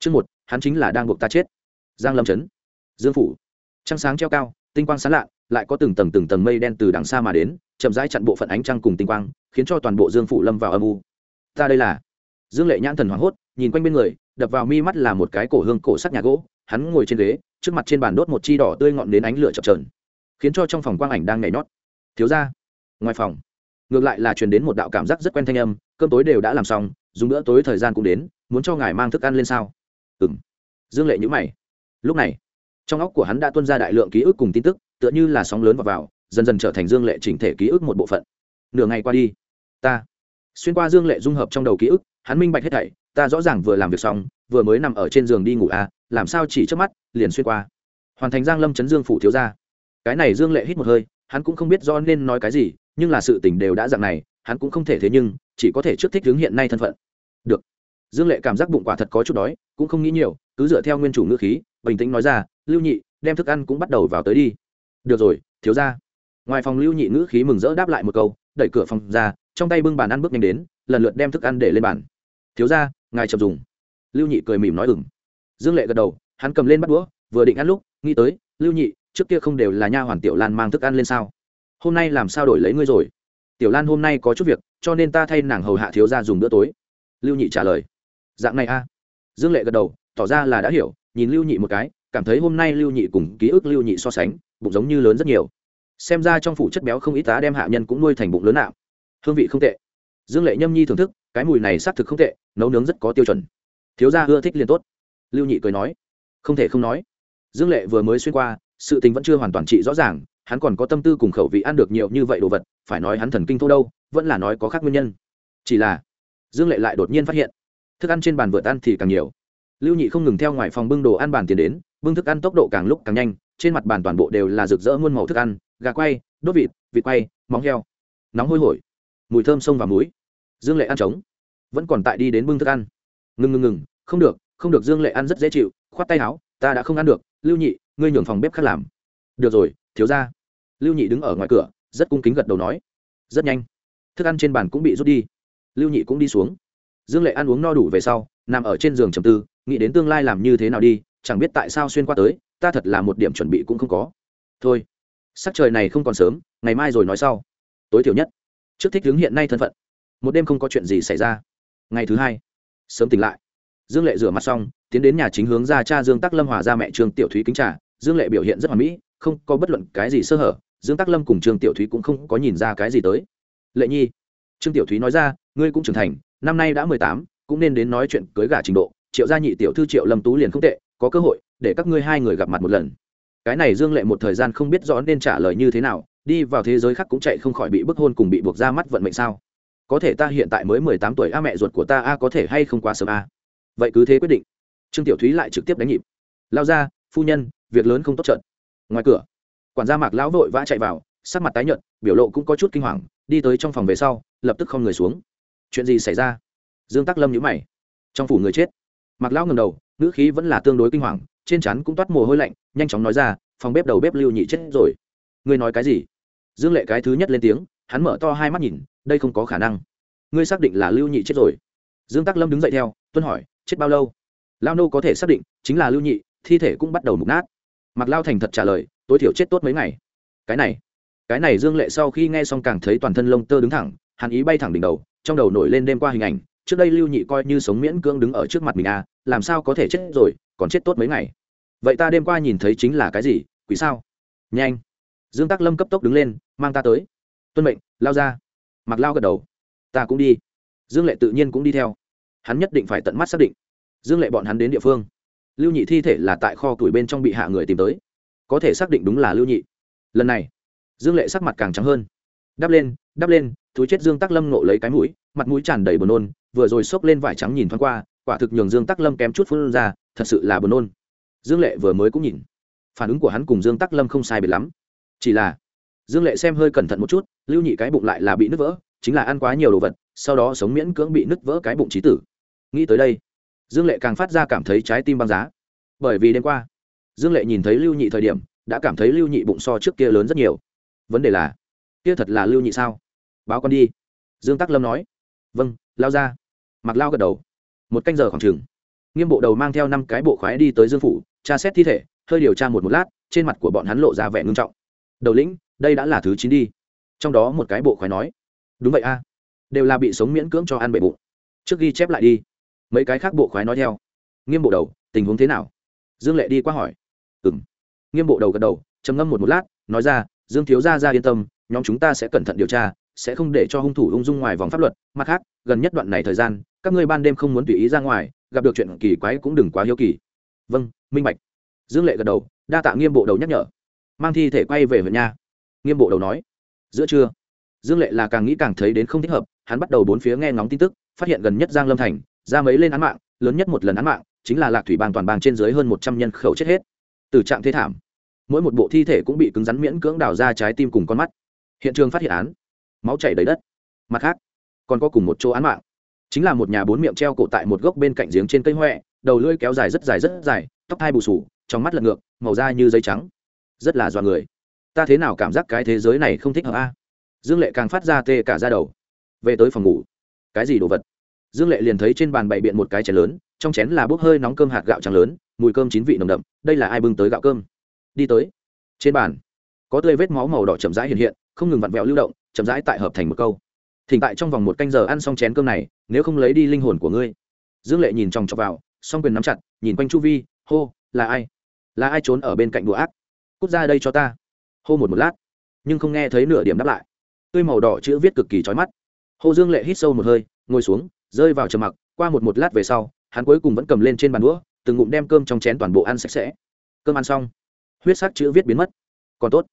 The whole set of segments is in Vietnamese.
chương một, hắn chính là đang buộc ta chết. Giang lâm trấn, dương phủ. Trăng sáng treo cao, tinh quang sáng lạ, lại có từng tầng từng tầng mây đen từ đằng xa mà đến, chậm rãi chặn bộ phận ánh trăng cùng tinh quang, khiến cho toàn bộ dương phủ lâm vào âm u. Ta đây là dương lệ nhãn thần hoảng hốt, nhìn quanh bên người, đập vào mi mắt là một cái cổ hương cổ sắc nhà gỗ, hắn ngồi trên ghế, trước mặt trên bàn đốt một chi đỏ tươi ngọn đến ánh lửa chập trờn khiến cho trong phòng quang ảnh đang nhảy nhót. Thiếu ra ngoài phòng, ngược lại là truyền đến một đạo cảm giác rất quen thanh âm, cơm tối đều đã làm xong, dùng bữa tối thời gian cũng đến, muốn cho ngài mang thức ăn lên sao? Ừng dương lệ nhữ mày. Lúc này trong óc của hắn đã tuân ra đại lượng ký ức cùng tin tức tựa như là sóng lớn vào, vào dần dần trở thành dương lệ chỉnh thể ký ức một bộ phận. Nửa ngày qua đi ta xuyên qua dương lệ dung hợp trong đầu ký ức hắn minh bạch hết thảy ta rõ ràng vừa làm việc xong vừa mới nằm ở trên giường đi ngủ à làm sao chỉ trước mắt liền xuyên qua. Hoàn thành giang lâm chấn dương phủ thiếu ra cái này dương lệ hít một hơi hắn cũng không biết do nên nói cái gì nhưng là sự tình đều đã dạng này hắn cũng không thể thế nhưng chỉ có thể trước thích hướng hiện nay thân phận. Được dương lệ cảm giác bụng quả thật có chút đói, cũng không nghĩ nhiều, cứ dựa theo nguyên chủ ngữ khí, bình tĩnh nói ra, lưu nhị, đem thức ăn cũng bắt đầu vào tới đi. Được rồi, thiếu ra ngoài phòng lưu nhị ngữ khí mừng rỡ đáp lại một câu, đẩy cửa phòng ra, trong tay bưng bàn ăn bước nhanh đến, lần lượt đem thức ăn để lên bàn. Thiếu ra ngài chậm dùng. Lưu nhị cười mỉm nói ừng dương lệ gật đầu, hắn cầm lên bắt đũa, vừa định ăn lúc, nghĩ tới, lưu nhị, trước kia không đều là nha hoàn tiểu lan mang thức ăn lên sao? Hôm nay làm sao đổi lấy ngươi rồi? Tiểu lan hôm nay có chút việc, cho nên ta thay nàng hầu hạ thiếu ra dùng bữa tối. Lưu nhị trả lời dạng này a. Dương lệ gật đầu, tỏ ra là đã hiểu, nhìn lưu nhị một cái, cảm thấy hôm nay lưu nhị cùng ký ức lưu nhị so sánh, bụng giống như lớn rất nhiều. Xem ra trong phủ chất béo không ít tá đem hạ nhân cũng nuôi thành bụng lớn nạo hương vị không tệ. Dương lệ nhâm nhi thưởng thức, cái mùi này xác thực không tệ, nấu nướng rất có tiêu chuẩn. Thiếu gia ưa thích liền tốt. Lưu nhị cười nói. Không thể không nói. Dương lệ vừa mới xuyên qua, sự tình vẫn chưa hoàn toàn trị rõ ràng, hắn còn có tâm tư cùng khẩu vị ăn được nhiều như vậy đồ vật, phải nói hắn thần kinh thô đâu, vẫn là nói có khác nguyên nhân. Chỉ là, dương lệ lại đột nhiên phát hiện thức ăn trên bàn vượt ăn thì càng nhiều. Lưu nhị không ngừng theo ngoài phòng bưng đồ ăn bàn tiền đến, bưng thức ăn tốc độ càng lúc càng nhanh, trên mặt bàn toàn bộ đều là rực rỡ muôn màu thức ăn, gà quay, đốt vịt vịt quay, móng heo. Nóng hôi hổi. Mùi thơm sông và muối dương lệ ăn trống. Vẫn còn tại đi đến bưng thức ăn. Ngừng ngừng ngừng, không được không được, dương lệ ăn rất dễ chịu, khoát tay áo, ta đã không ăn được, lưu nhị, ngươi nhường phòng bếp khác làm. Được rồi, thiếu ra lưu nhị đứng ở ngoài cửa, rất cung kính gật đầu nói. Rất nhanh. Thức ăn trên bàn cũng bị rút đi. Lưu nhị cũng đi xuống dương lệ ăn uống no đủ về sau, nằm ở trên giường trầm tư, nghĩ đến tương lai làm như thế nào đi, chẳng biết tại sao xuyên qua tới, ta thật là một điểm chuẩn bị cũng không có. Thôi, sắc trời này không còn sớm, ngày mai rồi nói sau. Tối thiểu nhất, trước thích hướng hiện nay thân phận. Một đêm không có chuyện gì xảy ra. Ngày thứ hai, sớm tỉnh lại. Dương lệ rửa mặt xong, tiến đến nhà chính hướng ra cha dương tắc lâm hòa ra mẹ trương tiểu thúy kính trả dương lệ biểu hiện rất hoàn mỹ, không có bất luận cái gì sơ hở. Dương tắc lâm cùng trương tiểu thúy cũng không có nhìn ra cái gì tới. Lệ nhi, trương tiểu thúy nói ra ngươi cũng trưởng thành, năm nay đã mười tám, cũng nên đến nói chuyện cưới gả trình độ. Triệu gia nhị tiểu thư triệu lâm tú liền không tệ, có cơ hội để các ngươi hai người gặp mặt một lần. Cái này dương lệ một thời gian không biết rõ nên trả lời như thế nào, đi vào thế giới khác cũng chạy không khỏi bị bức hôn cùng bị buộc ra mắt vận mệnh sao? Có thể ta hiện tại mới mười tám tuổi, a mẹ ruột của ta, a, có thể hay không quá sớm, a? Vậy cứ thế quyết định. Trương tiểu thúy lại trực tiếp đánh nhịp. Lao ra, phu nhân, việc lớn không tốt trận ngoài cửa, quản gia mạc lão vội vã chạy vào, sắc mặt tái nhợt, biểu lộ cũng có chút kinh hoàng, đi tới trong phòng về sau, lập tức không người xuống chuyện gì xảy ra? Dương tắc lâm nhữ mày. Trong phủ người chết. Mặc lão ngầm đầu, ngữ khí vẫn là tương đối kinh hoàng, trên chắn cũng toát mồ hôi lạnh, nhanh chóng nói ra, phòng bếp đầu bếp lưu nhị chết rồi. Ngươi nói cái gì? Dương lệ cái thứ nhất lên tiếng, hắn mở to hai mắt nhìn, đây không có khả năng. Ngươi xác định là lưu nhị chết rồi? Dương tắc lâm đứng dậy theo, tuân hỏi, chết bao lâu? Lao nô có thể xác định, chính là lưu nhị, thi thể cũng bắt đầu mục nát. Mặc lao thành thật trả lời, tối thiểu chết tốt mấy ngày. Cái này cái này dương lệ sau khi nghe xong càng thấy toàn thân lông tơ đứng thẳng, hàn ý bay thẳng đỉnh đầu trong đầu nổi lên đêm qua hình ảnh, trước đây lưu nhị coi như sống miễn cưỡng đứng ở trước mặt mình à làm sao có thể chết rồi, còn chết tốt mấy ngày. Vậy ta đêm qua nhìn thấy chính là cái gì, quỷ sao? Nhanh. Dương tắc lâm cấp tốc đứng lên, mang ta tới. Tuân mệnh, lao ra. Mặc lao gật đầu. Ta cũng đi. Dương lệ tự nhiên cũng đi theo. Hắn nhất định phải tận mắt xác định. Dương lệ bọn hắn đến địa phương. Lưu nhị thi thể là tại kho tuổi bên trong bị hạ người tìm tới. Có thể xác định đúng là lưu nhị. Lần này, dương lệ sắc mặt càng trắng hơn. Đắp lên đắp lên thú chết dương tắc lâm nộ lấy cái mũi, mặt mũi tràn đầy buồn nôn, vừa rồi xốc lên vải trắng nhìn thoáng qua, quả thực nhường dương tắc lâm kém chút phun ra, thật sự là buồn nôn. Dương lệ vừa mới cũng nhìn. Phản ứng của hắn cùng dương tắc lâm không sai biệt lắm. Chỉ là, dương lệ xem hơi cẩn thận một chút, lưu nhị cái bụng lại là bị nứt vỡ, chính là ăn quá nhiều đồ vật, sau đó sống miễn cưỡng bị nứt vỡ cái bụng trí tử. Nghĩ tới đây, dương lệ càng phát ra cảm thấy trái tim băng giá. Bởi vì đêm qua, dương lệ nhìn thấy lưu nhị thời điểm, đã cảm thấy lưu nhị bụng so trước kia lớn rất nhiều. Vấn đề là, kia thật là lưu nhị sao? Báo con đi. Dương tắc lâm nói. Vâng lao ra. Mặc lao gật đầu. Một canh giờ khoảng chừng. Nghiêm bộ đầu mang theo năm cái bộ khoái đi tới dương phủ, tra xét thi thể, hơi điều tra một một lát, trên mặt của bọn hắn lộ ra vẻ ngưng trọng. Đầu lĩnh, đây đã là thứ chín đi. Trong đó một cái bộ khoái nói. Đúng vậy a. Đều là bị sống miễn cưỡng cho ăn bệ bụng. Trước ghi chép lại đi. Mấy cái khác bộ khoái nói theo. Nghiêm bộ đầu, tình huống thế nào? Dương lệ đi qua hỏi. Ừ m nghiêm bộ đầu gật đầu, trầm ngâm một một lát, nói ra, dương thiếu gia ra yên tâm, nhóm chúng ta sẽ cẩn thận điều tra sẽ không để cho hung thủ ung dung ngoài vòng pháp luật. Mặt khác, gần nhất đoạn này thời gian, các ngươi ban đêm không muốn tùy ý ra ngoài, gặp được chuyện kỳ quái cũng đừng quá hiếu kỳ. Vâng minh bạch. Dương lệ gật đầu, đa tạ nghiêm bộ đầu nhắc nhở. Mang thi thể quay về huyện nha. Nghiêm bộ đầu nói. Giữa trưa, dương lệ là càng nghĩ càng thấy đến không thích hợp, hắn bắt đầu bốn phía nghe ngóng tin tức, phát hiện gần nhất giang lâm thành, ra mấy lên án mạng, lớn nhất một lần án mạng, chính là lạc thủy bang toàn bang trên dưới hơn một trăm nhân khẩu chết hết. Từ trạng thế thảm, mỗi một bộ thi thể cũng bị cứng rắn miễn cưỡng đào ra trái tim cùng con mắt. Hiện trường phát hiện án máu chảy đầy đất. Mặt khác, còn có cùng một chỗ án mạng. Chính là một nhà bốn miệng treo cổ tại một gốc bên cạnh giếng trên cây huệ đầu lưỡi kéo dài rất dài rất dài, tóc hai bù sù, trong mắt lật ngược, màu da như giấy trắng. Rất là dọa người. Ta thế nào cảm giác cái thế giới này không thích hợp a? Dương lệ càng phát ra tê cả ra đầu. Về tới phòng ngủ. Cái gì đồ vật? Dương lệ liền thấy trên bàn bày biện một cái chén lớn, trong chén là bốc hơi nóng cơm hạt gạo trắng lớn, mùi cơm chín vị nồng đậm, đây là ai bưng tới gạo cơm? Đi tới. Trên bàn, có tươi vết máu màu đỏ chậm rãi hiện hiện, không ngừng vặn vẹo lưu động chậm rãi tại hợp thành một câu. Thỉnh tại trong vòng một canh giờ ăn xong chén cơm này, nếu không lấy đi linh hồn của ngươi. Dương lệ nhìn chòng chọc vào, song quyền nắm chặt, nhìn quanh chu vi, hô, là ai? Là ai trốn ở bên cạnh đùa ác? Cút ra đây cho ta. Hô một một lát, nhưng không nghe thấy nửa điểm đáp lại. Tươi màu đỏ chữ viết cực kỳ trói mắt. Hồ dương lệ hít sâu một hơi, ngồi xuống, rơi vào trầm mặc, qua một một lát về sau, hắn cuối cùng vẫn cầm lên trên bàn đũa, từng ngụm đem cơm trong chén toàn bộ ăn sạch sẽ. Cơm ăn xong, huyết sắc chữ viết biến mất. Còn tốt.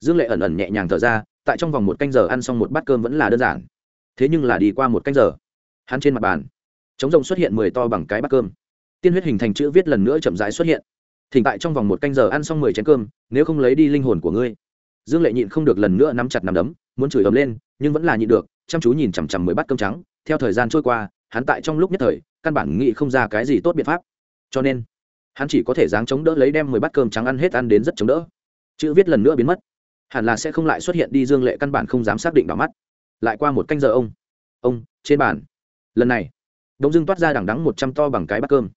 Dương lệ ẩn ẩn nhẹ nhàng thở ra tại trong vòng một canh giờ ăn xong một bát cơm vẫn là đơn giản. Thế nhưng là đi qua một canh giờ, hắn trên mặt bàn chống rồng xuất hiện mười to bằng cái bát cơm. Tiên huyết hình thành chữ viết lần nữa chậm rãi xuất hiện. Thỉnh tại trong vòng một canh giờ ăn xong mười chén cơm, nếu không lấy đi linh hồn của ngươi. Dương lệ nhịn không được lần nữa nắm chặt nắm đấm, muốn chửi ấm lên, nhưng vẫn là nhịn được, chăm chú nhìn chằm chằm mười bát cơm trắng. Theo thời gian trôi qua, hắn tại trong lúc nhất thời, căn bản nghĩ không ra cái gì tốt biện pháp. Cho nên, hắn chỉ có thể dáng chống đỡ lấy đem mười bát cơm trắng ăn hết ăn đến rất chống đỡ. Chữ viết lần nữa biến mất hẳn là sẽ không lại xuất hiện đi dương lệ căn bản không dám xác định vào mắt. Lại qua một canh giờ ông. Ông, trên bàn. Lần này, đống dưng toát ra đằng đắng một trăm to bằng cái bát cơm.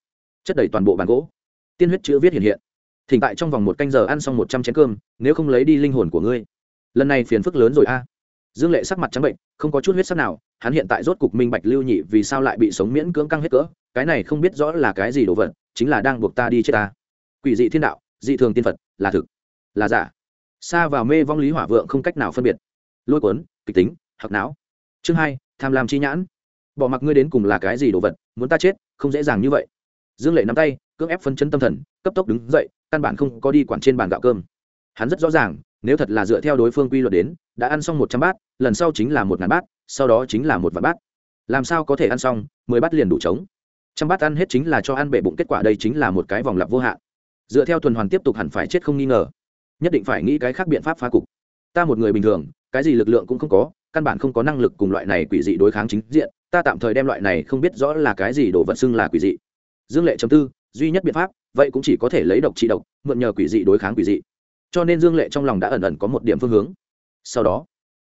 Chất đầy toàn bộ bàn gỗ. Tiên huyết chữ viết hiện hiện. Thỉnh tại trong vòng một canh giờ ăn xong một trăm chén cơm, nếu không lấy đi linh hồn của ngươi. Lần này phiền phức lớn rồi a. Dương lệ sắc mặt trắng bệnh, không có chút huyết sắc nào, hắn hiện tại rốt cục minh bạch lưu nhị vì sao lại bị sống miễn cưỡng căng hết cỡ, cái này không biết rõ là cái gì đồ vật, chính là đang buộc ta đi chết ta. Quỷ dị thiên đạo, dị thường tiên phật, là thực, là giả xa vào mê vong lý hỏa vượng không cách nào phân biệt. Lôi cuốn, kịch tính hoặc não. Chương hai, tham lam chi nhãn. Bỏ mặc ngươi đến cùng là cái gì đồ vật, muốn ta chết, không dễ dàng như vậy. Dương lệ nắm tay, cưỡng ép phân chân tâm thần, cấp tốc đứng dậy, căn bản không có đi quản trên bàn gạo cơm. Hắn rất rõ ràng, nếu thật là dựa theo đối phương quy luật đến, đã ăn xong một trăm bát, lần sau chính là một ngàn bát, sau đó chính là một vạn bát. Làm sao có thể ăn xong, mười bát liền đủ trống? Trăm bát ăn hết chính là cho ăn bể bụng, kết quả đây chính là một cái vòng lặp vô hạn. Dựa theo tuần hoàn tiếp tục hẳn phải chết không nghi ngờ nhất định phải nghĩ cái khác biện pháp phá cục. Ta một người bình thường, cái gì lực lượng cũng không có, căn bản không có năng lực cùng loại này quỷ dị đối kháng chính diện, ta tạm thời đem loại này không biết rõ là cái gì đồ vật xưng là quỷ dị. Dương lệ chấm tư, duy nhất biện pháp, vậy cũng chỉ có thể lấy độc trị độc, mượn nhờ quỷ dị đối kháng quỷ dị. Cho nên dương lệ trong lòng đã ẩn ẩn có một điểm phương hướng. Sau đó,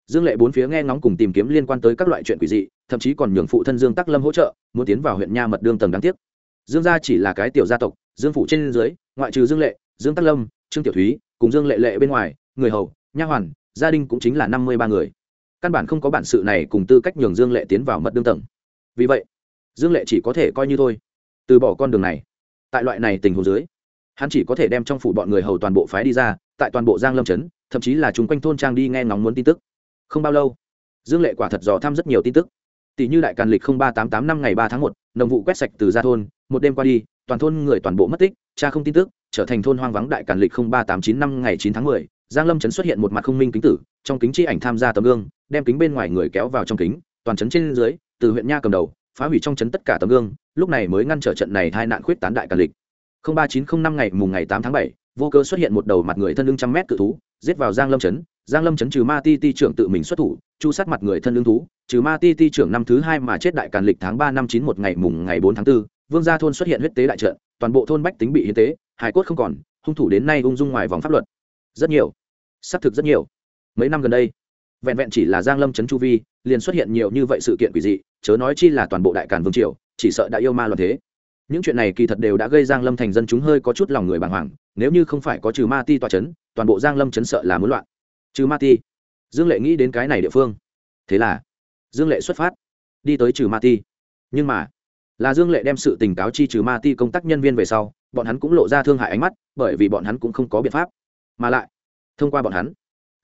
dương lệ bốn phía nghe ngóng cùng tìm kiếm liên quan tới các loại chuyện quỷ dị, thậm chí còn nhường phụ thân dương tắc lâm hỗ trợ, muốn tiến vào huyện nha mật đương tầng đáng tiếc. Dương gia chỉ là cái tiểu gia tộc, dương phụ trên dưới, ngoại trừ dương lệ, dương tắc lâm trương tiểu thúy, cùng dương lệ lệ bên ngoài, người hầu, nha hoàn, gia đình cũng chính là năm mươi ba người. Căn bản không có bản sự này cùng tư cách nhường dương lệ tiến vào mật đương tầng. Vì vậy, dương lệ chỉ có thể coi như thôi. Từ bỏ con đường này, tại loại này tình huống dưới, hắn chỉ có thể đem trong phủ bọn người hầu toàn bộ phái đi ra, tại toàn bộ giang lâm trấn, thậm chí là chúng quanh thôn trang đi nghe ngóng muốn tin tức. Không bao lâu, dương lệ quả thật dò thăm rất nhiều tin tức. Tỷ như đại càn lịch ba tám tám năm ngày ba tháng một nồng vụ quét sạch từ ra thôn, một đêm qua đi, toàn thôn người toàn bộ mất tích cha không tin tức trở thành thôn hoang vắng đại càn lịch ba tám chín năm ngày chín tháng mười giang lâm trấn xuất hiện một mặt không minh kính tử trong kính chi ảnh tham gia tấm gương đem kính bên ngoài người kéo vào trong kính toàn trấn trên dưới từ huyện nha cầm đầu phá hủy trong trấn tất cả tấm gương lúc này mới ngăn trở trận này hai nạn khuyết tán đại càn lịch. Ba chín không năm ngày mùng ngày tám tháng bảy vô cơ xuất hiện một đầu mặt người thân lưng trăm mét cự thú giết vào giang lâm trấn. Giang lâm trấn trừ ma ti ti trưởng tự mình xuất thủ chu sát mặt người thân lưng thú trừ ma ti ti trưởng năm thứ hai mà chết đại càn lịch tháng ba năm chín một ngày mùng ngày bốn tháng 4, vương gia thôn xuất hiện huyết tế đại trận toàn bộ thôn bách tính bị hiến tế hải cốt không còn, hung thủ đến nay ung dung ngoài vòng pháp luật. Rất nhiều. Xác thực rất nhiều. Mấy năm gần đây, vẹn vẹn chỉ là giang lâm trấn chu vi, liền xuất hiện nhiều như vậy sự kiện quỷ dị, chớ nói chi là toàn bộ đại càn vương triều, chỉ sợ đã yêu ma loạn thế. Những chuyện này kỳ thật đều đã gây giang lâm thành dân chúng hơi có chút lòng người bàng hoàng, nếu như không phải có trừ ma ti tòa chấn toàn bộ giang lâm chấn sợ là muốn loạn. Trừ ma ti? Dương lệ nghĩ đến cái này địa phương. Thế là, dương lệ xuất phát, đi tới trừ ma ti. Nhưng mà là dương lệ đem sự tình cáo chi trừ ma ti công tác nhân viên về sau, bọn hắn cũng lộ ra thương hại ánh mắt, bởi vì bọn hắn cũng không có biện pháp. Mà lại, thông qua bọn hắn,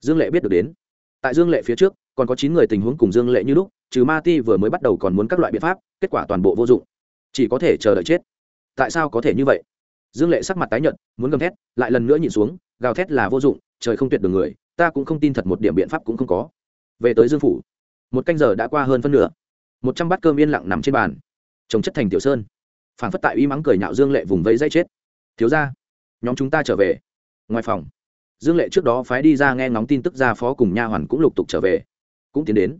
dương lệ biết được đến. Tại dương lệ phía trước, còn có chín người tình huống cùng dương lệ như lúc, trừ ma ti vừa mới bắt đầu còn muốn các loại biện pháp, kết quả toàn bộ vô dụng. Chỉ có thể chờ đợi chết. Tại sao có thể như vậy? Dương lệ sắc mặt tái nhợt, muốn gầm thét, lại lần nữa nhìn xuống, gào thét là vô dụng, trời không tuyệt được người, ta cũng không tin thật một điểm biện pháp cũng không có. Về tới dương phủ, một canh giờ đã qua hơn phân nửa. Một trăm bát cơm yên lặng nằm trên bàn trồng chất thành tiểu sơn. Phản phất tại uy mắng cười nhạo dương lệ vùng vẫy dây chết. Thiếu ra nhóm chúng ta trở về. Ngoài phòng, dương lệ trước đó phái đi ra nghe ngóng tin tức ra phó cùng nha hoàn cũng lục tục trở về. Cũng tiến đến.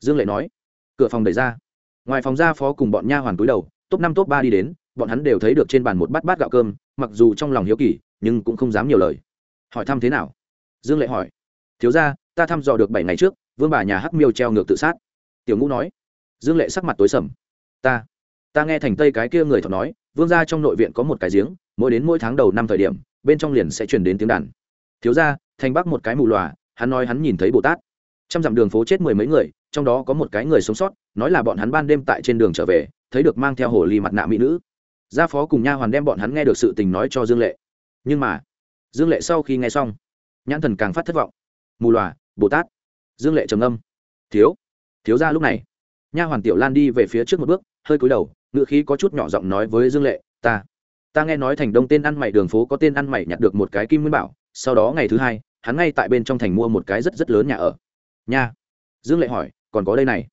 Dương lệ nói, cửa phòng đẩy ra. Ngoài phòng ra phó cùng bọn nha hoàn cúi đầu, top năm, top ba đi đến, bọn hắn đều thấy được trên bàn một bát bát gạo cơm, mặc dù trong lòng hiếu kỳ, nhưng cũng không dám nhiều lời. Hỏi thăm thế nào? Dương lệ hỏi, thiếu ra ta thăm dò được bảy ngày trước, vương bà nhà hắc miêu treo ngược tự sát. Tiểu ngũ nói, dương lệ sắc mặt tối sầm, ta ta nghe thành tây cái kia người thọ nói, vương gia trong nội viện có một cái giếng, mỗi đến mỗi tháng đầu năm thời điểm, bên trong liền sẽ truyền đến tiếng đàn. Thiếu ra thành bắc một cái mù lòa, hắn nói hắn nhìn thấy bồ tát. Trăm dặm đường phố chết mười mấy người, trong đó có một cái người sống sót, nói là bọn hắn ban đêm tại trên đường trở về, thấy được mang theo hồ ly mặt nạ mỹ nữ. Gia phó cùng nha hoàn đem bọn hắn nghe được sự tình nói cho dương lệ. Nhưng mà, dương lệ sau khi nghe xong, nhãn thần càng phát thất vọng. Mù lòa, bồ tát. Dương lệ trầm âm thiếu thiếu ra lúc này. Nha hoàn tiểu lan đi về phía trước một bước, hơi cúi đầu ngựa khí có chút nhỏ giọng nói với dương lệ, ta ta nghe nói thành đông tên ăn mày đường phố có tên ăn mày nhặt được một cái kim nguyên bảo, sau đó ngày thứ hai, hắn ngay tại bên trong thành mua một cái rất rất lớn nhà ở. Nha? Dương lệ hỏi, còn có đây này.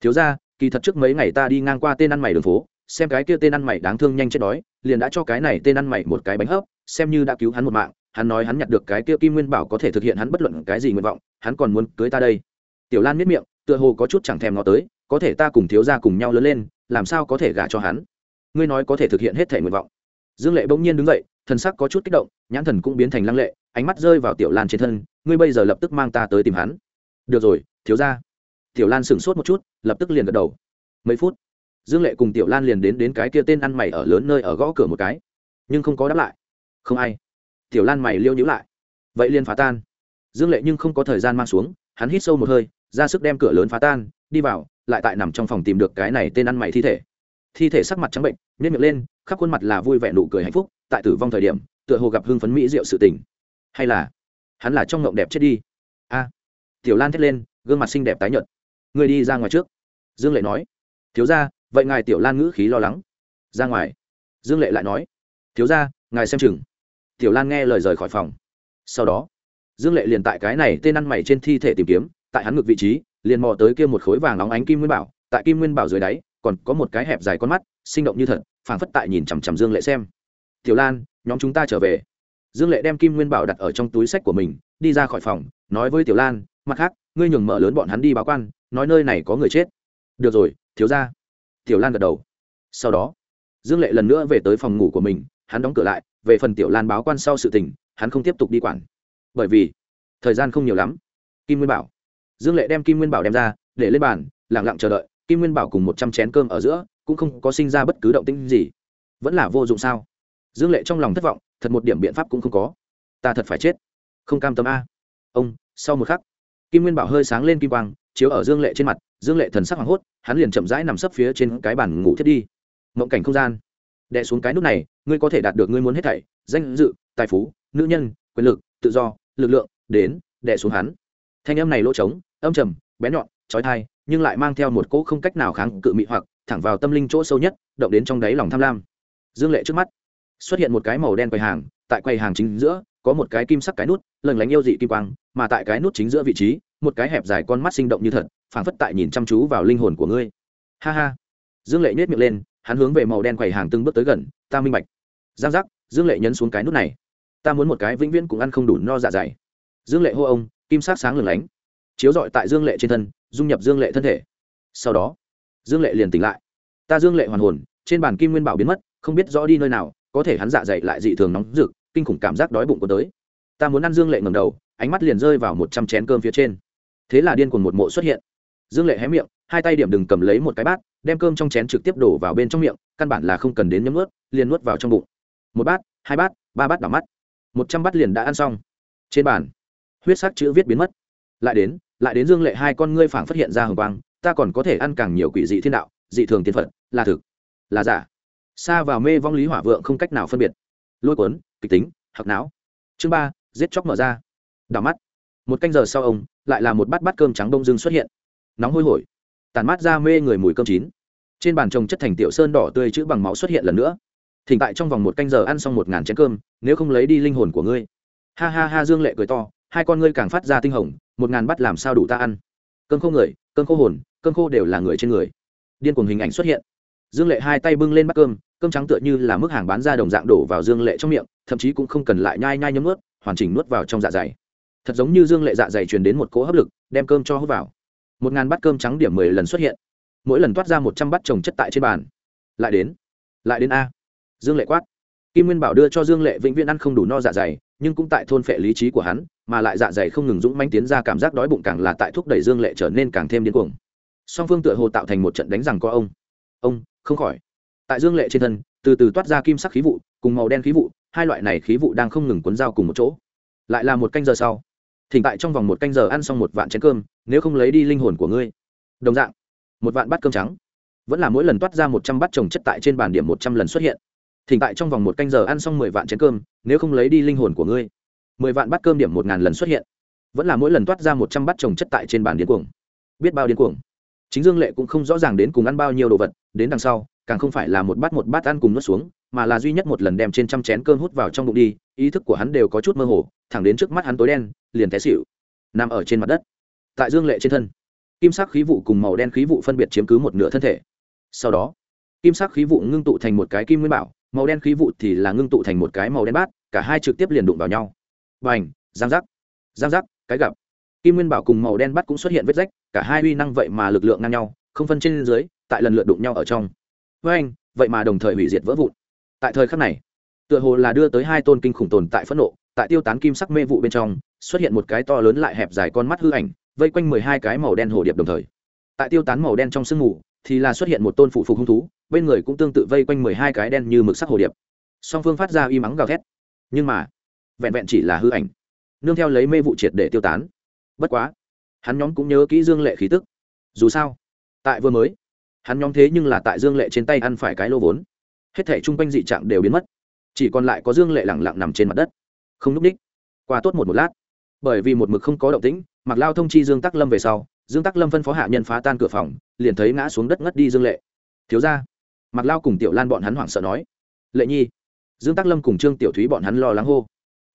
Thiếu ra kỳ thật trước mấy ngày ta đi ngang qua tên ăn mày đường phố, xem cái kia tên ăn mày đáng thương nhanh chết đói, liền đã cho cái này tên ăn mày một cái bánh hấp, xem như đã cứu hắn một mạng, hắn nói hắn nhặt được cái kia kim nguyên bảo có thể thực hiện hắn bất luận cái gì nguyện vọng, hắn còn muốn cưới ta đây. Tiểu lan miết miệng, tựa hồ có chút chẳng thèm ngó tới, có thể ta cùng thiếu ra cùng nhau lớn lên làm sao có thể gả cho hắn? Ngươi nói có thể thực hiện hết thể nguyện vọng. Dương lệ bỗng nhiên đứng dậy, thần sắc có chút kích động, nhãn thần cũng biến thành lăng lệ, ánh mắt rơi vào tiểu lan trên thân, ngươi bây giờ lập tức mang ta tới tìm hắn. Được rồi, thiếu ra tiểu lan sửng sốt một chút, lập tức liền gật đầu. Mấy phút, dương lệ cùng tiểu lan liền đến đến cái kia tên ăn mày ở lớn nơi ở gõ cửa một cái. Nhưng không có đáp lại. Không ai. Tiểu lan mày liêu nhữ lại. Vậy liền phá tan. Dương lệ nhưng không có thời gian mang xuống, hắn hít sâu một hơi, ra sức đem cửa lớn phá tan, đi vào lại tại nằm trong phòng tìm được cái này tên ăn mày thi thể. Thi thể sắc mặt trắng bệnh nhét miệng lên, khắp khuôn mặt là vui vẻ nụ cười hạnh phúc, tại tử vong thời điểm, tựa hồ gặp hưng phấn mỹ diệu sự tình. Hay là, hắn là trong ngộng đẹp chết đi. A. Tiểu lan thét lên, gương mặt xinh đẹp tái nhợt. Người đi ra ngoài trước. Dương lệ nói. Thiếu ra vậy ngài tiểu lan ngữ khí lo lắng. Ra ngoài. Dương lệ lại nói. Thiếu ra ngài xem chừng. Tiểu lan nghe lời rời khỏi phòng. Sau đó, dương lệ liền tại cái này tên ăn mày trên thi thể tìm kiếm tại hắn ngực vị trí, liền mò tới kia một khối vàng nóng ánh kim nguyên bảo, tại kim nguyên bảo dưới đáy, còn có một cái hẹp dài con mắt, sinh động như thật, phảng phất tại nhìn chằm chằm dương lệ xem. Tiểu lan, nhóm chúng ta trở về. Dương lệ đem kim nguyên bảo đặt ở trong túi sách của mình, đi ra khỏi phòng, nói với tiểu lan, mặt khác, ngươi nhường mở lớn bọn hắn đi báo quan, nói nơi này có người chết. Được rồi, thiếu ra tiểu lan gật đầu. Sau đó, dương lệ lần nữa về tới phòng ngủ của mình, hắn đóng cửa lại, về phần tiểu lan báo quan sau sự tình, hắn không tiếp tục đi quản. Bởi vì, thời gian không nhiều lắm. Kim nguyên bảo dương lệ đem kim nguyên bảo đem ra, để lên bàn lẳng lặng chờ đợi. Kim nguyên bảo cùng một trăm chén cơm ở giữa, cũng không có sinh ra bất cứ động tĩnh gì. Vẫn là vô dụng sao? Dương lệ trong lòng thất vọng, thật một điểm biện pháp cũng không có. Ta thật phải chết. Không cam tâm a. Ông, sau một khắc, kim nguyên bảo hơi sáng lên kim quang, chiếu ở dương lệ trên mặt, dương lệ thần sắc hoảng hốt, hắn liền chậm rãi nằm sấp phía trên cái bàn ngủ thiết đi. Mộng cảnh không gian. Đè xuống cái nút này, ngươi có thể đạt được ngươi muốn hết thảy, danh dự, tài phú, nữ nhân, quyền lực, tự do, lực lượng, đến, đè xuống hắn. Thanh âm này lỗ trống âm trầm bén nhọn, trói thai, nhưng lại mang theo một cỗ không cách nào kháng cự mị hoặc, thẳng vào tâm linh chỗ sâu nhất, động đến trong đáy lòng tham lam. Dương lệ trước mắt, xuất hiện một cái màu đen quầy hàng, tại quầy hàng chính giữa, có một cái kim sắc cái nút lần lánh yêu dị kim quang, mà tại cái nút chính giữa vị trí, một cái hẹp dài con mắt sinh động như thật, phảng phất tại nhìn chăm chú vào linh hồn của ngươi. Ha ha. Dương lệ nhét miệng lên, hắn hướng về màu đen quầy hàng từng bước tới gần, ta minh bạch. Giang giác, dương lệ nhấn xuống cái nút này. Ta muốn một cái vĩnh viễn cũng ăn không đủ no dạ dày. Dương lệ hô ông, kim sắc sáng lửng lánh chiếu rọi tại dương lệ trên thân, dung nhập dương lệ thân thể. Sau đó, dương lệ liền tỉnh lại. Ta dương lệ hoàn hồn, trên bàn kim nguyên bảo biến mất, không biết rõ đi nơi nào, có thể hắn dạ dày lại dị thường nóng rực, kinh khủng cảm giác đói bụng có tới. Ta muốn ăn dương lệ ngầm đầu, ánh mắt liền rơi vào một trăm chén cơm phía trên. Thế là điên cuồng một mộ xuất hiện. Dương lệ hé miệng, hai tay điểm đừng cầm lấy một cái bát, đem cơm trong chén trực tiếp đổ vào bên trong miệng, căn bản là không cần đến nhấm ướt liền nuốt vào trong bụng. Một bát, hai bát, ba bát đỏ mắt. Một trăm bát liền đã ăn xong. Trên bàn, huyết sắc chữ viết biến mất. Lại đến lại đến dương lệ hai con ngươi phảng phát hiện ra hồng quang, ta còn có thể ăn càng nhiều quỷ dị thiên đạo, dị thường tiên phật, là thực, là giả. Xa vào mê vong lý hỏa vượng không cách nào phân biệt. Lôi cuốn, kịch tính hoặc não. Chương ba, giết chóc mở ra. Đảo mắt. Một canh giờ sau ông, lại là một bát bát cơm trắng đông dương xuất hiện. Nóng hôi hổi. Tàn mát ra mê người mùi cơm chín. Trên bàn trồng chất thành tiểu sơn đỏ tươi chữ bằng máu xuất hiện lần nữa. Thỉnh tại trong vòng một canh giờ ăn xong một ngàn chén cơm, nếu không lấy đi linh hồn của ngươi. Ha ha ha, dương lệ cười to, hai con ngươi càng phát ra tinh hồng một ngàn bắt làm sao đủ ta ăn? Cơm khô người, cơm khô hồn, cơm khô đều là người trên người. Điên cuồng hình ảnh xuất hiện. Dương lệ hai tay bưng lên bát cơm cơm trắng tựa như là mức hàng bán ra đồng dạng đổ vào dương lệ trong miệng, thậm chí cũng không cần lại nhai nhai nhấm ướt hoàn chỉnh nuốt vào trong dạ dày. Thật giống như dương lệ dạ dày truyền đến một cỗ hấp lực, đem cơm cho hút vào. Một ngàn bát cơm trắng điểm mười lần xuất hiện. Mỗi lần toát ra một trăm bát trồng chất tại trên bàn. Lại đến lại đến a. Dương lệ quát. Kim nguyên bảo đưa cho dương lệ vĩnh viễn ăn không đủ no dạ dày, nhưng cũng tại thôn phệ lý trí của hắn mà lại dạ dày không ngừng dũng manh tiến ra cảm giác đói bụng càng là tại thúc đẩy dương lệ trở nên càng thêm điên cuồng. Song phương tựa hồ tạo thành một trận đánh rằng có ông. Ông, không khỏi. Tại dương lệ trên thân, từ từ toát ra kim sắc khí vụ, cùng màu đen khí vụ, hai loại này khí vụ đang không ngừng cuốn dao cùng một chỗ. Lại là một canh giờ sau. Thỉnh tại trong vòng một canh giờ ăn xong một vạn chén cơm, nếu không lấy đi linh hồn của ngươi. Đồng dạng, một vạn bát cơm trắng. Vẫn là mỗi lần toát ra một trăm bát trồng chất tại trên bàn điểm một trăm lần xuất hiện. Thỉnh tại trong vòng một canh giờ ăn xong mười vạn chén cơm, nếu không lấy đi linh hồn của ngươi mười vạn bát cơm điểm một ngàn lần xuất hiện. Vẫn là mỗi lần toát ra một trăm bát trồng chất tại trên bàn điên cuồng. Biết bao điên cuồng. Chính dương lệ cũng không rõ ràng đến cùng ăn bao nhiêu đồ vật, đến đằng sau, càng không phải là một bát một bát ăn cùng nuốt xuống, mà là duy nhất một lần đem trên trăm chén cơm hút vào trong bụng đi, ý thức của hắn đều có chút mơ hồ, thẳng đến trước mắt hắn tối đen, liền té xịu nằm ở trên mặt đất. Tại dương lệ trên thân, kim sắc khí vụ cùng màu đen khí vụ phân biệt chiếm cứ một nửa thân thể. Sau đó, kim sắc khí vụ ngưng tụ thành một cái kim nguyên bảo, màu đen khí vụ thì là ngưng tụ thành một cái màu đen bát, cả hai trực tiếp liền đụng vào nhau b n h giang giác giang giác, cái gặp. Kim nguyên bảo cùng màu đen bắt cũng xuất hiện vết rách, cả hai uy năng vậy mà lực lượng ngang nhau, không phân trên dưới, tại lần lượt đụng nhau ở trong. Với anh vậy mà đồng thời hủy diệt vỡ vụn. Tại thời khắc này, tựa hồ là đưa tới hai tôn kinh khủng tồn tại phẫn nộ, tại tiêu tán kim sắc mê vụ bên trong, xuất hiện một cái to lớn lại hẹp dài con mắt hư ảnh, vây quanh mười hai cái màu đen hồ điệp đồng thời. Tại tiêu tán màu đen trong sương mù, thì là xuất hiện một tôn phụ phục hung thú, bên người cũng tương tự vây quanh mười hai cái đen như mực sắc hồ điệp. Song phương phát ra y mắng gào thét. Nhưng mà vẹn vẹn chỉ là hư ảnh. Nương theo lấy mê vụ triệt để tiêu tán. Bất quá, hắn nhóm cũng nhớ kỹ dương lệ khí tức. Dù sao, tại vừa mới, hắn nhóm thế nhưng là tại dương lệ trên tay ăn phải cái lô vốn. Hết thể chung quanh dị trạng đều biến mất. Chỉ còn lại có dương lệ lẳng lặng nằm trên mặt đất. Không núp ních qua tốt một một lát. Bởi vì một mực không có động tĩnh mặc lao thông chi dương tắc lâm về sau, dương tắc lâm phân phó hạ nhân phá tan cửa phòng, liền thấy ngã xuống đất ngất đi dương lệ. Thiếu ra mặc lao cùng tiểu lan bọn hắn hoảng sợ nói. Lệ nhi. Dương tắc lâm cùng trương tiểu thúy bọn hắn lo lắng hô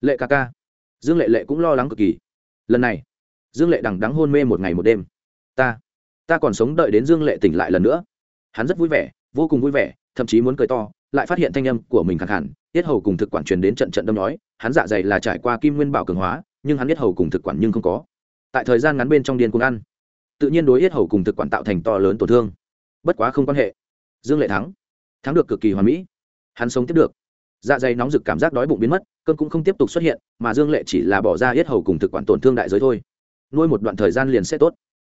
lệ ca ca. Dương lệ lệ cũng lo lắng cực kỳ. Lần này, dương lệ đằng đắng hôn mê một ngày một đêm. Ta ta còn sống đợi đến dương lệ tỉnh lại lần nữa. Hắn rất vui vẻ, vô cùng vui vẻ, thậm chí muốn cười to, lại phát hiện thanh âm của mình khẳng hẳn. Tiết hầu cùng thực quản truyền đến trận trận đâm nói, hắn dạ dày là trải qua kim nguyên bảo cường hóa, nhưng hắn biết hầu cùng thực quản nhưng không có. Tại thời gian ngắn bên trong điên cuồng ăn, tự nhiên đối yết hầu cùng thực quản tạo thành to lớn tổn thương. Bất quá không quan hệ. Dương lệ thắng. Thắng được cực kỳ hoàn mỹ. Hắn sống tiếp được dạ dày nóng rực cảm giác đói bụng biến mất, cơn cũng không tiếp tục xuất hiện, mà dương lệ chỉ là bỏ ra yết hầu cùng thực quản tổn thương đại giới thôi. Nuôi một đoạn thời gian liền sẽ tốt.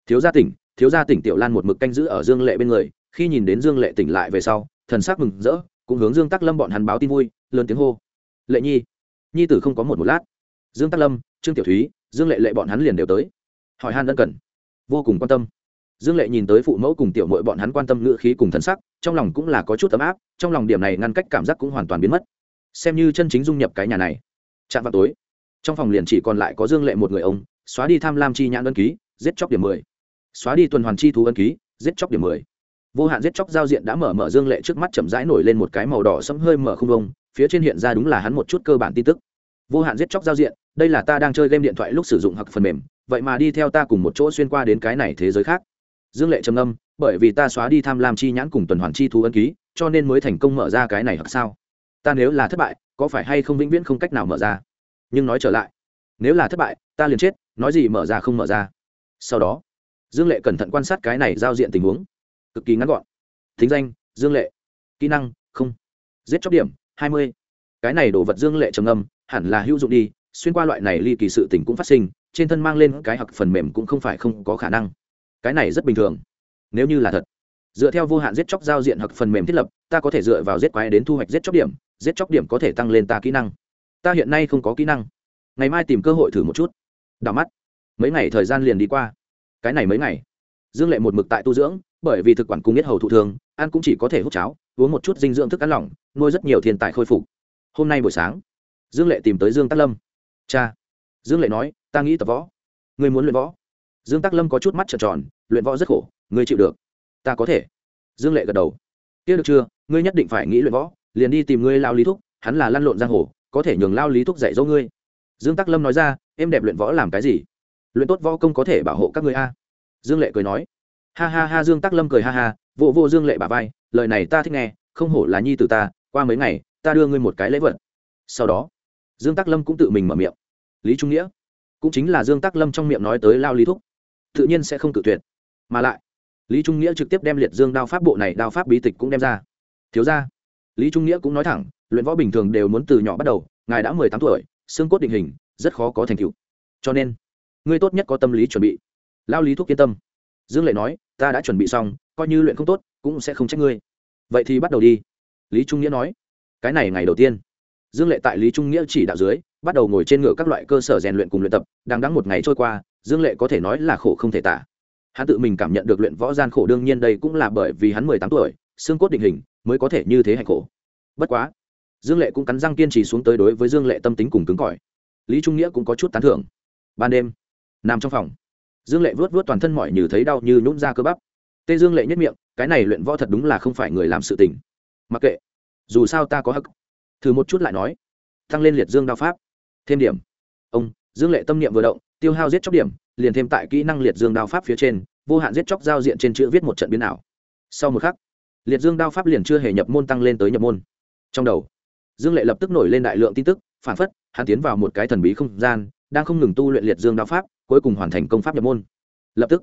Thiếu gia tỉnh, thiếu gia tỉnh tiểu lan một mực canh giữ ở dương lệ bên người, khi nhìn đến dương lệ tỉnh lại về sau, thần sắc mừng rỡ, cũng hướng dương tắc lâm bọn hắn báo tin vui, lớn tiếng hô. Lệ nhi. Nhi tử không có một một lát. Dương tắc lâm, trương tiểu thúy, dương lệ lệ bọn hắn liền đều tới. Hỏi han ân cần. Vô cùng quan tâm dương lệ nhìn tới phụ mẫu cùng tiểu mội bọn hắn quan tâm ngữ khí cùng thân sắc, trong lòng cũng là có chút ấm áp, trong lòng điểm này ngăn cách cảm giác cũng hoàn toàn biến mất. Xem như chân chính dung nhập cái nhà này. Chạm vào tối, trong phòng liền chỉ còn lại có dương lệ một người ông, xóa đi tham lam chi nhãn ân ký, giết chóc điểm mười. Xóa đi tuần hoàn chi thú ân ký, giết chóc điểm mười. Vô hạn giết chóc giao diện đã mở mở dương lệ trước mắt chậm rãi nổi lên một cái màu đỏ sẫm hơi mở không đông. phía trên hiện ra đúng là hắn một chút cơ bản tin tức. Vô hạn giết chóc giao diện, đây là ta đang chơi game điện thoại lúc sử dụng hoặc phần mềm, vậy mà đi theo ta cùng một chỗ xuyên qua đến cái này thế giới khác dương lệ trầm âm bởi vì ta xóa đi tham lam chi nhãn cùng tuần hoàn chi thú ân ký, cho nên mới thành công mở ra cái này hoặc sao? Ta nếu là thất bại, có phải hay không vĩnh viễn không cách nào mở ra? Nhưng nói trở lại, nếu là thất bại, ta liền chết, nói gì mở ra không mở ra. Sau đó, dương lệ cẩn thận quan sát cái này giao diện tình huống. Cực kỳ ngắn gọn. Thính danh, dương lệ. Kỹ năng, không. Giết chóc điểm, hai mươi. Cái này đổ vật dương lệ trầm âm hẳn là hữu dụng đi, xuyên qua loại này ly kỳ sự tình cũng phát sinh, trên thân mang lên cái hoặc phần mềm cũng không phải không có khả năng cái này rất bình thường. Nếu như là thật, dựa theo vô hạn giết chóc giao diện hoặc phần mềm thiết lập, ta có thể dựa vào giết quái đến thu hoạch giết chóc điểm, giết chóc điểm có thể tăng lên ta kỹ năng. Ta hiện nay không có kỹ năng. Ngày mai tìm cơ hội thử một chút. Đảo mắt. Mấy ngày thời gian liền đi qua. Cái này mấy ngày. Dương lệ một mực tại tu dưỡng, bởi vì thực quản cung biết hầu thụ thường, ăn cũng chỉ có thể hút cháo, uống một chút dinh dưỡng thức ăn lỏng, nuôi rất nhiều thiên tài khôi phục. Hôm nay buổi sáng, dương lệ tìm tới dương tắc lâm. Cha. Dương lệ nói, ta nghĩ tập võ. Ngươi muốn luyện võ? Dương tắc lâm có chút mắt trợn tròn, luyện võ rất khổ, ngươi chịu được. Ta có thể. Dương lệ gật đầu. Kia được chưa? Ngươi nhất định phải nghĩ luyện võ, liền đi tìm ngươi lao lý thúc, hắn là lăn lộn giang hồ, có thể nhường lao lý thúc dạy dỗ ngươi. Dương tắc lâm nói ra, em đẹp luyện võ làm cái gì? Luyện tốt võ công có thể bảo hộ các ngươi a. Dương lệ cười nói. Ha ha ha, dương tắc lâm cười ha ha, vô vô dương lệ bà vai, lời này ta thích nghe, không hổ là nhi từ ta, qua mấy ngày, ta đưa ngươi một cái lễ vật. Sau đó, dương tắc lâm cũng tự mình mở miệng. Lý trung nghĩa, cũng chính là dương tắc lâm trong miệng nói tới lao lý thúc tự nhiên sẽ không cự tuyệt. Mà lại, lý trung nghĩa trực tiếp đem liệt dương đao pháp bộ này đao pháp bí tịch cũng đem ra. Thiếu ra lý trung nghĩa cũng nói thẳng, luyện võ bình thường đều muốn từ nhỏ bắt đầu, ngài đã mười tám tuổi, xương cốt định hình, rất khó có thành tựu. Cho nên, ngươi tốt nhất có tâm lý chuẩn bị. Lao lý thúc yên tâm. Dương lệ nói, ta đã chuẩn bị xong, coi như luyện không tốt, cũng sẽ không trách ngươi. Vậy thì bắt đầu đi. Lý trung nghĩa nói, cái này ngày đầu tiên. Dương lệ tại lý trung nghĩa chỉ đạo dưới, bắt đầu ngồi trên ngựa các loại cơ sở rèn luyện cùng luyện tập, đang đắng một ngày trôi qua dương lệ có thể nói là khổ không thể tả. Hắn tự mình cảm nhận được luyện võ gian khổ đương nhiên đây cũng là bởi vì hắn mười tám tuổi, xương cốt định hình, mới có thể như thế hạnh khổ. Bất quá, dương lệ cũng cắn răng kiên trì xuống tới đối với dương lệ tâm tính cùng cứng cỏi. Lý trung nghĩa cũng có chút tán thưởng. Ban đêm, nằm trong phòng, dương lệ vuốt vuốt toàn thân mỏi như thấy đau như nhún ra cơ bắp. Tê dương lệ nhất miệng, cái này luyện võ thật đúng là không phải người làm sự tình. Mặc kệ, dù sao ta có hắc. Thử một chút lại nói. Tăng lên liệt dương đao pháp. Thêm điểm. Ông, dương lệ tâm niệm vừa động tiêu hao giết chóc điểm, liền thêm tại kỹ năng liệt dương đao pháp phía trên, vô hạn giết chóc giao diện trên chữ viết một trận biến ảo. Sau một khắc, liệt dương đao pháp liền chưa hề nhập môn tăng lên tới nhập môn. Trong đầu, dương lệ lập tức nổi lên đại lượng tin tức, phản phất, hắn tiến vào một cái thần bí không gian, đang không ngừng tu luyện liệt dương đao pháp, cuối cùng hoàn thành công pháp nhập môn. Lập tức,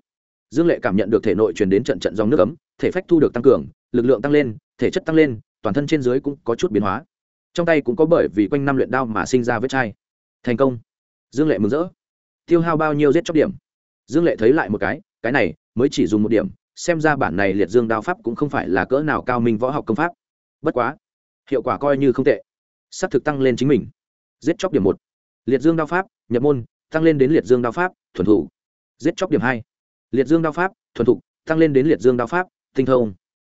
dương lệ cảm nhận được thể nội truyền đến trận trận dòng nước ấm, thể phách thu được tăng cường, lực lượng tăng lên, thể chất tăng lên, toàn thân trên dưới cũng có chút biến hóa. Trong tay cũng có bởi vì quanh năm luyện đao mà sinh ra vết chai. Thành công. Dương lệ mừng rỡ tiêu hao bao nhiêu giết chóc điểm. Dương lệ thấy lại một cái cái này, mới chỉ dùng một điểm, xem ra bản này liệt dương đao pháp cũng không phải là cỡ nào cao minh võ học công pháp. Bất quá, hiệu quả coi như không tệ. S á c thực tăng lên chính mình. Giết chóc điểm một. Liệt dương đao pháp, nhập môn, tăng lên đến liệt dương đao pháp, thuần thủ giết chóc điểm hai. Liệt dương đao pháp, thuần thục tăng lên đến liệt dương đao pháp, tinh thông.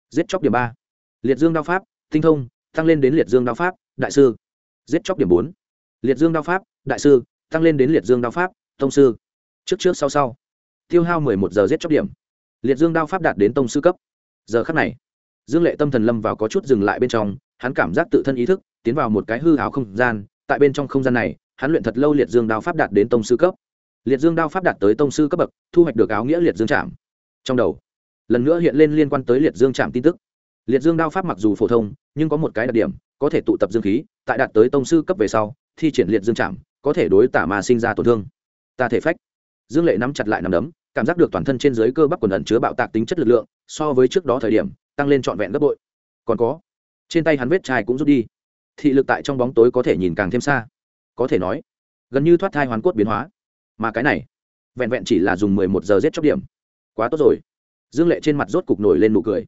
Giết chóc điểm ba. Liệt dương đao pháp, tinh thông, tăng lên đến liệt dương đao pháp, đại sư. Giết chóc điểm bốn. Liệt dương đao pháp, đại sư, tăng lên đến liệt dương đao pháp tông sư. Trước trước sau sau. Tiêu hao mười một giờ giết chóc điểm. Liệt dương đao pháp đạt đến tông sư cấp. Giờ khắc này, dương lệ tâm thần lâm vào có chút dừng lại bên trong, hắn cảm giác tự thân ý thức tiến vào một cái hư hào không gian, tại bên trong không gian này, hắn luyện thật lâu liệt dương đao pháp đạt đến tông sư cấp. Liệt dương đao pháp đạt tới tông sư cấp bậc, thu hoạch được áo nghĩa liệt dương trạm trong đầu, lần nữa hiện lên liên quan tới liệt dương trạm tin tức. Liệt dương đao pháp mặc dù phổ thông, nhưng có một cái đặc điểm, có thể tụ tập dương khí, tại đạt tới tông sư cấp về sau, thi triển liệt dương trạm có thể đối tả mà sinh ra tổn thương ta thể phách. Dương lệ nắm chặt lại nằm đấm, cảm giác được toàn thân trên dưới cơ bắp quần ẩn chứa bạo tạc tính chất lực lượng, so với trước đó thời điểm, tăng lên trọn vẹn gấp bội. Còn có, trên tay hắn vết chai cũng rút đi. Thị lực tại trong bóng tối có thể nhìn càng thêm xa. Có thể nói, gần như thoát thai hoàn cốt biến hóa. Mà cái này, vẹn vẹn chỉ là dùng mười một giờ giết chóc điểm. Quá tốt rồi. Dương lệ trên mặt rốt cục nổi lên nụ cười.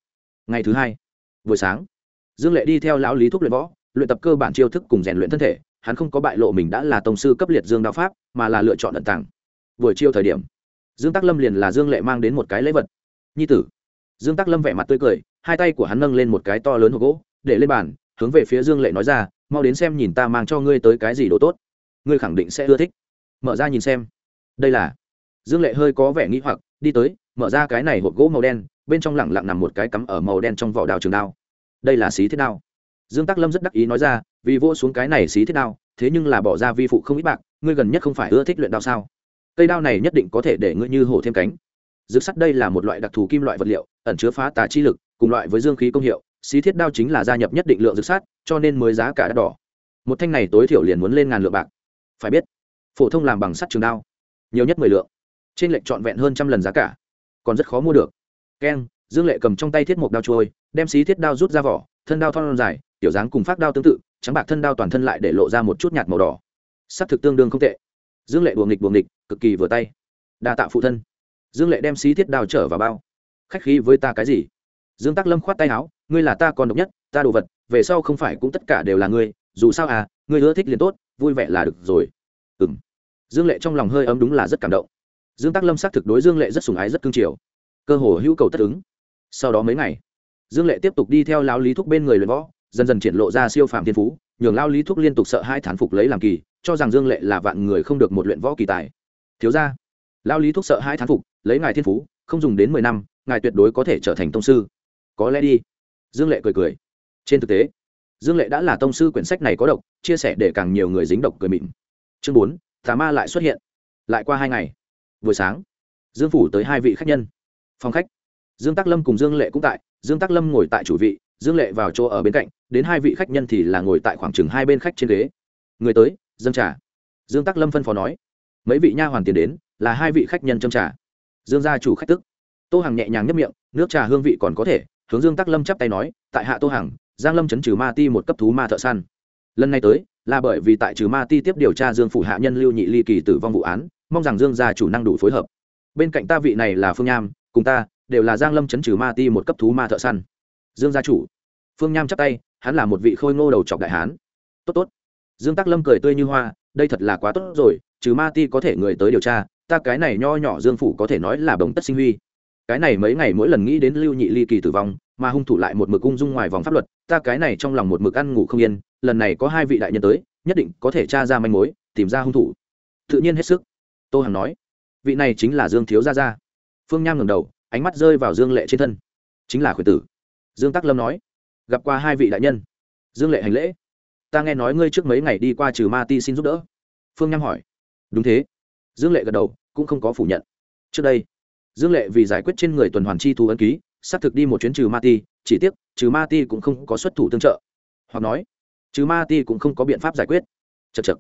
Ngày thứ hai, buổi sáng, dương lệ đi theo lão lý thúc luyện võ, luyện tập cơ bản chiêu thức cùng rèn luyện thân thể hắn không có bại lộ mình đã là tổng sư cấp liệt dương đạo pháp, mà là lựa chọn ẩn tàng. Buổi chiều thời điểm, dương tắc lâm liền là dương lệ mang đến một cái lễ vật. Nhi tử. Dương tắc lâm vẻ mặt tươi cười, hai tay của hắn nâng lên một cái to lớn hộp gỗ, để lên bàn, hướng về phía dương lệ nói ra, mau đến xem nhìn ta mang cho ngươi tới cái gì đồ tốt. Ngươi khẳng định sẽ ưa thích. Mở ra nhìn xem. Đây là dương lệ hơi có vẻ nghĩ hoặc, đi tới, mở ra cái này hộp gỗ màu đen, bên trong lẳng lặng nằm một cái cắm ở màu đen trong vỏ đào trường đao. Đây là xí thiết đao dương tắc lâm rất đắc ý nói ra, vì vô xuống cái này xí thiết đao, thế nhưng là bỏ ra vi phụ không ít bạc, ngươi gần nhất không phải ưa thích luyện đao sao? Cây đao này nhất định có thể để ngươi như hổ thêm cánh. Dược sắt đây là một loại đặc thù kim loại vật liệu, ẩn chứa phá tà chi lực, cùng loại với dương khí công hiệu, xí thiết đao chính là gia nhập nhất định lượng dược sắt, cho nên mới giá cả đắt đỏ. Một thanh này tối thiểu liền muốn lên ngàn lượng bạc. Phải biết, phổ thông làm bằng sắt trường đao, nhiều nhất mười lượng, trên lệnh trọn vẹn hơn trăm lần giá cả, còn rất khó mua được. Keng, dương lệ cầm trong tay thiết mục đao trôi, đem xí thiết đao rút ra vỏ thân đao thon dài, tiểu dáng cùng phát đao tương tự, trắng bạc thân đao toàn thân lại để lộ ra một chút nhạt màu đỏ. S thực tương đương không tệ. Dương lệ buồng nghịch buồng nghịch, cực kỳ vừa tay. Đa tạ phụ thân. Dương lệ đem xí thiết đao trở vào bao. Khách khí với ta cái gì? Dương tắc lâm khoát tay áo, ngươi là ta còn độc nhất, ta đồ vật, về sau không phải cũng tất cả đều là ngươi, dù sao à ngươi ưa thích liền tốt, vui vẻ là được rồi. Ừ m dương lệ trong lòng hơi ấm đúng là rất cảm động. Dương tắc lâm xác thực đối dương lệ rất sùng ái rất cương triều cơ hồ hữu cầu tất ứng. Sau đó mấy ngày dương lệ tiếp tục đi theo lao lý thúc bên người luyện võ, dần dần triển lộ ra siêu phàm thiên phú, nhường lao lý thúc liên tục sợ hai thán phục lấy làm kỳ, cho rằng dương lệ là vạn người không được một luyện võ kỳ tài. Thiếu ra lao lý thúc sợ hai thán phục, lấy ngài thiên phú, không dùng đến mười năm, ngài tuyệt đối có thể trở thành tông sư. Có lẽ đi. Dương lệ cười cười. Trên thực tế, dương lệ đã là tông sư quyển sách này có độc, chia sẻ để càng nhiều người dính độc cười mịn. Chương bốn, tà ma lại xuất hiện. Lại qua hai ngày. Buổi sáng, dương phủ tới hai vị khách nhân. Phòng khách, dương tắc lâm cùng dương lệ cũng tại dương tắc lâm ngồi tại chủ vị, dương lệ vào chỗ ở bên cạnh, đến hai vị khách nhân thì là ngồi tại khoảng chừng hai bên khách trên ghế. Người tới, dâng trà. Dương tắc lâm phân phó nói. Mấy vị nha hoàn tiền đến, là hai vị khách nhân châm trà. Dương gia chủ khách tức. Tô hằng nhẹ nhàng nhấp miệng, nước trà hương vị còn có thể, hướng dương tắc lâm chắp tay nói, tại hạ tô hằng, giang lâm chấn trừ ma ti một cấp thú ma thợ săn. Lần này tới, là bởi vì tại trừ ma ti tiếp điều tra dương phủ hạ nhân lưu nhị ly kỳ tử vong vụ án, mong rằng dương gia chủ năng đủ phối hợp. Bên cạnh ta vị này là phương nham, cùng ta đều là giang lâm chấn trừ ma ti một cấp thú ma thợ săn. Dương gia chủ. Phương nham chắp tay, hắn là một vị khôi ngô đầu chọc đại hán. Tốt tốt. Dương tắc lâm cười tươi như hoa, đây thật là quá tốt rồi, trừ ma ti có thể người tới điều tra, ta cái này nho nhỏ dương phủ có thể nói là bồng tất sinh huy. Cái này mấy ngày mỗi lần nghĩ đến lưu nhị ly kỳ tử vong, mà hung thủ lại một mực ung dung ngoài vòng pháp luật, ta cái này trong lòng một mực ăn ngủ không yên, lần này có hai vị đại nhân tới, nhất định có thể tra ra manh mối, tìm ra hung thủ. Tự nhiên hết sức. Tô hằng nói, vị này chính là dương thiếu gia gia. Phương nham ngẩng đầu ánh mắt rơi vào dương lệ trên thân. Chính là khuyển tử. Dương tắc lâm nói, gặp qua hai vị đại nhân. Dương lệ hành lễ. Ta nghe nói ngươi trước mấy ngày đi qua trừ ma ti xin giúp đỡ. Phương nham hỏi. Đúng thế. Dương lệ gật đầu, cũng không có phủ nhận. Trước đây, dương lệ vì giải quyết trên người tuần hoàn chi thú ấn ký, xác thực đi một chuyến trừ ma ti, chỉ tiếc, trừ ma ti cũng không có xuất thủ tương trợ. Hoặc nói, trừ ma ti cũng không có biện pháp giải quyết. Chật chật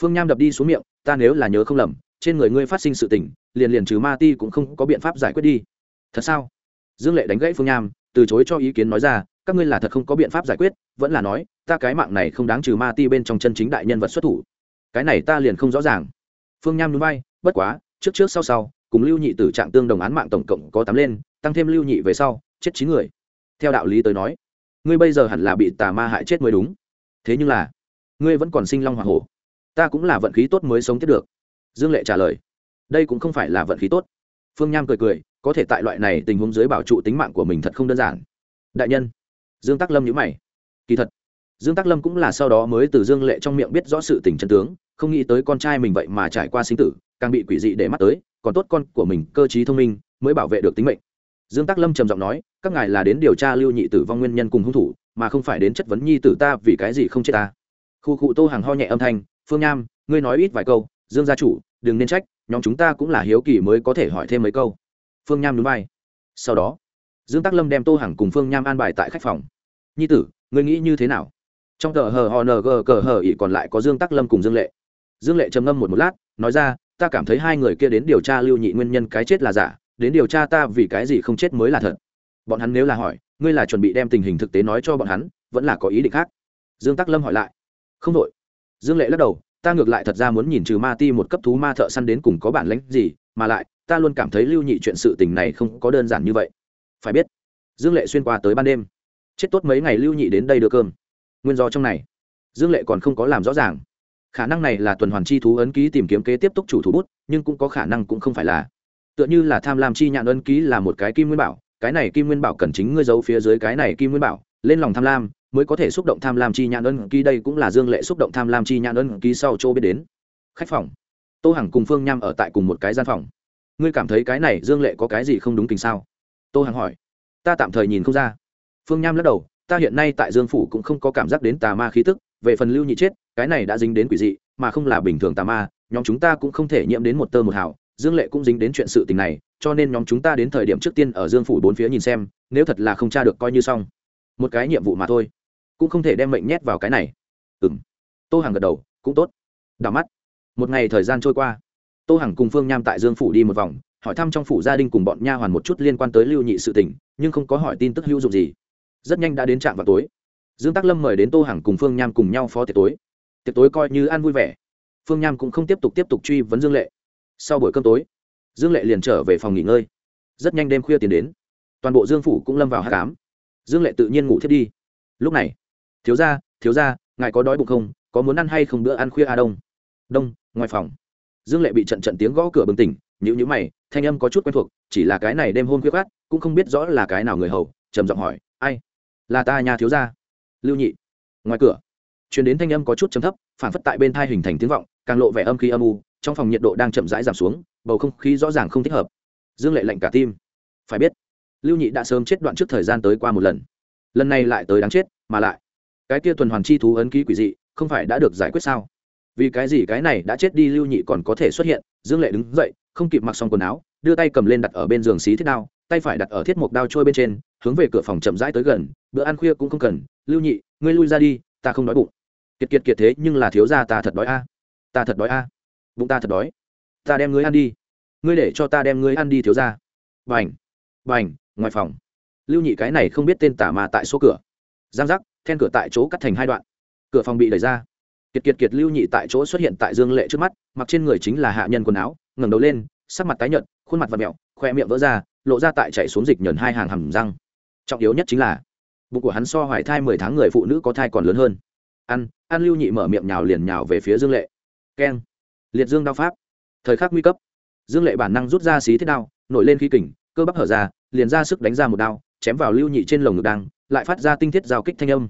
phương nham đập đi xuống miệng, ta nếu là nhớ không lầm, trên người ngươi phát sinh sự tình, liền liền trừ ma ti cũng không có biện pháp giải quyết đi thật sao? Dương lệ đánh gãy phương nham, từ chối cho ý kiến nói ra, các ngươi là thật không có biện pháp giải quyết, vẫn là nói, ta cái mạng này không đáng trừ ma ti bên trong chân chính đại nhân vật xuất thủ. Cái này ta liền không rõ ràng. Phương nham núi bay bất quá, trước trước sau sau, cùng lưu nhị tử trạng tương đồng án mạng tổng cộng có tám lên, tăng thêm lưu nhị về sau, chết chín người. Theo đạo lý tới nói, ngươi bây giờ hẳn là bị tà ma hại chết mới đúng. Thế nhưng là, ngươi vẫn còn sinh long hoa hổ. Ta cũng là vận khí tốt mới sống tiếp được. Dương lệ trả lời, đây cũng không phải là vận khí tốt. Phương nham cười cười có thể tại loại này tình huống dưới bảo trụ tính mạng của mình thật không đơn giản. Đại nhân, dương tắc lâm nhữ mày. Kỳ thật, dương tắc lâm cũng là sau đó mới từ dương lệ trong miệng biết rõ sự tình chân tướng, không nghĩ tới con trai mình vậy mà trải qua sinh tử, càng bị quỷ dị để mắt tới, còn tốt con của mình cơ t thông minh mới bảo vệ được tính mệnh. Dương tắc lâm trầm giọng nói, các ngài là đến điều tra lưu nhị tử vong nguyên nhân cùng hung thủ, mà không phải đến chất vấn nhi tử ta vì cái gì không chết ta. Khu cụ tô hàng ho nhẹ âm thanh, phương nham, ngươi nói ít vài câu, dương gia chủ, đừng nên trách, nhóm chúng ta cũng là hiếu kỳ mới có thể hỏi thêm mấy câu phương nham núi vai. Sau đó, dương tắc lâm đem tô hằng cùng phương nham an bài tại khách phòng. Nhi tử, ngươi nghĩ như thế nào? Trong tờ hờ hò ng cờ hờ ỉ còn lại có dương tắc lâm cùng dương lệ. Dương lệ trầm ngâm một một lát, nói ra, ta cảm thấy hai người kia đến điều tra lưu nhị nguyên nhân cái chết là giả, đến điều tra ta vì cái gì không chết mới là thật. Bọn hắn nếu là hỏi, ngươi là chuẩn bị đem tình hình thực tế nói cho bọn hắn, vẫn là có ý định khác? Dương tắc lâm hỏi lại. Không đội dương lệ lắc đầu, ta ngược lại thật ra muốn nhìn trừ ma ti một cấp thú ma thợ săn đến cùng có bản lãnh gì mà lại, ta luôn cảm thấy lưu nhị chuyện sự tình này không có đơn giản như vậy. Phải biết, dương lệ xuyên qua tới ban đêm, chết tốt mấy ngày lưu nhị đến đây đưa cơm. Nguyên do trong này, dương lệ còn không có làm rõ ràng. Khả năng này là tuần hoàn chi thú ấn ký tìm kiếm kế tiếp tục chủ thủ bút, nhưng cũng có khả năng cũng không phải là. Tựa như là tham lam chi nhạn ấn ký là một cái kim nguyên bảo, cái này kim nguyên bảo cần chính ngươi giấu phía dưới cái này kim nguyên bảo, lên lòng tham lam, mới có thể xúc động tham lam chi nhãn ấn ký, đây cũng là dương lệ xúc động tham lam chi nhãn ấn ký sau chỗ biết đến. Khách phòng tô hằng cùng phương nham ở tại cùng một cái gian phòng. Ngươi cảm thấy cái này dương lệ có cái gì không đúng tình sao? Tô hằng hỏi. Ta tạm thời nhìn không ra. Phương nham lắc đầu, ta hiện nay tại dương phủ cũng không có cảm giác đến tà ma khí tức, về phần lưu nhị chết, cái này đã dính đến quỷ dị, mà không là bình thường tà ma, nhóm chúng ta cũng không thể nhiễm đến một tơ một hào, dương lệ cũng dính đến chuyện sự tình này, cho nên nhóm chúng ta đến thời điểm trước tiên ở dương phủ bốn phía nhìn xem, nếu thật là không tra được coi như xong. Một cái nhiệm vụ mà thôi. Cũng không thể đem mệnh nhét vào cái này. Ừ m tô hàng gật đầu, cũng tốt. Đào mắt một ngày thời gian trôi qua. Tô hằng cùng phương nham tại dương phủ đi một vòng, hỏi thăm trong phủ gia đình cùng bọn nha hoàn một chút liên quan tới lưu nhị sự tình, nhưng không có hỏi tin tức hữu dụng gì. Rất nhanh đã đến trạm vào tối. Dương tắc lâm mời đến tô hằng cùng phương nham cùng nhau phó tiệc tối. Tiệc tối coi như ăn vui vẻ. Phương nham cũng không tiếp tục tiếp tục truy vấn dương lệ. Sau buổi cơm tối, dương lệ liền trở về phòng nghỉ ngơi. Rất nhanh đêm khuya tiến đến. Toàn bộ dương phủ cũng lâm vào hát cám dương lệ tự nhiên ngủ thiết đi. Lúc này, thiếu ra thiếu ra ngài có đói bụng không? Có muốn ăn hay không bữa ăn khuya à đông? Đông ngoài phòng. Dương lệ bị trận trận tiếng gõ cửa bừng tỉnh nhữ nhữ mày, thanh âm có chút quen thuộc, chỉ là cái này đêm hôn khuya khát cũng không biết rõ là cái nào người hầu, trầm giọng hỏi, ai? Là ta nhà thiếu gia? Lưu nhị. Ngoài cửa chuyển đến thanh âm có chút chấm thấp phản phất tại bên thai hình thành tiếng vọng, càng lộ vẻ âm khí âm u, trong phòng nhiệt độ đang chậm rãi giảm xuống, bầu không khí rõ ràng không thích hợp. Dương lệ lạnh cả tim. Phải biết, lưu nhị đã sớm chết đoạn trước thời gian tới qua một lần. Lần này lại tới đáng chết, mà lại, cái kia tuần hoàn chi thú ấn ký quỷ dị, không phải đã được giải quyết sao? Vì cái gì cái này đã chết đi lưu nhị còn có thể xuất hiện, dương lệ đứng dậy, không kịp mặc xong quần áo, đưa tay cầm lên đặt ở bên giường xí thiết đao, tay phải đặt ở thiết mộc đao trôi bên trên, hướng về cửa phòng chậm rãi tới gần, bữa ăn khuya cũng không cần, lưu nhị, ngươi lui ra đi, ta không đói bụng. Kiệt kiệt kiệt thế, nhưng là thiếu gia ta thật đói a, ta thật đói a, bụng ta thật đói, ta đem ngươi ăn đi, ngươi để cho ta đem ngươi ăn đi thiếu gia. Bành bành, ngoài phòng, lưu nhị cái này không biết tên tả mà tại số cửa. Giang giác, then cửa tại chỗ cắt thành hai đoạn. Cửa phòng bị đẩy ra kiệt kiệt kiệt lưu nhị tại chỗ xuất hiện tại dương lệ trước mắt, mặc trên người chính là hạ nhân quần áo, ngẩng đầu lên, sắc mặt tái nhợt, khuôn mặt và mẹo khoe miệng vỡ ra, lộ ra tại chạy xuống dịch nhờn hai hàng hầm răng. Trọng yếu nhất chính là, bụng của hắn so hoài thai mười tháng người phụ nữ có thai còn lớn hơn. Ăn ăn lưu nhị mở miệng nhào liền nhào về phía dương lệ. Keng. Liệt dương đao pháp. Thời khắc nguy cấp. Dương lệ bản năng rút ra xí thiết đao, nổi lên khí kình, cơ bắp hở ra, liền ra sức đánh ra một đao, chém vào lưu nhị trên lồng ngực đang, lại phát ra tinh thiết giao kích thanh âm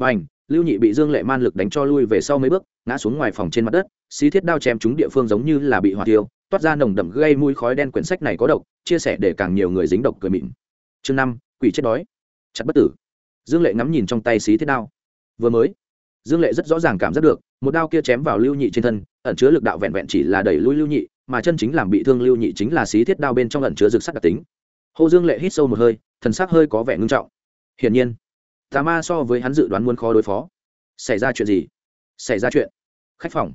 b à n h lưu nhị bị dương lệ man lực đánh cho lui về sau mấy bước, ngã xuống ngoài phòng trên mặt đất, xí thiết đao chém chúng địa phương giống như là bị hỏa tiêu toát ra nồng đậm gây mùi khói đen quyển sách này có độc, chia sẻ để càng nhiều người dính độc cười mịn. Chương năm, quỷ chết đói. Chặt bất tử. Dương lệ ngắm nhìn trong tay xí thiết đao. Vừa mới, dương lệ rất rõ ràng cảm giác được, một đao kia chém vào lưu nhị trên thân, ẩn chứa lực đạo vẹn vẹn chỉ là đẩy lui lưu nhị, mà chân chính làm bị thương lưu nhị chính là xí thiết đao bên trong ẩn chứa rực sắc đặc tính. Hồ dương lệ hít sâu một hơi, thần sắc hơi có vẻ ngưng trọng. Hiển nhiên tà ma so với hắn dự đoán muốn khó đối phó. Xảy ra chuyện gì? Xảy ra chuyện. Khách phòng.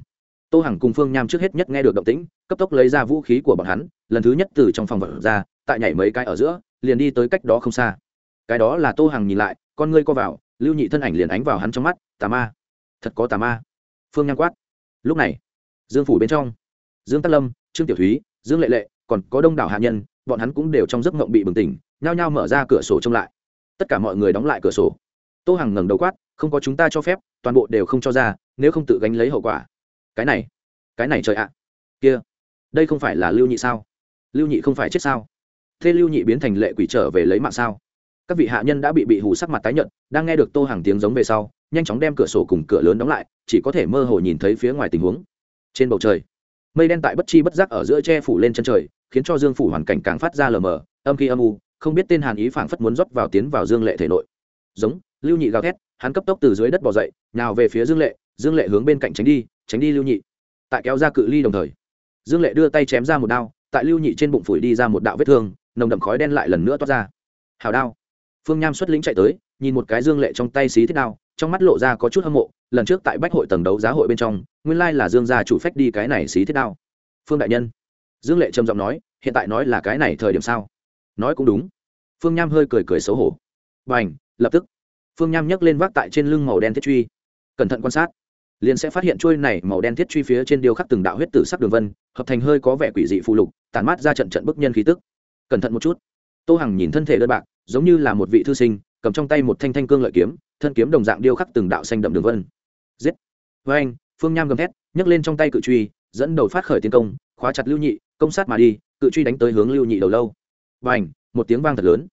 Tô hằng cùng phương nham trước hết nhất nghe được động tĩnh, cấp tốc lấy ra vũ khí của bọn hắn, lần thứ nhất từ trong phòng vật ra, tại nhảy mấy cái ở giữa, liền đi tới cách đó không xa. Cái đó là tô hằng nhìn lại, con ngươi co vào, lưu nhị thân ảnh liền ánh vào hắn trong mắt, tà ma. Thật có tà ma. Phương nham quát. Lúc này, dương phủ bên trong, dương tắc lâm, trương tiểu thúy, dương lệ lệ, còn có đông đảo hạ nhân, bọn hắn cũng đều trong giấc mộng bị bừng tỉnh, nhao nhao mở ra cửa sổ trông lại. Tất cả mọi người đóng lại cửa sổ tô hằng ngẩng đầu quát, không có chúng ta cho phép, toàn bộ đều không cho ra, nếu không tự gánh lấy hậu quả. Cái này cái này trời ạ, kia, đây không phải là lưu nhị sao? Lưu nhị không phải chết sao? Thế lưu nhị biến thành lệ quỷ trở về lấy mạng sao? Các vị hạ nhân đã bị bị hù sắc mặt tái nhợt, đang nghe được tô hàng tiếng giống về sau, nhanh chóng đem cửa sổ cùng cửa lớn đóng lại, chỉ có thể mơ hồ nhìn thấy phía ngoài tình huống. Trên bầu trời, mây đen tại bất chi bất giác ở giữa che phủ lên chân trời, khiến cho dương phủ hoàn cảnh càng phát ra lờ mờ, âm khi âm u, không biết tên hàn ý phảng phất muốn rót vào tiến vào dương lệ thể nội. Giống lưu nhị gào thét, hắn cấp tốc từ dưới đất bỏ dậy, nào về phía dương lệ dương lệ hướng bên cạnh tránh đi tránh đi lưu nhị. Tại kéo ra cự ly đồng thời, dương lệ đưa tay chém ra một đao, tại lưu nhị trên bụng phủi đi ra một đạo vết thương, nồng đậm khói đen lại lần nữa toát ra. Hào đao. Phương nham xuất lĩnh chạy tới, nhìn một cái dương lệ trong tay xí thiết đao, trong mắt lộ ra có chút hâm mộ, lần trước tại bách hội tầng đấu giá hội bên trong, nguyên lai là dương gia chủ phách đi cái này xí thiết đao. Phương đại nhân. Dương lệ trầm giọng nói, hiện tại nói là cái này thời điểm sao? Nói cũng đúng. Phương nham hơi cười cười xấu hổ. B à n h lập tức phương nham nhấc lên vác tại trên lưng màu đen thiết truy. Cẩn thận quan sát, liền sẽ phát hiện chuôi này màu đen thiết truy phía trên điêu khắc từng đạo huyết tử sắc đường vân, hợp thành hơi có vẻ quỷ dị phụ lục tàn mát ra trận trận bức nhân khí tức. Cẩn thận một chút. Tô hằng nhìn thân thể đơn bạc, giống như là một vị thư sinh, cầm trong tay một thanh thanh cương lợi kiếm, thân kiếm đồng dạng điêu khắc từng đạo xanh đậm đường vân. Giết. Với anh, phương nham gầm thét, nhấc lên trong tay cự truy, dẫn đầu phát khởi tiến công, khóa chặt lưu nhị, công sát mà đi, cự truy đánh tới hướng lưu nhị đầu lâu. Và ảnh một tiếng vang thật lớn.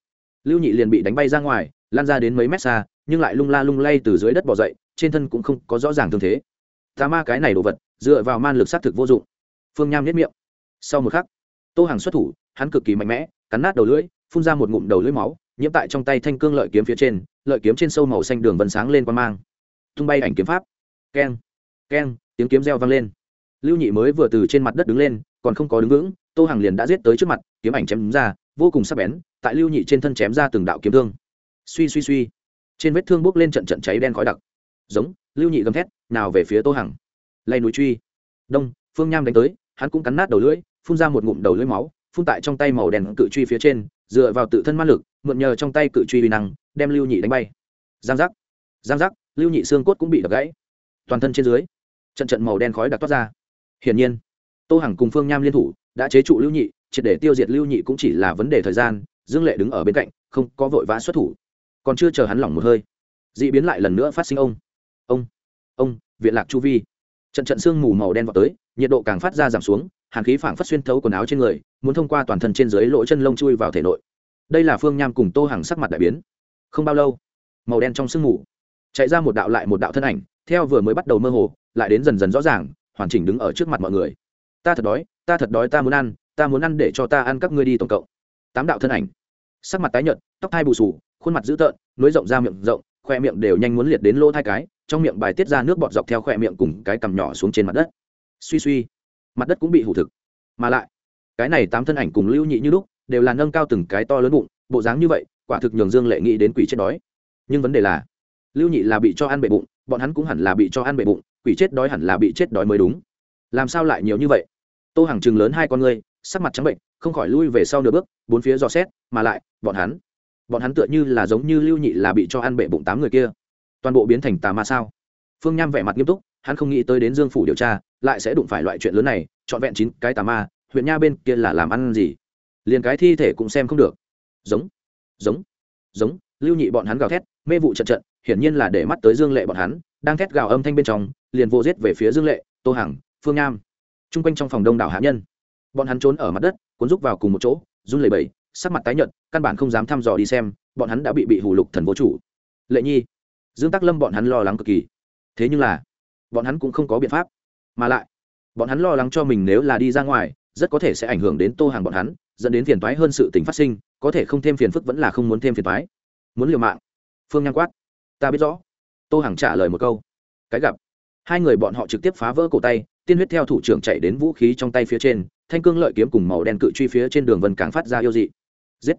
Lưu nhị liền bị đánh bay ra ngoài lan ra đến mấy mét xa, nhưng lại lung la lung lay từ dưới đất bỏ dậy, trên thân cũng không có rõ ràng thương thế. Tà ma cái này đồ vật, dựa vào man lực xác thực vô dụng. Phương nham nhất miệng. Sau một khắc, tô hàng xuất thủ, hắn cực kỳ mạnh mẽ, cắn nát đầu lưỡi, phun ra một ngụm đầu lưỡi máu, nhiễm tại trong tay thanh cương lợi kiếm phía trên, lợi kiếm trên sâu màu xanh đường vân sáng lên qua mang. Tung bay ảnh kiếm pháp. Keng keng, tiếng kiếm reo vang lên. Lưu nhị mới vừa từ trên mặt đất đứng lên, còn không có đứng vững, tô hàng liền đã giết tới trước mặt, kiếm ảnh chém ra, vô cùng sắc bén, tại lưu nhị trên thân chém ra từng đạo kiếm thương suy suy suy. Trên vết thương bốc lên trận trận cháy đen khói đặc. Giống, lưu nhị gầm thét, nào về phía tô hằng. Lay núi truy. Đông, phương nham đánh tới, hắn cũng cắn nát đầu lưỡi, phun ra một ngụm đầu lưỡi máu, phun tại trong tay màu đen cự truy phía trên, dựa vào tự thân man lực, mượn nhờ trong tay cự truy uy năng, đem lưu nhị đánh bay. Giang giác giang giác, lưu nhị xương cốt cũng bị đập gãy. Toàn thân trên dưới, trận trận màu đen khói đặc toát ra. Hiển nhiên, tô hằng cùng phương nham liên thủ, đã chế trụ lưu nhị, triệt để tiêu diệt lưu nhị cũng chỉ là vấn đề thời gian, dương lệ đứng ở bên cạnh, không có vội vã xuất thủ còn chưa chờ hắn lỏng một hơi, d ị biến lại lần nữa phát sinh ông ông ông, viện lạc chu vi. Trận trận sương mù màu đen vào tới, nhiệt độ càng phát ra giảm xuống, hàn khí phảng phất xuyên thấu quần áo trên người, muốn thông qua toàn thân trên dưới lỗ chân lông chui vào thể nội. Đây là phương nham cùng tô hàng sắc mặt đại biến. Không bao lâu, màu đen trong sương mù chạy ra một đạo lại một đạo thân ảnh, theo vừa mới bắt đầu mơ hồ, lại đến dần dần rõ ràng, hoàn chỉnh đứng ở trước mặt mọi người. Ta thật đói, ta thật đói, ta muốn ăn, ta muốn ăn để cho ta ăn các ngươi đi tổng cộng. Tám đạo thân ảnh, sắc mặt tái nhợt, tóc hai bù sù khuôn mặt dữ tợn, nối rộng ra miệng rộng, khoe miệng đều nhanh muốn liệt đến lỗ thai cái, trong miệng bài tiết ra nước bọt dọc theo khoe miệng cùng cái cằm nhỏ xuống trên mặt đất. Suy suy, mặt đất cũng bị hủ thực. Mà lại, cái này tám thân ảnh cùng lưu nhị như lúc đều là nâng cao từng cái to lớn bụng, bộ dáng như vậy, quả thực nhường dương lệ nghĩ đến quỷ chết đói. Nhưng vấn đề là, lưu nhị là bị cho ăn bệ bụng, bọn hắn cũng hẳn là bị cho ăn bệ bụng, quỷ chết đói hẳn là bị chết đói mới đúng. Làm sao lại nhiều như vậy? Tô hàng chừng lớn hai con ngươi sắc mặt trắng bệnh, không khỏi lui về sau nửa bước, bốn phía dò xét, mà lại, bọn hắn bọn hắn tựa như là giống như lưu nhị là bị cho ăn bệ bụng tám người kia. Toàn bộ biến thành tà ma sao? Phương nham vẻ mặt nghiêm túc, hắn không nghĩ tới đến dương phủ điều tra, lại sẽ đụng phải loại chuyện lớn này, trọn vẹn chín cái tà ma, huyện nha bên kia là làm ăn gì? Liền cái thi thể cũng xem không được. Giống giống giống, lưu nhị bọn hắn gào thét, mê vụ trận trận, hiển nhiên là để mắt tới dương lệ bọn hắn, đang thét gào âm thanh bên trong, liền vô giết về phía dương lệ, tô hằng, phương nham. T r u n g quanh trong phòng đông đảo hạ nhân, bọn hắn trốn ở mặt đất, cuốn rúc vào cùng một chỗ, run lẩy bẩy sắc mặt tái nhợt, căn bản không dám thăm dò đi xem, bọn hắn đã bị bị hủ lục thần vô chủ. Lệ nhi, dương tắc lâm bọn hắn lo lắng cực kỳ. Thế nhưng là, bọn hắn cũng không có biện pháp. Mà lại, bọn hắn lo lắng cho mình nếu là đi ra ngoài, rất có thể sẽ ảnh hưởng đến tô hàng bọn hắn, dẫn đến phiền toái hơn sự tình phát sinh, có thể không thêm phiền phức vẫn là không muốn thêm phiền toái. Muốn liều mạng. Phương nhang quát. Ta biết rõ. Tô hàng trả lời một câu. Cái gặp, hai người bọn họ trực tiếp phá vỡ cổ tay, tiên huyết theo thủ trưởng chạy đến vũ khí trong tay phía trên, thanh cương lợi kiếm cùng màu đen cự truy phía trên đường vân càng phát ra yêu dị giết.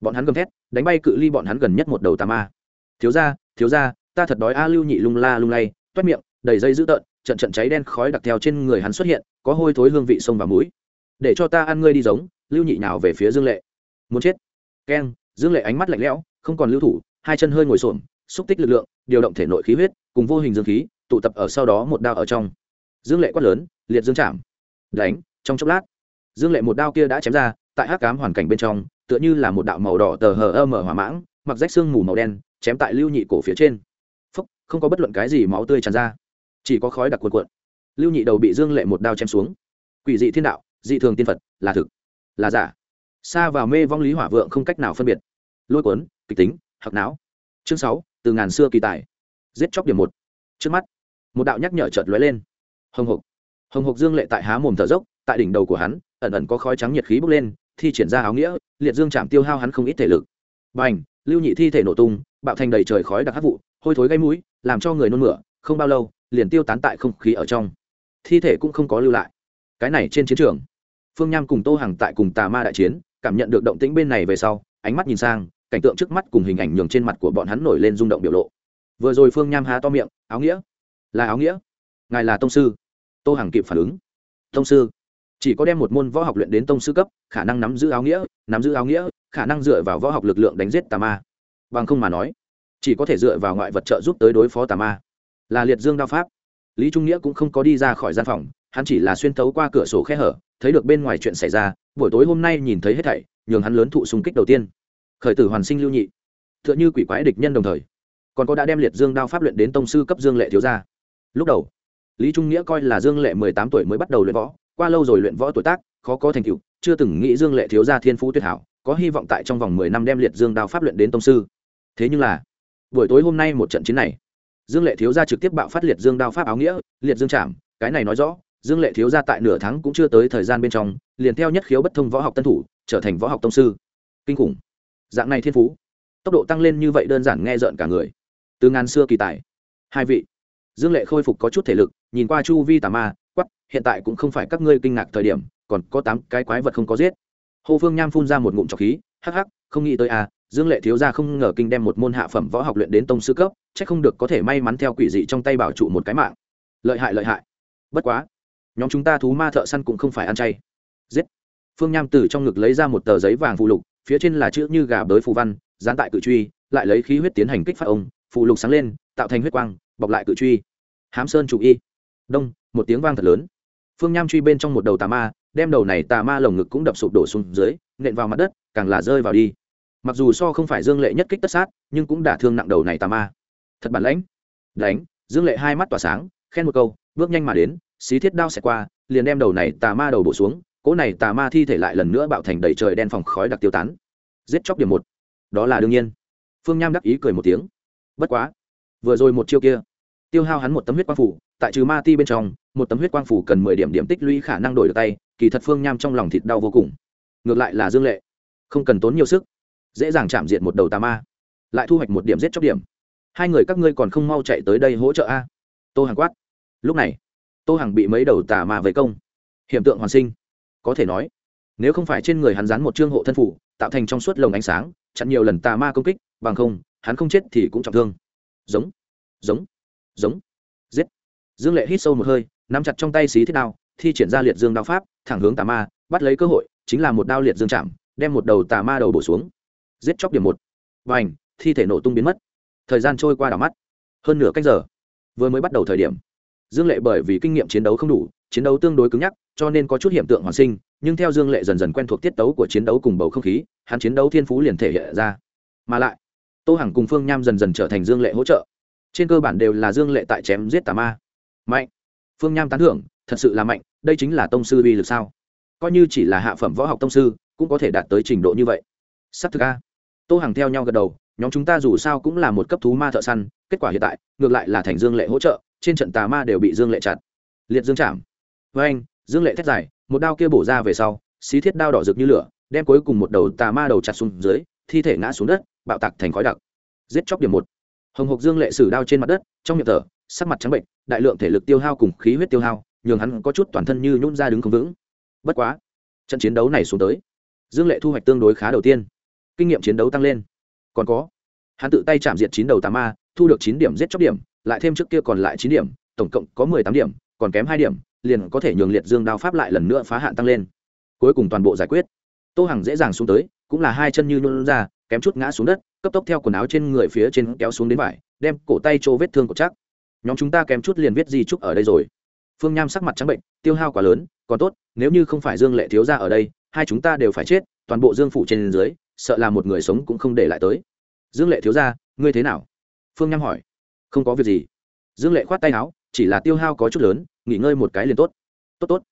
Bọn hắn gầm thét, đánh bay cự ly bọn hắn gần nhất một đầu tà ma. Thiếu ra thiếu ra ta thật đói a, lưu nhị lung la lung lay, toét miệng, đầy dây dữ tợn, trận trận cháy đen khói đặc theo trên người hắn xuất hiện, có hôi thối hương vị sông và mũi. Để cho ta ăn ngươi đi giống, lưu nhị nào về phía dương lệ. Muốn chết. Keng, dương lệ ánh mắt lạnh lẽo, không còn lưu thủ, hai chân hơi ngồi xổm, xúc tích lực lượng, điều động thể nội khí huyết, cùng vô hình dương khí, tụ tập ở sau đó một đao ở trong. Dương lệ quát lớn, liệt dương chạm. Đánh, trong chốc lát, dương lệ một đao kia đã chém ra, tại hắc cám hoàn cảnh bên trong tựa như là một đạo màu đỏ tờ hờ ơ mở hỏa mãng, mặc rách xương mù màu đen, chém tại lưu nhị cổ phía trên. Phúc, không có bất luận cái gì máu tươi tràn ra, chỉ có khói đặc cuộn cuộn. Lưu nhị đầu bị dương lệ một đao chém xuống. Quỷ dị thiên đạo, dị thường tiên phật, là thực, là giả. Xa vào mê vong lý hỏa vượng không cách nào phân biệt. Lôi cuốn, kịch tính hoặc não. Chương sáu, từ ngàn xưa kỳ tài. Giết chóc điểm một. Trước mắt, một đạo nhắc nhở chợt lóe lên. Hồng hộc. Hồng hộc dương lệ tại há mồm thở dốc, tại đỉnh đầu của hắn, ẩn ẩn có khói trắng nhiệt khí bốc lên thi triển ra áo nghĩa, liệt dương chạm tiêu hao hắn không ít thể lực. B à n h lưu nhị thi thể nổ tung, bạo thành đầy trời khói đặc hát vụ, hôi thối gây mũi, làm cho người nôn mửa, không bao lâu, liền tiêu tán tại không khí ở trong. Thi thể cũng không có lưu lại. Cái này trên chiến trường, phương nham cùng tô hàng tại cùng tà ma đại chiến, cảm nhận được động tĩnh bên này về sau, ánh mắt nhìn sang, cảnh tượng trước mắt cùng hình ảnh nhường trên mặt của bọn hắn nổi lên rung động biểu lộ. Vừa rồi phương nham há to miệng, áo nghĩa? Là áo nghĩa? Ngài là tông sư? Tô hằng kịp phản ứng. Tông sư chỉ có đem một môn võ học luyện đến tông sư cấp, khả năng nắm giữ áo nghĩa, nắm giữ áo nghĩa, khả năng dựa vào võ học lực lượng đánh giết tà ma. Bằng không mà nói, chỉ có thể dựa vào ngoại vật trợ giúp tới đối phó tà ma. Là liệt dương đao pháp. Lý trung nghĩa cũng không có đi ra khỏi gian phòng, hắn chỉ là xuyên tấu qua cửa sổ khe hở, thấy được bên ngoài chuyện xảy ra, buổi tối hôm nay nhìn thấy hết thảy, nhường hắn lớn thụ xung kích đầu tiên. Khởi tử hoàn sinh lưu nhị. T h ư ợ n h ư quỷ quái địch nhân đồng thời, còn có đã đem liệt dương đao pháp luyện đến tông sư cấp dương lệ thiếu gia. Lúc đầu, lý trung nghĩa coi là dương lệ mười tám tuổi mới bắt đầu luyện võ qua lâu rồi luyện võ tuổi tác, khó có thành tựu, chưa từng nghĩ dương lệ thiếu gia thiên phú tuyệt hảo, có hy vọng tại trong vòng mười năm đem liệt dương đao pháp luyện đến tông sư. Thế nhưng là, buổi tối hôm nay một trận chiến này, dương lệ thiếu gia trực tiếp bạo phát liệt dương đao pháp áo nghĩa, liệt dương chạm cái này nói rõ, dương lệ thiếu gia tại nửa tháng cũng chưa tới thời gian bên trong, liền theo nhất khiếu bất thông võ học tân thủ, trở thành võ học tông sư. Kinh khủng. Dạng này thiên phú, tốc độ tăng lên như vậy đơn giản nghe rợn cả người. Từ ngàn xưa kỳ tài, hai vị. Dương lệ khôi phục có chút thể lực, nhìn qua chu vi tà ma quắp hiện tại cũng không phải các ngươi kinh ngạc thời điểm, còn có tám cái quái vật không có giết. Hồ phương nham phun ra một ngụm trọc khí, hắc hắc, không nghĩ tới à dương lệ thiếu ra không ngờ kinh đem một môn hạ phẩm võ học luyện đến tông sư cấp c h ắ c không được có thể may mắn theo quỷ dị trong tay bảo trụ một cái mạng. Lợi hại lợi hại. Bất quá, nhóm chúng ta thú ma thợ săn cũng không phải ăn chay. Giết. Phương nham từ trong ngực lấy ra một tờ giấy vàng phụ lục, phía trên là chữ như gà bới phù văn, dán tại cự truy, lại lấy khí huyết tiến hành kích phát ông. Phụ lục sáng lên, tạo thành huyết quang, bọc lại cự truy. Hám sơn chủ y. Đông một tiếng vang thật lớn. Phương nham truy bên trong một đầu tà ma, đem đầu này tà ma lồng ngực cũng đập sụp đổ xuống dưới, nện vào mặt đất, càng là rơi vào đi. Mặc dù so không phải dương lệ nhất kích tất sát, nhưng cũng đả thương nặng đầu này tà ma. Thật bản lãnh. Đánh, dương lệ hai mắt tỏa sáng, khen một câu, bước nhanh mà đến, xí thiết đao xẹt qua, liền đem đầu này tà ma đầu bổ xuống, cỗ này tà ma thi thể lại lần nữa bạo thành đầy trời đen phòng khói đặc tiêu tán. Giết chóc điểm một. Đó là đương nhiên. Phương nham đắc ý cười một tiếng. Bất quá, vừa rồi một chiêu kia tiêu hao hắn một tấm huyết quang phủ, tại trừ ma ti bên trong, một tấm huyết quang phủ cần mười điểm điểm tích lũy khả năng đổi được tay, kỳ thật phương nham trong lòng thịt đau vô cùng. Ngược lại là dương lệ, không cần tốn nhiều sức, dễ dàng chạm diện một đầu tà ma, lại thu hoạch một điểm giết chóc điểm. Hai người các ngươi còn không mau chạy tới đây hỗ trợ a? Tô hàng quát. Lúc này, tô hàng bị mấy đầu tà ma vây công. Hiện tượng hoàn sinh. Có thể nói, nếu không phải trên người hắn dán một trương hộ thân phủ, tạo thành trong suốt lồng ánh sáng, chặn nhiều lần tà ma công kích, bằng không, hắn không chết thì cũng trọng thương. Giống giống giống. Giết. Dương lệ hít sâu một hơi, nắm chặt trong tay xí thiết đao, thi triển ra liệt dương đao pháp, thẳng hướng tà ma, bắt lấy cơ hội, chính là một đao liệt dương chạm, đem một đầu tà ma đầu bổ xuống. Giết chóc điểm một. Và ảnh thi thể nổ tung biến mất. Thời gian trôi qua đảo mắt. Hơn nửa cách giờ, vừa mới bắt đầu thời điểm. Dương lệ bởi vì kinh nghiệm chiến đấu không đủ, chiến đấu tương đối cứng nhắc, cho nên có chút hiện tượng hoàn sinh, nhưng theo dương lệ dần dần quen thuộc tiết tấu của chiến đấu cùng bầu không khí, hắn chiến đấu thiên phú liền thể hiện ra. Mà lại, tô hằng cùng phương nham dần dần trở thành dương lệ hỗ trợ trên cơ bản đều là dương lệ tại chém giết tà ma. Mạnh. Phương nham tán thưởng, thật sự là mạnh, đây chính là tông sư uy lực sao? Coi như chỉ là hạ phẩm võ học tông sư, cũng có thể đạt tới trình độ như vậy. S ắ c thực a. Tô hằng theo nhau gật đầu, nhóm chúng ta dù sao cũng là một cấp thú ma thợ săn, kết quả hiện tại, ngược lại là thành dương lệ hỗ trợ, trên trận tà ma đều bị dương lệ chặt. Liệt dương chạm. Với anh, dương lệ thét dài, một đao kia bổ ra về sau, xí thiết đao đỏ rực như lửa, đem cuối cùng một đầu tà ma đầu chặt xuống dưới, thi thể ngã xuống đất, bạo tạc thành khói đặc. Giết chóc điểm một hồng hộc dương lệ sử đao trên mặt đất, trong miệng thở, sắc mặt trắng bệnh, đại lượng thể lực tiêu hao cùng khí huyết tiêu hao, nhường hắn có chút toàn thân như nhún ra đứng không vững. Bất quá, trận chiến đấu này xuống tới, dương lệ thu hoạch tương đối khá đầu tiên. Kinh nghiệm chiến đấu tăng lên. Còn có, hắn tự tay chạm diệt chín đầu tà ma, thu được chín điểm giết chóc điểm, lại thêm trước kia còn lại chín điểm, tổng cộng có mười tám điểm, còn kém hai điểm, liền có thể nhường liệt dương đao pháp lại lần nữa phá hạn tăng lên. Cuối cùng toàn bộ giải quyết. Tô hằng dễ dàng xuống tới, cũng là hai chân như nhún ra kém chút ngã xuống đất, cấp tốc theo quần áo trên người phía trên kéo xuống đến vải, đem cổ tay chỗ vết thương của chắc. Nhóm chúng ta kém chút liền viết di trúc ở đây rồi. Phương nham sắc mặt trắng bệnh, tiêu hao quá lớn, còn tốt, nếu như không phải dương lệ thiếu ra ở đây, hai chúng ta đều phải chết, toàn bộ dương phủ trên dưới, sợ là một người sống cũng không để lại tới. Dương lệ thiếu ra ngươi thế nào? Phương nham hỏi. Không có việc gì. Dương lệ khoát tay áo, chỉ là tiêu hao có chút lớn, nghỉ ngơi một cái liền tốt. Tốt tốt.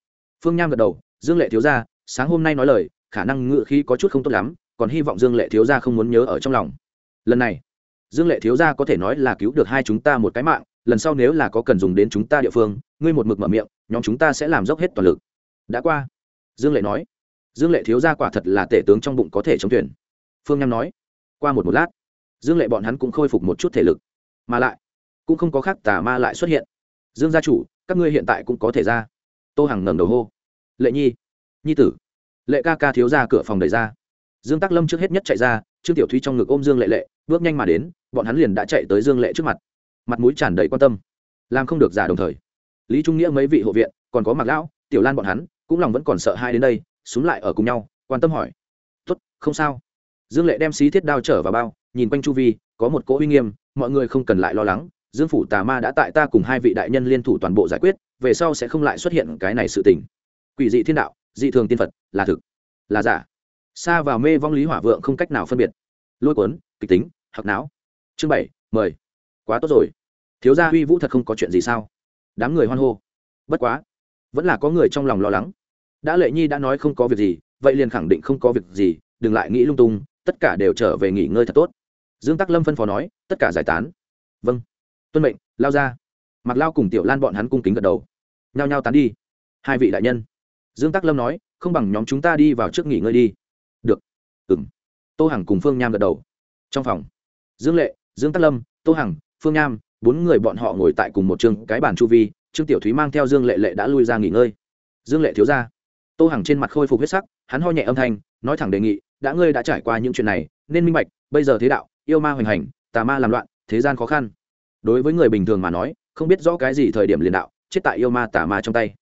Phương nham gật đầu, dương lệ thiếu ra sáng hôm nay nói lời, khả năng ngự khí có chút không tốt lắm còn hy vọng dương lệ thiếu gia không muốn nhớ ở trong lòng. Lần này, dương lệ thiếu gia có thể nói là cứu được hai chúng ta một cái mạng, lần sau nếu là có cần dùng đến chúng ta địa phương, ngươi một mực mở miệng, nhóm chúng ta sẽ làm dốc hết toàn lực. Đã qua, dương lệ nói. Dương lệ thiếu gia quả thật là tể tướng trong bụng có thể chống thuyền phương nham nói. Qua một một lát, dương lệ bọn hắn cũng khôi phục một chút thể lực. Mà lại, cũng không có khác tà ma lại xuất hiện. Dương gia chủ, các ngươi hiện tại cũng có thể ra. Tô hằng ngẩng đầu hô. Lệ nhi nhi tử. Lệ ca ca thiếu ra cửa phòng đẩy ra dương tắc lâm trước hết nhất chạy ra, trương tiểu thúy trong ngực ôm dương lệ lệ, bước nhanh mà đến, bọn hắn liền đã chạy tới dương lệ trước mặt. Mặt mũi tràn đầy quan tâm. Làm không được giả đồng thời. Lý trung nghĩa mấy vị hộ viện, còn có mặc lão, tiểu lan bọn hắn, cũng lòng vẫn còn sợ hai đến đây xuống lại ở cùng nhau, quan tâm hỏi. Tốt, không sao. Dương lệ đem xí thiết đao trở vào bao, nhìn quanh chu vi, có một cỗ uy nghiêm, mọi người không cần lại lo lắng, dương phủ tà ma đã tại ta cùng hai vị đại nhân liên thủ toàn bộ giải quyết, về sau sẽ không lại xuất hiện cái này sự tình. Quỷ dị thiên đạo, dị thường tiên phật, là thực, là giả xa vào mê vong lý hỏa vượng không cách nào phân biệt. Lôi cuốn, kịch tính hoặc não. Chương bảy, mời. Quá tốt rồi. Thiếu gia huy vũ thật không có chuyện gì sao? Đám người hoan hô. Bất quá, vẫn là có người trong lòng lo lắng. Đã lệ nhi đã nói không có việc gì, vậy liền khẳng định không có việc gì, đừng lại nghĩ lung tung, tất cả đều trở về nghỉ ngơi thật tốt. Dương tắc lâm phân phó nói, tất cả giải tán. Vâng. Tuân mệnh, lao ra. Mặc lao cùng tiểu lan bọn hắn cung kính gật đầu. Nhao nhao tán đi. Hai vị đại nhân. Dương tắc lâm nói, không bằng nhóm chúng ta đi vào trước nghỉ ngơi đi ừ m tô hằng cùng phương nham gật đầu. Trong phòng, dương lệ, dương tắc lâm, tô hằng, phương nham, bốn người bọn họ ngồi tại cùng một trường, cái bàn chu vi, trương tiểu thúy mang theo dương lệ lệ đã lui ra nghỉ ngơi. Dương lệ thiếu ra. Tô hằng trên mặt khôi phục huyết sắc, hắn ho nhẹ âm thanh, nói thẳng đề nghị, đã ngươi đã trải qua những chuyện này, nên minh bạch, bây giờ thế đạo, yêu ma hoành hành, tà ma làm loạn, thế gian khó khăn. Đối với người bình thường mà nói, không biết rõ cái gì thời điểm liền đạo, chết tại yêu ma tà ma trong tay.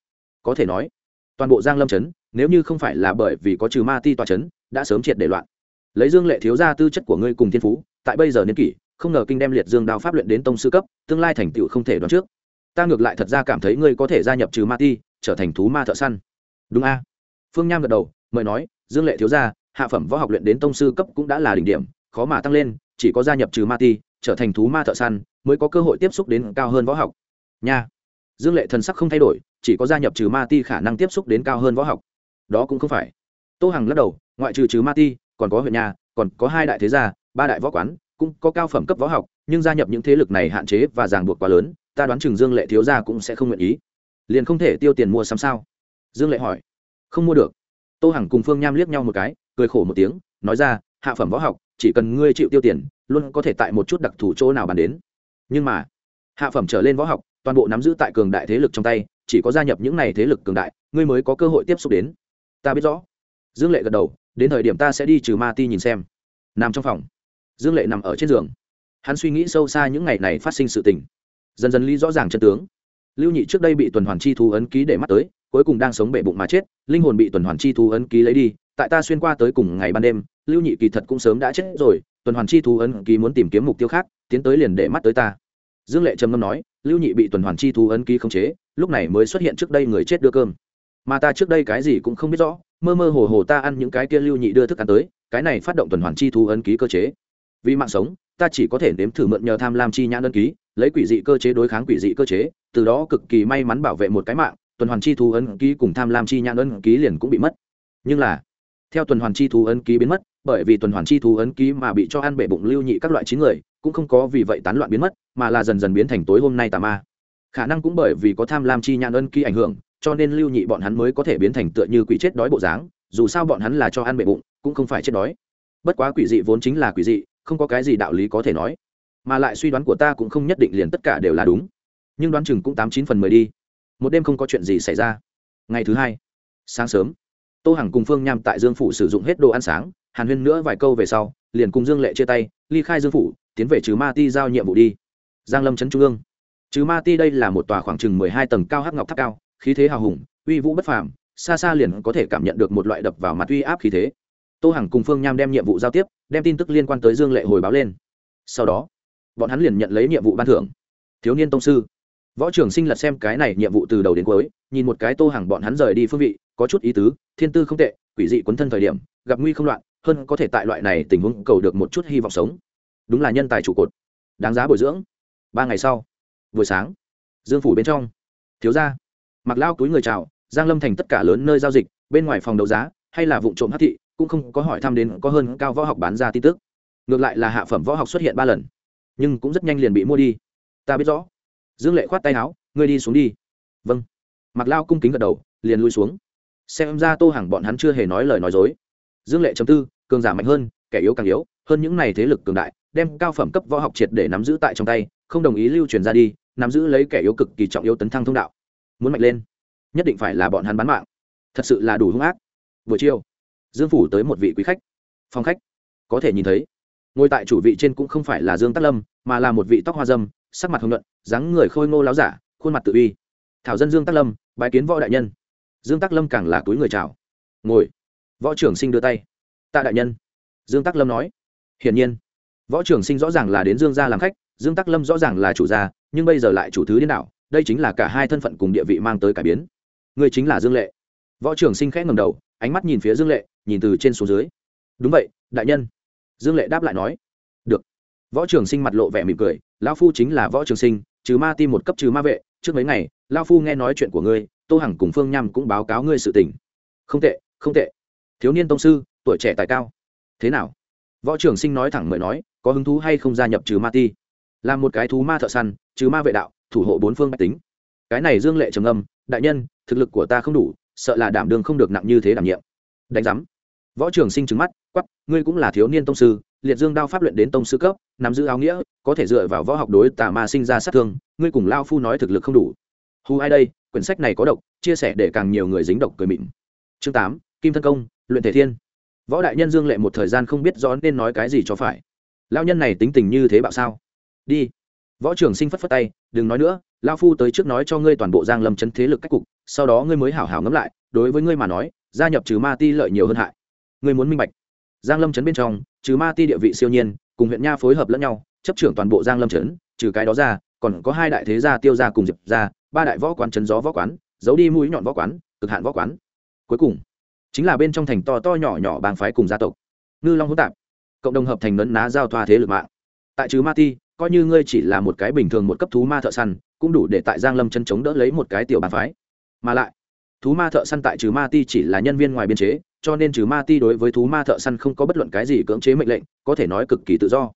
Có thể nói, toàn bộ giang lâm chấn nếu như không phải là bởi vì có trừ ma ti tòa chấn đã sớm triệt để loạn. Lấy dương lệ thiếu ra tư chất của ngươi cùng thiên phú, tại bây giờ niên kỷ, không ngờ kinh đem liệt dương đao pháp luyện đến tông sư cấp, tương lai thành tựu không thể đoán trước. Ta ngược lại thật ra cảm thấy ngươi có thể gia nhập trừ ma ti, trở thành thú ma thợ săn. Đúng a. Phương nham gật đầu, mời nói, dương lệ thiếu ra, hạ phẩm võ học luyện đến tông sư cấp cũng đã là đỉnh điểm, khó mà tăng lên, chỉ có gia nhập trừ ma ti, trở thành thú ma thợ săn, mới có cơ hội tiếp xúc đến cao hơn võ học. Nha. Dương lệ thần sắc không thay đổi, chỉ có gia nhập trừ ma ti khả năng tiếp xúc đến cao hơn võ học. Đó cũng không phải. Tô hằng lắc đầu ngoại trừ trừ ma ti, còn có huyện nhà, còn có hai đại thế gia, ba đại võ quán, cũng có cao phẩm cấp võ học, nhưng gia nhập những thế lực này hạn chế và ràng buộc quá lớn, ta đoán chừng dương lệ thiếu gia cũng sẽ không nguyện ý. Liền không thể tiêu tiền mua sắm sao? Dương lệ hỏi. Không mua được. Tô hằng cùng phương nham liếc nhau một cái, cười khổ một tiếng, nói ra, hạ phẩm võ học, chỉ cần ngươi chịu tiêu tiền, luôn có thể tại một chút đặc thù chỗ nào bàn đến. Nhưng mà, hạ phẩm trở lên võ học, toàn bộ nắm giữ tại cường đại thế lực trong tay, chỉ có gia nhập những này thế lực cường đại, ngươi mới có cơ hội tiếp xúc đến. Ta biết rõ. Dương lệ gật đầu đến thời điểm ta sẽ đi trừ ma ti nhìn xem. Nằm trong phòng. Dương lệ nằm ở trên giường. Hắn suy nghĩ sâu xa những ngày này phát sinh sự tình. Dần dần lý rõ ràng chân tướng. Lưu nhị trước đây bị tuần hoàn chi thú ấn ký để mắt tới, cuối cùng đang sống bệ bụng mà chết, linh hồn bị tuần hoàn chi thú ấn ký lấy đi. Tại ta xuyên qua tới cùng ngày ban đêm, lưu nhị kỳ thật cũng sớm đã chết rồi, tuần hoàn chi thú ấn ký muốn tìm kiếm mục tiêu khác, tiến tới liền để mắt tới ta. Dương lệ trầm ngâm nói, lưu nhị bị tuần hoàn chi thú ấn ký khống chế, lúc này mới xuất hiện trước đây người chết đưa cơm. Mà ta trước đây cái gì cũng không biết rõ mơ mơ hồ hồ ta ăn những cái kia lưu nhị đưa thức ăn tới, cái này phát động tuần hoàn chi thú ấn ký cơ chế. Vì mạng sống, ta chỉ có thể nếm thử mượn nhờ tham lam chi nhãn ấn ký, lấy quỷ dị cơ chế đối kháng quỷ dị cơ chế, từ đó cực kỳ may mắn bảo vệ một cái mạng, tuần hoàn chi thú ấn ký cùng tham lam chi nhãn ấn ký liền cũng bị mất. Nhưng là, theo tuần hoàn chi thú ấn ký biến mất, bởi vì tuần hoàn chi thú ấn ký mà bị cho ăn bể bụng lưu nhị các loại chín người, cũng không có vì vậy tán loạn biến mất, mà là dần dần biến thành tối hôm nay tà ma. Khả năng cũng bởi vì có tham lam chi nhãn ấn ký ảnh hưởng cho nên lưu nhị bọn hắn mới có thể biến thành tựa như quỷ chết đói bộ dáng, dù sao bọn hắn là cho ăn bệ bụng, cũng không phải chết đói. Bất quá quỷ dị vốn chính là quỷ dị, không có cái gì đạo lý có thể nói. Mà lại suy đoán của ta cũng không nhất định liền tất cả đều là đúng. Nhưng đoán chừng cũng tám chín phần mười đi. Một đêm không có chuyện gì xảy ra. Ngày thứ hai, sáng sớm, tô hằng cùng phương nham tại dương phủ sử dụng hết đồ ăn sáng, hàn huyên nữa vài câu về sau, liền cùng dương lệ chia tay, ly khai dương phủ, tiến về trừ ma ti giao nhiệm vụ đi. Giang lâm trấn trung ương. Trừ ma ti đây là một tòa khoảng chừng mười hai tầng cao hắc ngọc tháp cao khí thế hào hùng, uy vũ bất phàm, xa xa liền có thể cảm nhận được một loại đập vào mặt uy áp khí thế. Tô hằng cùng phương nham đem nhiệm vụ giao tiếp, đem tin tức liên quan tới dương lệ hồi báo lên. Sau đó, bọn hắn liền nhận lấy nhiệm vụ ban thưởng. Thiếu niên tông sư, võ trưởng sinh lật xem cái này nhiệm vụ từ đầu đến cuối, nhìn một cái tô hàng bọn hắn rời đi phương vị, có chút ý tứ, thiên tư không tệ, quỷ dị quấn thân thời điểm, gặp nguy không loạn, hơn có thể tại loại này tình huống cầu được một chút hy vọng sống. Đúng là nhân tài trụ cột. Đáng giá bồi dưỡng. Ba ngày sau, buổi sáng, dương phủ bên trong, thiếu gia mặc lao túi người chào, giang lâm thành tất cả lớn nơi giao dịch, bên ngoài phòng đấu giá, hay là vụ trộm hát thị, cũng không có hỏi thăm đến có hơn cao võ học bán ra tin tức. Ngược lại là hạ phẩm võ học xuất hiện ba lần, nhưng cũng rất nhanh liền bị mua đi. Ta biết rõ. Dương lệ khoát tay áo, ngươi đi xuống đi. Vâng. Mặc lao cung kính gật đầu, liền lui xuống. Xem ra tô hàng bọn hắn chưa hề nói lời nói dối. Dương lệ chấm tư, cường giả mạnh hơn, kẻ yếu càng yếu, hơn những này thế lực cường đại, đem cao phẩm cấp võ học triệt để nắm giữ tại trong tay, không đồng ý lưu truyền ra đi, nắm giữ lấy kẻ yếu cực kỳ trọng yếu tấn thăng thông đạo muốn mạnh lên. Nhất định phải là bọn hắn bán mạng. Thật sự là đủ hung ác. Buổi chiều, dương phủ tới một vị quý khách. Phòng khách, có thể nhìn thấy. Ngồi tại chủ vị trên cũng không phải là dương tắc lâm, mà là một vị tóc hoa dâm, sắc mặt hồng luận dáng người khôi ngô láo giả, khuôn mặt tự uy. Thảo dân dương tắc lâm, bái kiến võ đại nhân. Dương tắc lâm càng là túi người chào. Ngồi. Võ trưởng sinh đưa tay. Tạ đại nhân. Dương tắc lâm nói. Hiển nhiên, võ trưởng sinh rõ ràng là đến dương gia làm khách, dương tắc lâm rõ ràng là chủ gia, nhưng bây giờ lại chủ thứ đến đảo đây chính là cả hai thân phận cùng địa vị mang tới cải biến. Người chính là dương lệ. Võ trưởng sinh khẽ ngầm đầu, ánh mắt nhìn phía dương lệ, nhìn từ trên xuống dưới. Đúng vậy, đại nhân. Dương lệ đáp lại nói. Được. Võ trưởng sinh mặt lộ vẻ mỉm cười lao phu chính là võ trưởng sinh, trừ ma tim một cấp trừ ma vệ, trước mấy ngày lao phu nghe nói chuyện của ngươi, tô hằng cùng phương nham cũng báo cáo ngươi sự tình. Không tệ không tệ. Thiếu niên tông sư, tuổi trẻ tài cao. Thế nào? Võ trưởng sinh nói thẳng mời nói, có hứng thú hay không gia nhập trừ ma ti? Làm một cái thú ma thợ săn, trừ ma vệ đạo thủ hộ bốn phương bách tính. Cái này dương lệ trầm âm đại nhân, thực lực của ta không đủ, sợ là đảm đương không được nặng như thế đảm nhiệm. Đánh giám. Võ trưởng sinh trứng mắt quắp ngươi cũng là thiếu niên tông sư, liệt dương đao pháp luyện đến tông sư cấp, nắm giữ áo nghĩa, có thể dựa vào võ học đối tà ma sinh ra sát thương, ngươi cùng lao phu nói thực lực không đủ. Hù ai đây, quyển sách này có độc, chia sẻ để càng nhiều người dính độc cười mịn. Chương tám, kim thân công, luyện thể thiên. Võ đại nhân dương lệ một thời gian không biết rõ nên nói cái gì cho phải. Lao nhân này tính tình như thế bạo sao? Đi võ trưởng sinh phất phất tay, đừng nói nữa lao phu tới trước nói cho ngươi toàn bộ giang lâm chấn thế lực cách cục, sau đó ngươi mới hảo hảo ngẫm lại, đối với ngươi mà nói, gia nhập trừ ma ti lợi nhiều hơn hại. Ngươi muốn minh bạch, giang lâm chấn bên trong, trừ ma ti địa vị siêu nhiên, cùng huyện nha phối hợp lẫn nhau, chấp trưởng toàn bộ giang lâm chấn, trừ cái đó ra, còn có hai đại thế gia tiêu gia cùng diệp gia, ba đại võ quán chấn gió võ quán, giấu đi mũi nhọn võ quán, cực hạn võ quán. Cuối cùng, chính là bên trong thành to to nhỏ nhỏ bang phái cùng gia tộc. Ngư long hỗn tạp, cộng đồng hợp thành nấn ná giao thoa thế lực mạng. Tại trừ ma ti coi như ngươi chỉ là một cái bình thường một cấp thú ma thợ săn, cũng đủ để tại giang lâm chân chống đỡ lấy một cái tiểu bàn phái. Mà lại, thú ma thợ săn tại trừ ma ti chỉ là nhân viên ngoài biên chế, cho nên trừ ma ti đối với thú ma thợ săn không có bất luận cái gì cưỡng chế mệnh lệnh, có thể nói cực kỳ tự do.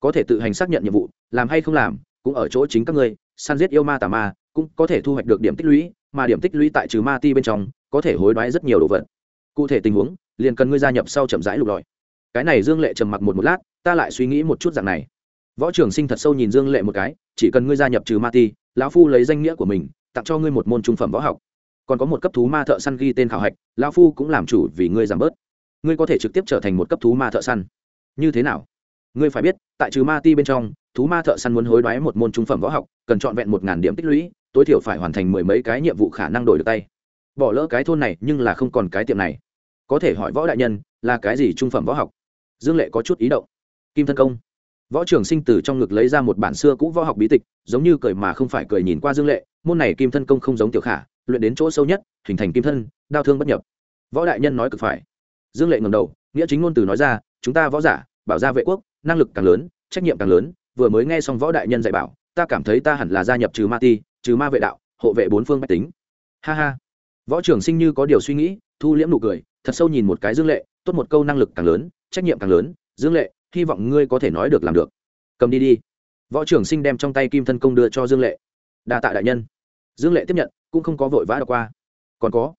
Có thể tự hành xác nhận nhiệm vụ, làm hay không làm, cũng ở chỗ chính các ngươi, săn giết yêu ma tà ma, cũng có thể thu hoạch được điểm tích lũy, mà điểm tích lũy tại trừ ma ti bên trong, có thể hối đoái rất nhiều đồ vật. Cụ thể tình huống, liền cần ngươi gia nhập sau chậm rãi lục lọi. Cái này dương lệ trầm mặc một một lát, ta lại suy nghĩ một chút dạng này võ trưởng sinh thật sâu nhìn dương lệ một cái, chỉ cần ngươi gia nhập trừ ma ti, lão phu lấy danh nghĩa của mình, tặng cho ngươi một môn trung phẩm võ học. Còn có một cấp thú ma thợ săn ghi tên khảo hạch, lão phu cũng làm chủ vì ngươi giảm bớt. Ngươi có thể trực tiếp trở thành một cấp thú ma thợ săn. Như thế nào? Ngươi phải biết, tại trừ ma ti bên trong, thú ma thợ săn muốn hối đoái một môn trung phẩm võ học, cần trọn vẹn một ngàn điểm tích lũy, tối thiểu phải hoàn thành mười mấy cái nhiệm vụ khả năng đổi được tay. Bỏ lỡ cái thôn này, nhưng là không còn cái tiệm này. Có thể hỏi võ đại nhân, là cái gì trung phẩm võ học? Dương lệ có chút ý động. Kim thân công võ trưởng sinh từ trong ngực lấy ra một bản xưa cũ võ học bí tịch, giống như cười mà không phải cười nhìn qua dương lệ, môn này kim thân công không giống tiểu khả, luyện đến chỗ sâu nhất, hình thành kim thân, đau thương bất nhập. Võ đại nhân nói cực phải. Dương lệ ngầm đầu, nghĩa chính ngôn từ nói ra, chúng ta võ giả, bảo gia vệ quốc, năng lực càng lớn, trách nhiệm càng lớn, vừa mới nghe xong võ đại nhân dạy bảo, ta cảm thấy ta hẳn là gia nhập trừ ma ti, trừ ma vệ đạo, hộ vệ bốn phương bách tính. Ha ha. Võ trưởng sinh như có điều suy nghĩ, thu liễm nụ cười, thật sâu nhìn một cái dương lệ, tốt một câu năng lực càng lớn, trách nhiệm càng lớn, dương lệ hy vọng ngươi có thể nói được làm được. Cầm đi đi. Võ trưởng sinh đem trong tay kim thân công đưa cho dương lệ. Đa tạ đại nhân. Dương lệ tiếp nhận, cũng không có vội vã đọc qua. Còn có.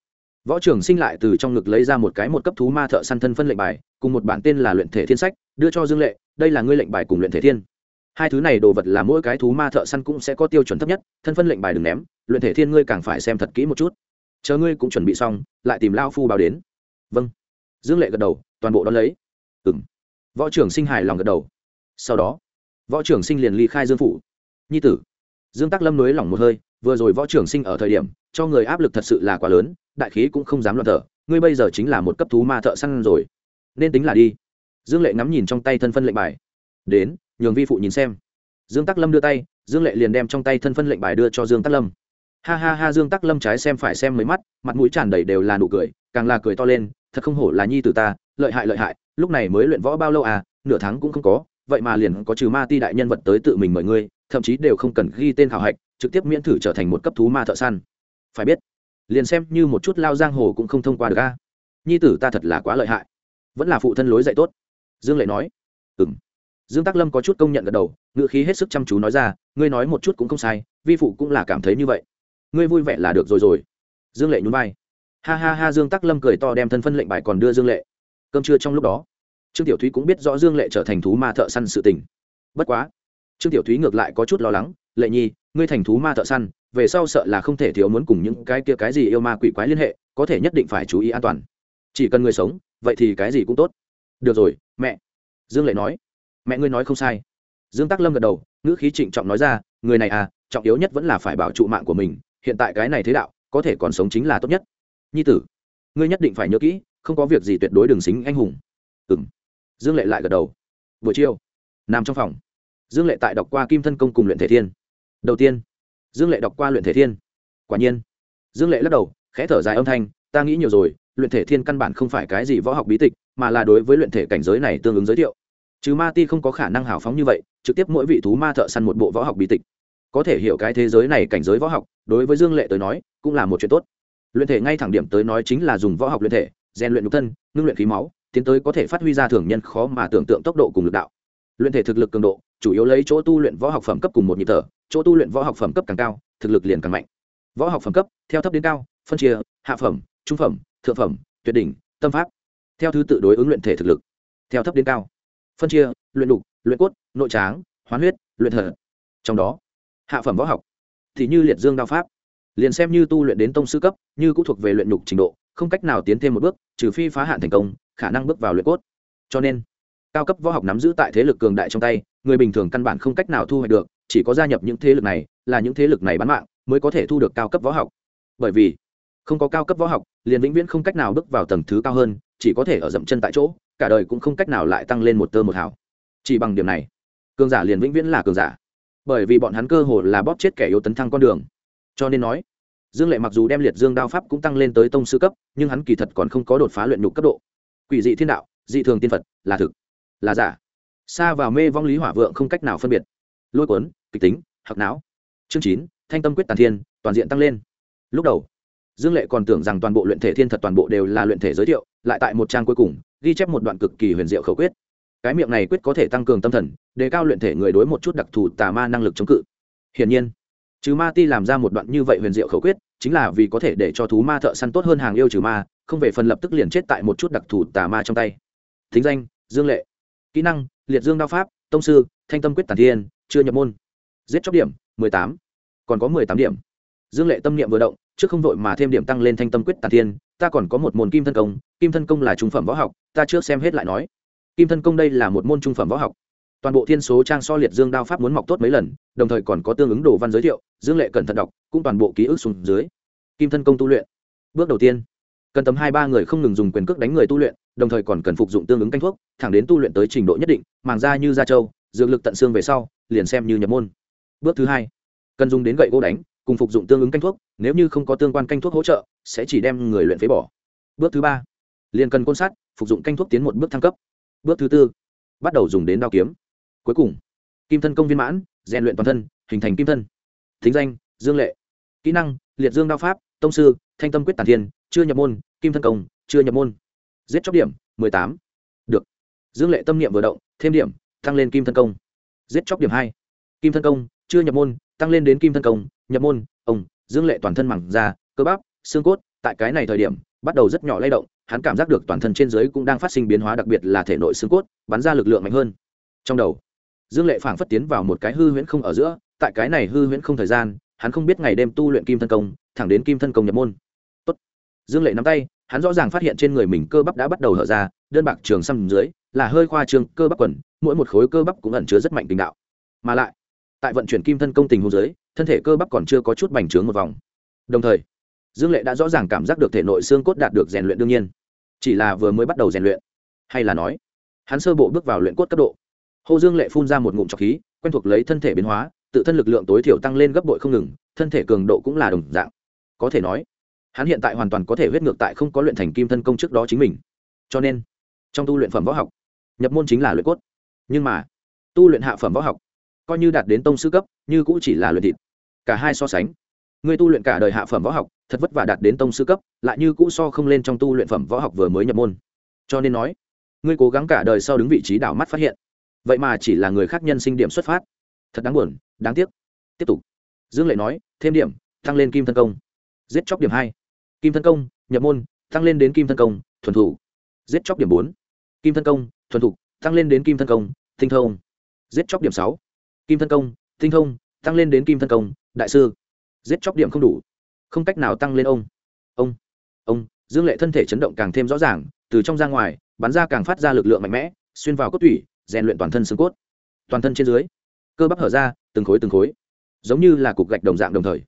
Võ trưởng sinh lại từ trong ngực lấy ra một cái một cấp thú ma thợ săn thân phân lệnh bài, cùng một bản tên là luyện thể thiên sách, đưa cho dương lệ, đây là ngươi lệnh bài cùng luyện thể thiên. Hai thứ này đồ vật là mỗi cái thú ma thợ săn cũng sẽ có tiêu chuẩn thấp nhất, thân phân lệnh bài đừng ném, luyện thể thiên ngươi càng phải xem thật kỹ một chút. Chờ ngươi cũng chuẩn bị xong, lại tìm lao phu báo đến. Vâng. Dương lệ gật đầu, toàn bộ đón lấy. Ừ m võ trưởng sinh hài lòng gật đầu. Sau đó, võ trưởng sinh liền ly khai dương phủ. Nhi tử, dương tắc lâm nới lỏng một hơi, vừa rồi võ trưởng sinh ở thời điểm, cho người áp lực thật sự là quá lớn, đại khí cũng không dám loạn thở, ngươi bây giờ chính là một cấp thú ma thợ săn rồi. Nên tính là đi. Dương lệ ngắm nhìn trong tay thân phân lệnh bài. Đến, nhường vi phụ nhìn xem. Dương tắc lâm đưa tay, dương lệ liền đem trong tay thân phân lệnh bài đưa cho dương tắc lâm. Ha ha ha, dương tắc lâm trái xem phải xem mấy mắt, mặt mũi tràn đầy đều là nụ cười, càng là cười to lên, thật không hổ là nhi từ ta lợi hại lợi hại, lúc này mới luyện võ bao lâu à? Nửa tháng cũng không có, vậy mà liền có trừ ma ti đại nhân vật tới tự mình mời ngươi, thậm chí đều không cần ghi tên khảo hạch, trực tiếp miễn thử trở thành một cấp thú ma thợ săn. Phải biết, liền xem như một chút lao giang hồ cũng không thông qua được a nhi tử ta thật là quá lợi hại. Vẫn là phụ thân lối dạy tốt. Dương lệ nói. Ừ m dương tác lâm có chút công nhận gật đầu ngựa khí hết sức chăm chú nói ra, ngươi nói một chút cũng không sai, vi phụ cũng là cảm thấy như vậy. Ngươi vui vẻ là được rồi rồi. Dương lệ nhún vai. Ha ha ha, dương tác lâm cười to đem thân phân lệnh bài còn đưa dương lệ cơm trưa trong lúc đó. Trương tiểu thúy cũng biết rõ dương lệ trở thành thú ma thợ săn sự tình. Bất quá, trương tiểu thúy ngược lại có chút lo lắng, lệ nhi, ngươi thành thú ma thợ săn, về sau sợ là không thể thiếu muốn cùng những cái kia cái gì yêu ma quỷ quái liên hệ, có thể nhất định phải chú ý an toàn. Chỉ cần người sống, vậy thì cái gì cũng tốt. Được rồi, mẹ. Dương lệ nói. Mẹ ngươi nói không sai. Dương tắc lâm gật đầu, ngữ khí trịnh trọng nói ra, người này à trọng yếu nhất vẫn là phải bảo trụ mạng của mình, hiện tại cái này thế đạo, có thể còn sống chính là tốt nhất. Nhi tử, ngươi nhất định phải nhớ kỹ không có việc gì tuyệt đối đừng xính anh hùng. Ừng dương lệ lại gật đầu. Buổi chiều, nằm trong phòng. Dương lệ tại đọc qua kim thân công cùng luyện thể thiên. Đầu tiên, dương lệ đọc qua luyện thể thiên. Quả nhiên, dương lệ lắc đầu, khẽ thở dài âm thanh, ta nghĩ nhiều rồi, luyện thể thiên căn bản không phải cái gì võ học bí tịch, mà là đối với luyện thể cảnh giới này tương ứng giới thiệu. Chứ ma ti không có khả năng hào phóng như vậy, trực tiếp mỗi vị thú ma thợ săn một bộ võ học bí tịch. Có thể hiểu cái thế giới này cảnh giới võ học, đối với dương lệ tới nói, cũng là một chuyện tốt. Luyện thể ngay thẳng điểm tới nói chính là dùng võ học luyện thể rèn luyện nhục thân, ngưng luyện khí máu, tiến tới có thể phát huy ra thường nhân khó mà tưởng tượng tốc độ cùng lực đạo. Luyện thể thực lực cường độ, chủ yếu lấy chỗ tu luyện võ học phẩm cấp cùng một nhịp thở, chỗ tu luyện võ học phẩm cấp càng cao, thực lực liền càng mạnh. Võ học phẩm cấp, theo thấp đến cao, phân chia, hạ phẩm, trung phẩm, thượng phẩm, tuyệt đỉnh, tâm pháp. Theo thứ tự đối ứng luyện thể thực lực, theo thấp đến cao. Phân chia, luyện đục, luyện cốt, nội tráng, hoán huyết, luyện thở. Trong đó, hạ phẩm võ học, thì như liệt dương đao pháp. Liền xem như tu luyện đến tông sư cấp, như cũng thuộc về luyện đục trình độ không cách nào tiến thêm một bước, trừ phi phá hạn thành công, khả năng bước vào luyện cốt. Cho nên, cao cấp võ học nắm giữ tại thế lực cường đại trong tay, người bình thường căn bản không cách nào thu hoạch được, chỉ có gia nhập những thế lực này, là những thế lực này bán mạng, mới có thể thu được cao cấp võ học. Bởi vì, không có cao cấp võ học, liền vĩnh viễn không cách nào bước vào tầng thứ cao hơn, chỉ có thể ở dậm chân tại chỗ, cả đời cũng không cách nào lại tăng lên một tơ một hào. Chỉ bằng điểm này, cường giả liền vĩnh viễn là cường giả. Bởi vì bọn hắn cơ hồ là bóp chết kẻ yếu tấn thăng con đường. Cho nên nói dương lệ mặc dù đem liệt dương đao pháp cũng tăng lên tới tông sư cấp, nhưng hắn kỳ thật còn không có đột phá luyện nhục cấp độ. Quỷ dị thiên đạo, dị thường tiên phật, là thực, là giả. Xa vào mê vong lý hỏa vượng không cách nào phân biệt. Lôi cuốn, kịch tính hạc não. Chương chín, thanh tâm quyết tàn thiên, toàn diện tăng lên. Lúc đầu, dương lệ còn tưởng rằng toàn bộ luyện thể thiên thật toàn bộ đều là luyện thể giới thiệu, lại tại một trang cuối cùng, ghi chép một đoạn cực kỳ huyền diệu khẩu quyết. Cái miệng này quyết có thể tăng cường tâm thần, đề cao luyện thể người đối một chút đặc thù tà ma năng lực chống cự. Hiển nhiên trừ ma ti làm ra một đoạn như vậy huyền diệu khẩu quyết, chính là vì có thể để cho thú ma thợ săn tốt hơn hàng yêu trừ ma, không về phần lập tức liền chết tại một chút đặc thù tà ma trong tay. Thính danh, dương lệ. Kỹ năng, liệt dương đao pháp, tông sư, thanh tâm quyết tản thiên, chưa nhập môn. Giết chóc điểm, mười tám. Còn có mười tám điểm. Dương lệ tâm niệm vừa động, trước không vội mà thêm điểm tăng lên thanh tâm quyết tản thiên, ta còn có một môn kim thân công, kim thân công là trung phẩm võ học, ta trước xem hết lại nói. Kim thân công đây là một môn trung phẩm võ học toàn bộ thiên số trang so liệt dương đao pháp muốn mọc tốt mấy lần, đồng thời còn có tương ứng đồ văn giới thiệu, dương lệ cẩn thận đọc, cũng toàn bộ ký ức xuống dưới. Kim thân công tu luyện. Bước đầu tiên, cần tầm hai ba người không ngừng dùng quyền cước đánh người tu luyện, đồng thời còn cần phục dụng tương ứng canh thuốc, thẳng đến tu luyện tới trình độ nhất định, màng da như da trâu, dược lực tận xương về sau, liền xem như nhập môn. Bước thứ hai, cần dùng đến gậy gỗ đánh, cùng phục dụng tương ứng canh thuốc, nếu như không có tương quan canh thuốc hỗ trợ, sẽ chỉ đem người luyện phế bỏ. Bước thứ ba, liền cần côn sát phục dụng canh thuốc tiến một bước thăng cấp. Bước thứ tư, bắt đầu dùng đến đao kiếm cuối cùng, kim thân công viên mãn, rèn luyện toàn thân, hình thành kim thân. Thính danh, dương lệ. Kỹ năng, liệt dương đao pháp, tông sư, thanh tâm quyết tàn thiên, chưa nhập môn, kim thân công, chưa nhập môn. Giết chóc điểm, mười tám. Được. Dương lệ tâm niệm vừa động, thêm điểm, tăng lên kim thân công. Giết chóc điểm hai. Kim thân công, chưa nhập môn, tăng lên đến kim thân công, nhập môn, ông, dương lệ toàn thân mẳng da, cơ bắp, xương cốt, tại cái này thời điểm, bắt đầu rất nhỏ lay động, hắn cảm giác được toàn thân trên dưới cũng đang phát sinh biến hóa đặc biệt là thể nội xương cốt, bắn ra lực lượng mạnh hơn. Trong đầu dương lệ phảng phất tiến vào một cái hư huyễn không ở giữa, tại cái này hư huyễn không thời gian, hắn không biết ngày đêm tu luyện kim thân công, thẳng đến kim thân công nhập môn. Tốt. dương lệ nắm tay, hắn rõ ràng phát hiện trên người mình cơ bắp đã bắt đầu hở ra, đơn bạc trường xăm dưới, là hơi khoa trương, cơ bắp quần, mỗi một khối cơ bắp cũng ẩn chứa rất mạnh tình đạo. Mà lại, tại vận chuyển kim thân công tình hôn dưới, thân thể cơ bắp còn chưa có chút bành trướng một vòng. Đồng thời, dương lệ đã rõ ràng cảm giác được thể nội xương cốt đạt được rèn luyện đương nhiên. Chỉ là vừa mới bắt đầu rèn luyện, hay là nói, hắn sơ bộ bước vào luyện cốt cấp độ hồ dương lệ phun ra một ngụm trọc khí, quen thuộc lấy thân thể biến hóa, tự thân lực lượng tối thiểu tăng lên gấp bội không ngừng, thân thể cường độ cũng là đồng dạng. Có thể nói, hắn hiện tại hoàn toàn có thể huyết ngược tại không có luyện thành kim thân công trước đó chính mình. Cho nên, trong tu luyện phẩm võ học, nhập môn chính là luyện cốt. Nhưng mà, tu luyện hạ phẩm võ học, coi như đạt đến tông sư cấp, như cũng chỉ là luyện thịt. Cả hai so sánh, người tu luyện cả đời hạ phẩm võ học, thật vất vả đạt đến tông sư cấp, lại như cũ so không lên trong tu luyện phẩm võ học vừa mới nhập môn. Cho nên nói ngươi cố gắng cả đời sau đứng vị trí đảo mắt phát hiện vậy mà chỉ là người khác nhân sinh điểm xuất phát. Thật đáng buồn, đáng tiếc. Tiếp tục. Dương lệ nói, thêm điểm, tăng lên kim thân công. Giết chóc điểm hai. Kim thân công, nhập môn, tăng lên đến kim thân công, thuần thủ. Giết chóc điểm bốn. Kim thân công, thuần thục tăng lên đến kim thân công, tinh thông. Giết chóc điểm sáu. Kim thân công, tinh thông, tăng lên đến kim thân công, đại sư. Giết chóc điểm không đủ. Không cách nào tăng lên ông. Ông ông. Dương lệ thân thể chấn động càng thêm rõ ràng, từ trong ra ngoài, bắn ra càng phát ra lực lượng mạnh mẽ, xuyên vào cốt tủy rèn luyện toàn thân xương cốt, toàn thân trên dưới, cơ bắp hở ra, từng khối từng khối, giống như là cục gạch đồng dạng đồng thời.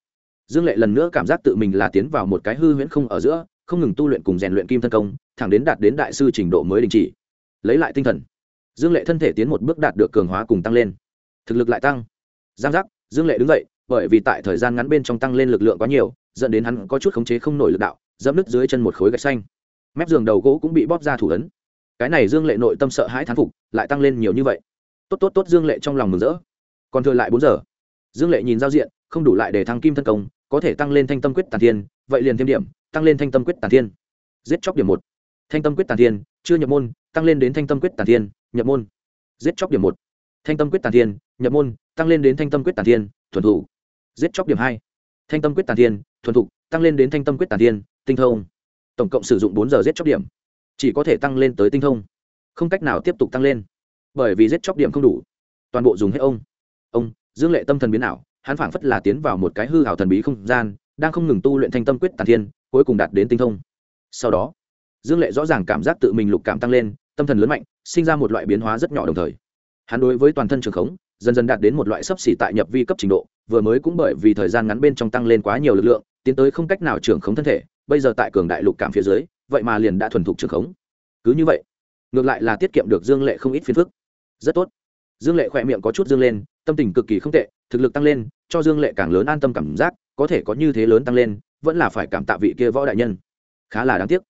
Dương lệ lần nữa cảm giác tự mình là tiến vào một cái hư huyễn không ở giữa, không ngừng tu luyện cùng rèn luyện kim thân công, thẳng đến đạt đến đại sư trình độ mới đình chỉ. Lấy lại tinh thần, dương lệ thân thể tiến một bước đạt được cường hóa cùng tăng lên. Thực lực lại tăng. Giang giác, dương lệ đứng dậy, bởi vì tại thời gian ngắn bên trong tăng lên lực lượng quá nhiều, dẫn đến hắn có chút khống chế không nổi lực đạo, dẫm nứt dưới chân một khối gạch xanh. Mép giường đầu gỗ cũng bị bóp ra thủ ấn cái này dương lệ nội tâm sợ hãi thán phục lại tăng lên nhiều như vậy. Tốt tốt tốt, dương lệ trong lòng mừng rỡ. Còn thừa lại bốn giờ. Dương lệ nhìn giao diện, không đủ lại để thăng kim thân công, có thể tăng lên thanh tâm quyết tàn thiên, vậy liền thêm điểm, tăng lên thanh tâm quyết tàn thiên. Giết chóc điểm một. Thanh tâm quyết tàn thiên, chưa nhập môn, tăng lên đến thanh tâm quyết tàn thiên, nhập môn. Giết chóc điểm một. Thanh tâm quyết tàn thiên, nhập môn, tăng lên đến thanh tâm quyết tàn thiên, thuần thủ. Giết chóc điểm hai. Thanh tâm quyết tàn thiên, thuần thục tăng lên đến thanh tâm quyết tàn thiên, tinh thông. Tổng cộng sử dụng bốn giờ giết chóc điểm chỉ có thể tăng lên tới tinh thông. Không cách nào tiếp tục tăng lên, bởi vì giết chóc điểm không đủ. Toàn bộ dùng hết ông. Ông, dương lệ tâm thần biến ảo, hắn phảng phất là tiến vào một cái hư hảo thần bí không gian, đang không ngừng tu luyện thanh tâm quyết tàn thiên, cuối cùng đạt đến tinh thông. Sau đó, dương lệ rõ ràng cảm giác tự mình lục cảm tăng lên, tâm thần lớn mạnh, sinh ra một loại biến hóa rất nhỏ đồng thời. Hắn đối với toàn thân trường khống, dần dần đạt đến một loại sấp xỉ tại nhập vi cấp trình độ, vừa mới cũng bởi vì thời gian ngắn bên trong tăng lên quá nhiều lực lượng, tiến tới không cách nào trưởng khống thân thể, bây giờ tại cường đại lục cảm phía dưới vậy mà liền đã thuần thục trường khống. Cứ như vậy, ngược lại là tiết kiệm được dương lệ không ít phiền phức. Rất tốt. Dương lệ khỏe miệng có chút dương lên, tâm tình cực kỳ không tệ, thực lực tăng lên, cho dương lệ càng lớn an tâm cảm giác, có thể có như thế lớn tăng lên, vẫn là phải cảm tạ vị kia võ đại nhân. Khá là đáng tiếc.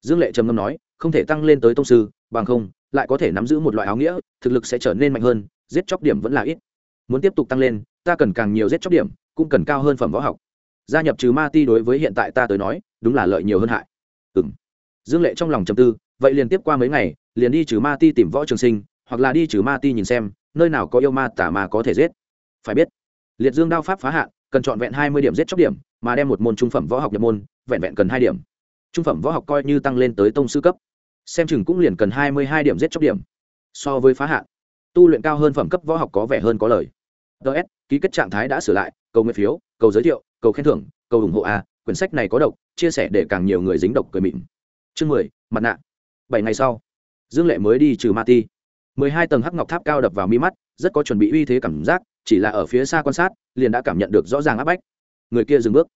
Dương lệ trầm ngâm nói, không thể tăng lên tới tông sư, bằng không, lại có thể nắm giữ một loại áo nghĩa, thực lực sẽ trở nên mạnh hơn, giết chóc điểm vẫn là ít. Muốn tiếp tục tăng lên, ta cần càng nhiều giết chóc điểm, cũng cần cao hơn phẩm võ học. Gia nhập trừ ma ti đối với hiện tại ta tới nói, đúng là lợi nhiều hơn hại. Ừ dương lệ trong lòng trầm tư, vậy liền tiếp qua mấy ngày, liền đi trừ ma ti tìm võ trường sinh, hoặc là đi trừ ma ti nhìn xem, nơi nào có yêu ma tả ma có thể giết. Phải biết, liệt dương đao pháp phá hạn, cần chọn vẹn hai mươi điểm giết chóc điểm, mà đem một môn trung phẩm võ học nhập môn, vẹn vẹn cần hai điểm. Trung phẩm võ học coi như tăng lên tới tông sư cấp. Xem chừng cũng liền cần hai mươi hai điểm giết chóc điểm. So với phá hạn, tu luyện cao hơn phẩm cấp võ học có vẻ hơn có lời. Ts ký kết trạng thái đã sửa lại, cầu nguyện phiếu, cầu giới thiệu, cầu khen thưởng, cầu ủng hộ a, quyển sách này có độc, chia sẻ để càng nhiều người dính độc cười mịn chương mười, mặt nạ. Bảy ngày sau, dương lệ mới đi trừ ma ti. Mười hai tầng hắc ngọc tháp cao đập vào mi mắt, rất có chuẩn bị uy thế cảm giác, chỉ là ở phía xa quan sát, liền đã cảm nhận được rõ ràng áp bách. Người kia dừng bước,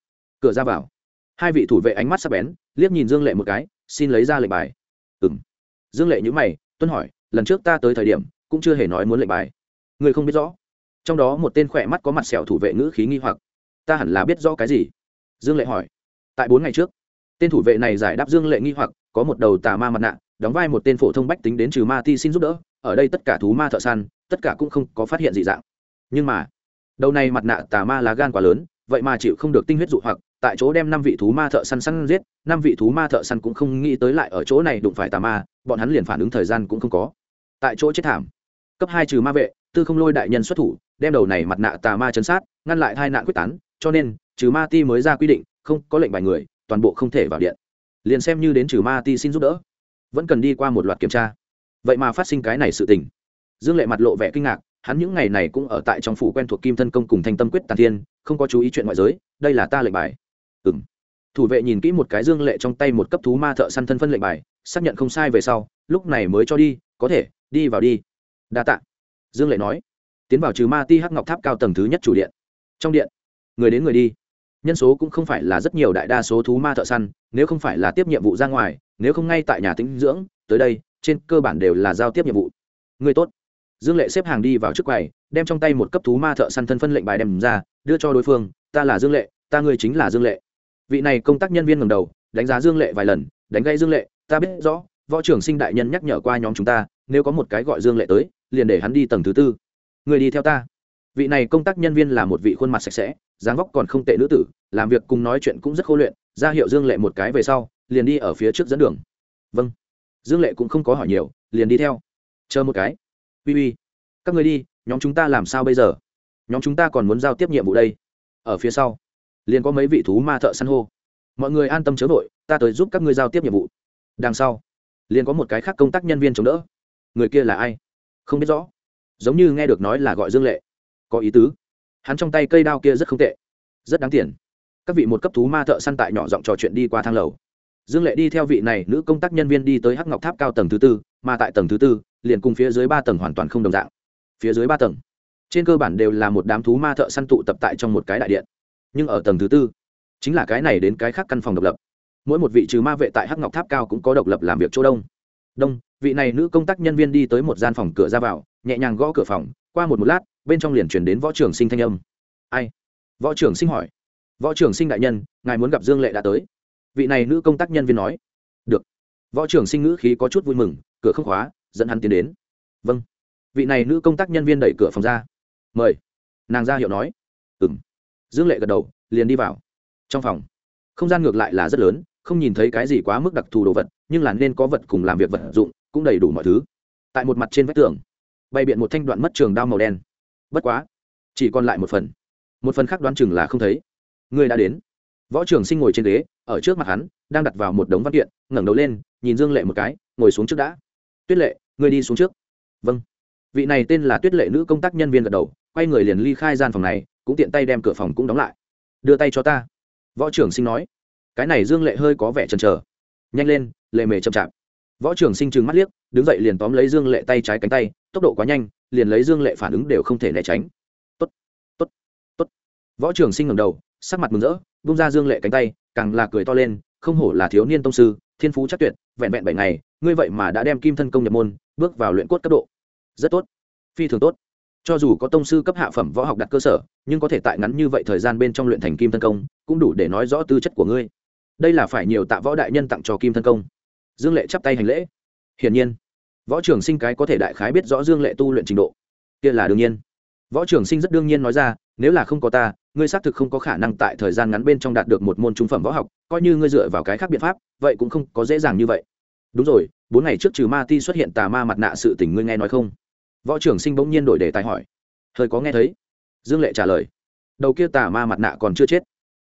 cửa ra vào. Hai vị thủ vệ ánh mắt sắp bén, liếc nhìn dương lệ một cái, xin lấy ra lệnh bài. Ừ m dương lệ nhữ mày, tuân hỏi, lần trước ta tới thời điểm, cũng chưa hề nói muốn lệnh bài. Người không biết rõ. Trong đó một tên khỏe mắt có mặt sẹo thủ vệ ngữ khí nghi hoặc. Ta hẳn là biết rõ cái gì? Dương lệ hỏi. Tại bốn ngày trước tên thủ vệ này giải đáp dương lệ nghi hoặc, có một đầu tà ma mặt nạ, đóng vai một tên phổ thông bách tính đến trừ ma ti xin giúp đỡ, ở đây tất cả thú ma thợ săn, tất cả cũng không có phát hiện dị dạng. Nhưng mà, đầu này mặt nạ tà ma lá gan quá lớn, vậy mà chịu không được tinh huyết dụ hoặc, tại chỗ đem năm vị thú ma thợ săn săn giết, năm vị thú ma thợ săn cũng không nghĩ tới lại ở chỗ này đụng phải tà ma, bọn hắn liền phản ứng thời gian cũng không có. Tại chỗ chết thảm, cấp hai trừ ma vệ, tư không lôi đại nhân xuất thủ, đem đầu này mặt nạ tà ma chấn sát, ngăn lại hai nạn quyết tán, cho nên, trừ ma ti mới ra quy định, không có lệnh bài người toàn bộ không thể vào điện. Liền xem như đến trừ ma ti xin giúp đỡ, vẫn cần đi qua một loạt kiểm tra. Vậy mà phát sinh cái này sự tình. Dương lệ mặt lộ vẻ kinh ngạc, hắn những ngày này cũng ở tại trong phủ quen thuộc kim thân công cùng thanh tâm quyết tàn thiên, không có chú ý chuyện ngoại giới, đây là ta lệnh bài. Ừ m thủ vệ nhìn kỹ một cái dương lệ trong tay một cấp thú ma thợ săn thân phân lệnh bài, xác nhận không sai về sau, lúc này mới cho đi, có thể, đi vào đi. Đa t ạ dương lệ nói. Tiến vào trừ ma ti hắc ngọc tháp cao tầng thứ nhất chủ điện. Trong điện. Người đến người đi nhân số cũng không phải là rất nhiều đại đa số thú ma thợ săn, nếu không phải là tiếp nhiệm vụ ra ngoài, nếu không ngay tại nhà tĩnh dưỡng, tới đây, trên cơ bản đều là giao tiếp nhiệm vụ. Người tốt. Dương lệ xếp hàng đi vào trước quầy, đem trong tay một cấp thú ma thợ săn thân phân lệnh bài đem ra, đưa cho đối phương, ta là dương lệ, ta ngươi chính là dương lệ. Vị này công tác nhân viên ngầm đầu, đánh giá dương lệ vài lần, đánh gây dương lệ, ta biết rõ, võ trưởng sinh đại nhân nhắc nhở qua nhóm chúng ta, nếu có một cái gọi dương lệ tới, liền để hắn đi tầng thứ tư. Người đi theo ta. Vị này công tác nhân viên là một vị khuôn mặt sạch sẽ dáng vóc còn không tệ nữ tử, làm việc cùng nói chuyện cũng rất khô luyện, ra hiệu dương lệ một cái về sau, liền đi ở phía trước dẫn đường. Vâng. Dương lệ cũng không có hỏi nhiều, liền đi theo. Chờ một cái. Uy uy. Các người đi, nhóm chúng ta làm sao bây giờ? Nhóm chúng ta còn muốn giao tiếp nhiệm vụ đây. Ở phía sau, liền có mấy vị thú ma thợ săn hô. Mọi người an tâm chớ vội, ta tới giúp các ngươi giao tiếp nhiệm vụ. Đằng sau, liền có một cái khác công tác nhân viên chống đỡ. Người kia là ai? Không biết rõ. Giống như nghe được nói là gọi dương lệ. Có ý tứ hắn trong tay cây đao kia rất không tệ, rất đáng tiền. Các vị một cấp thú ma thợ săn tại nhỏ giọng trò chuyện đi qua thang lầu. Dương lệ đi theo vị này nữ công tác nhân viên đi tới hắc ngọc tháp cao tầng thứ tư, mà tại tầng thứ tư, liền cùng phía dưới ba tầng hoàn toàn không đồng dạng. Phía dưới ba tầng, trên cơ bản đều là một đám thú ma thợ săn tụ tập tại trong một cái đại điện. Nhưng ở tầng thứ tư, chính là cái này đến cái khác căn phòng độc lập. Mỗi một vị trừ ma vệ tại hắc ngọc tháp cao cũng có độc lập làm việc chỗ đông. Đông, vị này nữ công tác nhân viên đi tới một gian phòng cửa ra vào, nhẹ nhàng gõ cửa phòng, qua một một lát bên trong liền chuyển đến võ trưởng sinh thanh âm. Ai? Võ trưởng sinh hỏi. Võ trưởng sinh đại nhân, ngài muốn gặp dương lệ đã tới. Vị này nữ công tác nhân viên nói. Được. Võ trưởng sinh ngữ khí có chút vui mừng, cửa không khóa, dẫn hắn tiến đến. Vâng. Vị này nữ công tác nhân viên đẩy cửa phòng ra. Mời. Nàng ra hiệu nói. Ừ m dương lệ gật đầu, liền đi vào. Trong phòng, không gian ngược lại là rất lớn, không nhìn thấy cái gì quá mức đặc thù đồ vật, nhưng là nên có vật cùng làm việc vật dụng, cũng đầy đủ mọi thứ. Tại một mặt trên vách tường, bày biện một thanh đoạn mất trường đao màu đen bất quá, chỉ còn lại một phần. Một phần khác đoán chừng là không thấy. Người đã đến. Võ trường sinh ngồi trên ghế, ở trước mặt hắn, đang đặt vào một đống văn kiện, ngẩng đầu lên, nhìn dương lệ một cái, ngồi xuống trước đã. Tuyết lệ người đi xuống trước. Vâng. Vị này tên là tuyết lệ nữ công tác nhân viên gật đầu, quay người liền ly khai gian phòng này, cũng tiện tay đem cửa phòng cũng đóng lại. Đưa tay cho ta. Võ trưởng sinh nói. Cái này dương lệ hơi có vẻ chần chờ. Nhanh lên, lệ mề chậm chạp võ Trường sinh trừng mắt liếc, đứng dậy liền tóm lấy dương lệ tay trái cánh tay, tốc độ quá nhanh, liền lấy dương lệ phản ứng đều không thể né tránh. Tốt tốt tốt. Võ Trường sinh ngầm đầu, sắc mặt mừng rỡ bung ra dương lệ cánh tay, càng là cười to lên, không hổ là thiếu niên tông sư, thiên phú chắc tuyệt, vẹn vẹn bảy ngày, ngươi vậy mà đã đem kim thân công nhập môn, bước vào luyện cốt cấp độ. Rất tốt, phi thường tốt. Cho dù có tông sư cấp hạ phẩm võ học đặt cơ sở, nhưng có thể tại ngắn như vậy thời gian bên trong luyện thành kim thân công, cũng đủ để nói rõ tư chất của ngươi. Đây là phải nhiều tạ võ đại nhân tặng cho kim thân công dương lệ chắp tay hành lễ. Hiển nhiên, võ trưởng sinh cái có thể đại khái biết rõ dương lệ tu luyện trình độ. Kia là đương nhiên. Võ trưởng sinh rất đương nhiên nói ra, nếu là không có ta, ngươi xác thực không có khả năng tại thời gian ngắn bên trong đạt được một môn trung phẩm võ học, coi như ngươi dựa vào cái khác biện pháp, vậy cũng không có dễ dàng như vậy. Đúng rồi, bốn ngày trước trừ ma ti xuất hiện tà ma mặt nạ sự tình ngươi nghe nói không? Võ trưởng sinh bỗng nhiên đổi đề tài hỏi. Hơi có nghe thấy. Dương lệ trả lời. Đầu kia tà ma mặt nạ còn chưa chết.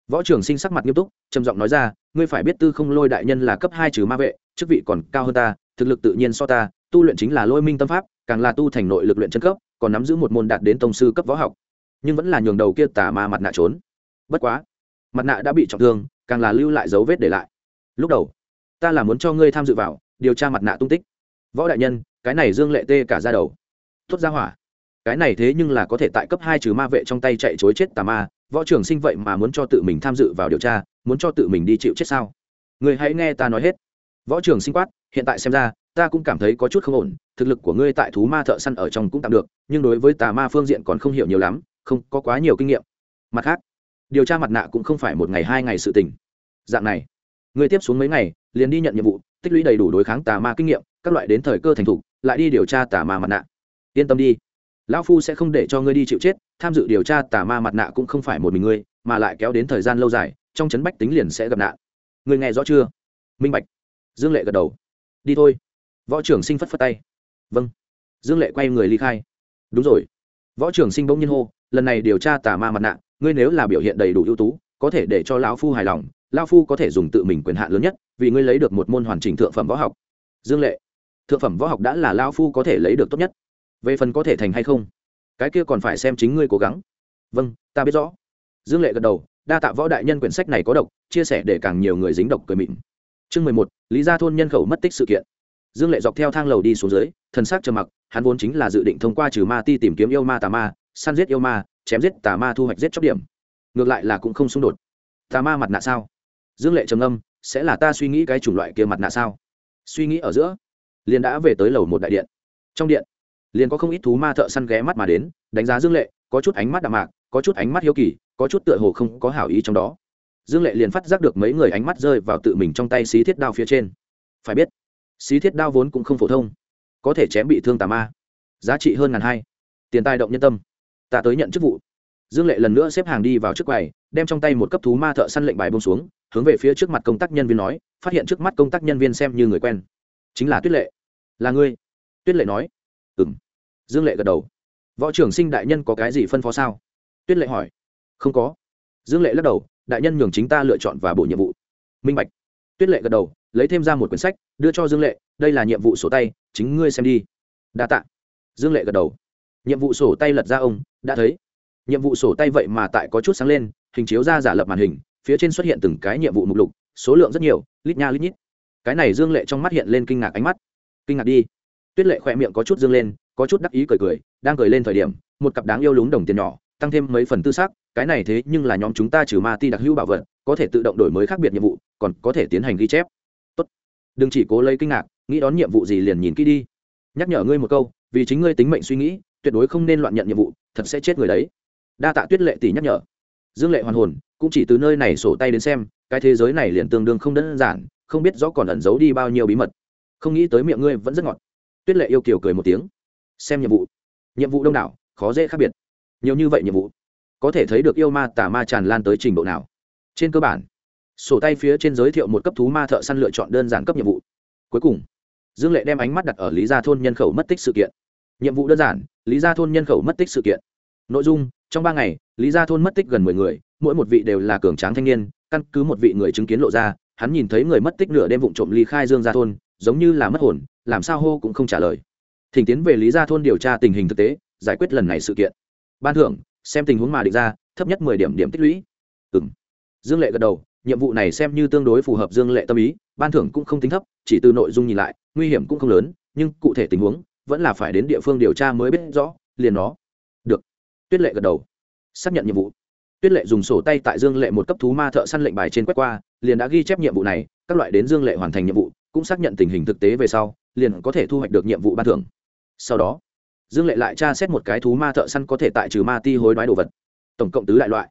Võ trưởng sinh sắc mặt nghiêm túc, trầm giọng nói ra, ngươi phải biết tư không lôi đại nhân là cấp hai trừ ma vệ chức vị còn cao hơn ta, thực lực tự nhiên so ta, tu luyện chính là lôi minh tâm pháp, càng là tu thành nội lực luyện chân cấp, còn nắm giữ một môn đạt đến tông sư cấp võ học. Nhưng vẫn là nhường đầu kia tà ma mặt nạ trốn. Bất quá, mặt nạ đã bị trọng thương, càng là lưu lại dấu vết để lại. Lúc đầu, ta là muốn cho ngươi tham dự vào, điều tra mặt nạ tung tích. Võ đại nhân, cái này dương lệ tê cả ra đầu. Tuốt ra hỏa. Cái này thế nhưng là có thể tại cấp hai trừ ma vệ trong tay chạy chối chết tà ma, võ trưởng sinh vậy mà muốn cho tự mình tham dự vào điều tra, muốn cho tự mình đi chịu chết sao? Người hãy nghe ta nói hết võ trưởng sinh quát, hiện tại xem ra, ta cũng cảm thấy có chút không ổn, thực lực của ngươi tại thú ma thợ săn ở trong cũng tạm được, nhưng đối với tà ma phương diện còn không hiểu nhiều lắm, không có quá nhiều kinh nghiệm. Mặt khác, điều tra mặt nạ cũng không phải một ngày hai ngày sự tình. Dạng này, ngươi tiếp xuống mấy ngày, liền đi nhận nhiệm vụ, tích lũy đầy đủ đối kháng tà ma kinh nghiệm, các loại đến thời cơ thành thục, lại đi điều tra tà ma mặt nạ. Yên tâm đi, lão phu sẽ không để cho ngươi đi chịu chết, tham dự điều tra tà ma mặt nạ cũng không phải một mình ngươi, mà lại kéo đến thời gian lâu dài, trong chấn bách tính liền sẽ gặp nạn. Ngươi nghe rõ chưa? Minh bạch dương lệ gật đầu. Đi thôi. Võ trưởng sinh phất phất tay. Vâng. Dương lệ quay người ly khai. Đúng rồi. Võ trưởng sinh bỗng nhiên hô, lần này điều tra tà ma mặt nạ, ngươi nếu là biểu hiện đầy đủ ưu tú, có thể để cho lão phu hài lòng, lão phu có thể dùng tự mình quyền hạn lớn nhất, vì ngươi lấy được một môn hoàn chỉnh thượng phẩm võ học. Dương lệ, thượng phẩm võ học đã là lão phu có thể lấy được tốt nhất, về phần có thể thành hay không, cái kia còn phải xem chính ngươi cố gắng. Vâng ta biết rõ. Dương lệ gật đầu, đa tạ võ đại nhân quyển sách này có độc, chia sẻ để càng nhiều người dính độc cười mịn chương mười một, lý gia thôn nhân khẩu mất tích sự kiện. Dương lệ dọc theo thang lầu đi xuống dưới, thần s ắ c trầm mặc, hắn vốn chính là dự định thông qua trừ ma ti tìm kiếm yêu ma tà ma, săn giết yêu ma, chém giết tà ma thu hoạch giết chóc điểm. Ngược lại là cũng không xung đột. Tà ma mặt nạ sao? Dương lệ trầm âm sẽ là ta suy nghĩ cái chủng loại kia mặt nạ sao? Suy nghĩ ở giữa, liền đã về tới lầu một đại điện. Trong điện, liền có không ít thú ma thợ săn ghé mắt mà đến, đánh giá dương lệ, có chút ánh mắt đạm mạc, có chút ánh mắt hiếu kỳ, có chút tựa hồ không có hảo ý trong đó dương lệ liền phát giác được mấy người ánh mắt rơi vào tự mình trong tay xí thiết đao phía trên. Phải biết, xí thiết đao vốn cũng không phổ thông, có thể chém bị thương tà ma. Giá trị hơn ngàn hai. Tiền tài động nhân tâm. Ta tới nhận chức vụ. Dương lệ lần nữa xếp hàng đi vào trước quầy, đem trong tay một cấp thú ma thợ săn lệnh bài bông xuống, hướng về phía trước mặt công tác nhân viên nói, phát hiện trước mắt công tác nhân viên xem như người quen. Chính là tuyết lệ. Là ngươi? Tuyết lệ nói. Ừ m dương lệ gật đầu. Võ trưởng sinh đại nhân có cái gì phân phó sao? Tuyết lệ hỏi. Không có. Dương lệ lắc đầu đại nhân nhường chính ta lựa chọn và bổ nhiệm vụ. Minh bạch. Tuyết lệ gật đầu, lấy thêm ra một quyển sách, đưa cho dương lệ, đây là nhiệm vụ sổ tay, chính ngươi xem đi. Đa t ạ dương lệ gật đầu. Nhiệm vụ sổ tay lật ra ông, đã thấy. Nhiệm vụ sổ tay vậy mà tại có chút sáng lên, hình chiếu ra giả lập màn hình, phía trên xuất hiện từng cái nhiệm vụ mục lục, số lượng rất nhiều, lít nha lít nhít. Cái này dương lệ trong mắt hiện lên kinh ngạc ánh mắt. Kinh ngạc đi. Tuyết lệ khỏe miệng có chút dương lên, có chút đắc ý cười cười, đang cười lên thời điểm, một cặp đáng yêu lúng đồng tiền nhỏ, tăng thêm mấy phần tư xác cái này thế nhưng là nhóm chúng ta trừ ma ti đặc hữu bảo vật, có thể tự động đổi mới khác biệt nhiệm vụ, còn có thể tiến hành ghi chép. Tốt. Đừng chỉ cố lấy kinh ngạc, nghĩ đón nhiệm vụ gì liền nhìn kỹ đi. Nhắc nhở ngươi một câu, vì chính ngươi tính mệnh suy nghĩ, tuyệt đối không nên loạn nhận nhiệm vụ, thật sẽ chết người đấy. Đa tạ tuyết lệ tỷ nhắc nhở. Dương lệ hoàn hồn, cũng chỉ từ nơi này sổ tay đến xem, cái thế giới này liền tương đương không đơn giản, không biết rõ còn ẩn giấu đi bao nhiêu bí mật. Không nghĩ tới miệng ngươi vẫn rất ngọt. Tuyết lệ yêu kiều cười một tiếng. Xem nhiệm vụ. Nhiệm vụ đông đảo, khó dễ khác biệt. Nhiều như vậy nhiệm vụ có thể thấy được yêu ma tà ma tràn lan tới trình độ nào. Trên cơ bản, sổ tay phía trên giới thiệu một cấp thú ma thợ săn lựa chọn đơn giản cấp nhiệm vụ. Cuối cùng, dương lệ đem ánh mắt đặt ở lý gia thôn nhân khẩu mất tích sự kiện. Nhiệm vụ đơn giản, lý gia thôn nhân khẩu mất tích sự kiện. Nội dung, trong ba ngày, lý gia thôn mất tích gần mười người, mỗi một vị đều là cường tráng thanh niên, căn cứ một vị người chứng kiến lộ ra, hắn nhìn thấy người mất tích nửa đêm vụ trộm ly khai dương gia thôn, giống như là mất hồn, làm sao hô cũng không trả lời. Thỉnh tiến về lý gia thôn điều tra tình hình thực tế, giải quyết lần này sự kiện. Ban thưởng xem tình huống mà định ra, thấp nhất mười điểm điểm tích lũy. Ừ dương lệ gật đầu, nhiệm vụ này xem như tương đối phù hợp dương lệ tâm ý, ban thưởng cũng không tính thấp, chỉ từ nội dung nhìn lại, nguy hiểm cũng không lớn, nhưng cụ thể tình huống vẫn là phải đến địa phương điều tra mới biết rõ, liền nó. Được. Tuyết lệ gật đầu. Xác nhận nhiệm vụ. Tuyết lệ dùng sổ tay tại dương lệ một cấp thú ma thợ săn lệnh bài trên quét qua, liền đã ghi chép nhiệm vụ này, các loại đến dương lệ hoàn thành nhiệm vụ, cũng xác nhận tình hình thực tế về sau, liền có thể thu hoạch được nhiệm vụ ban thưởng. Sau đó dương lệ lại tra xét một cái thú ma thợ săn có thể tại trừ ma ti hối đoái đồ vật. Tổng cộng tứ đại loại.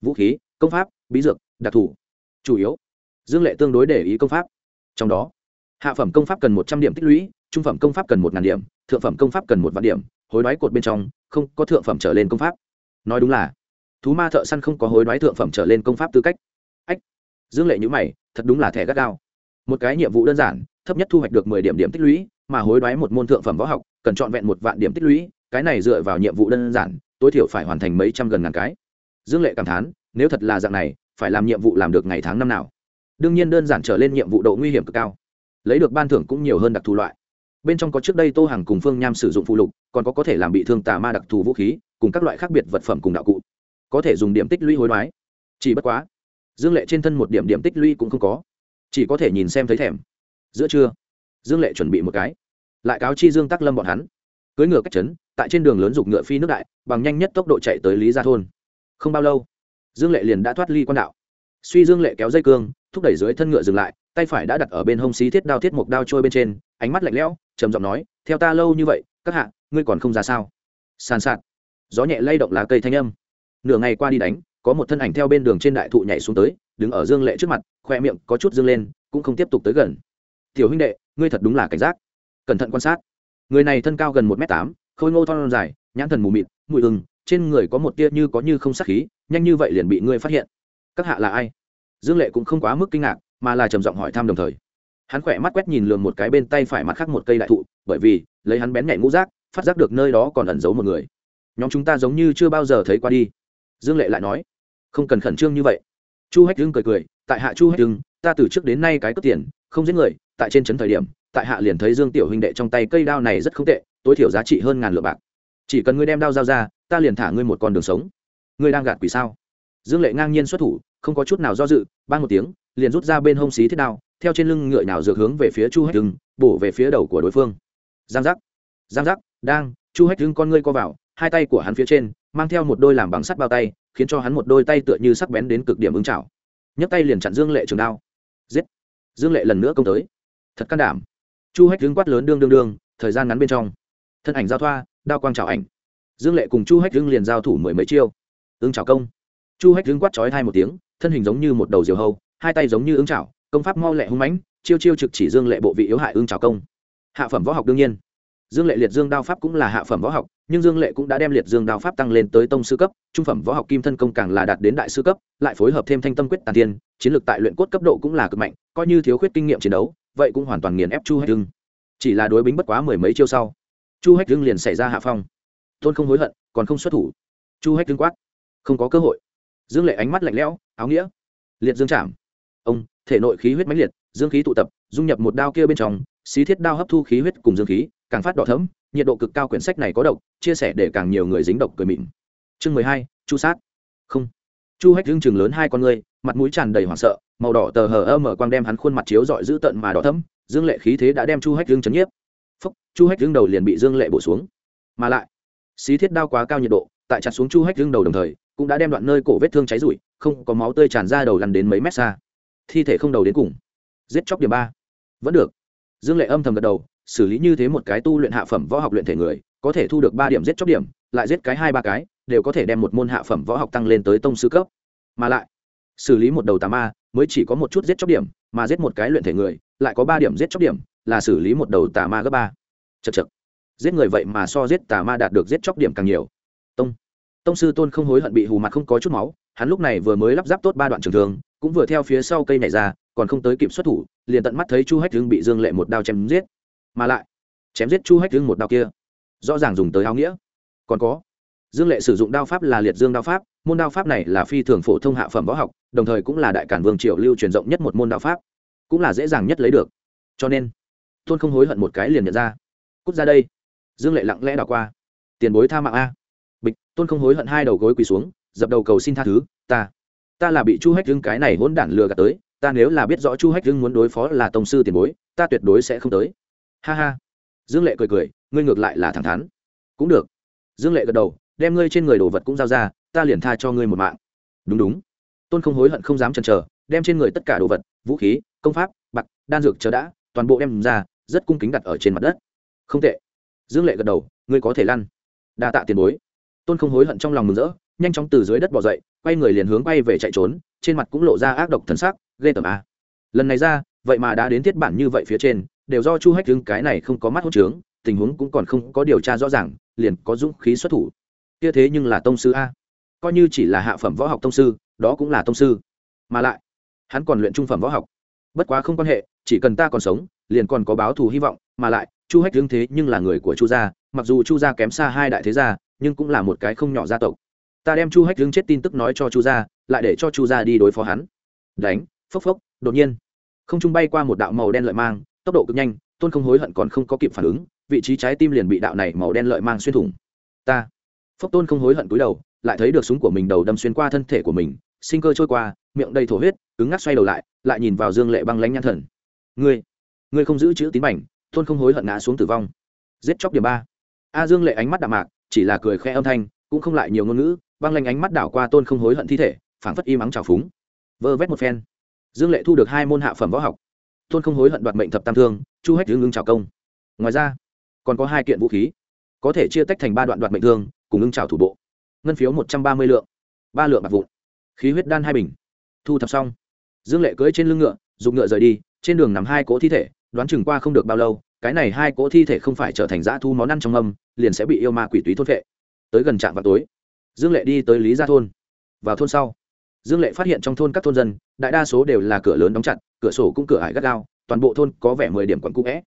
Vũ khí, công pháp, bí dược, đặc thù. Chủ yếu. Dương lệ tương đối để ý công pháp. Trong đó, hạ phẩm công pháp cần một trăm điểm tích lũy, trung phẩm công pháp cần một ngàn điểm, thượng phẩm công pháp cần một vạn điểm, hối đoái cột bên trong, không có thượng phẩm trở lên công pháp. Nói đúng là, thú ma thợ săn không có hối đoái thượng phẩm trở lên công pháp tư cách. Ách. Dương lệ nhữ mày, thật đúng là thẻ gắt gao. Một cái nhiệm vụ đơn giản, thấp nhất thu hoạch được mười điểm điểm tích lũy mà hối đoái một môn thượng phẩm võ học, cần trọn vẹn một vạn điểm tích lũy, cái này dựa vào nhiệm vụ đơn giản, tối thiểu phải hoàn thành mấy trăm gần ngàn cái. Dương lệ cảm thán, nếu thật là dạng này, phải làm nhiệm vụ làm được ngày tháng năm nào. Đương nhiên đơn giản trở lên nhiệm vụ độ nguy hiểm cực cao. Lấy được ban thưởng cũng nhiều hơn đặc thù loại. Bên trong có trước đây tô hàng cùng phương nham sử dụng phụ lục, còn có có thể làm bị thương tà ma đặc thù vũ khí, cùng các loại khác biệt vật phẩm cùng đạo cụ. Có thể dùng điểm tích lũy hối đoái. Chỉ bất quá, dương lệ trên thân một điểm điểm tích lũy cũng không có. Chỉ có thể nhìn xem thấy thèm. Giữa trưa dương lệ chuẩn bị một cái. Lại cáo chi dương tắc lâm bọn hắn. Cưới ngựa cách chấn, tại trên đường lớn dục ngựa phi nước đại, bằng nhanh nhất tốc độ chạy tới lý gia thôn. Không bao lâu, dương lệ liền đã thoát ly quan đạo. Suy dương lệ kéo dây cương, thúc đẩy dưới thân ngựa dừng lại, tay phải đã đặt ở bên hông xí thiết đao thiết mục đao trôi bên trên, ánh mắt lạnh lẽo, trầm giọng nói, theo ta lâu như vậy, các hạ, ngươi còn không ra sao? Sàn sạt, gió nhẹ lay động lá cây thanh âm. Nửa ngày qua đi đánh, có một thân ảnh theo bên đường trên đại thụ nhảy xuống tới, đứng ở dương lệ trước mặt, khoe miệng có chút dương lên, cũng không tiếp tục tới gần. Tiểu huynh đệ ngươi thật đúng là cảnh giác. Cẩn thận quan sát. Người này thân cao gần một m tám, khôi ngô thon dài, nhãn thần mù mịt, mùi ưng, trên người có một tia như có như không sắc khí, nhanh như vậy liền bị ngươi phát hiện. Các hạ là ai? Dương lệ cũng không quá mức kinh ngạc, mà là trầm giọng hỏi thăm đồng thời. Hắn khỏe mắt quét nhìn lường một cái bên tay phải mặt khác một cây đại thụ, bởi vì, lấy hắn bén nhảy ngũ rác phát giác được nơi đó còn ẩn giấu một người. Nhóm chúng ta giống như chưa bao giờ thấy qua đi. Dương lệ lại nói. Không cần khẩn trương như vậy. Chu hách hưng cười cười, tại hạ chu hách hưng ta từ trước đến nay cái cất tiền, không giết người tại trên trấn thời điểm, tại hạ liền thấy dương tiểu huynh đệ trong tay cây đao này rất không tệ, tối thiểu giá trị hơn ngàn lượng bạc. Chỉ cần ngươi đem đao dao ra, ta liền thả ngươi một con đường sống. Ngươi đang gạt quỷ sao? Dương lệ ngang nhiên xuất thủ, không có chút nào do dự ban một tiếng, liền rút ra bên hông xí thiết đao, theo trên lưng ngựa nào dược hướng về phía chu hách hưng, bổ về phía đầu của đối phương. Giang giác giang giác, đang, chu hách hưng con ngươi co vào, hai tay của hắn phía trên, mang theo một đôi làm bằng sắt bao tay, khiến cho hắn một đôi tay tựa như sắc bén đến cực điểm ứng chảo nhấc tay liền chặn dương lệ trường đao. Giết! Dương lệ lần nữa công tới thật can đảm. Chu hách hưng quát lớn đương đương đương, thời gian ngắn bên trong. Thân ảnh giao thoa, đao quang trào ảnh. Dương lệ cùng chu hách hưng liền giao thủ mười mấy chiêu. Ứng trào công. Chu hách hưng quát trói hai một tiếng, thân hình giống như một đầu diều hâu, hai tay giống như ứng trào công pháp mau lẹ hung mãnh, chiêu chiêu trực chỉ dương lệ bộ vị yếu hại ương trào công. Hạ phẩm võ học đương nhiên dương lệ liệt dương đao pháp cũng là hạ phẩm võ học, nhưng dương lệ cũng đã đem liệt dương đao pháp tăng lên tới tông sư cấp, trung phẩm võ học kim thân công càng là đạt đến đại sư cấp, lại phối hợp thêm thanh tâm quyết tàn tiên, chiến lược tại luyện cốt cấp độ cũng là cực mạnh, coi như thiếu khuyết kinh nghiệm chiến đấu, vậy cũng hoàn toàn nghiền ép chu hách hưng. Chỉ là đối bính bất quá mười mấy chiêu sau, chu hách hưng liền xảy ra hạ phong. Tôn không hối hận, còn không xuất thủ. Chu hách hưng quát, không có cơ hội. Dương lệ ánh mắt lạnh lẽo, áo nghĩa. Liệt dương chạm. Ông, thể nội khí huyết mãnh liệt, dương khí tụ tập, dung nhập một đao kia bên trong, xí thiết đao hấp thu khí huyết cùng dương khí càng phát đỏ thẫm, nhiệt độ cực cao quyển sách này có độc chia sẻ để càng nhiều người dính độc cười mịn. Chương mười hai chu sát. Không. Chu hách dương chừng lớn hai con ngươi mặt mũi tràn đầy hoảng sợ màu đỏ tờ hờ ơ mở quang đem hắn khuôn mặt chiếu dọi dữ tận mà đỏ thẫm dương lệ khí thế đã đem chu hách dương chấn nhiếp. Phúc chu hách dương đầu liền bị dương lệ bổ xuống. Mà lại xí thiết đao quá cao nhiệt độ tại chặt xuống chu hách dương đầu đồng thời cũng đã đem đoạn nơi cổ vết thương cháy rụi không có máu tươi tràn ra đầu lăn đến mấy mét xa. Thi thể không đầu đến cùng. Giết chóc điểm ba. Vẫn được. Dương lệ âm thầm gật đầu xử lý như thế một cái tu luyện hạ phẩm võ học luyện thể người, có thể thu được ba điểm giết chóc điểm, lại giết cái hai ba cái, đều có thể đem một môn hạ phẩm võ học tăng lên tới tông sư cấp. Mà lại, xử lý một đầu tà ma, mới chỉ có một chút giết chóc điểm, mà giết một cái luyện thể người, lại có ba điểm giết chóc điểm, là xử lý một đầu tà ma gấp ba. Chật chật giết người vậy mà so giết tà ma đạt được giết chóc điểm càng nhiều. Tông. Tông sư tôn không hối hận bị hù mặt không có chút máu, hắn lúc này vừa mới lắp ráp tốt ba đoạn trường thường cũng vừa theo phía sau cây này ra, còn không tới kịp xuất thủ, liền tận mắt thấy chu hách hưng bị dương lệ một đao chém giết mà lại chém giết chu hách thương một đao kia rõ ràng dùng tới áo nghĩa còn có dương lệ sử dụng đao pháp là liệt dương đao pháp môn đao pháp này là phi thường phổ thông hạ phẩm võ học đồng thời cũng là đại cản vương triều lưu truyền rộng nhất một môn đao pháp cũng là dễ dàng nhất lấy được cho nên tôn không hối hận một cái liền nhận ra cút ra đây dương lệ lặng lẽ đảo qua tiền bối tha mạng a bịch tôn không hối hận hai đầu gối quỳ xuống dập đầu cầu xin tha thứ ta ta là bị chu hách hưng cái này hỗn đản lừa gạt tới ta nếu là biết rõ chu hách hưng muốn đối phó là tông sư tiền bối ta tuyệt đối sẽ không tới ha ha. Dương lệ cười cười, ngươi ngược lại là thẳng thắn. Cũng được. Dương lệ gật đầu, đem ngươi trên người đồ vật cũng giao ra, ta liền tha cho ngươi một mạng. Đúng đúng. Tôn không hối hận không dám chần chờ, đem trên người tất cả đồ vật, vũ khí, công pháp, bạc, đan dược chờ đã, toàn bộ đem ra, rất cung kính đặt ở trên mặt đất. Không tệ. Dương lệ gật đầu, ngươi có thể lăn. Đa tạ tiền bối. Tôn không hối hận trong lòng mừng rỡ, nhanh chóng từ dưới đất bỏ dậy, quay người liền hướng bay về chạy trốn, trên mặt cũng lộ ra ác độc thần sắc, ghê tởm a. Lần này ra, vậy mà đã đến thiết bản như vậy phía trên đều do chu hách đứng cái này không có mắt hốt trướng, tình huống cũng còn không có điều tra rõ ràng, liền có dũng khí xuất thủ. Kia thế nhưng là tông sư a. Coi như chỉ là hạ phẩm võ học tông sư, đó cũng là tông sư. Mà lại, hắn còn luyện trung phẩm võ học. Bất quá không quan hệ, chỉ cần ta còn sống, liền còn có báo thù hy vọng. Mà lại, chu hách đứng thế nhưng là người của chu gia, mặc dù chu gia kém xa hai đại thế gia, nhưng cũng là một cái không nhỏ gia tộc. Ta đem chu hách đứng chết tin tức nói cho chu gia, lại để cho chu gia đi đối phó hắn. Đánh, phốc phốc, đột nhiên, không trung bay qua một đạo màu đen lợi mang tốc độ cực nhanh, tôn không hối hận còn không có kịp phản ứng, vị trí trái tim liền bị đạo này màu đen lợi mang xuyên thủng. Ta. Phốc tôn không hối hận cúi đầu, lại thấy được súng của mình đầu đâm xuyên qua thân thể của mình, sinh cơ trôi qua, miệng đầy thổ huyết, cứng ngắc xoay đầu lại lại nhìn vào dương lệ băng lánh nhãn thần. Ngươi ngươi không giữ chữ tín mảnh, tôn không hối hận ngã xuống tử vong. Giết chóc điểm ba. A dương lệ ánh mắt đạm mạc, chỉ là cười khẽ âm thanh, cũng không lại nhiều ngôn ngữ, băng lanh ánh mắt đảo qua tôn không hối hận thi thể, phảng phất im ắng trào phúng. Vơ vét một phen. Dương lệ thu được hai môn hạ phẩm võ học tôn không hối hận đoạt mệnh thập tam thương, chu hách hướng ứng trào công. Ngoài ra, còn có hai kiện vũ khí, có thể chia tách thành ba đoạn đoạt mệnh thương, cùng ứng trào thủ bộ. Ngân phiếu một trăm ba mươi lượng, ba lượng bạc vụn, khí huyết đan hai bình. Thu thập xong, dương lệ cưỡi trên lưng ngựa, dùng ngựa rời đi, trên đường nằm hai cỗ thi thể, đoán chừng qua không được bao lâu, cái này hai cỗ thi thể không phải trở thành dã thu món ăn trong âm, liền sẽ bị yêu ma quỷ túy thôn vệ tới gần trạm vào tối, dương lệ đi tới lý gia thôn. Vào thôn sau dương lệ phát hiện trong thôn các thôn dân, đại đa số đều là cửa lớn đóng chặt, cửa sổ cũng cửa ải gắt gao, toàn bộ thôn có vẻ mười điểm quặn cũ vẽ,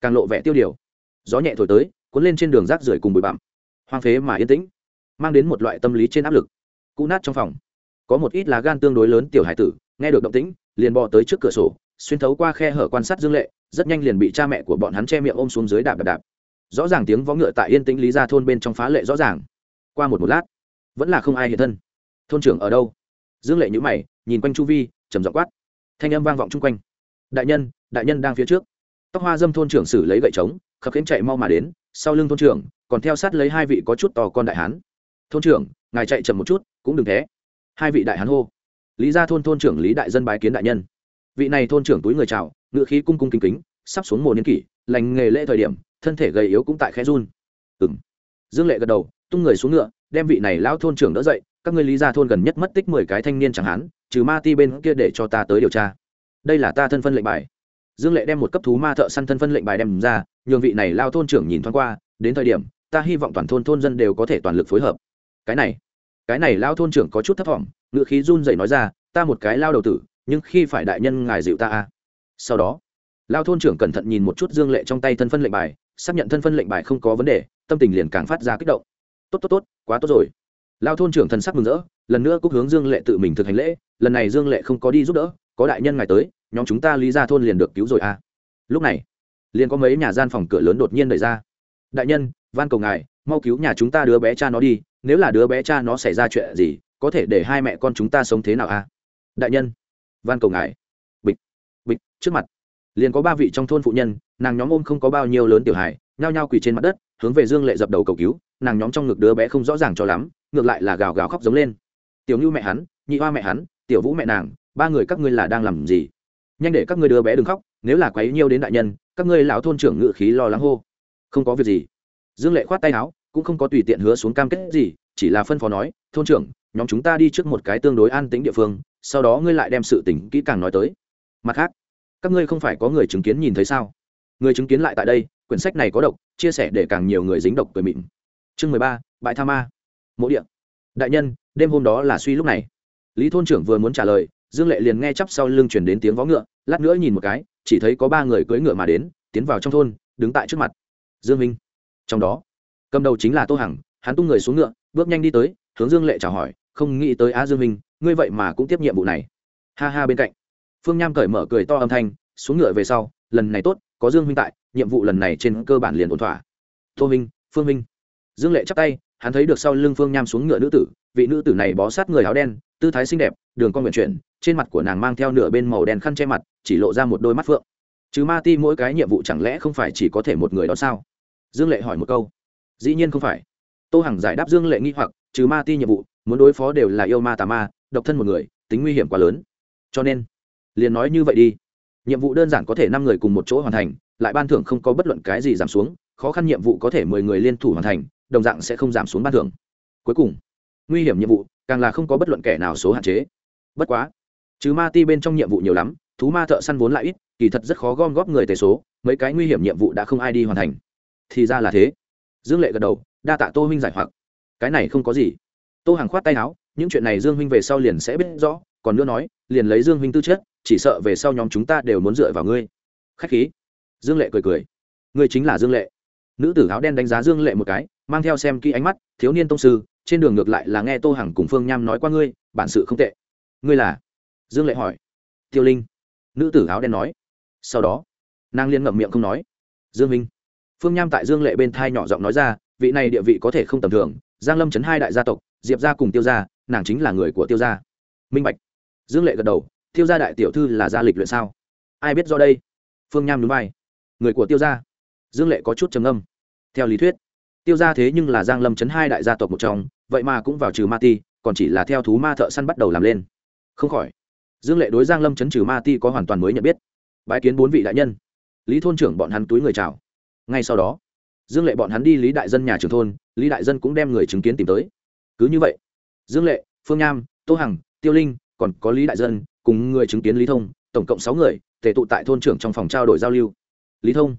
càng lộ vẻ tiêu điều. Gió nhẹ thổi tới, cuốn lên trên đường rác rưởi cùng bụi bặm. Hoang phế mà yên tĩnh, mang đến một loại tâm lý trên áp lực. Cũ nát trong phòng, có một ít lá gan tương đối lớn tiểu hải tử, nghe được động tĩnh, liền bò tới trước cửa sổ, xuyên thấu qua khe hở quan sát dương lệ, rất nhanh liền bị cha mẹ của bọn hắn che miệng ôm xuống dưới đạp đạp đạp. Rõ ràng tiếng vó ngựa tại yên tĩnh lý ra thôn bên trong phá lệ rõ ràng. Qua một một lát, vẫn là không ai hiện thân. Thôn trưởng ở đâu? Dương lệ nhữ mày, nhìn quanh chu vi, trầm giọng quát. Thanh âm vang vọng chung quanh. Đại nhân đại nhân đang phía trước. Tóc hoa dâm thôn trưởng xử lấy gậy trống, khập khiến chạy mau mà đến, sau lưng thôn trưởng, còn theo sát lấy hai vị có chút to con đại hán. Thôn trưởng, ngài chạy chậm một chút, cũng đừng thế. Hai vị đại hán hô. Lý gia thôn thôn trưởng lý đại dân bái kiến đại nhân. Vị này thôn trưởng túi người chào, ngựa khí cung cung kính kính, sắp xuống mùa niên kỷ, lành nghề lễ thời điểm, thân thể gầy yếu cũng tại khe run. Ừng dương lệ gật đầu, tung người xuống ngựa, đem vị này lão thôn trưởng đỡ dậy các ngươi lý gia thôn gần nhất mất tích mười cái thanh niên chẳng hán trừ ma ti bên kia để cho ta tới điều tra. Đây là ta thân phân lệnh bài. Dương lệ đem một cấp thú ma thợ săn thân phân lệnh bài đem ra, nhường vị này lao thôn trưởng nhìn thoáng qua, đến thời điểm, ta hy vọng toàn thôn thôn dân đều có thể toàn lực phối hợp. Cái này cái này lao thôn trưởng có chút thấp vọng. ngựa khí run dậy nói ra, ta một cái lao đầu tử, nhưng khi phải đại nhân ngài dịu ta a. Sau đó, lao thôn trưởng cẩn thận nhìn một chút dương lệ trong tay thân phân lệnh bài, xác nhận thân phân lệnh bài không có vấn đề, tâm tình liền càng phát ra kích động. Tốt tốt tốt, quá tốt rồi lao thôn trưởng thần sắc mừng rỡ, lần nữa cúc hướng dương lệ tự mình thực hành lễ, lần này dương lệ không có đi giúp đỡ, có đại nhân ngài tới, nhóm chúng ta lý ra thôn liền được cứu rồi à? lúc này, liền có mấy nhà gian phòng cửa lớn đột nhiên đẩy ra đại nhân, van cầu ngài, mau cứu nhà chúng ta đứa bé cha nó đi, nếu là đứa bé cha nó xảy ra chuyện gì, có thể để hai mẹ con chúng ta sống thế nào à? đại nhân, van cầu ngài bịch bịch, trước mặt liền có ba vị trong thôn phụ nhân, nàng nhóm ôm không có bao nhiêu lớn tiểu hài, nhao nhao quỳ trên mặt đất hướng về dương lệ dập đầu cầu cứu, nàng nhóm trong ngực đứa bé không rõ ràng cho lắm, ngược lại là gào gào khóc giống lên. Tiểu như mẹ hắn, nhị hoa mẹ hắn, tiểu vũ mẹ nàng, ba người các ngươi là đang làm gì? Nhanh để các ngươi đứa bé đừng khóc, nếu là quấy nhiêu đến đại nhân, các ngươi lão thôn trưởng ngự khí lo lắng hô. Không có việc gì. Dương lệ khoát tay áo, cũng không có tùy tiện hứa xuống cam kết gì, chỉ là phân phó nói, thôn trưởng, nhóm chúng ta đi trước một cái tương đối an tĩnh địa phương, sau đó ngươi lại đem sự tỉnh kỹ càng nói tới. Mặt khác, các ngươi không phải có người chứng kiến nhìn thấy sao? Người chứng kiến lại tại đây quyển sách này có độc, chia sẻ để càng nhiều người dính độc cười mịn. Chương mười ba bại tha ma. Mộ điện đại nhân, đêm hôm đó là suy lúc này. Lý thôn trưởng vừa muốn trả lời, dương lệ liền nghe chắp sau lưng chuyển đến tiếng vó ngựa, lát nữa nhìn một cái, chỉ thấy có ba người cưỡi ngựa mà đến, tiến vào trong thôn, đứng tại trước mặt. Dương minh. Trong đó, cầm đầu chính là tô hằng, hắn tung người xuống ngựa, bước nhanh đi tới, hướng dương lệ chào hỏi, không nghĩ tới á dương minh, ngươi vậy mà cũng tiếp nhiệm vụ này. Ha ha bên cạnh. Phương nham cởi mở cười to âm thanh, xuống ngựa về sau, lần này tốt, có dương minh tại nhiệm vụ lần này trên cơ bản liền ổn thỏa. Tô minh, phương minh. Dương lệ chắp tay, hắn thấy được sau lưng phương nham xuống ngựa nữ tử, vị nữ tử này bó sát người áo đen, tư thái xinh đẹp, đường con nguyện chuyển, trên mặt của nàng mang theo nửa bên màu đen khăn che mặt, chỉ lộ ra một đôi mắt phượng. Chứ ma ti mỗi cái nhiệm vụ chẳng lẽ không phải chỉ có thể một người đó sao? Dương lệ hỏi một câu. Dĩ nhiên không phải. Tô hằng giải đáp dương lệ nghi hoặc trừ ma ti nhiệm vụ, muốn đối phó đều là yêu ma tà ma, độc thân một người, tính nguy hiểm quá lớn. Cho nên, liền nói như vậy đi. Nhiệm vụ đơn giản có thể năm người cùng một chỗ hoàn thành lại ban thưởng không có bất luận cái gì giảm xuống, khó khăn nhiệm vụ có thể mười người liên thủ hoàn thành, đồng dạng sẽ không giảm xuống ban thưởng. Cuối cùng, nguy hiểm nhiệm vụ, càng là không có bất luận kẻ nào số hạn chế. Bất quá chứ ma ti bên trong nhiệm vụ nhiều lắm, thú ma thợ săn vốn lại ít, kỳ thật rất khó gom góp người tề số, mấy cái nguy hiểm nhiệm vụ đã không ai đi hoàn thành. Thì ra là thế. Dương lệ gật đầu, đa tạ tô huynh giải hoặc. Cái này không có gì. Tô hàng khoát tay áo, những chuyện này dương huynh về sau liền sẽ biết rõ, còn nữa nói, liền lấy dương huynh tư chất, chỉ sợ về sau nhóm chúng ta đều muốn dựa vào ngươi. Khách khí dương lệ cười cười. Ngươi chính là dương lệ. Nữ tử áo đen đánh giá dương lệ một cái, mang theo xem kỹ ánh mắt, thiếu niên tông sư, trên đường ngược lại là nghe tô hằng cùng phương nham nói qua ngươi, bản sự không tệ. Ngươi là? Dương lệ hỏi. Tiêu linh. Nữ tử áo đen nói. Sau đó, nàng liên ngậm miệng không nói. Dương minh. Phương nham tại dương lệ bên thai nhỏ giọng nói ra, vị này địa vị có thể không tầm thường, giang lâm chấn hai đại gia tộc, diệp gia cùng tiêu gia, nàng chính là người của tiêu gia. Minh bạch. Dương lệ gật đầu, tiêu gia đại tiểu thư là gia lịch luyện sao? Ai biết do đây? Phương nham núi vai người của tiêu gia. Dương lệ có chút trầm âm theo lý thuyết, tiêu gia thế nhưng là giang lâm chấn hai đại gia tộc một trong, vậy mà cũng vào trừ ma ti, còn chỉ là theo thú ma thợ săn bắt đầu làm lên. Không khỏi, dương lệ đối giang lâm chấn trừ ma ti có hoàn toàn mới nhận biết. Bái kiến bốn vị đại nhân. Lý thôn trưởng bọn hắn túi người chào. Ngay sau đó, dương lệ bọn hắn đi lý đại dân nhà trường thôn, lý đại dân cũng đem người chứng kiến tìm tới. Cứ như vậy, dương lệ, phương nham, tô hằng, tiêu linh, còn có lý đại dân, cùng người chứng kiến lý thông, tổng cộng sáu người, tề tụ tại thôn trưởng trong phòng trao đổi giao lưu lý thông.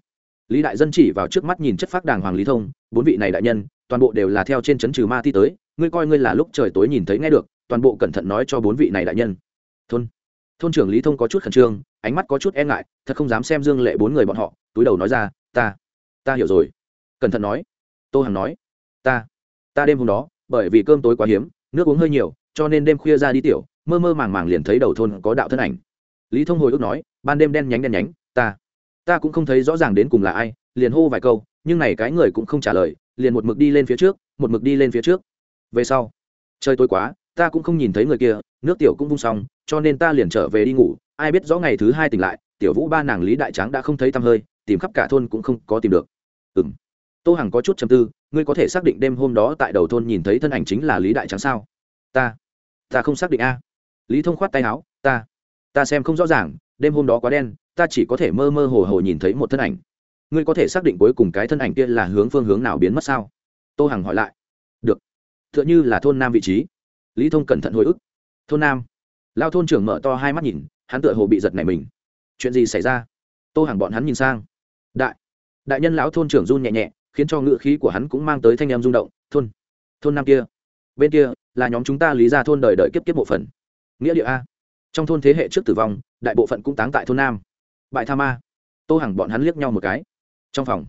Lý đại dân chỉ vào trước mắt nhìn chất phác đàng hoàng lý thông, bốn vị này đại nhân, toàn bộ đều là theo trên chấn trừ ma ti tới, ngươi coi ngươi là lúc trời tối nhìn thấy nghe được, toàn bộ cẩn thận nói cho bốn vị này đại nhân. Thôn. Thôn trưởng lý thông có chút khẩn trương, ánh mắt có chút e ngại, thật không dám xem dương lệ bốn người bọn họ, túi đầu nói ra, ta ta hiểu rồi. Cẩn thận nói. Tô hằng nói, ta ta đêm hôm đó, bởi vì cơm tối quá hiếm, nước uống hơi nhiều, cho nên đêm khuya ra đi tiểu, mơ mơ màng màng liền thấy đầu thôn có đạo thân ảnh. Lý thông hồi ước nói, ban đêm đen nhánh đen nhánh, ta ta cũng không thấy rõ ràng đến cùng là ai, liền hô vài câu, nhưng này cái người cũng không trả lời, liền một mực đi lên phía trước, một mực đi lên phía trước. Về sau, trời tối quá, ta cũng không nhìn thấy người kia, nước tiểu cũng vung xong, cho nên ta liền trở về đi ngủ, ai biết rõ ngày thứ hai tỉnh lại, tiểu vũ ba nàng lý đại tráng đã không thấy tăm hơi, tìm khắp cả thôn cũng không có tìm được. Ừ m tô hằng có chút chầm tư, ngươi có thể xác định đêm hôm đó tại đầu thôn nhìn thấy thân ảnh chính là lý đại tráng sao? Ta. Ta không xác định a. Lý thông khoát tay áo, ta. Ta xem không rõ ràng, đêm hôm đó quá đen ta chỉ có thể mơ mơ hồ hồ nhìn thấy một thân ảnh. Ngươi có thể xác định cuối cùng cái thân ảnh kia là hướng phương hướng nào biến mất sao? Tô hằng hỏi lại. Được. T h ư ợ n h ư là thôn nam vị trí. Lý thông cẩn thận hồi ức. Thôn nam. Lao thôn trưởng mở to hai mắt nhìn, hắn tựa hồ bị giật này mình. Chuyện gì xảy ra? Tô hằng bọn hắn nhìn sang. Đại. Đại nhân lão thôn trưởng run nhẹ nhẹ, khiến cho ngựa khí của hắn cũng mang tới thanh em rung động. Thôn. Thôn nam kia. Bên kia, là nhóm chúng ta lý ra thôn đời đợi kiếp kiếp bộ phận. Nghĩa địa a. Trong thôn thế hệ trước tử vong, đại bộ phận cũng táng tại thôn nam bại tha ma. Tô hằng bọn hắn liếc nhau một cái. Trong phòng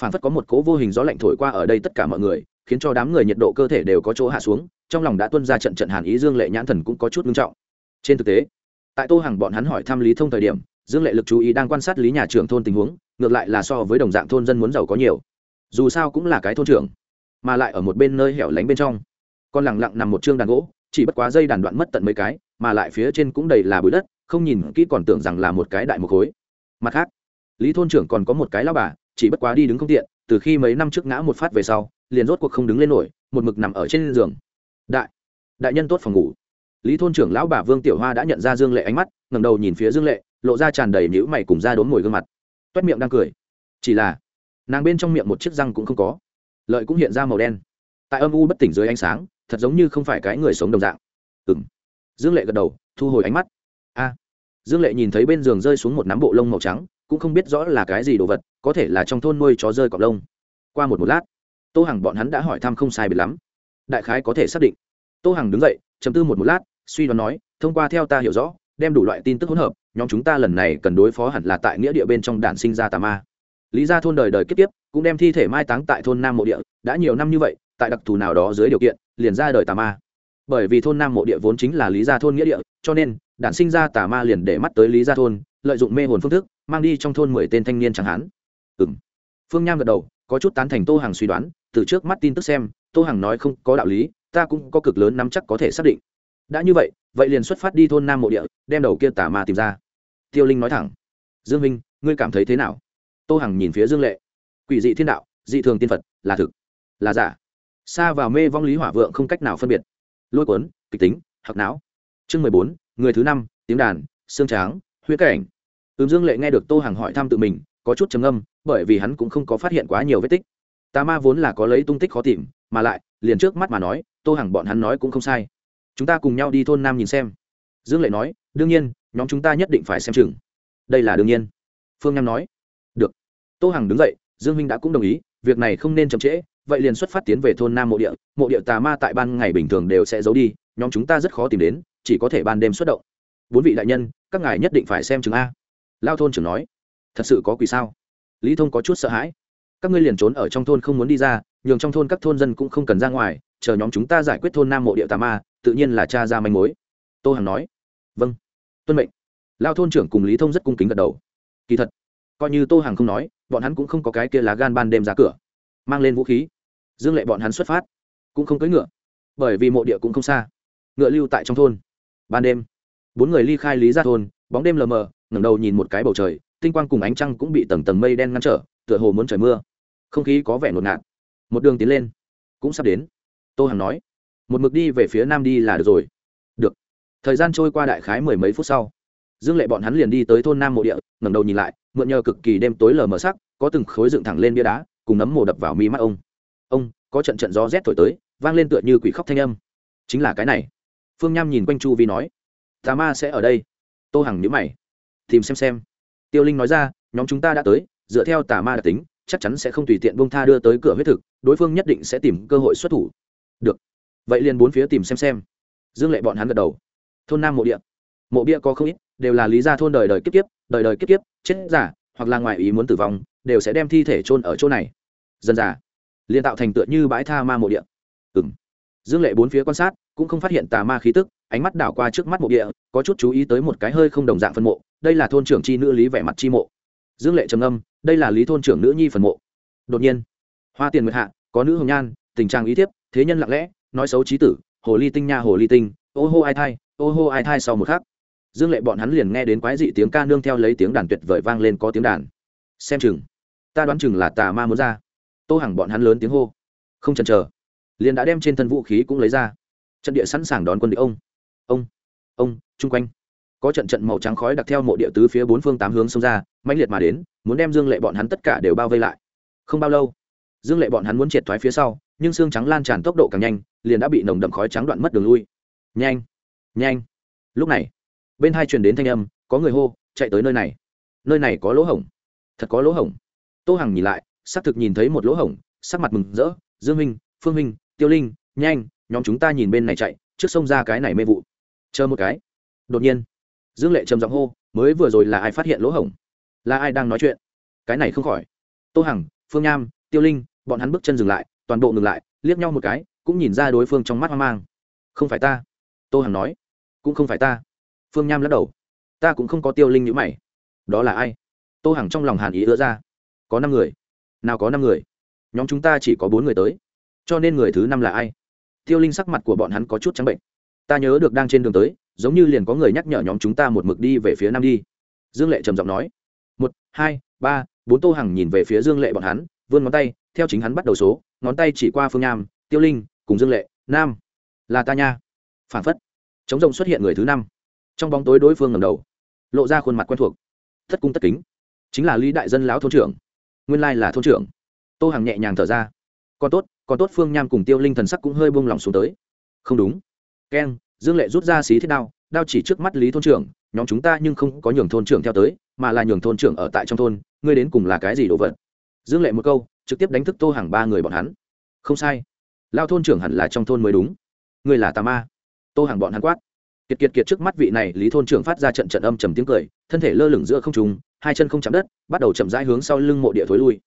phản phất có một cố vô hình gió lạnh thổi qua ở đây tất cả mọi người, khiến cho đám người nhiệt độ cơ thể đều có chỗ hạ xuống, trong lòng đã tuân ra trận trận hàn ý, dương lệ nhãn thần cũng có chút nghiêm trọng. Trên thực tế, tại tô hằng bọn hắn hỏi thăm lý thông thời điểm, dương lệ lực chú ý đang quan sát lý nhà trưởng thôn tình huống, ngược lại là so với đồng dạng thôn dân muốn giàu có nhiều. Dù sao cũng là cái thôn trưởng, mà lại ở một bên nơi hẻo lánh bên trong. Con lẳng lặng nằm một chương đàn gỗ, chỉ bất quá dây đàn đoạn mất tận mấy cái, mà lại phía trên cũng đầy là bụi đất, không nhìn kỹ còn tưởng rằng là một cái đại một khối mặt khác, lý thôn trưởng còn có một cái lao bà, chỉ bất quá đi đứng không tiện, từ khi mấy năm trước ngã một phát về sau, liền rốt cuộc không đứng lên nổi, một mực nằm ở trên giường. Đại đại nhân tốt phòng ngủ. Lý thôn trưởng lão bà vương tiểu hoa đã nhận ra dương lệ ánh mắt, ngẩng đầu nhìn phía dương lệ, lộ ra tràn đầy nhữ mày cùng ra đốn ngồi gương mặt. Toét miệng đang cười. Chỉ là, nàng bên trong miệng một chiếc răng cũng không có. Lợi cũng hiện ra màu đen. Tại âm u bất tỉnh dưới ánh sáng, thật giống như không phải cái người sống đồng dạng. Ừng dương lệ gật đầu, thu hồi ánh mắt. A dương lệ nhìn thấy bên giường rơi xuống một nắm bộ lông màu trắng, cũng không biết rõ là cái gì đồ vật, có thể là trong thôn nuôi chó rơi cọc lông. Qua một một lát, tô hằng bọn hắn đã hỏi thăm không sai biệt lắm. Đại khái có thể xác định. Tô hằng đứng dậy chấm tư một một lát, suy đoán nói, thông qua theo ta hiểu rõ, đem đủ loại tin tức hỗn hợp, nhóm chúng ta lần này cần đối phó hẳn là tại nghĩa địa bên trong đản sinh ra tà ma. Lý ra thôn đời đời kiếp tiếp cũng đem thi thể mai táng tại thôn nam mộ địa, đã nhiều năm như vậy, tại đặc thù nào đó dưới điều kiện, liền ra đời tà ma. Bởi vì thôn nam mộ địa vốn chính là lý gia thôn nghĩa địa, cho nên đản sinh ra tà ma liền để mắt tới lý gia thôn, lợi dụng mê hồn phương thức, mang đi trong thôn mười tên thanh niên chẳng hán ừ m phương nham gật đầu, có chút tán thành tô Hằng suy đoán, từ trước mắt tin tức xem, tô Hằng nói không có đạo lý, ta cũng có cực lớn nắm chắc có thể xác định. Đã như vậy vậy liền xuất phát đi thôn nam mộ địa, đem đầu kia tà ma tìm ra. Tiêu linh nói thẳng. Dương minh, ngươi cảm thấy thế nào? Tô hằng nhìn phía dương lệ. Quỷ dị thiên đạo, dị thường tiên phật, là thực, là giả. Xa vào mê vong lý hỏa vượng không cách nào phân biệt. Lôi cuốn, kịch tính hạc não. Chương mười bốn người thứ năm tiếng đàn xương tráng huyết cảnh. Ừm dương lệ nghe được tô hằng hỏi thăm tự mình, có chút trầm âm bởi vì hắn cũng không có phát hiện quá nhiều vết tích. Tà ma vốn là có lấy tung tích khó tìm, mà lại, liền trước mắt mà nói, tô hằng bọn hắn nói cũng không sai. Chúng ta cùng nhau đi thôn nam nhìn xem. Dương lệ nói, đương nhiên, nhóm chúng ta nhất định phải xem chừng. Đây là đương nhiên. Phương nam nói, được. Tô hằng đứng dậy, dương minh đã cũng đồng ý, việc này không nên chậm trễ, vậy liền xuất phát tiến về thôn nam mộ địa. Mộ địa tà ma tại ban ngày bình thường đều sẽ giấu đi, nhóm chúng ta rất khó tìm đến chỉ có thể ban đêm xuất động. Bốn vị đại nhân, các ngài nhất định phải xem chừng a. Lao thôn trưởng nói, thật sự có quỷ sao? Lý thông có chút sợ hãi. Các ngươi liền trốn ở trong thôn không muốn đi ra, nhường trong thôn các thôn dân cũng không cần ra ngoài, chờ nhóm chúng ta giải quyết thôn nam mộ địa tà ma, tự nhiên là cha ra manh mối. Tô hằng nói vâng tuân mệnh. Lao thôn trưởng cùng lý thông rất cung kính gật đầu. Kỳ thật, coi như tô hằng không nói, bọn hắn cũng không có cái kia lá gan ban đêm ra cửa, mang lên vũ khí. Dương lệ bọn hắn xuất phát, cũng không cưỡi ngựa, bởi vì mộ địa cũng không xa, ngựa lưu tại trong thôn ban đêm. Bốn người ly khai lý ra thôn, bóng đêm lờ mờ, ngẩng đầu nhìn một cái bầu trời, tinh quang cùng ánh trăng cũng bị tầng tầng mây đen ngăn trở, tựa hồ muốn trời mưa. Không khí có vẻ ngột ngạt. Một đường tiến lên, cũng sắp đến. Tô hằng nói, một mực đi về phía nam đi là được rồi. Được. Thời gian trôi qua đại khái mười mấy phút sau, dương lệ bọn hắn liền đi tới thôn nam mộ địa, ngẩng đầu nhìn lại, mượn nhờ cực kỳ đêm tối lờ mờ sắc, có từng khối dựng thẳng lên bia đá, cùng nấm mồ đập vào mi mắt ông. Ông, có trận trận gió rét thổi tới, vang lên tựa như quỷ khóc thanh âm. Chính là cái này phương nham nhìn quanh chu vi nói tà ma sẽ ở đây. Tô hằng nhữ mày tìm xem xem. Tiêu linh nói ra nhóm chúng ta đã tới dựa theo tà ma đặc tính chắc chắn sẽ không tùy tiện bông tha đưa tới cửa huyết thực đối phương nhất định sẽ tìm cơ hội xuất thủ. Được. Vậy liền bốn phía tìm xem xem. Dương lệ bọn hắn gật đầu. Thôn nam mộ địa. Mộ bia có không ít đều là lý gia thôn đời đời kiếp kiếp đời đời kiếp kiếp chết giả hoặc là ngoài ý muốn tử vong đều sẽ đem thi thể chôn ở chỗ này. Dần giả, liền tạo thành tựa như bãi tha ma mộ địa. Ừ m dương lệ bốn phía quan sát cũng không phát hiện tà ma khí tức, ánh mắt đảo qua trước mắt mộ địa, có chút chú ý tới một cái hơi không đồng dạng phân mộ, đây là thôn trưởng chi nữ lý vẻ mặt chi mộ. Dương lệ trầm âm đây là lý thôn trưởng nữ nhi phần mộ. Đột nhiên, hoa tiền nguyệt hạ, có nữ hồng nhan, tình trạng ý thiếp, thế nhân lặng lẽ, nói xấu trí tử, hồ ly tinh nha hồ ly tinh, ô hô ai thai, ô hô ai thai sau một khắc. Dương lệ bọn hắn liền nghe đến quái dị tiếng ca nương theo lấy tiếng đàn tuyệt vời vang lên có tiếng đàn. Xem chừng, ta đoán chừng là tà ma muốn ra. Tô hằng bọn hắn lớn tiếng hô. Không chần chờ, liền đã đem trên thân vũ khí cũng lấy ra trận địa sẵn sàng đón quân địch ông. Ông ông, chung quanh. Có trận trận màu trắng khói đặc theo mộ địa tứ phía bốn phương tám hướng xông ra, mãnh liệt mà đến, muốn đem dương lệ bọn hắn tất cả đều bao vây lại. Không bao lâu, dương lệ bọn hắn muốn triệt thoái phía sau, nhưng xương trắng lan tràn tốc độ càng nhanh, liền đã bị nồng đậm khói trắng đoạn mất đường lui. Nhanh nhanh. Lúc này, bên hai truyền đến thanh âm, có người hô, chạy tới nơi này. Nơi này có lỗ hổng. Thật có lỗ hổng. Tô hằng nhìn lại, xác thực nhìn thấy một lỗ hổng, sắc mặt mừng rỡ. Dương minh, phương minh, tiêu linh, nhanh nhóm chúng ta nhìn bên này chạy, trước sông ra cái này mê vụ. Chờ một cái. Đột nhiên, dương lệ trầm giọng hô, mới vừa rồi là ai phát hiện lỗ hổng? Là ai đang nói chuyện? Cái này không khỏi. Tô hằng, phương nham, tiêu linh, bọn hắn bước chân dừng lại, toàn bộ ngừng lại, liếc nhau một cái, cũng nhìn ra đối phương trong mắt hoang mang. Không phải ta. Tô hằng nói. Cũng không phải ta. Phương nham lắc đầu. Ta cũng không có tiêu linh nhữ mày. Đó là ai? Tô hằng trong lòng hàn ý ứa ra. Có năm người. Nào có năm người? Nhóm chúng ta chỉ có bốn người tới. Cho nên người thứ năm là ai? Tiêu linh sắc mặt của bọn hắn có chút trắng bệnh. Ta nhớ được đang trên đường tới, giống như liền có người nhắc nhở nhóm chúng ta một mực đi về phía nam đi. Dương lệ trầm giọng nói. Một, hai, ba, bốn tô hằng nhìn về phía dương lệ bọn hắn, vươn ngón tay, theo chính hắn bắt đầu số, ngón tay chỉ qua phương nham tiêu linh, cùng dương lệ, nam. Là ta nha. Phản phất. Chống rồng xuất hiện người thứ năm. Trong bóng tối đối phương ngầm đầu, lộ ra khuôn mặt quen thuộc. Thất cung tất kính. Chính là lý đại dân lão thôn trưởng. Nguyên lai là thôn trưởng. Tô hằng nhẹ nhàng thở ra. Còn tốt còn tốt phương nham cùng tiêu linh thần sắc cũng hơi buông lỏng xuống tới. Không đúng. Keng dương lệ rút ra xí thiết đao đao chỉ trước mắt lý thôn trưởng, nhóm chúng ta nhưng không có nhường thôn trưởng theo tới, mà là nhường thôn trưởng ở tại trong thôn, ngươi đến cùng là cái gì đồ vật? Dương lệ một câu, trực tiếp đánh thức tô hàng ba người bọn hắn. Không sai. Lao thôn trưởng hẳn là trong thôn mới đúng. Ngươi là tà ma. Tô hàng bọn hắn quát. Kiệt kiệt kiệt trước mắt vị này, lý thôn trưởng phát ra trận trận âm trầm tiếng cười, thân thể lơ lửng giữa không trùng hai chân không chạm đất, bắt đầu chậm rãi hướng sau lưng mộ địa thối lui.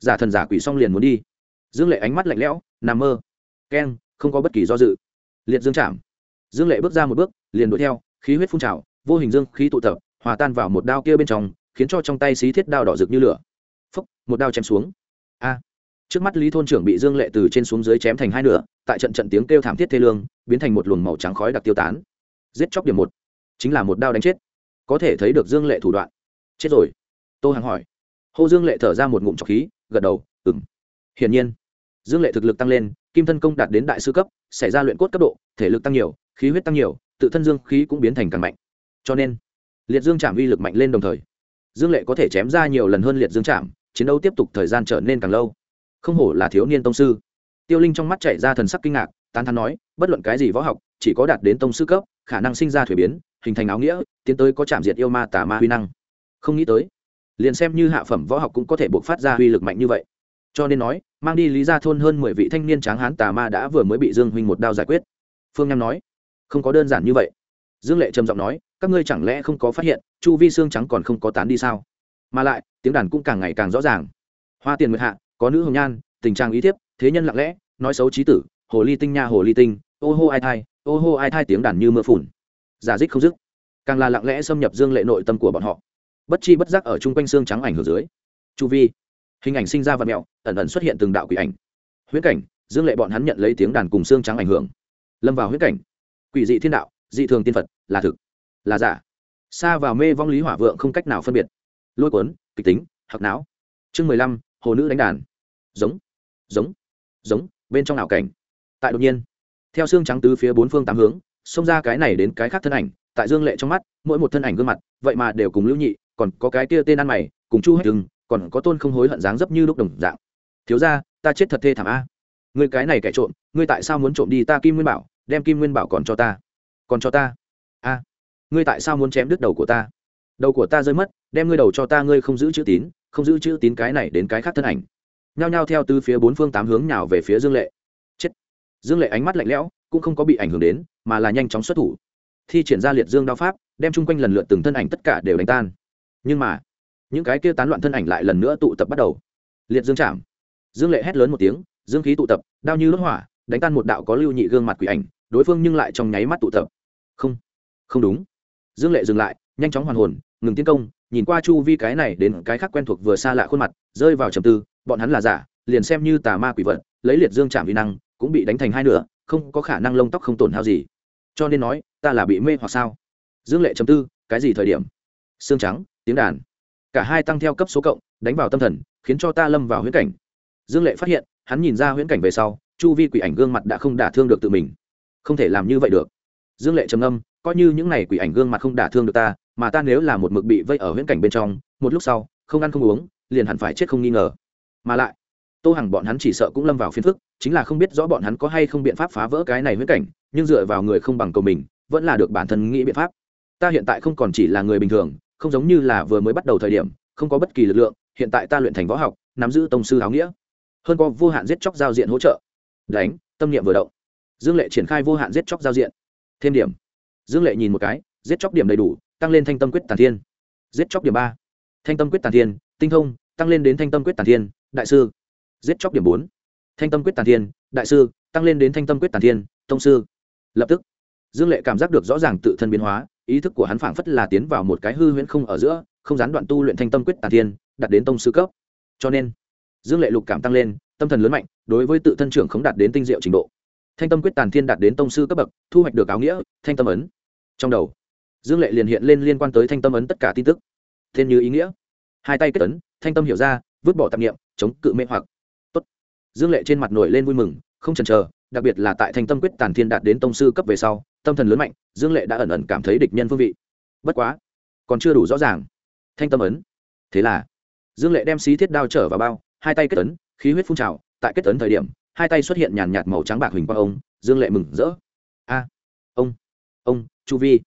Giả thần giả quỷ xong liền muốn đi dương lệ ánh mắt lạnh lẽo, nằm mơ. Keng, không có bất kỳ do dự. Liệt dương chạm. Dương lệ bước ra một bước, liền đuổi theo, khí huyết phun trào, vô hình dương khí tụ tập, hòa tan vào một đao kia bên trong, khiến cho trong tay xí thiết đao đỏ rực như lửa. Phúc, một đao chém xuống. A. Trước mắt lý thôn trưởng bị dương lệ từ trên xuống dưới chém thành hai nửa, tại trận trận tiếng kêu thảm thiết thê lương, biến thành một luồng màu trắng khói đặc tiêu tán. Giết chóc điểm một. Chính là một đao đánh chết. Có thể thấy được dương lệ thủ đoạn. Chết rồi. Tô hằng hỏi. Hô dương lệ thở ra một ngụm trọc khí, gật đầu ừng hiển nhiên, dương lệ thực lực tăng lên, kim thân công đạt đến đại sư cấp, xảy ra luyện cốt cấp độ, thể lực tăng nhiều, khí huyết tăng nhiều, tự thân dương khí cũng biến thành càng mạnh. Cho nên, liệt dương chạm uy lực mạnh lên đồng thời, dương lệ có thể chém ra nhiều lần hơn liệt dương chạm, chiến đấu tiếp tục thời gian trở nên càng lâu. Không hổ là thiếu niên tông sư. Tiêu linh trong mắt chạy ra thần sắc kinh ngạc, tán thán nói, bất luận cái gì võ học, chỉ có đạt đến tông sư cấp, khả năng sinh ra thuế biến, hình thành áo nghĩa, tiến tới có chạm diệt yêu ma tà ma huy năng. Không nghĩ tới, liền xem như hạ phẩm võ học cũng có thể buộc phát ra uy lực mạnh như vậy. Cho nên nói mang đi lý ra thôn hơn mười vị thanh niên tráng hán tà ma đã vừa mới bị dương huynh một đao giải quyết. Phương nham nói, không có đơn giản như vậy. Dương lệ trầm giọng nói, các ngươi chẳng lẽ không có phát hiện, chu vi xương trắng còn không có tán đi sao? Mà lại, tiếng đàn cũng càng ngày càng rõ ràng. Hoa tiền nguyệt hạ, có nữ hồng nhan, tình trạng ý thiếp, thế nhân lặng lẽ, nói xấu trí tử, hồ ly tinh nha hồ ly tinh, ô hô ai thai, ô hô ai thai tiếng đàn như mưa phùn. Giả dích không dứt. Càng là lặng lẽ xâm nhập dương lệ nội tâm của bọn họ. Bất chi bất giác ở chung quanh xương trắng ảnh hưởng dưới. Chu vi hình ảnh sinh ra và mẹo, ẩn ẩn xuất hiện từng đạo quỷ ảnh. Huyễn cảnh, dương lệ bọn hắn nhận lấy tiếng đàn cùng xương trắng ảnh hưởng. Lâm vào huyễn cảnh. Quỷ dị thiên đạo, dị thường tiên phật, là thực, là giả. Xa vào mê vong lý hỏa vượng không cách nào phân biệt. Lôi cuốn, kịch tính hoặc não. Chương mười lăm, hồ nữ đánh đàn. Giống giống giống, bên trong ảo cảnh. Tại đột nhiên, theo xương trắng tứ phía bốn phương tám hướng, xông ra cái này đến cái khác thân ảnh, tại dương lệ trong mắt, mỗi một thân ảnh gương mặt, vậy mà đều cùng lưu nhị, còn có cái kia tên ăn mày, cùng chu hết đừng còn có tôn không hối hận dáng dấp như lúc đồng dạng. Thiếu ra ta chết thật thê thảm a. Người cái này kẻ trộm, ngươi tại sao muốn trộm đi ta kim nguyên bảo, đem kim nguyên bảo còn cho ta? Còn cho ta? A. Ngươi tại sao muốn chém đứt đầu của ta? Đầu của ta rơi mất, đem ngươi đầu cho ta, ngươi không giữ chữ tín, không giữ chữ tín cái này đến cái khác thân ảnh. Nhao nhao theo từ phía bốn phương tám hướng nhào về phía dương lệ. Chết. Dương lệ ánh mắt lạnh lẽo, cũng không có bị ảnh hưởng đến, mà là nhanh chóng xuất thủ. Thi triển ra liệt dương đao pháp, đem chung quanh lần lượt từng thân ảnh tất cả đều đánh tan. Nhưng mà những cái kia tán loạn thân ảnh lại lần nữa tụ tập bắt đầu. Liệt dương chạm. Dương lệ hét lớn một tiếng, dương khí tụ tập, đao như lốt hỏa, đánh tan một đạo có lưu nhị gương mặt quỷ ảnh, đối phương nhưng lại trong nháy mắt tụ tập. Không không đúng. Dương lệ dừng lại, nhanh chóng hoàn hồn, ngừng tiến công, nhìn qua chu vi cái này đến cái khác quen thuộc vừa xa lạ khuôn mặt, rơi vào trầm tư, bọn hắn là giả, liền xem như tà ma quỷ vật, lấy liệt dương chạm vi năng, cũng bị đánh thành hai nửa, không có khả năng lông tóc không tổn hao gì. Cho nên nói, ta là bị mê hoặc sao? Dương lệ chấm tư, cái gì thời điểm? Xương trắng, tiếng đàn cả hai tăng theo cấp số cộng, đánh vào tâm thần, khiến cho ta lâm vào huyễn cảnh. Dương lệ phát hiện, hắn nhìn ra huyễn cảnh về sau, chu vi quỷ ảnh gương mặt đã không đả thương được tự mình. Không thể làm như vậy được. Dương lệ trầm âm coi như những này quỷ ảnh gương mặt không đả thương được ta, mà ta nếu là một mực bị vây ở huyễn cảnh bên trong, một lúc sau, không ăn không uống, liền hẳn phải chết không nghi ngờ. Mà lại, tô hằng bọn hắn chỉ sợ cũng lâm vào phiền phức, chính là không biết rõ bọn hắn có hay không biện pháp phá vỡ cái này huyễn cảnh, nhưng dựa vào người không bằng cầu mình, vẫn là được bản thân nghĩ biện pháp. Ta hiện tại không còn chỉ là người bình thường không giống như là vừa mới bắt đầu thời điểm, không có bất kỳ lực lượng, hiện tại ta luyện thành võ học, nắm giữ tông sư áo nghĩa. Hơn có vô hạn giết chóc giao diện hỗ trợ. Đánh, tâm niệm vừa động. Dương lệ triển khai vô hạn giết chóc giao diện. Thêm điểm. Dương lệ nhìn một cái, giết chóc điểm đầy đủ, tăng lên thanh tâm quyết tàn thiên. Giết chóc điểm ba. Thanh tâm quyết tàn thiên, tinh thông, tăng lên đến thanh tâm quyết tàn thiên, đại sư. Giết chóc điểm bốn. Thanh tâm quyết tàn thiên, đại sư, tăng lên đến thanh tâm quyết tàn thiên, tông sư. Lập tức, dương lệ cảm giác được rõ ràng tự thân biến hóa ý thức của hắn phảng phất là tiến vào một cái hư huyễn không ở giữa, không gián đoạn tu luyện thanh tâm quyết tàn thiên, đạt đến tông sư cấp. Cho nên, dương lệ lục cảm tăng lên, tâm thần lớn mạnh, đối với tự thân trưởng không đạt đến tinh diệu trình độ. Thanh tâm quyết tàn thiên đạt đến tông sư cấp bậc, thu hoạch được áo nghĩa, thanh tâm ấn. Trong đầu, dương lệ liền hiện lên liên quan tới thanh tâm ấn tất cả tin tức. Thiên như ý nghĩa. Hai tay kết ấn, thanh tâm hiểu ra, vứt bỏ tạp nghiệm chống cự mê hoặc. Tốt. dương lệ trên mặt nổi lên vui mừng, không chần chờ đặc biệt là tại thanh tâm quyết tàn thiên đạt đến tông sư cấp về sau, tâm thần lớn mạnh, dương lệ đã ẩn ẩn cảm thấy địch nhân phương vị. Bất quá, còn chưa đủ rõ ràng. Thanh tâm ấn. Thế là, dương lệ đem xí thiết đao trở vào bao, hai tay kết ấn, khí huyết phun trào, tại kết ấn thời điểm, hai tay xuất hiện nhàn nhạt màu trắng bạc huỳnh qua ông, dương lệ mừng rỡ. A, ông ông, chu vi.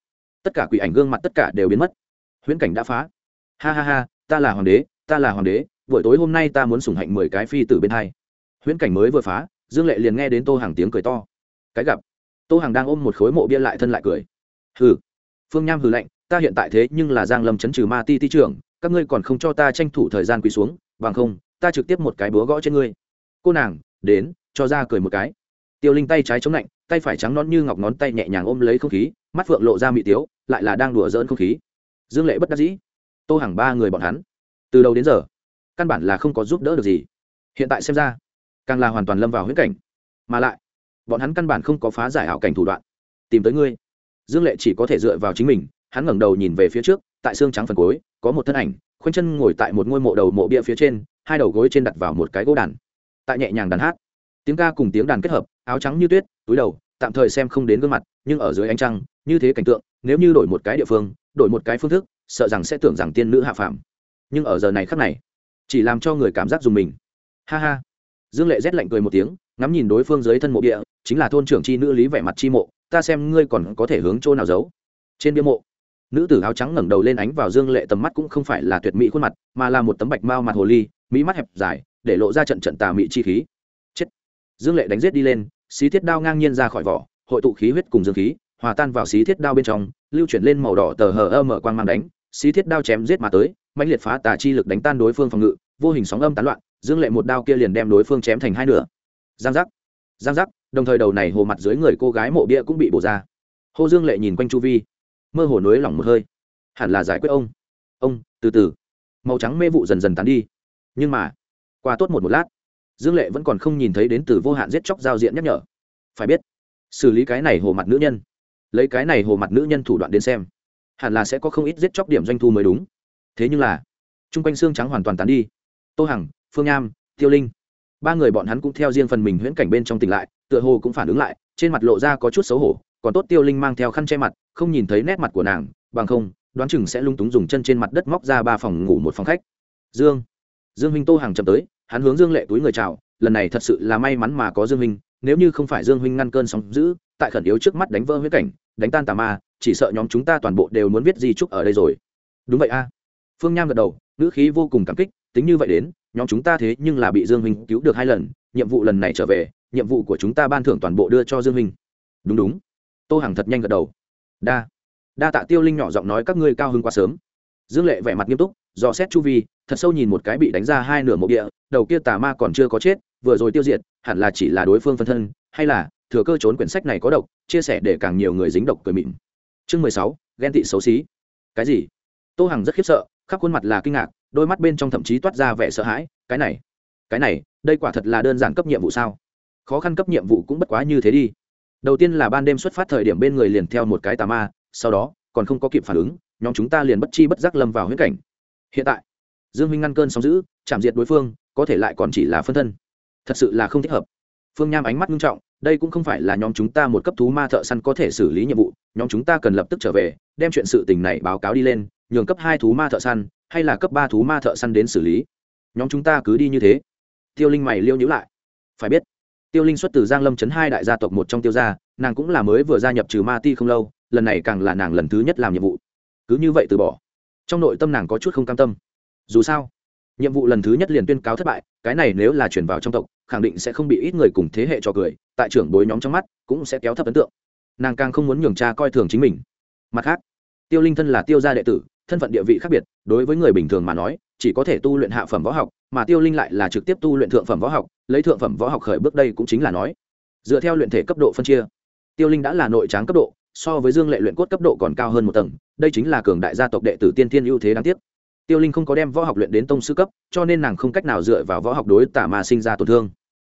Tất cả quỷ ảnh gương mặt tất cả đều biến mất. Huyễn cảnh đã phá. Ha ha ha, ta là hoàng đế, ta là hoàng đế, buổi tối hôm nay ta muốn sủng hạnh mười cái phi tử bên hai. Huyễn cảnh mới vừa phá dương lệ liền nghe đến tô hàng tiếng cười to. Cái gặp. Tô hàng đang ôm một khối mộ bia lại thân lại cười. Hừ, phương nham hừ lạnh, ta hiện tại thế nhưng là giang lâm chấn trừ ma ti ti trưởng, các ngươi còn không cho ta tranh thủ thời gian quỳ xuống, bằng không, ta trực tiếp một cái búa gõ trên ngươi. Cô nàng đến, cho ra cười một cái. Tiêu linh tay trái chống lạnh, tay phải trắng nón như ngọc ngón tay nhẹ nhàng ôm lấy không khí, mắt phượng lộ ra mị tiếu, lại là đang đùa dỡn không khí. Dương lệ bất đắc dĩ. Tô hàng ba người bọn hắn. Từ đầu đến giờ, căn bản là không có giúp đỡ được gì. Hiện tại xem ra càng là hoàn toàn lâm vào huyễn cảnh. Mà lại, bọn hắn căn bản không có phá giải ảo cảnh thủ đoạn. Tìm tới ngươi. Dương lệ chỉ có thể dựa vào chính mình, hắn ngẩng đầu nhìn về phía trước, tại xương trắng phần cối có một thân ảnh, khoanh chân ngồi tại một ngôi mộ đầu mộ bia phía trên, hai đầu gối trên đặt vào một cái gỗ đàn. Tại nhẹ nhàng đàn hát, tiếng ca cùng tiếng đàn kết hợp, áo trắng như tuyết, túi đầu, tạm thời xem không đến gương mặt, nhưng ở dưới ánh trăng, như thế cảnh tượng, nếu như đổi một cái địa phương, đổi một cái phương thức, sợ rằng sẽ tưởng rằng tiên nữ hạ phàm. Nhưng ở giờ này khắc này, chỉ làm cho người cảm giác dùng mình. Ha ha dương lệ rét lạnh cười một tiếng, ngắm nhìn đối phương dưới thân mộ địa chính là thôn trưởng chi nữ lý vẻ mặt chi mộ, ta xem ngươi còn có thể hướng chỗ nào giấu. Trên bia mộ, nữ tử áo trắng ngẩng đầu lên ánh vào dương lệ tầm mắt cũng không phải là tuyệt mỹ khuôn mặt, mà là một tấm bạch mao mặt hồ ly, mỹ mắt hẹp dài, để lộ ra trận trận tà mỹ chi khí. Chết. Dương lệ đánh giết đi lên, xí thiết đao ngang nhiên ra khỏi vỏ, hội tụ khí huyết cùng dương khí, hòa tan vào xí thiết đao bên trong, lưu chuyển lên màu đỏ tờ hờ ơ mở quang mang đánh, xí thiết đao chém giết mà tới mạnh liệt phá tà chi lực đánh tan đối phương phòng ngự, vô hình sóng âm tán loạn dương lệ một đao kia liền đem đối phương chém thành hai nửa. Giang giác giang giác, đồng thời đầu này hồ mặt dưới người cô gái mộ bia cũng bị bổ ra. Hồ dương lệ nhìn quanh chu vi, mơ hồ nối lỏng một hơi. Hẳn là giải quyết ông. Ông, từ từ. Màu trắng mê vụ dần dần tán đi. Nhưng mà, qua tốt một một lát, dương lệ vẫn còn không nhìn thấy đến từ vô hạn giết chóc giao diện nhắc nhở. Phải biết, xử lý cái này hồ mặt nữ nhân, lấy cái này hồ mặt nữ nhân thủ đoạn đến xem, hẳn là sẽ có không ít giết chóc điểm doanh thu mới đúng. Thế nhưng là t r u n g quanh xương trắng hoàn toàn tán đi. Tô hằng phương nham, tiêu linh. Ba người bọn hắn cũng theo riêng phần mình huyễn cảnh bên trong tỉnh lại, tựa hồ cũng phản ứng lại, trên mặt lộ ra có chút xấu hổ, còn tốt tiêu linh mang theo khăn che mặt, không nhìn thấy nét mặt của nàng, bằng không, đoán chừng sẽ lung túng dùng chân trên mặt đất móc ra ba phòng ngủ một phòng khách. Dương. Dương huynh tô hàng chậm tới, hắn hướng dương lệ túi người chào, lần này thật sự là may mắn mà có dương huynh, nếu như không phải dương huynh ngăn cơn sóng giữ tại khẩn yếu trước mắt đánh vỡ huyết cảnh, đánh tan tà ma, chỉ sợ nhóm chúng ta toàn bộ đều muốn viết di trúc ở đây rồi. Đúng vậy a. Phương nham gật đầu, ngữ khí vô cùng cảm kích, tính như vậy đến nhóm chúng ta thế nhưng là bị dương huynh cứu được hai lần, nhiệm vụ lần này trở về, nhiệm vụ của chúng ta ban thưởng toàn bộ đưa cho dương huynh. Đúng đúng. Tô hằng thật nhanh gật đầu. Đa. Đa tạ tiêu linh nhỏ giọng nói các ngươi cao hơn quá sớm. Dương lệ vẻ mặt nghiêm túc, dò xét chu vi, thật sâu nhìn một cái bị đánh ra hai nửa mộ địa, đầu kia tà ma còn chưa có chết, vừa rồi tiêu diệt, hẳn là chỉ là đối phương phân thân, hay là, thừa cơ trốn quyển sách này có độc, chia sẻ để càng nhiều người dính độc cười mịn. Chương mười sáu, ghen tị xấu xí. Cái gì? Tô hằng rất khiếp sợ, khắp khuôn mặt là kinh ngạc đôi mắt bên trong thậm chí toát ra vẻ sợ hãi, cái này cái này, đây quả thật là đơn giản cấp nhiệm vụ sao? Khó khăn cấp nhiệm vụ cũng bất quá như thế đi. Đầu tiên là ban đêm xuất phát thời điểm bên người liền theo một cái tà ma, sau đó, còn không có kịp phản ứng, nhóm chúng ta liền bất chi bất giác lâm vào huyết cảnh. Hiện tại, dương minh ngăn cơn sóng giữ chạm diệt đối phương, có thể lại còn chỉ là phân thân. Thật sự là không thích hợp. Phương nham ánh mắt nghiêm trọng, đây cũng không phải là nhóm chúng ta một cấp thú ma thợ săn có thể xử lý nhiệm vụ, nhóm chúng ta cần lập tức trở về, đem chuyện sự tình này báo cáo đi lên, nhường cấp hai thú ma thợ săn hay là cấp ba thú ma thợ săn đến xử lý? Nhóm chúng ta cứ đi như thế. Tiêu linh mày liêu nhữ lại. Phải biết, tiêu linh xuất từ giang lâm chấn hai đại gia tộc một trong tiêu gia, nàng cũng là mới vừa gia nhập trừ ma ti không lâu, lần này càng là nàng lần thứ nhất làm nhiệm vụ. Cứ như vậy từ bỏ. Trong nội tâm nàng có chút không cam tâm. Dù sao, nhiệm vụ lần thứ nhất liền tuyên cáo thất bại, cái này nếu là chuyển vào trong tộc, khẳng định sẽ không bị ít người cùng thế hệ cho cười, tại trưởng bối nhóm trong mắt cũng sẽ kéo thấp ấn tượng. Nàng càng không muốn nhường cha coi thường chính mình. Mặt khác, tiêu linh thân là tiêu gia đệ tử thân phận địa vị khác biệt, đối với người bình thường mà nói, chỉ có thể tu luyện hạ phẩm võ học, mà tiêu linh lại là trực tiếp tu luyện thượng phẩm võ học, lấy thượng phẩm võ học khởi bước đây cũng chính là nói. Dựa theo luyện thể cấp độ phân chia, tiêu linh đã là nội tráng cấp độ, so với dương lệ luyện cốt cấp độ còn cao hơn một tầng, đây chính là cường đại gia tộc đệ tử tiên thiên ưu thế đáng tiếc. Tiêu linh không có đem võ học luyện đến tông sư cấp, cho nên nàng không cách nào dựa vào võ học đối tả mà sinh ra tổn thương.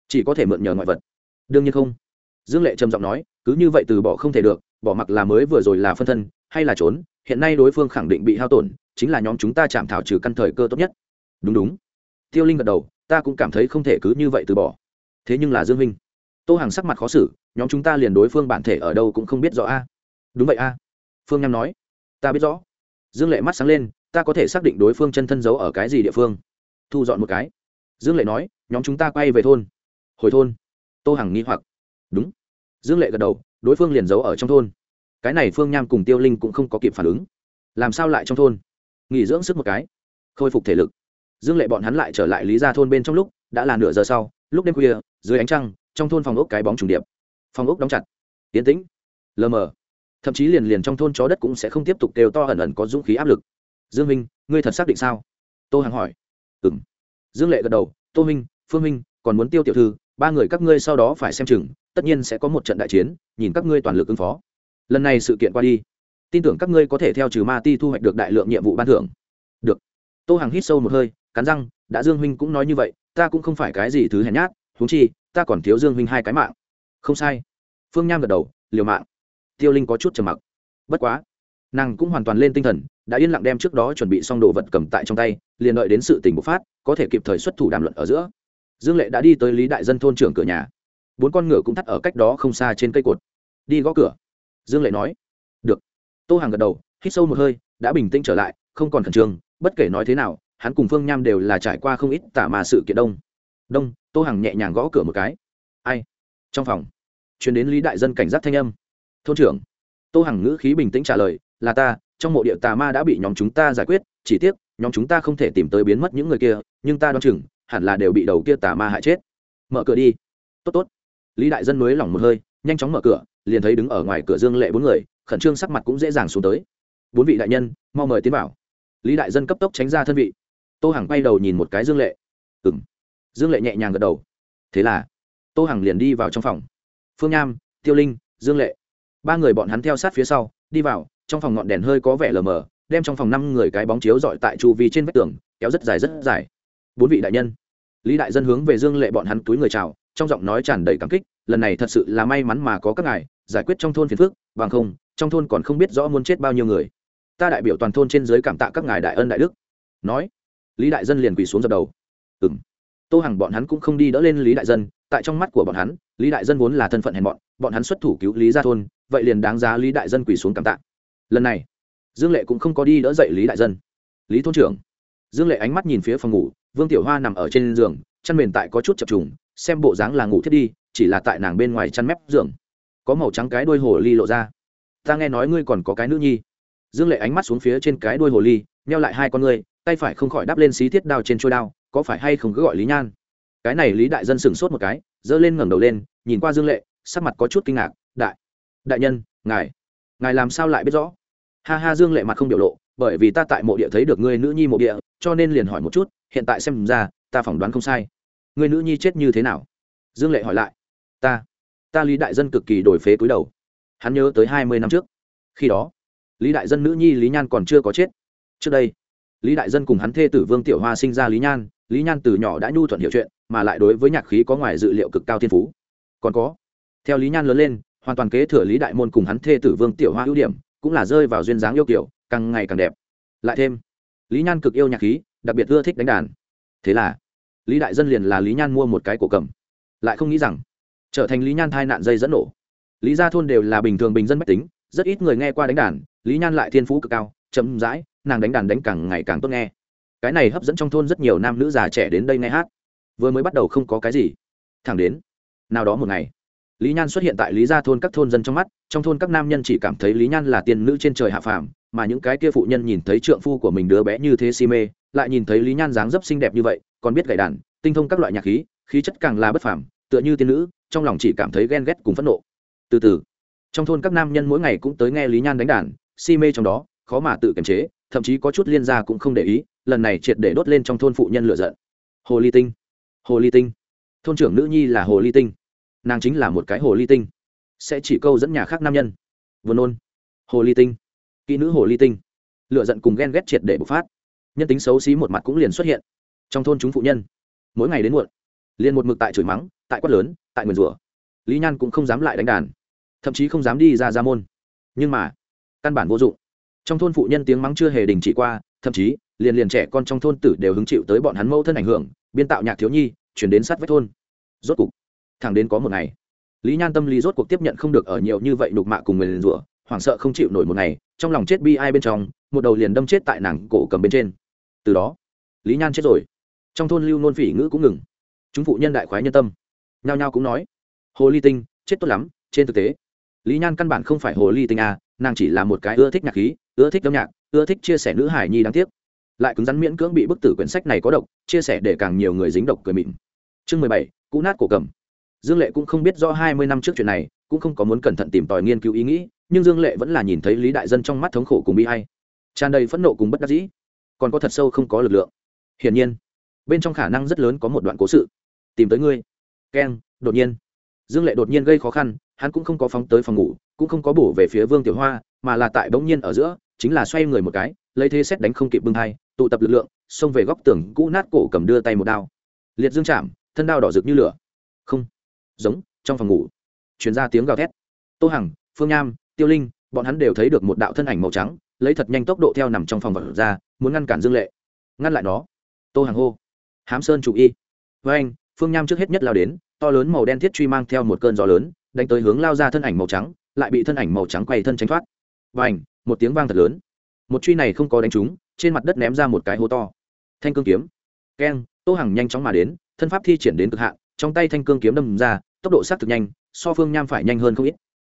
Chỉ có thể mượn nhờ ngoại vật. Đương nhiên không. Dương lệ trầm giọng nói, cứ như vậy từ bỏ không thể được, bỏ mặc là mới vừa rồi là phân thân hay là trốn, hiện nay đối phương khẳng định bị hao tổn, chính là nhóm chúng ta chạm thảo trừ căn thời cơ tốt nhất. Đúng đúng. Tiêu linh gật đầu, ta cũng cảm thấy không thể cứ như vậy từ bỏ. Thế nhưng là dương minh, tô hàng sắc mặt khó xử, nhóm chúng ta liền đối phương bản thể ở đâu cũng không biết rõ a. Đúng vậy a, phương nham nói. Ta biết rõ. Dương lệ mắt sáng lên, ta có thể xác định đối phương chân thân giấu ở cái gì địa phương. Thu dọn một cái. Dương lệ nói, nhóm chúng ta quay về thôn. Hồi thôn. Tô hằng nghi hoặc. Đúng. Dương lệ gật đầu, đối phương liền giấu ở trong thôn cái này phương nham cùng tiêu linh cũng không có kịp phản ứng. Làm sao lại trong thôn? Nghỉ dưỡng sức một cái. Khôi phục thể lực. Dương lệ bọn hắn lại trở lại lý ra thôn bên trong lúc, đã là nửa giờ sau, lúc đêm khuya, dưới ánh trăng, trong thôn phòng ốc cái bóng trùng điệp. Phòng ốc đóng chặt. Tiến tĩnh. Lờ mờ. Thậm chí liền liền trong thôn chó đất cũng sẽ không tiếp tục đều to ẩn ẩn có dũng khí áp lực. Dương minh, ngươi thật xác định sao? Tô hằng hỏi. Ừ m dương lệ gật đầu. Tô minh, phương minh, còn muốn tiêu tiểu thư, ba người các ngươi sau đó phải xem chừng, tất nhiên sẽ có một trận đại chiến, nhìn các ngươi toàn lực ứng phó lần này sự kiện qua đi, tin tưởng các ngươi có thể theo trừ ma ti thu hoạch được đại lượng nhiệm vụ ban thưởng. Được. Tô hằng hít sâu một hơi, cắn răng, đã dương huynh cũng nói như vậy, ta cũng không phải cái gì thứ hèn nhát, huống chi, ta còn thiếu dương huynh hai cái mạng. Không sai. Phương nham gật đầu, liều mạng. Tiêu linh có chút trầm mặc. Bất quá, nàng cũng hoàn toàn lên tinh thần, đã yên lặng đem trước đó chuẩn bị xong đồ vật cầm tại trong tay, liền đợi đến sự tình bộc phát, có thể kịp thời xuất thủ đàm luận ở giữa. Dương lệ đã đi tới lý đại dân thôn trưởng cửa nhà. Bốn con ngựa cũng thắt ở cách đó không xa trên cây cột. Đi gõ cửa dương lệ nói. Được. Tô hàng gật đầu, hít sâu một hơi, đã bình tĩnh trở lại, không còn khẩn trương, bất kể nói thế nào, hắn cùng phương nham đều là trải qua không ít tả mà sự kiện đông. Đông, tô hằng nhẹ nhàng gõ cửa một cái. Ai? Trong phòng. Chuyển đến lý đại dân cảnh giác thanh âm. Thôn trưởng. Tô hằng ngữ khí bình tĩnh trả lời, là ta, trong mộ địa tà ma đã bị nhóm chúng ta giải quyết, chỉ tiếc, nhóm chúng ta không thể tìm tới biến mất những người kia, nhưng ta đoán chừng, hẳn là đều bị đầu kia tà ma hại chết. Mở cửa đi. Tốt tốt. Lý đại dân mới lỏng một hơi, nhanh chóng mở cửa liền thấy đứng ở ngoài cửa dương lệ bốn người, khẩn trương sắc mặt cũng dễ dàng xuống tới. Bốn vị đại nhân, mau mời tiến vào. Lý đại dân cấp tốc tránh ra thân vị. Tô hằng quay đầu nhìn một cái dương lệ. Ừ m dương lệ nhẹ nhàng gật đầu. Thế là, tô hằng liền đi vào trong phòng. Phương nham, tiêu linh, dương lệ. Ba người bọn hắn theo sát phía sau, đi vào, trong phòng ngọn đèn hơi có vẻ lờ mờ, đem trong phòng năm người cái bóng chiếu dọi tại chu vi trên vách tường, kéo rất dài rất dài. Bốn vị đại nhân. Lý đại dân hướng về dương lệ bọn hắn túi người chào, trong giọng nói tràn đầy cảm kích, lần này thật sự là may mắn mà có các ngài giải quyết trong thôn phiền phước bằng không, trong thôn còn không biết rõ muốn chết bao nhiêu người. Ta đại biểu toàn thôn trên dưới cảm tạ các ngài đại ân đại đức. Nói, lý đại dân liền quỳ xuống dập đầu. Ừ m tô hằng bọn hắn cũng không đi đỡ lên lý đại dân, tại trong mắt của bọn hắn, lý đại dân vốn là thân phận hèn bọn bọn hắn xuất thủ cứu lý gia thôn, vậy liền đáng giá lý đại dân quỳ xuống cảm tạ. Lần này, dương lệ cũng không có đi đỡ dậy lý đại dân. Lý thôn trưởng. Dương lệ ánh mắt nhìn phía phòng ngủ, vương tiểu hoa nằm ở trên giường, chăn mền tại có chút chập trùng, xem bộ dáng là ngủ thiết đi, chỉ là tại nàng bên ngoài chăn mép giường có màu trắng cái đuôi hồ ly lộ ra. Ta nghe nói ngươi còn có cái nữ nhi. Dương lệ ánh mắt xuống phía trên cái đuôi hồ ly neo lại hai con ngươi, tay phải không khỏi đắp lên xí thiết đao trên trôi đao, có phải hay không cứ gọi lý nhan? Cái này lý đại dân sửng sốt một cái, giơ lên ngẩng đầu lên, nhìn qua dương lệ, sắc mặt có chút kinh ngạc, đại đại nhân, ngài ngài làm sao lại biết rõ? Ha ha, dương lệ mặt không biểu lộ, bởi vì ta tại mộ địa thấy được ngươi nữ nhi mộ địa, cho nên liền hỏi một chút, hiện tại xem ra, ta phỏng đoán không sai. Người nữ nhi chết như thế nào? Dương lệ hỏi lại. Ta ta lý đại dân cực kỳ đổi phế cúi đầu. Hắn nhớ tới hai mươi năm trước. Khi đó, lý đại dân nữ nhi lý nhan còn chưa có chết. Trước đây, lý đại dân cùng hắn thê tử vương tiểu hoa sinh ra lý nhan. Lý nhan từ nhỏ đã nhu thuận hiểu chuyện, mà lại đối với nhạc khí có ngoài dự liệu cực cao thiên phú. Còn có, theo lý nhan lớn lên, hoàn toàn kế thừa lý đại môn cùng hắn thê tử vương tiểu hoa ưu điểm, cũng là rơi vào duyên dáng yêu kiểu càng ngày càng đẹp. Lại thêm, lý nhan cực yêu nhạc khí, đặc biệt ưa thích đánh đàn. Thế là, lý đại dân liền là lý nhan mua một cái cổ cầm. Lại không nghĩ rằng trở thành lý nhan thai nạn dây dẫn nổ. Lý gia thôn đều là bình thường bình dân mách tính, rất ít người nghe qua đánh đàn, lý nhan lại thiên phú cực cao, chậm rãi, nàng đánh đàn đánh càng ngày càng tốt nghe. Cái này hấp dẫn trong thôn rất nhiều nam nữ già trẻ đến đây nghe hát. Vừa mới bắt đầu không có cái gì. Thẳng đến, nào đó một ngày, lý nhan xuất hiện tại lý gia thôn các thôn dân trong mắt, trong thôn các nam nhân chỉ cảm thấy lý nhan là tiên nữ trên trời hạ phàm, mà những cái kia phụ nhân nhìn thấy trượng phu của mình đứa bé như thế si mê, lại nhìn thấy lý nhan dáng dấp xinh đẹp như vậy, còn biết gảy đàn, tinh thông các loại nhạc khí khí chất càng là bất phàm tựa như tiên nữ, trong lòng chỉ cảm thấy ghen ghét cùng phẫn nộ. Từ từ, trong thôn các nam nhân mỗi ngày cũng tới nghe lý nhan đánh đàn, si mê trong đó, khó mà tự kiềm chế, thậm chí có chút liên gia cũng không để ý, lần này triệt để đốt lên trong thôn phụ nhân lựa giận. Hồ ly tinh, hồ ly tinh. Thôn trưởng nữ nhi là hồ ly tinh. Nàng chính là một cái hồ ly tinh. Sẽ chỉ câu dẫn nhà khác nam nhân. Vườn ôn hồ ly tinh. Kỹ nữ hồ ly tinh. Lựa giận cùng ghen ghét triệt để bộc phát. Nhân tính xấu xí một mặt cũng liền xuất hiện trong thôn chúng phụ nhân. Mỗi ngày đến muộn liền một mực tại chửi mắng, tại quát lớn, tại nguyền rủa. Lý nhan cũng không dám lại đánh đàn, thậm chí không dám đi ra ra môn. Nhưng mà, căn bản vô dụng. Trong thôn phụ nhân tiếng mắng chưa hề đình chỉ qua, thậm chí, liền liền trẻ con trong thôn tử đều hứng chịu tới bọn hắn mẫu thân ảnh hưởng, biên tạo nhạc thiếu nhi, chuyển đến sát vách thôn. Rốt cục, thẳng đến có một ngày, lý nhan tâm lý rốt cuộc tiếp nhận không được ở nhiều như vậy đục mạ cùng người liền rủa, hoảng sợ không chịu nổi một ngày, trong lòng chết bi ai bên trong, một đầu liền đâm chết tại nàng cổ cầm bên trên. Từ đó, lý nhan chết rồi. Trong thôn lưu nôn phỉ ngữ cũng ngừng chúng phụ nhân đại khoái nhân tâm. Nhao nhao cũng nói, hồ ly tinh, chết tốt lắm, trên thực tế, lý nhan căn bản không phải hồ ly tinh à nàng chỉ là một cái ưa thích nhạc khí, ưa thích âm nhạc, ưa thích chia sẻ nữ hải nhi đáng tiếc. Lại cứng rắn miễn cưỡng bị bức tử quyển sách này có độc, chia sẻ để càng nhiều người dính độc cười mịn. Chương mười bảy, cũ nát cổ cầm. Dương lệ cũng không biết do hai mươi năm trước chuyện này, cũng không có muốn cẩn thận tìm tòi nghiên cứu ý nghĩ, nhưng dương lệ vẫn là nhìn thấy lý đại dân trong mắt thống khổ cùng bi hay tràn đầy phẫn nộ cùng bất đắc dĩ. Còn có thật sâu không có lực lượng. Hiển nhiên bên trong khả năng rất lớn có một đoạn cố sự. Tìm tới ngươi. Keng đột nhiên. Dương lệ đột nhiên gây khó khăn, hắn cũng không có phóng tới phòng ngủ, cũng không có bổ về phía vương tiểu hoa, mà là tại bỗng nhiên ở giữa, chính là xoay người một cái, lấy thế xét đánh không kịp bưng hai tụ tập lực lượng, xông về góc tường, cũ nát cổ cầm đưa tay một đao. Liệt dương chạm, thân đao đỏ rực như lửa. Không. Giống, trong phòng ngủ. Chuyển ra tiếng gào thét. Tô hằng, phương nham, tiêu linh, bọn hắn đều thấy được một đạo thân ảnh màu trắng, lấy thật nhanh tốc độ theo nằm trong phòng vật ra, muốn ngăn cản dương lệ. Ngăn lại nó. Tô hằng hô hám sơn chủ y. Với anh, phương nham trước hết nhất lao đến, to lớn màu đen thiết truy mang theo một cơn gió lớn, đánh tới hướng lao ra thân ảnh màu trắng, lại bị thân ảnh màu trắng quay thân tránh thoát. Và ảnh một tiếng vang thật lớn. Một truy này không có đánh trúng, trên mặt đất ném ra một cái hố to. Thanh cương kiếm. Keng, tô hằng nhanh chóng mà đến, thân pháp thi triển đến cực hạn, trong tay thanh cương kiếm đâm ra, tốc độ sát thực nhanh, so phương nham phải nhanh hơn không ít.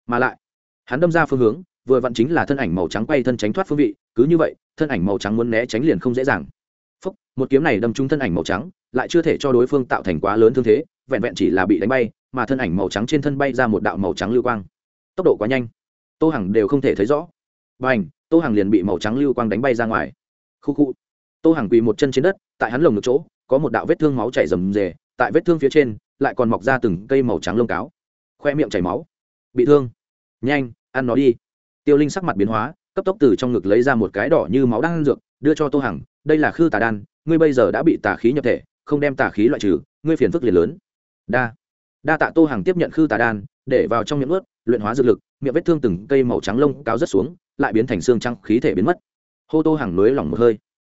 Mà lại, hắn đâm ra phương hướng, vừa vặn chính là thân ảnh màu trắng quay thân tránh thoát phương vị, cứ như vậy, thân ảnh màu trắng muốn né tránh liền không dễ dàng. Phúc, một kiếm này đâm trúng thân ảnh màu trắng lại chưa thể cho đối phương tạo thành quá lớn thương thế vẹn vẹn chỉ là bị đánh bay mà thân ảnh màu trắng trên thân bay ra một đạo màu trắng lưu quang. Tốc độ quá nhanh. Tô hằng đều không thể thấy rõ. B à n h tô hằng liền bị màu trắng lưu quang đánh bay ra ngoài. Khu khu. Tô hằng quỳ một chân trên đất tại hắn lồng ngực chỗ có một đạo vết thương máu chảy rầm rề tại vết thương phía trên lại còn mọc ra từng cây màu trắng lông cáo. Khoe miệng chảy máu. Bị thương. Nhanh ăn nó đi. Tiêu linh sắc mặt biến hóa cấp tốc từ trong ngực lấy ra một cái đỏ như máu đang ăn dược đưa cho tô hằng đây là khư tà đan, ngươi bây giờ đã bị tà khí nhập thể, không đem tà khí loại trừ, ngươi phiền phức liền lớn. Đa. Đa tạ tô hằng tiếp nhận khư tà đan, để vào trong miệng ướt, luyện hóa dược lực, miệng vết thương từng cây màu trắng lông cáo rất xuống, lại biến thành xương trắng, khí thể biến mất. Hô tô hàng nối lỏng một hơi.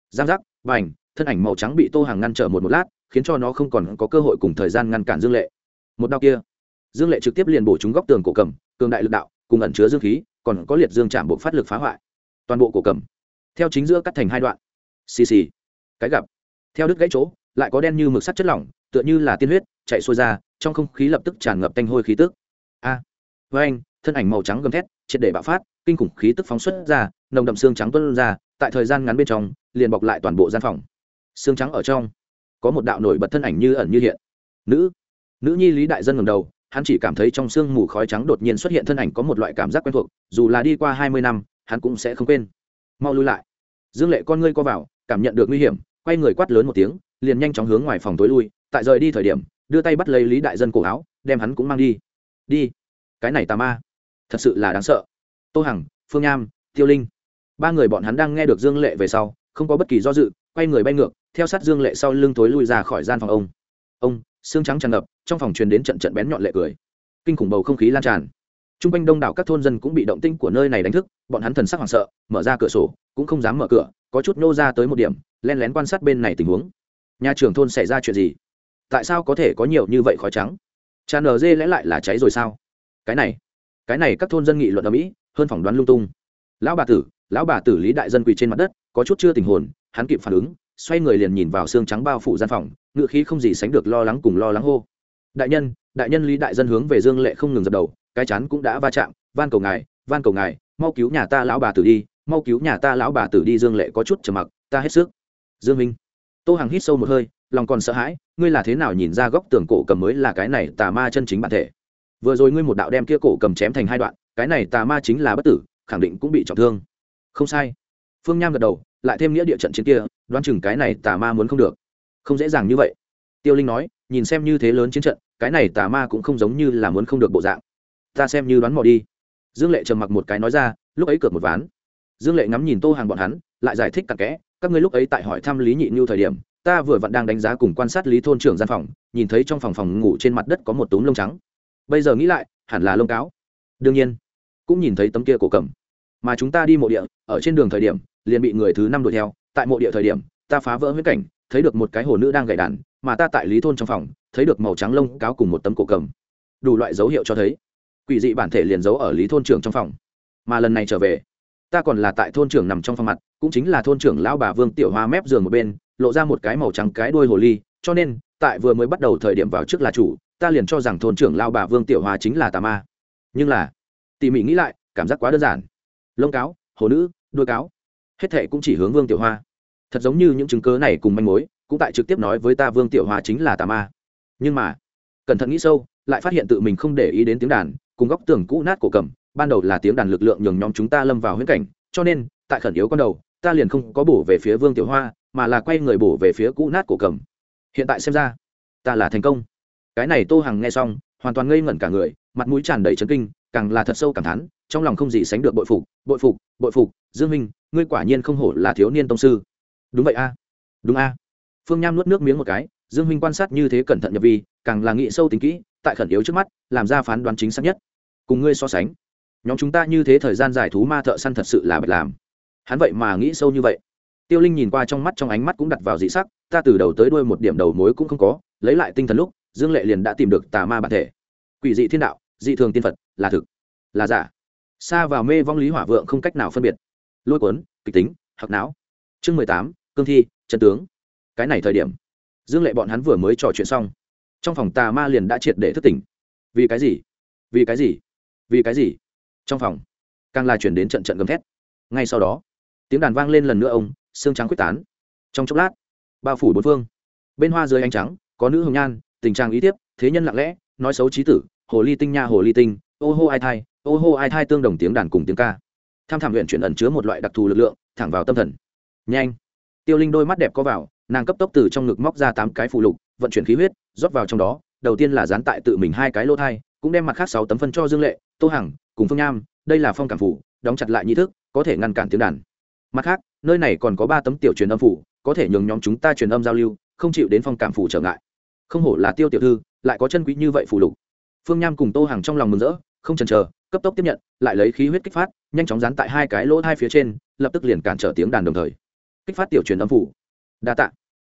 Giang giác và ảnh thân ảnh màu trắng bị tô hàng ngăn trở một một lát, khiến cho nó không còn có cơ hội cùng thời gian ngăn cản dương lệ. Một đau kia, dương lệ trực tiếp liền bổ trúng góc tường cổ cầm, cường đại lực đạo, cùng ẩn chứa dương khí, còn có liệt dương chạm bộ phát lực phá hoại. Toàn bộ cổ cầm, theo chính giữa cắt thành hai đoạn xì xì. Cái gặp. Theo đứt gãy chỗ lại có đen như mực sắt chất lỏng tựa như là tiên huyết chạy xuôi ra trong không khí lập tức tràn ngập tanh hôi khí tức. A. À, với anh thân ảnh màu trắng gầm thét triệt để bạo phát kinh khủng khí tức phóng xuất ra nồng đậm xương trắng tuôn ra tại thời gian ngắn bên trong liền bọc lại toàn bộ gian phòng. Xương trắng ở trong. Có một đạo nổi bật thân ảnh như ẩn như hiện. Nữ. Nữ nhi lý đại dân ngầm đầu hắn chỉ cảm thấy trong sương mù khói trắng đột nhiên xuất hiện thân ảnh có một loại cảm giác quen thuộc dù là đi qua hai mươi năm hắn cũng sẽ không quên. Mau lui lại. Dương lệ con ngươi co vào cảm nhận được nguy hiểm, quay người quát lớn một tiếng, liền nhanh chóng hướng ngoài phòng tối lui, tại rời đi thời điểm, đưa tay bắt lấy lý đại dân cổ áo, đem hắn cũng mang đi. Đi. Cái này tà ma. Thật sự là đáng sợ. Tô hằng, phương nham, tiêu linh. Ba người bọn hắn đang nghe được dương lệ về sau, không có bất kỳ do dự, quay người bay ngược, theo sát dương lệ sau lưng tối lui ra khỏi gian phòng ông. Ông, xương trắng tràn ngập, trong phòng truyền đến trận trận bén nhọn lệ cười. Kinh khủng bầu không khí lan tràn. T r u n g quanh đông đảo các thôn dân cũng bị động tinh của nơi này đánh thức, bọn hắn thần sắc hoảng sợ, mở ra cửa sổ, cũng không dám mở cửa có chút nô ra tới một điểm, len lén quan sát bên này tình huống. Nhà trưởng thôn xảy ra chuyện gì? Tại sao có thể có nhiều như vậy khói trắng? Cha nở dê lẽ lại là cháy rồi sao? Cái này cái này các thôn dân nghị luận ở mỹ, hơn phỏng đoán lung tung. Lão bà tử, lão bà tử lý đại dân quỳ trên mặt đất, có chút chưa tình hồn, hắn kịp phản ứng, xoay người liền nhìn vào xương trắng bao phủ gian phòng, ngựa khí không gì sánh được lo lắng cùng lo lắng hô. Đại nhân đại nhân lý đại dân hướng về dương lệ không ngừng dập đầu, cái chắn cũng đã va chạm, van cầu ngài, van cầu ngài, mau cứu nhà ta lão bà tử đi mau cứu nhà ta lão bà tử đi, dương lệ có chút trầm mặc, ta hết sức. Dương minh. Tô hằng hít sâu một hơi, lòng còn sợ hãi, ngươi là thế nào nhìn ra góc tường cổ cầm mới là cái này tà ma chân chính bản thể? Vừa rồi ngươi một đạo đem kia cổ cầm chém thành hai đoạn, cái này tà ma chính là bất tử, khẳng định cũng bị trọng thương. Không sai. Phương nham gật đầu, lại thêm nghĩa địa trận chiến kia, đoán chừng cái này tà ma muốn không được. Không dễ dàng như vậy. Tiêu linh nói, nhìn xem như thế lớn chiến trận, cái này tà ma cũng không giống như là muốn không được bộ dạng. Ta xem như đoán mò đi. Dương lệ trầm mặc một cái nói ra, lúc ấy cược một ván dương lệ ngắm nhìn tô hàng bọn hắn, lại giải thích cặn kẽ, các ngươi lúc ấy tại hỏi thăm lý nhị như thời điểm, ta vừa vặn đang đánh giá cùng quan sát lý thôn trưởng gian phòng, nhìn thấy trong phòng phòng ngủ trên mặt đất có một túm lông trắng. Bây giờ nghĩ lại, hẳn là lông cáo. Đương nhiên. Cũng nhìn thấy tấm kia cổ cầm. Mà chúng ta đi mộ địa, ở trên đường thời điểm, liền bị người thứ năm đuổi theo. Tại mộ địa thời điểm, ta phá vỡ huyết cảnh, thấy được một cái hồ nữ đang gảy đàn, mà ta tại lý thôn trong phòng, thấy được màu trắng lông cáo cùng một tấm cổ cầm. Đủ loại dấu hiệu cho thấy, quỷ dị bản thể liền giấu ở lý thôn trưởng trong phòng. Mà lần này trở về ta còn là tại thôn trưởng nằm trong phòng mặt, cũng chính là thôn trưởng lão bà vương tiểu hoa mép giường một bên, lộ ra một cái màu trắng cái đuôi hồ ly, cho nên, tại vừa mới bắt đầu thời điểm vào trước là chủ, ta liền cho rằng thôn trưởng lao bà vương tiểu hoa chính là tà ma. Nhưng là, tỉ mỉ nghĩ lại, cảm giác quá đơn giản. Lông cáo, hồ nữ, đuôi cáo, hết thệ cũng chỉ hướng vương tiểu hoa. Thật giống như những chứng cớ này cùng manh mối, cũng tại trực tiếp nói với ta vương tiểu hoa chính là tà ma. Nhưng mà, cẩn thận nghĩ sâu, lại phát hiện tự mình không để ý đến tiếng đàn, cùng góc tường cũ nát cổ cầm ban đầu là tiếng đàn lực lượng nhường nhóm chúng ta lâm vào huyễn cảnh, cho nên, tại khẩn yếu con đầu, ta liền không có bổ về phía vương tiểu hoa, mà là quay người bổ về phía cũ nát cổ cầm. Hiện tại xem ra, ta là thành công. Cái này tô hằng nghe xong, hoàn toàn ngây ngẩn cả người, mặt mũi tràn đầy chấn kinh, càng là thật sâu cảm thán, trong lòng không gì sánh được bội phục bội phục bội phục, dương minh, ngươi quả nhiên không hổ là thiếu niên tông sư. Đúng vậy a. Đúng a. Phương nham nuốt nước miếng một cái, dương minh quan sát như thế cẩn thận nhập vi, càng là nghĩ sâu tính kỹ, tại khẩn yếu trước mắt, làm ra phán đoán chính xác nhất. Cùng ngươi so sánh nhóm chúng ta như thế thời gian giải thú ma thợ săn thật sự là bật làm. Hắn vậy mà nghĩ sâu như vậy. Tiêu linh nhìn qua trong mắt trong ánh mắt cũng đặt vào dị sắc, ta từ đầu tới đuôi một điểm đầu mối cũng không có, lấy lại tinh thần lúc, dương lệ liền đã tìm được tà ma bản thể. Quỷ dị thiên đạo, dị thường tiên phật, là thực, là giả. Xa vào mê vong lý hỏa vượng không cách nào phân biệt. Lôi cuốn, kịch tính hoặc não. Chương mười tám, cương thi, chân tướng. Cái này thời điểm, dương lệ bọn hắn vừa mới trò chuyện xong. Trong phòng tà ma liền đã triệt để thức tỉnh. Vì cái gì? Vì cái gì? Vì cái gì? Trong phòng, càng là chuyển đến trận trận gầm thét. Ngay sau đó, tiếng đàn vang lên lần nữa ông, xương trắng quyết tán. Trong chốc lát, bao phủ bốn phương. Bên hoa dưới ánh trắng, có nữ hồng nhan, tình trạng ý tiếp, thế nhân lặng lẽ, nói xấu trí tử, hồ ly tinh nha hồ ly tinh, ô hô ai thai, ô hô ai thai tương đồng tiếng đàn cùng tiếng ca. Tham thảm luyện chuyển ẩn chứa một loại đặc thù lực lượng, thẳng vào tâm thần. Nhanh. Tiêu linh đôi mắt đẹp có vào, nàng cấp tốc từ trong ngực móc ra tám cái phụ lục, vận chuyển khí huyết, rót vào trong đó, đầu tiên là dán tại tự mình hai cái lỗ thai, cũng đem mặt khác sáu tấm phân cho dương lệ, tô hằng cùng phương nham, đây là phong cảm phủ, đóng chặt lại nhị thức, có thể ngăn cản tiếng đàn. Mặt khác, nơi này còn có ba tấm tiểu truyền âm phủ, có thể nhường nhóm chúng ta truyền âm giao lưu, không chịu đến phong cảm phủ trở ngại. Không hổ là tiêu tiểu thư, lại có chân quý như vậy phủ lục. Phương nham cùng tô hàng trong lòng mừng rỡ, không chần chờ, cấp tốc tiếp nhận, lại lấy khí huyết kích phát, nhanh chóng dán tại hai cái lỗ hai phía trên, lập tức liền cản trở tiếng đàn đồng thời. Kích phát tiểu truyền âm phủ. Đa tạ.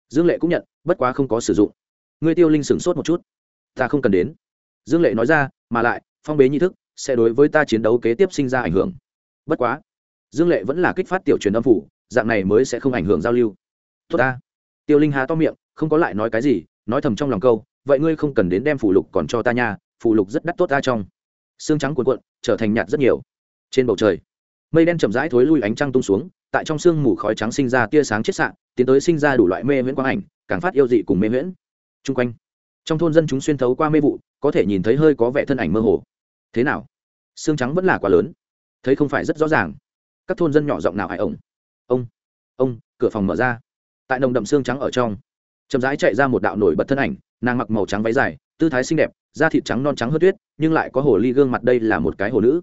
Dương lệ cũng nhận, bất quá không có sử dụng. Ngươi tiêu linh sửng sốt một chút. Ta không cần đến. Dương lệ nói ra, mà lại, phong bế nhi thức sẽ đối với ta chiến đấu kế tiếp sinh ra ảnh hưởng. Bất quá, dương lệ vẫn là kích phát tiểu truyền âm phủ, dạng này mới sẽ không ảnh hưởng giao lưu. Tốt ta. Tiêu linh há to miệng, không có lại nói cái gì, nói thầm trong lòng câu, vậy ngươi không cần đến đem phủ lục còn cho ta nha, phủ lục rất đắt tốt ta trong. Xương trắng cuộn cuộn, trở thành nhạt rất nhiều. Trên bầu trời, mây đen chậm rãi thối lui ánh trăng tung xuống, tại trong sương mù khói trắng sinh ra tia sáng chết sạn tiến tới sinh ra đủ loại mê miễn quang ảnh, càng phát yêu dị cùng mê miễn chung quanh, trong thôn dân chúng xuyên thấu qua mê vụ, có thể nhìn thấy hơi có vẻ thân ảnh mơ hồ thế nào? Xương trắng vẫn là quá lớn. Thấy không phải rất rõ ràng. Các thôn dân nhỏ giọng nào hại ổng ông ông, cửa phòng mở ra. Tại nồng đậm xương trắng ở trong, chậm rãi chạy ra một đạo nổi bật thân ảnh, nàng mặc màu trắng váy dài, tư thái xinh đẹp, da thịt trắng non trắng hớt tuyết, nhưng lại có hồ ly gương mặt đây là một cái hồ nữ.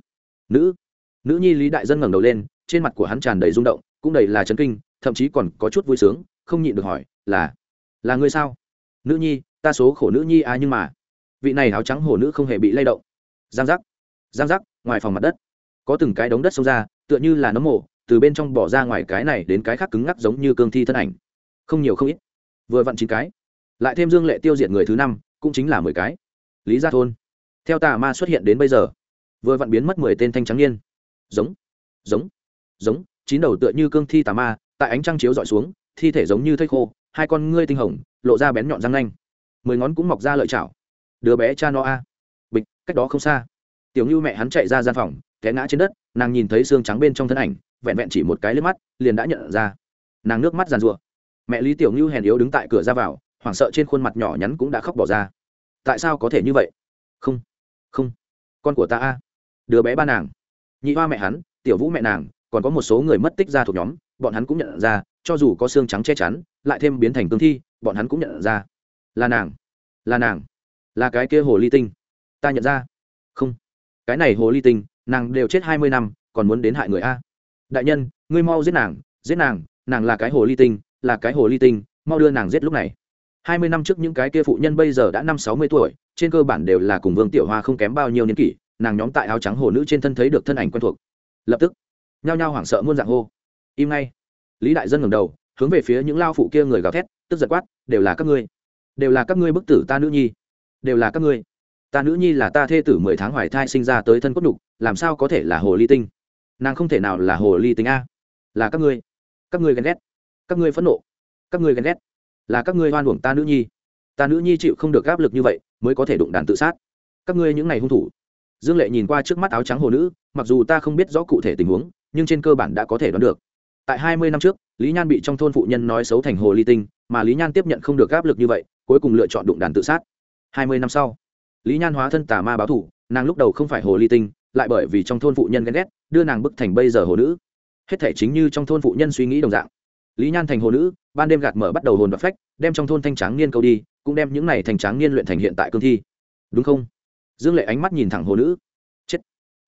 Nữ nữ nhi lý đại dân ngẩng đầu lên, trên mặt của hắn tràn đầy rung động, cũng đầy là chấn kinh, thậm chí còn có chút vui sướng, không nhịn được hỏi, là là người sao? Nữ nhi, ta số khổ nữ nhi à nhưng mà, vị này áo trắng hồ nữ không hề bị lay động giang giác. Giang giác, ngoài phòng mặt đất. Có từng cái đống đất xông ra, tựa như là nấm mộ, từ bên trong bỏ ra ngoài cái này đến cái khác cứng ngắc giống như cương thi thân ảnh. Không nhiều không ít. Vừa vặn chín cái. Lại thêm dương lệ tiêu diệt người thứ năm, cũng chính là mười cái. Lý gia thôn. Theo tà ma xuất hiện đến bây giờ, vừa vặn biến mất mười tên thanh trắng niên. Giống. Giống. Giống, chín đầu tựa như cương thi tà ma, tại ánh trăng chiếu dọi xuống, thi thể giống như thây khô, hai con ngươi tinh hồng, lộ ra bén nhọn răng nanh. Mười ngón cũng mọc ra lợi chảo. Đứa bé cha nó a cách đó không xa. Tiểu ngưu mẹ hắn chạy ra gian phòng, té ngã trên đất, nàng nhìn thấy xương trắng bên trong thân ảnh, vẹn vẹn chỉ một cái liếc mắt, liền đã nhận ra. Nàng nước mắt giàn rụa mẹ lý tiểu ngưu hèn yếu đứng tại cửa ra vào, hoảng sợ trên khuôn mặt nhỏ nhắn cũng đã khóc bỏ ra. Tại sao có thể như vậy? Không không. Con của ta a. Đứa bé ba nàng. Nhị hoa mẹ hắn, tiểu vũ mẹ nàng, còn có một số người mất tích ra thuộc nhóm, bọn hắn cũng nhận ra, cho dù có xương trắng che chắn, lại thêm biến thành cương thi, bọn hắn cũng nhận ra. Là nàng là nàng, là cái kia hồ ly tinh ta nhận ra. Không. Cái này hồ ly tinh, nàng đều chết hai mươi năm, còn muốn đến hại người a. Đại nhân, ngươi mau giết nàng giết nàng nàng là cái hồ ly tinh, là cái hồ ly tinh, mau đưa nàng giết lúc này. Hai mươi năm trước những cái kia phụ nhân bây giờ đã năm sáu mươi tuổi, trên cơ bản đều là cùng vương tiểu hoa không kém bao nhiêu niên kỷ, nàng nhóm tại áo trắng hồ nữ trên thân thấy được thân ảnh quen thuộc. Lập tức, nhao nhao hoảng sợ muôn dạng hô. Im ngay. Lý đại dân ngẩng đầu, hướng về phía những lao phụ kia người gào thét, tức giật quát, đều là các ngươi, đều là các ngươi bức tử ta nữ nhi, đều là các ngươi ta nữ nhi là ta thê tử mười tháng hoài thai sinh ra tới thân cốt đục làm sao có thể là hồ ly tinh? Nàng không thể nào là hồ ly tinh a. Là các ngươi. Các ngươi ghen ghét. Các ngươi phẫn nộ. Các ngươi ghen ghét. Là các ngươi hoan uổng ta nữ nhi. Ta nữ nhi chịu không được áp lực như vậy, mới có thể đụng đàn tự sát. Các ngươi những ngày hung thủ. Dương lệ nhìn qua trước mắt áo trắng hồ nữ, mặc dù ta không biết rõ cụ thể tình huống, nhưng trên cơ bản đã có thể đoán được. Tại hai mươi năm trước, lý nhan bị trong thôn phụ nhân nói xấu thành hồ ly tinh, mà lý nhan tiếp nhận không được áp lực như vậy, cuối cùng lựa chọn đụng đàn tự sát. Hai mươi năm sau lý nhan hóa thân tà ma báo thủ nàng lúc đầu không phải hồ ly tinh, lại bởi vì trong thôn phụ nhân ghen ghét, đưa nàng bức thành bây giờ hồ nữ. Hết thể chính như trong thôn phụ nhân suy nghĩ đồng dạng. Lý nhan thành hồ nữ, ban đêm gạt mở bắt đầu hồn và phách, đem trong thôn thanh tráng niên câu đi, cũng đem những này thành tráng niên luyện thành hiện tại cương thi. Đúng không? Dương lệ ánh mắt nhìn thẳng hồ nữ. Chết.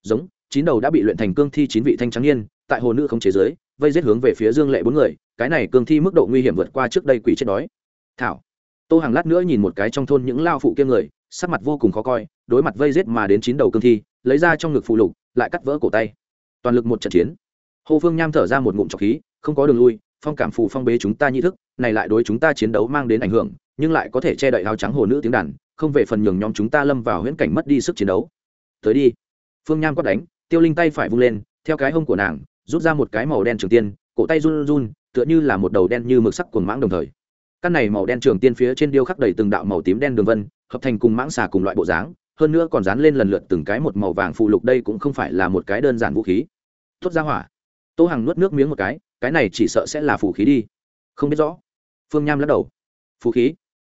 Giống, chín đầu đã bị luyện thành cương thi chín vị thanh tráng niên, tại hồ nữ không chế giới, vây giết hướng về phía dương lệ bốn người, cái này cương thi mức độ nguy hiểm vượt qua trước đây quỷ chết đói. Thảo. Tô hàng lát nữa nhìn một cái trong thôn những lao phụ kia người sắc mặt vô cùng khó coi, đối mặt vây giết mà đến chín đầu cương thi, lấy ra trong ngực phụ lục, lại cắt vỡ cổ tay. Toàn lực một trận chiến. Hồ phương nham thở ra một ngụm trọc khí, không có đường lui, phong cảm phù phong bế chúng ta nhi thức, này lại đối chúng ta chiến đấu mang đến ảnh hưởng, nhưng lại có thể che đậy áo trắng hồ nữ tiếng đàn, không về phần nhường nhóm chúng ta lâm vào huyễn cảnh mất đi sức chiến đấu. Tới đi. Phương nham quát đánh, tiêu linh tay phải vung lên, theo cái hông của nàng, rút ra một cái màu đen trường tiên, cổ tay run run, tựa như là một đầu đen như mực sắc cuồng mãng đồng thời. Căn này màu đen trường tiên phía trên điêu khắc đầy từng đạo màu tím đen đường vân hợp thành cùng mãng xà cùng loại bộ dáng, hơn nữa còn dán lên lần lượt từng cái một màu vàng phụ lục đây cũng không phải là một cái đơn giản vũ khí. Tốt ra hỏa. Tô hằng nuốt nước miếng một cái cái này chỉ sợ sẽ là phù khí đi. Không biết rõ. Phương nham lắc đầu. Phù khí?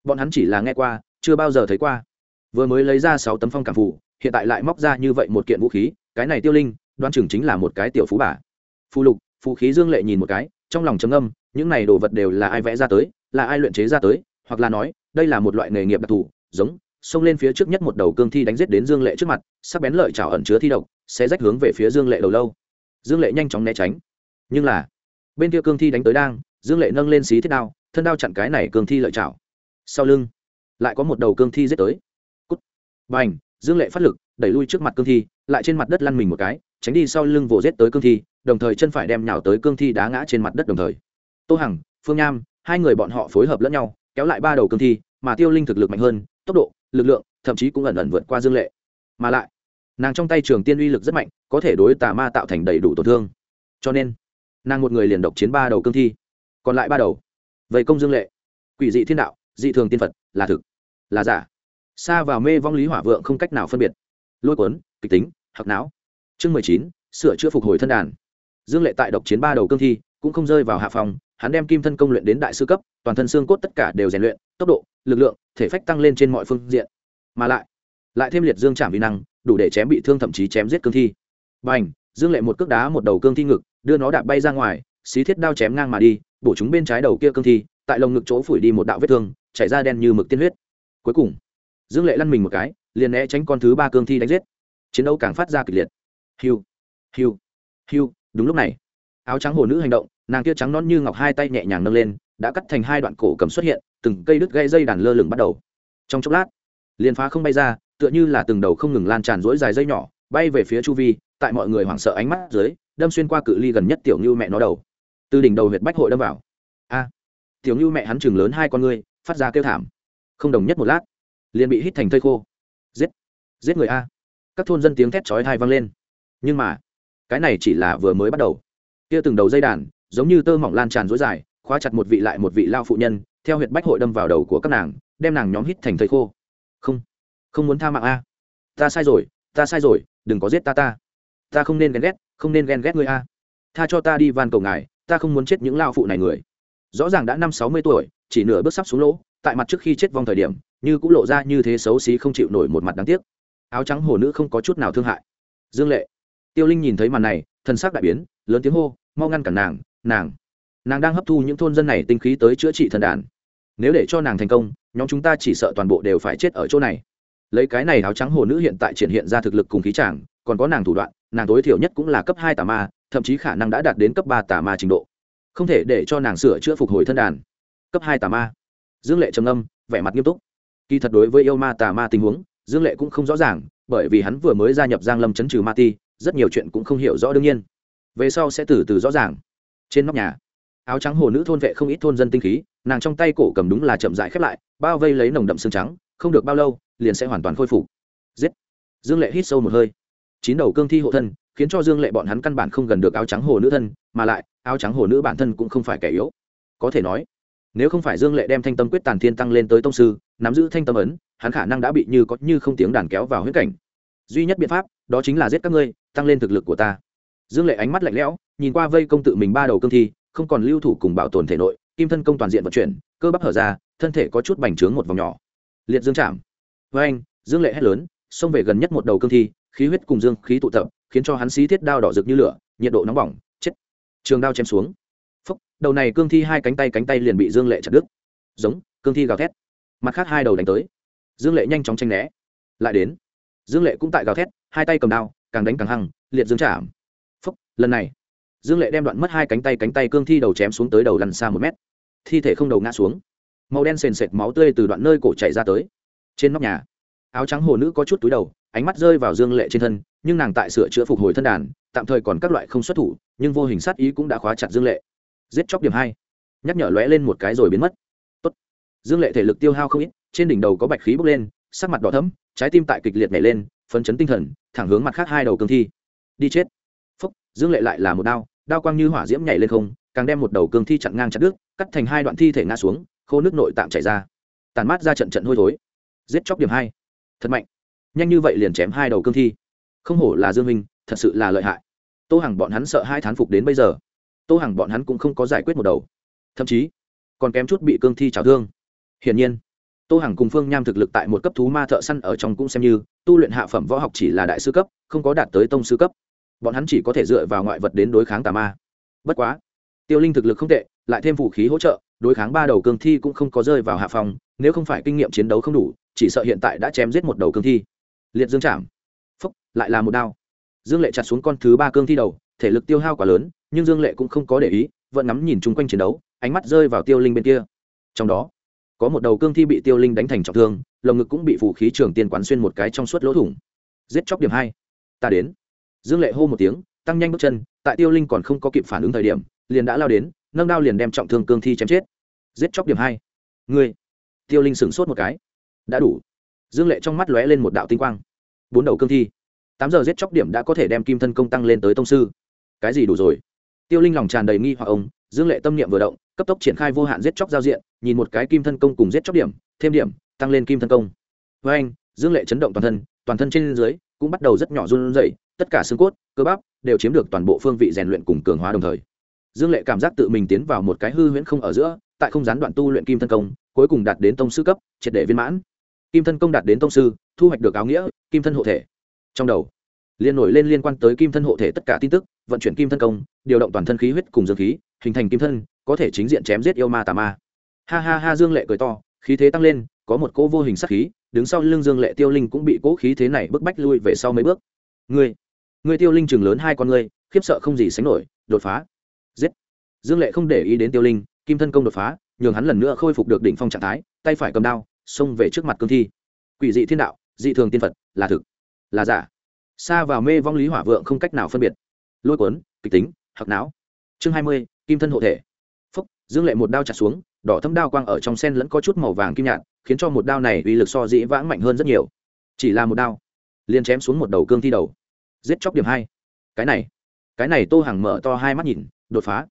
Bọn hắn chỉ là nghe qua, chưa bao giờ thấy qua. Vừa mới lấy ra sáu tấm phong cảm phụ hiện tại lại móc ra như vậy một kiện vũ khí, cái này tiêu linh, đoan chừng chính là một cái tiểu phú bà. Phù lục, phù khí dương lệ nhìn một cái, trong lòng trầm âm những này đồ vật đều là ai vẽ ra tới, là ai luyện chế ra tới, hoặc là nói, đây là một loại nghề nghiệp đặc thù giống, xông lên phía trước nhất một đầu cương thi đánh giết đến dương lệ trước mặt, sắc bén lợi chảo ẩn chứa thi độc sẽ rách hướng về phía dương lệ đầu lâu. Dương lệ nhanh chóng né tránh. Nhưng là, bên kia cương thi đánh tới đang, dương lệ nâng lên xí thiết đao, thân đao chặn cái này cương thi lợi chảo. Sau lưng, lại có một đầu cương thi giết tới. Cút. Bành, dương lệ phát lực, đẩy lui trước mặt cương thi, lại trên mặt đất lăn mình một cái, tránh đi sau lưng vồ giết tới cương thi, đồng thời chân phải đem nhào tới cương thi đá ngã trên mặt đất đồng thời. Tô hằng, phương nham, hai người bọn họ phối hợp lẫn nhau, kéo lại ba đầu cương thi, mà tiêu linh thực lực mạnh hơn tốc độ, lực lượng, thậm chí cũng ẩn ẩn vượt qua dương lệ. Mà lại, nàng trong tay trường tiên uy lực rất mạnh, có thể đối tà ma tạo thành đầy đủ tổn thương. Cho nên, nàng một người liền độc chiến ba đầu cương thi, còn lại ba đầu. Vậy công dương lệ, quỷ dị thiên đạo, dị thường tiên phật, là thực, là giả. Xa vào mê vong lý hỏa vượng không cách nào phân biệt. Lôi cuốn, kịch tính hoặc não. Chương mười chín, sửa chữa phục hồi thân đàn. Dương lệ tại độc chiến ba đầu cương thi, cũng không rơi vào hạ phòng hắn đem kim thân công luyện đến đại sư cấp, toàn thân xương cốt tất cả đều rèn luyện, tốc độ, lực lượng, thể phách tăng lên trên mọi phương diện. Mà lại lại thêm liệt dương trảm vi năng, đủ để chém bị thương thậm chí chém giết cương thi. B à n h dương lệ một cước đá một đầu cương thi ngực, đưa nó đạp bay ra ngoài, xí thiết đao chém ngang mà đi, bổ chúng bên trái đầu kia cương thi, tại lồng ngực chỗ phủi đi một đạo vết thương, chảy ra đen như mực tiên huyết. Cuối cùng, dương lệ lăn mình một cái, liền né tránh con thứ ba cương thi đánh giết. Chiến đấu càng phát ra kịch liệt. Hiu hiu hiu, đúng lúc này, áo trắng hồ nữ hành động nàng kia trắng non như ngọc hai tay nhẹ nhàng nâng lên, đã cắt thành hai đoạn cổ cầm xuất hiện, từng cây đứt gây dây đàn lơ lửng bắt đầu. Trong chốc lát, liền phá không bay ra, tựa như là từng đầu không ngừng lan tràn rỗi dài dây nhỏ, bay về phía chu vi, tại mọi người hoảng sợ ánh mắt dưới, đâm xuyên qua cự ly gần nhất tiểu như mẹ nó đầu. Từ đỉnh đầu huyệt bách hội đâm vào. A! Tiểu như mẹ hắn chừng lớn hai con ngươi, phát ra kêu thảm. Không đồng nhất một lát, liền bị hít thành thây khô. Giết! Giết người a! Các thôn dân tiếng thét chói thai vang lên. Nhưng mà, cái này chỉ là vừa mới bắt đầu. Kia từng đầu dây đàn giống như tơ mỏng lan tràn dối dài, khóa chặt một vị lại một vị lao phụ nhân, theo huyện bách hội đâm vào đầu của các nàng, đem nàng nhóm hít thành thầy khô. Không không muốn tha mạng a. Ta sai rồi, ta sai rồi, đừng có giết ta ta. Ta không nên ghen ghét, không nên ghen ghét người a. Tha cho ta đi van cầu ngài, ta không muốn chết những lao phụ này người. Rõ ràng đã năm sáu mươi tuổi, chỉ nửa bước sắp xuống lỗ, tại mặt trước khi chết vong thời điểm, như cũng lộ ra như thế xấu xí không chịu nổi một mặt đáng tiếc. Áo trắng hồ nữ không có chút nào thương hại. Dương lệ, tiêu linh nhìn thấy màn này thân xác đại biến, lớn tiếng hô, mau ngăn cản nàng nàng. Nàng đang hấp thu những thôn dân này tinh khí tới chữa trị thần đàn. Nếu để cho nàng thành công, nhóm chúng ta chỉ sợ toàn bộ đều phải chết ở chỗ này. Lấy cái này áo trắng hồ nữ hiện tại triển hiện ra thực lực cùng khí tràng còn có nàng thủ đoạn, nàng tối thiểu nhất cũng là cấp hai tà ma, thậm chí khả năng đã đạt đến cấp ba tà ma trình độ. Không thể để cho nàng sửa chữa phục hồi thân đàn. Cấp hai tà ma. Dương lệ trầm âm vẻ mặt nghiêm túc. Kỳ thật đối với yêu ma tà ma tình huống, dương lệ cũng không rõ ràng, bởi vì hắn vừa mới gia nhập giang lâm chấn trừ ma ti, rất nhiều chuyện cũng không hiểu rõ đương nhiên. Về sau sẽ từ từ rõ ràng trên nóc nhà, áo trắng hồ nữ thôn vệ không ít thôn dân tinh khí, nàng trong tay cổ cầm đúng là chậm dại khép lại, bao vây lấy nồng đậm xương trắng, không được bao lâu, liền sẽ hoàn toàn khôi phục. Giết! Dương lệ hít sâu một hơi. Chín đầu cương thi hộ thân, khiến cho dương lệ bọn hắn căn bản không gần được áo trắng hồ nữ thân, mà lại, áo trắng hồ nữ bản thân cũng không phải kẻ yếu. Có thể nói, nếu không phải dương lệ đem thanh tâm quyết tàn thiên tăng lên tới tông sư, nắm giữ thanh tâm ấn, hắn khả năng đã bị như có như không tiếng đàn kéo vào huyết cảnh. Duy nhất biện pháp, đó chính là giết các ngươi, tăng lên thực lực của ta dương lệ ánh mắt lạnh lẽo, nhìn qua vây công tự mình ba đầu cương thi, không còn lưu thủ cùng bảo tồn thể nội, kim thân công toàn diện vận chuyển, cơ bắp hở ra, thân thể có chút bành trướng một vòng nhỏ. Liệt dương chạm. Với anh, dương lệ hét lớn, xông về gần nhất một đầu cương thi, khí huyết cùng dương khí tụ tập, khiến cho hắn xí thiết đao đỏ rực như lửa, nhiệt độ nóng bỏng, chết. Trường đao chém xuống. Phúc, đầu này cương thi hai cánh tay cánh tay liền bị dương lệ chặt đứt. Giống, cương thi gào thét. Mặt khác hai đầu đánh tới. Dương lệ nhanh chóng tranh né. Lại đến. Dương lệ cũng tại gào thét, hai tay cầm đao, càng đánh càng hăng, liệt dương chạm lần này, dương lệ đem đoạn mất hai cánh tay cánh tay cương thi đầu chém xuống tới đầu lăn xa một mét. Thi thể không đầu ngã xuống. Màu đen sền sệt máu tươi từ đoạn nơi cổ chảy ra tới. Trên nóc nhà, áo trắng hồ nữ có chút túi đầu, ánh mắt rơi vào dương lệ trên thân, nhưng nàng tại sửa chữa phục hồi thân đàn, tạm thời còn các loại không xuất thủ, nhưng vô hình sát ý cũng đã khóa chặt dương lệ. Giết chóc điểm hai. Nhắc nhở lóe lên một cái rồi biến mất. Tốt. dương lệ thể lực tiêu hao không ít, trên đỉnh đầu có bạch khí bốc lên, sắc mặt đỏ thấm trái tim tại kịch liệt nhảy lên, phấn chấn tinh thần, thẳng hướng mặt khác hai đầu cương thi. Đi chết phúc, dương lệ lại là một đao đao quang như hỏa diễm nhảy lên không, càng đem một đầu cương thi chặn ngang chặt đứt, cắt thành hai đoạn thi thể ngã xuống, khô nước nội tạm chảy ra. Tàn mát ra trận trận hôi thối. Giết chóc điểm hai. Thật mạnh. Nhanh như vậy liền chém hai đầu cương thi. Không hổ là dương minh, thật sự là lợi hại. Tô hằng bọn hắn sợ hai thán phục đến bây giờ. Tô hằng bọn hắn cũng không có giải quyết một đầu. Thậm chí, còn kém chút bị cương thi trào thương. Hiển nhiên, tô hằng cùng phương nham thực lực tại một cấp thú ma thợ săn ở trong cũng xem như, tu luyện hạ phẩm võ học chỉ là đại sư cấp, không có đạt tới tông sư cấp bọn hắn chỉ có thể dựa vào ngoại vật đến đối kháng tà ma. Bất quá, tiêu linh thực lực không tệ, lại thêm vũ khí hỗ trợ, đối kháng ba đầu cương thi cũng không có rơi vào hạ phòng, nếu không phải kinh nghiệm chiến đấu không đủ, chỉ sợ hiện tại đã chém giết một đầu cương thi. Liệt dương chạm. Phúc, lại là một đao. Dương lệ chặt xuống con thứ ba cương thi đầu, thể lực tiêu hao quá lớn, nhưng dương lệ cũng không có để ý, vẫn ngắm nhìn chung quanh chiến đấu, ánh mắt rơi vào tiêu linh bên kia. Trong đó, có một đầu cương thi bị tiêu linh đánh thành trọng thương, lồng ngực cũng bị phủ khí trường tiên quán xuyên một cái trong suốt lỗ thủng. Giết chóc điểm hai. Ta đến dương lệ hô một tiếng, tăng nhanh bước chân, tại tiêu linh còn không có kịp phản ứng thời điểm, liền đã lao đến, nâng đao liền đem trọng thương cương thi chém chết. Giết chóc điểm hai. Người. tiêu linh sửng sốt một cái. Đã đủ. Dương lệ trong mắt lóe lên một đạo tinh quang. Bốn đầu cương thi. Tám giờ giết chóc điểm đã có thể đem kim thân công tăng lên tới tông sư. Cái gì đủ rồi? Tiêu linh lòng tràn đầy nghi hoặc ông, dương lệ tâm niệm vừa động, cấp tốc triển khai vô hạn giết chóc giao diện, nhìn một cái kim thân công cùng giết chóc điểm, thêm điểm, tăng lên kim thân công. Với anh dương lệ chấn động toàn thân toàn thân trên dưới cũng bắt đầu rất nhỏ run rẩy tất cả xương cốt, cơ bắp đều chiếm được toàn bộ phương vị rèn luyện cùng cường hóa đồng thời. Dương lệ cảm giác tự mình tiến vào một cái hư huyễn không ở giữa, tại không gián đoạn tu luyện kim thân công, cuối cùng đạt đến tông sư cấp, triệt để viên mãn. Kim thân công đạt đến tông sư, thu hoạch được áo nghĩa, kim thân hộ thể. Trong đầu, liên nổi lên liên quan tới kim thân hộ thể tất cả tin tức, vận chuyển kim thân công, điều động toàn thân khí huyết cùng dương khí, hình thành kim thân, có thể chính diện chém giết yêu ma tà ma. Ha ha ha, dương lệ cười to, khí thế tăng lên, có một cỗ vô hình sắc khí, đứng sau lưng dương lệ tiêu linh cũng bị cỗ khí thế này bức bách lui về sau mấy bước. Ngươi ngươi tiêu linh chừng lớn hai con ngươi, khiếp sợ không gì sánh nổi, đột phá. Giết. Dương lệ không để ý đến tiêu linh, kim thân công đột phá, nhường hắn lần nữa khôi phục được đỉnh phong trạng thái, tay phải cầm đao, xông về trước mặt cương thi. Quỷ dị thiên đạo, dị thường tiên phật, là thực, là giả. Xa vào mê vong lý hỏa vượng không cách nào phân biệt. Lôi cuốn, kịch tính hoặc não. Chương hai mươi, kim thân hộ thể. Phúc, dương lệ một đao chặt xuống, đỏ thâm đao quang ở trong sen lẫn có chút màu vàng kim nhạt, khiến cho một đao này uy lực so dĩ vãng mạnh hơn rất nhiều. Chỉ là một đao, liền chém xuống một đầu cương thi đầu giết chóc điểm hai. Cái này cái này tô hàng mở to hai mắt nhìn, đột phá.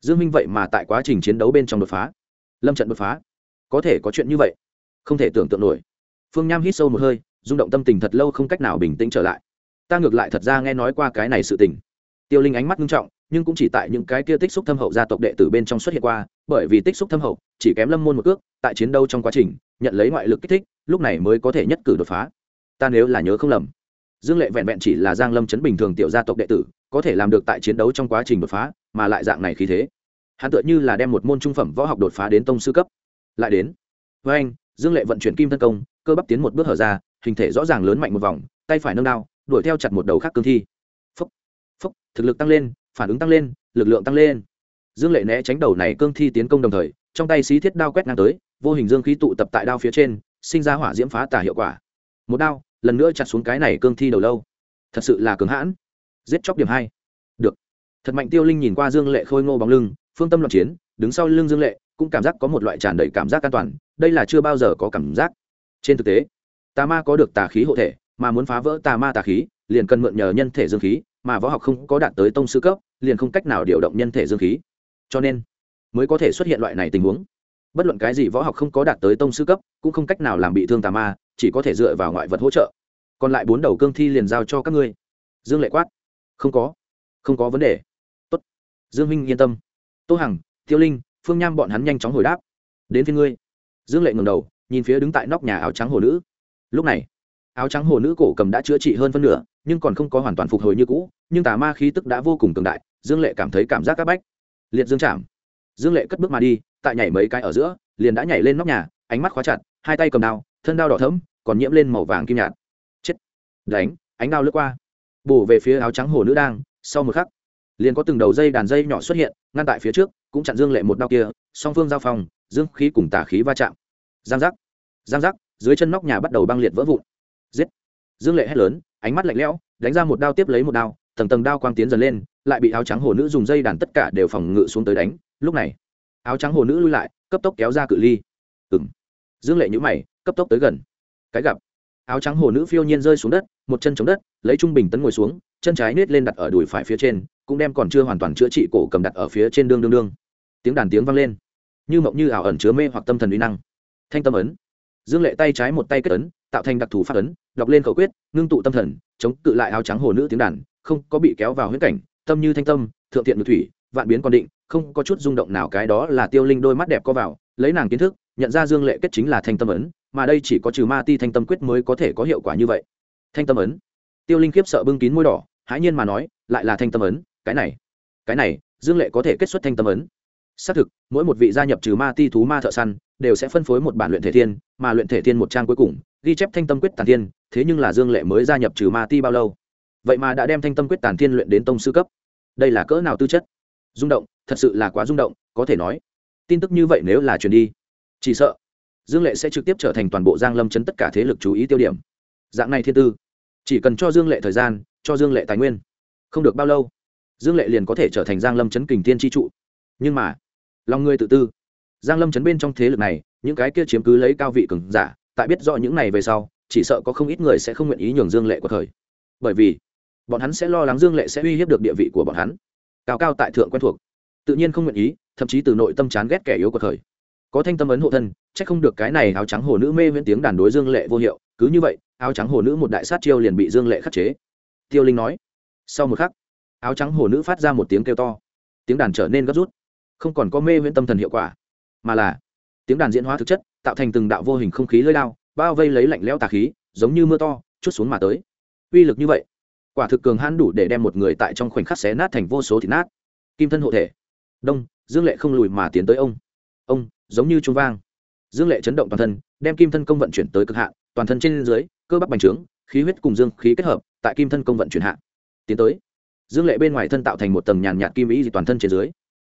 Dương minh vậy mà tại quá trình chiến đấu bên trong đột phá. Lâm trận đột phá. Có thể có chuyện như vậy? Không thể tưởng tượng nổi. Phương nham hít sâu một hơi, rung động tâm tình thật lâu không cách nào bình tĩnh trở lại. Ta ngược lại thật ra nghe nói qua cái này sự tình. Tiêu linh ánh mắt nghiêm trọng, nhưng cũng chỉ tại những cái kia tích xúc thâm hậu gia tộc đệ tử bên trong xuất hiện qua, bởi vì tích xúc thâm hậu chỉ kém lâm môn một cước, tại chiến đấu trong quá trình, nhận lấy ngoại lực kích thích, lúc này mới có thể nhất cử đột phá. Ta nếu là nhớ không lầm dương lệ vẹn vẹn chỉ là giang lâm chấn bình thường tiểu gia tộc đệ tử, có thể làm được tại chiến đấu trong quá trình đột phá, mà lại dạng này khí thế. Hắn tựa như là đem một môn trung phẩm võ học đột phá đến tông sư cấp. Lại đến. Với anh, dương lệ vận chuyển kim thân công, cơ bắp tiến một bước hở ra, hình thể rõ ràng lớn mạnh một vòng, tay phải nâng đao, đuổi theo chặt một đầu khác cương thi. Phúc phúc thực lực tăng lên, phản ứng tăng lên, lực lượng tăng lên. Dương lệ né tránh đầu này cương thi tiến công đồng thời, trong tay xí thiết đao quét ngang tới, vô hình dương khí tụ tập tại đao phía trên, sinh ra hỏa diễm phá tả hiệu quả. Một đao lần nữa chặt xuống cái này cương thi đầu lâu. Thật sự là cường hãn. Giết chóc điểm hai. Được. Thật mạnh tiêu linh nhìn qua dương lệ khôi ngô bóng lưng, phương tâm loạn chiến, đứng sau lưng dương lệ, cũng cảm giác có một loại tràn đầy cảm giác an toàn, đây là chưa bao giờ có cảm giác. Trên thực tế, tà ma có được tà khí hộ thể, mà muốn phá vỡ tà ma tà khí, liền cần mượn nhờ nhân thể dương khí, mà võ học không có đạt tới tông sư cấp, liền không cách nào điều động nhân thể dương khí. Cho nên, mới có thể xuất hiện loại này tình huống. Bất luận cái gì võ học không có đạt tới tông sư cấp, cũng không cách nào làm bị thương tà ma chỉ có thể dựa vào ngoại vật hỗ trợ. Còn lại bốn đầu cương thi liền giao cho các ngươi. Dương lệ quát. Không có. Không có vấn đề. Tốt. dương minh yên tâm. Tô hằng, tiêu linh, phương nham bọn hắn nhanh chóng hồi đáp. Đến phía ngươi. Dương lệ ngầm đầu, nhìn phía đứng tại nóc nhà áo trắng hồ nữ. Lúc này, áo trắng hồ nữ cổ cầm đã chữa trị hơn phân nửa, nhưng còn không có hoàn toàn phục hồi như cũ, nhưng tà ma khí tức đã vô cùng cường đại, dương lệ cảm thấy cảm giác c áp bách. Liệt dương chạm. Dương lệ cất bước mà đi, tại nhảy mấy cái ở giữa, liền đã nhảy lên nóc nhà, ánh mắt khóa chặt, hai tay cầm đao, thân đao đỏ thấm còn nhiễm lên màu vàng kim nhạt. Chết. Đánh, ánh đao lướt qua. Bổ về phía áo trắng hồ nữ đang, sau một khắc, liền có từng đầu dây đàn dây nhỏ xuất hiện, ngăn tại phía trước, cũng chặn dương lệ một đao kia, song phương giao phòng, dương khí cùng tả khí va chạm. Giang giác giang giác, dưới chân nóc nhà bắt đầu băng liệt vỡ vụn. Giết. Dương lệ hét lớn, ánh mắt lạnh lẽo, đánh ra một đao tiếp lấy một đao, tầng tầng đao quang tiến dần lên, lại bị áo trắng hồ nữ dùng dây đàn tất cả đều phòng ngự xuống tới đánh. Lúc này, áo trắng hồ nữ lui lại, cấp tốc kéo ra cự ly. Ừng dương lệ nhữ mày, cấp tốc tới gần cái gặp. Áo trắng hồ nữ phiêu nhiên rơi xuống đất, một chân chống đất, lấy trung bình tấn ngồi xuống, chân trái nết lên đặt ở đùi phải phía trên, cũng đem còn chưa hoàn toàn chữa trị cổ cầm đặt ở phía trên đương đương đương. Tiếng đàn tiếng vang lên. Như mộng như ảo ẩn chứa mê hoặc tâm thần uy năng. Thanh tâm ấn. Dương lệ tay trái một tay kết ấn, tạo thành đặc thù phát ấn, đọc lên khẩu quyết, ngưng tụ tâm thần, chống cự lại áo trắng hồ nữ tiếng đàn, không có bị kéo vào huyết cảnh, tâm như thanh tâm, thượng thiện ngự thủy, vạn biến còn định, không có chút rung động nào, cái đó là tiêu linh đôi mắt đẹp co vào, lấy nàng kiến thức, nhận ra dương lệ kết chính là thanh tâm ấn mà đây chỉ có trừ ma ti thanh tâm quyết mới có thể có hiệu quả như vậy. Thanh tâm ấn. Tiêu linh khiếp sợ bưng kín môi đỏ, hãi nhiên mà nói, lại là thanh tâm ấn, cái này cái này, dương lệ có thể kết xuất thanh tâm ấn. Xác thực, mỗi một vị gia nhập trừ ma ti thú ma thợ săn đều sẽ phân phối một bản luyện thể thiên, mà luyện thể thiên một trang cuối cùng, ghi chép thanh tâm quyết tàn thiên, thế nhưng là dương lệ mới gia nhập trừ ma ti bao lâu? Vậy mà đã đem thanh tâm quyết tàn thiên luyện đến tông sư cấp. Đây là cỡ nào tư chất? Rung động, thật sự là quá rung động, có thể nói. Tin tức như vậy nếu là truyền đi, chỉ sợ dương lệ sẽ trực tiếp trở thành toàn bộ giang lâm chấn tất cả thế lực chú ý tiêu điểm. Dạng này thiên tư, chỉ cần cho dương lệ thời gian, cho dương lệ tài nguyên, không được bao lâu, dương lệ liền có thể trở thành giang lâm chấn kình tiên tri trụ. Nhưng mà, lòng người tự tư, giang lâm chấn bên trong thế lực này, những cái kia chiếm cứ lấy cao vị cường giả, tại biết rõ những này về sau, chỉ sợ có không ít người sẽ không nguyện ý nhường dương lệ của thời bởi vì, bọn hắn sẽ lo lắng dương lệ sẽ uy hiếp được địa vị của bọn hắn. Cao cao tại thượng quen thuộc, tự nhiên không nguyện ý, thậm chí từ nội tâm chán ghét kẻ yếu của thời có thanh tâm ấn hộ thân c h ắ c không được cái này áo trắng hồ nữ mê viễn tiếng đàn đối dương lệ vô hiệu, cứ như vậy, áo trắng hồ nữ một đại sát chiêu liền bị dương lệ khắc chế. Tiêu linh nói, sau một khắc, áo trắng hồ nữ phát ra một tiếng kêu to. Tiếng đàn trở nên gấp rút, không còn có mê viễn tâm thần hiệu quả, mà là tiếng đàn diễn hóa thực chất, tạo thành từng đạo vô hình không khí lơi lao, bao vây lấy lạnh lẽo tà khí, giống như mưa to, chút xuống mà tới. Uy lực như vậy, quả thực cường hãn đủ để đem một người tại trong khoảnh khắc xé nát thành vô số thịt nát. Kim thân hộ thể. Đông, dương lệ không lùi mà tiến tới ông. Ông giống như trung vang. Dương lệ chấn động toàn thân, đem kim thân công vận chuyển tới cực hạn, toàn thân trên dưới, cơ bắp bành trướng, khí huyết cùng dương khí kết hợp, tại kim thân công vận chuyển hạ. Tiến tới, dương lệ bên ngoài thân tạo thành một tầng nhàn nhạt kim ý toàn thân trên dưới.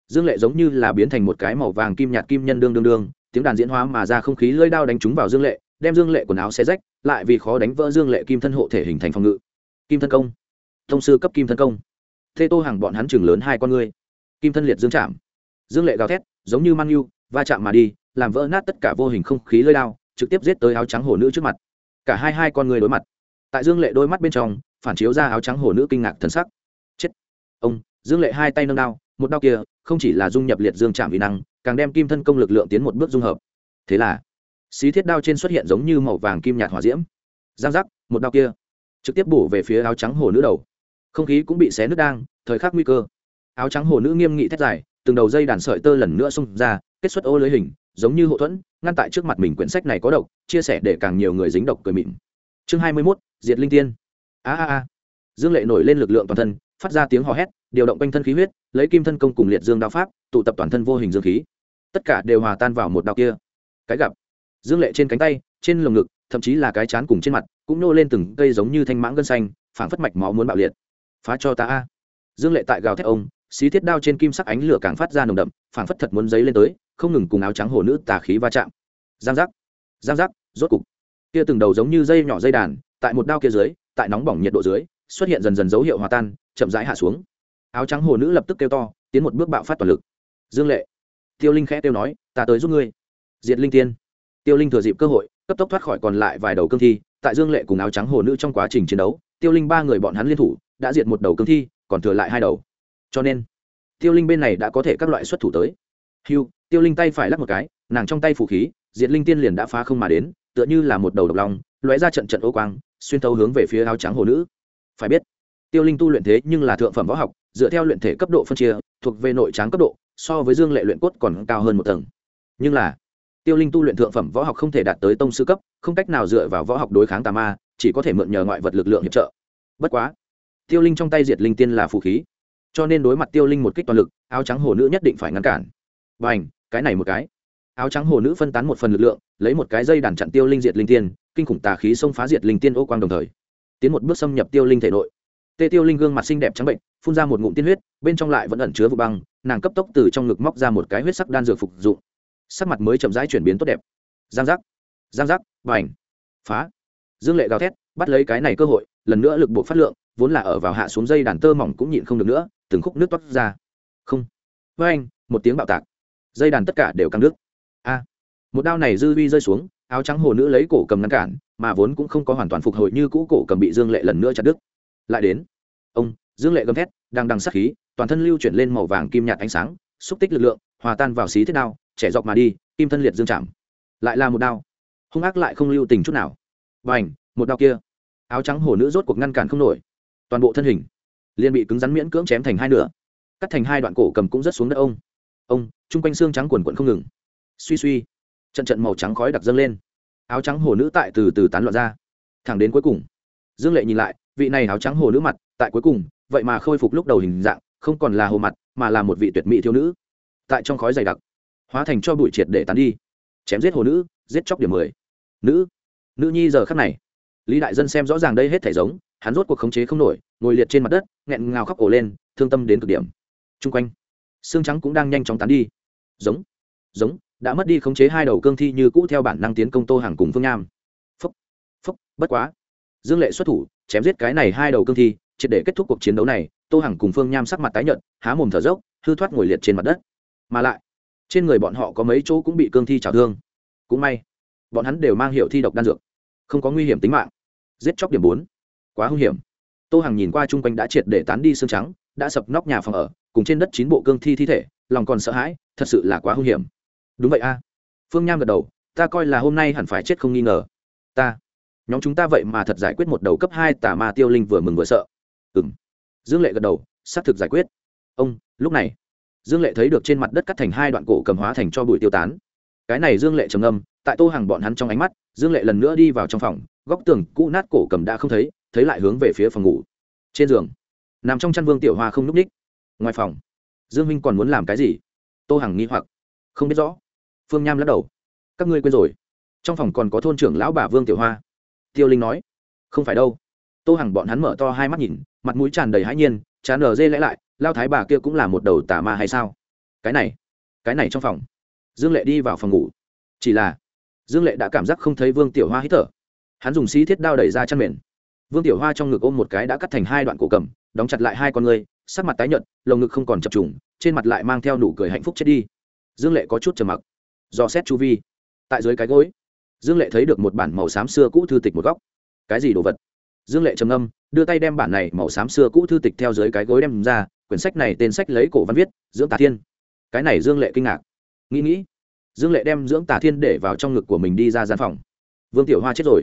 Dương lệ giống như là biến thành một cái màu vàng kim nhạt kim nhân đương đương đương, tiếng đàn diễn hóa mà ra không khí lơi đao đánh trúng vào dương lệ, đem dương lệ quần áo xe rách, lại vì khó đánh vỡ dương lệ kim thân hộ thể hình thành phòng ngự. Kim thân công. Thông sư cấp kim thân công. Thế tô hàng bọn hắn chừng lớn hai con ngươi kim thân liệt dương chạm. Dương lệ gào thét, giống như mang yêu va chạm mà đi, làm vỡ nát tất cả vô hình không khí lơi đao, trực tiếp giết tới áo trắng hổ nữ trước mặt. Cả hai hai con người đối mặt. Tại dương lệ đôi mắt bên trong, phản chiếu ra áo trắng hổ nữ kinh ngạc thần sắc. Chết. Ông, dương lệ hai tay nâng đao, một đao kia, không chỉ là dung nhập liệt dương chạm vi năng, càng đem kim thân công lực lượng tiến một bước dung hợp. Thế là, xí thiết đao trên xuất hiện giống như màu vàng kim nhạt hỏa diễm. Giang giác, một đao kia, trực tiếp bổ về phía áo trắng hổ nữ đầu. Không khí cũng bị xé nước đang, thời khắc nguy cơ. Áo trắng hổ nữ nghiêm nghị thét dài, từng đầu dây đàn sợi tơ lần nữa xông ra kết xuất ô lưới hình, giống như hậu thuẫn, ngăn tại trước mặt mình quyển sách này có độc, chia sẻ để càng nhiều người dính độc cười mịn. Chương hai mươi mốt, diệt linh tiên. A a a. Dương lệ nổi lên lực lượng toàn thân, phát ra tiếng hò hét, điều động quanh thân khí huyết, lấy kim thân công cùng liệt dương đao pháp, tụ tập toàn thân vô hình dương khí. Tất cả đều hòa tan vào một đạo kia. Cái gặp. Dương lệ trên cánh tay, trên lồng ngực, thậm chí là cái chán cùng trên mặt, cũng nô lên từng cây giống như thanh mãng gân xanh, phảng phất mạch máu muốn bạo liệt. Phá cho ta a. Dương lệ tại gào thét ông, xí thiết đao trên kim sắc ánh lửa càng phát ra nồng đậm, phảng phất thật muốn giấy lên tới không ngừng cùng áo trắng hồ nữ tà khí va chạm. Giang giác giang giác, rốt cục. Kia từng đầu giống như dây nhỏ dây đàn, tại một đao kia dưới, tại nóng bỏng nhiệt độ dưới, xuất hiện dần dần dấu hiệu hòa tan, chậm rãi hạ xuống. Áo trắng hồ nữ lập tức kêu to, tiến một bước bạo phát toàn lực. Dương lệ, tiêu linh khẽ kêu nói, ta tới giúp ngươi. Diệt linh tiên, tiêu linh thừa dịp cơ hội, cấp tốc thoát khỏi còn lại vài đầu cương thi, tại dương lệ cùng áo trắng hồ nữ trong quá trình chiến đấu, tiêu linh ba người bọn hắn liên thủ, đã diệt một đầu cương thi, còn thừa lại hai đầu. Cho nên, tiêu linh bên này đã có thể các loại xuất thủ tới. Hiu tiêu linh tay phải lắc một cái, nàng trong tay phủ khí, diệt linh tiên liền đã phá không mà đến, tựa như là một đầu độc lòng lóe ra trận trận ô quang, xuyên thấu hướng về phía áo trắng hồ nữ. Phải biết, tiêu linh tu luyện thế nhưng là thượng phẩm võ học, dựa theo luyện thể cấp độ phân chia, thuộc về nội tráng cấp độ, so với dương lệ luyện cốt còn cao hơn một tầng. Nhưng là, tiêu linh tu luyện thượng phẩm võ học không thể đạt tới tông sư cấp, không cách nào dựa vào võ học đối kháng tà ma, chỉ có thể mượn nhờ ngoại vật lực lượng hiệp trợ. Bất quá, tiêu linh trong tay diệt linh tiên là phù khí, cho nên đối mặt tiêu linh một kích toàn lực, áo trắng hồ nữ nhất định phải ngăn cản. Và ảnh cái này một cái. Áo trắng hồ nữ phân tán một phần lực lượng, lấy một cái dây đàn chặn tiêu linh diệt linh tiên, kinh khủng tà khí xông phá diệt linh tiên ô quang đồng thời, tiến một bước xâm nhập tiêu linh thể nội. Tê tiêu linh gương mặt xinh đẹp trắng bệnh, phun ra một ngụm tiên huyết, bên trong lại vẫn ẩn chứa vụ băng, nàng cấp tốc từ trong ngực móc ra một cái huyết sắc đan dược phục dụng. Sắc mặt mới chậm rãi chuyển biến tốt đẹp. Giang giác giang giác và ảnh phá. Dương lệ gào thét, bắt lấy cái này cơ hội, lần nữa lực bộ phát lượng, vốn là ở vào hạ xuống dây đàn tơ mỏng cũng nhịn không được nữa, từng khúc nước toát ra. Không. Với anh một tiếng bạo tạc dây đàn tất cả đều căng nước a, một đao này dư vi rơi xuống, áo trắng hồ nữ lấy cổ cầm ngăn cản, mà vốn cũng không có hoàn toàn phục hồi như cũ cổ cầm bị dương lệ lần nữa chặt đứt. Lại đến, ông, dương lệ gầm thét, đang đằng sắc khí, toàn thân lưu chuyển lên màu vàng kim nhạt ánh sáng, xúc tích lực lượng, hòa tan vào xí thiết đao, trẻ dọc mà đi, kim thân liệt dương chạm. Lại là một đao. Hung ác lại không lưu tình chút nào. Và ảnh một đao kia. Áo trắng hổ nữ rốt cuộc ngăn cản không nổi. Toàn bộ thân hình liền bị cứng rắn miễn cưỡng chém thành hai nửa. Cắt thành hai đoạn cổ cầm cũng rất xuống đất ông ông, chung quanh xương trắng quần quận không ngừng. Suy suy, trận trận màu trắng khói đặc dâng lên. Áo trắng hồ nữ tại từ từ tán loạn ra. Thẳng đến cuối cùng, dương lệ nhìn lại, vị này áo trắng hồ nữ mặt, tại cuối cùng, vậy mà khôi phục lúc đầu hình dạng, không còn là hồ mặt, mà là một vị tuyệt mỹ thiếu nữ. Tại trong khói dày đặc, hóa thành cho bụi triệt để tán đi. Chém giết hồ nữ, giết chóc điểm mười. Nữ nữ nhi giờ khắc này. Lý đại dân xem rõ ràng đây hết thể giống, hắn rốt cuộc khống chế không nổi, ngồi liệt trên mặt đất, nghẹn ngào khóc ổ lên, thương tâm đến cực điểm. T r u n g quanh xương trắng cũng đang nhanh chóng tán đi. Giống giống, đã mất đi khống chế hai đầu cương thi như cũ theo bản năng tiến công tô hàng cùng phương nam. Phúc phúc, bất quá. Dương lệ xuất thủ, chém giết cái này hai đầu cương thi, triệt để kết thúc cuộc chiến đấu này, tô hằng cùng phương nham sắc mặt tái nhợt, há mồm thở dốc, hư thoát ngồi liệt trên mặt đất. Mà lại, trên người bọn họ có mấy chỗ cũng bị cương thi trào thương. Cũng may, bọn hắn đều mang hiệu thi độc đan dược. Không có nguy hiểm tính mạng. Giết chóc điểm bốn. Quá hung hiểm. Tô hằng nhìn qua chung quanh đã triệt để tán đi xương trắng, đã sập nóc nhà phòng ở cùng trên đất chín bộ cương thi thi thể, lòng còn sợ hãi, thật sự là quá hung hiểm. Đúng vậy a. Phương nham gật đầu, ta coi là hôm nay hẳn phải chết không nghi ngờ. Ta. Nhóm chúng ta vậy mà thật giải quyết một đầu cấp hai tà ma tiêu linh vừa mừng vừa sợ. Ừ m dương lệ gật đầu, xác thực giải quyết. Ông, lúc này. Dương lệ thấy được trên mặt đất cắt thành hai đoạn cổ cầm hóa thành cho bụi tiêu tán. Cái này dương lệ trầm ngâm, tại tô hàng bọn hắn trong ánh mắt, dương lệ lần nữa đi vào trong phòng, góc tường cũ nát cổ cầm đã không thấy thấy lại hướng về phía phòng ngủ. Trên giường. Nằm trong chăn vương tiểu hoa không n ú c ních ngoài phòng, dương minh còn muốn làm cái gì? Tô hằng nghi hoặc. Không biết rõ. Phương nham lắc đầu. Các ngươi quên rồi. Trong phòng còn có thôn trưởng lão bà vương tiểu hoa. Tiêu linh nói. Không phải đâu. Tô hằng bọn hắn mở to hai mắt nhìn, mặt mũi tràn đầy hãi nhiên, chán ở dê lẽ lại, lao thái bà kia cũng là một đầu tà ma hay sao? Cái này cái này trong phòng. Dương lệ đi vào phòng ngủ. Chỉ là, dương lệ đã cảm giác không thấy vương tiểu hoa hít thở. Hắn dùng xí thiết đao đẩy ra chăn mền. Vương tiểu hoa trong ngực ôm một cái đã cắt thành hai đoạn cổ cầm, đóng chặt lại hai con người sắc mặt tái nhợt, lồng ngực không còn chập trùng, trên mặt lại mang theo nụ cười hạnh phúc chết đi. Dương lệ có chút trầm mặc. Do xét chu vi. Tại dưới cái gối, dương lệ thấy được một bản màu xám xưa cũ thư tịch một góc. Cái gì đồ vật? Dương lệ trầm âm đưa tay đem bản này màu xám xưa cũ thư tịch theo dưới cái gối đem ra, quyển sách này tên sách lấy cổ văn viết, dưỡng tà thiên. Cái này dương lệ kinh ngạc. Nghĩ nghĩ, dương lệ đem dưỡng tà thiên để vào trong ngực của mình đi ra gian phòng. Vương tiểu hoa chết rồi.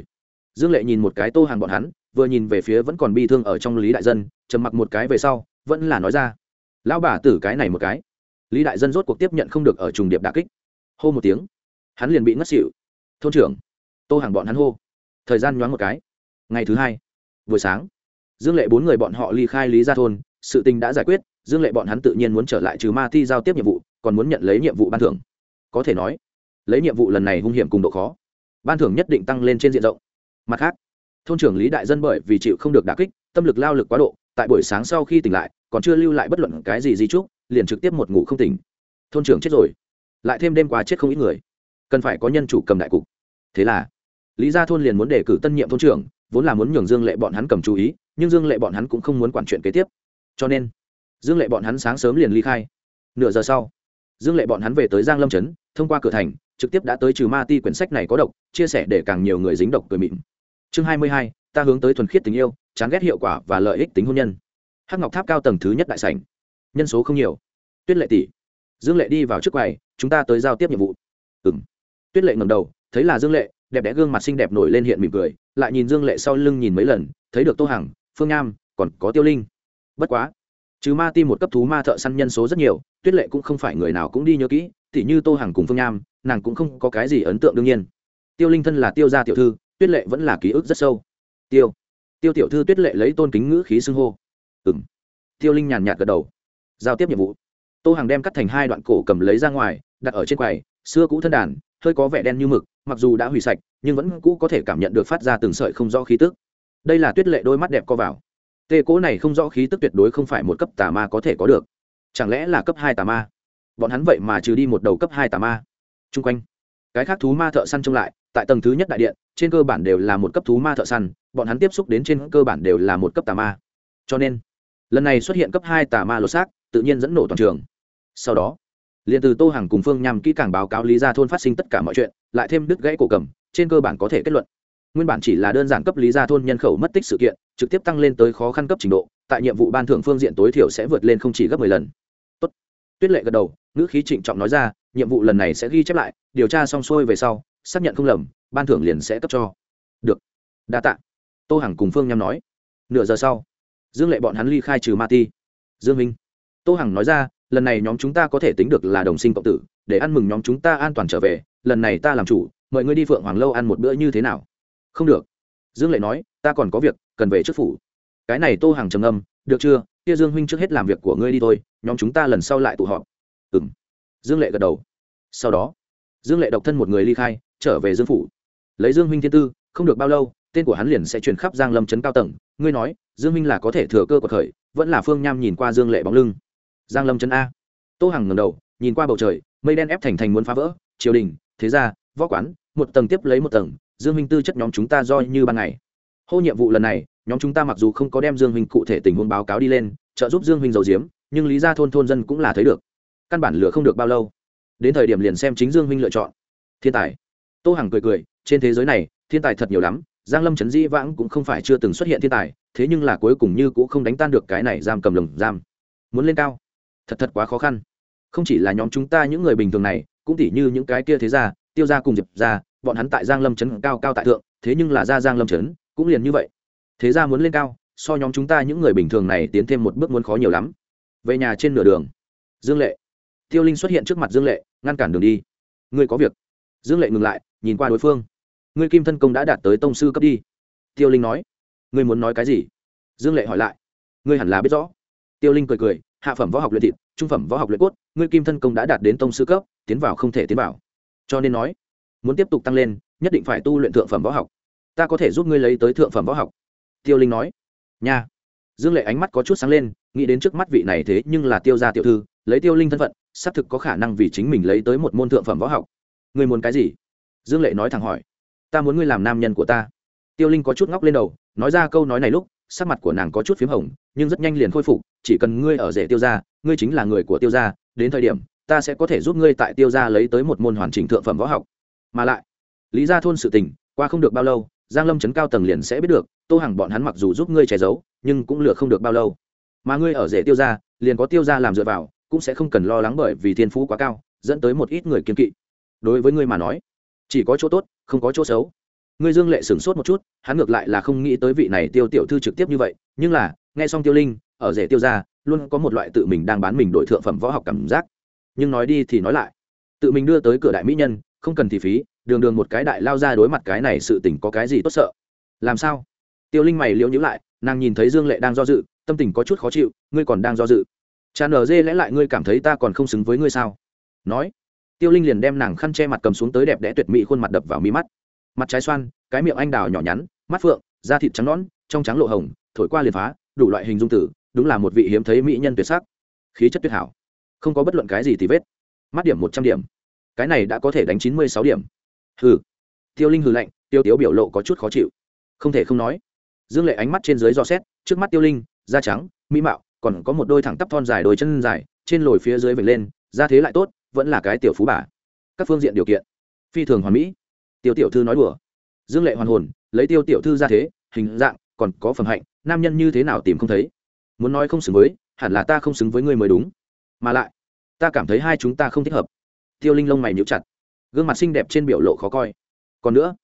Dương lệ nhìn một cái tô hàng bọn hắn, vừa nhìn về phía vẫn còn bi thương ở trong lý đại dân, trầm mặc một cái về sau vẫn là nói ra. Lão bà tử cái này một cái. Lý đại dân rốt cuộc tiếp nhận không được ở trùng điệp đà kích. Hô một tiếng. Hắn liền bị ngất xỉu. Thôn trưởng. Tô hàng bọn hắn hô. Thời gian nhoáng một cái. Ngày thứ hai. Buổi sáng. Dương lệ bốn người bọn họ ly khai lý gia thôn. Sự tình đã giải quyết. Dương lệ bọn hắn tự nhiên muốn trở lại trừ ma thi giao tiếp nhiệm vụ, còn muốn nhận lấy nhiệm vụ ban thưởng. Có thể nói, lấy nhiệm vụ lần này hung hiểm cùng độ khó, ban thưởng nhất định tăng lên trên diện rộng. Mặt khác, thôn trưởng lý đại dân bởi vì chịu không được đà kích, tâm lực lao lực quá độ tại buổi sáng sau khi tỉnh lại, còn chưa lưu lại bất luận cái gì di trúc liền trực tiếp một ngủ không tỉnh. Thôn trưởng chết rồi. Lại thêm đêm qua chết không ít người. Cần phải có nhân chủ cầm đại cục. Thế là, lý gia thôn liền muốn đề cử tân nhiệm thôn trưởng, vốn là muốn nhường dương lệ bọn hắn cầm chú ý, nhưng dương lệ bọn hắn cũng không muốn quản chuyện kế tiếp. Cho nên, dương lệ bọn hắn sáng sớm liền ly khai. Nửa giờ sau, dương lệ bọn hắn về tới giang lâm trấn, thông qua cửa thành, trực tiếp đã tới trừ ma ti quyển sách này có độc, chia sẻ để càng nhiều người dính độc cười mịn. Chương hai mươi hai ta hướng tới thuần khiết tình yêu, chán ghét hiệu quả và lợi ích tính hôn nhân. Hắc ngọc tháp cao tầng thứ nhất đại sảnh. Nhân số không nhiều. Tuyết lệ tỷ, dương lệ đi vào trước quầy, chúng ta tới giao tiếp nhiệm vụ. Ừng tuyết lệ ngầm đầu, thấy là dương lệ, đẹp đẽ gương mặt xinh đẹp nổi lên hiện mỉm cười, lại nhìn dương lệ sau lưng nhìn mấy lần, thấy được tô hằng, phương nham còn có tiêu linh. Bất quá chứ ma ti một cấp thú ma thợ săn nhân số rất nhiều, tuyết lệ cũng không phải người nào cũng đi nhớ kỹ, tỉ như tô hằng cùng phương nham nàng cũng không có cái gì ấn tượng đương nhiên. Tiêu linh thân là tiêu gia tiểu thư, tuyết lệ vẫn là ký ức rất sâu tiêu. Tiêu tiểu thư tuyết lệ lấy tôn kính ngữ khí xưng hô. Ừng tiêu linh nhàn nhạt gật đầu. Giao tiếp nhiệm vụ. Tô hàng đem cắt thành hai đoạn cổ cầm lấy ra ngoài, đặt ở trên quầy, xưa cũ thân đàn, hơi có vẻ đen như mực, mặc dù đã hủy sạch, nhưng vẫn cũ có thể cảm nhận được phát ra từng sợi không rõ khí tức. Đây là tuyết lệ đôi mắt đẹp co vào. Tê cố này không rõ khí tức tuyệt đối không phải một cấp tà ma có thể có được. Chẳng lẽ là cấp hai tà ma? Bọn hắn vậy mà trừ đi một đầu cấp hai tà ma. T r u n g quanh, cái khác thú ma thợ săn trông lại, tại tầng thứ nhất đại điện trên cơ bản đều là một cấp thú ma thợ săn, bọn hắn tiếp xúc đến trên cơ bản đều là một cấp tà ma. Cho nên, lần này xuất hiện cấp hai tà ma lột xác, tự nhiên dẫn nổ toàn trường. Sau đó, liền từ tô hàng cùng phương nhằm kỹ càng báo cáo lý ra thôn phát sinh tất cả mọi chuyện, lại thêm đứt gãy cổ cầm, trên cơ bản có thể kết luận. Nguyên bản chỉ là đơn giản cấp lý ra thôn nhân khẩu mất tích sự kiện, trực tiếp tăng lên tới khó khăn cấp trình độ, tại nhiệm vụ ban thưởng phương diện tối thiểu sẽ vượt lên không chỉ gấp mười lần. Tốt. tuyết lệ gật đầu, ngữ khí trịnh trọng nói ra, nhiệm vụ lần này sẽ ghi chép lại, điều tra xong xuôi về sau, xác nhận không lầm ban thưởng liền sẽ cấp cho. Được. Đa tạ. Tô hằng cùng phương nham nói. Nửa giờ sau, dương lệ bọn hắn ly khai trừ ma ti. Dương minh. Tô hằng nói ra, lần này nhóm chúng ta có thể tính được là đồng sinh cộng tử, để ăn mừng nhóm chúng ta an toàn trở về, lần này ta làm chủ, mời ngươi đi phượng hoàng lâu ăn một bữa như thế nào? Không được. Dương lệ nói, ta còn có việc, cần về trước phủ. Cái này tô hàng trầm âm được chưa? Kia dương huynh trước hết làm việc của ngươi đi thôi, nhóm chúng ta lần sau lại tụ họp. Ừ m dương lệ gật đầu. Sau đó, dương lệ độc thân một người ly khai, trở về dương phủ lấy dương huynh thiên tư, không được bao lâu, tên của hắn liền sẽ truyền khắp giang lâm trấn cao tầng. Ngươi nói, dương huynh là có thể thừa cơ của khởi vẫn là phương nham nhìn qua dương lệ bóng lưng. Giang lâm trấn a. Tô hằng ngầm đầu, nhìn qua bầu trời, mây đen ép thành thành muốn phá vỡ, triều đình, thế gia, võ quán, một tầng tiếp lấy một tầng, dương minh tư chất nhóm chúng ta do như ban ngày. Hô nhiệm vụ lần này, nhóm chúng ta mặc dù không có đem dương minh cụ thể tình huống báo cáo đi lên, trợ giúp dương minh giàu diếm nhưng lý ra thôn thôn dân cũng là thấy được. Căn bản lửa không được bao lâu. Đến thời điểm liền xem chính dương minh lựa chọn. Thiên tài. Tô hằng cười cười trên thế giới này, thiên tài thật nhiều lắm, giang lâm trấn di vãng cũng không phải chưa từng xuất hiện thiên tài, thế nhưng là cuối cùng như cũng không đánh tan được cái này giam cầm lồng giam. Muốn lên cao? Thật thật quá khó khăn. Không chỉ là nhóm chúng ta những người bình thường này, cũng tỉ như những cái kia thế ra tiêu ra cùng diệp ra bọn hắn tại giang lâm trấn cao cao tại thượng, thế nhưng là ra giang lâm trấn cũng liền như vậy. Thế ra muốn lên cao, so nhóm chúng ta những người bình thường này tiến thêm một bước muốn khó nhiều lắm. Về nhà trên nửa đường. Dương lệ. Tiêu linh xuất hiện trước mặt dương lệ, ngăn cản đường đi. Ngươi có việc. Dương lệ ngừng lại, nhìn qua đối phương ngươi kim thân công đã đạt tới tông sư cấp đi. Tiêu linh nói. Ngươi muốn nói cái gì? Dương lệ hỏi lại. Ngươi hẳn là biết rõ. Tiêu linh cười cười, hạ phẩm võ học luyện thịt, trung phẩm võ học luyện cốt, ngươi kim thân công đã đạt đến tông sư cấp, tiến vào không thể tiến vào. Cho nên nói, muốn tiếp tục tăng lên, nhất định phải tu luyện thượng phẩm võ học. Ta có thể giúp ngươi lấy tới thượng phẩm võ học. Tiêu linh nói. Nha. Dương lệ ánh mắt có chút sáng lên, nghĩ đến trước mắt vị này thế nhưng là tiêu gia tiểu thư, lấy tiêu linh thân phận, xác thực có khả năng vì chính mình lấy tới một môn thượng phẩm võ học. Ngươi muốn cái gì? Dương lệ nói thẳng hỏi ta muốn ngươi làm nam nhân của ta. Tiêu linh có chút ngóc lên đầu, nói ra câu nói này lúc, sắc mặt của nàng có chút p h í m hồng, nhưng rất nhanh liền khôi phục, chỉ cần ngươi ở rể tiêu gia, ngươi chính là người của tiêu gia, đến thời điểm, ta sẽ có thể giúp ngươi tại tiêu gia lấy tới một môn hoàn chỉnh thượng phẩm võ học. Mà lại, lý gia thôn sự tình, qua không được bao lâu, giang lâm chấn cao tầng liền sẽ biết được, tô hàng bọn hắn mặc dù giúp ngươi che giấu, nhưng cũng lừa không được bao lâu. Mà ngươi ở rể tiêu gia, liền có tiêu gia làm dựa vào, cũng sẽ không cần lo lắng bởi vì thiên phú quá cao, dẫn tới một ít người kiên kỵ. Đối với ngươi mà nói chỉ có chỗ tốt, không có chỗ xấu. Ngươi dương lệ sửng sốt một chút, hắn ngược lại là không nghĩ tới vị này tiêu tiểu thư trực tiếp như vậy, nhưng là, nghe xong tiêu linh, ở rể tiêu gia, luôn có một loại tự mình đang bán mình đổi thượng phẩm võ học cảm giác. Nhưng nói đi thì nói lại, tự mình đưa tới cửa đại mỹ nhân, không cần thì phí, đường đường một cái đại lao ra đối mặt cái này sự tình có cái gì tốt sợ. Làm sao? Tiêu linh mày liễu nhữ lại, nàng nhìn thấy dương lệ đang do dự, tâm tình có chút khó chịu, ngươi còn đang do dự. Cha nở dê lẽ lại ngươi cảm thấy ta còn không xứng với ngươi sao? Nói tiêu linh liền đem nàng khăn che mặt cầm xuống tới đẹp đẽ tuyệt mỹ khuôn mặt đập vào mi mắt. Mặt trái xoan, cái miệng anh đào nhỏ nhắn, mắt phượng, da thịt trắng nõn, trong trắng lộ hồng, thổi qua liền phá, đủ loại hình dung tử đúng là một vị hiếm thấy mỹ nhân tuyệt sắc. Khí chất tuyệt hảo. Không có bất luận cái gì thì vết. Mắt điểm một trăm điểm. Cái này đã có thể đánh chín mươi sáu điểm. Hừ. Tiêu linh hừ lạnh, tiêu tiếu biểu lộ có chút khó chịu. Không thể không nói. Dương lệ ánh mắt trên dưới do xét, trước mắt tiêu linh, da trắng, mỹ mạo, còn có một đôi thẳng tắp thon dài đôi chân dài, trên lồi phía dưới vệt lên, da thế lại tốt vẫn là cái tiểu phú bà. Các phương diện điều kiện. Phi thường hoàn mỹ. Tiêu tiểu thư nói đùa. Dương lệ hoàn hồn, lấy tiêu tiểu thư ra thế, hình dạng, còn có phẩm hạnh, nam nhân như thế nào tìm không thấy. Muốn nói không xứng với, hẳn là ta không xứng với ngươi mới đúng. Mà lại, ta cảm thấy hai chúng ta không thích hợp. Tiêu linh lông mày níu chặt. Gương mặt xinh đẹp trên biểu lộ khó coi. Còn nữa,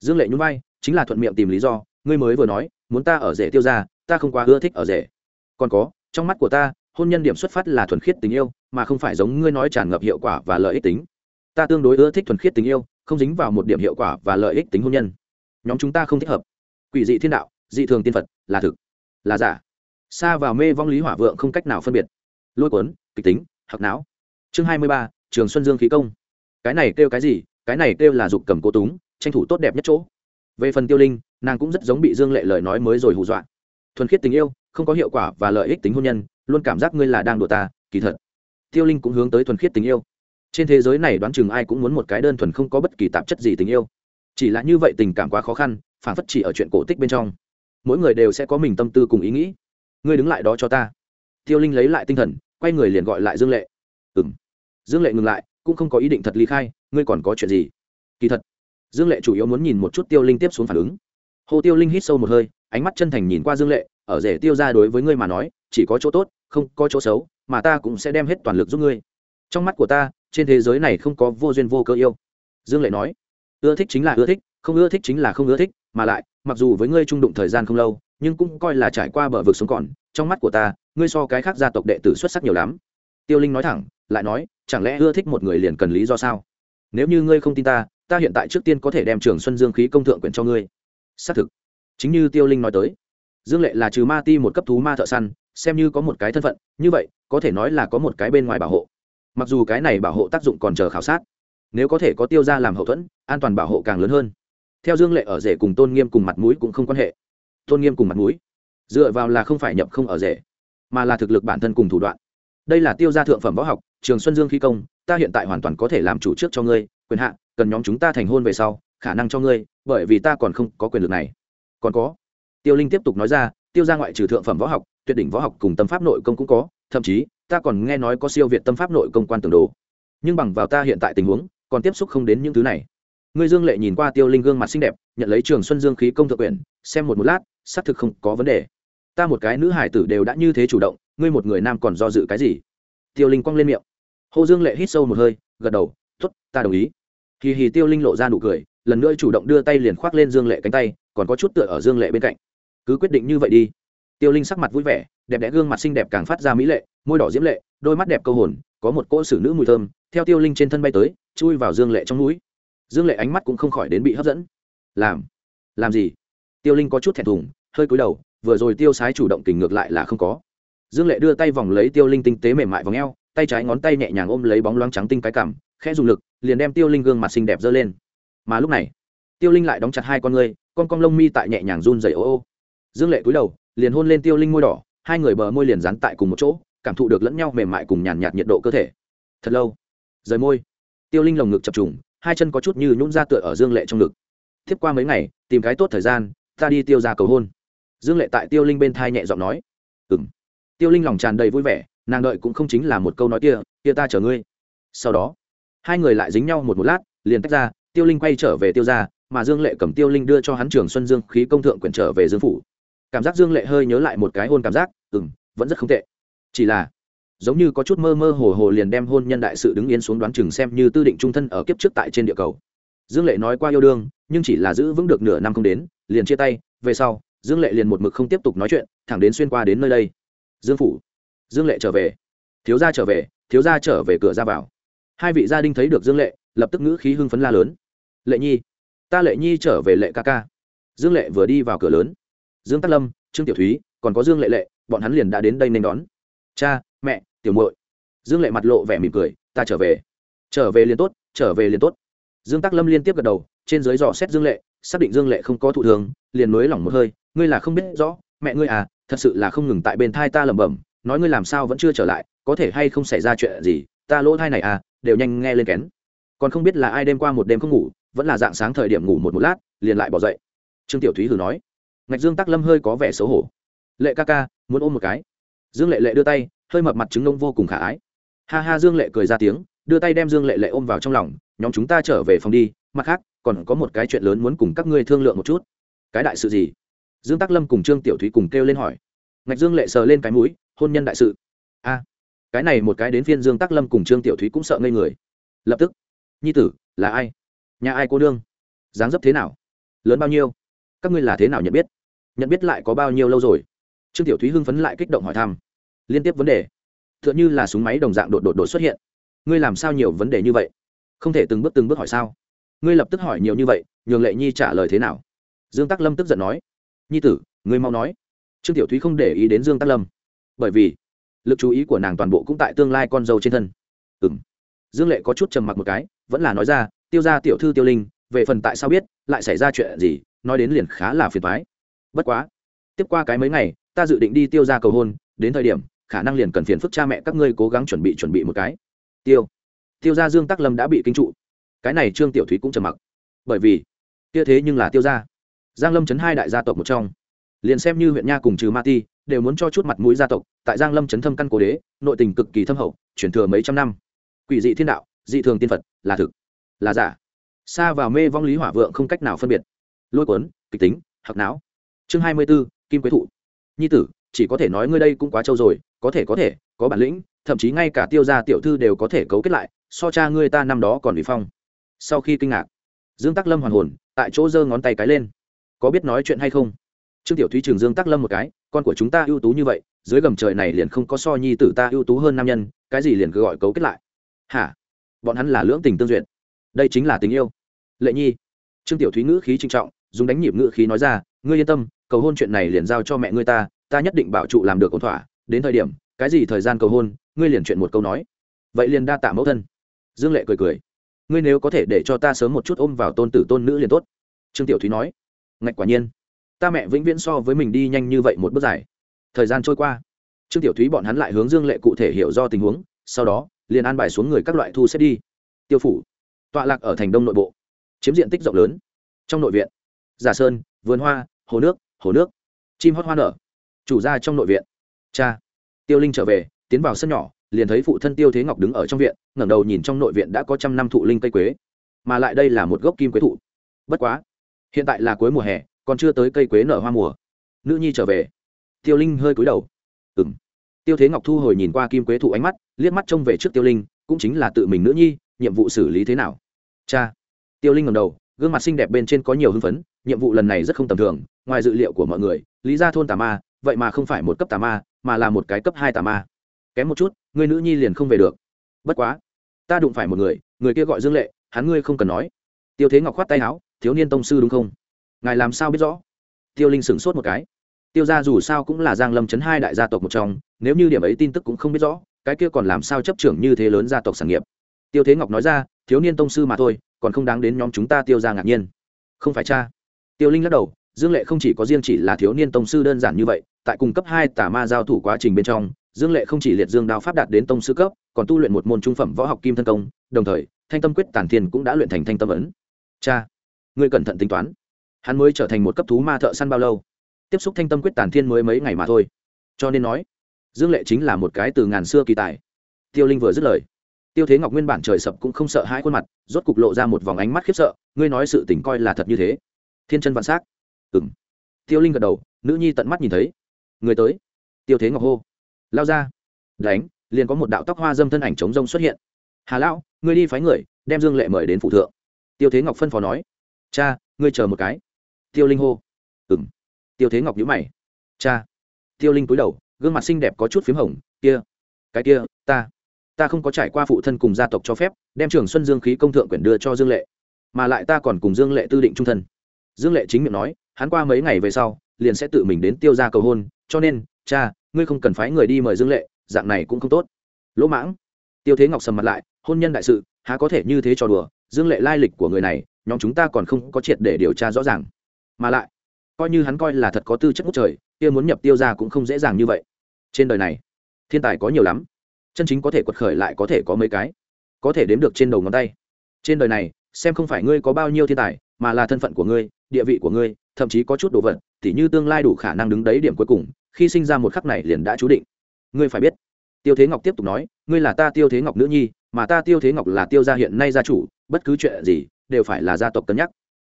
dương lệ nhún vai, chính là thuận miệng tìm lý do, ngươi mới vừa nói, muốn ta ở rể tiêu ra ta không quá ưa thích ở rể. Còn có, trong mắt của ta, hôn nhân điểm xuất phát là thuần khiết tình yêu mà không phải giống ngươi nói tràn ngập hiệu quả và lợi ích tính. Ta tương đối ưa thích thuần khiết tình yêu, không dính vào một điểm hiệu quả và lợi ích tính hôn nhân. Nhóm chúng ta không thích hợp. Quỷ dị thiên đạo, dị thường tiên phật, là thực, là giả. Xa vào mê vong lý hỏa vượng không cách nào phân biệt. Lôi cuốn, kịch tính hoặc não. Chương hai mươi ba, trường xuân dương khí công. Cái này kêu cái gì? Cái này kêu là dục cầm cố túng, tranh thủ tốt đẹp nhất chỗ. Về phần tiêu linh, nàng cũng rất giống bị dương lệ lời nói mới rồi hù dọa. Thuần khiết tình yêu, không có hiệu quả và lợi ích tính hôn nhân, luôn cảm giác ngươi là đang đùa ta, kỳ thật tiêu linh cũng hướng tới thuần khiết tình yêu. Trên thế giới này đoán chừng ai cũng muốn một cái đơn thuần không có bất kỳ tạp chất gì tình yêu. Chỉ là như vậy tình cảm quá khó khăn, phản phất chỉ ở chuyện cổ tích bên trong. Mỗi người đều sẽ có mình tâm tư cùng ý nghĩ. Ngươi đứng lại đó cho ta. Tiêu linh lấy lại tinh thần, quay người liền gọi lại dương lệ. Ừ m dương lệ ngừng lại, cũng không có ý định thật ly khai, ngươi còn có chuyện gì? Kỳ thật, dương lệ chủ yếu muốn nhìn một chút tiêu linh tiếp xuống phản ứng. Hồ tiêu linh hít sâu một hơi, ánh mắt chân thành nhìn qua dương lệ, ở rể tiêu ra đối với ngươi mà nói, chỉ có chỗ tốt, không có chỗ xấu mà ta cũng sẽ đem hết toàn lực giúp ngươi. Trong mắt của ta, trên thế giới này không có vô duyên vô cơ yêu. Dương lệ nói. Ưa thích chính là ưa thích, không ưa thích chính là không ưa thích, mà lại, mặc dù với ngươi trung đụng thời gian không lâu, nhưng cũng coi là trải qua bờ vực sống còn, trong mắt của ta, ngươi so cái khác gia tộc đệ tử xuất sắc nhiều lắm. Tiêu linh nói thẳng, lại nói, chẳng lẽ ưa thích một người liền cần lý do sao? Nếu như ngươi không tin ta ta hiện tại trước tiên có thể đem trường xuân dương khí công thượng quyển cho ngươi. Xác thực. Chính như tiêu linh nói tới. Dương lệ là trừ ma ti một cấp thú ma thợ săn xem như có một cái thân phận, như vậy, có thể nói là có một cái bên ngoài bảo hộ. Mặc dù cái này bảo hộ tác dụng còn chờ khảo sát, nếu có thể có tiêu ra làm hậu thuẫn, an toàn bảo hộ càng lớn hơn. Theo dương lệ ở rể cùng tôn nghiêm cùng mặt mũi cũng không quan hệ. Tôn nghiêm cùng mặt mũi, dựa vào là không phải nhập không ở rể, mà là thực lực bản thân cùng thủ đoạn. Đây là tiêu gia thượng phẩm võ học, trường xuân dương khí công, ta hiện tại hoàn toàn có thể làm chủ trước cho ngươi, quyền hạn cần nhóm chúng ta thành hôn về sau, khả năng cho ngươi, bởi vì ta còn không có quyền lực này. Còn có, tiêu linh tiếp tục nói ra, tiêu gia ngoại trừ thượng phẩm võ học tuyệt đỉnh võ học cùng tâm pháp nội công cũng có, thậm chí, ta còn nghe nói có siêu việt tâm pháp nội công quan tường đồ. Nhưng bằng vào ta hiện tại tình huống, còn tiếp xúc không đến những thứ này. Ngươi dương lệ nhìn qua tiêu linh gương mặt xinh đẹp, nhận lấy trường xuân dương khí công thượng quyền xem một một lát, xác thực không có vấn đề. Ta một cái nữ hải tử đều đã như thế chủ động, ngươi một người nam còn do dự cái gì? Tiêu linh quăng lên miệng. Hồ dương lệ hít sâu một hơi, gật đầu t ố t ta đồng ý. Kỳ hì tiêu linh lộ ra nụ cười, lần nữa chủ động đưa tay liền khoác lên dương lệ cánh tay, còn có chút tựa ở dương lệ bên cạnh. Cứ quyết định như vậy đi tiêu linh sắc mặt vui vẻ, đẹp đẽ gương mặt xinh đẹp càng phát ra mỹ lệ, môi đỏ diễm lệ, đôi mắt đẹp câu hồn, có một cỗ xử nữ mùi thơm, theo tiêu linh trên thân bay tới, chui vào dương lệ trong núi. Dương lệ ánh mắt cũng không khỏi đến bị hấp dẫn. Làm làm gì? Tiêu linh có chút thẹn thùng, hơi cúi đầu, vừa rồi tiêu sái chủ động tình ngược lại là không có. Dương lệ đưa tay vòng lấy tiêu linh tinh tế mềm mại v ò tay trái ngón tay nhẹ nhàng ôm lấy bóng loáng trắng tinh cái cảm khẽ dùng lực, liền đem tiêu linh gương mặt xinh đẹp dơ lên. Mà lúc này, tiêu linh lại đóng chặt hai con ngươi, con con lông mi tại nhẹ nhàng run dày ô ô. Dương lệ cúi đầu liền hôn lên tiêu linh môi đỏ, hai người bờ môi liền dán tại cùng một chỗ, cảm thụ được lẫn nhau mềm mại cùng nhàn nhạt nhiệt độ cơ thể. Thật lâu, rời môi, tiêu linh lồng ngực chập trùng, hai chân có chút như nhún ra tựa ở dương lệ trong ngực. Tiếp qua mấy ngày, tìm cái tốt thời gian, ta đi tiêu ra cầu hôn. Dương lệ tại tiêu linh bên thai nhẹ giọng nói. Ừng tiêu linh lòng tràn đầy vui vẻ, nàng đợi cũng không chính là một câu nói kia kia ta chở ngươi. Sau đó, hai người lại dính nhau một một lát, liền tách ra, tiêu linh quay trở về tiêu ra, mà dương lệ cầm tiêu linh đưa cho hắn trường xuân dương khí công thượng quyển trở về dương phủ cảm giác dương lệ hơi nhớ lại một cái hôn cảm giác ừ m vẫn rất không tệ. Chỉ là, giống như có chút mơ mơ hồ hồ liền đem hôn nhân đại sự đứng yên xuống đoán chừng xem như tư định trung thân ở kiếp trước tại trên địa cầu. Dương lệ nói qua yêu đương, nhưng chỉ là giữ vững được nửa năm không đến, liền chia tay, về sau, dương lệ liền một mực không tiếp tục nói chuyện, thẳng đến xuyên qua đến nơi đây. Dương phủ. Dương lệ trở về. Thiếu gia trở về, thiếu gia trở về cửa ra vào. Hai vị gia đình thấy được dương lệ, lập tức ngữ khí hưng phấn la lớn. Lệ nhi. Ta lệ nhi trở về lệ ca ca. Dương lệ vừa đi vào cửa lớn dương tắc lâm, trương tiểu thúy, còn có dương lệ lệ, bọn hắn liền đã đến đây nên đón. Cha, mẹ, tiểu muội. Dương lệ mặt lộ vẻ mỉm cười, ta trở về. Trở về liền tốt, trở về liền tốt. Dương tắc lâm liên tiếp gật đầu, trên dưới dò xét dương lệ, xác định dương lệ không có thụ thường liền nới lỏng một hơi, ngươi là không biết rõ, mẹ ngươi à thật sự là không ngừng tại bên thai ta lẩm bẩm, nói ngươi làm sao vẫn chưa trở lại, có thể hay không xảy ra chuyện gì, ta lỗ thai này à đều nhanh nghe lên kén. Còn không biết là ai đêm qua một đêm không ngủ, vẫn là dạng sáng thời điểm ngủ một một lát, liền lại bỏ dậy. Trương tiểu thúy hử nói ngạch dương tắc lâm hơi có vẻ xấu hổ. Lệ ca ca, muốn ôm một cái. Dương lệ lệ đưa tay, hơi mập mặt trứng nông vô cùng khả ái. Ha ha, dương lệ cười ra tiếng, đưa tay đem dương lệ lệ ôm vào trong lòng, nhóm chúng ta trở về phòng đi, mặt khác, còn có một cái chuyện lớn muốn cùng các ngươi thương lượng một chút. Cái đại sự gì? Dương tắc lâm cùng trương tiểu thúy cùng kêu lên hỏi. Ngạch dương lệ sờ lên cái mũi, hôn nhân đại sự. A, cái này một cái đến phiên dương tắc lâm cùng trương tiểu thúy cũng sợ ngây người. Lập tức. Nhi tử, là ai? Nhà ai cô đương dáng dấp thế nào? Lớn bao nhiêu? Các ngươi là thế nào nhận biết? Nhận biết lại có bao nhiêu lâu rồi? Trương tiểu thúy hưng phấn lại kích động hỏi thăm. Liên tiếp vấn đề. T h ư ợ n h ư là súng máy đồng dạng đột đột đột xuất hiện. Ngươi làm sao nhiều vấn đề như vậy? Không thể từng bước từng bước hỏi sao? Ngươi lập tức hỏi nhiều như vậy, nhường lệ nhi trả lời thế nào? Dương tắc lâm tức giận nói. Nhi tử, ngươi mau nói. Trương tiểu thúy không để ý đến dương tắc lâm. Bởi vì, lực chú ý của nàng toàn bộ cũng tại tương lai con dâu trên thân. Ừ m dương lệ có chút trầm mặc một cái, vẫn là nói ra, tiêu ra tiểu thư tiêu linh, về phần tại sao biết, lại xảy ra chuyện gì, nói đến liền khá là phiền thoái bất quá, tiếp qua cái mấy ngày, ta dự định đi tiêu ra cầu hôn, đến thời điểm, khả năng liền cần phiền phức cha mẹ các ngươi cố gắng chuẩn bị chuẩn bị một cái. Tiêu tiêu gia dương tắc lâm đã bị kinh trụ. Cái này trương tiểu thúy cũng trầm mặc. Bởi vì, kia thế nhưng là tiêu gia. Giang lâm chấn hai đại gia tộc một trong. Liền xem như huyện nha cùng trừ ma ti, đều muốn cho chút mặt mũi gia tộc, tại giang lâm chấn thâm căn cố đế, nội tình cực kỳ thâm hậu, chuyển thừa mấy trăm năm. Quỷ dị thiên đạo, dị thường tiên phật, là thực, là giả. Xa vào mê vong lý hỏa vượng không cách nào phân biệt. Lôi cuốn, kịch tính hạc não chương hai mươi 24, kim quế thụ. Nhi tử chỉ có thể nói ngươi đây cũng quá trâu rồi có thể có thể có bản lĩnh thậm chí ngay cả tiêu gia tiểu thư đều có thể cấu kết lại so cha ngươi ta năm đó còn bị phong. Sau khi kinh ngạc dương tắc lâm hoàn hồn tại chỗ giơ ngón tay cái lên. Có biết nói chuyện hay không? Trương tiểu thúy trường dương tắc lâm một cái con của chúng ta ưu tú như vậy dưới gầm trời này liền không có so nhi tử ta ưu tú hơn nam nhân cái gì liền cứ gọi cấu kết lại. Hả? Bọn hắn là lưỡng tình tương duyệt. Đây chính là tình yêu. Lệ nhi. Trương tiểu thúy ngữ khí trinh trọng dùng đánh nhịp ngữ khí nói ra ngươi yên tâm, cầu hôn chuyện này liền giao cho mẹ ngươi ta ta nhất định bảo trụ làm được ổn thỏa, đến thời điểm, cái gì thời gian cầu hôn, ngươi liền chuyện một câu nói. Vậy liền đa tạ mẫu thân. Dương lệ cười cười. Ngươi nếu có thể để cho ta sớm một chút ôm vào tôn tử tôn nữ liền tốt. Trương tiểu thúy nói. Ngạch quả nhiên. Ta mẹ vĩnh viễn so với mình đi nhanh như vậy một bước dài. Thời gian trôi qua. Trương tiểu thúy bọn hắn lại hướng dương lệ cụ thể hiểu do tình huống, sau đó, liền an bài xuống người các loại thu xếp đi. Tiêu phủ. Tọa lạc ở thành đông nội bộ. Chiếm diện tích rộng lớn. Trong nội viện. Giả sơn, vườn hoa hồ nước hồ nước. Chim hót hoa nở. Chủ gia trong nội viện. Cha. Tiêu linh trở về, tiến vào sân nhỏ, liền thấy phụ thân tiêu thế ngọc đứng ở trong viện, ngẩng đầu nhìn trong nội viện đã có trăm năm thụ linh cây quế. Mà lại đây là một gốc kim quế thụ. Bất quá, hiện tại là cuối mùa hè, còn chưa tới cây quế nở hoa mùa. Nữ nhi trở về. Tiêu linh hơi cúi đầu. Ừng tiêu thế ngọc thu hồi nhìn qua kim quế thụ ánh mắt, liếc mắt trông về trước tiêu linh, cũng chính là tự mình nữ nhi, nhiệm vụ xử lý thế nào? Cha. Tiêu linh ngầm đầu gương mặt xinh đẹp bên trên có nhiều hưng phấn, nhiệm vụ lần này rất không tầm thường, ngoài dự liệu của mọi người, lý ra thôn tà ma, vậy mà không phải một cấp tà ma, mà là một cái cấp hai tà ma. Kém một chút người nữ nhi liền không về được. Bất quá, ta đụng phải một người người kia gọi dương lệ, hắn ngươi không cần nói. Tiêu thế ngọc khoát tay áo, thiếu niên tông sư đúng không? Ngài làm sao biết rõ? Tiêu linh sửng sốt một cái. Tiêu ra dù sao cũng là giang lâm chấn hai đại gia tộc một trong, nếu như điểm ấy tin tức cũng không biết rõ, cái kia còn làm sao chấp trưởng như thế lớn gia tộc sản nghiệp? Tiêu thế ngọc nói ra, thiếu niên tông sư mà thôi còn không đáng đến nhóm chúng ta tiêu ra ngạc nhiên. Không phải cha. Tiêu linh lắc đầu, dương lệ không chỉ có riêng chỉ là thiếu niên tông sư đơn giản như vậy, tại cung cấp hai tà ma giao thủ quá trình bên trong, dương lệ không chỉ liệt dương đao pháp đạt đến tông sư cấp, còn tu luyện một môn trung phẩm võ học kim thân công, đồng thời, thanh tâm quyết tản thiên cũng đã luyện thành thanh tâm ấn. Cha, ngươi cẩn thận tính toán. Hắn mới trở thành một cấp thú ma thợ săn bao lâu? Tiếp xúc thanh tâm quyết tản thiên mới mấy ngày mà thôi. Cho nên nói, dương lệ chính là một cái từ ngàn xưa kỳ tài. Tiêu linh vừa dứt lời tiêu thế ngọc nguyên bản trời sập cũng không sợ hãi khuôn mặt, rốt cục lộ ra một vòng ánh mắt khiếp sợ, ngươi nói sự tình coi là thật như thế. Thiên chân vạn s á c ừ m tiêu linh gật đầu, nữ nhi tận mắt nhìn thấy. Người tới. Tiêu thế ngọc hô. Lao ra. Đánh, liền có một đạo tóc hoa dâm thân ảnh chống rông xuất hiện. Hà lão, ngươi đi phái người, đem dương lệ mời đến phụ thượng. Tiêu thế ngọc phân phó nói. Cha, ngươi chờ một cái. Tiêu linh hô. Ừ m tiêu thế ngọc nhữ mày. Cha. Tiêu linh cúi đầu, gương mặt xinh đẹp có chút p h í m hồng. Kia. Cái kia, ta ta không có trải qua phụ thân cùng gia tộc cho phép, đem trường xuân dương khí công thượng quyển đưa cho dương lệ. Mà lại ta còn cùng dương lệ tư định trung thân. Dương lệ chính miệng nói, hắn qua mấy ngày về sau, liền sẽ tự mình đến tiêu ra cầu hôn, cho nên, cha, ngươi không cần phái người đi mời dương lệ, dạng này cũng không tốt. Lỗ mãng. Tiêu thế ngọc sầm mặt lại, hôn nhân đại sự, há có thể như thế cho đùa, dương lệ lai lịch của người này, nhóm chúng ta còn không có triệt để điều tra rõ ràng. Mà lại, coi như hắn coi là thật có tư chất ngút trời, kia muốn nhập tiêu ra cũng không dễ dàng như vậy. Trên đời này, thiên tài có nhiều lắm chân chính có thể quật khởi lại có thể có mấy cái, có thể đếm được trên đầu ngón tay. Trên đời này, xem không phải ngươi có bao nhiêu thiên tài, mà là thân phận của ngươi, địa vị của ngươi, thậm chí có chút đồ vật, tỉ như tương lai đủ khả năng đứng đấy điểm cuối cùng, khi sinh ra một khắc này liền đã chú định. Ngươi phải biết. Tiêu thế ngọc tiếp tục nói, ngươi là ta tiêu thế ngọc nữ nhi, mà ta tiêu thế ngọc là tiêu gia hiện nay gia chủ, bất cứ chuyện gì, đều phải là gia tộc cân nhắc.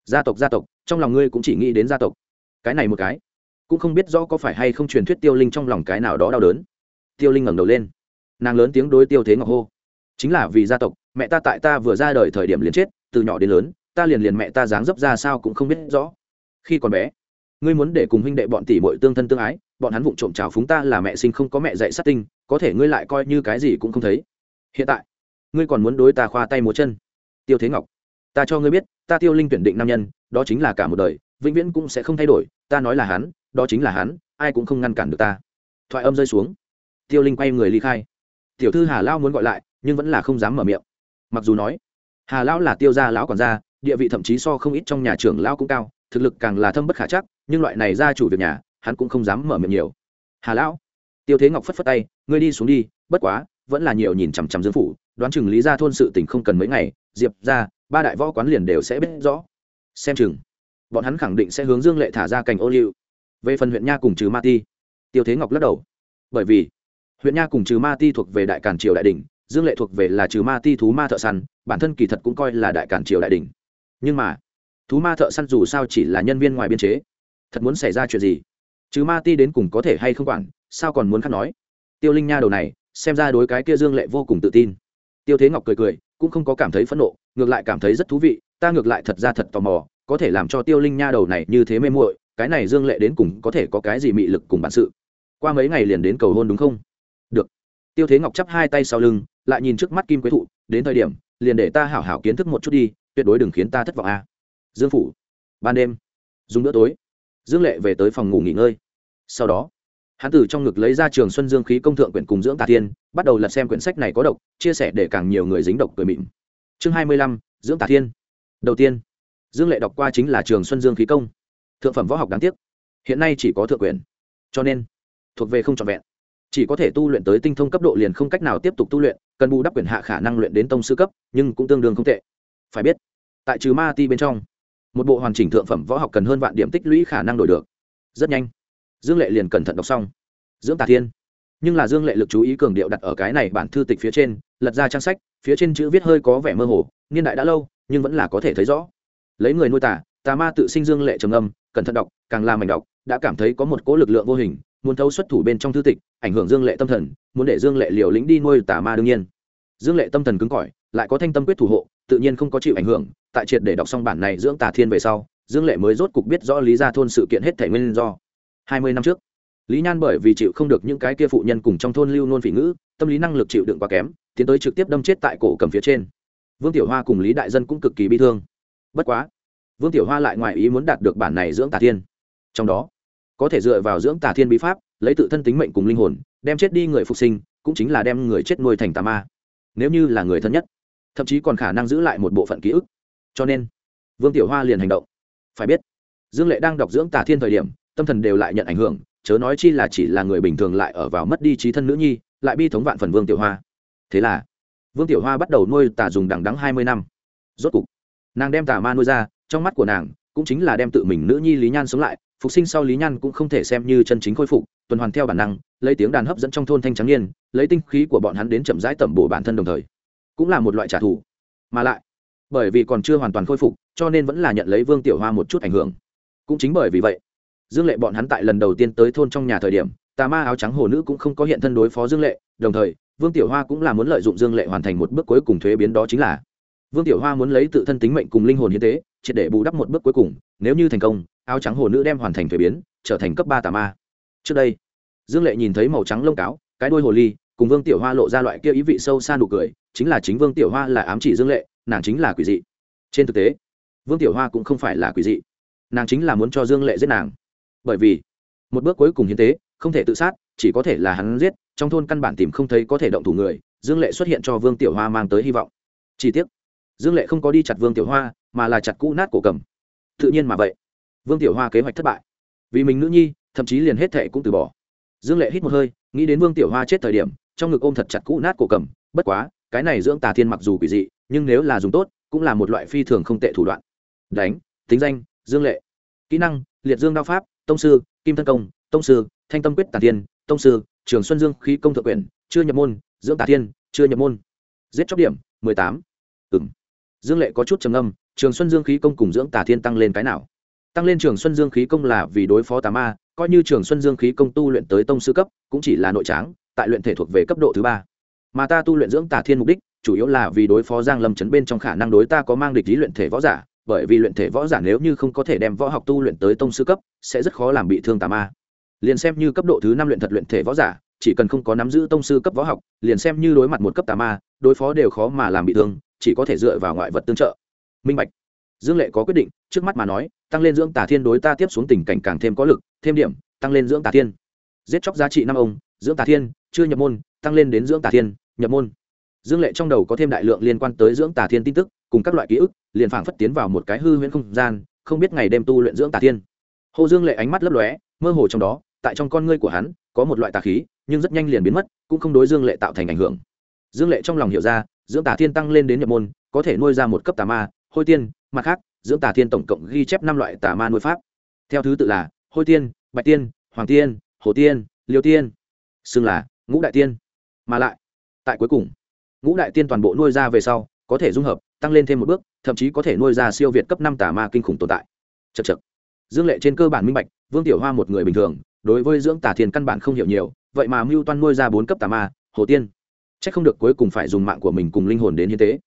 Gia tộc gia tộc, trong lòng ngươi cũng chỉ nghĩ đến gia tộc. Cái này một cái, cũng không biết rõ có phải hay không truyền thuyết tiêu linh trong lòng cái nào đó đau đớn. Tiêu linh ngẩng đầu lên nàng lớn tiếng đối tiêu thế ngọc hô. Chính là vì gia tộc, mẹ ta tại ta vừa ra đời thời điểm liền chết, từ nhỏ đến lớn, ta liền liền mẹ ta dáng dấp ra sao cũng không biết rõ. Khi còn bé, ngươi muốn để cùng huynh đệ bọn tỷ muội tương thân tương ái, bọn hắn vụng trộm chào phúng ta là mẹ sinh không có mẹ dạy sát tinh, có thể ngươi lại coi như cái gì cũng không thấy. Hiện tại, ngươi còn muốn đối ta khoa tay múa chân. Tiêu thế ngọc, ta cho ngươi biết, ta tiêu linh tuyển định nam nhân, đó chính là cả một đời, vĩnh viễn cũng sẽ không thay đổi, ta nói là hắn, đó chính là hắn, ai cũng không ngăn cản được ta. Thoại âm rơi xuống, tiêu linh quay người ly khai tiểu thư hà lao muốn gọi lại, nhưng vẫn là không dám mở miệng. Mặc dù nói, hà lão là tiêu gia lão còn gia, địa vị thậm chí so không ít trong nhà trưởng lão cũng cao, thực lực càng là thâm bất khả chắc, nhưng loại này gia chủ việc nhà, hắn cũng không dám mở miệng nhiều. Hà lão, tiêu thế ngọc phất phất tay, ngươi đi xuống đi, bất quá, vẫn là nhiều nhìn chằm chằm dương phủ, đoán chừng lý ra thôn sự tình không cần mấy ngày, diệp ra ba đại võ quán liền đều sẽ biết rõ. Xem chừng, bọn hắn khẳng định sẽ hướng dương lệ thả ra cành ô liu. Về phần huyện nha cùng trừ ma ti, tiêu thế ngọc lắc đầu. Bởi vì huyện nha cùng trừ ma ti thuộc về đại cản triều đại đình, dương lệ thuộc về là trừ ma ti thú ma thợ săn, bản thân kỳ thật cũng coi là đại cản triều đại đình. Nhưng mà, thú ma thợ săn dù sao chỉ là nhân viên ngoài biên chế, thật muốn xảy ra chuyện gì? Chứ ma ti đến cùng có thể hay không quản, sao còn muốn khắc nói? Tiêu linh nha đầu này, xem ra đối cái kia dương lệ vô cùng tự tin. Tiêu thế ngọc cười cười, cũng không có cảm thấy phẫn nộ, ngược lại cảm thấy rất thú vị, ta ngược lại thật ra thật tò mò, có thể làm cho tiêu linh nha đầu này như thế mê muội, cái này dương lệ đến cùng có thể có cái gì mị lực cùng bản sự? Qua mấy ngày liền đến cầu hôn đúng không? Tiêu thế ngọc chắp hai tay sau lưng, lại nhìn trước mắt kim quế thụ, đến thời điểm, liền để ta hảo hảo kiến thức một chút đi, tuyệt đối đừng khiến ta thất vọng a. Dương phủ, ban đêm, dùng bữa tối. Dương lệ về tới phòng ngủ nghỉ ngơi. Sau đó, hắn từ trong ngực lấy ra trường xuân dương khí công thượng quyển cùng dưỡng tà thiên bắt đầu lật xem quyển sách này có độc, chia sẻ để càng nhiều người dính độc cười mịn. Chương hai mươi lăm, dưỡng tà thiên đầu tiên, dương lệ đọc qua chính là trường xuân dương khí công. Thượng phẩm võ học đáng tiếc. Hiện nay chỉ có thượng quyền cho nên, thuộc về không trọn vẹn chỉ có thể tu luyện tới tinh thông cấp độ liền không cách nào tiếp tục tu luyện, cần bù đắp quyền hạ khả năng luyện đến tông sư cấp, nhưng cũng tương đương không tệ. Phải biết, tại trừ ma ti bên trong, một bộ hoàn chỉnh thượng phẩm võ học cần hơn vạn điểm tích lũy khả năng đổi được. Rất nhanh, dương lệ liền cẩn thận đọc xong. Dưỡng tà thiên. Nhưng là dương lệ lực chú ý cường điệu đặt ở cái này bản thư tịch phía trên, lật ra trang sách, phía trên chữ viết hơi có vẻ mơ hồ, niên đại đã lâu, nhưng vẫn là có thể thấy rõ. Lấy người nuôi tà tà ma tự sinh dương lệ trầm âm cẩn thận đọc, càng làm mảnh đọc, đã cảm thấy có một cỗ lực lượng vô hình muốn thấu xuất thủ bên trong thư tịch, ảnh hưởng dương lệ tâm thần, muốn để dương lệ liều lĩnh đi nuôi tà ma đương nhiên. Dương lệ tâm thần cứng cỏi, lại có thanh tâm quyết thủ hộ, tự nhiên không có chịu ảnh hưởng, tại triệt để đọc xong bản này dưỡng tà thiên về sau, dương lệ mới rốt cục biết rõ lý gia thôn sự kiện hết thể nguyên do. Hai mươi năm trước, lý nhan bởi vì chịu không được những cái kia phụ nhân cùng trong thôn lưu nôn phỉ ngữ, tâm lý năng lực chịu đựng quá kém, tiến tới trực tiếp đâm chết tại cổ cầm phía trên. Vương tiểu hoa cùng lý đại dân cũng cực kỳ bi thương. Bất quá, vương tiểu hoa lại ngoài ý muốn đạt được bản này dưỡng tà thiên. Trong đó có thể dựa vào dưỡng tà thiên bí pháp, lấy tự thân tính mệnh cùng linh hồn, đem chết đi người phục sinh, cũng chính là đem người chết nuôi thành tà ma. Nếu như là người thân nhất, thậm chí còn khả năng giữ lại một bộ phận ký ức. Cho nên, vương tiểu hoa liền hành động. Phải biết, dương lệ đang đọc dưỡng tà thiên thời điểm, tâm thần đều lại nhận ảnh hưởng, chớ nói chi là chỉ là người bình thường lại ở vào mất đi trí thân nữ nhi, lại bi thống vạn phần vương tiểu hoa. Thế là, vương tiểu hoa bắt đầu nuôi tà dùng đằng đắng hai mươi năm. Rốt cục, nàng đem tà ma nuôi ra, trong mắt của nàng cũng chính là đem tự mình nữ nhi lý nhan sống lại phục sinh sau lý nhan cũng không thể xem như chân chính khôi phục, tuần hoàn theo bản năng, lấy tiếng đàn hấp dẫn trong thôn thanh trắng niên, lấy tinh khí của bọn hắn đến chậm rãi tẩm bổ bản thân đồng thời. Cũng là một loại trả thù. Mà lại, bởi vì còn chưa hoàn toàn khôi phục, cho nên vẫn là nhận lấy vương tiểu hoa một chút ảnh hưởng. Cũng chính bởi vì vậy, dương lệ bọn hắn tại lần đầu tiên tới thôn trong nhà thời điểm, tà ma áo trắng hồ nữ cũng không có hiện thân đối phó dương lệ, đồng thời, vương tiểu hoa cũng là muốn lợi dụng dương lệ hoàn thành một bước cuối cùng thuế biến đó chính là, vương tiểu hoa muốn lấy tự thân tính mệnh cùng linh hồn hiến tế, triệt để bù đắp một bước cuối cùng, nếu như thành công áo trắng hồ nữ đem hoàn thành thuế biến, trở thành cấp ba tà ma. Trước đây, dương lệ nhìn thấy màu trắng lông cáo, cái đôi hồ ly, cùng vương tiểu hoa lộ ra loại kia ý vị sâu xa nụ cười, chính là chính vương tiểu hoa là ám chỉ dương lệ, nàng chính là quỷ dị. Trên thực tế, vương tiểu hoa cũng không phải là quỷ dị. Nàng chính là muốn cho dương lệ giết nàng. Bởi vì, một bước cuối cùng hiến tế, không thể tự sát, chỉ có thể là hắn giết, trong thôn căn bản tìm không thấy có thể động thủ người, dương lệ xuất hiện cho vương tiểu hoa mang tới hy vọng. Chi tiết dương lệ không có đi chặt vương tiểu hoa, mà là chặt cũ nát cổ cầm. Tự nhiên mà vậy vương tiểu hoa kế hoạch thất bại. Vì mình nữ nhi, thậm chí liền hết thệ cũng từ bỏ. Dương lệ hít một hơi, nghĩ đến vương tiểu hoa chết thời điểm, trong ngực ôm thật chặt cũ nát cổ cầm, bất quá, cái này dưỡng tà thiên mặc dù quỷ dị, nhưng nếu là dùng tốt, cũng là một loại phi thường không tệ thủ đoạn. Đánh, tính danh, dương lệ. Kỹ năng, liệt dương đao pháp, tông sư, kim thân công, tông sư, thanh tâm quyết tà thiên, tông sư, trường xuân dương khí công thượng quyền chưa nhập môn, dưỡng tà thiên, chưa nhập môn. Giết chóc điểm, mười tám. Ừng dương lệ có chút trầm âm trường xuân dương khí công cùng dưỡng tà thiên tăng lên cái nào? Tăng lên trường xuân dương khí công là vì đối phó tà ma, coi như trường xuân dương khí công tu luyện tới tông sư cấp, cũng chỉ là nội tráng, tại luyện thể thuộc về cấp độ thứ ba. Mà ta tu luyện dưỡng tà thiên mục đích, chủ yếu là vì đối phó giang lâm chấn bên trong khả năng đối ta có mang địch lý luyện thể võ giả, bởi vì luyện thể võ giả nếu như không có thể đem võ học tu luyện tới tông sư cấp, sẽ rất khó làm bị thương tà ma. Liền xem như cấp độ thứ năm luyện thật luyện thể võ giả, chỉ cần không có nắm giữ tông sư cấp võ học, liền xem như đối mặt một cấp tà ma, đối phó đều khó mà làm bị thương, chỉ có thể dựa vào ngoại vật tương trợ. Minh bạch dương lệ có quyết định, trước mắt mà nói, tăng lên dưỡng tà thiên đối ta tiếp xuống tình cảnh càng thêm có lực, thêm điểm, tăng lên dưỡng tà thiên. Giết chóc giá trị năm ông, dưỡng tà thiên, chưa nhập môn, tăng lên đến dưỡng tà thiên, nhập môn. Dương lệ trong đầu có thêm đại lượng liên quan tới dưỡng tà thiên tin tức, cùng các loại ký ức, liền phảng phất tiến vào một cái hư huyễn không gian, không biết ngày đêm tu luyện dưỡng tà thiên. Hồ dương lệ ánh mắt lấp lóe, mơ hồ trong đó, tại trong con ngươi của hắn, có một loại tà khí, nhưng rất nhanh liền biến mất, cũng không đối dương lệ tạo thành ảnh hưởng. Dương lệ trong lòng hiểu ra, dưỡng tà thiên tăng lên đến nhập môn, có thể nuôi ra một cấp tà ma, hôi tiên mặt khác, dưỡng tà thiên tổng cộng ghi chép năm loại tà ma nuôi pháp. Theo thứ tự là hôi tiên, bạch tiên, hoàng tiên, hồ tiên, liêu tiên, xưng là ngũ đại tiên. Mà lại, tại cuối cùng, ngũ đại tiên toàn bộ nuôi ra về sau, có thể dung hợp, tăng lên thêm một bước, thậm chí có thể nuôi ra siêu việt cấp năm tà ma kinh khủng tồn tại. Chật chật dương lệ trên cơ bản minh bạch, vương tiểu hoa một người bình thường, đối với dưỡng tà thiên căn bản không hiểu nhiều, vậy mà mưu toan nuôi ra bốn cấp tà ma, hồ tiên. C h ắ c không được cuối cùng phải dùng mạng của mình cùng linh hồn đến hiến tế.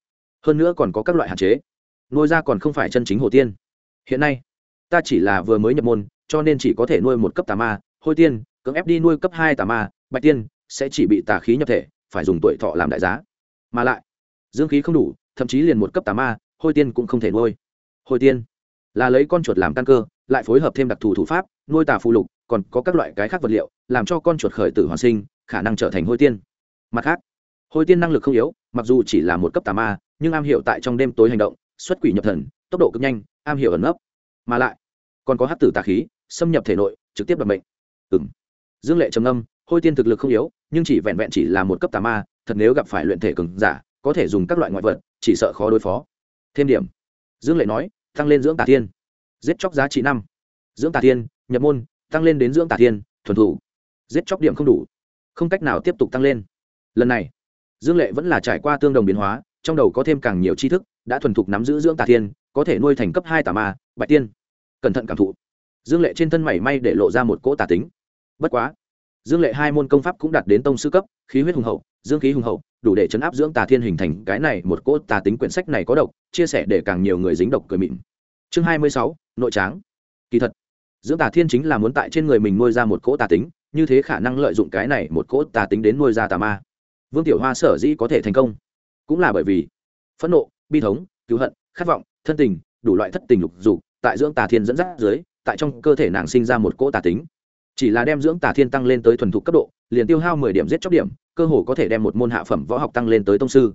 Hơn nữa còn có các loại hạn chế nuôi ra còn không phải chân chính hồ tiên. Hiện nay, ta chỉ là vừa mới nhập môn, cho nên chỉ có thể nuôi một cấp tà ma, hôi tiên, cưỡng ép đi nuôi cấp hai tà ma, bạch tiên, sẽ chỉ bị tà khí nhập thể, phải dùng tuổi thọ làm đại giá. Mà lại, dương khí không đủ, thậm chí liền một cấp tà ma, hôi tiên cũng không thể nuôi. Hôi tiên là lấy con chuột làm căn cơ, lại phối hợp thêm đặc thù thủ pháp, nuôi tà phù lục, còn có các loại cái khác vật liệu, làm cho con chuột khởi tử hoàn sinh, khả năng trở thành hôi tiên. Mặt khác, hôi tiên năng lực không yếu, mặc dù chỉ là một cấp tà ma, nhưng am hiểu tại trong đêm tối hành động xuất quỷ nhập thần, tốc độ cực nhanh, am hiểu ẩn nấp. Mà lại, còn có hát tử tà khí, xâm nhập thể nội, trực tiếp đ bệnh ừ m dương lệ trầm âm hôi tiên thực lực không yếu, nhưng chỉ vẹn vẹn chỉ là một cấp tà ma, thật nếu gặp phải luyện thể cường giả, có thể dùng các loại ngoại vật, chỉ sợ khó đối phó. Thêm điểm. Dương lệ nói, tăng lên dưỡng tà thiên. Giết chóc giá trị năm. Dưỡng tà thiên, nhập môn, tăng lên đến dưỡng tà thiên, thuần thủ. Giết chóc điểm không đủ. Không cách nào tiếp tục tăng lên. Lần này, dương lệ vẫn là trải qua tương đồng biến hóa, trong đầu có thêm càng nhiều tri thức đã thuần thục nắm giữ dưỡng tà thiên, có thể nuôi thành cấp hai tà ma, bạch tiên. Cẩn thận cảm thụ. Dương lệ trên thân mảy may để lộ ra một cỗ tà tính. Bất quá, dương lệ hai môn công pháp cũng đạt đến tông sư cấp, khí huyết hùng hậu, dương khí hùng hậu, đủ để chấn áp dưỡng tà thiên hình thành cái này một cỗ tà tính quyển sách này có độc, chia sẻ để càng nhiều người dính độc cười mịn. Chương hai mươi sáu, nội tráng. Kỳ thật, dưỡng tà thiên chính là muốn tại trên người mình nuôi ra một cỗ tà tính, như thế khả năng lợi dụng cái này một cỗ tà tính đến nuôi ra tà ma. Vương tiểu hoa sở dĩ có thể thành công, cũng là bởi vì phẫn nộ bi thống, cứu hận, khát vọng, thân tình, đủ loại thất tình lục dục tại dưỡng tà thiên dẫn dắt dưới, tại trong cơ thể nàng sinh ra một cỗ tà tính. Chỉ là đem dưỡng tà thiên tăng lên tới thuần thục cấp độ, liền tiêu hao mười điểm giết chóc điểm, cơ hồ có thể đem một môn hạ phẩm võ học tăng lên tới tông sư.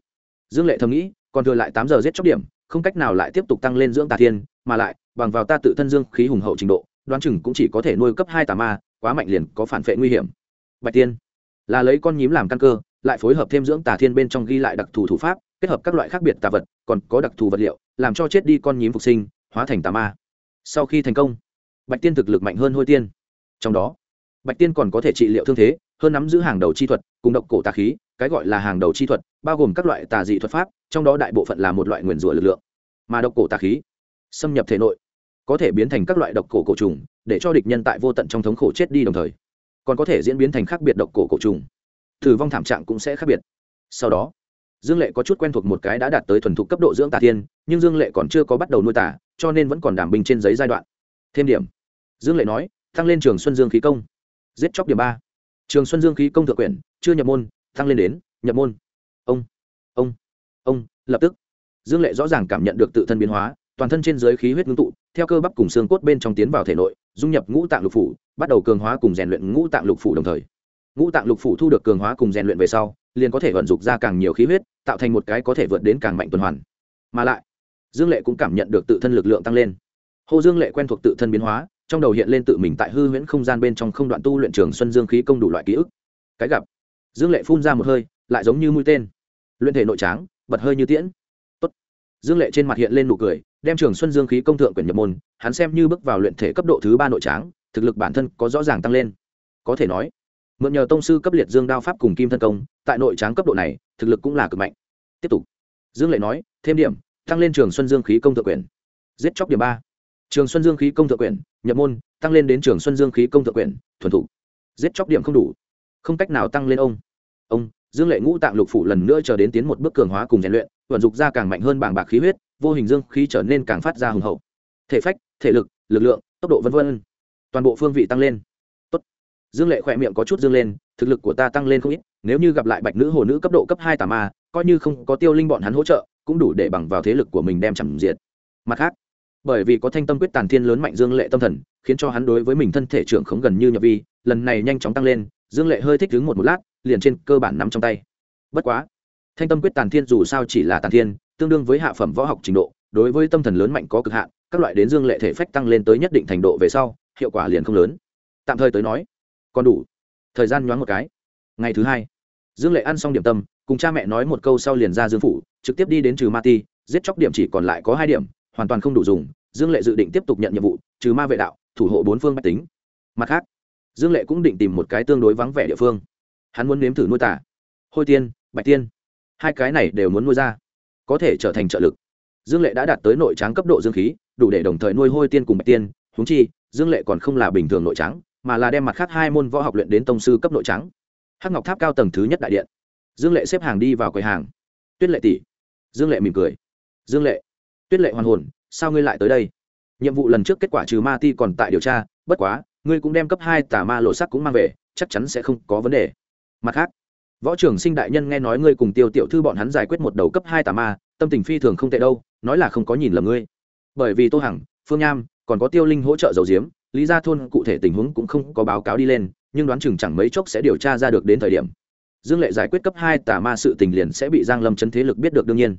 Dương lệ thầm nghĩ, còn thừa lại tám giờ giết chóc điểm, không cách nào lại tiếp tục tăng lên dưỡng tà thiên, mà lại, bằng vào ta tự thân dương khí hùng hậu trình độ, đoán chừng cũng chỉ có thể nuôi cấp hai tà ma, quá mạnh liền có phản vệ nguy hiểm. Bạch tiên, là lấy con nhím làm căn cơ, lại phối hợp thêm dưỡng tà thiên bên trong ghi lại đặc thù thủ pháp, kết hợp các loại khác biệt tà vật còn có đặc thù vật liệu, làm cho chết đi con nhím phục sinh, hóa thành tà ma. Sau khi thành công, bạch tiên thực lực mạnh hơn hôi tiên. Trong đó, bạch tiên còn có thể trị liệu thương thế, hơn nắm giữ hàng đầu chi thuật, cùng độc cổ tà khí, cái gọi là hàng đầu chi thuật, bao gồm các loại tà dị thuật pháp, trong đó đại bộ phận là một loại nguyền rủa lực lượng. Mà độc cổ tà khí, xâm nhập thể nội, có thể biến thành các loại độc cổ cổ trùng, để cho địch nhân tại vô tận trong thống khổ chết đi đồng thời, còn có thể diễn biến thành khác biệt độc cổ cổ trùng. Thử vong thảm trạng cũng sẽ khác biệt. Sau đó dương lệ có chút quen thuộc một cái đã đạt tới thuần thục cấp độ dưỡng tà thiên, nhưng dương lệ còn chưa có bắt đầu nuôi tà, cho nên vẫn còn đảm bình trên giấy giai đoạn. Thêm điểm. Dương lệ nói tăng lên trường xuân dương khí công. Giết chóc điểm ba. Trường xuân dương khí công thượng quyển, chưa nhập môn tăng lên đến, nhập môn. Ông ông ông, lập tức. Dương lệ rõ ràng cảm nhận được tự thân biến hóa, toàn thân trên giới khí huyết ngưng tụ, theo cơ bắp cùng xương cốt bên trong tiến vào thể nội, dung nhập ngũ tạng lục phủ, bắt đầu cường hóa cùng rèn luyện ngũ tạng lục phủ đồng thời ngũ tạng lục phủ thu được cường hóa cùng rèn luyện về sau, liền có thể vận dụng ra càng nhiều khí huyết, tạo thành một cái có thể vượt đến càng mạnh tuần hoàn. Mà lại, dương lệ cũng cảm nhận được tự thân lực lượng tăng lên. Hồ dương lệ quen thuộc tự thân biến hóa, trong đầu hiện lên tự mình tại hư huyễn không gian bên trong không đoạn tu luyện trường xuân dương khí công đủ loại ký ức. Cái gặp, dương lệ phun ra một hơi, lại giống như mũi tên. Luyện thể nội tráng, bật hơi như tiễn. Tốt. dương lệ trên mặt hiện lên nụ cười, đem trường xuân dương khí công thượng quyển nhập môn, hắn xem như bước vào luyện thể cấp độ thứ ba nội tráng, thực lực bản thân có rõ ràng tăng lên. Có thể nói mượn nhờ tông sư cấp liệt dương đao pháp cùng kim thân công, tại nội tráng cấp độ này, thực lực cũng là cực mạnh. Tiếp tục. Dương lệ nói, thêm điểm, tăng lên trường xuân dương khí công thượng quyền giết chóc điểm ba. Trường xuân dương khí công thượng quyền nhập môn, tăng lên đến trường xuân dương khí công thượng quyền thuần thủ giết chóc điểm không đủ. Không cách nào tăng lên ông. Ông, dương lệ ngũ tạng lục phủ lần nữa chờ đến tiến một bước cường hóa cùng rèn luyện, vận dụng ra càng mạnh hơn bảng bạc khí huyết, vô hình dương khí trở nên càng phát ra hùng hậu. Thể phách, thể lực lực lượng, tốc độ v v toàn bộ phương vị tăng lên dương lệ khỏe miệng có chút dương lên, thực lực của ta tăng lên không ít, nếu như gặp lại bạch nữ hồ nữ cấp độ cấp hai tà ma, coi như không có tiêu linh bọn hắn hỗ trợ, cũng đủ để bằng vào thế lực của mình đem chẳng diệt. Mặt khác, bởi vì có thanh tâm quyết tàn thiên lớn mạnh dương lệ tâm thần, khiến cho hắn đối với mình thân thể trưởng khống gần như nhập vi, lần này nhanh chóng tăng lên, dương lệ hơi thích đứng một một lát, liền trên cơ bản nắm trong tay. Bất quá, thanh tâm quyết tàn thiên dù sao chỉ là tàn thiên, tương đương với hạ phẩm võ học trình độ, đối với tâm thần lớn mạnh có cực hạn, các loại đến dương lệ thể phách tăng lên tới nhất định thành độ về sau, hiệu quả liền không lớn. Tạm thời tới nói còn đủ. Thời gian nhoáng một cái. Ngày thứ hai, dương lệ ăn xong điểm tâm, cùng cha mẹ nói một câu sau liền ra dương phủ, trực tiếp đi đến trừ ma ti, giết chóc điểm chỉ còn lại có hai điểm, hoàn toàn không đủ dùng. Dương lệ dự định tiếp tục nhận nhiệm vụ, trừ ma vệ đạo, thủ hộ bốn phương bách tính. Mặt khác, dương lệ cũng định tìm một cái tương đối vắng vẻ địa phương. Hắn muốn nếm thử nuôi tả, hôi tiên, bạch tiên. Hai cái này đều muốn nuôi ra, có thể trở thành trợ lực. Dương lệ đã đạt tới nội tráng cấp độ dương khí, đủ để đồng thời nuôi hôi tiên cùng bạch tiên. Húng chi, dương lệ còn không là bình thường nội tráng mà là đem mặt khác hai môn võ học luyện đến tông sư cấp nội trắng, hắc ngọc tháp cao tầng thứ nhất đại điện. Dương lệ xếp hàng đi vào quầy hàng. Tuyết lệ tỷ. Dương lệ mỉm cười. Dương lệ. Tuyết lệ hoàn hồn sao ngươi lại tới đây? Nhiệm vụ lần trước kết quả trừ ma ti còn tại điều tra bất quá ngươi cũng đem cấp hai tà ma lộ sắc cũng mang về chắc chắn sẽ không có vấn đề. Mặt khác võ trưởng sinh đại nhân nghe nói ngươi cùng tiêu tiểu thư bọn hắn giải quyết một đầu cấp hai tà ma tâm tình phi thường không tệ đâu nói là không có nhìn lầm ngươi. Bởi vì tô hằng phương nham còn có tiêu linh hỗ trợ dầu diếm lý gia thôn cụ thể tình huống cũng không có báo cáo đi lên, nhưng đoán chừng chẳng mấy chốc sẽ điều tra ra được đến thời điểm. Dương lệ giải quyết cấp hai tà ma sự tình liền sẽ bị giang lâm chân thế lực biết được đương nhiên.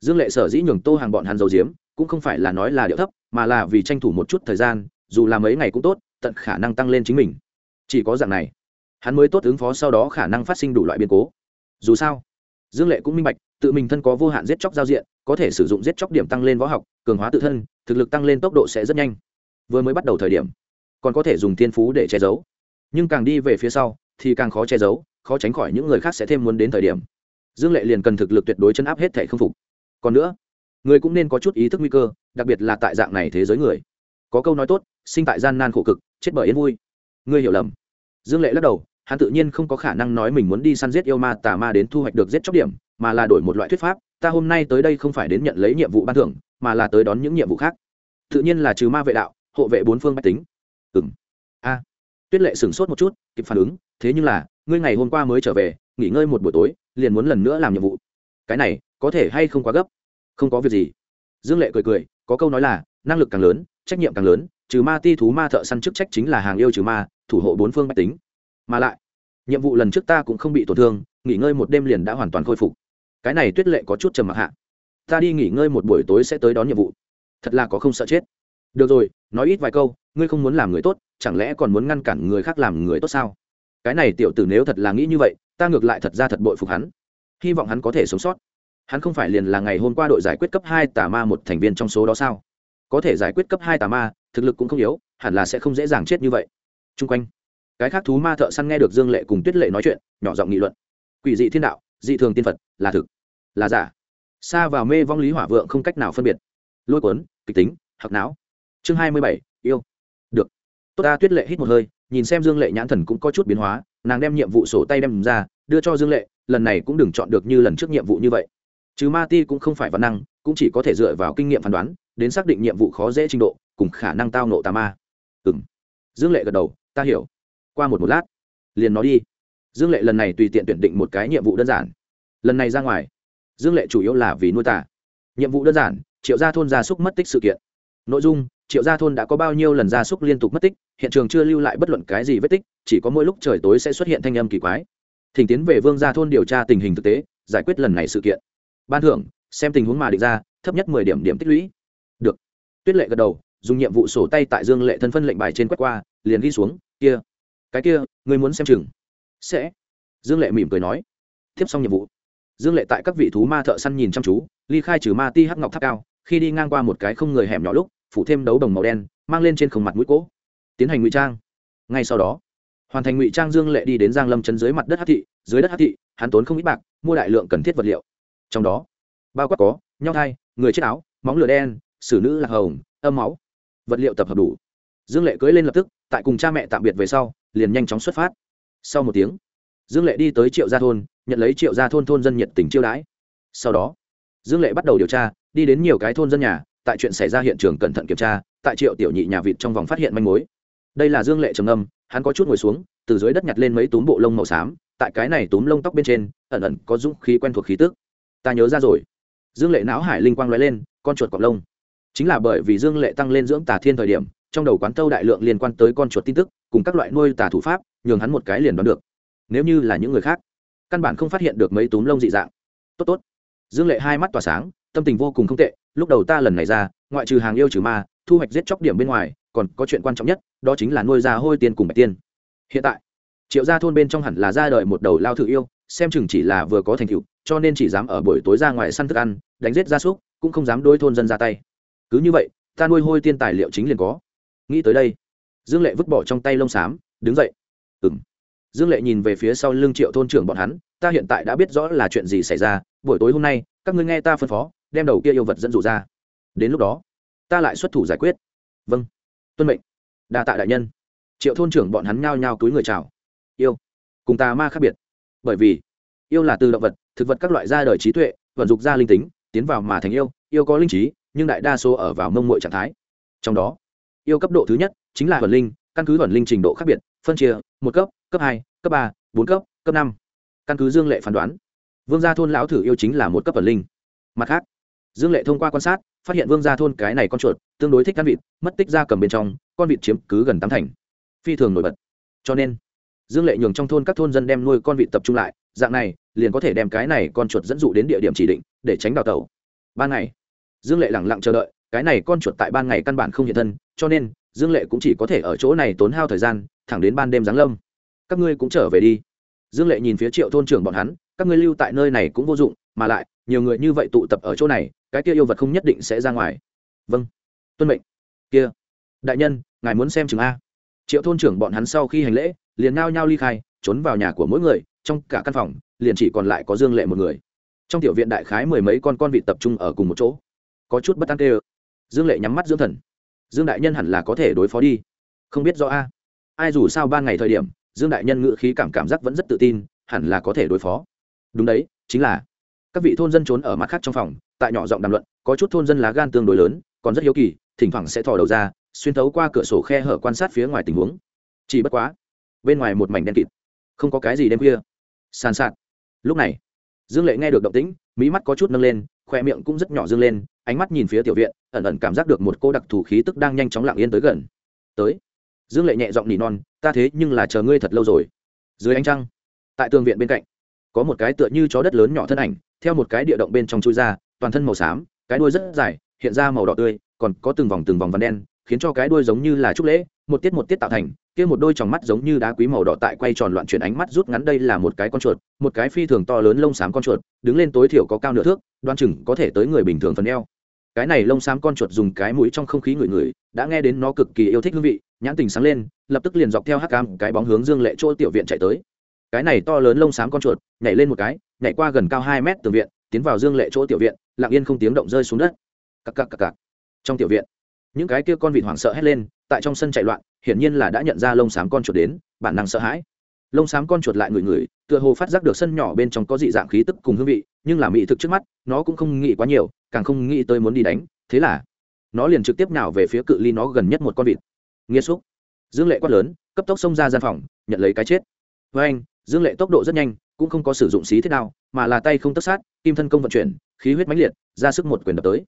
Dương lệ sở dĩ nhường tô hàng bọn hắn dầu diếm cũng không phải là nói là điệu thấp, mà là vì tranh thủ một chút thời gian, dù là mấy ngày cũng tốt, tận khả năng tăng lên chính mình. Chỉ có dạng này, hắn mới tốt ứng phó sau đó khả năng phát sinh đủ loại biến cố. Dù sao, dương lệ cũng minh bạch, tự mình thân có vô hạn giết chóc giao diện, có thể sử dụng giết chóc điểm tăng lên võ học, cường hóa tự thân, thực lực tăng lên tốc độ sẽ rất nhanh vừa mới bắt đầu thời điểm, còn có thể dùng thiên phú để che giấu. Nhưng càng đi về phía sau, thì càng khó che giấu, khó tránh khỏi những người khác sẽ thêm muốn đến thời điểm. Dương lệ liền cần thực lực tuyệt đối chấn áp hết thể không phục. Còn nữa, người cũng nên có chút ý thức nguy cơ, đặc biệt là tại dạng này thế giới người. Có câu nói tốt, sinh tại gian nan khổ cực, chết bởi yên vui. Ngươi hiểu lầm. Dương lệ lắc đầu, hắn tự nhiên không có khả năng nói mình muốn đi săn giết yêu ma tà ma đến thu hoạch được giết chóc điểm, mà là đổi một loại thuyết pháp, ta hôm nay tới đây không phải đến nhận lấy nhiệm vụ ban thưởng, mà là tới đón những nhiệm vụ khác. Tự nhiên là trừ ma vệ đạo hộ vệ bốn phương bách tính. Ừng a. Tuyết lệ sửng sốt một chút, kịp phản ứng, thế nhưng là, ngươi ngày hôm qua mới trở về, nghỉ ngơi một buổi tối, liền muốn lần nữa làm nhiệm vụ. Cái này, có thể hay không quá gấp? Không có việc gì. Dương lệ cười cười, có câu nói là, năng lực càng lớn, trách nhiệm càng lớn, trừ ma ti thú ma thợ săn chức trách chính là hàng yêu trừ ma, thủ hộ bốn phương bách tính. Mà lại, nhiệm vụ lần trước ta cũng không bị tổn thương, nghỉ ngơi một đêm liền đã hoàn toàn khôi phục. Cái này tuyết lệ có chút trầm mặc hạ. Ta đi nghỉ ngơi một buổi tối sẽ tới đón nhiệm vụ. Thật là có không sợ chết. Được rồi nói ít vài câu, ngươi không muốn làm người tốt, chẳng lẽ còn muốn ngăn cản người khác làm người tốt sao? Cái này tiểu tử nếu thật là nghĩ như vậy, ta ngược lại thật ra thật bội phục hắn. Hy vọng hắn có thể sống sót. Hắn không phải liền là ngày hôm qua đội giải quyết cấp hai tà ma một thành viên trong số đó sao? Có thể giải quyết cấp hai tà ma, thực lực cũng không yếu, hẳn là sẽ không dễ dàng chết như vậy. T r u n g quanh, cái khác thú ma thợ săn nghe được dương lệ cùng tuyết lệ nói chuyện, nhỏ giọng nghị luận. Quỷ dị thiên đạo, dị thường tiên phật, là thực, là giả. Xa vào mê vong lý hỏa vượng không cách nào phân biệt. Lôi cuốn, kịch tính hoặc não chương hai mươi bảy, yêu. Được. Tốt, ta tuyết lệ hít một hơi, nhìn xem dương lệ nhãn thần cũng có chút biến hóa, nàng đem nhiệm vụ sổ tay đem ra, đưa cho dương lệ, lần này cũng đừng chọn được như lần trước nhiệm vụ như vậy. Chứ ma ti cũng không phải văn năng, cũng chỉ có thể dựa vào kinh nghiệm phán đoán, đến xác định nhiệm vụ khó dễ trình độ, cùng khả năng tao nộ tà ma. Ừ m dương lệ gật đầu, ta hiểu. Qua một một lát, liền nói đi. Dương lệ lần này tùy tiện tuyển định một cái nhiệm vụ đơn giản. Lần này ra ngoài, dương lệ chủ yếu là vì nuôi tả nhiệm vụ đơn giản, triệu gia thôn gia súc mất tích sự kiện nội dung, triệu gia thôn đã có bao nhiêu lần gia súc liên tục mất tích, hiện trường chưa lưu lại bất luận cái gì vết tích, chỉ có mỗi lúc trời tối sẽ xuất hiện thanh âm kỳ quái. Thỉnh tiến về vương gia thôn điều tra tình hình thực tế, giải quyết lần này sự kiện. Ban thưởng, xem tình huống mà định ra, thấp nhất mười điểm điểm tích lũy. Được. Tuyết lệ gật đầu, dùng nhiệm vụ sổ tay tại dương lệ thân phân lệnh bài trên quét qua, liền ghi xuống, kia, cái kia người muốn xem chừng. Sẽ. Dương lệ mỉm cười nói. Tiếp xong nhiệm vụ, dương lệ tại các vị thú ma thợ săn nhìn chăm chú, ly khai trừ ma ti hắc ngọc tháp cao, khi đi ngang qua một cái không người hẻm nhỏ lúc phủ thêm đấu đồng màu đen, mang lên trên không mặt mũi cỗ. Tiến hành ngụy trang. Ngay sau đó, hoàn thành ngụy trang dương lệ đi đến giang lâm chân dưới mặt đất hát thị, dưới đất hát thị, hắn tốn không ít bạc, mua đại lượng cần thiết vật liệu. Trong đó, bao quát có nhau thai người chết áo, móng lửa đen, xử nữ lạc hồng, âm máu. Vật liệu tập hợp đủ. Dương lệ cưới lên lập tức, tại cùng cha mẹ tạm biệt về sau, liền nhanh chóng xuất phát. Sau một tiếng, dương lệ đi tới triệu gia thôn, nhận lấy triệu gia thôn thôn dân nhiệt tình chiêu đãi. Sau đó, dương lệ bắt đầu điều tra, đi đến nhiều cái thôn dân nhà tại chuyện xảy ra hiện trường cẩn thận kiểm tra, tại triệu tiểu nhị nhà vịt trong vòng phát hiện manh mối. Đây là dương lệ trầm âm hắn có chút ngồi xuống, từ dưới đất nhặt lên mấy túm bộ lông màu xám, tại cái này túm lông tóc bên trên, ẩn ẩn có dũng khí quen thuộc khí tức. Ta nhớ ra rồi. Dương lệ não hải linh quang l ó e lên, con chuột cọp lông. Chính là bởi vì dương lệ tăng lên dưỡng tà thiên thời điểm, trong đầu quán tâu đại lượng liên quan tới con chuột tin tức, cùng các loại nuôi tà thủ pháp, nhường hắn một cái liền đoán được. Nếu như là những người khác, căn bản không phát hiện được mấy túm lông dị dạng. Tốt tốt. Dương lệ hai mắt tỏa sáng, tâm tình vô cùng không tệ lúc đầu ta lần này ra, ngoại trừ hàng yêu trừ ma, thu hoạch giết chóc điểm bên ngoài, còn có chuyện quan trọng nhất, đó chính là nuôi ra hôi tiên cùng bạch tiên. Hiện tại, triệu gia thôn bên trong hẳn là ra đời một đầu lao thử yêu, xem chừng chỉ là vừa có thành tựu, cho nên chỉ dám ở buổi tối ra ngoài săn thức ăn, đánh giết gia súc, cũng không dám đôi thôn dân ra tay. Cứ như vậy, ta nuôi hôi tiên tài liệu chính liền có. Nghĩ tới đây, dương lệ vứt bỏ trong tay lông xám, đứng dậy. Ừng dương lệ nhìn về phía sau lưng triệu thôn trưởng bọn hắn, ta hiện tại đã biết rõ là chuyện gì xảy ra, buổi tối hôm nay, các ngươi nghe ta phân phó, đem đầu kia yêu vật dẫn dụ ra. Đến lúc đó, ta lại xuất thủ giải quyết. Vâng tuân mệnh. Đa tạ đại nhân. Triệu thôn trưởng bọn hắn nhao nhao túi người chào. Yêu, cùng ta ma khác biệt, bởi vì yêu là từ động vật, thực vật các loại ra đời trí tuệ, vận dụng ra linh tính, tiến vào mà thành yêu yêu có linh trí, nhưng đại đa số ở vào mông mội trạng thái. Trong đó, yêu cấp độ thứ nhất chính là vận linh căn cứ vận linh trình độ khác biệt, phân chia, một cấp cấp hai, cấp ba, bốn cấp cấp năm. Căn cứ dương lệ phán đoán, vương gia thôn lão thử yêu chính là một cấp vận linh. Mặt khác, dương lệ thông qua quan sát, phát hiện vương gia thôn cái này con chuột, tương đối thích ăn vịt, mất tích ra cầm bên trong, con vịt chiếm cứ gần tám thành. Phi thường nổi bật. Cho nên, dương lệ nhường trong thôn các thôn dân đem nuôi con vịt tập trung lại, dạng này, liền có thể đem cái này con chuột dẫn dụ đến địa điểm chỉ định, để tránh đào tẩu. Ban ngày, dương lệ lẳng lặng chờ đợi, cái này con chuột tại ban ngày căn bản không hiện thân, cho nên dương lệ cũng chỉ có thể ở chỗ này tốn hao thời gian, thẳng đến ban đêm giáng lâm. Các ngươi cũng trở về đi. Dương lệ nhìn phía triệu thôn trưởng bọn hắn, các ngươi lưu tại nơi này cũng vô dụng, mà lại, nhiều người như vậy tụ tập ở chỗ này, cái kia yêu vật không nhất định sẽ ra ngoài. Vâng. Tuân mệnh. Kia. Đại nhân, ngài muốn xem chừng a. Triệu thôn trưởng bọn hắn sau khi hành lễ, liền nao nhao ly khai, trốn vào nhà của mỗi người, trong cả căn phòng, liền chỉ còn lại có dương lệ một người. Trong tiểu viện đại khái mười mấy con con vịt tập trung ở cùng một chỗ. Có chút bất an tê ơ. Dương lệ nhắm mắt dưỡng thần dương đại nhân hẳn là có thể đối phó đi. Không biết do a. Ai dù sao ba ngày thời điểm, dương đại nhân ngự khí cảm cảm giác vẫn rất tự tin, hẳn là có thể đối phó. Đúng đấy, chính là. Các vị thôn dân trốn ở mặt khác trong phòng, tại nhỏ giọng đàm luận, có chút thôn dân lá gan tương đối lớn, còn rất hiếu kỳ, thỉnh thoảng sẽ thò đầu ra, xuyên thấu qua cửa sổ khe hở quan sát phía ngoài tình huống. Chỉ bất quá, bên ngoài một mảnh đen kịt, không có cái gì đêm khuya. Sàn sạt. Lúc này, dương lệ nghe được động tĩnh mỹ mắt có chút nâng lên, khoe miệng cũng rất nhỏ dương lên ánh mắt nhìn phía tiểu viện, ẩn ẩn cảm giác được một cô đặc thù khí tức đang nhanh chóng lặng yên tới gần. Tới. Dương lệ nhẹ giọng nỉ non, ta thế nhưng là chờ ngươi thật lâu rồi. Dưới ánh trăng, tại tường viện bên cạnh, có một cái tựa như chó đất lớn nhỏ thân ảnh, theo một cái địa động bên trong chui ra, toàn thân màu xám, cái đuôi rất dài, hiện ra màu đỏ tươi, còn có từng vòng từng vòng vằn đen, khiến cho cái đuôi giống như là trúc lễ, một tiết một tiết tạo thành kia một đôi tròng mắt giống như đá quý màu đỏ tại quay tròn loạn chuyển ánh mắt rút ngắn đây là một cái con chuột, một cái phi thường to lớn lông xám con chuột, đứng lên tối thiểu có cao nửa thước, đoan chừng có thể tới người bình thường phần eo. Cái này lông xám con chuột dùng cái mũi trong không khí ngửi ngửi, đã nghe đến nó cực kỳ yêu thích hương vị, nhãn tình sáng lên, lập tức liền dọc theo hắc cam cái bóng hướng dương lệ chỗ tiểu viện chạy tới. Cái này to lớn lông xám con chuột, nhảy lên một cái, nhảy qua gần cao hai mét từ viện, tiến vào dương lệ chỗ tiểu viện, lặng yên không tiếng động rơi xuống đất. Cặc cặc cặc cặc. Trong tiểu viện, những cái kia con vịt hoảng sợ hét lên tại trong sân chạy loạn, hiển nhiên là đã nhận ra lông xám con chuột đến, bản năng sợ hãi. Lông xám con chuột lại ngửi ngửi, tựa hồ phát giác được sân nhỏ bên trong có dị dạng khí tức cùng hương vị, nhưng là mỹ thực trước mắt, nó cũng không nghĩ quá nhiều, càng không nghĩ tới muốn đi đánh, thế là nó liền trực tiếp nào về phía cự ly nó gần nhất một con vịt. Nghiêm xúc. Dương lệ quát lớn, cấp tốc xông ra gian phòng, nhận lấy cái chết. Với anh, dương lệ tốc độ rất nhanh, cũng không có sử dụng xí thế nào, mà là tay không tất sát, kim thân công vận chuyển, khí huyết mãnh liệt, ra sức một quyền đập tới.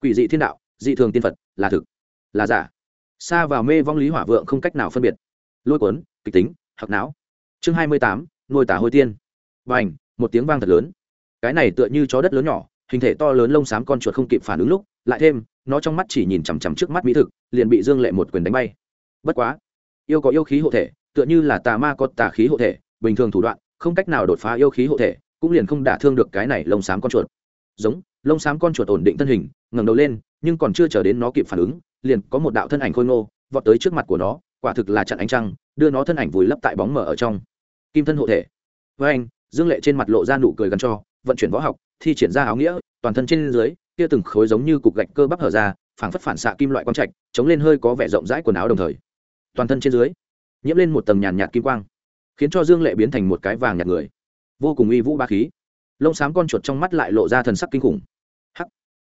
Quỷ dị thiên đạo, dị thường tiên phật, là thực, là giả xa vào mê vong lý hỏa vượng không cách nào phân biệt. Lôi cuốn, kịch tính hoặc não. Chương hai mươi tám, nuôi tả hôi tiên. B à n h một tiếng vang thật lớn. Cái này tựa như chó đất lớn nhỏ, hình thể to lớn lông xám con chuột không kịp phản ứng lúc, lại thêm, nó trong mắt chỉ nhìn chằm chằm trước mắt mỹ thực, liền bị dương lệ một quyền đánh bay. Bất quá, yêu có yêu khí hộ thể, tựa như là tà ma có tà khí hộ thể, bình thường thủ đoạn, không cách nào đột phá yêu khí hộ thể, cũng liền không đả thương được cái này lông xám con chuột. Giống, lông xám con chuột ổn định thân hình, ngẩng đầu lên, nhưng còn chưa chờ đến nó kịp phản ứng liền có một đạo thân ảnh khôi ngô, vọt tới trước mặt của nó, quả thực là chặn ánh trăng, đưa nó thân ảnh vùi lấp tại bóng mở ở trong. Kim thân hộ thể. Với anh, dương lệ trên mặt lộ ra nụ cười gần cho, vận chuyển võ học, thi triển ra áo nghĩa, toàn thân trên dưới, kia từng khối giống như cục gạch cơ bắp hở ra, phảng phất phản xạ kim loại quang trạch, chống lên hơi có vẻ rộng rãi quần áo đồng thời. Toàn thân trên dưới, nhiễm lên một tầng nhàn nhạt kim quang, khiến cho dương lệ biến thành một cái vàng nhạt người. Vô cùng uy vũ ba khí. Lông xám con chuột trong mắt lại lộ ra thần sắc kinh khủng. Hắc.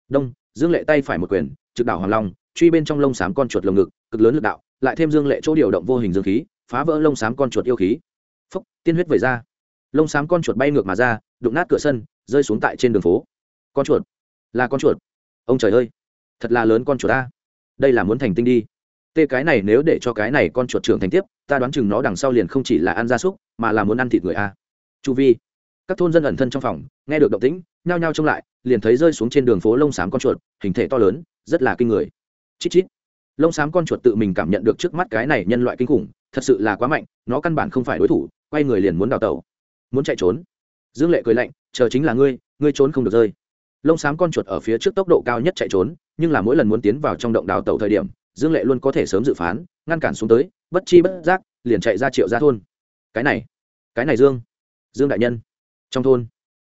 Đông, dương lệ tay phải một quyền, trực đảo hoàng long truy bên trong lông xám con chuột lồng ngực, cực lớn lực đạo, lại thêm dương lệ chỗ điều động vô hình dương khí, phá vỡ lông xám con chuột yêu khí. Phốc tiên huyết vẩy ra. Lông xám con chuột bay ngược mà ra, đụng nát cửa sân, rơi xuống tại trên đường phố. Con chuột. Là con chuột. Ông trời ơi. Thật là lớn con chuột ta đây là muốn thành tinh đi. Tê cái này nếu để cho cái này con chuột trưởng thành tiếp, ta đoán chừng nó đằng sau liền không chỉ là ăn gia súc, mà là muốn ăn thịt người a. Chu vi. Các thôn dân ẩn thân trong phòng, nghe được động tĩnh, nhao nhao trông lại, liền thấy rơi xuống trên đường phố lông xám con chuột, hình thể to lớn, rất là kinh người chít chít. Lông xám con chuột tự mình cảm nhận được trước mắt cái này nhân loại kinh khủng, thật sự là quá mạnh, nó căn bản không phải đối thủ, quay người liền muốn đào tẩu. Muốn chạy trốn. Dương lệ cười lạnh, chờ chính là ngươi ngươi trốn không được rơi. Lông xám con chuột ở phía trước tốc độ cao nhất chạy trốn, nhưng là mỗi lần muốn tiến vào trong động đào tẩu thời điểm, dương lệ luôn có thể sớm dự phán, ngăn cản xuống tới, bất chi bất giác, liền chạy ra triệu ra thôn. Cái này cái này dương dương đại nhân. Trong thôn,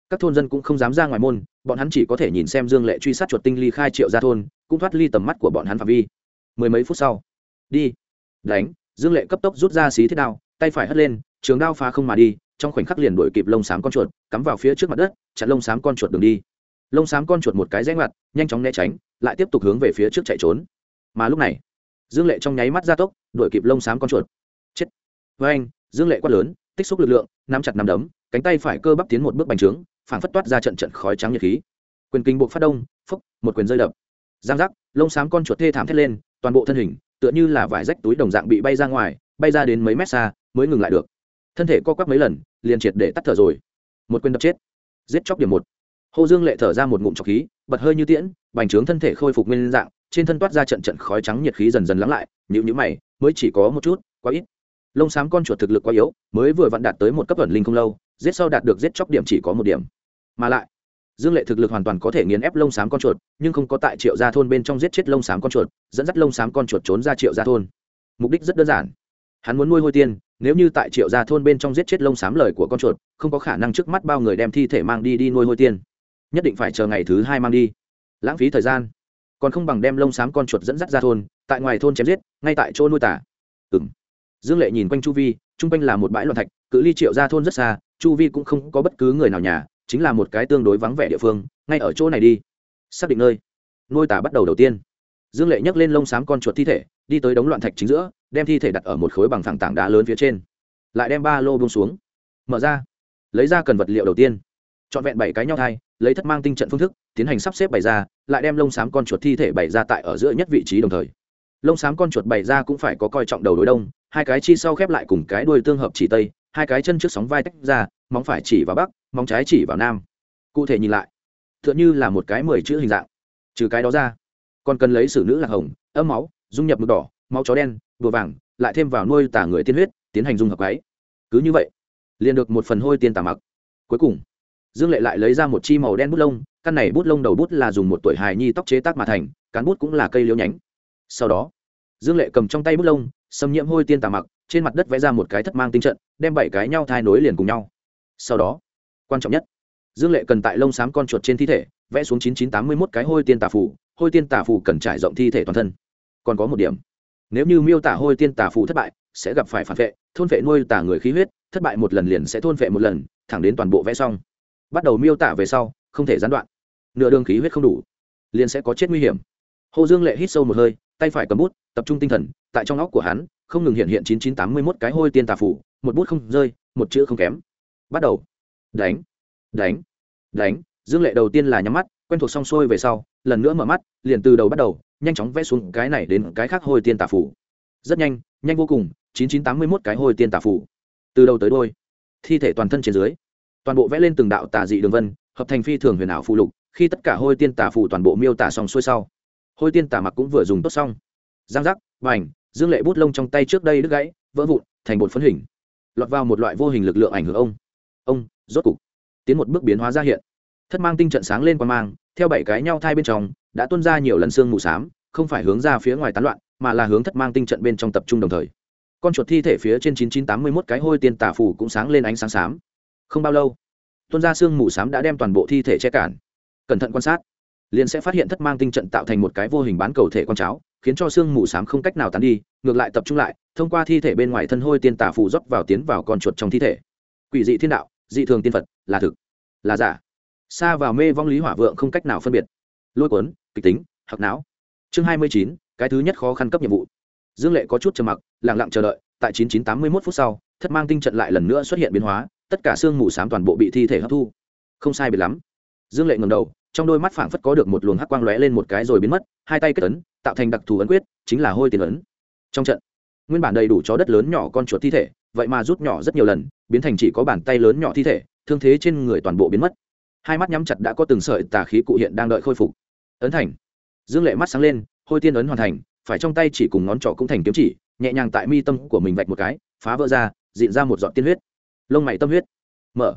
các thôn dân cũng không dám ra ngoài môn, bọn hắn chỉ có thể nhìn xem dương lệ truy sát chuột tinh ly khai triệu ra thôn cũng thoát ly tầm mắt của bọn hắn phạm vi. Mười mấy phút sau, đi, đánh, dương lệ cấp tốc rút ra xí thiết đao, tay phải hất lên, trường đao phá không mà đi, trong khoảnh khắc liền đuổi kịp lông xám con chuột, cắm vào phía trước mặt đất, chặn lông xám con chuột đường đi. Lông xám con chuột một cái rẽ ngoặt, nhanh chóng né tránh, lại tiếp tục hướng về phía trước chạy trốn. Mà lúc này, dương lệ trong nháy mắt ra tốc, đuổi kịp lông xám con chuột. Chết. Với anh dương lệ quát lớn, tích xúc lực lượng, nắm chặt nắm đấm, cánh tay phải cơ bắp tiến một bước bành trướng, phảng phất toát ra trận trận khói trắng nhiệt khí. Quyền kinh buộc phát đông phúc một quyền rơi đập giang giác, lông xám con chuột thê thảm thét lên, toàn bộ thân hình, tựa như là vải rách túi đồng dạng bị bay ra ngoài, bay ra đến mấy mét xa, mới ngừng lại được. Thân thể co quắp mấy lần, liền triệt để tắt thở rồi. Một quyền đập chết. Giết chóc điểm một. Hồ dương lệ thở ra một ngụm trọc khí, bật hơi như tiễn, bành trướng thân thể khôi phục nguyên dạng, trên thân toát ra trận trận khói trắng nhiệt khí dần dần lắng lại nhữ nhữ mày, mới chỉ có một chút, quá ít. Lông xám con chuột thực lực quá yếu, mới vừa vặn đạt tới một cấp ẩn linh không lâu, giết sau đạt được giết chóc điểm chỉ có một điểm. Mà lại dương lệ thực lực hoàn toàn có thể nghiền ép lông xám con chuột, nhưng không có tại triệu gia thôn bên trong giết chết lông xám con chuột, dẫn dắt lông xám con chuột trốn ra triệu gia thôn. Mục đích rất đơn giản. Hắn muốn nuôi hôi tiên, nếu như tại triệu gia thôn bên trong giết chết lông xám lời của con chuột, không có khả năng trước mắt bao người đem thi thể mang đi đi nuôi hôi tiên. Nhất định phải chờ ngày thứ hai mang đi. Lãng phí thời gian. Còn không bằng đem lông xám con chuột dẫn dắt ra thôn, tại ngoài thôn chém giết, ngay tại chỗ nuôi tả. Ừng dương lệ nhìn quanh chu vi, chung quanh là một bãi loạn thạch, cự ly triệu ra thôn rất xa, chu vi cũng không có bất cứ người nào nhà chính là một cái tương đối vắng vẻ địa phương, ngay ở chỗ này đi. Xác định nơi. Nuôi tả bắt đầu đầu tiên. Dương lệ nhấc lên lông xám con chuột thi thể, đi tới đống loạn thạch chính giữa, đem thi thể đặt ở một khối bằng thẳng tảng đá lớn phía trên. Lại đem ba lô bông xuống. Mở ra. Lấy ra cần vật liệu đầu tiên. Chọn vẹn bảy cái nhau thai, lấy thất mang tinh trận phương thức, tiến hành sắp xếp bày ra, lại đem lông xám con chuột thi thể bày ra tại ở giữa nhất vị trí đồng thời. Lông xám con chuột bày ra cũng phải có coi trọng đầu đối đông, hai cái chi sau khép lại cùng cái đuôi tương hợp chỉ tây, hai cái chân trước sóng vai tách ra, móng phải chỉ vào bắc móng trái chỉ vào nam. Cụ thể nhìn lại t h ư ợ n h ư là một cái mười chữ hình dạng. Trừ cái đó ra, còn cần lấy sử nữ lạc hồng, ấm máu, dung nhập mực đỏ, máu chó đen bùa vàng, lại thêm vào nuôi tả người tiên huyết, tiến hành dung hợp ấy cứ như vậy, liền được một phần hôi tiên tà mặc. Cuối cùng, dương lệ lại lấy ra một chi màu đen bút lông, căn này bút lông đầu bút là dùng một tuổi hài nhi tóc chế tác mà thành, cán bút cũng là cây liễu nhánh. Sau đó, dương lệ cầm trong tay bút lông, xâm nhiễm hôi tiên tà mặc, trên mặt đất vẽ ra một cái thất mang tinh trận, đem bảy cái nhau thai nối liền cùng nhau. Sau đó quan trọng nhất. Dương lệ cần tại lông xám con chuột trên thi thể, vẽ xuống chín chín tám mươi mốt cái hôi tiên tà phủ hôi tiên tà phủ cần trải rộng thi thể toàn thân. Còn có một điểm, nếu như miêu tả hôi tiên tà phủ thất bại, sẽ gặp phải phản vệ, thôn vệ nuôi tả người khí huyết, thất bại một lần liền sẽ thôn vệ một lần, thẳng đến toàn bộ vẽ xong. Bắt đầu miêu tả về sau, không thể gián đoạn. Nửa đường khí huyết không đủ, liền sẽ có chết nguy hiểm. Hồ dương lệ hít sâu một hơi, tay phải cầm bút, tập trung tinh thần, tại trong óc của hắn, không ngừng hiện hiện chín chín tám mươi mốt cái hôi tiên tà phủ một bút không rơi, một chữ không kém. Bắt đầu đánh đánh đánh. Dương lệ đầu tiên là nhắm mắt, quen thuộc xong xuôi về sau, lần nữa mở mắt, liền từ đầu bắt đầu, nhanh chóng vẽ xuống cái này đến cái khác hôi tiên tà phủ. Rất nhanh nhanh vô cùng, chín chín tám mươi mốt cái hôi tiên tà phủ. Từ đầu tới đôi, thi thể toàn thân trên dưới. Toàn bộ vẽ lên từng đạo tà dị đường vân, hợp thành phi thường huyền ảo phụ lục, khi tất cả hôi tiên tà phủ toàn bộ miêu tả xong xuôi sau, hôi tiên tà mặc cũng vừa dùng tốt xong. Giang giác và ảnh dương lệ bút lông trong tay trước đây đứt gãy, vỡ vụn, thành bột phấn hình, lọt vào một loại vô hình lực lượng ảnh hưởng ông ông, rốt cục. Tiến một bước biến hóa ra hiện. Thất mang tinh trận sáng lên qua mang, theo bảy cái nhau thai bên trong, đã tuôn ra nhiều lần xương mù xám, không phải hướng ra phía ngoài tán loạn, mà là hướng thất mang tinh trận bên trong tập trung đồng thời. Con chuột thi thể phía trên chín chín tám mươi mốt cái hôi tiên tả phủ cũng sáng lên ánh sáng xám. Không bao lâu, tuôn ra xương mù xám đã đem toàn bộ thi thể che cản. Cẩn thận quan sát, liền sẽ phát hiện thất mang tinh trận tạo thành một cái vô hình bán cầu thể con cháo, khiến cho xương mù xám không cách nào tán đi, ngược lại tập trung lại, thông qua thi thể bên ngoài thân hôi tiên tả phù dốc vào tiến vào con chuột trong thi thể. Quỷ dị thiên đạo dị thường tiên phật, là thực, là giả. Xa vào mê vong lý hỏa vượng không cách nào phân biệt. Lôi cuốn, kịch tính hoặc não. Chương hai mươi chín, cái thứ nhất khó khăn cấp nhiệm vụ. Dương lệ có chút trầm mặc lẳng lặng chờ đợi, tại chín chín tám mươi mốt phút sau, thất mang tinh trận lại lần nữa xuất hiện biến hóa, tất cả xương mù s á m toàn bộ bị thi thể hấp thu. Không sai biệt lắm. Dương lệ ngầm đầu, trong đôi mắt phảng phất có được một luồng hắc quang lóe lên một cái rồi biến mất, hai tay kết ấn, tạo thành đặc thù ấn quyết, chính là hôi tiền ấn. Trong trận, nguyên bản đầy đủ chó đất lớn nhỏ con chuột thi thể vậy mà rút nhỏ rất nhiều lần, biến thành chỉ có bàn tay lớn nhỏ thi thể, thương thế trên người toàn bộ biến mất. Hai mắt nhắm chặt đã có từng sợi tà khí cụ hiện đang đợi khôi phục. Ấn thành. Dương lệ mắt sáng lên, hôi tiên ấn hoàn thành, phải trong tay chỉ cùng ngón trỏ cũng thành kiếm chỉ, nhẹ nhàng tại mi tâm của mình vạch một cái, phá vỡ ra dịn ra một giọt tiên huyết. Lông mày tâm huyết. Mở.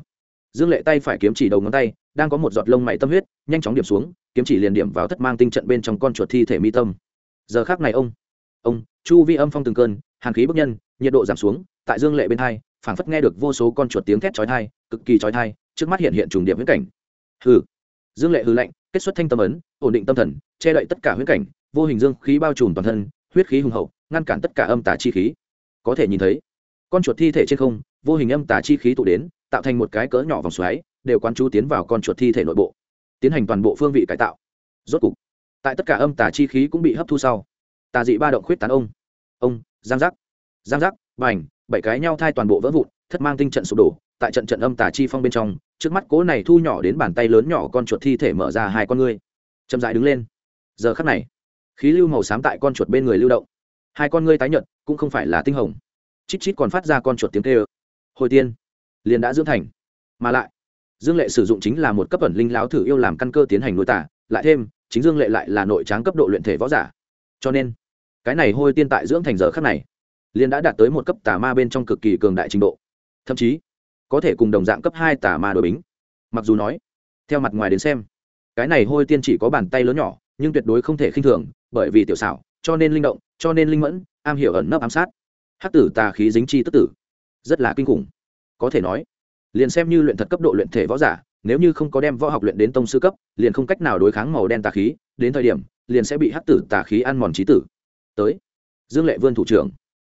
Dương lệ tay phải kiếm chỉ đầu ngón tay, đang có một giọt lông mày tâm huyết, nhanh chóng điểm xuống, kiếm chỉ liền điểm vào thất mang tinh trận bên trong con chuột thi thể mi tâm. Giờ khác này ông ông, chu vi âm phong từng cơn, hàn khí bức nhân, nhiệt độ giảm xuống tại dương lệ bên thai, phảng phất nghe được vô số con chuột tiếng thét chói thai cực kỳ chói thai trước mắt hiện hiện trùng điểm huyết cảnh. Hừ. Dương lệ hư lạnh, kết xuất thanh tâm ấn, ổn định tâm thần, che đậy tất cả huyết cảnh, vô hình dương khí bao trùm toàn thân, huyết khí hùng hậu, ngăn cản tất cả âm tà chi khí. Có thể nhìn thấy, con chuột thi thể trên không, vô hình âm tà chi khí tụ đến, tạo thành một cái cỡ nhỏ vòng xoáy, đều quán chú tiến vào con chuột thi thể nội bộ, tiến hành toàn bộ phương vị cải tạo. Rốt cục, tại tất cả âm tà chi khí cũng bị hấp thu sau, tà dị ba động khuyết tán ông. Ông, giang giác. Giang giác, bành bảy cái nhau thai toàn bộ vỡ vụn, thất mang tinh trận sụp đổ, tại trận trận âm tà chi phong bên trong, trước mắt cố này thu nhỏ đến bàn tay lớn nhỏ con chuột thi thể mở ra hai con ngươi. Chậm dại đứng lên. Giờ khắc này, khí lưu màu xám tại con chuột bên người lưu động. Hai con ngươi tái nhợt, cũng không phải là tinh hồng. Chít chít còn phát ra con chuột tiếng kêu. Hồi tiên, liền đã dưỡng thành. Mà lại, dương lệ sử dụng chính là một cấp ẩn linh láo thử yêu làm căn cơ tiến hành nuôi tả, lại thêm, chính dương lệ lại là nội tráng cấp độ luyện thể võ giả. Cho nên, cái này hôi tiên tại dưỡng thành giờ khắc này liền đã đạt tới một cấp tà ma bên trong cực kỳ cường đại trình độ. Thậm chí, có thể cùng đồng dạng cấp hai tà ma đội bính. Mặc dù nói, theo mặt ngoài đến xem, cái này hôi tiên chỉ có bàn tay lớn nhỏ, nhưng tuyệt đối không thể khinh thường, bởi vì tiểu xảo, cho nên linh động, cho nên linh mẫn, am hiểu ẩn nấp ám sát. Hắc tử tà khí dính chi tức tử, rất là kinh khủng. Có thể nói, liền xem như luyện thật cấp độ luyện thể võ giả, nếu như không có đem võ học luyện đến tông sư cấp, liền không cách nào đối kháng màu đen tà khí, đến thời điểm, liền sẽ bị hắc tử tà khí ăn mòn trí tử. Tới, dương lệ vươn thủ trưởng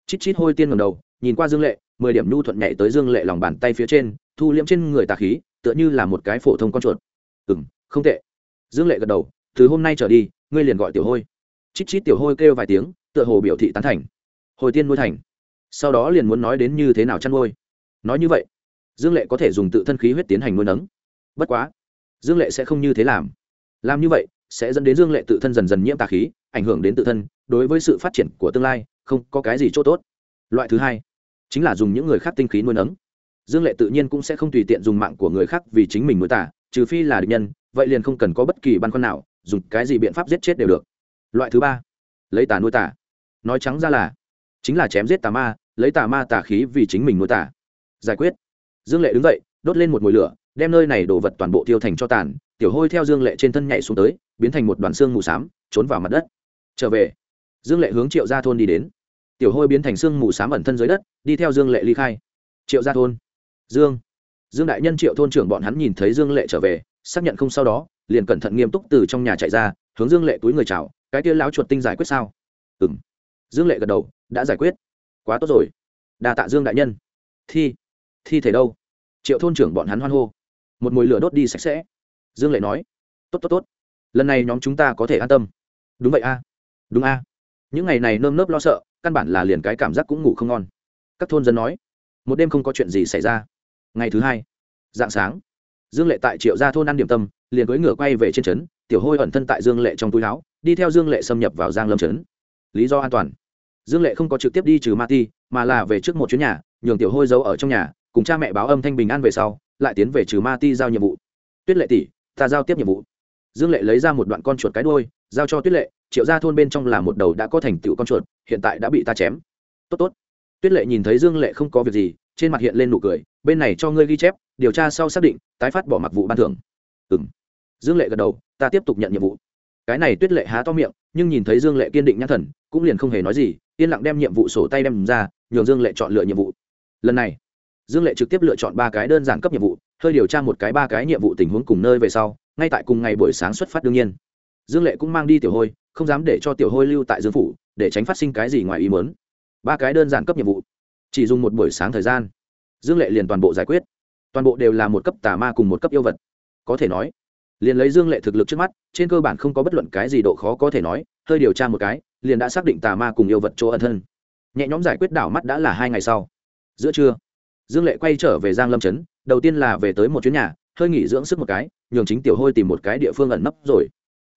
chít chít hôi tiên ngầm đầu, nhìn qua dương lệ, mười điểm nhu thuận nhảy tới dương lệ lòng bàn tay phía trên, thu liễm trên người tà khí, tựa như là một cái phổ thông con chuột. Ừ m không tệ. Dương lệ gật đầu, từ hôm nay trở đi, ngươi liền gọi tiểu hôi. Chít chít tiểu hôi kêu vài tiếng, tựa hồ biểu thị tán thành. Hồi tiên nuôi thành. Sau đó liền muốn nói đến như thế nào chăn nuôi. Nói như vậy, dương lệ có thể dùng tự thân khí huyết tiến hành nuôi nấng. Bất quá, dương lệ sẽ không như thế làm. Làm như vậy, sẽ dẫn đến dương lệ tự thân dần dần nhiễm tà khí, ảnh hưởng đến tự thân, đối với sự phát triển của tương lai không có cái gì chỗ tốt. Loại thứ hai, chính là dùng những người khác tinh khí nuôi nấng. Dương lệ tự nhiên cũng sẽ không tùy tiện dùng mạng của người khác vì chính mình nuôi tả, trừ phi là địch nhân, vậy liền không cần có bất kỳ băn khoăn nào, dùng cái gì biện pháp giết chết đều được. Loại thứ ba, lấy tà nuôi tả. Nói trắng ra là, chính là chém giết tà ma, lấy tà ma tà khí vì chính mình nuôi tả. Giải quyết. Dương lệ đứng dậy, đốt lên một mùi lửa, đem nơi này đổ vật toàn bộ tiêu thành cho tàn, tiểu hôi theo dương lệ trên thân nhảy xuống tới, biến thành một đoàn xương mù s á m trốn vào mặt đất. Trở về. Dương lệ hướng triệu gia thôn đi đến tiểu hôi biến thành xương mù s á m ẩn thân dưới đất, đi theo dương lệ ly khai. Triệu gia thôn. Dương. Dương đại nhân triệu thôn trưởng bọn hắn nhìn thấy dương lệ trở về, xác nhận không sau đó, liền cẩn thận nghiêm túc từ trong nhà chạy ra, hướng dương lệ túi người chào, cái tia lão chuột tinh giải quyết sao? Ừ m dương lệ gật đầu, đã giải quyết. Quá tốt rồi. Đà tạ dương đại nhân. Thi thi thể đâu? Triệu thôn trưởng bọn hắn hoan hô. Một mùi lửa đốt đi sạch sẽ. Dương lệ nói. Tốt tốt tốt. Lần này nhóm chúng ta có thể an tâm. Đúng vậy a. Đúng a. Những ngày này nơm nớp lo sợ căn bản là liền cái cảm giác cũng ngủ không ngon. Các thôn dân nói, một đêm không có chuyện gì xảy ra. Ngày thứ hai, dạng sáng, dương lệ tại triệu gia thôn ăn điểm tâm, liền cưỡi ngựa quay về trên trấn, tiểu hôi ẩn thân tại dương lệ trong túi áo, đi theo dương lệ xâm nhập vào giang lâm trấn. Lý do an toàn, dương lệ không có trực tiếp đi trừ ma ti, mà là về trước một chuyến nhà, nhường tiểu hôi giấu ở trong nhà, cùng cha mẹ báo âm thanh bình an về sau, lại tiến về trừ ma ti giao nhiệm vụ. Tuyết lệ tỷ, ta giao tiếp nhiệm vụ. Dương lệ lấy ra một đoạn con chuột cái đôi giao cho tuyết lệ, triệu ra thôn bên trong là một đầu đã có thành tựu con chuột hiện tại đã bị ta chém. Tốt tốt. Tuyết lệ nhìn thấy dương lệ không có việc gì, trên mặt hiện lên nụ cười, bên này cho ngươi ghi chép, điều tra sau xác định, tái phát bỏ mặc vụ ban thưởng. Ừ m dương lệ gật đầu, ta tiếp tục nhận nhiệm vụ. Cái này tuyết lệ há to miệng, nhưng nhìn thấy dương lệ kiên định nhãn thần, cũng liền không hề nói gì, yên lặng đem nhiệm vụ sổ tay đem ra, nhường dương lệ chọn lựa nhiệm vụ. Lần này, dương lệ trực tiếp lựa chọn ba cái đơn giản cấp nhiệm vụ, hơi điều tra một cái ba cái nhiệm vụ tình huống cùng nơi về sau, ngay tại cùng ngày buổi sáng xuất phát đương nhiên. Dương lệ cũng mang đi tiểu hôi, không dám để cho tiểu hôi lưu tại dương phủ để tránh phát sinh cái gì ngoài ý muốn, ba cái đơn giản cấp nhiệm vụ chỉ dùng một buổi sáng thời gian. Dương lệ liền toàn bộ giải quyết. Toàn bộ đều là một cấp tà ma cùng một cấp yêu vật. Có thể nói liền lấy dương lệ thực lực trước mắt trên cơ bản không có bất luận cái gì độ khó có thể nói hơi điều tra một cái liền đã xác định tà ma cùng yêu vật chỗ ẩn thân. Nhẹ nhõm giải quyết đảo mắt đã là hai ngày sau. Giữa trưa dương lệ quay trở về giang lâm trấn đầu tiên là về tới một chuyến nhà hơi nghỉ dưỡng sức một cái nhường chính tiểu hôi tìm một cái địa phương ẩn nấp rồi.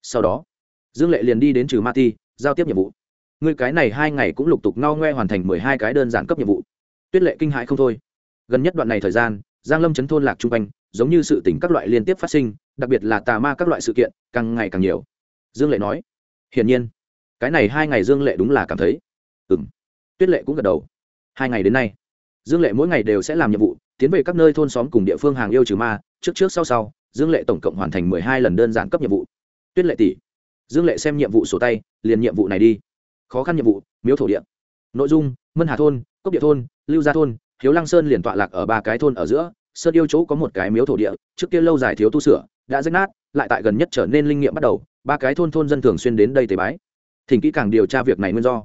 Sau đó dương lệ liền đi đến trừ ma ti giao tiếp nhiệm vụ người cái này hai ngày cũng lục tục ngao ngoe hoàn thành mười hai cái đơn giản cấp nhiệm vụ. Tuyết lệ kinh hại không thôi. Gần nhất đoạn này thời gian giang lâm chấn thôn lạc trung quanh giống như sự tỉnh các loại liên tiếp phát sinh đặc biệt là tà ma các loại sự kiện càng ngày càng nhiều. Dương lệ nói hiển nhiên cái này hai ngày dương lệ đúng là cảm thấy. Ừm, tuyết lệ cũng gật đầu. Hai ngày đến nay dương lệ mỗi ngày đều sẽ làm nhiệm vụ tiến về các nơi thôn xóm cùng địa phương hàng yêu trừ ma trước trước sau sau dương lệ tổng cộng hoàn thành mười hai lần đơn giản cấp nhiệm vụ. Tuyết lệ tỷ dương lệ xem nhiệm vụ sổ tay liền nhiệm vụ này đi khó khăn nhiệm vụ, miếu thổ địa. Nội dung, mân hà thôn, cốc địa thôn, lưu gia thôn, hiếu lăng sơn liền tọa lạc ở ba cái thôn ở giữa. Sơn yêu chỗ có một cái miếu thổ địa, trước kia lâu dài thiếu tu sửa, đã rách nát, lại tại gần nhất trở nên linh nghiệm bắt đầu, ba cái thôn thôn dân thường xuyên đến đây tế bái. Thỉnh kỹ càng điều tra việc này nguyên do.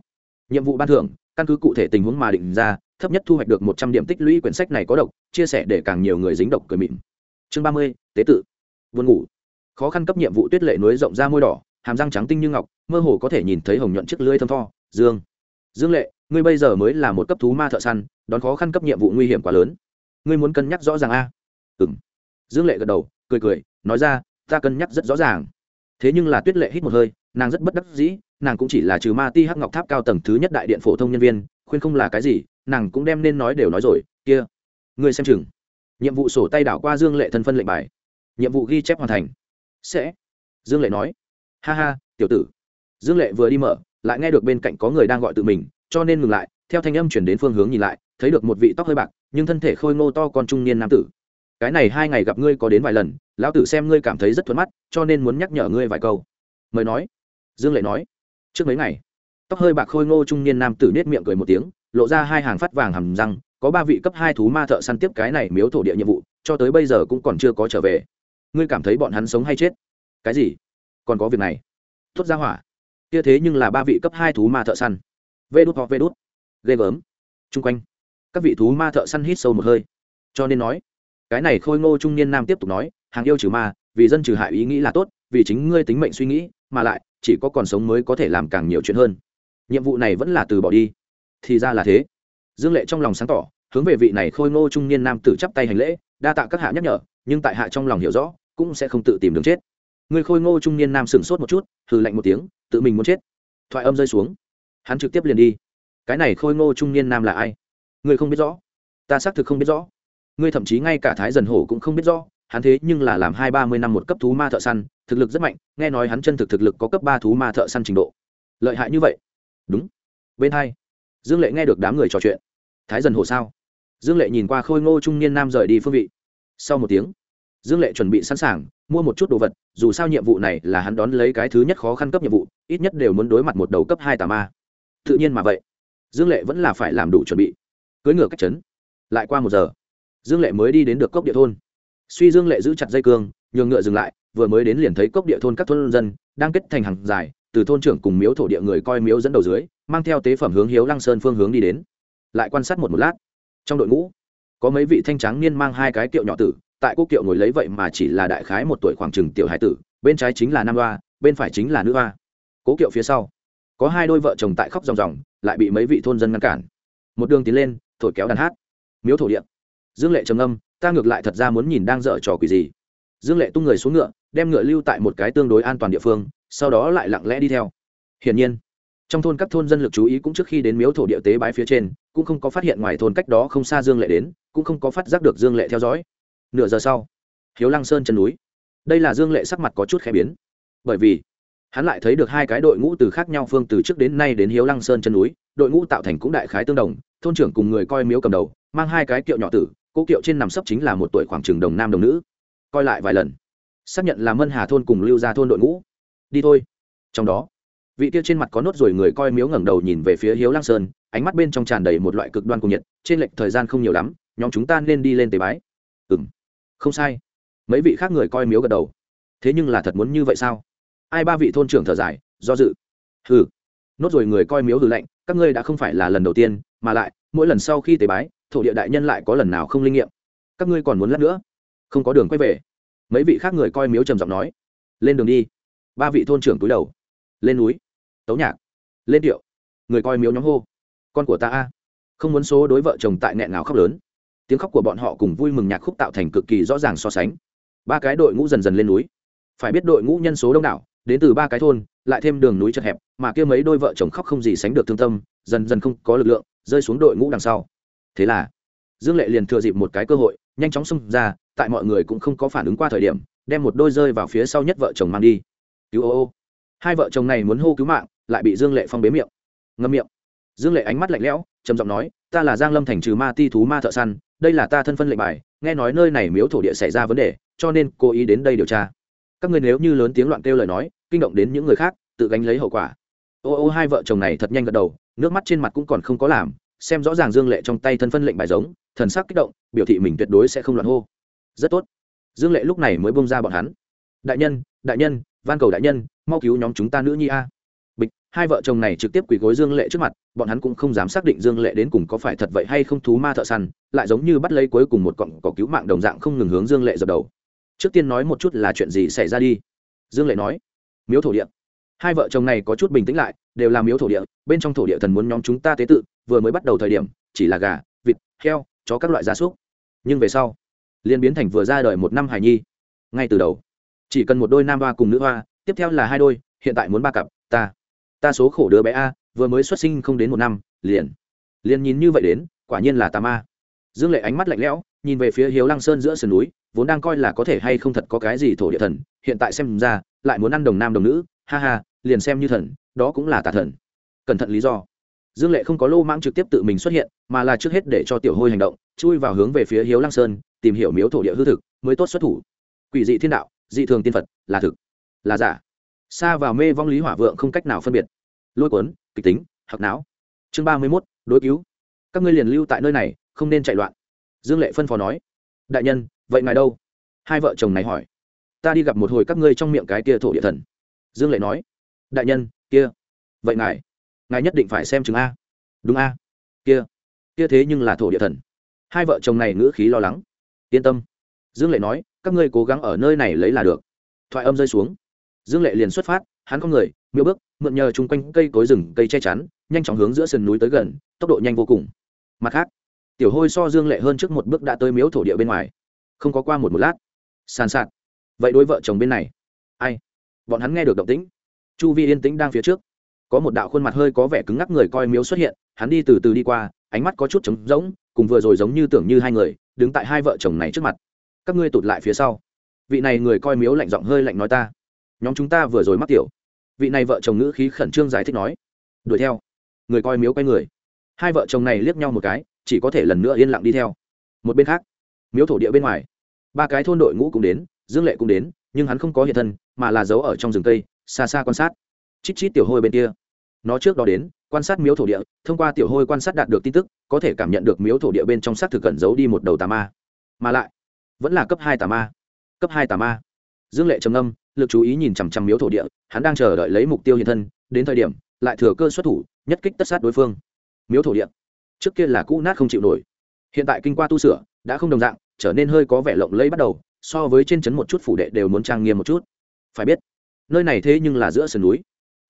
Nhiệm vụ ban thưởng, căn cứ cụ thể tình huống mà định ra, thấp nhất thu hoạch được một trăm điểm tích lũy quyển sách này có độc, chia sẻ để càng nhiều người dính độc cười mịn. Chương ba mươi, tế tự. Vườn ngủ. Khó khăn cấp nhiệm vụ tuyết lệ núi rộng ra môi đỏ hàm răng trắng tinh như ngọc, mơ hồ có thể nhìn thấy hồng nhuận chiếc lưỡi thơm tho. Dương dương lệ, ngươi bây giờ mới là một cấp thú ma thợ săn, đón khó khăn cấp nhiệm vụ nguy hiểm quá lớn. Ngươi muốn cân nhắc rõ ràng a? À? ừ m dương lệ gật đầu, cười cười, nói ra, ta cân nhắc rất rõ ràng. Thế nhưng là tuyết lệ hít một hơi, nàng rất bất đắc dĩ, nàng cũng chỉ là trừ ma ti hắc ngọc tháp cao tầng thứ nhất đại điện phổ thông nhân viên, khuyên không là cái gì, nàng cũng đem nên nói đều nói rồi, kia. Ngươi xem chừng. Nhiệm vụ sổ tay đảo qua dương lệ thân phân lệnh bài. Nhiệm vụ ghi chép hoàn thành. Sẽ. Dương lệ nói ha ha, tiểu tử. Dương lệ vừa đi mở, lại nghe được bên cạnh có người đang gọi tự mình, cho nên ngừng lại, theo thanh âm chuyển đến phương hướng nhìn lại, thấy được một vị tóc hơi bạc, nhưng thân thể khôi ngô to con trung niên nam tử. Cái này hai ngày gặp ngươi có đến vài lần, lão tử xem ngươi cảm thấy rất thuận mắt, cho nên muốn nhắc nhở ngươi vài câu. Mời nói. Dương lệ nói. Trước mấy ngày, tóc hơi bạc khôi ngô trung niên nam tử nết miệng cười một tiếng, lộ ra hai hàng phát vàng hầm răng, có ba vị cấp hai thú ma thợ săn tiếp cái này miếu thổ địa nhiệm vụ, cho tới bây giờ cũng còn chưa có trở về. Ngươi cảm thấy bọn hắn sống hay chết? Cái gì? Còn có việc này. Thốt ra hỏa. Kia thế nhưng là ba vị cấp hai thú ma thợ săn. Vê đốt hoặc vê đốt, ghê gớm. Chung quanh các vị thú ma thợ săn hít sâu một hơi. Cho nên nói cái này khôi ngô trung niên nam tiếp tục nói hàng yêu trừ ma vì dân trừ hại ý nghĩ là tốt vì chính ngươi tính mệnh suy nghĩ mà lại chỉ có còn sống mới có thể làm càng nhiều chuyện hơn. Nhiệm vụ này vẫn là từ bỏ đi. Thì ra là thế. Dương lệ trong lòng sáng tỏ hướng về vị này khôi ngô trung niên nam tử chắp tay hành lễ đa tạ các hạ nhắc nhở nhưng tại hạ trong lòng hiểu rõ cũng sẽ không tự tìm đường chết người khôi ngô trung niên nam sửng sốt một chút, hừ lạnh một tiếng, tự mình muốn chết. Thoại âm rơi xuống. Hắn trực tiếp liền đi. Cái này khôi ngô trung niên nam là ai? Ngươi không biết rõ. Ta xác thực không biết rõ. Ngươi thậm chí ngay cả thái dần hổ cũng không biết rõ, hắn thế nhưng là làm hai ba mươi năm một cấp thú ma thợ săn, thực lực rất mạnh, nghe nói hắn chân thực thực lực có cấp ba thú ma thợ săn trình độ. Lợi hại như vậy? Đúng. Bên hai. Dương lệ nghe được đám người trò chuyện. Thái dần hổ sao? Dương lệ nhìn qua khôi ngô trung niên nam rời đi phương vị. Sau một tiếng, dương lệ chuẩn bị sẵn sàng mua một chút đồ vật, dù sao nhiệm vụ này là hắn đón lấy cái thứ nhất khó khăn cấp nhiệm vụ, ít nhất đều muốn đối mặt một đầu cấp hai tà ma. Tự nhiên mà vậy. Dương lệ vẫn là phải làm đủ chuẩn bị. Cưới ngựa cách chấn. Lại qua một giờ, dương lệ mới đi đến được cốc địa thôn. Suy dương lệ giữ chặt dây cương, nhường ngựa dừng lại, vừa mới đến liền thấy cốc địa thôn các thôn dân đang kết thành hàng dài, từ thôn trưởng cùng miếu thổ địa người coi miếu dẫn đầu dưới, mang theo tế phẩm hướng hiếu lăng sơn phương hướng đi đến. Lại quan sát một một lát. Trong đội ngũ, có mấy vị thanh trắng niên mang hai cái kiệu nhỏ tử tại quốc kiệu ngồi lấy vậy mà chỉ là đại khái một tuổi khoảng chừng tiểu hải tử, bên trái chính là nam hoa, bên phải chính là nữ hoa. Cố kiệu phía sau, có hai đôi vợ chồng tại khóc ròng ròng, lại bị mấy vị thôn dân ngăn cản. Một đường tiến lên, thổi kéo đàn hát. Miếu thổ địa. Dương lệ trầm âm ta ngược lại thật ra muốn nhìn đang dở trò quỷ gì. Dương lệ tung người xuống ngựa, đem ngựa lưu tại một cái tương đối an toàn địa phương, sau đó lại lặng lẽ đi theo. Hiển nhiên, trong thôn các thôn dân lực chú ý cũng trước khi đến miếu thổ địa tế bái phía trên, cũng không có phát hiện ngoài thôn cách đó không xa dương lệ đến, cũng không có phát giác được dương lệ theo dõi nửa giờ sau, hiếu lăng sơn chân núi. Đây là dương lệ sắc mặt có chút khẽ biến. Bởi vì, hắn lại thấy được hai cái đội ngũ từ khác nhau phương từ trước đến nay đến hiếu lăng sơn chân núi, đội ngũ tạo thành cũng đại khái tương đồng, thôn trưởng cùng người coi miếu cầm đầu, mang hai cái kiệu nhỏ tử cô kiệu trên nằm sấp chính là một tuổi khoảng trường đồng nam đồng nữ. Coi lại vài lần, xác nhận là mân hà thôn cùng lưu ra thôn đội ngũ. Đi thôi. Trong đó, vị kia trên mặt có nốt rồi người coi miếu ngẩng đầu nhìn về phía hiếu lăng sơn, ánh mắt bên trong tràn đầy một loại cực đoan cùng nhiệt, trên lệch thời gian không nhiều lắm, nhóm chúng ta nên đi lên tế bái. Ừ m không sai. Mấy vị khác người coi miếu gật đầu. Thế nhưng là thật muốn như vậy sao? Ai ba vị thôn trưởng thở dài, do dự. Hừ. Nốt rồi người coi miếu hừ lạnh, các ngươi đã không phải là lần đầu tiên, mà lại, mỗi lần sau khi tế bái, thổ địa đại nhân lại có lần nào không linh nghiệm? Các ngươi còn muốn lát nữa? Không có đường quay về. Mấy vị khác người coi miếu trầm giọng nói. Lên đường đi. Ba vị thôn trưởng túi đầu. Lên núi. Tấu nhạc. Lên điệu. Người coi miếu nhóm hô. Con của ta a. Không muốn số đối vợ chồng tại nghẹn ngào khóc lớn tiếng khóc của bọn họ cùng vui mừng nhạc khúc tạo thành cực kỳ rõ ràng so sánh. Ba cái đội ngũ dần dần lên núi. Phải biết đội ngũ nhân số đông đảo, đến từ ba cái thôn, lại thêm đường núi chật hẹp, mà kia mấy đôi vợ chồng khóc không gì sánh được thương tâm, dần dần không có lực lượng, rơi xuống đội ngũ đằng sau. Thế là, dương lệ liền thừa dịp một cái cơ hội, nhanh chóng xông ra, tại mọi người cũng không có phản ứng qua thời điểm, đem một đôi rơi vào phía sau nhất vợ chồng mang đi. Cứu ô ô. Hai vợ chồng này muốn hô cứu mạng, lại bị dương lệ phong bế miệng. Ngâm miệng. Dương lệ ánh mắt lạnh lẽo, trầm giọng nói ta là giang lâm thành trừ ma ti thú ma thợ săn, đây là ta thân phân lệnh bài, nghe nói nơi này miếu thổ địa xảy ra vấn đề, cho nên cố ý đến đây điều tra. Các người nếu như lớn tiếng loạn kêu lời nói, kinh động đến những người khác, tự gánh lấy hậu quả. Ô ô, hai vợ chồng này thật nhanh gật đầu, nước mắt trên mặt cũng còn không có làm, xem rõ ràng dương lệ trong tay thân phân lệnh bài giống, thần sắc kích động, biểu thị mình tuyệt đối sẽ không loạn hô. Rất tốt. Dương lệ lúc này mới bông ra bọn hắn. Đại nhân đại nhân, van cầu đại nhân, mau cứu nhóm chúng ta nữ nhi a hai vợ chồng này trực tiếp quỳ gối dương lệ trước mặt, bọn hắn cũng không dám xác định dương lệ đến cùng có phải thật vậy hay không thú ma thợ săn, lại giống như bắt lấy cuối cùng một cọng cỏ cứu mạng đồng dạng không ngừng hướng dương lệ dập đầu. Trước tiên nói một chút là chuyện gì xảy ra đi. Dương lệ nói. Miếu thổ địa. Hai vợ chồng này có chút bình tĩnh lại, đều là miếu thổ địa, bên trong thổ địa thần muốn nhóm chúng ta tế tự, vừa mới bắt đầu thời điểm, chỉ là gà, vịt, heo, chó các loại gia súc. Nhưng về sau liên biến thành vừa ra đời một năm hài nhi. Ngay từ đầu, chỉ cần một đôi nam hoa cùng nữ hoa, tiếp theo là hai đôi, hiện tại muốn ba cặp, ta ta số khổ đứa bé a, vừa mới xuất sinh không đến một năm, liền liền nhìn như vậy đến, quả nhiên là tà ma. Dương lệ ánh mắt lạnh lẽo, nhìn về phía hiếu lăng sơn giữa sườn núi, vốn đang coi là có thể hay không thật có cái gì thổ địa thần, hiện tại xem ra, lại muốn ăn đồng nam đồng nữ, ha ha, liền xem như thần, đó cũng là tà thần. Cẩn thận lý do. Dương lệ không có lô mãng trực tiếp tự mình xuất hiện, mà là trước hết để cho tiểu hôi hành động, chui vào hướng về phía hiếu lăng sơn, tìm hiểu miếu thổ địa hư thực, mới tốt xuất thủ. Quỷ dị thiên đạo, dị thường tiên phật, là thực, là giả xa vào mê vong lý hỏa vượng không cách nào phân biệt. Lôi cuốn, kịch tính hạc não. Chương ba mươi mốt, đối cứu. Các ngươi liền lưu tại nơi này, không nên chạy loạn. Dương lệ phân phó nói. Đại nhân, vậy ngài đâu? Hai vợ chồng này hỏi. Ta đi gặp một hồi các ngươi trong miệng cái kia thổ địa thần. Dương lệ nói. Đại nhân, kia. Vậy ngài? Ngài nhất định phải xem chừng a. Đúng a. Kia. Kia thế nhưng là thổ địa thần. Hai vợ chồng này ngữ khí lo lắng. Yên tâm. Dương lệ nói, các ngươi cố gắng ở nơi này lấy là được. Thoại âm rơi xuống dương lệ liền xuất phát, hắn có người, miêu bước, mượn nhờ chung quanh cây cối rừng, cây che chắn, nhanh chóng hướng giữa sườn núi tới gần, tốc độ nhanh vô cùng. Mặt khác, tiểu hôi so dương lệ hơn trước một bước đã tới miếu thổ địa bên ngoài. Không có qua một một lát, sàn sạt. Vậy đôi vợ chồng bên này, ai? Bọn hắn nghe được động tĩnh. Chu vi yên tĩnh đang phía trước. Có một đạo khuôn mặt hơi có vẻ cứng ngắc người coi miếu xuất hiện, hắn đi từ từ đi qua, ánh mắt có chút trống rỗng, cùng vừa rồi giống như tưởng như hai người, đứng tại hai vợ chồng này trước mặt. Các ngươi tụt lại phía sau. Vị này người coi miếu lạnh giọng hơi lạnh nói ta nhóm chúng ta vừa rồi mắc tiểu. Vị này vợ chồng ngữ khí khẩn trương giải thích nói. Đuổi theo. Người coi miếu quay người. Hai vợ chồng này liếc nhau một cái, chỉ có thể lần nữa yên lặng đi theo. Một bên khác, miếu thổ địa bên ngoài, ba cái thôn đội ngũ cũng đến, dương lệ cũng đến, nhưng hắn không có hiện thân, mà là giấu ở trong rừng cây, xa xa quan sát. Chít chít tiểu hôi bên kia. Nó trước đó đến, quan sát miếu thổ địa, thông qua tiểu hôi quan sát đạt được tin tức, có thể cảm nhận được miếu thổ địa bên trong xác thực cẩn giấu đi một đầu tà ma. Mà lại, vẫn là cấp hai tà ma. Cấp hai tà ma dương lệ trầm âm lực chú ý nhìn chằm chằm miếu thổ địa, hắn đang chờ đợi lấy mục tiêu hiện thân, đến thời điểm, lại thừa cơ xuất thủ, nhất kích tất sát đối phương. Miếu thổ địa. Trước kia là cũ nát không chịu nổi. Hiện tại kinh qua tu sửa, đã không đồng dạng, trở nên hơi có vẻ lộng lẫy bắt đầu, so với trên trấn một chút phủ đệ đều muốn trang nghiêm một chút. Phải biết, nơi này thế nhưng là giữa sườn núi.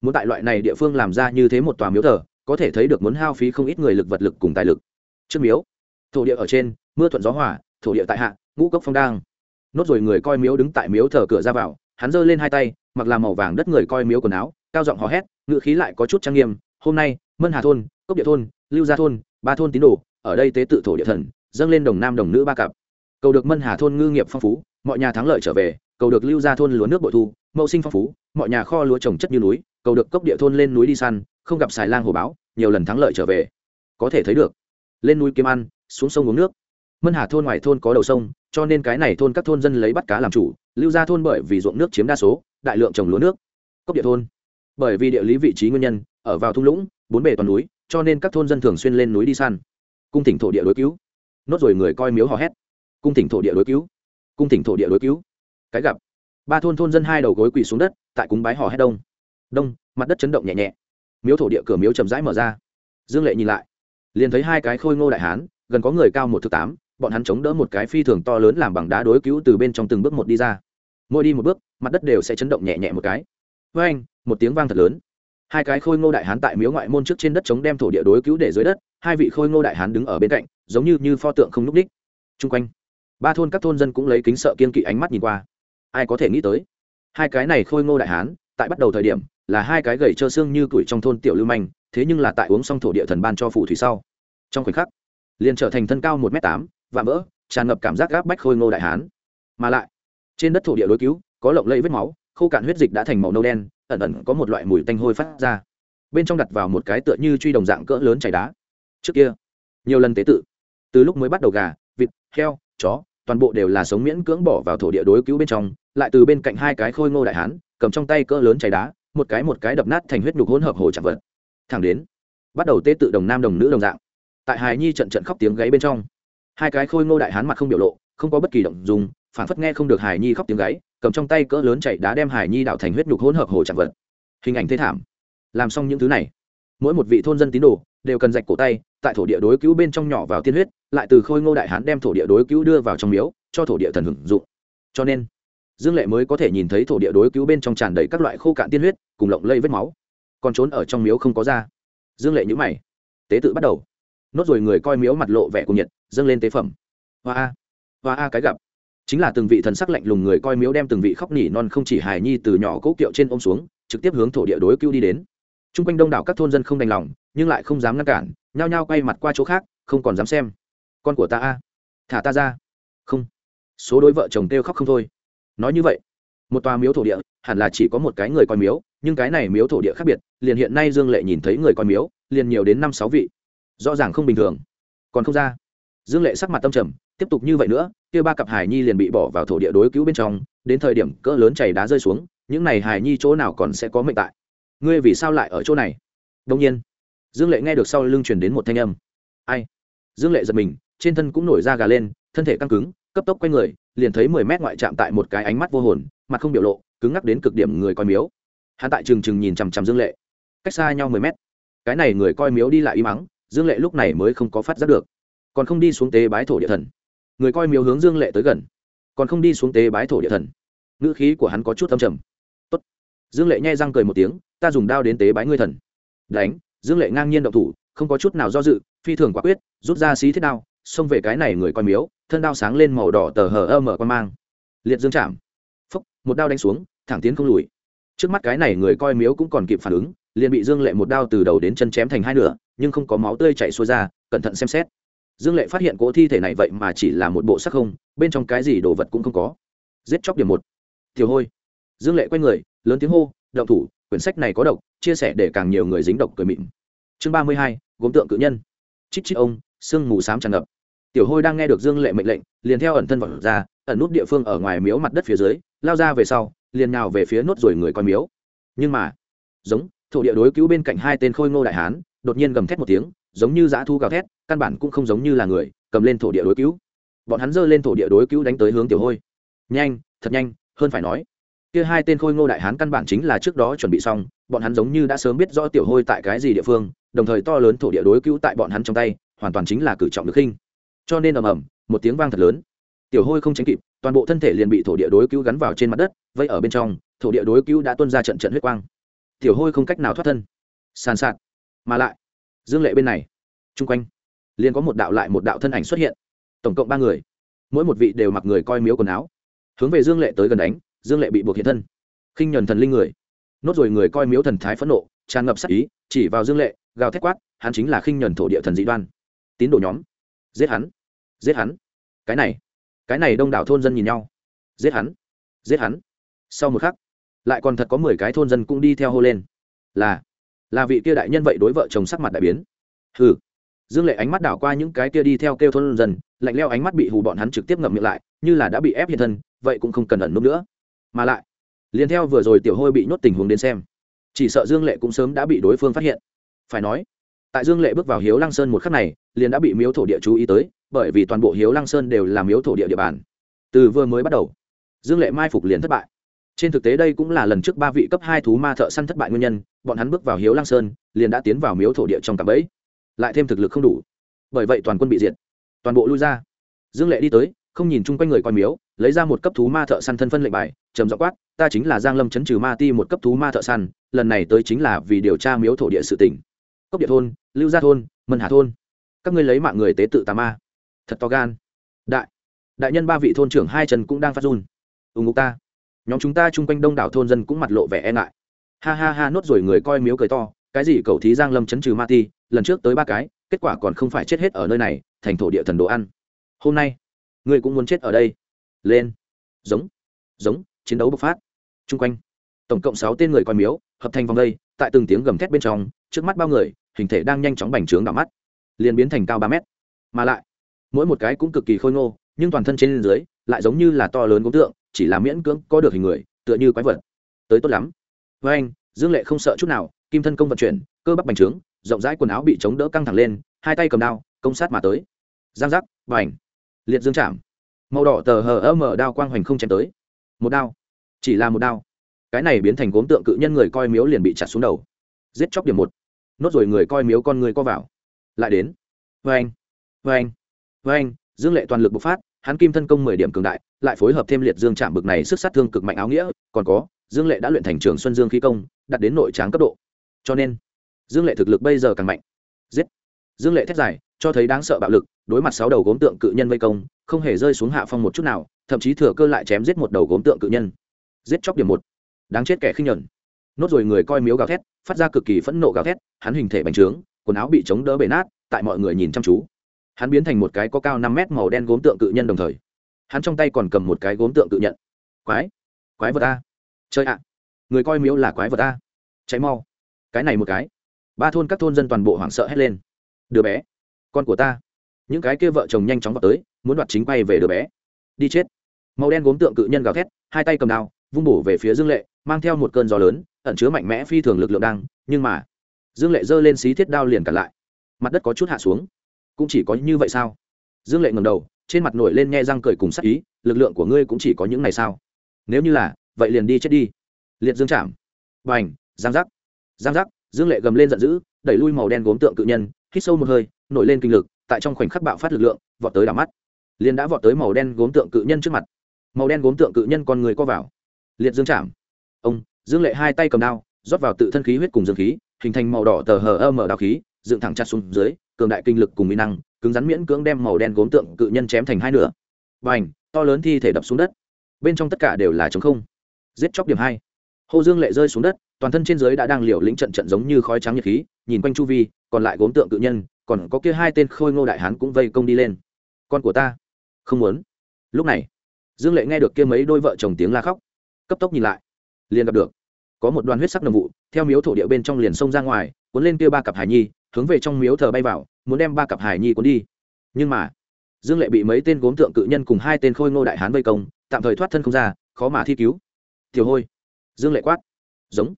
Muốn tại loại này địa phương làm ra như thế một tòa miếu thờ, có thể thấy được muốn hao phí không ít người lực vật lực cùng tài lực. Trước miếu, thổ địa ở trên, mưa thuận gió hỏa thổ địa tại hạ, ngũ cốc phong đang nốt rồi người coi miếu đứng tại miếu thờ cửa ra vào, hắn giơ lên hai tay, mặc làm màu vàng đất người coi miếu quần áo, cao giọng hò hét ngự khí lại có chút trang nghiêm, hôm nay, mân hà thôn, cốc địa thôn, lưu gia thôn, ba thôn tín đồ, ở đây tế tự thổ địa thần, dâng lên đồng nam đồng nữ ba cặp. Cầu được mân hà thôn ngư nghiệp phong phú, mọi nhà thắng lợi trở về, cầu được lưu gia thôn lúa nước bội thu mậu sinh phong phú, mọi nhà kho lúa trồng chất như núi, cầu được cốc địa thôn lên núi đi săn, không gặp xài lang hồ báo, nhiều lần thắng lợi trở về. Có thể thấy được, lên núi kiếm ăn, xuống sông uống nước. Mân hà thôn ngoài thôn có đầu sông cho nên cái này thôn các thôn dân lấy bắt cá làm chủ, lưu ra thôn bởi vì ruộng nước chiếm đa số, đại lượng trồng lúa nước. Cốc địa thôn. Bởi vì địa lý vị trí nguyên nhân, ở vào thung lũng, bốn bề toàn núi, cho nên các thôn dân thường xuyên lên núi đi săn. Cung tỉnh thổ địa đối cứu. Nốt rồi người coi miếu hò hét. Cung tỉnh thổ địa đối cứu. Cung tỉnh thổ địa đối cứu. Cái gặp. Ba thôn thôn dân hai đầu gối quỳ xuống đất, tại cúng bái hò hét đông. Đông, mặt đất chấn động nhẹ nhẹ. Miếu thổ địa cửa miếu chậm rãi mở ra. Dương lệ nhìn lại, liền thấy hai cái khôi ngô đại hán, gần có người cao một thứ tám bọn hắn chống đỡ một cái phi thường to lớn làm bằng đá đối cứu từ bên trong từng bước một đi ra. Mỗi đi một bước, mặt đất đều sẽ chấn động nhẹ nhẹ một cái. Với anh, một tiếng vang thật lớn. Hai cái khôi ngô đại hán tại miếu ngoại môn trước trên đất chống đem thổ địa đối cứu để dưới đất, hai vị khôi ngô đại hán đứng ở bên cạnh, giống như như pho tượng không núp đích. Chung quanh, ba thôn các thôn dân cũng lấy kính sợ kiên kỵ ánh mắt nhìn qua. Ai có thể nghĩ tới? Hai cái này khôi ngô đại hán, tại bắt đầu thời điểm, là hai cái gầy trơ xương như củi trong thôn tiểu lưu manh, thế nhưng là tại uống xong thổ địa thần ban cho phù thủy sau. Trong khoảnh khắc, liền trở thành thân cao một m tám và vỡ tràn ngập cảm giác gáp bách khôi ngô đại hán. Mà lại, trên đất thổ địa đối cứu, có lộng lẫy vết máu, khô cạn huyết dịch đã thành màu nâu đen, ẩn ẩn có một loại mùi tanh hôi phát ra. Bên trong đặt vào một cái tựa như truy đồng dạng cỡ lớn chảy đá. Trước kia, nhiều lần tế tự, từ lúc mới bắt đầu gà, vịt, heo, chó, toàn bộ đều là sống miễn cưỡng bỏ vào thổ địa đối cứu bên trong, lại từ bên cạnh hai cái khôi ngô đại hán, cầm trong tay cỡ lớn chảy đá, một cái một cái đập nát thành huyết nhục hỗn hợp hồ chạm vật. Thẳng đến, bắt đầu tế tự đồng nam đồng nữ đồng dạng. Tại hài nhi trận trận khóc tiếng gáy bên trong hai cái khôi ngô đại hán mặt không biểu lộ, không có bất kỳ động dùng phản phất nghe không được Hải nhi khóc tiếng gáy, cầm trong tay cỡ lớn chạy đá đem Hải nhi đạo thành huyết nhục hỗn hợp hồ chạm vật. Hình ảnh thế thảm. Làm xong những thứ này, mỗi một vị thôn dân tín đồ đều cần rạch cổ tay, tại thổ địa đối cứu bên trong nhỏ vào tiên huyết, lại từ khôi ngô đại hán đem thổ địa đối cứu đưa vào trong miếu, cho thổ địa thần hưởng dụng. Cho nên, dương lệ mới có thể nhìn thấy thổ địa đối cứu bên trong tràn đầy các loại khô cạn tiên huyết, cùng lộng lây vết máu. Còn trốn ở trong miếu không có ra. Dương lệ nhữ mày. Tế tự bắt đầu. Nốt rồi người coi miếu mặt lộ vẻ cùng nhiệt dâng lên tế phẩm. Hoa a. Hoa a cái gặp. Chính là từng vị thần sắc lạnh lùng người coi miếu đem từng vị khóc nỉ non không chỉ hài nhi từ nhỏ cố kiệu trên ôm xuống, trực tiếp hướng thổ địa đối cứu đi đến. T r u n g quanh đông đảo các thôn dân không đành lòng, nhưng lại không dám ngăn cản, nhao nhao quay mặt qua chỗ khác, không còn dám xem. Con của ta a. Thả ta ra. Không. Số đôi vợ chồng kêu khóc không thôi. Nói như vậy, một tòa miếu thổ địa, hẳn là chỉ có một cái người coi miếu, nhưng cái này miếu thổ địa khác biệt, liền hiện nay dương lệ nhìn thấy người coi miếu, liền nhiều đến năm sáu vị. Rõ ràng không bình thường. Còn không ra dương lệ sắc mặt tâm trầm, tiếp tục như vậy nữa, kia ba cặp hải nhi liền bị bỏ vào thổ địa đối cứu bên trong, đến thời điểm cỡ lớn chảy đá rơi xuống, những này hải nhi chỗ nào còn sẽ có mệnh tại? Ngươi vì sao lại ở chỗ này? Đông nhiên, dương lệ nghe được sau lưng truyền đến một thanh âm. Ai? Dương lệ giật mình, trên thân cũng nổi da gà lên, thân thể căng cứng, cấp tốc quay người, liền thấy mười mét ngoại chạm tại một cái ánh mắt vô hồn, mặt không biểu lộ, cứng ngắc đến cực điểm người coi miếu. Hắn tại trừng trừng nhìn chằm chằm dương lệ. Cách xa nhau mười mét. Cái này người coi miếu đi lại y mắng dương lệ lúc này mới không có phát giác được còn không đi xuống tế bái thổ địa thần. Người coi miếu hướng dương lệ tới gần, còn không đi xuống tế bái thổ địa thần. Ngữ khí của hắn có chút âm trầm. Tốt. dương lệ nhai răng cười một tiếng, ta dùng đao đến tế bái ngươi thần. Đánh, dương lệ ngang nhiên động thủ, không có chút nào do dự, phi thường quả quyết, rút ra xí thiết đao, xông về cái này người coi miếu, thân đao sáng lên màu đỏ tờ hờ ơ mở quan mang. Liệt dương chạm. Phúc, một đao đánh xuống, thẳng tiến không lùi. Trước mắt cái này người coi miếu cũng còn kịp phản ứng, liền bị dương lệ một đao từ đầu đến chân chém thành hai nửa, nhưng không có máu tươi chảy xuôi ra, cẩn thận xem xét dương lệ phát hiện cỗ thi thể này vậy mà chỉ là một bộ sắc không, bên trong cái gì đồ vật cũng không có. Giết chóc điểm một. Tiểu hôi. Dương lệ quay người, lớn tiếng hô đậu thủ, quyển sách này có độc, chia sẻ để càng nhiều người dính độc cười mịn. Chương ba mươi hai, gốm tượng cự nhân. Chích chích ông, sương mù s á m tràn ngập. Tiểu hôi đang nghe được dương lệ mệnh lệnh, liền theo ẩn thân vật ra, ẩn nút địa phương ở ngoài miếu mặt đất phía dưới, lao ra về sau, liền nào về phía nốt rồi người coi miếu. Nhưng mà, giống, thổ địa đối cứu bên cạnh hai tên khôi ngô đại hán, đột nhiên gầm thét một tiếng giống như dã thu gào thét, căn bản cũng không giống như là người, cầm lên thổ địa đối cứu. Bọn hắn giơ lên thổ địa đối cứu đánh tới hướng tiểu hôi. Nhanh, thật nhanh, hơn phải nói. Kia hai tên khôi ngô đại hán căn bản chính là trước đó chuẩn bị xong, bọn hắn giống như đã sớm biết rõ tiểu hôi tại cái gì địa phương, đồng thời to lớn thổ địa đối cứu tại bọn hắn trong tay, hoàn toàn chính là cử trọng được khinh. Cho nên ầm ầm, một tiếng vang thật lớn. Tiểu hôi không tránh kịp, toàn bộ thân thể liền bị thổ địa đối cứu gắn vào trên mặt đất, vây ở bên trong, thổ địa đối cứu đã tuôn ra trận trận huyết quang. Tiểu hôi không cách nào thoát thân. Sàn sạt. Mà lại dương lệ bên này chung quanh liền có một đạo lại một đạo thân ảnh xuất hiện tổng cộng ba người mỗi một vị đều mặc người coi miếu quần áo hướng về dương lệ tới gần đánh dương lệ bị buộc hiện thân khinh nhuần thần linh người nốt rồi người coi miếu thần thái phẫn nộ tràn ngập sắc ý chỉ vào dương lệ gào thét quát hắn chính là khinh nhuần thổ địa thần dị đoan tín đồ nhóm giết hắn giết hắn cái này cái này đông đảo thôn dân nhìn nhau giết hắn giết hắn sau một khắc lại còn thật có mười cái thôn dân cũng đi theo hô lên là là vị kia đại nhân vậy đối vợ chồng sắc mặt đại biến. Hừ. Dương lệ ánh mắt đảo qua những cái kia đi theo kêu thôn dần lạnh leo ánh mắt bị hù bọn hắn trực tiếp ngậm miệng lại, như là đã bị ép hiện thân, vậy cũng không cần ẩn núp nữa. Mà lại, liền theo vừa rồi tiểu hôi bị nhốt tình huống đến xem, chỉ sợ dương lệ cũng sớm đã bị đối phương phát hiện. Phải nói, tại dương lệ bước vào hiếu lăng sơn một khắc này, liền đã bị miếu thổ địa chú ý tới, bởi vì toàn bộ hiếu lăng sơn đều là miếu thổ địa địa bàn. Từ vừa mới bắt đầu, dương lệ mai phục liền thất bại. Trên thực tế đây cũng là lần trước ba vị cấp hai thú ma thợ săn thất bại nguyên nhân bọn hắn bước vào hiếu Lang sơn, liền đã tiến vào miếu thổ địa trong cặp ấy lại thêm thực lực không đủ. Bởi vậy toàn quân bị diệt. Toàn bộ lui ra. Dương lệ đi tới, không nhìn chung quanh người coi miếu, lấy ra một cấp thú ma thợ săn thân phân lệnh bài, trầm dọ quát, ta chính là giang lâm chấn trừ ma ti một cấp thú ma thợ săn, lần này tới chính là vì điều tra miếu thổ địa sự tỉnh cốc địa thôn, lưu gia thôn, mân hà thôn. Các ngươi lấy mạng người tế tự tà ma. Thật to gan. Đại đại nhân ba vị thôn trưởng hai Trần cũng đang phát run. Ùng ngục ta. Nhóm chúng ta chung quanh đông đảo thôn dân cũng mặt lộ vẻ e ngại ha ha ha nốt rồi người coi miếu cười to, cái gì cầu thí giang lâm chấn trừ ma ti, lần trước tới ba cái, kết quả còn không phải chết hết ở nơi này, thành thổ địa thần đồ ăn. Hôm nay, ngươi cũng muốn chết ở đây. Lên. Giống. Giống, chiến đấu bộc phát. Chung quanh, tổng cộng sáu tên người coi miếu, hợp thành vòng đây, tại từng tiếng gầm thét bên trong, trước mắt bao người, hình thể đang nhanh chóng bành trướng đảo mắt. Liền biến thành cao ba mét. Mà lại, mỗi một cái cũng cực kỳ khôi ngô, nhưng toàn thân trên dưới, lại giống như là to lớn gốm tượng, chỉ là miễn cưỡng có được hình người, tựa như quái vật. Tới tốt lắm với anh, dương lệ không sợ chút nào, kim thân công vận chuyển, cơ bắp bành trướng, rộng rãi quần áo bị chống đỡ căng thẳng lên, hai tay cầm đao, công sát mà tới. Giang giác, bành. Liệt dương chạm. Màu đỏ tờ hờ ơ mở đao quang hoành không chém tới. Một đao. Chỉ là một đao. Cái này biến thành gốm tượng cự nhân người coi miếu liền bị chặt xuống đầu. Giết chóc điểm một. Nốt rồi người coi miếu con người co vào. Lại đến. Vê anh. Vê anh. Vê anh. Dương lệ toàn lực bộc phát hắn kim thân công mười điểm cường đại, lại phối hợp thêm liệt dương chạm bực này sức sát thương cực mạnh áo nghĩa, còn có, dương lệ đã luyện thành trường xuân dương khí công đặt đến nội tráng cấp độ. Cho nên, dương lệ thực lực bây giờ càng mạnh. Giết! Dương lệ thét dài, cho thấy đáng sợ bạo lực, đối mặt sáu đầu gốm tượng cự nhân vây công, không hề rơi xuống hạ phong một chút nào, thậm chí thừa cơ lại chém giết một đầu gốm tượng cự nhân. Giết chóc điểm một. Đáng chết kẻ khinh nhẫn. Nốt rồi người coi miếu gào thét, phát ra cực kỳ phẫn nộ gào thét, hắn hình thể bành trướng, quần áo bị chống đỡ bể nát, tại mọi người nhìn chăm chú hắn biến thành một cái có cao năm mét màu đen gốm tượng cự nhân đồng thời. Hắn trong tay còn cầm một cái gốm tượng cự nhận. Quái quái vật a. Chơi ạ. Người coi miếu là quái vật a. Cháy mau. Cái này một cái. Ba thôn các thôn dân toàn bộ hoảng sợ hét lên. Đứa bé. Con của ta. Những cái kia vợ chồng nhanh chóng vào tới, muốn đoạt chính quay về đứa bé. Đi chết. Màu đen gốm tượng cự nhân gào thét, hai tay cầm đao, vung bổ về phía dương lệ, mang theo một cơn gió lớn, ẩn chứa mạnh mẽ phi thường lực lượng đang, nhưng mà, dương lệ giơ lên xí thiết đao liền cản lại. Mặt đất có chút hạ xuống cũng chỉ có như vậy sao? Dương lệ ngầm đầu, trên mặt nổi lên nghe răng cười cùng sắc ý, lực lượng của ngươi cũng chỉ có những này sao? Nếu như là, vậy liền đi chết đi. Liệt dương chạm. B à n h giang giác. Giang giác, dương lệ gầm lên giận dữ, đẩy lui màu đen gốm tượng cự nhân, hít sâu một hơi, nổi lên kinh lực, tại trong khoảnh khắc bạo phát lực lượng, vọt tới đảo mắt. Liền đã vọt tới màu đen gốm tượng cự nhân trước mặt. Màu đen gốm tượng cự nhân con người co vào. Liệt dương chạm. Ông, dương lệ hai tay cầm đao, rót vào tự thân khí huyết cùng dương khí, hình thành màu đỏ tờ hờ ơ mở đao khí, dựng thẳng chặt xuống dưới cường đại kinh lực cùng mỹ năng, cứng rắn miễn cưỡng đem màu đen gốm tượng cự nhân chém thành hai nửa. Và ảnh to lớn thi thể đập xuống đất. Bên trong tất cả đều là trống không. Giết chóc điểm hai. Hồ dương lệ rơi xuống đất, toàn thân trên dưới đã đang liều lĩnh trận trận giống như khói trắng nhiệt khí, nhìn quanh chu vi, còn lại gốm tượng cự nhân, còn có kia hai tên khôi ngô đại hán cũng vây công đi lên. Con của ta. Không muốn. Lúc này, dương lệ nghe được kia mấy đôi vợ chồng tiếng la khóc. Cấp tốc nhìn lại, liền gặp được, có một đoàn huyết sắc nồng vụ, theo miếu thổ địa bên trong liền sông ra ngoài, cuốn lên kia ba cặp hải nhi hướng về trong miếu thờ bay vào, muốn đem ba cặp hải nhi cuốn đi. Nhưng mà, dương lệ bị mấy tên gốm tượng cự nhân cùng hai tên khôi ngô đại hán vây công, tạm thời thoát thân không ra, khó mà thi cứu. Tiểu hôi. Dương lệ quát. Giống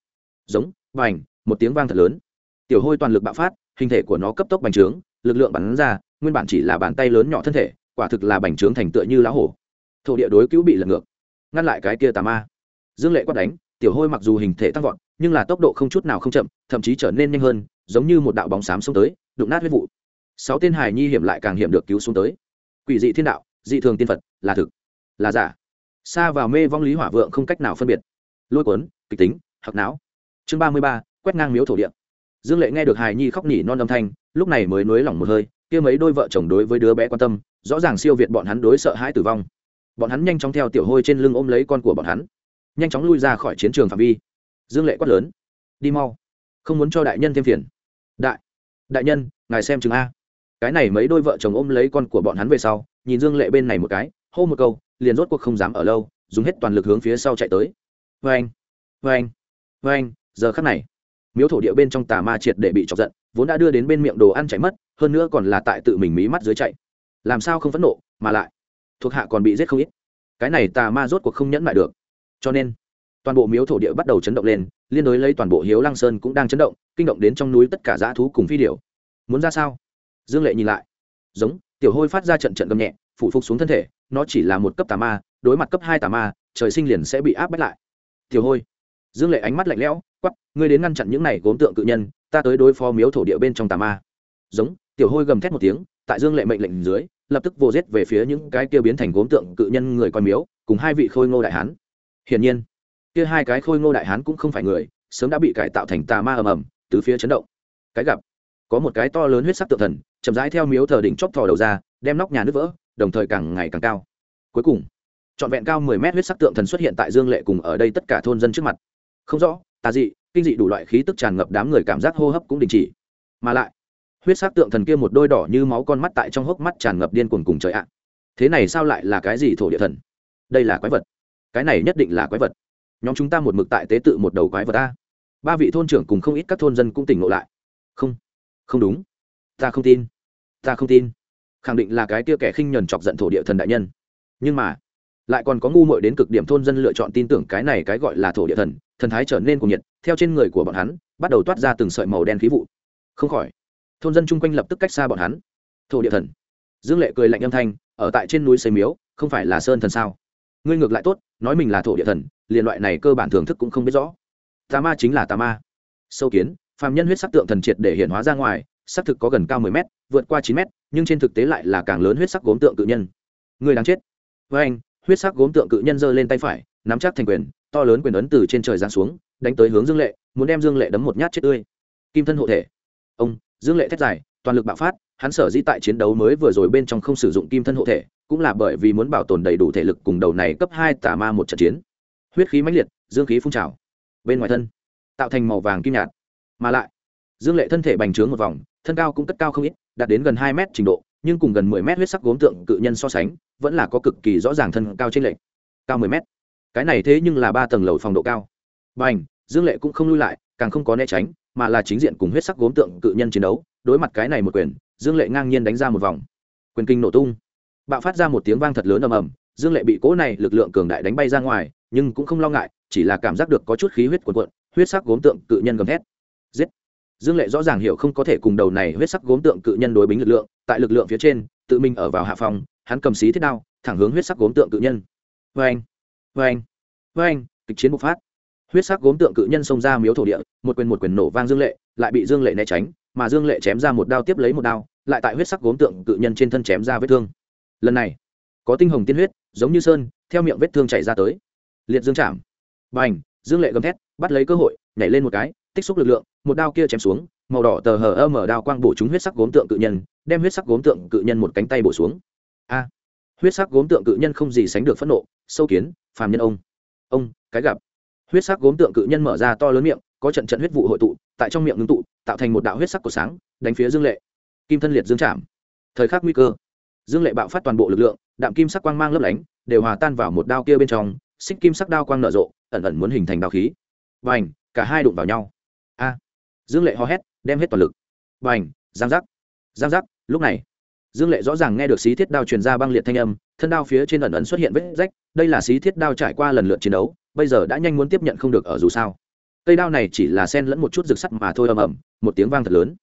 giống, bành, một tiếng vang thật lớn. Tiểu hôi toàn lực bạo phát, hình thể của nó cấp tốc bành trướng, lực lượng bắn ra, nguyên bản chỉ là bàn tay lớn nhỏ thân thể, quả thực là bành trướng thành tựa như lá hổ. Thổ địa đối cứu bị lật ngược, ngăn lại cái kia tà ma. Dương lệ quát đánh tiểu hôi mặc dù hình thể tăng vọt, nhưng là tốc độ không chút nào không chậm, thậm chí trở nên nhanh hơn, giống như một đạo bóng xám xông tới, đụng nát huyết vụ. Sáu tên hài nhi hiểm lại càng hiểm được cứu xuống tới. Quỷ dị thiên đạo, dị thường tiên phật, là thực, là giả. Xa vào mê vong lý hỏa vượng không cách nào phân biệt. Lôi cuốn, kịch tính hoặc não. Chương ba mươi ba, quét ngang miếu thổ địa. Dương lệ nghe được hài nhi khóc nỉ non âm thanh, lúc này mới nới lỏng một hơi, kia mấy đôi vợ chồng đối với đứa bé quan tâm, rõ ràng siêu việt bọn hắn đối sợ hãi tử vong. Bọn hắn nhanh chóng theo tiểu hôi trên lưng ôm lấy con của bọn hắn nhanh chóng lui ra khỏi chiến trường phạm vi. Dương lệ quát lớn, đi mau, không muốn cho đại nhân thêm phiền. Đại đại nhân, ngài xem chừng a. Cái này mấy đôi vợ chồng ôm lấy con của bọn hắn về sau, nhìn dương lệ bên này một cái, hô một câu, liền rốt cuộc không dám ở lâu, dùng hết toàn lực hướng phía sau chạy tới. Vê anh vê anh vê anh giờ khắc này, miếu thổ địa bên trong tà ma triệt để bị chọc giận, vốn đã đưa đến bên miệng đồ ăn chạy mất, hơn nữa còn là tại tự mình mí mắt dưới chạy. Làm sao không phẫn nộ, mà lại thuộc hạ còn bị giết không ít. Cái này tà ma rốt cuộc không nhẫn lại được cho nên, toàn bộ miếu thổ địa bắt đầu chấn động lên, liên đối lấy toàn bộ hiếu lăng sơn cũng đang chấn động, kinh động đến trong núi tất cả dã thú cùng phi điểu. Muốn ra sao? Dương lệ nhìn lại. Giống, tiểu hôi phát ra trận trận gầm nhẹ, phủ phục xuống thân thể, nó chỉ là một cấp tà ma, đối mặt cấp hai tà ma, trời sinh liền sẽ bị áp bách lại. Tiểu hôi. Dương lệ ánh mắt lạnh lẽo quắp ngươi đến ngăn chặn những này gốm tượng cự nhân, ta tới đối phó miếu thổ địa bên trong tà ma. Giống, tiểu hôi gầm thét một tiếng, tại dương lệ mệnh lệnh dưới, lập tức vô rết về phía những cái kia biến thành gốm tượng cự nhân người coi miếu, cùng hai vị khôi ngô đại hán hiển nhiên, kia hai cái khôi ngô đại hán cũng không phải người, sớm đã bị cải tạo thành tà ma ầm ầm từ phía chấn động. Cái gặp, có một cái to lớn huyết sắc tượng thần, chậm rãi theo miếu thờ đỉnh chóp thò đầu ra, đem nóc nhà nứt vỡ, đồng thời càng ngày càng cao. Cuối cùng, trọn vẹn cao mười mét huyết sắc tượng thần xuất hiện tại dương lệ cùng ở đây tất cả thôn dân trước mặt. Không rõ, tà dị, kinh dị đủ loại khí tức tràn ngập đám người cảm giác hô hấp cũng đình chỉ. Mà lại, huyết sắc tượng thần kia một đôi đỏ như máu con mắt tại trong hốc mắt tràn ngập điên cuồng cùng trời ạ. Thế này sao lại là cái gì thổ địa thần? Đây là quái vật cái này nhất định là quái vật. Nhóm chúng ta một mực tại tế tự một đầu quái vật ta ba vị thôn trưởng cùng không ít các thôn dân cũng tỉnh ngộ lại. Không không đúng. Ta không tin. Ta không tin. Khẳng định là cái kia kẻ khinh nhờn chọc giận thổ địa thần đại nhân. Nhưng mà, lại còn có ngu muội đến cực điểm thôn dân lựa chọn tin tưởng cái này cái gọi là thổ địa thần thần thái trở nên cuồng nhiệt, theo trên người của bọn hắn, bắt đầu toát ra từng sợi màu đen khí vụ. Không khỏi, thôn dân chung quanh lập tức cách xa bọn hắn. Thổ địa thần. Dương lệ cười lạnh âm thanh, ở tại trên núi xây miếu, không phải là sơn thần sao? Ngươi ngược lại tốt, nói mình là thổ địa thần, liền loại này cơ bản thưởng thức cũng không biết rõ. Tà ma chính là tà ma. Sâu kiến, phàm nhân huyết sắc tượng thần triệt để hiện hóa ra ngoài, sắc thực có gần cao mười m vượt qua chín m nhưng trên thực tế lại là càng lớn huyết sắc gốm tượng cự nhân. Người đáng chết. Với anh, huyết sắc gốm tượng cự nhân giơ lên tay phải, nắm chắc thành quyền, to lớn quyền ấn từ trên trời giáng xuống, đánh tới hướng dương lệ, muốn đem dương lệ đấm một nhát chết tươi. Kim thân hộ thể. Ông, dương lệ thét dài, toàn lực bạo phát, hắn sở dĩ tại chiến đấu mới vừa rồi bên trong không sử dụng kim thân hộ thể cũng là bởi vì muốn bảo tồn đầy đủ thể lực cùng đầu này cấp hai tà ma một trận chiến. Huyết khí mãnh liệt, dương khí phun trào. Bên ngoài thân, tạo thành màu vàng kim nhạt. Mà lại, dương lệ thân thể bành trướng một vòng, thân cao cũng cất cao không ít, đạt đến gần hai mét trình độ, nhưng cùng gần mười mét huyết sắc gốm tượng cự nhân so sánh, vẫn là có cực kỳ rõ ràng thân cao trên lệch. Cao mười mét. Cái này thế nhưng là ba tầng lầu phòng độ cao. Bành, dương lệ cũng không lui lại, càng không có né tránh, mà là chính diện cùng huyết sắc gốm tượng cự nhân chiến đấu, đối mặt cái này một quyền, dương lệ ngang nhiên đánh ra một vòng. Quyền kinh nổ tung bạo phát ra một tiếng vang thật lớn ầm ầm, dương lệ bị cỗ này lực lượng cường đại đánh bay ra ngoài, nhưng cũng không lo ngại, chỉ là cảm giác được có chút khí huyết cuộn cuộn, huyết sắc gốm tượng cự nhân gầm thét. Giết! Dương lệ rõ ràng hiểu không có thể cùng đầu này huyết sắc gốm tượng cự nhân đối bính lực lượng, tại lực lượng phía trên, tự mình ở vào hạ phòng, hắn cầm xí thiết đao, thẳng hướng huyết sắc gốm tượng cự nhân. Vê anh vê anh vê anh kịch chiến bộc phát. Huyết sắc gốm tượng cự nhân xông ra miếu thổ địa, một quyền một quyền nổ vang dương lệ, lại bị dương lệ né tránh, mà dương lệ chém ra một đao tiếp lấy một đao, lại tại huyết sắc gốm tượng cự nhân trên thân chém ra vết thương lần này, có tinh hồng tiên huyết, giống như sơn, theo miệng vết thương chảy ra tới. Liệt dương chạm. B à n h dương lệ gầm thét, bắt lấy cơ hội, nhảy lên một cái, tích xúc lực lượng, một đao kia chém xuống, màu đỏ tờ hờ ơ mở đao quang bổ chúng huyết sắc gốm tượng cự nhân, đem huyết sắc gốm tượng cự nhân một cánh tay bổ xuống. A. Huyết sắc gốm tượng cự nhân không gì sánh được phẫn nộ, sâu kiến, phàm nhân ông. Ông, cái gặp. Huyết sắc gốm tượng cự nhân mở ra to lớn miệng, có trận trận huyết vụ hội tụ, tại trong miệng ngưng tụ, tạo thành một đạo huyết sắc của sáng, đánh phía dương lệ. Kim thân liệt dương chạm. Thời khắc nguy cơ dương lệ bạo phát toàn bộ lực lượng, đạm kim sắc quang mang lấp lánh, đều hòa tan vào một đao kia bên trong, xích kim sắc đao quang nở rộ, ẩn ẩn muốn hình thành đao khí. Và ảnh cả hai đụng vào nhau. A. Dương lệ hò hét, đem hết toàn lực. Và ảnh giang giác. Giang giác, lúc này, dương lệ rõ ràng nghe được xí thiết đao truyền ra băng liệt thanh âm, thân đao phía trên ẩn ẩn xuất hiện vết rách, đây là xí thiết đao trải qua lần lượt chiến đấu, bây giờ đã nhanh muốn tiếp nhận không được ở dù sao. Cây đao này chỉ là sen lẫn một chút rực sắt mà thôi ầm ầm, một tiếng vang thật lớn.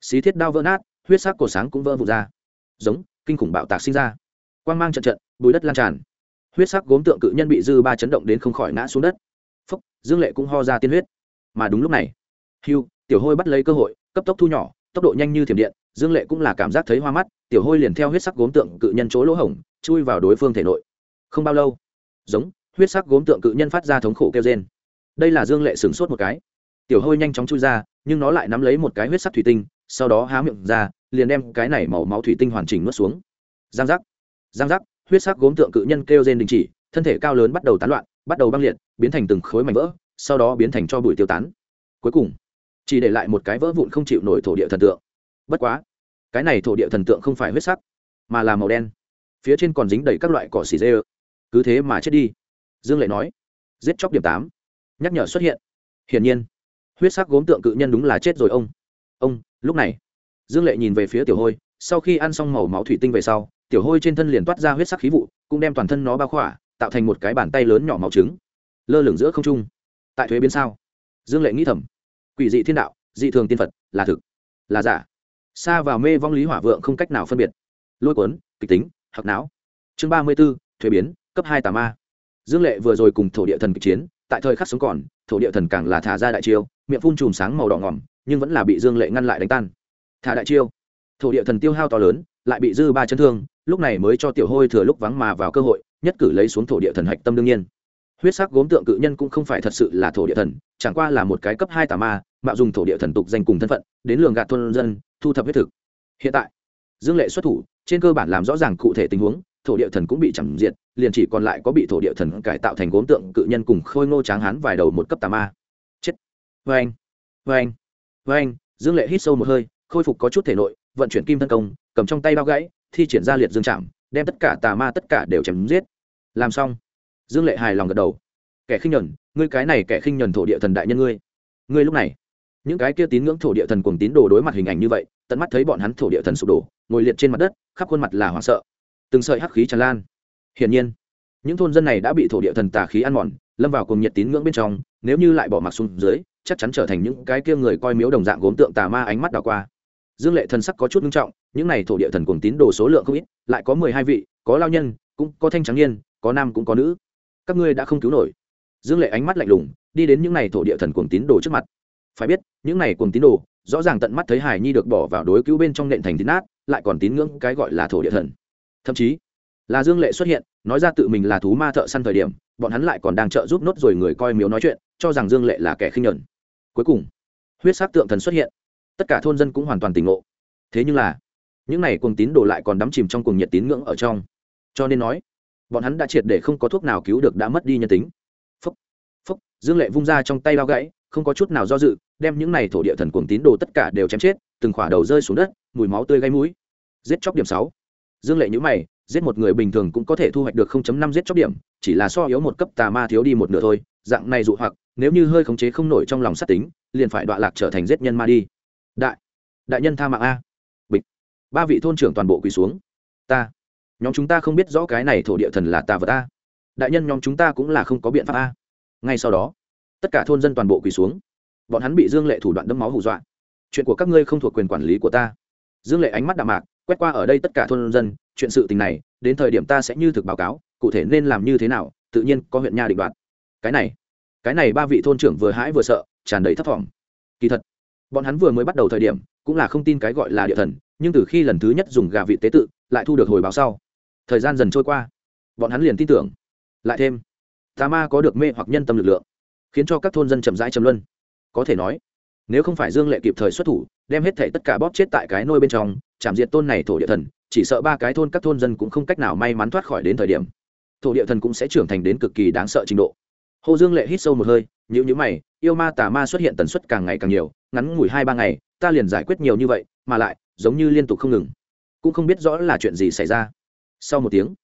Xí thiết đao vỡ nát, huyết sắc cổ sáng cũng vỡ vụt ra giống kinh khủng bạo tạc sinh ra. Quang mang trận trận, bùi đất lan tràn. Huyết sắc gốm tượng cự nhân bị dư ba chấn động đến không khỏi ngã xuống đất. Phúc, dương lệ cũng ho ra tiên huyết. Mà đúng lúc này hiu tiểu hôi bắt lấy cơ hội, cấp tốc thu nhỏ, tốc độ nhanh như thiểm điện, dương lệ cũng là cảm giác thấy hoa mắt, tiểu hôi liền theo huyết sắc gốm tượng cự nhân chỗ lỗ hổng, chui vào đối phương thể nội. Không bao lâu, giống, huyết sắc gốm tượng cự nhân phát ra thống khổ kêu trên đây là dương lệ sửng sốt một cái. Tiểu hôi nhanh chóng chui ra, nhưng nó lại nắm lấy một cái huyết sắc thủy tinh, sau đó há miệng ra liền đem cái này màu máu thủy tinh hoàn chỉnh nuốt xuống. Giang giác giang giác, huyết sắc gốm tượng cự nhân kêu rên đình chỉ, thân thể cao lớn bắt đầu tán loạn, bắt đầu băng liệt, biến thành từng khối mảnh vỡ, sau đó biến thành cho bụi tiêu tán. Cuối cùng, chỉ để lại một cái vỡ vụn không chịu nổi thổ địa thần tượng. Bất quá, cái này thổ địa thần tượng không phải huyết sắc, mà là màu đen. Phía trên còn dính đầy các loại cỏ xỉ dê. Cứ thế mà chết đi. Dương lệ nói, giết chóc điểm tám. Nhắc nhở xuất hiện. Hiển nhiên, huyết sắc gốm tượng cự nhân đúng là chết rồi ông. Ông, lúc này dương lệ nhìn về phía tiểu hôi, sau khi ăn xong màu máu thủy tinh về sau, tiểu hôi trên thân liền toát ra huyết sắc khí vụ, cũng đem toàn thân nó bao khỏa, tạo thành một cái bàn tay lớn nhỏ màu trứng. Lơ lửng giữa không trung. Tại thuế biến sao? Dương lệ nghĩ thầm. Quỷ dị thiên đạo, dị thường tiên phật, là thực, là giả. Xa vào mê vong lý hỏa vượng không cách nào phân biệt. Lôi cuốn, kịch tính hoặc não. Chương ba mươi b ố thuế biến, cấp hai tà ma. Dương lệ vừa rồi cùng thổ địa thần kịch chiến, tại thời khắc sống còn, thổ địa thần càng là thả ra đại chiêu, miệng phun chùm sáng màu đỏ ngỏm, nhưng vẫn là bị dương lệ ngăn lại đánh tan thả đại chiêu. Thổ địa thần tiêu hao to lớn, lại bị dư ba chấn thương, lúc này mới cho tiểu hôi thừa lúc vắng mà vào cơ hội, nhất cử lấy xuống thổ địa thần hạch tâm đương nhiên. Huyết sắc gốm tượng cự nhân cũng không phải thật sự là thổ địa thần, chẳng qua là một cái cấp hai tà ma, mạo dùng thổ địa thần tục danh cùng thân phận, đến lường gạt thôn dân, thu thập huyết thực. Hiện tại, dương lệ xuất thủ, trên cơ bản làm rõ ràng cụ thể tình huống, thổ địa thần cũng bị chẳng diệt, liền chỉ còn lại có bị thổ địa thần cải tạo thành gốm tượng cự nhân cùng khôi ngô tráng hán vài đầu một cấp tà ma. Chết. Vê anh vê anh vê anh dương lệ hít sâu một hơi khôi phục có chút thể nội, vận chuyển kim thân công, cầm trong tay bao gãy, thi triển ra liệt dương chạm, đem tất cả tà ma tất cả đều chém giết. Làm xong, dương lệ hài lòng gật đầu. Kẻ khinh nhuần, ngươi cái này kẻ khinh nhuần thổ địa thần đại nhân ngươi. Ngươi lúc này, những cái kia tín ngưỡng thổ địa thần cùng tín đồ đối mặt hình ảnh như vậy, tận mắt thấy bọn hắn thổ địa thần sụp đổ, ngồi liệt trên mặt đất, khắp khuôn mặt là hoảng sợ. Từng sợi hắc khí tràn lan. Hiển nhiên, những thôn dân này đã bị thổ địa thần tà khí ăn mòn, lâm vào cùng nhiệt tín ngưỡng bên trong, nếu như lại bỏ mặc xuống dưới, chắc chắn trở thành những cái kia người coi miếu đồng dạng gốm tượng tà ma ánh mắt đảo qua dương lệ thần sắc có chút nghiêm trọng, những này thổ địa thần cùng tín đồ số lượng không ít, lại có mười hai vị, có lao nhân, cũng có thanh trắng niên, có nam cũng có nữ. Các ngươi đã không cứu nổi. Dương lệ ánh mắt lạnh lùng, đi đến những này thổ địa thần cùng tín đồ trước mặt. Phải biết, những này cùng tín đồ, rõ ràng tận mắt thấy hải nhi được bỏ vào đối cứu bên trong nện thành tín nát, lại còn tín ngưỡng cái gọi là thổ địa thần. Thậm chí, là dương lệ xuất hiện, nói ra tự mình là thú ma thợ săn thời điểm, bọn hắn lại còn đang trợ giúp nốt rồi người coi miếu nói chuyện, cho rằng dương lệ là kẻ khinh nhẫn. Cuối cùng, huyết sắc tượng thần xuất hiện tất cả thôn dân cũng hoàn toàn tỉnh ngộ. Thế nhưng là, những này cùng tín đồ lại còn đắm chìm trong cùng nhiệt tín ngưỡng ở trong. Cho nên nói, bọn hắn đã triệt để không có thuốc nào cứu được đã mất đi nhân tính. Phúc phúc, dương lệ vung ra trong tay bao gãy, không có chút nào do dự, đem những này thổ địa thần cuồng tín đồ tất cả đều chém chết, từng khỏa đầu rơi xuống đất, mùi máu tươi gây mũi. Giết chóc điểm sáu. Dương lệ nhữ mày, giết một người bình thường cũng có thể thu hoạch được 0.5 giết chóc điểm, chỉ là so yếu một cấp tà ma thiếu đi một nửa thôi, dạng này dụ hoặc, nếu như hơi khống chế không nổi trong lòng sát tính, liền phải đọa lạc trở thành giết nhân ma đi đại đại nhân tha mạng a. Bịch. Ba vị thôn trưởng toàn bộ quỳ xuống. Ta. Nhóm chúng ta không biết rõ cái này thổ địa thần là tà vật a. Đại nhân nhóm chúng ta cũng là không có biện pháp a. Ngay sau đó, tất cả thôn dân toàn bộ quỳ xuống. Bọn hắn bị dương lệ thủ đoạn đấm máu hù dọa. Chuyện của các ngươi không thuộc quyền quản lý của ta. Dương lệ ánh mắt đạm mạc, quét qua ở đây tất cả thôn dân, chuyện sự tình này, đến thời điểm ta sẽ như thực báo cáo, cụ thể nên làm như thế nào, tự nhiên có huyện nha định đoạt. Cái này cái này ba vị thôn trưởng vừa hãi vừa sợ, tràn đầy thất vọng kỳ thật bọn hắn vừa mới bắt đầu thời điểm, cũng là không tin cái gọi là địa thần, nhưng từ khi lần thứ nhất dùng gà vị tế tự, lại thu được hồi báo sau. Thời gian dần trôi qua, bọn hắn liền tin tưởng. Lại thêm, tà ma có được mê hoặc nhân tâm lực lượng, khiến cho các thôn dân chậm rãi chấm luân. Có thể nói, nếu không phải dương lệ kịp thời xuất thủ, đem hết thể tất cả bóp chết tại cái nôi bên trong, chạm diệt tôn này thổ địa thần, chỉ sợ ba cái thôn các thôn dân cũng không cách nào may mắn thoát khỏi đến thời điểm. Thổ địa thần cũng sẽ trưởng thành đến cực kỳ đáng sợ trình độ. Hồ dương lệ hít sâu một hơi nhữ nhữ mày, yêu ma tà ma xuất hiện tần suất càng ngày càng nhiều ngắn ngủi hai ba ngày, ta liền giải quyết nhiều như vậy, mà lại, giống như liên tục không ngừng. Cũng không biết rõ là chuyện gì xảy ra. Sau một tiếng,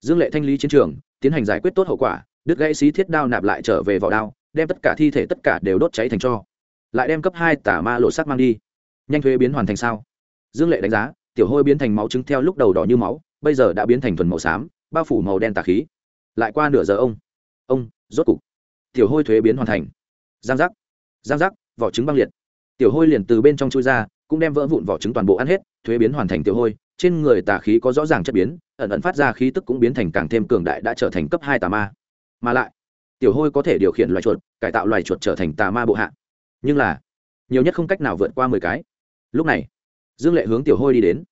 dương lệ thanh lý chiến trường, tiến hành giải quyết tốt hậu quả, đứt gãy xí thiết đao nạp lại trở về vỏ đao, đem tất cả thi thể tất cả đều đốt cháy thành cho. Lại đem cấp hai tà ma lộ sắc mang đi. Nhanh thuế biến hoàn thành sao? Dương lệ đánh giá, tiểu hôi biến thành máu trứng theo lúc đầu đỏ như máu, bây giờ đã biến thành thuần màu xám, bao phủ màu đen tà khí. Lại qua nửa giờ ông ông, rốt cục, tiểu hôi thuế biến hoàn thành. Giang giác giang giác, vỏ trứng băng liệt tiểu hôi liền từ bên trong chui ra, cũng đem vỡ vụn vỏ trứng toàn bộ ăn hết, thuế biến hoàn thành tiểu hôi, trên người tà khí có rõ ràng chất biến, ẩn ẩn phát ra khí tức cũng biến thành càng thêm cường đại đã trở thành cấp hai tà ma. Mà lại, tiểu hôi có thể điều khiển loài chuột, cải tạo loài chuột trở thành tà ma bộ hạ. Nhưng là, nhiều nhất không cách nào vượt qua mười cái. Lúc này, dương lệ hướng tiểu hôi đi đến.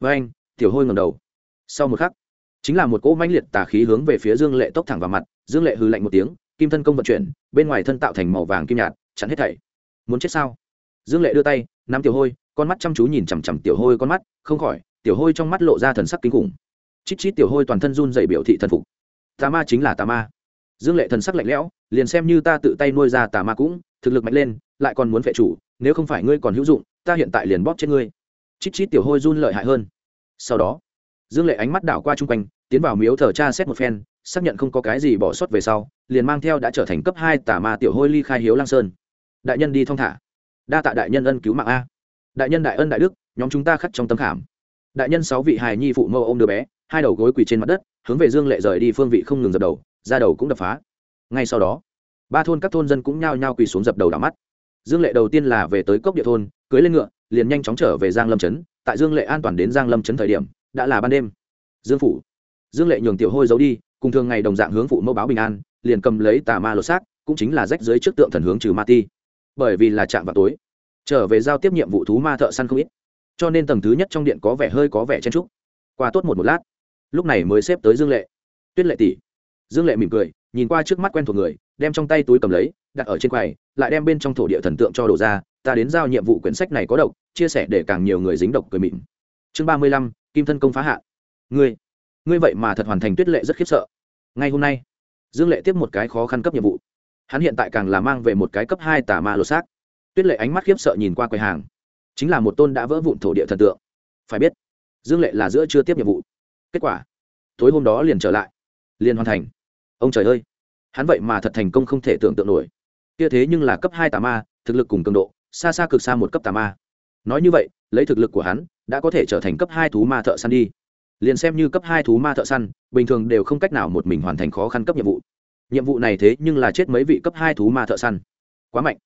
Với anh, tiểu hôi ngầm đầu. Sau một khắc, chính là một cỗ mãnh liệt tà khí hướng về phía dương lệ tốc thẳng vào mặt. Dương lệ hư lạnh một tiếng, kim thân công vận chuyển, bên ngoài thân tạo thành màu vàng kim nhạt, chặn hết thảy. Muốn chết sao? Dương lệ đưa tay, nắm tiểu hôi, con mắt chăm chú nhìn chằm chằm tiểu hôi con mắt, không khỏi, tiểu hôi trong mắt lộ ra thần sắc kinh khủng. Chít chít tiểu hôi toàn thân run dày biểu thị thần phục. Tà ma chính là tà ma. Dương lệ thần sắc lạnh lẽo, liền xem như ta tự tay nuôi ra tà ma cũng, thực lực mạnh lên, lại còn muốn vệ chủ, nếu không phải ngươi còn hữu dụng, ta hiện tại liền bóp chết ngươi. Chít chít tiểu hôi run lợi hại hơn. Sau đó, dương lệ ánh mắt đảo qua chung quanh, tiến vào miếu thờ cha xét một phen, xác nhận không có cái gì bỏ sót về sau, liền mang theo đã trở thành cấp hai tà ma tiểu hôi ly khai hiếu lang sơn. Đại nhân đi thong thả đa tạ đại nhân ân cứu mạng a. Đại nhân đại ân đại đức, nhóm chúng ta khắc trong tâm khảm. Đại nhân sáu vị hài nhi phụ mâu ô m đứa bé, hai đầu gối quỳ trên mặt đất, hướng về dương lệ rời đi phương vị không ngừng dập đầu ra đầu cũng đập phá. Ngay sau đó, ba thôn các thôn dân cũng nhao nhao quỳ xuống dập đầu đỏ mắt. Dương lệ đầu tiên là về tới cốc địa thôn, cưới lên ngựa, liền nhanh chóng trở về giang lâm trấn. Tại dương lệ an toàn đến giang lâm trấn thời điểm, đã là ban đêm. Dương phủ. Dương lệ nhường tiểu hôi giấu đi, cùng thường ngày đồng dạng hướng phụ mẫu báo bình an, liền cầm lấy tà ma lột xác, cũng chính là rách dưới trước tượng thần hướng trừ ma ti bởi vì là chạm vào tối. Trở về giao tiếp nhiệm vụ thú ma thợ săn không ít, cho nên tầng thứ nhất trong điện có vẻ hơi có vẻ chen trúc qua tốt một một lát, lúc này mới xếp tới dương lệ. Tuyết lệ tỷ. Dương lệ mỉm cười, nhìn qua trước mắt quen thuộc người, đem trong tay túi cầm lấy, đặt ở trên quầy, lại đem bên trong thổ địa thần tượng cho đổ ra, ta đến giao nhiệm vụ quyển sách này có độc, chia sẻ để càng nhiều người dính độc cười mịn. Chương ba mươi lăm, kim thân công phá hạ ngươi ngươi vậy mà thật hoàn thành tuyết lệ rất khiếp sợ. Ngay hôm nay, dương lệ tiếp một cái khó khăn cấp nhiệm vụ hắn hiện tại càng là mang về một cái cấp hai tà ma lột xác. Tuyết lệ ánh mắt khiếp sợ nhìn qua quầy hàng. Chính là một tôn đã vỡ vụn thổ địa thần tượng. Phải biết, dương lệ là giữa chưa tiếp nhiệm vụ. Kết quả, tối hôm đó liền trở lại. Liền hoàn thành. Ông trời ơi! Hắn vậy mà thật thành công không thể tưởng tượng nổi. Kia thế nhưng là cấp hai tà ma, thực lực cùng cường độ, xa xa cực xa một cấp tà ma. Nói như vậy, lấy thực lực của hắn, đã có thể trở thành cấp hai thú ma thợ săn đi. Liền xem như cấp hai thú ma thợ săn, bình thường đều không cách nào một mình hoàn thành khó khăn cấp nhiệm vụ nhiệm vụ này thế nhưng là chết mấy vị cấp hai thú ma thợ săn. Quá mạnh.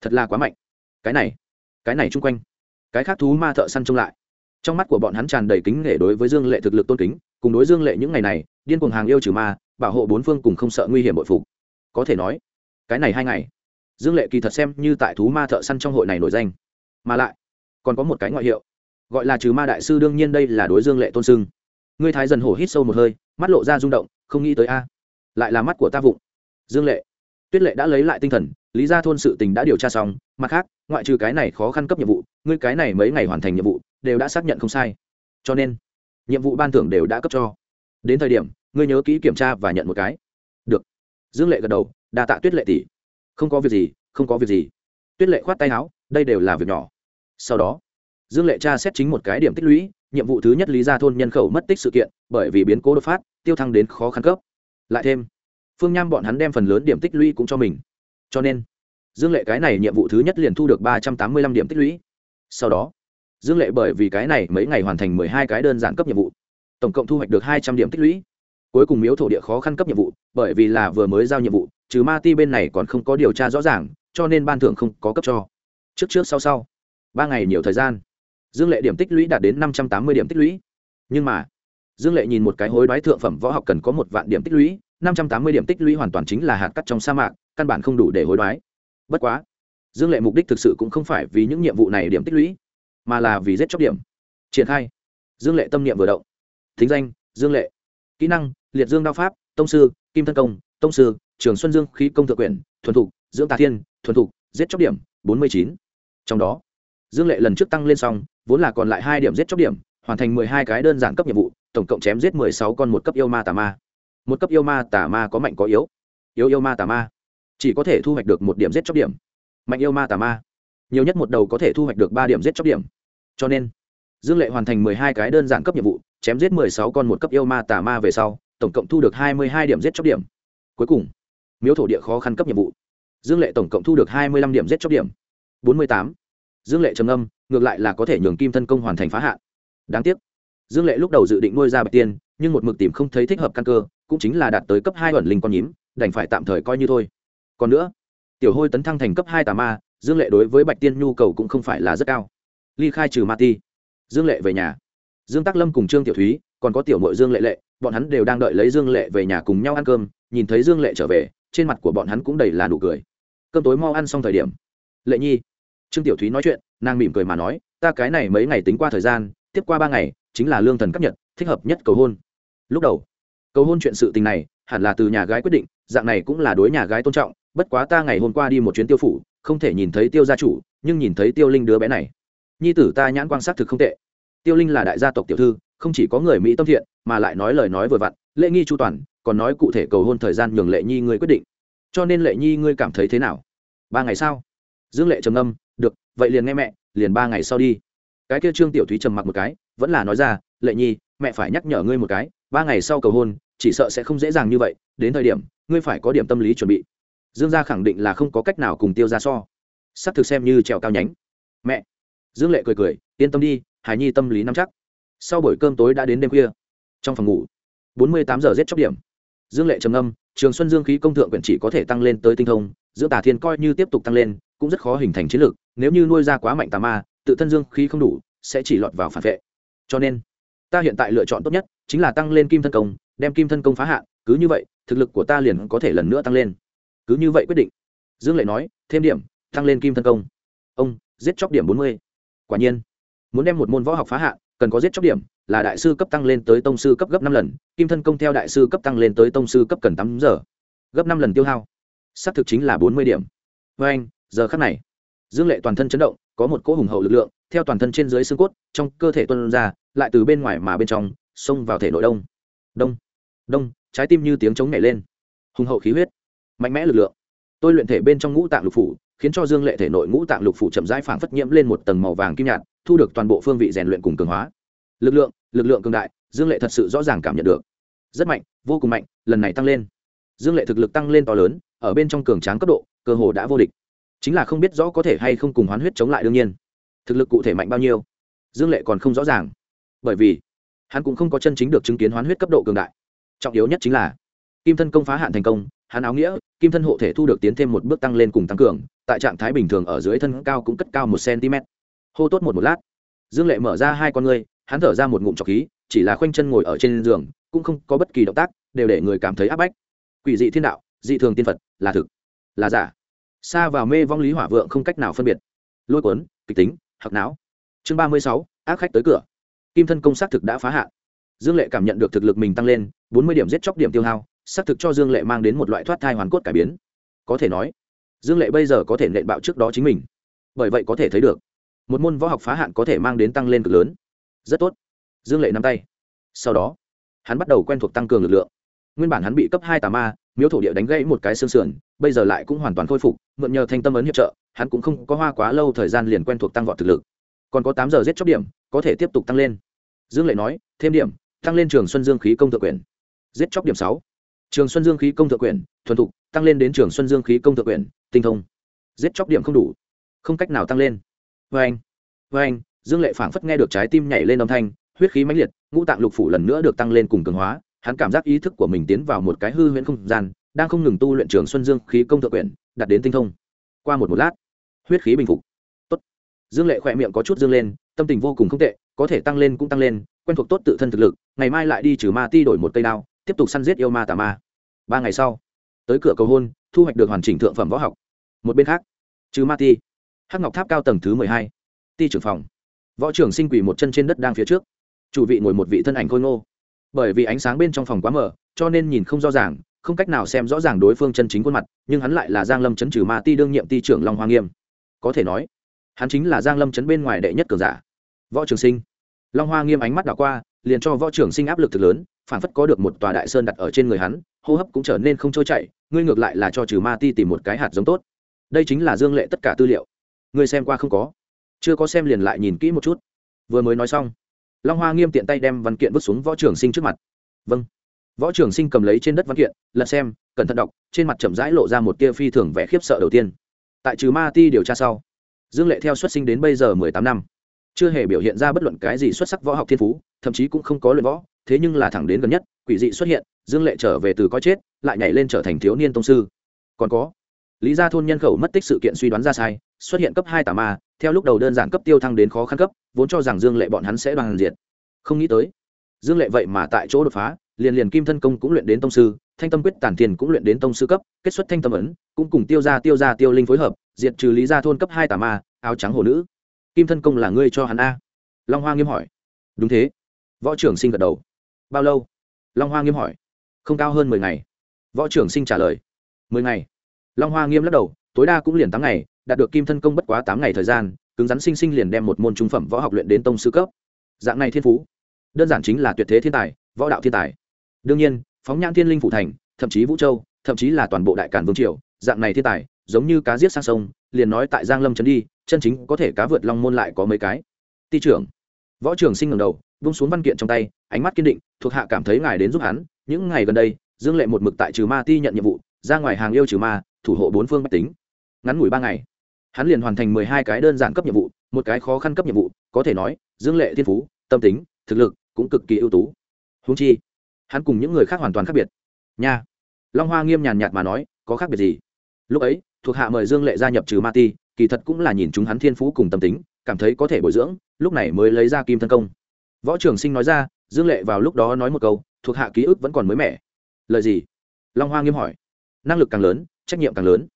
Thật là quá mạnh. Cái này cái này chung quanh. Cái khác thú ma thợ săn trông lại. Trong mắt của bọn hắn tràn đầy kính nể đối với dương lệ thực lực tôn kính, cùng đối dương lệ những ngày này, điên cuồng hàng yêu trừ ma, bảo hộ bốn phương cùng không sợ nguy hiểm bội phục. Có thể nói, cái này hai ngày, dương lệ kỳ thật xem như tại thú ma thợ săn trong hội này nổi danh. Mà lại, còn có một cái ngoại hiệu, gọi là trừ ma đại sư đương nhiên đây là đối dương lệ tôn sưng. Ngươi thái dần hổ hít sâu một hơi, mắt lộ ra rung động, không nghĩ tới a lại là mắt của ta vụng. Dương lệ. Tuyết lệ đã lấy lại tinh thần, lý ra thôn sự tình đã điều tra xong, mặt khác, ngoại trừ cái này khó khăn cấp nhiệm vụ, ngươi cái này mấy ngày hoàn thành nhiệm vụ, đều đã xác nhận không sai. Cho nên, nhiệm vụ ban thưởng đều đã cấp cho. Đến thời điểm, ngươi nhớ kỹ kiểm tra và nhận một cái. Được. Dương lệ gật đầu, đa tạ tuyết lệ tỷ. Không có việc gì, không có việc gì. Tuyết lệ khoát tay áo, đây đều là việc nhỏ. Sau đó, dương lệ tra xét chính một cái điểm tích lũy, nhiệm vụ thứ nhất lý ra thôn nhân khẩu mất tích sự kiện, bởi vì biến cố đột phát, tiêu thăng đến khó khăn cấp lại thêm, phương nham bọn hắn đem phần lớn điểm tích lũy cũng cho mình. Cho nên, dương lệ cái này nhiệm vụ thứ nhất liền thu được ba trăm tám mươi lăm điểm tích lũy. Sau đó, dương lệ bởi vì cái này mấy ngày hoàn thành mười hai cái đơn giản cấp nhiệm vụ, tổng cộng thu hoạch được hai trăm điểm tích lũy. Cuối cùng miếu thổ địa khó khăn cấp nhiệm vụ, bởi vì là vừa mới giao nhiệm vụ, trừ ma ti bên này còn không có điều tra rõ ràng, cho nên ban thưởng không có cấp cho. Trước trước sau sau, ba ngày nhiều thời gian, dương lệ điểm tích lũy đạt đến năm trăm tám mươi điểm tích lũy. Nhưng mà dương lệ nhìn một cái hối đoái thượng phẩm võ học cần có một vạn điểm tích lũy, năm trăm tám mươi điểm tích lũy hoàn toàn chính là hạt cắt trong sa mạc, căn bản không đủ để hối đoái. Bất quá, dương lệ mục đích thực sự cũng không phải vì những nhiệm vụ này điểm tích lũy, mà là vì giết chóc điểm. Triển khai. Dương lệ tâm niệm vừa động. Thính danh, dương lệ. Kỹ năng, liệt dương đao pháp, tông sư, kim thân công, tông sư, trường xuân dương khí công thượng quyền thuần thục, dưỡng tà thiên, thuần thục, giết chóc điểm, bốn mươi chín. Trong đó, dương lệ lần trước tăng lên xong, vốn là còn lại hai điểm giết chóc điểm, hoàn thành mười hai cái đơn giản cấp nhiệm vụ tổng cộng chém giết mười sáu con một cấp yêu ma tà ma. Một cấp yêu ma tà ma có mạnh có yếu. Yếu yêu ma tà ma chỉ có thể thu hoạch được một điểm giết chóc điểm. Mạnh yêu ma tà ma nhiều nhất một đầu có thể thu hoạch được ba điểm giết chóc điểm. Cho nên, dương lệ hoàn thành mười hai cái đơn giản cấp nhiệm vụ, chém giết mười sáu con một cấp yêu ma tà ma về sau, tổng cộng thu được hai mươi hai điểm giết chóc điểm. Cuối cùng, miếu thổ địa khó khăn cấp nhiệm vụ. Dương lệ tổng cộng thu được hai mươi lăm điểm giết chóc điểm. bốn mươi tám. Dương lệ trầm âm ngược lại là có thể nhường kim thân công hoàn thành phá hạn. Đáng tiếc dương lệ lúc đầu dự định nuôi ra bạch tiên, nhưng một mực tìm không thấy thích hợp căn cơ, cũng chính là đạt tới cấp hai ẩn linh con nhím, đành phải tạm thời coi như thôi. Còn nữa, tiểu hôi tấn thăng thành cấp hai tà ma, dương lệ đối với bạch tiên nhu cầu cũng không phải là rất cao. Ly khai trừ ma ti. Dương lệ về nhà. Dương Tắc lâm cùng trương tiểu thúy, còn có tiểu mội dương lệ lệ, bọn hắn đều đang đợi lấy dương lệ về nhà cùng nhau ăn cơm, nhìn thấy dương lệ trở về, trên mặt của bọn hắn cũng đầy là nụ cười. Cơm tối mau ăn xong thời điểm. Lệ nhi. Trương tiểu thúy nói chuyện, nàng mỉm cười mà nói, ta cái này mấy ngày tính qua thời gian, tiếp qua ba ngày chính là lương thần cấp nhật, thích hợp nhất cầu hôn. Lúc đầu, cầu hôn chuyện sự tình này, hẳn là từ nhà gái quyết định, dạng này cũng là đối nhà gái tôn trọng, bất quá ta ngày hôm qua đi một chuyến tiêu phủ, không thể nhìn thấy tiêu gia chủ, nhưng nhìn thấy tiêu linh đứa bé này. Nhi tử ta nhãn quan sát thực không tệ. Tiêu linh là đại gia tộc tiểu thư, không chỉ có người mỹ tâm thiện, mà lại nói lời nói vừa vặn lệ nghi chu toàn, còn nói cụ thể cầu hôn thời gian nhường lệ nhi ngươi quyết định. Cho nên lệ nhi ngươi cảm thấy thế nào? Ba ngày sau. Dương lệ trầm âm được, vậy liền nghe mẹ, liền ba ngày sau đi cái kia trương tiểu thúy trầm mặc một cái, vẫn là nói ra, lệ nhi, mẹ phải nhắc nhở ngươi một cái, ba ngày sau cầu hôn, chỉ sợ sẽ không dễ dàng như vậy, đến thời điểm, ngươi phải có điểm tâm lý chuẩn bị. Dương gia khẳng định là không có cách nào cùng tiêu ra so. S ắ c thực xem như trèo cao nhánh. Mẹ. Dương lệ cười cười, yên tâm đi, hải nhi tâm lý nắm chắc. Sau buổi cơm tối đã đến đêm khuya. Trong phòng ngủ, bốn mươi tám giờ giết chóc điểm. Dương lệ trầm âm trường xuân dương khí công thượng quyển chỉ có thể tăng lên tới tinh thông, giữa tả thiên coi như tiếp tục tăng lên, cũng rất khó hình thành chiến lược, nếu như nuôi ra quá mạnh tà ma tự thân dương khí không đủ, sẽ chỉ lọt vào phản vệ. Cho nên, ta hiện tại lựa chọn tốt nhất chính là tăng lên kim thân công, đem kim thân công phá hạ cứ như vậy, thực lực của ta liền có thể lần nữa tăng lên. Cứ như vậy quyết định. Dương lệ nói, thêm điểm, tăng lên kim thân công. Ông, giết chóc điểm bốn mươi. Quả nhiên, muốn đem một môn võ học phá hạ cần có giết chóc điểm, là đại sư cấp tăng lên tới tông sư cấp gấp năm lần, kim thân công theo đại sư cấp tăng lên tới tông sư cấp cần tám giờ. Gấp năm lần tiêu hao. Xác thực chính là bốn mươi điểm. Với anh giờ khắc này, dương lệ toàn thân chấn động có một cỗ hùng hậu lực lượng, theo toàn thân trên dưới xương cốt, trong cơ thể tuân ra, lại từ bên ngoài mà bên trong, xông vào thể nội đông. Đông đông, trái tim như tiếng trống nhảy lên. Hùng hậu khí huyết, mạnh mẽ lực lượng. Tôi luyện thể bên trong ngũ tạng lục phủ, khiến cho dương lệ thể nội ngũ tạng lục phủ chậm rãi phảng phất nhiễm lên một tầng màu vàng kim nhạt, thu được toàn bộ phương vị rèn luyện cùng cường hóa. Lực lượng lực lượng cường đại, dương lệ thật sự rõ ràng cảm nhận được. Rất mạnh, vô cùng mạnh, lần này tăng lên. Dương lệ thực lực tăng lên to lớn, ở bên trong cường tráng cấp độ, cơ hồ đã vô địch chính là không biết rõ có thể hay không cùng hoán huyết chống lại đương nhiên. Thực lực cụ thể mạnh bao nhiêu, dương lệ còn không rõ ràng. Bởi vì, hắn cũng không có chân chính được chứng kiến hoán huyết cấp độ cường đại. Trọng yếu nhất chính là, kim thân công phá hạn thành công, hắn áo nghĩa, kim thân hộ thể thu được tiến thêm một bước tăng lên cùng tăng cường, tại trạng thái bình thường ở dưới thân cao cũng cất cao một cm. Hô tốt một một lát, dương lệ mở ra hai con ngươi, hắn thở ra một ngụm trọc khí, chỉ là khoanh chân ngồi ở trên giường, cũng không có bất kỳ động tác, đều để người cảm thấy áp bách. Quỷ dị thiên đạo, dị thường tiên phật, là thực, là giả xa vào mê vong lý hỏa vượng không cách nào phân biệt. Lôi cuốn, kịch tính hạc não. Chương ba mươi sáu, ác khách tới cửa. Kim thân công xác thực đã phá hạn. Dương lệ cảm nhận được thực lực mình tăng lên, bốn mươi điểm giết chóc điểm tiêu hao, xác thực cho dương lệ mang đến một loại thoát thai hoàn cốt cải biến. Có thể nói, dương lệ bây giờ có thể nện bạo trước đó chính mình. Bởi vậy có thể thấy được, một môn võ học phá hạn có thể mang đến tăng lên cực lớn. Rất tốt. Dương lệ nắm tay. Sau đó, hắn bắt đầu quen thuộc tăng cường lực lượng. Nguyên bản hắn bị cấp hai tà ma, miếu thổ địa đánh gãy một cái xương sườn bây giờ lại cũng hoàn toàn khôi phục, mượn nhờ thanh tâm ấn hiệp trợ, hắn cũng không có hoa quá lâu thời gian liền quen thuộc tăng vọt thực lực. Còn có tám giờ giết chóc điểm, có thể tiếp tục tăng lên. Dương lệ nói, thêm điểm, tăng lên trường xuân dương khí công thượng quyền. Giết chóc điểm sáu. Trường xuân dương khí công thượng quyền, thuần thục, tăng lên đến trường xuân dương khí công thượng quyền, tinh thông. Giết chóc điểm không đủ. Không cách nào tăng lên. Vê anh vê anh, dương lệ phảng phất nghe được trái tim nhảy lên âm thanh, huyết khí mãnh liệt, ngũ tạng lục phủ lần nữa được tăng lên cùng cường hóa. Hắn cảm giác ý thức của mình tiến vào một cái hư huyễn không gian đang không ngừng tu luyện trường xuân dương khí công thượng quyển, đạt đến tinh thông. Qua một một lát, huyết khí bình phục. Tốt. Dương lệ khỏe miệng có chút dương lên, tâm tình vô cùng không tệ, có thể tăng lên cũng tăng lên, quen thuộc tốt tự thân thực lực, ngày mai lại đi trừ ma ti đổi một cây đao, tiếp tục săn giết yêu ma tà ma. Ba ngày sau, tới cửa cầu hôn, thu hoạch được hoàn chỉnh thượng phẩm võ học. Một bên khác, trừ ma ti, hắc ngọc tháp cao tầng thứ mười hai, ti trưởng phòng. Võ trưởng sinh quỷ một chân trên đất đang phía trước. Chủ vị ngồi một vị thân ảnh khôi ngô. Bởi vì ánh sáng bên trong phòng quá mở cho nên nhìn không rõ ràng không cách nào xem rõ ràng đối phương chân chính khuôn mặt, nhưng hắn lại là giang lâm chấn trừ ma ti đương nhiệm ti trưởng long hoa nghiêm. Có thể nói, hắn chính là giang lâm chấn bên ngoài đệ nhất cường giả. Võ trường sinh. Long hoa nghiêm ánh mắt đảo qua, liền cho võ trưởng sinh áp lực thực lớn, phản phất có được một tòa đại sơn đặt ở trên người hắn, hô hấp cũng trở nên không trôi chảy, ngươi ngược lại là cho trừ ma ti tìm một cái hạt giống tốt. Đây chính là dương lệ tất cả tư liệu. Ngươi xem qua không có? Chưa có xem liền lại nhìn kỹ một chút. Vừa mới nói xong, long hoa nghiêm tiện tay đem văn kiện vứt xuống võ trường sinh trước mặt. Vâng võ trường sinh cầm lấy trên đất văn kiện, lật xem, cẩn thận đọc, trên mặt chậm rãi lộ ra một tia phi thường vẻ khiếp sợ đầu tiên. Tại trừ ma ti điều tra sau, dương lệ theo xuất sinh đến bây giờ mười tám năm, chưa hề biểu hiện ra bất luận cái gì xuất sắc võ học thiên phú, thậm chí cũng không có luyện võ, thế nhưng là thẳng đến gần nhất, quỷ dị xuất hiện, dương lệ trở về từ coi chết, lại nhảy lên trở thành thiếu niên tông sư. Còn có, lý gia thôn nhân khẩu mất tích sự kiện suy đoán ra sai, xuất hiện cấp hai tà ma, theo lúc đầu đơn giản cấp tiêu thăng đến khó khăn cấp, vốn cho rằng dương lệ bọn hắn sẽ đoàn diệt. Không nghĩ tới, dương lệ vậy mà tại chỗ đột phá liền liền kim thân công cũng luyện đến tông sư, thanh tâm quyết tản tiền cũng luyện đến tông sư cấp, kết xuất thanh tâm ấn, cũng cùng tiêu ra tiêu ra tiêu linh phối hợp, diệt trừ lý gia thôn cấp hai tà ma, áo trắng hồ nữ. Kim thân công là ngươi cho hắn a. Long hoa nghiêm hỏi. Đúng thế. Võ trưởng sinh gật đầu. Bao lâu? Long hoa nghiêm hỏi. Không cao hơn mười ngày. Võ trưởng sinh trả lời. Mười ngày. Long hoa nghiêm lắc đầu, tối đa cũng liền tám ngày, đạt được kim thân công bất quá tám ngày thời gian, cứng rắn sinh sinh liền đem một môn trung phẩm võ học luyện đến tông sư cấp. Dạng này thiên phú. Đơn giản chính là tuyệt thế thiên tài, võ đạo thiên tài đương nhiên, phóng nhãn thiên linh phủ thành, thậm chí vũ châu, thậm chí là toàn bộ đại cản vương triều, dạng này thiên tài, giống như cá giết sang sông, liền nói tại giang lâm trấn đi, chân chính có thể cá vượt long môn lại có mấy cái. Ti trưởng. Võ trưởng sinh ngẩng đầu vung xuống văn kiện trong tay, ánh mắt kiên định, thuộc hạ cảm thấy ngài đến giúp hắn. Những ngày gần đây, dương lệ một mực tại trừ ma ti nhận nhiệm vụ, ra ngoài hàng yêu trừ ma, thủ hộ bốn phương bách tính. Ngắn ngủi ba ngày, hắn liền hoàn thành mười hai cái đơn giản cấp nhiệm vụ, một cái khó khăn cấp nhiệm vụ, có thể nói, dương lệ thiên phú, tâm tính, thực lực cũng cực kỳ ưu tú. Húng chi hắn cùng những người khác hoàn toàn khác biệt. Nha. Long hoa nghiêm nhàn nhạt mà nói, có khác biệt gì? Lúc ấy, thuộc hạ mời dương lệ gia nhập trừ ma ti, kỳ thật cũng là nhìn chúng hắn thiên phú cùng tâm tính, cảm thấy có thể bồi dưỡng, lúc này mới lấy ra kim thân công. Võ trường sinh nói ra, dương lệ vào lúc đó nói một câu, thuộc hạ ký ức vẫn còn mới mẻ. Lời gì? Long hoa nghiêm hỏi. Năng lực càng lớn, trách nhiệm càng lớn.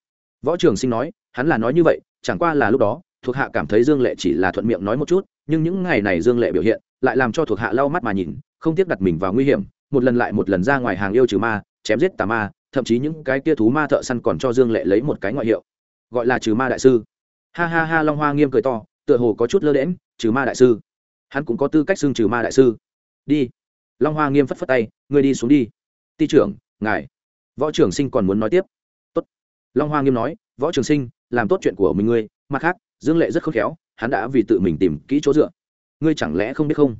Võ trường sinh nói, hắn là nói như vậy, chẳng qua là lúc đó, thuộc hạ cảm thấy dương lệ chỉ là thuận miệng nói một chút, nhưng những ngày này dương lệ biểu hiện, lại làm cho thuộc hạ lau mắt mà nhìn, không tiếc đặt mình vào nguy hiểm một lần lại một lần ra ngoài hàng yêu trừ ma, chém giết tà ma, thậm chí những cái kia thú ma thợ săn còn cho dương lệ lấy một cái ngoại hiệu, gọi là trừ ma đại sư. Ha ha ha, long hoa nghiêm cười to, tựa hồ có chút lơ đễm trừ ma đại sư. Hắn cũng có tư cách xưng trừ ma đại sư. Đi. Long hoa nghiêm phất phất tay, ngươi đi xuống đi. Ti trưởng, ngài. Võ trưởng sinh còn muốn nói tiếp. Tốt. long hoa nghiêm nói, võ trường sinh, làm tốt chuyện của mình ngươi. Mặt khác, dương lệ rất khôn khéo, hắn đã vì tự mình tìm kỹ chỗ dựa. Ngươi chẳng lẽ không biết không?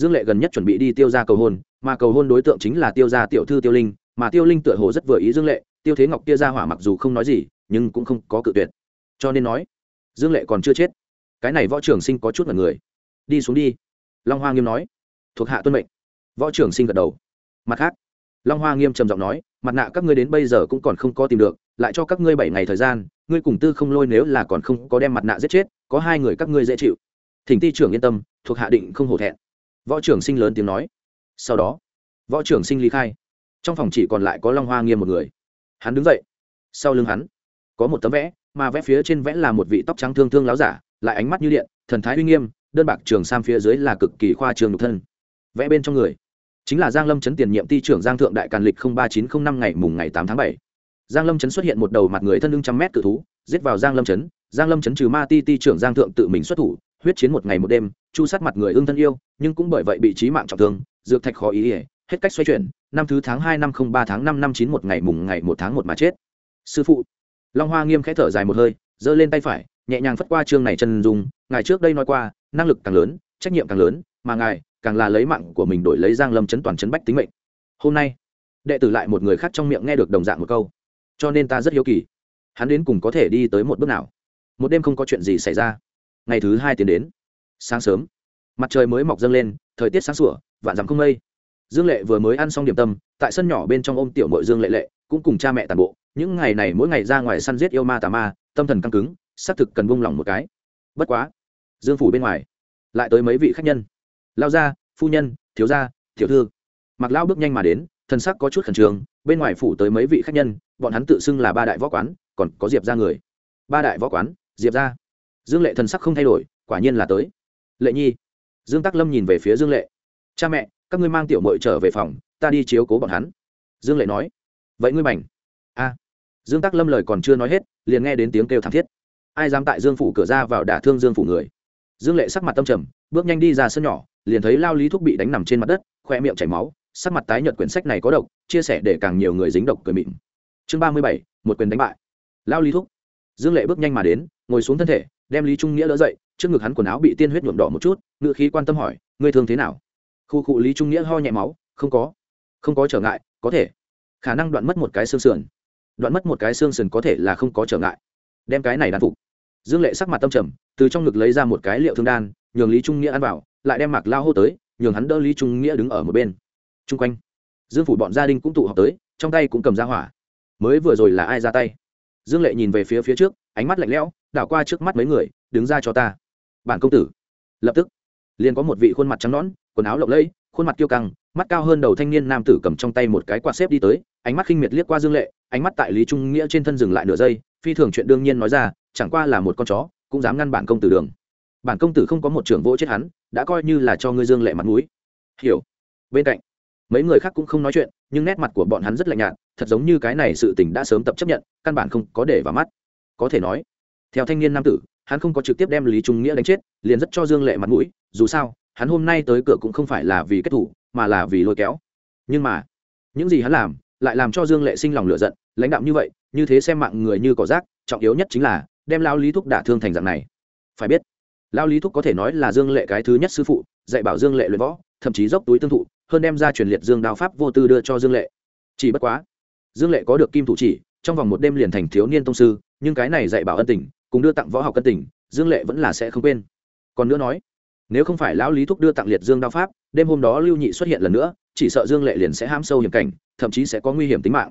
Dương lệ gần nhất chuẩn bị đi tiêu ra cầu hôn, mà cầu hôn đối tượng chính là tiêu gia tiểu thư tiêu linh, mà tiêu linh tựa hồ rất vừa ý dương lệ, tiêu thế ngọc kia ra hỏa mặc dù không nói gì, nhưng cũng không có cự tuyệt. Cho nên nói, dương lệ còn chưa chết. Cái này võ trưởng sinh có chút là người. Đi xuống đi. Long hoa nghiêm nói, thuộc hạ tuân mệnh. Võ trưởng sinh gật đầu. Mặt khác, long hoa nghiêm trầm giọng nói, mặt nạ các ngươi đến bây giờ cũng còn không có tìm được, lại cho các ngươi bảy ngày thời gian, ngươi cùng tư không lôi nếu là còn không có đem mặt nạ giết chết, có hai người các ngươi dễ chịu. Thỉnh ti trưởng yên tâm, thuộc hạ định không hổ thẹn võ trưởng sinh lớn tiếng nói. Sau đó, võ trưởng sinh ly khai. Trong phòng chỉ còn lại có long hoa nghiêm một người. Hắn đứng dậy. Sau lưng hắn, có một tấm vẽ, mà vẽ phía trên vẽ là một vị tóc trắng thương thương láo giả, lại ánh mắt như điện, thần thái uy nghiêm, đơn bạc trường sam phía dưới là cực kỳ khoa trường nhục thân. Vẽ bên trong người, chính là giang lâm chấn tiền nhiệm ty trưởng giang thượng đại càn lịch ba chín không năm ngày mùng ngày tám tháng bảy. Giang lâm chấn xuất hiện một đầu mặt người thân lưng trăm mét cự thú, giết vào giang lâm chấn. Giang lâm chấn trừ ma ti ti trưởng giang thượng tự mình xuất thủ, huyết chiến một ngày một đêm chu sát mặt người ưng thân yêu, nhưng cũng bởi vậy bị trí mạng trọng thương, dược thạch khó ý ỉa hết cách xoay chuyển, năm thứ tháng hai, năm không ba tháng năm năm chín một ngày mùng ngày một tháng một mà chết. Sư phụ. Long hoa nghiêm khẽ thở dài một hơi, giơ lên tay phải, nhẹ nhàng phất qua chương này chân dùng ngài trước đây nói qua, năng lực càng lớn, trách nhiệm càng lớn, mà ngài càng là lấy mạng của mình đổi lấy giang lâm chấn toàn chấn bách tính mệnh. Hôm nay, đệ tử lại một người khác trong miệng nghe được đồng dạng một câu. Cho nên ta rất hiếu kỳ, hắn đến cùng có thể đi tới một bước nào? Một đêm không có chuyện gì xảy ra. Ngày thứ hai tiến đến sáng sớm. Mặt trời mới mọc dâng lên, thời tiết sáng sủa, vạn dặm không mây. Dương lệ vừa mới ăn xong điểm tâm, tại sân nhỏ bên trong ôm tiểu mội dương lệ lệ, cũng cùng cha mẹ tàn bộ. Những ngày này mỗi ngày ra ngoài săn giết yêu ma tà ma, tâm thần căng cứng, xác thực cần buông lỏng một cái. Bất quá, dương phủ bên ngoài, lại tới mấy vị khách nhân. Lao gia, phu nhân, thiếu gia, tiểu thư. Mặc lao bước nhanh mà đến, thân sắc có chút khẩn trương, bên ngoài phủ tới mấy vị khách nhân, bọn hắn tự xưng là ba đại võ quán, còn có diệp ra người. Ba đại võ quán, diệp ra dương lệ thần sắc không thay đổi, quả nhiên là tới lệ nhi. Dương tắc lâm nhìn về phía dương lệ. Cha mẹ, các ngươi mang tiểu mội trở về phòng, ta đi chiếu cố bọn hắn. Dương lệ nói. Vậy ngươi mảnh. a. Dương tắc lâm lời còn chưa nói hết, liền nghe đến tiếng kêu thảm thiết. Ai dám tại dương phủ cửa ra vào đả thương dương phủ người? Dương lệ sắc mặt tâm trầm, bước nhanh đi ra sân nhỏ, liền thấy lao lý thúc bị đánh nằm trên mặt đất, khoe miệng chảy máu, sắc mặt tái nhợt quyển sách này có độc, chia sẻ để càng nhiều người dính độc cười mịn. Chương ba mươi bảy, một quyền đánh bại. Lao lý thúc. Dương lệ bước nhanh mà đến, ngồi xuống thân thể đem lý trung nghĩa đỡ dậy trước ngực hắn quần áo bị tiên huyết nhuộm đỏ một chút ngựa khí quan tâm hỏi ngươi thương thế nào khu cụ lý trung nghĩa ho nhẹ máu không có không có trở ngại có thể khả năng đoạn mất một cái xương sườn đoạn mất một cái xương sườn có thể là không có trở ngại đem cái này đàn phục dương lệ sắc mặt tâm trầm từ trong ngực lấy ra một cái liệu thương đan nhường lý trung nghĩa ăn vào lại đem mạc lao hô tới nhường hắn đỡ lý trung nghĩa đứng ở một bên t r u n g quanh dương phủ bọn gia đình cũng tụ họp tới trong tay cũng cầm ra hỏa mới vừa rồi là ai ra tay dương lệ nhìn về phía phía trước ánh mắt lạnh lẽo đảo qua trước mắt mấy người, đứng ra cho ta. Bản công tử. Lập tức, liền có một vị khuôn mặt trắng nõn, quần áo lộng lẫy, khuôn mặt kiêu căng, mắt cao hơn đầu thanh niên nam tử cầm trong tay một cái quạt xếp đi tới, ánh mắt khinh miệt liếc qua dương lệ, ánh mắt tại lý trung nghĩa trên thân dừng lại nửa giây, phi thường chuyện đương nhiên nói ra, chẳng qua là một con chó, cũng dám ngăn bản công tử đường. Bản công tử không có một trưởng vỗ chết hắn, đã coi như là cho ngươi dương lệ mặt mũi. Hiểu. Bên cạnh, mấy người khác cũng không nói chuyện, nhưng nét mặt của bọn hắn rất lạnh nhạt, thật giống như cái này sự tình đã sớm tập chấp nhận, căn bản không có để vào mắt. Có thể nói theo thanh niên nam tử, hắn không có trực tiếp đem lý trung nghĩa đánh chết, liền rất cho dương lệ mặt mũi, dù sao, hắn hôm nay tới cửa cũng không phải là vì kết thủ, mà là vì lôi kéo. Nhưng mà, những gì hắn làm, lại làm cho dương lệ sinh lòng lựa giận, lãnh đạo như vậy, như thế xem mạng người như cỏ rác, trọng yếu nhất chính là, đem lao lý thúc đả thương thành dạng này. Phải biết, lao lý thúc có thể nói là dương lệ cái thứ nhất sư phụ, dạy bảo dương lệ luyện võ, thậm chí dốc túi tương thụ, hơn đem ra truyền liệt dương đao pháp vô tư đưa cho dương lệ. Chỉ bất quá, dương lệ có được kim thủ chỉ, trong vòng một đêm liền thành thiếu niên tông sư, nhưng cái này dạy bảo ân tình cùng đưa tặng võ học cân tình, dương lệ vẫn là sẽ không quên. Còn nữa nói, nếu không phải lão lý thúc đưa tặng liệt dương đao pháp, đêm hôm đó lưu nhị xuất hiện lần nữa, chỉ sợ dương lệ liền sẽ ham sâu hiểm cảnh, thậm chí sẽ có nguy hiểm tính mạng.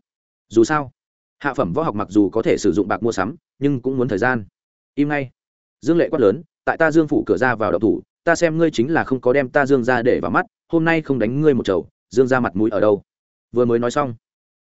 Dù sao, hạ phẩm võ học mặc dù có thể sử dụng bạc mua sắm, nhưng cũng muốn thời gian. Im ngay. Dương lệ quát lớn, tại ta dương phủ cửa ra vào đậu thủ, ta xem ngươi chính là không có đem ta dương ra để vào mắt, hôm nay không đánh ngươi một chầu, dương ra mặt mũi ở đâu? Vừa mới nói xong,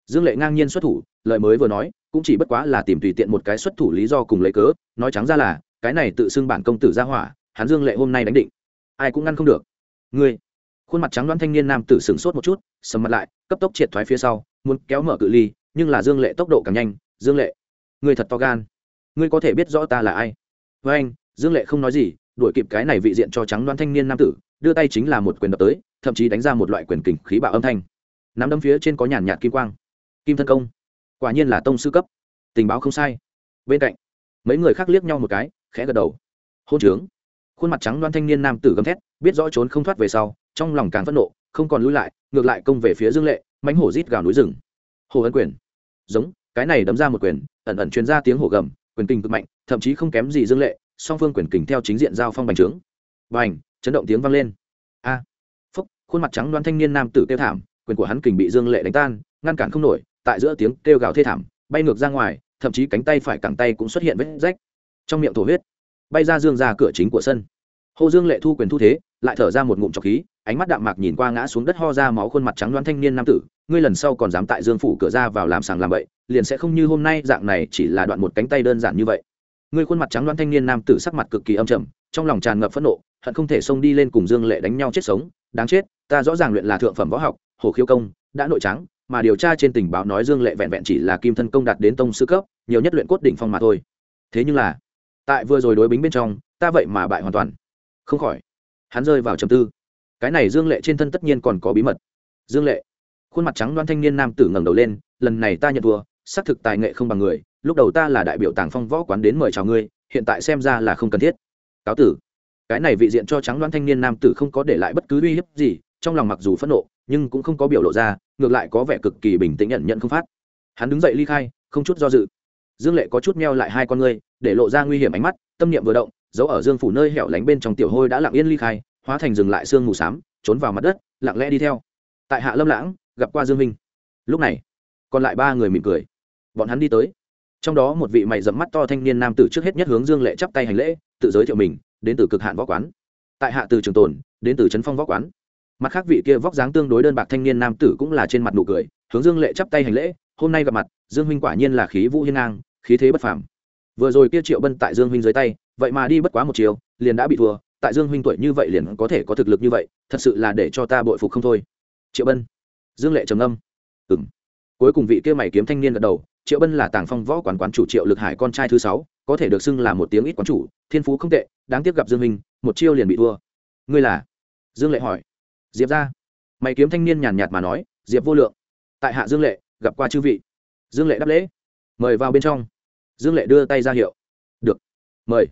dương lệ ngang nhiên xuất thủ, lời mới vừa nói cũng chỉ bất quá là tìm tùy tiện một cái xuất thủ lý do cùng lấy cớ, nói trắng ra là, cái này tự xưng bản công tử ra hỏa hắn dương lệ hôm nay đánh định. Ai cũng ngăn không được. Ngươi, khuôn mặt trắng đoán thanh niên nam tử sửng sốt một chút, sầm mặt lại, cấp tốc triệt thoái phía sau, muốn kéo mở cự ly, nhưng là dương lệ tốc độ càng nhanh. Dương lệ, ngươi thật to gan. Ngươi có thể biết rõ ta là ai? Với anh, dương lệ không nói gì, đuổi kịp cái này vị diện cho trắng đoán thanh niên nam tử, đưa tay chính là một quyền đập tới, thậm chí đánh ra một loại quyền kình khí bạo âm thanh. Nắm đấm phía trên có nhàn nhạt kim quang. Kim thân công quả nhiên là tông sư cấp. Tình báo không sai. Bên cạnh, mấy người khác liếc nhau một cái, khẽ gật đầu. Hôn trướng. Khuôn mặt trắng đoan thanh niên nam tử gầm thét, biết rõ trốn không thoát về sau, trong lòng càng phẫn nộ, không còn lui lại, ngược lại công về phía dương lệ mánh hổ rít gào núi rừng. Hồ ấn quyền. Giống, cái này đấm ra một quyền, ẩn ẩn truyền ra tiếng hổ gầm, quyền kinh cực mạnh, thậm chí không kém gì dương lệ, song phương quyền kình theo chính diện giao phong bành trướng. Bành, chấn động tiếng vang lên. A. Phúc, khuôn mặt trắng đoan thanh niên nam tử kêu thảm, quyền của hắn kình bị dương lệ đánh tan, ngăn cản không nổi tại giữa tiếng kêu gào thê thảm, bay ngược ra ngoài, thậm chí cánh tay phải cẳng tay cũng xuất hiện vết rách. Trong miệng thổ huyết, bay ra dương ra cửa chính của sân. Hồ dương lệ thu quyền thu thế, lại thở ra một ngụm trọc khí, ánh mắt đạm mạc nhìn qua ngã xuống đất ho ra máu khuôn mặt trắng đoán thanh niên nam tử, ngươi lần sau còn dám tại dương phủ cửa ra vào làm sàng làm bậy, liền sẽ không như hôm nay dạng này chỉ là đoạn một cánh tay đơn giản như vậy. Ngươi khuôn mặt trắng đoán thanh niên nam tử sắc mặt cực kỳ âm trầm, trong lòng tràn ngập phẫn nộ, hận không thể xông đi lên cùng dương lệ đánh nhau chết sống. Đáng chết, ta rõ ràng luyện là thượng phẩm võ học, hồ khiêu công, đã nội trắng mà điều tra trên tình báo nói dương lệ vẹn vẹn chỉ là kim thân công đạt đến tông sư cấp, nhiều nhất luyện cốt đỉnh phong mà thôi. Thế nhưng là, tại vừa rồi đối bính bên trong, ta vậy mà bại hoàn toàn. Không khỏi, hắn rơi vào trầm tư. Cái này dương lệ trên thân tất nhiên còn có bí mật. Dương lệ, khuôn mặt trắng đoan thanh niên nam tử ngẩng đầu lên, lần này ta nhận thua, xác thực tài nghệ không bằng người, lúc đầu ta là đại biểu tàng phong võ quán đến mời chào ngươi, hiện tại xem ra là không cần thiết. Cáo tử, cái này vị diện cho trắng đoan thanh niên nam tử không có để lại bất cứ uy hiếp gì, trong lòng mặc dù phẫn nộ, nhưng cũng không có biểu lộ ra ngược lại có vẻ cực kỳ bình tĩnh nhận nhận không phát. Hắn đứng dậy ly khai, không chút do dự. Dương lệ có chút meo lại hai con ngươi, để lộ ra nguy hiểm ánh mắt, tâm niệm vừa động giấu ở dương phủ nơi hẻo lánh bên trong tiểu hôi đã lặng yên ly khai, hóa thành dừng lại sương mù xám, trốn vào mặt đất, lặng lẽ đi theo. Tại hạ lâm lãng, gặp qua dương minh. Lúc này, còn lại ba người mỉm cười. Bọn hắn đi tới. Trong đó một vị mày dẫm mắt to thanh niên nam tử trước hết nhất hướng dương lệ chắp tay hành lễ, tự giới thiệu mình, đến từ cực hạn võ quán. Tại hạ từ trường tồn, đến từ trấn phong võ quán mặt khác vị kia vóc dáng tương đối đơn bạc thanh niên nam tử cũng là trên mặt nụ cười, hướng dương lệ chắp tay hành lễ, hôm nay gặp mặt, dương huynh quả nhiên là khí vũ hiên ngang, khí thế bất phàm. Vừa rồi kia triệu bân tại dương huynh dưới tay, vậy mà đi bất quá một chiều, liền đã bị thua, tại dương huynh tuổi như vậy liền có thể có thực lực như vậy, thật sự là để cho ta bội phục không thôi. Triệu bân. Dương lệ trầm âm ừ m cuối cùng vị kia mày kiếm thanh niên gật đầu, triệu bân là tàng phong võ quán quán chủ triệu lực hải con trai thứ sáu, có thể được xưng là một tiếng ít quán chủ, thiên phú không tệ, đáng tiếc gặp dương huynh, một chiêu liền bị thua. Ngươi là? Dương lệ hỏi diệp ra. Mày kiếm thanh niên nhàn nhạt mà nói, diệp vô lượng, tại hạ dương lệ, gặp qua chư vị. Dương lệ đáp lễ. Mời vào bên trong. Dương lệ đưa tay ra hiệu. Được, mời.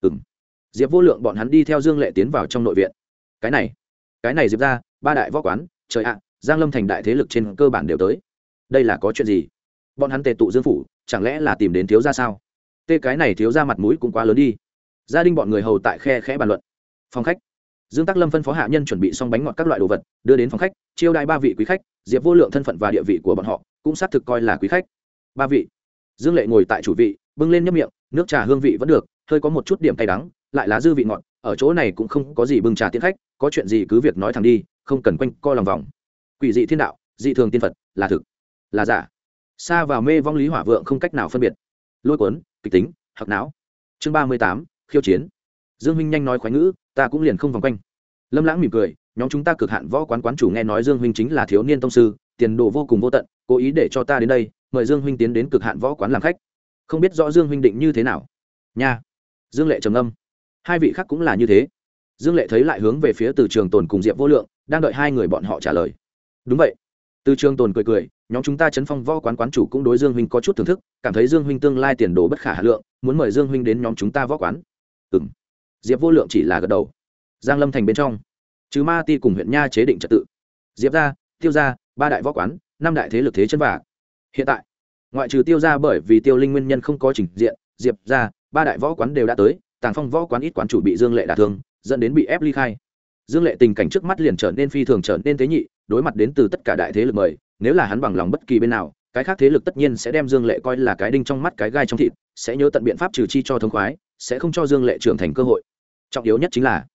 Ừ m diệp vô lượng bọn hắn đi theo dương lệ tiến vào trong nội viện. Cái này cái này diệp ra, ba đại võ quán, trời ạ, giang lâm thành đại thế lực trên cơ bản đều tới. Đây là có chuyện gì? Bọn hắn tề tụ dương phủ, chẳng lẽ là tìm đến thiếu ra sao? Tê cái này thiếu ra mặt mũi cũng quá lớn đi. Gia đình bọn người hầu tại khe khẽ bàn luận. Phòng khách dương tắc lâm phân phó hạ nhân chuẩn bị xong bánh ngọt các loại đồ vật, đưa đến phòng khách, chiêu đai ba vị quý khách, diệp vô lượng thân phận và địa vị của bọn họ cũng xác thực coi là quý khách. Ba vị. Dương lệ ngồi tại chủ vị, bưng lên nhấp miệng, nước trà hương vị vẫn được, hơi có một chút điểm cay đắng, lại lá dư vị ngọt, ở chỗ này cũng không có gì bưng trà tiến khách, có chuyện gì cứ việc nói thẳng đi, không cần quanh co lòng vòng. Quỷ dị thiên đạo, dị thường tiên phật, là thực, là giả. Xa vào mê vong lý hỏa vượng không cách nào phân biệt. Lôi cuốn, kịch tính hoặc não. Chương ba mươi tám, khiêu chiến. Dương minh nhanh nói khoái ngữ ta cũng liền không vòng quanh. Lâm lãng mỉm cười, nhóm chúng ta cực hạn võ quán quán chủ nghe nói dương huynh chính là thiếu niên tông sư, tiền đồ vô cùng vô tận, cố ý để cho ta đến đây, mời dương huynh tiến đến cực hạn võ quán làm khách. Không biết rõ dương huynh định như thế nào. Nha. Dương lệ trầm âm hai vị khác cũng là như thế. Dương lệ thấy lại hướng về phía từ trường tồn cùng diệp vô lượng, đang đợi hai người bọn họ trả lời. Đúng vậy. Từ trường tồn cười cười, nhóm chúng ta chấn phong võ quán quán chủ cũng đối dương huynh có chút thưởng thức, cảm thấy dương huynh tương lai tiền đồ bất khả hà lượng, muốn mời dương huynh đến nhóm chúng ta võ quán. Ừ m diệp vô lượng chỉ là gật đầu. Giang lâm thành bên trong. Chứ ma ti cùng huyện nha chế định trật tự. Diệp ra tiêu ra ba đại võ quán, năm đại thế lực thế chân vả hiện tại, ngoại trừ tiêu ra bởi vì tiêu linh nguyên nhân không có trình diện, diệp ra ba đại võ quán đều đã tới, tàng phong võ quán ít quán chủ bị dương lệ đả thương, dẫn đến bị ép ly khai. Dương lệ tình cảnh trước mắt liền trở nên phi thường trở nên thế nhị, đối mặt đến từ tất cả đại thế lực mời, nếu là hắn bằng lòng bất kỳ bên nào, cái khác thế lực tất nhiên sẽ đem dương lệ coi là cái đinh trong mắt cái gai trong thịt, sẽ nhớ tận biện pháp trừ chi cho thống khoái sẽ không cho dương lệ trưởng thành cơ hội. Trọng yếu nhất chính là,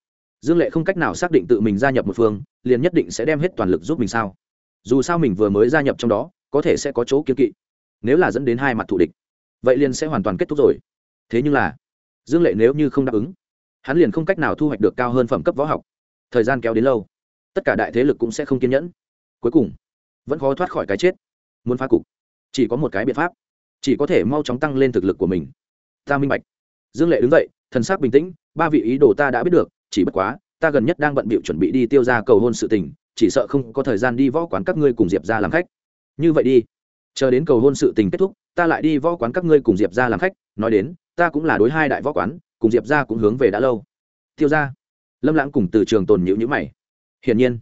dương lệ không cách nào xác định tự mình gia nhập một phương, liền nhất định sẽ đem hết toàn lực giúp mình sao? Dù sao mình vừa mới gia nhập trong đó, có thể sẽ có chỗ kiên kỵ. Nếu là dẫn đến hai mặt thù địch, vậy liền sẽ hoàn toàn kết thúc rồi. Thế nhưng là, dương lệ nếu như không đáp ứng, hắn liền không cách nào thu hoạch được cao hơn phẩm cấp võ học. Thời gian kéo đến lâu, tất cả đại thế lực cũng sẽ không kiên nhẫn. Cuối cùng, vẫn khó thoát khỏi cái chết. Muốn phá cục, chỉ có một cái biện pháp, chỉ có thể mau chóng tăng lên thực lực của mình. Ta minh bạch dương lệ đứng dậy, thần sắc bình tĩnh, ba vị ý đồ ta đã biết được, chỉ bất quá, ta gần nhất đang bận bịu chuẩn bị đi tiêu ra cầu hôn sự tình, chỉ sợ không có thời gian đi võ quán các ngươi cùng diệp ra làm khách. Như vậy đi. Chờ đến cầu hôn sự tình kết thúc, ta lại đi võ quán các ngươi cùng diệp ra làm khách, nói đến, ta cũng là đối hai đại võ quán, cùng diệp ra cũng hướng về đã lâu. Tiêu ra. Lâm lãng cùng từ trường tồn nhữ nhữ mày. Hiển nhiên,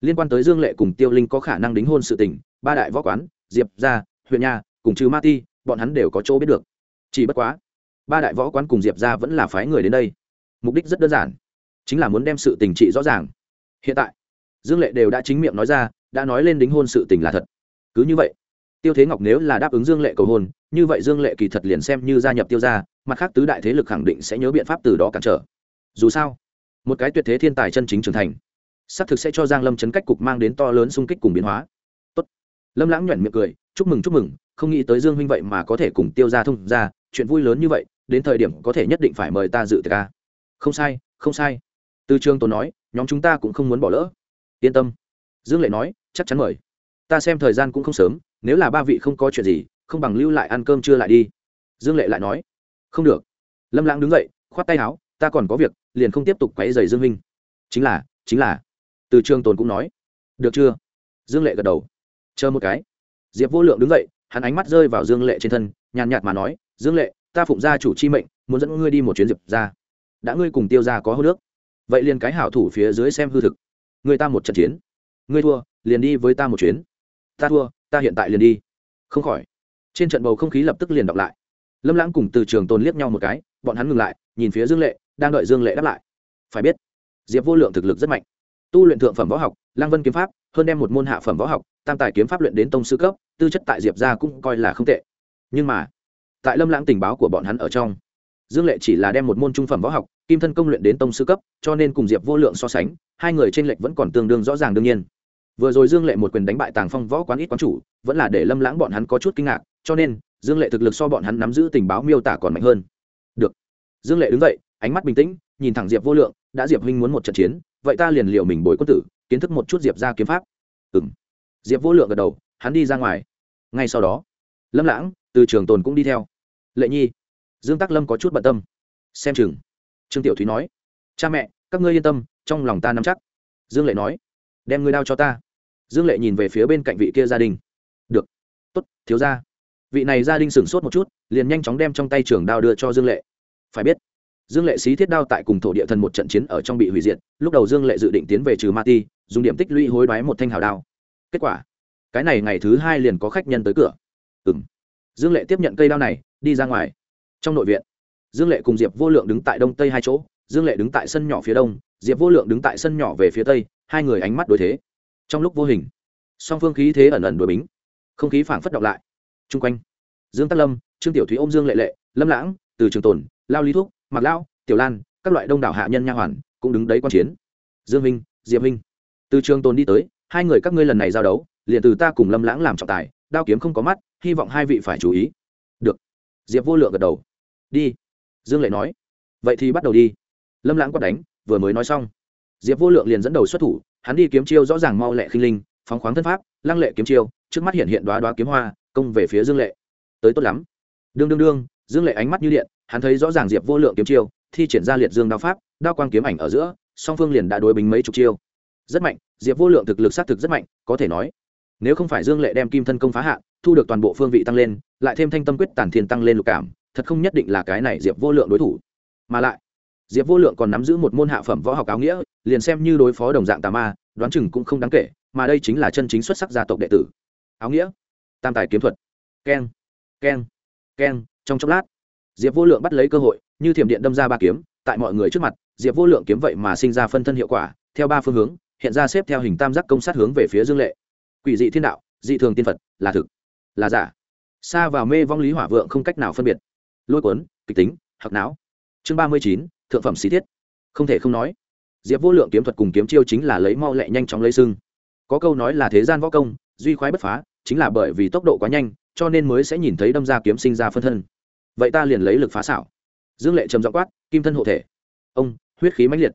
liên quan tới dương lệ cùng tiêu linh có khả năng đính hôn sự tình, ba đại võ quán, diệp ra, huyện nha cùng trừ ma ti, bọn hắn đều có chỗ biết được. Chỉ bất quá ba đại võ quán cùng diệp ra vẫn là phái người đến đây. Mục đích rất đơn giản, chính là muốn đem sự tình trị rõ ràng. Hiện tại, dương lệ đều đã chính miệng nói ra, đã nói lên đính hôn sự tình là thật. Cứ như vậy, tiêu thế ngọc nếu là đáp ứng dương lệ cầu hôn, như vậy dương lệ kỳ thật liền xem như gia nhập tiêu gia, mặt khác tứ đại thế lực khẳng định sẽ nhớ biện pháp từ đó cản trở. Dù sao, một cái tuyệt thế thiên tài chân chính trưởng thành, xác thực sẽ cho giang lâm chấn cách cục mang đến to lớn xung kích cùng biến hóa. Tốt. lâm lãng nhoẻn miệng cười, chúc mừng chúc mừng, không nghĩ tới dương huynh vậy mà có thể cùng tiêu ra thông ra chuyện vui lớn như vậy, đến thời điểm có thể nhất định phải mời ta dự tiệc ca không sai không sai. Từ trường Tồn nói, nhóm chúng ta cũng không muốn bỏ lỡ. Yên tâm. Dương lệ nói, chắc chắn mời. Ta xem thời gian cũng không sớm, nếu là ba vị không có chuyện gì, không bằng lưu lại ăn cơm trưa lại đi. Dương lệ lại nói, không được. Lâm lãng đứng dậy, khoát tay áo, ta còn có việc, liền không tiếp tục quấy dày dương minh. Chính là chính là. Từ trường tồn cũng nói, được chưa? Dương lệ gật đầu. Chờ một cái. Diệp vô lượng đứng dậy, hắn ánh mắt rơi vào dương lệ trên thân, nhàn nhạt mà nói dương lệ, ta phụng gia chủ chi mệnh, muốn dẫn ngươi đi một chuyến diệp ra đã ngươi cùng tiêu ra có hô nước vậy liền cái hảo thủ phía dưới xem hư thực. Người ta một trận chiến. Ngươi thua, liền đi với ta một chuyến. Ta thua, ta hiện tại liền đi. Không khỏi. Trên trận bầu không khí lập tức liền đọc lại. Lâm lãng cùng từ trường tôn liếc nhau một cái, bọn hắn ngừng lại, nhìn phía dương lệ, đang đợi dương lệ đáp lại. Phải biết, diệp vô lượng thực lực rất mạnh. Tu luyện thượng phẩm võ học lang vân kiếm pháp, hơn đem một môn hạ phẩm võ học, tam tài kiếm pháp luyện đến tông sư cấp, tư chất tại diệp ra cũng coi là không tệ. Nhưng mà tại lâm lãng tình báo của bọn hắn ở trong. Dương lệ chỉ là đem một môn trung phẩm võ học, kim thân công luyện đến tông sư cấp, cho nên cùng diệp vô lượng so sánh, hai người t r ê n lệch vẫn còn tương đương rõ ràng đương nhiên. Vừa rồi dương lệ một quyền đánh bại tàng phong võ quán ít quán chủ, vẫn là để lâm lãng bọn hắn có chút kinh ngạc, cho nên, dương lệ thực lực so bọn hắn nắm giữ tình báo miêu tả còn mạnh hơn. Được. Dương lệ đứng dậy, ánh mắt bình tĩnh, nhìn thẳng diệp vô lượng, đã diệp huynh muốn một trận chiến, vậy ta liền liệu mình bồi quân tử, kiến thức một chút diệp ra kiếm pháp. Ừ m diệp vô lượng gật đầu, hắn đi ra ngoài. Ngay sau đó, lâm lãng từ trường tồn cũng đi theo lệ nhi, dương tắc lâm có chút bận tâm. Xem chừng. Trương tiểu thúy nói, cha mẹ, các ngươi yên tâm, trong lòng ta nắm chắc. Dương lệ nói, đem ngươi đao cho ta. Dương lệ nhìn về phía bên cạnh vị kia gia đình. Được. Tốt, thiếu ra vị này gia đình sửng sốt một chút, liền nhanh chóng đem trong tay trường đao đưa cho dương lệ. Phải biết, dương lệ xí thiết đao tại cùng thổ địa thần một trận chiến ở trong bị hủy diệt, lúc đầu dương lệ dự định tiến về trừ ma ti, dùng điểm tích lũy hối đoái một thanh hào đao. Kết quả, cái này ngày thứ hai liền có khách nhân tới cửa. Ừ m dương lệ tiếp nhận cây đao này đi ra ngoài. Trong nội viện, dương lệ cùng diệp vô lượng đứng tại đông tây hai chỗ, dương lệ đứng tại sân nhỏ phía đông, diệp vô lượng đứng tại sân nhỏ về phía tây, hai người ánh mắt đối thế. Trong lúc vô hình, song phương khí thế ẩn ẩn đuổi bính, không khí phảng phất động lại. Chung quanh, dương tắc lâm, trương tiểu thúy ôm dương lệ lệ, lâm lãng, từ trường tồn, lao lý thuốc mặc lão, tiểu lan, các loại đông đảo hạ nhân nha hoàn cũng đứng đấy quan chiến. Dương minh, diệp minh, từ trường tồn đi tới, hai người các ngươi lần này giao đấu, liền từ ta cùng lâm lãng làm trọng tài, đao kiếm không có mắt, hy vọng hai vị phải chú ý diệp vô lượng gật đầu. Đi. Dương lệ nói. Vậy thì bắt đầu đi. Lâm lãng quát đánh, vừa mới nói xong. Diệp vô lượng liền dẫn đầu xuất thủ, hắn đi kiếm chiêu rõ ràng mau lẹ khinh linh, phóng khoáng thân pháp, lăng lệ kiếm chiêu, trước mắt hiện hiện đoá đoá kiếm hoa, công về phía dương lệ. Tới tốt lắm. Đương đương đương, dương lệ ánh mắt như điện, hắn thấy rõ ràng diệp vô lượng kiếm chiêu, thi triển ra liệt dương đao pháp, đao quang kiếm ảnh ở giữa, song phương liền đã đối bính mấy chục chiêu. Rất mạnh, diệp vô lượng thực lực xác thực rất mạnh, có thể nói, nếu không phải dương lệ đem kim thân công phá hạ thu được toàn bộ phương vị tăng lên, lại thêm thanh tâm quyết tản thiên tăng lên lục cảm, thật không nhất định là cái này diệp vô lượng đối thủ. Mà lại, diệp vô lượng còn nắm giữ một môn hạ phẩm võ học áo nghĩa, liền xem như đối phó đồng dạng tà ma, đoán chừng cũng không đáng kể, mà đây chính là chân chính xuất sắc gia tộc đệ tử. Áo nghĩa, tam tài kiếm thuật. Keng keng keng, trong chốc lát, diệp vô lượng bắt lấy cơ hội, như thiểm điện đâm ra ba kiếm, tại mọi người trước mặt, diệp vô lượng kiếm vậy mà sinh ra phân thân hiệu quả, theo ba phương hướng, hiện ra xếp theo hình tam giác công sát hướng về phía dương lệ. Quỷ dị thiên đạo, dị thường tiên phật, là thực là giả. Xa vào mê vong lý hỏa vượng không cách nào phân biệt. Lôi cuốn, kịch tính hoặc não. Chương ba mươi chín, thượng phẩm xí thiết. Không thể không nói, diệp vô lượng kiếm thuật cùng kiếm chiêu chính là lấy mau lẹ nhanh chóng lấy sưng. Có câu nói là thế gian võ công, duy khoái bất phá, chính là bởi vì tốc độ quá nhanh, cho nên mới sẽ nhìn thấy đâm ra kiếm sinh ra phân thân. Vậy ta liền lấy lực phá xảo. Dương lệ trầm dọ quát, kim thân hộ thể. Ông, huyết khí mãnh liệt.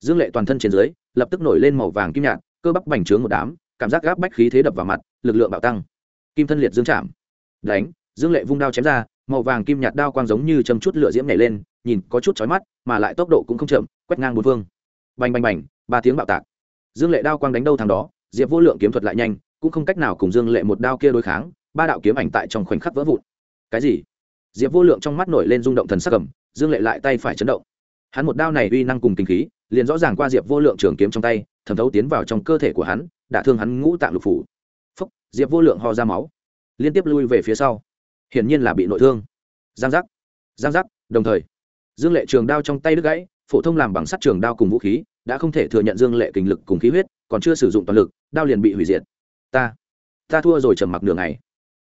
Dương lệ toàn thân trên dưới, lập tức nổi lên màu vàng kim nhạt, cơ bắp bành trướng một đám, cảm giác gáp bách khí thế đập vào mặt, lực lượng bạo tăng kim thân liệt dương chạm. Đánh, dương lệ vung đao chém ra, màu vàng kim nhạt đao quang giống như châm chút lửa diễm nhảy lên, nhìn có chút chói mắt, mà lại tốc độ cũng không chậm, quét ngang bốn phương. Bành bành bành, ba tiếng bạo tạc. Dương lệ đao quang đánh đâu thằng đó, diệp vô lượng kiếm thuật lại nhanh, cũng không cách nào cùng dương lệ một đao kia đối kháng, ba đạo kiếm ảnh tại trong khoảnh khắc vỡ vụn. Cái gì? Diệp vô lượng trong mắt nổi lên rung động thần sắc cầm dương lệ lại tay phải chấn động. Hắn một đao này uy năng cùng kinh khí, liền rõ ràng qua diệp vô lượng trường kiếm trong tay, thẩm thấu tiến vào trong cơ thể của hắn đã thương hắn ngũ tạng lục phủ diệp vô lượng ho ra máu, liên tiếp lui về phía sau. Hiển nhiên là bị nội thương. Giang giác giang giác, đồng thời, dương lệ trường đao trong tay đứt gãy, phổ thông làm bằng sắt trường đao cùng vũ khí, đã không thể thừa nhận dương lệ kình lực cùng khí huyết, còn chưa sử dụng toàn lực, đao liền bị hủy diệt. Ta ta thua rồi trầm mặc nửa ngày.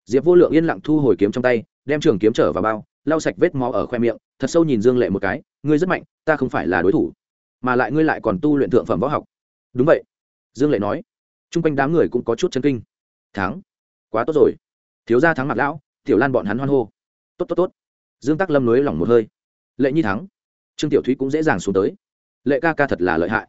Diệp vô lượng yên lặng thu hồi kiếm trong tay, đem trường kiếm trở vào bao, lau sạch vết máu ở khoe miệng, thật sâu nhìn dương lệ một cái, ngươi rất mạnh, ta không phải là đối thủ, mà lại ngươi lại còn tu luyện thượng phẩm võ học. Đúng vậy, dương lệ nói. T r u n g quanh đám người cũng có chút chân kinh thắng. Quá tốt rồi. Thiếu gia thắng mặt lão, tiểu lan bọn hắn hoan hô. Tốt tốt tốt. Dương tắc lâm nối lỏng một hơi. Lệ nhi thắng. Trương tiểu thúy cũng dễ dàng xuống tới. Lệ ca ca thật là lợi hại.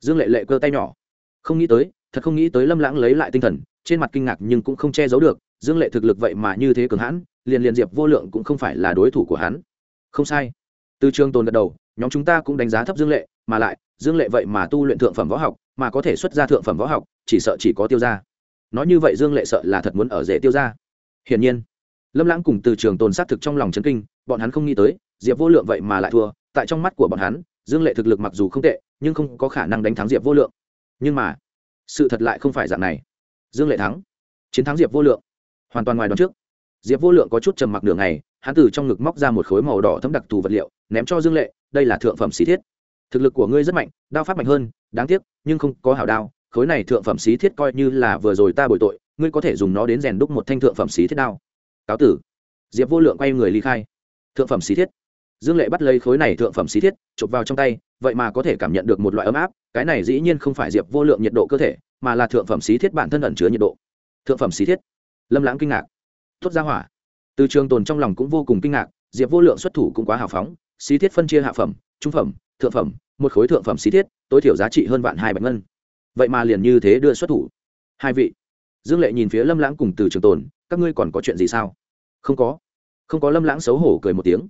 Dương lệ lệ cơ tay nhỏ. Không nghĩ tới, thật không nghĩ tới lâm lãng lấy lại tinh thần, trên mặt kinh ngạc nhưng cũng không che giấu được, dương lệ thực lực vậy mà như thế cường hãn, liền liền diệp vô lượng cũng không phải là đối thủ của hắn. Không sai. Từ trường tồn gật đầu, nhóm chúng ta cũng đánh giá thấp dương lệ, mà lại, dương lệ vậy mà tu luyện thượng phẩm võ học, mà có thể xuất ra thượng phẩm võ học, chỉ sợ chỉ có tiêu ra nói như vậy dương lệ sợ là thật muốn ở rể tiêu ra hiển nhiên, lâm lãng cùng từ trường tồn xác thực trong lòng chấn kinh, bọn hắn không nghĩ tới, diệp vô lượng vậy mà lại thua, tại trong mắt của bọn hắn, dương lệ thực lực mặc dù không tệ, nhưng không có khả năng đánh thắng diệp vô lượng. Nhưng mà, sự thật lại không phải dạng này. Dương lệ thắng, chiến thắng diệp vô lượng, hoàn toàn ngoài đón trước. Diệp vô lượng có chút trầm mặc đường này hắn từ trong ngực móc ra một khối màu đỏ thấm đặc thù vật liệu, ném cho dương lệ, đây là thượng phẩm xí thiết. Thực lực của ngươi rất mạnh, đao pháp mạnh hơn, đáng tiếc, nhưng không có hảo đao khối này thượng phẩm xí thiết coi như là vừa rồi ta bồi tội, ngươi có thể dùng nó đến rèn đúc một thanh thượng phẩm xí thiết đao. Cáo tử. Diệp vô lượng quay người ly khai. Thượng phẩm xí thiết. Dương lệ bắt lấy khối này thượng phẩm xí thiết, chụp vào trong tay, vậy mà có thể cảm nhận được một loại ấm áp, cái này dĩ nhiên không phải diệp vô lượng nhiệt độ cơ thể, mà là thượng phẩm xí thiết bản thân ẩn chứa nhiệt độ. Thượng phẩm xí thiết. Lâm lãng kinh ngạc. Thốt ra hỏa. Từ trường tồn trong lòng cũng vô cùng kinh ngạc, diệp vô lượng xuất thủ cũng quá hào phóng, xí thiết phân chia hạ phẩm, trung phẩm, thượng phẩm, một khối thượng phẩm xí thiết, tối thiểu giá trị hơn vạn hai bạch ngân vậy mà liền như thế đưa xuất thủ. Hai vị, dương lệ nhìn phía lâm lãng cùng từ trường tồn, các ngươi còn có chuyện gì sao? Không có. Không có, lâm lãng xấu hổ cười một tiếng.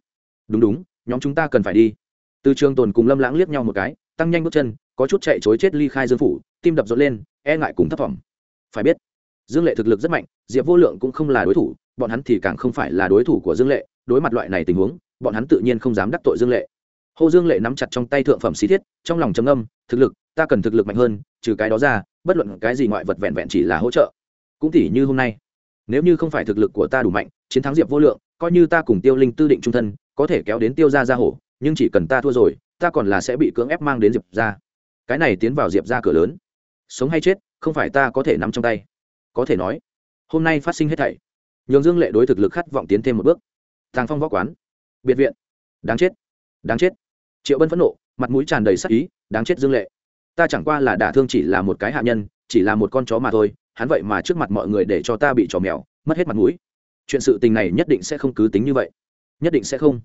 Đúng đúng, nhóm chúng ta cần phải đi. Từ trường tồn cùng lâm lãng liếc nhau một cái, tăng nhanh bước chân, có chút chạy chối chết ly khai dương phủ, tim đập rộn lên e ngại cùng thấp thỏm. Phải biết, dương lệ thực lực rất mạnh, diệp vô lượng cũng không là đối thủ, bọn hắn thì càng không phải là đối thủ của dương lệ, đối mặt loại này tình huống, bọn hắn tự nhiên không dám đắc tội dương lệ. Hồ dương lệ nắm chặt trong tay thượng phẩm xí thiết, trong lòng trầm âm thực lực ta cần thực lực mạnh hơn, trừ cái đó ra, bất luận cái gì ngoại vật vẹn vẹn chỉ là hỗ trợ. Cũng tỉ như hôm nay, nếu như không phải thực lực của ta đủ mạnh, chiến thắng diệp vô lượng, coi như ta cùng tiêu linh tư định trung thân, có thể kéo đến tiêu ra ra hổ, nhưng chỉ cần ta thua rồi, ta còn là sẽ bị cưỡng ép mang đến diệp ra cái này tiến vào diệp ra cửa lớn. Sống hay chết, không phải ta có thể nắm trong tay. Có thể nói, hôm nay phát sinh hết thảy, nhường dương lệ đối thực lực khát vọng tiến thêm một bước. Tàng phong võ quán, biệt viện. Đáng chết đáng chết. Triệu bân phẫn nộ, mặt mũi tràn đầy sắc ý, đáng chết dương lệ ta chẳng qua là đả thương chỉ là một cái hạ nhân, chỉ là một con chó mà thôi, hắn vậy mà trước mặt mọi người để cho ta bị trò mèo, mất hết mặt mũi. Chuyện sự tình này nhất định sẽ không cứ tính như vậy. Nhất định sẽ không.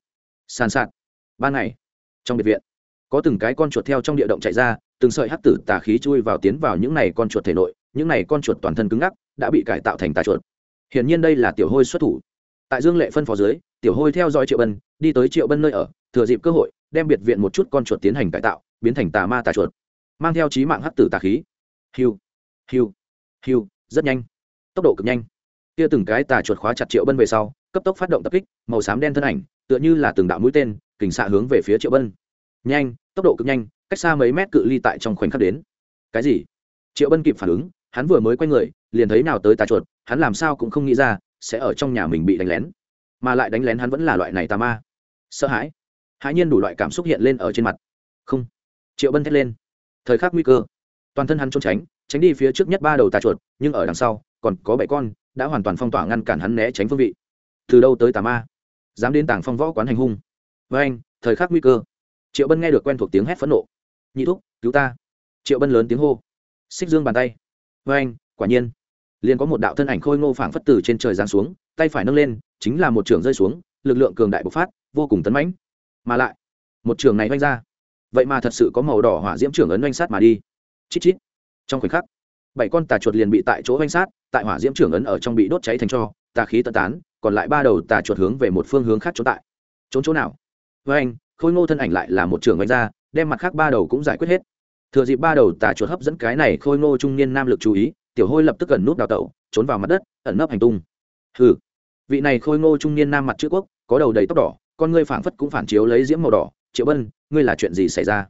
Sàn sạt. Ban ngày, trong biệt viện, có từng cái con chuột theo trong địa động chạy ra, từng sợi hắc tử tà khí chui vào tiến vào những này con chuột thể nội, những này con chuột toàn thân cứng ngắc, đã bị cải tạo thành tà chuột. Hiển nhiên đây là tiểu hôi xuất thủ. Tại dương lệ phân phó dưới, tiểu hôi theo dõi triệu bân, đi tới triệu bân nơi ở, thừa dịp cơ hội, đem biệt viện một chút con chuột tiến hành cải tạo, biến thành tà ma tà chuột mang theo trí mạng hắc tử tà khí. Hiu hiu hiu, rất nhanh. Tốc độ cực nhanh. Kia từng cái tà chuột khóa chặt triệu bân về sau, cấp tốc phát động tập kích, màu xám đen thân ảnh, tựa như là từng đạo mũi tên, kình xạ hướng về phía triệu bân. Nhanh, tốc độ cực nhanh, cách xa mấy mét cự ly tại trong khoảnh khắc đến. Cái gì? Triệu bân kịp phản ứng, hắn vừa mới quay người, liền thấy nào tới tà chuột, hắn làm sao cũng không nghĩ ra, sẽ ở trong nhà mình bị đánh lén. Mà lại đánh lén hắn vẫn là loại này tà ma. Sợ hãi. Hãi nhiên đủ loại cảm xúc hiện lên ở trên mặt. Không. Triệu bân thét lên thời khắc nguy cơ. Toàn thân hắn trốn tránh tránh đi phía trước nhất ba đầu tà chuột, nhưng ở đằng sau, còn có bảy con, đã hoàn toàn phong tỏa ngăn cản hắn né tránh phương vị. Từ đâu tới tà ma? Dám đến tảng phong võ quán hành hung. Với anh, thời khắc nguy cơ. Triệu bân nghe được quen thuộc tiếng hét phẫn nộ. Nhị thúc, cứu ta. Triệu bân lớn tiếng hô. Xích dương bàn tay. Với anh, quả nhiên. Liền có một đạo thân ảnh khôi ngô phảng phất từ trên trời giáng xuống, tay phải nâng lên, chính là một trường rơi xuống, lực lượng cường đại bộc phát, vô cùng tấn mãnh. Mà lại, một trường này oanh ra vậy mà thật sự có màu đỏ hỏa diễm trưởng ấn oanh sát mà đi. Chít chít. Trong khoảnh khắc, bảy con tà chuột liền bị tại chỗ oanh sát, tại hỏa diễm trưởng ấn ở trong bị đốt cháy thành cho, tà khí tận tán, còn lại ba đầu tà chuột hướng về một phương hướng khác trốn tại. Trốn chỗ nào? Với anh, khôi ngô thân ảnh lại là một trường oanh ra, đem mặt khác ba đầu cũng giải quyết hết. Thừa dịp ba đầu tà chuột hấp dẫn cái này khôi ngô trung niên nam lực chú ý, tiểu hôi lập tức gần nút đào tẩu, trốn vào mặt đất, ẩn nấp hành tung. Hừ. Vị này khôi ngô trung niên nam mặt chữ quốc, có đầu đầy tóc đỏ, con ngươi phảng phất cũng phản chiếu lấy diễm màu đỏ, triệu bân ngươi là chuyện gì xảy ra?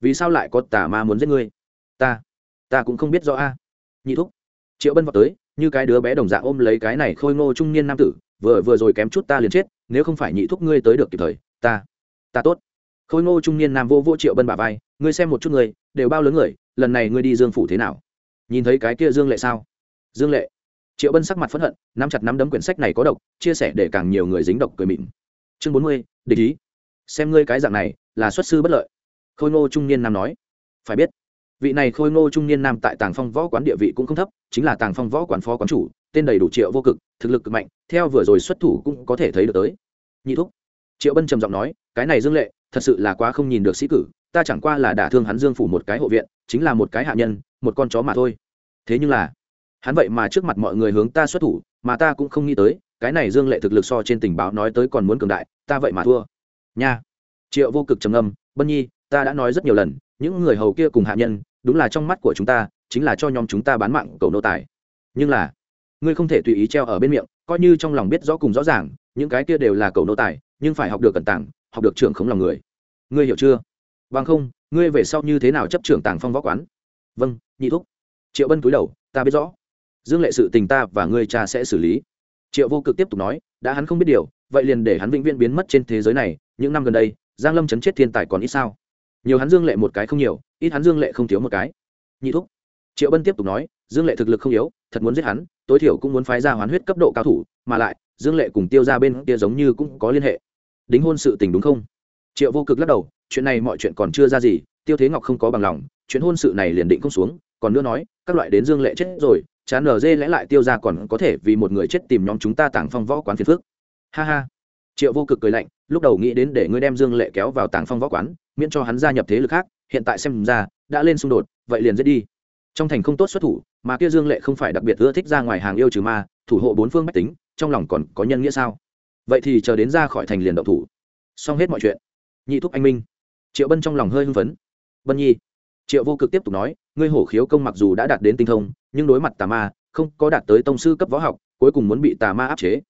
Vì sao lại có tà ma muốn giết ngươi? Ta ta cũng không biết rõ a. Nhị thúc, triệu bân vào tới, như cái đứa bé đồng dạng ôm lấy cái này khôi ngô trung niên nam tử, vừa vừa rồi kém chút ta liền chết, nếu không phải nhị thúc ngươi tới được kịp thời, ta ta tốt. Khôi ngô trung niên nam vô vô triệu bân bà vai, ngươi xem một chút người, đều bao lớn người, lần này ngươi đi dương phủ thế nào? Nhìn thấy cái kia dương lệ sao? Dương lệ. Triệu bân sắc mặt phẫn hận, nắm chặt nắm đấm quyển sách này có độc, chia sẻ để càng nhiều người dính độc cười mịn. Chương bốn mươi, địch ý xem ngươi cái dạng này, là xuất sư bất lợi. Khôi ngô trung niên nam nói. Phải biết, vị này khôi ngô trung niên nam tại tàng phong võ quán địa vị cũng không thấp, chính là tàng phong võ quán phó quán chủ, tên đầy đủ triệu vô cực, thực lực cực mạnh, theo vừa rồi xuất thủ cũng có thể thấy được tới. Nhị thúc, triệu bân trầm giọng nói, cái này dương lệ, thật sự là quá không nhìn được sĩ cử, ta chẳng qua là đả thương hắn dương phủ một cái hộ viện, chính là một cái hạ nhân, một con chó mà thôi. Thế nhưng là, hắn vậy mà trước mặt mọi người hướng ta xuất thủ, mà ta cũng không nghĩ tới, cái này dương lệ thực lực so trên tình báo nói tới còn muốn cường đại, ta vậy mà thua nha. Triệu vô cực trầm âm bân nhi, ta đã nói rất nhiều lần, những người hầu kia cùng hạ nhân, đúng là trong mắt của chúng ta, chính là cho nhóm chúng ta bán mạng cầu nô tài. Nhưng là, ngươi không thể tùy ý treo ở bên miệng, coi như trong lòng biết rõ cùng rõ ràng, những cái kia đều là cầu nô tài, nhưng phải học được cẩn tảng học được trưởng khống lòng người. Ngươi hiểu chưa? Bằng không, ngươi về sau như thế nào chấp trưởng tàng phong võ quán? Vâng nhị thúc. Triệu bân cúi đầu, ta biết rõ. Dương lệ sự tình ta và ngươi cha sẽ xử lý. Triệu vô cực tiếp tục nói đã hắn không biết điều, vậy liền để hắn vĩnh viễn biến mất trên thế giới này, những năm gần đây, giang lâm chấn chết thiên tài còn ít sao? Nhiều hắn dương lệ một cái không nhiều, ít hắn dương lệ không thiếu một cái. Nhị thúc. Triệu bân tiếp tục nói, dương lệ thực lực không yếu, thật muốn giết hắn, tối thiểu cũng muốn phái ra hoán huyết cấp độ cao thủ, mà lại, dương lệ cùng tiêu ra bên kia giống như cũng có liên hệ. Đính hôn sự tình đúng không? Triệu vô cực lắc đầu, chuyện này mọi chuyện còn chưa ra gì, tiêu thế ngọc không có bằng lòng, chuyện hôn sự này liền định không xuống, còn nữa nói, các loại đến dương lệ chết rồi chán nở dê lẽ lại tiêu ra còn có thể vì một người chết tìm nhóm chúng ta tàng phong võ quán phiền phước ha ha. Triệu vô cực cười lạnh, lúc đầu nghĩ đến để ngươi đem dương lệ kéo vào tàng phong võ quán, miễn cho hắn gia nhập thế lực khác, hiện tại xem ra, đã lên xung đột, vậy liền giết đi. Trong thành không tốt xuất thủ, mà kia dương lệ không phải đặc biệt ưa thích ra ngoài hàng yêu trừ ma, thủ hộ bốn phương bách tính, trong lòng còn có nhân nghĩa sao? Vậy thì chờ đến ra khỏi thành liền động thủ. Xong hết mọi chuyện. Nhị thúc anh minh. Triệu bân trong lòng hơi hưng phấn. Bân nhi. Triệu vô cực tiếp tục nói ngươi hổ khiếu công mặc dù đã đạt đến tinh thông, nhưng đối mặt tà ma, không có đạt tới tông sư cấp võ học, cuối cùng muốn bị tà ma áp chế.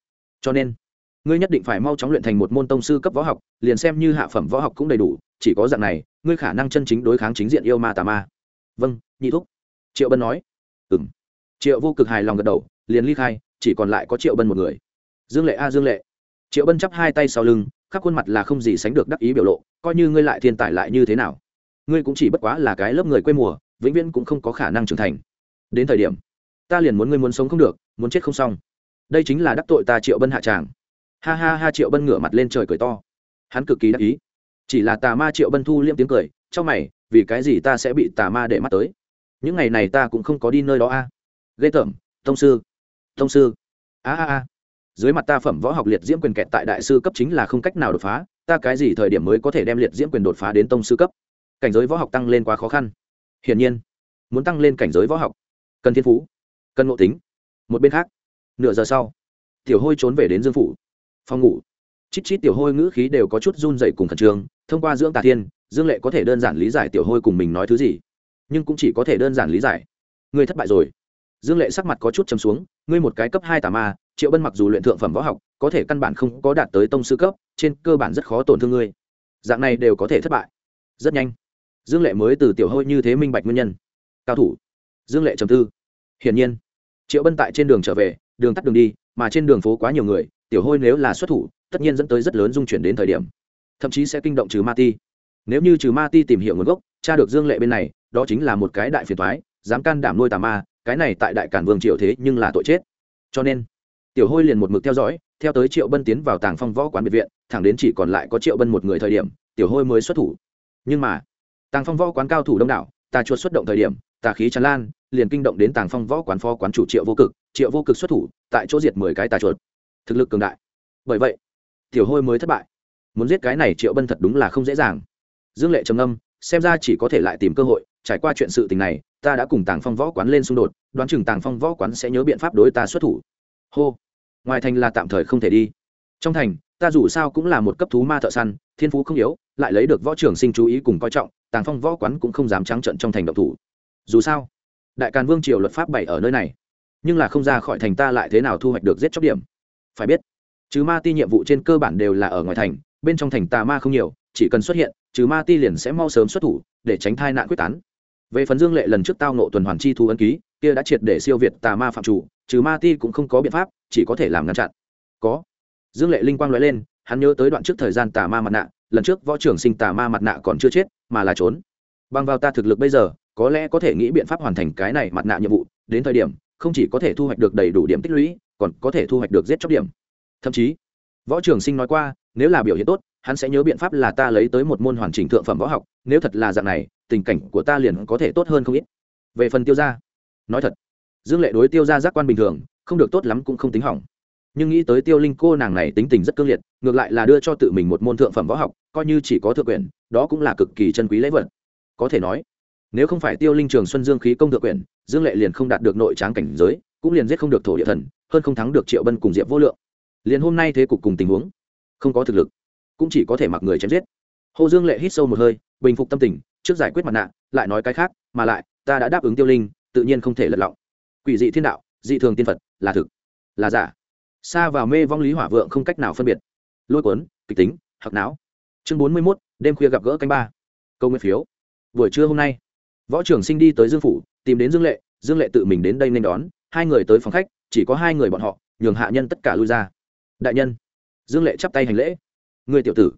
Cho nên, ngươi nhất định phải mau chóng luyện thành một môn tông sư cấp võ học, liền xem như hạ phẩm võ học cũng đầy đủ, chỉ có dạng này, ngươi khả năng chân chính đối kháng chính diện yêu ma tà ma. Vâng nhị thúc. Triệu bân nói. Ừng triệu vô cực hài lòng gật đầu, liền ly khai, chỉ còn lại có triệu bân một người. Dương lệ a, dương lệ. Triệu bân chắp hai tay sau lưng, khắp khuôn mặt là không gì sánh được đắc ý biểu lộ, coi như ngươi lại thiên tài lại như thế nào. Ngươi cũng chỉ bất quá là cái lớp người quê mùa vĩnh viễn cũng không có khả năng trưởng thành. Đến thời điểm, ta liền muốn ngươi muốn sống không được, muốn chết không xong. Đây chính là đắc tội ta triệu bân hạ tràng. Ha ha ha, triệu bân ngửa mặt lên trời cười to. Hắn cực kỳ đắc ý. Chỉ là tà ma triệu bân thu liêm tiếng cười, trong mày, vì cái gì ta sẽ bị tà ma để mắt tới? Những ngày này ta cũng không có đi nơi đó a. À. ghê tởm, tông sư tông sư. A a a. Dưới mặt ta phẩm võ học liệt diễm quyền kẹt tại đại sư cấp chính là không cách nào đột phá, ta cái gì thời điểm mới có thể đem liệt diễm quyền đột phá đến tông sư cấp? Cảnh giới võ học tăng lên quá khó khăn hiển nhiên, muốn tăng lên cảnh giới võ học, cần thiên phú, cần ngộ tính. Một bên khác, nửa giờ sau, tiểu hôi trốn về đến dương phủ. Phòng ngủ, chít chít tiểu hôi ngữ khí đều có chút run dậy cùng khẩn trương, thông qua dưỡng tà thiên, dương lệ có thể đơn giản lý giải tiểu hôi cùng mình nói thứ gì, nhưng cũng chỉ có thể đơn giản lý giải. Ngươi thất bại rồi. Dương lệ sắc mặt có chút chấm xuống, ngươi một cái cấp hai tà ma, triệu bân mặc dù luyện thượng phẩm võ học, có thể căn bản không có đạt tới tông sư cấp, trên cơ bản rất khó tổn thương ngươi. Dạng này đều có thể thất bại. Rất nhanh dương lệ mới từ tiểu hôi như thế minh bạch nguyên nhân. Cao thủ. Dương lệ trầm tư. Hiển nhiên, triệu bân tại trên đường trở về, đường tắt đường đi, mà trên đường phố quá nhiều người, tiểu hôi nếu là xuất thủ, tất nhiên dẫn tới rất lớn dung chuyển đến thời điểm. Thậm chí sẽ kinh động trừ ma ti. Nếu như trừ ma ti tìm hiểu nguồn gốc cha được dương lệ bên này, đó chính là một cái đại phiền thoái dám can đảm nuôi tà ma, cái này tại đại cản vương triệu thế nhưng là tội chết. Cho nên, tiểu hôi liền một mực theo dõi, theo tới triệu bân tiến vào tàng phong võ quán biệt viện, thẳng đến chỉ còn lại có triệu bân một người thời điểm, tiểu hôi mới xuất thủ. Nhưng mà tàng phong võ quán cao thủ đông đảo, tà chuột xuất động thời điểm, tà khí tràn lan, liền kinh động đến tàng phong võ quán phó quán chủ triệu vô cực. Triệu vô cực xuất thủ, tại chỗ diệt mười cái tà chuột. Thực lực cường đại. Bởi vậy, tiểu hôi mới thất bại. Muốn giết cái này triệu bân thật đúng là không dễ dàng. Dương lệ trầm âm xem ra chỉ có thể lại tìm cơ hội. Trải qua chuyện sự tình này, ta đã cùng tàng phong võ quán lên xung đột, đoán chừng tàng phong võ quán sẽ nhớ biện pháp đối ta xuất thủ. Hô. Ngoài thành là tạm thời không thể đi. Trong thành, ta dù sao cũng là một cấp thú ma thợ săn, thiên phú không yếu, lại lấy được võ trưởng sinh chú ý cùng coi trọng tàng phong võ quán cũng không dám trắng trận trong thành độc thủ. Dù sao, đại càn vương triều luật pháp bảy ở nơi này, nhưng là không ra khỏi thành ta lại thế nào thu hoạch được giết chóc điểm? Phải biết chứ ma ti nhiệm vụ trên cơ bản đều là ở ngoài thành, bên trong thành tà ma không nhiều, chỉ cần xuất hiện chứ ma ti liền sẽ mau sớm xuất thủ, để tránh thai nạn quyết tán. Về phần dương lệ lần trước tao nộ tuần hoàn chi thu ấn ký, kia đã triệt để siêu việt tà ma phạm chủ, trừ ma ti cũng không có biện pháp, chỉ có thể làm ngăn chặn. Có. Dương lệ linh quang nói lên, hắn nhớ tới đoạn trước thời gian tà ma mặt nạ, lần trước võ trưởng sinh tà ma mặt nạ còn chưa chết mà là trốn. Bằng vào ta thực lực bây giờ, có lẽ có thể nghĩ biện pháp hoàn thành cái này mặt nạ nhiệm vụ, đến thời điểm, không chỉ có thể thu hoạch được đầy đủ điểm tích lũy, còn có thể thu hoạch được giết chóc điểm. Thậm chí, võ trưởng sinh nói qua, nếu là biểu hiện tốt, hắn sẽ nhớ biện pháp là ta lấy tới một môn hoàn chỉnh thượng phẩm võ học, nếu thật là dạng này, tình cảnh của ta liền có thể tốt hơn không ít. Về phần tiêu gia, nói thật, dương lệ đối tiêu gia giác quan bình thường, không được tốt lắm cũng không tính hỏng nhưng nghĩ tới tiêu linh cô nàng này tính tình rất cương liệt, ngược lại là đưa cho tự mình một môn thượng phẩm võ học, coi như chỉ có thượng quyền đó cũng là cực kỳ chân quý lễ vật. Có thể nói, nếu không phải tiêu linh trường xuân dương khí công thượng quyền dương lệ liền không đạt được nội tráng cảnh giới, cũng liền giết không được thổ địa thần, hơn không thắng được triệu bân cùng diệp vô lượng. Liền hôm nay thế cục cùng tình huống, không có thực lực, cũng chỉ có thể mặc người chém giết. Hồ dương lệ hít sâu một hơi, bình phục tâm tình, trước giải quyết mặt nạ, lại nói cái khác, mà lại, ta đã đáp ứng tiêu linh, tự nhiên không thể lật lọng. Quỷ dị thiên đạo, dị thường tiên phật, là thực, là giả xa vào mê vong lý hỏa vượng không cách nào phân biệt. Lôi cuốn, kịch tính hoặc não. Chương bốn mươi mốt, đêm khuya gặp gỡ canh ba. Câu nguyên phiếu. Buổi trưa hôm nay, võ trưởng sinh đi tới dương phủ, tìm đến dương lệ dương lệ tự mình đến đây nên đón. Hai người tới phòng khách, chỉ có hai người bọn họ, nhường hạ nhân tất cả lui ra. Đại nhân, dương lệ chắp tay hành lễ. Người tiểu tử.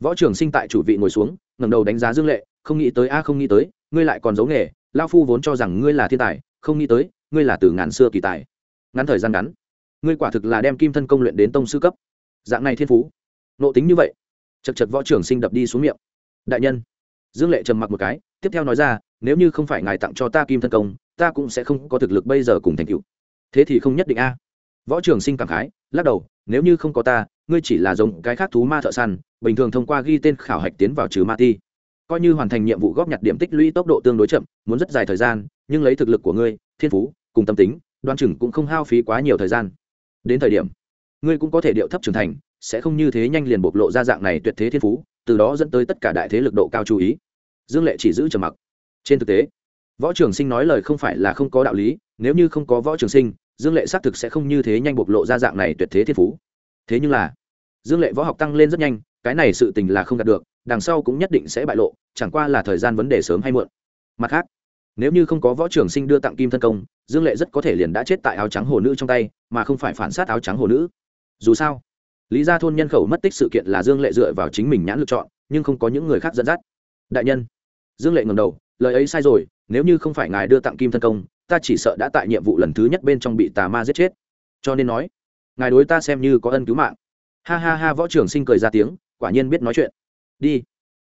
Võ trưởng sinh tại chủ vị ngồi xuống, ngẩng đầu đánh giá dương lệ, không nghĩ tới, a, không nghĩ tới, ngươi lại còn giấu nghề. Lao phu vốn cho rằng ngươi là thiên tài, không nghĩ tới, ngươi là từ ngàn xưa kỳ tài. Ngắn thời gian ngắn ngươi quả thực là đem kim thân công luyện đến tông sư cấp. Dạng này thiên phú, nộ tính như vậy, chật chật võ trưởng sinh đập đi xuống miệng. Đại nhân, dương lệ trầm mặc một cái, tiếp theo nói ra, nếu như không phải ngài tặng cho ta kim thân công, ta cũng sẽ không có thực lực bây giờ cùng thành cựu thế thì không nhất định a. Võ trưởng sinh cảm khái, lắc đầu, nếu như không có ta, ngươi chỉ là giống cái khác thú ma thợ săn, bình thường thông qua ghi tên khảo hạch tiến vào trừ ma ti. Coi như hoàn thành nhiệm vụ góp nhặt điểm tích lũy tốc độ tương đối chậm, muốn rất dài thời gian, nhưng lấy thực lực của ngươi, thiên phú, cùng tâm tính, đoan chừng cũng không hao phí quá nhiều thời gian đến thời điểm, ngươi cũng có thể điệu thấp trưởng thành, sẽ không như thế nhanh liền bộc lộ ra dạng này tuyệt thế thiên phú, từ đó dẫn tới tất cả đại thế lực độ cao chú ý. Dương lệ chỉ giữ trầm mặc. Trên thực tế, võ trường sinh nói lời không phải là không có đạo lý, nếu như không có võ trường sinh, dương lệ xác thực sẽ không như thế nhanh bộc lộ ra dạng này tuyệt thế thiên phú. Thế nhưng là, dương lệ võ học tăng lên rất nhanh, cái này sự tình là không đạt được, đằng sau cũng nhất định sẽ bại lộ, chẳng qua là thời gian vấn đề sớm hay muộn. Mặt khác nếu như không có võ trường sinh đưa tặng kim thân công, dương lệ rất có thể liền đã chết tại áo trắng hồ nữ trong tay, mà không phải phản sát áo trắng hồ nữ. Dù sao, lý gia thôn nhân khẩu mất tích sự kiện là dương lệ dựa vào chính mình nhãn lựa chọn, nhưng không có những người khác dẫn dắt. Đại nhân, dương lệ ngầm đầu, lời ấy sai rồi, nếu như không phải ngài đưa tặng kim thân công, ta chỉ sợ đã tại nhiệm vụ lần thứ nhất bên trong bị tà ma giết chết. Cho nên nói, ngài đối ta xem như có ân cứu mạng. Ha ha ha, võ trưởng sinh cười ra tiếng, quả nhiên biết nói chuyện. Đi.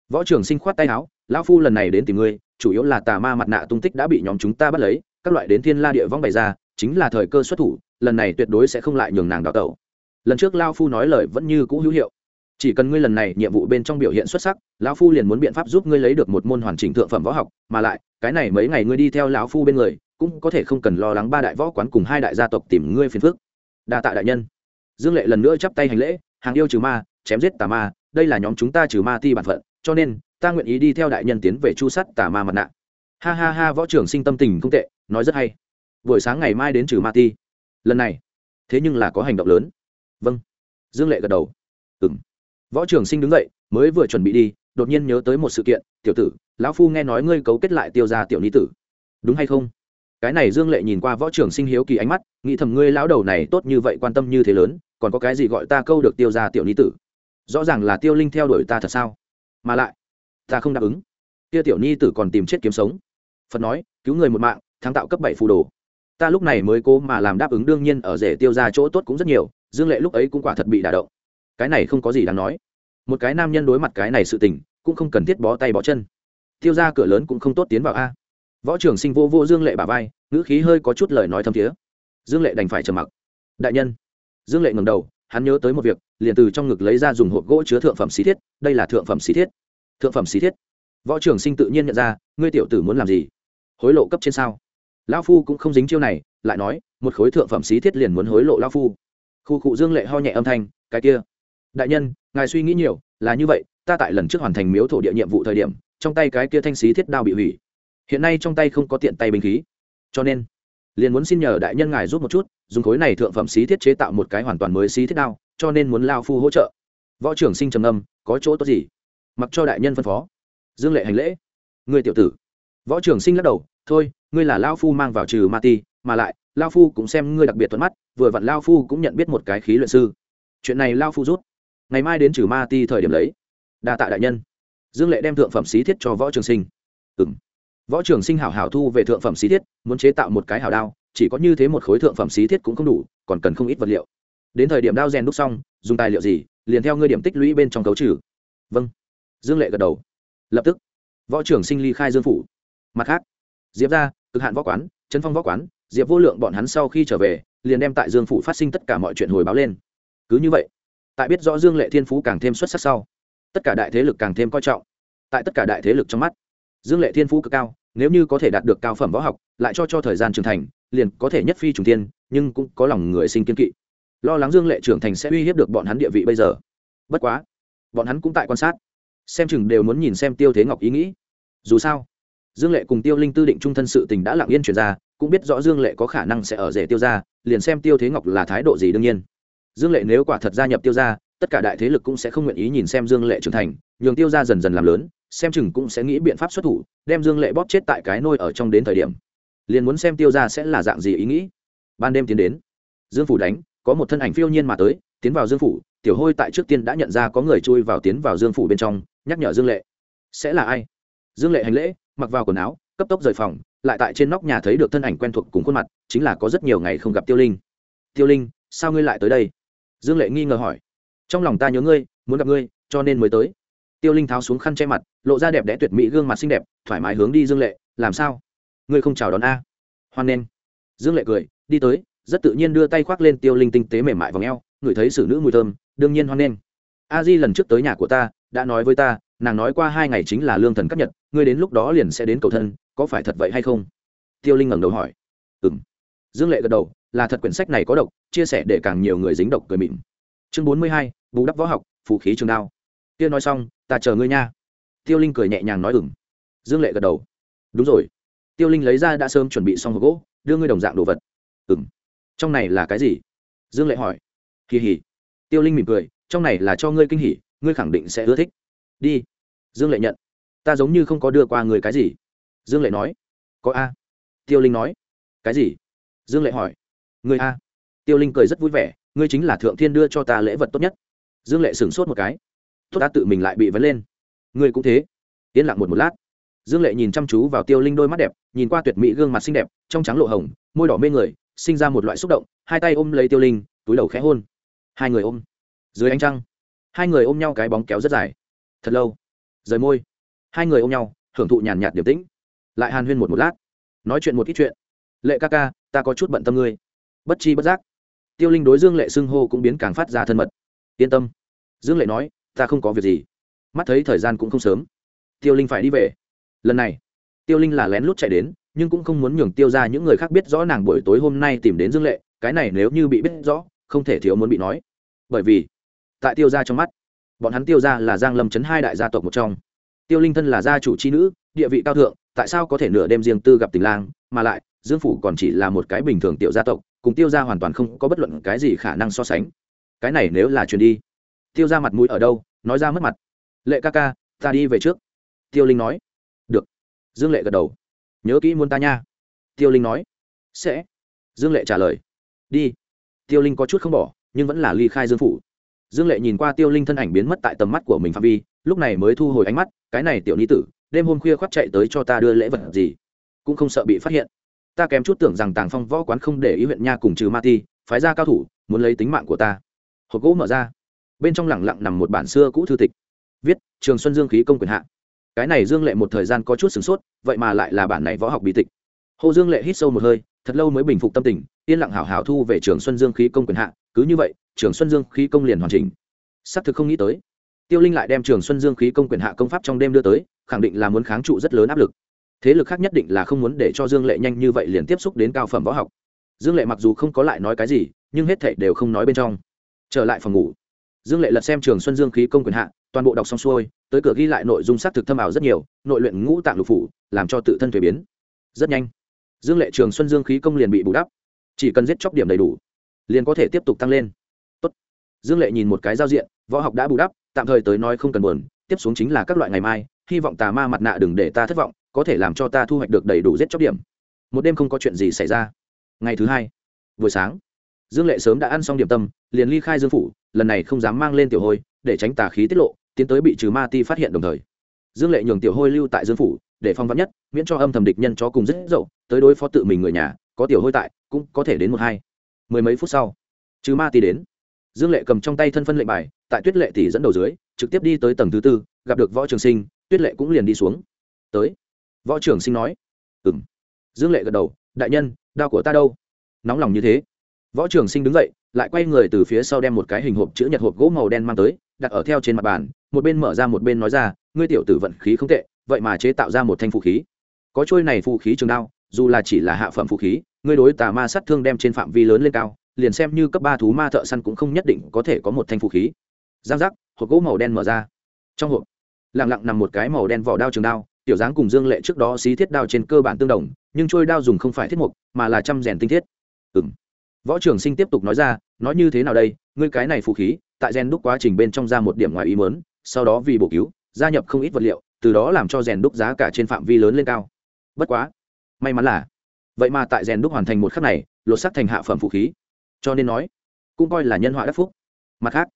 Võ trưởng sinh khoát tay áo, lão phu lần này đến tìm ngươi chủ yếu là tà ma mặt nạ tung tích đã bị nhóm chúng ta bắt lấy, các loại đến thiên la địa vong bày ra, chính là thời cơ xuất thủ, lần này tuyệt đối sẽ không lại nhường nàng đào tẩu. Lần trước lao phu nói lời vẫn như cũ hữu hiệu. Chỉ cần ngươi lần này nhiệm vụ bên trong biểu hiện xuất sắc lão phu liền muốn biện pháp giúp ngươi lấy được một môn hoàn chỉnh thượng phẩm võ học, mà lại, cái này mấy ngày ngươi đi theo lão phu bên người, cũng có thể không cần lo lắng ba đại võ quán cùng hai đại gia tộc tìm ngươi phiền phức. Đa tạ đại nhân. Dương lệ lần nữa chắp tay hành lễ, hàng yêu trừ ma, chém giết tà ma, đây là nhóm chúng ta trừ ma ti bản phận, cho nên ta nguyện ý đi theo đại nhân tiến về chu sắt tà ma mặt nạ. Ha ha ha, võ trưởng sinh tâm tình không tệ, nói rất hay. Buổi sáng ngày mai đến trừ ma ti. Lần này, thế nhưng là có hành động lớn. Vâng. Dương lệ gật đầu. Ừng võ trưởng sinh đứng dậy, mới vừa chuẩn bị đi, đột nhiên nhớ tới một sự kiện, tiểu tử, lão phu nghe nói ngươi cấu kết lại tiêu ra tiểu ni tử. Đúng hay không? Cái này dương lệ nhìn qua võ trưởng sinh hiếu kỳ ánh mắt, nghĩ thầm ngươi lão đầu này tốt như vậy quan tâm như thế lớn, còn có cái gì gọi ta câu được tiêu ra tiểu ni tử? Rõ ràng là tiêu linh theo đuổi ta thật sao? Mà lại ta không đáp ứng. Tiêu tiểu ni tử còn tìm chết kiếm sống. Phật nói, cứu người một mạng, thắng tạo cấp bảy phù đồ. Ta lúc này mới cố mà làm đáp ứng đương nhiên ở rể tiêu ra chỗ tốt cũng rất nhiều, dương lệ lúc ấy cũng quả thật bị đả động. Cái này không có gì đáng nói. Một cái nam nhân đối mặt cái này sự tình, cũng không cần thiết bó tay bó chân. Tiêu ra cửa lớn cũng không tốt tiến vào a. Võ trưởng sinh vô vô dương lệ bà vai, ngữ khí hơi có chút lời nói thâm thiế. Dương lệ đành phải trầm mặc. Đại nhân. Dương lệ ngầm đầu, hắn nhớ tới một việc, liền từ trong ngực lấy ra dùng hộp gỗ chứa thượng phẩm xí thiết, đây là thượng phẩm xí thiết thượng phẩm xí thiết. Võ trưởng sinh tự nhiên nhận ra, ngươi tiểu tử muốn làm gì? Hối lộ cấp trên sao? Lão phu cũng không dính chiêu này, lại nói, một khối thượng phẩm xí thiết liền muốn hối lộ lão phu. Khu cụ dương lệ ho nhẹ âm thanh, cái kia. Đại nhân, ngài suy nghĩ nhiều, là như vậy, ta tại lần trước hoàn thành miếu thổ địa nhiệm vụ thời điểm, trong tay cái kia thanh xí thiết đao bị hủy. Hiện nay trong tay không có tiện tay binh khí. Cho nên, liền muốn xin nhờ đại nhân ngài giúp một chút, dùng khối này thượng phẩm xí thiết chế tạo một cái hoàn toàn mới xí thiết đao, cho nên muốn lao phu hỗ trợ. Võ trưởng sinh trầm âm có chỗ tốt gì? Mặc cho đại nhân phân phó. Dương lệ hành lễ. Người tiểu tử. Võ trưởng sinh lắc đầu, thôi, ngươi là lao phu mang vào trừ ma ti, mà lại lao phu cũng xem ngươi đặc biệt thuận mắt, vừa vặn lao phu cũng nhận biết một cái khí luyện sư. Chuyện này lao phu rút. Ngày mai đến trừ ma ti thời điểm lấy. Đa tạ đại nhân. Dương lệ đem thượng phẩm xí thiết cho võ trường sinh. Ừ m võ trường sinh hảo hảo thu về thượng phẩm xí thiết, muốn chế tạo một cái hảo đao, chỉ có như thế một khối thượng phẩm xí thiết cũng không đủ, còn cần không ít vật liệu. Đến thời điểm đao rèn đúc xong, dùng tài liệu gì, liền theo ngươi điểm tích lũy bên trong cấu trừ. Vâng dương lệ gật đầu. Lập tức, võ trưởng sinh ly khai dương phủ. Mặt khác, diệp ra cực hạn võ quán, trấn phong võ quán, diệp vô lượng bọn hắn sau khi trở về, liền đem tại dương phủ phát sinh tất cả mọi chuyện hồi báo lên. Cứ như vậy, tại biết rõ dương lệ thiên phú càng thêm xuất sắc sau, tất cả đại thế lực càng thêm coi trọng. Tại tất cả đại thế lực trong mắt, dương lệ thiên phú cực cao, nếu như có thể đạt được cao phẩm võ học, lại cho cho thời gian trưởng thành, liền có thể nhất phi trùng tiên nhưng cũng có lòng người sinh kiên kỵ. Lo lắng dương lệ trưởng thành sẽ uy hiếp được bọn hắn địa vị bây giờ. Bất quá, bọn hắn cũng tại quan sát xem chừng đều muốn nhìn xem tiêu thế ngọc ý nghĩ. Dù sao, dương lệ cùng tiêu linh tư định trung thân sự tình đã lặng yên chuyển ra, cũng biết rõ dương lệ có khả năng sẽ ở rể tiêu ra liền xem tiêu thế ngọc là thái độ gì đương nhiên. Dương lệ nếu quả thật gia nhập tiêu ra tất cả đại thế lực cũng sẽ không nguyện ý nhìn xem dương lệ trưởng thành, nhường tiêu ra dần dần làm lớn, xem chừng cũng sẽ nghĩ biện pháp xuất thủ, đem dương lệ bóp chết tại cái nôi ở trong đến thời điểm. Liền muốn xem tiêu ra sẽ là dạng gì ý nghĩ. Ban đêm tiến đến, dương phủ đánh, có một thân ảnh phiêu nhiên mà tới, tiến vào dương phủ, tiểu hôi tại trước tiên đã nhận ra có người chui vào tiến vào dương phủ bên trong nhắc nhở dương lệ. Sẽ là ai? Dương lệ hành lễ, mặc vào quần áo, cấp tốc rời phòng, lại tại trên nóc nhà thấy được thân ảnh quen thuộc cùng khuôn mặt, chính là có rất nhiều ngày không gặp tiêu linh. Tiêu linh, sao ngươi lại tới đây? Dương lệ nghi ngờ hỏi. Trong lòng ta nhớ ngươi, muốn gặp ngươi, cho nên mới tới. Tiêu linh tháo xuống khăn che mặt, lộ ra đẹp đẽ tuyệt mỹ gương mặt xinh đẹp, thoải mái hướng đi dương lệ, làm sao? Ngươi không chào đón a? Hoan nghênh. Dương lệ cười, đi tới. Rất tự nhiên đưa tay khoác lên tiêu linh tinh tế mềm mại v ò n g e o ngửi thấy xử nữ mùi thơm, đương nhiên hoan nghênh a di lần trước tới nhà của ta, đã nói với ta, nàng nói qua hai ngày chính là lương thần cấp nhật, ngươi đến lúc đó liền sẽ đến cầu thân, có phải thật vậy hay không? Tiêu linh ngẩng đầu hỏi. Ừ m dương lệ gật đầu, là thật quyển sách này có độc, chia sẻ để càng nhiều người dính độc cười mịn. Chương bốn mươi hai, bù đắp võ học phụ khí trường đao. Tiên nói xong, ta chờ ngươi nha. Tiêu linh cười nhẹ nhàng nói ừng dương lệ gật đầu. Đúng rồi. Tiêu linh lấy ra đã sớm chuẩn bị xong hộp gỗ, đưa ngươi đồng dạng đồ vật. Ừng trong này là cái gì? Dương lệ hỏi. Kỳ hỉ tiêu linh mỉm cười trong này là cho ngươi kinh hỉ, ngươi khẳng định sẽ ưa thích. Đi. Dương lệ nhận. Ta giống như không có đưa qua người cái gì. Dương lệ nói. Có a. Tiêu linh nói. Cái gì? Dương lệ hỏi. Người a. Tiêu linh cười rất vui vẻ. Ngươi chính là thượng thiên đưa cho ta lễ vật tốt nhất. Dương lệ sửng sốt một cái. Tốt, ta tự mình lại bị vấn lên. Ngươi cũng thế. Yên lặng một một lát. Dương lệ nhìn chăm chú vào tiêu linh đôi mắt đẹp, nhìn qua tuyệt mỹ gương mặt xinh đẹp, trong trắng lộ hồng, môi đỏ mê người, sinh ra một loại xúc động, hai tay ôm lấy tiêu linh, túi đầu khẽ hôn. Hai người ôm dưới ánh trăng, hai người ôm nhau cái bóng kéo rất dài. Thật lâu. Rời môi. Hai người ôm nhau, hưởng thụ nhàn nhạt điềm tĩnh. Lại hàn huyên một một lát. Nói chuyện một ít chuyện. Lệ ca ca, ta có chút bận tâm ngươi. Bất chi bất giác. Tiêu linh đối dương lệ xưng hô cũng biến càng phát ra thân mật. Yên tâm. Dương lệ nói, ta không có việc gì. Mắt thấy thời gian cũng không sớm. Tiêu linh phải đi về. Lần này, tiêu linh là lén lút chạy đến, nhưng cũng không muốn nhường tiêu ra những người khác biết rõ nàng buổi tối hôm nay tìm đến dương lệ. Cái này nếu như bị biết rõ, không thể thiếu muốn bị nói. Bởi vì tại tiêu gia trong mắt. Bọn hắn tiêu gia là giang lâm chấn hai đại gia tộc một trong. Tiêu linh thân là gia chủ c h i nữ, địa vị cao thượng, tại sao có thể nửa đêm riêng tư gặp tình lang, mà lại, dương phủ còn chỉ là một cái bình thường tiểu gia tộc, cùng tiêu gia hoàn toàn không có bất luận cái gì khả năng so sánh. Cái này nếu là chuyền đi, tiêu ra mặt mũi ở đâu, nói ra mất mặt. Lệ ca ca, ta đi về trước. Tiêu linh nói. Được. Dương lệ gật đầu. Nhớ kỹ muốn ta nha. Tiêu linh nói. Sẽ. Dương lệ trả lời. Đi. Tiêu linh có chút không bỏ, nhưng vẫn là ly khai dương phủ dương lệ nhìn qua tiêu linh thân ảnh biến mất tại tầm mắt của mình phạm vi, lúc này mới thu hồi ánh mắt, cái này tiểu ni tử, đêm hôm khuya khoác chạy tới cho ta đưa lễ vật gì? Cũng không sợ bị phát hiện. Ta kém chút tưởng rằng tàng phong võ quán không để ý huyện nha cùng trừ ma ti, phái ra cao thủ, muốn lấy tính mạng của ta. Hộp gỗ mở ra. Bên trong lẳng lặng nằm một bản xưa cũ thư tịch. Viết, trường xuân dương khí công quyền hạ. Cái này dương lệ một thời gian có chút sửng sốt, vậy mà lại là bản này võ học bí tịch. Hồ dương lệ hít sâu một hơi, thật lâu mới bình phục tâm tình, yên lặng hảo hảo thu về trường xuân dương khí công quyền hạ, cứ như vậy trường xuân dương khí công liền hoàn chỉnh. Xác thực không nghĩ tới, tiêu linh lại đem trường xuân dương khí công quyền hạ công pháp trong đêm đưa tới, khẳng định là muốn kháng trụ rất lớn áp lực. Thế lực khác nhất định là không muốn để cho dương lệ nhanh như vậy liền tiếp xúc đến cao phẩm võ học. Dương lệ mặc dù không có lại nói cái gì, nhưng hết thảy đều không nói bên trong. Trở lại phòng ngủ, dương lệ lật xem trường xuân dương khí công quyền hạ, toàn bộ đọc xong xuôi, tới cửa ghi lại nội dung xác thực thâm ảo rất nhiều, nội luyện ngũ tạng lục phủ, làm cho tự thân thuế biến. Rất nhanh, dương lệ trường xuân dương khí công liền bị bù đắp. Chỉ cần giết chóc điểm đầy đủ, liền có thể tiếp tục tăng lên dương lệ nhìn một cái giao diện, võ học đã bù đắp, tạm thời tới nói không cần buồn, tiếp xuống chính là các loại ngày mai, hy vọng tà ma mặt nạ đừng để ta thất vọng, có thể làm cho ta thu hoạch được đầy đủ giết chóc điểm. Một đêm không có chuyện gì xảy ra. Ngày thứ hai, buổi sáng, dương lệ sớm đã ăn xong điểm tâm, liền ly khai dương phủ, lần này không dám mang lên tiểu hôi, để tránh tà khí tiết lộ, tiến tới bị trừ ma ti phát hiện đồng thời. Dương lệ nhường tiểu hôi lưu tại dương phủ, để phong vắn nhất, miễn cho âm thầm địch nhân chó cùng rất dậu, tới đối phó tự mình người nhà, có tiểu hôi tại, cũng có thể đến một hai. Mười mấy phút sau, trừ ma ti đến dương lệ cầm trong tay thân phân lệnh bài, tại tuyết lệ tỷ dẫn đầu dưới, trực tiếp đi tới tầng thứ tư, gặp được võ trường sinh, tuyết lệ cũng liền đi xuống. Tới. Võ trường sinh nói. Ừ m dương lệ gật đầu. Đại nhân, đao của ta đâu? Nóng lòng như thế. Võ trường sinh đứng dậy, lại quay người từ phía sau đem một cái hình hộp chữ nhật hộp gỗ màu đen mang tới, đặt ở theo trên mặt bàn, một bên mở ra một bên nói ra, ngươi tiểu tử vận khí không tệ, vậy mà chế tạo ra một thanh phụ khí. Có trôi này phụ khí trường đao, dù là chỉ là hạ phẩm phụ khí, ngươi đối tà ma sát thương đem trên phạm vi lớn lên cao liền xem như cấp ba thú ma thợ săn cũng không nhất định có thể có một thanh phụ khí. Giang giác, hộp gỗ màu đen mở ra. Trong hộp, lặng lặng nằm một cái màu đen vỏ đao trường đao, tiểu dáng cùng dương lệ trước đó xí thiết đao trên cơ bản tương đồng, nhưng trôi đao dùng không phải thiết mục, mà là trăm rèn tinh thiết. Ừ m võ trường sinh tiếp tục nói ra, nói như thế nào đây? Ngươi cái này phụ khí, tại rèn đúc quá trình bên trong ra một điểm ngoài ý mớn sau đó vì bổ cứu, gia nhập không ít vật liệu, từ đó làm cho rèn đúc giá cả trên phạm vi lớn lên cao. Bất quá, may mắn là, vậy mà tại rèn đúc hoàn thành một khắc này, lột sắc thành hạ phẩm phụ khí cho nên nói, cũng coi là nhân họa đắc phúc. Mặt khác,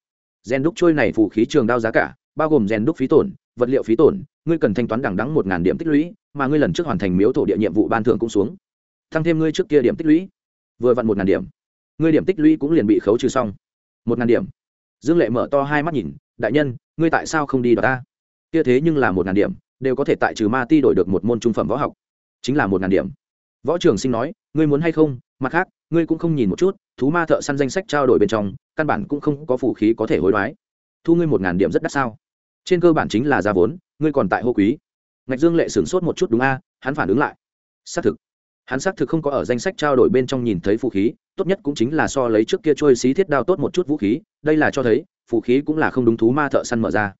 rèn đúc trôi này phủ khí trường đao giá cả, bao gồm rèn đúc phí tổn, vật liệu phí tổn, ngươi cần thanh toán đẳng đắng một điểm tích lũy, mà ngươi lần trước hoàn thành miếu thổ địa nhiệm vụ ban thưởng cũng xuống. Tăng thêm ngươi trước kia điểm tích lũy, vừa vặn một điểm. Ngươi điểm tích lũy cũng liền bị khấu trừ xong. Một điểm. Dương lệ mở to hai mắt nhìn, đại nhân, ngươi tại sao không đi đọc ta? Kia thế nhưng là một ngàn điểm, đều có thể tại trừ ma ti đổi được một môn trung phẩm võ học. Chính là một ngàn điểm. Võ trường sinh nói, ngươi muốn hay không? Mặt khác ngươi cũng không nhìn một chút, thú ma thợ săn danh sách trao đổi bên trong, căn bản cũng không có phủ khí có thể hối đoái. Thu ngươi một ngàn điểm rất đắt sao? Trên cơ bản chính là giá vốn, ngươi còn tại hô quý. Ngạch dương lệ sửng sốt một chút đúng a, hắn phản ứng lại. Xác thực. Hắn xác thực không có ở danh sách trao đổi bên trong nhìn thấy vũ khí, tốt nhất cũng chính là so lấy trước kia trôi xí thiết đao tốt một chút vũ khí, đây là cho thấy vũ khí cũng là không đúng thú ma thợ săn mở ra.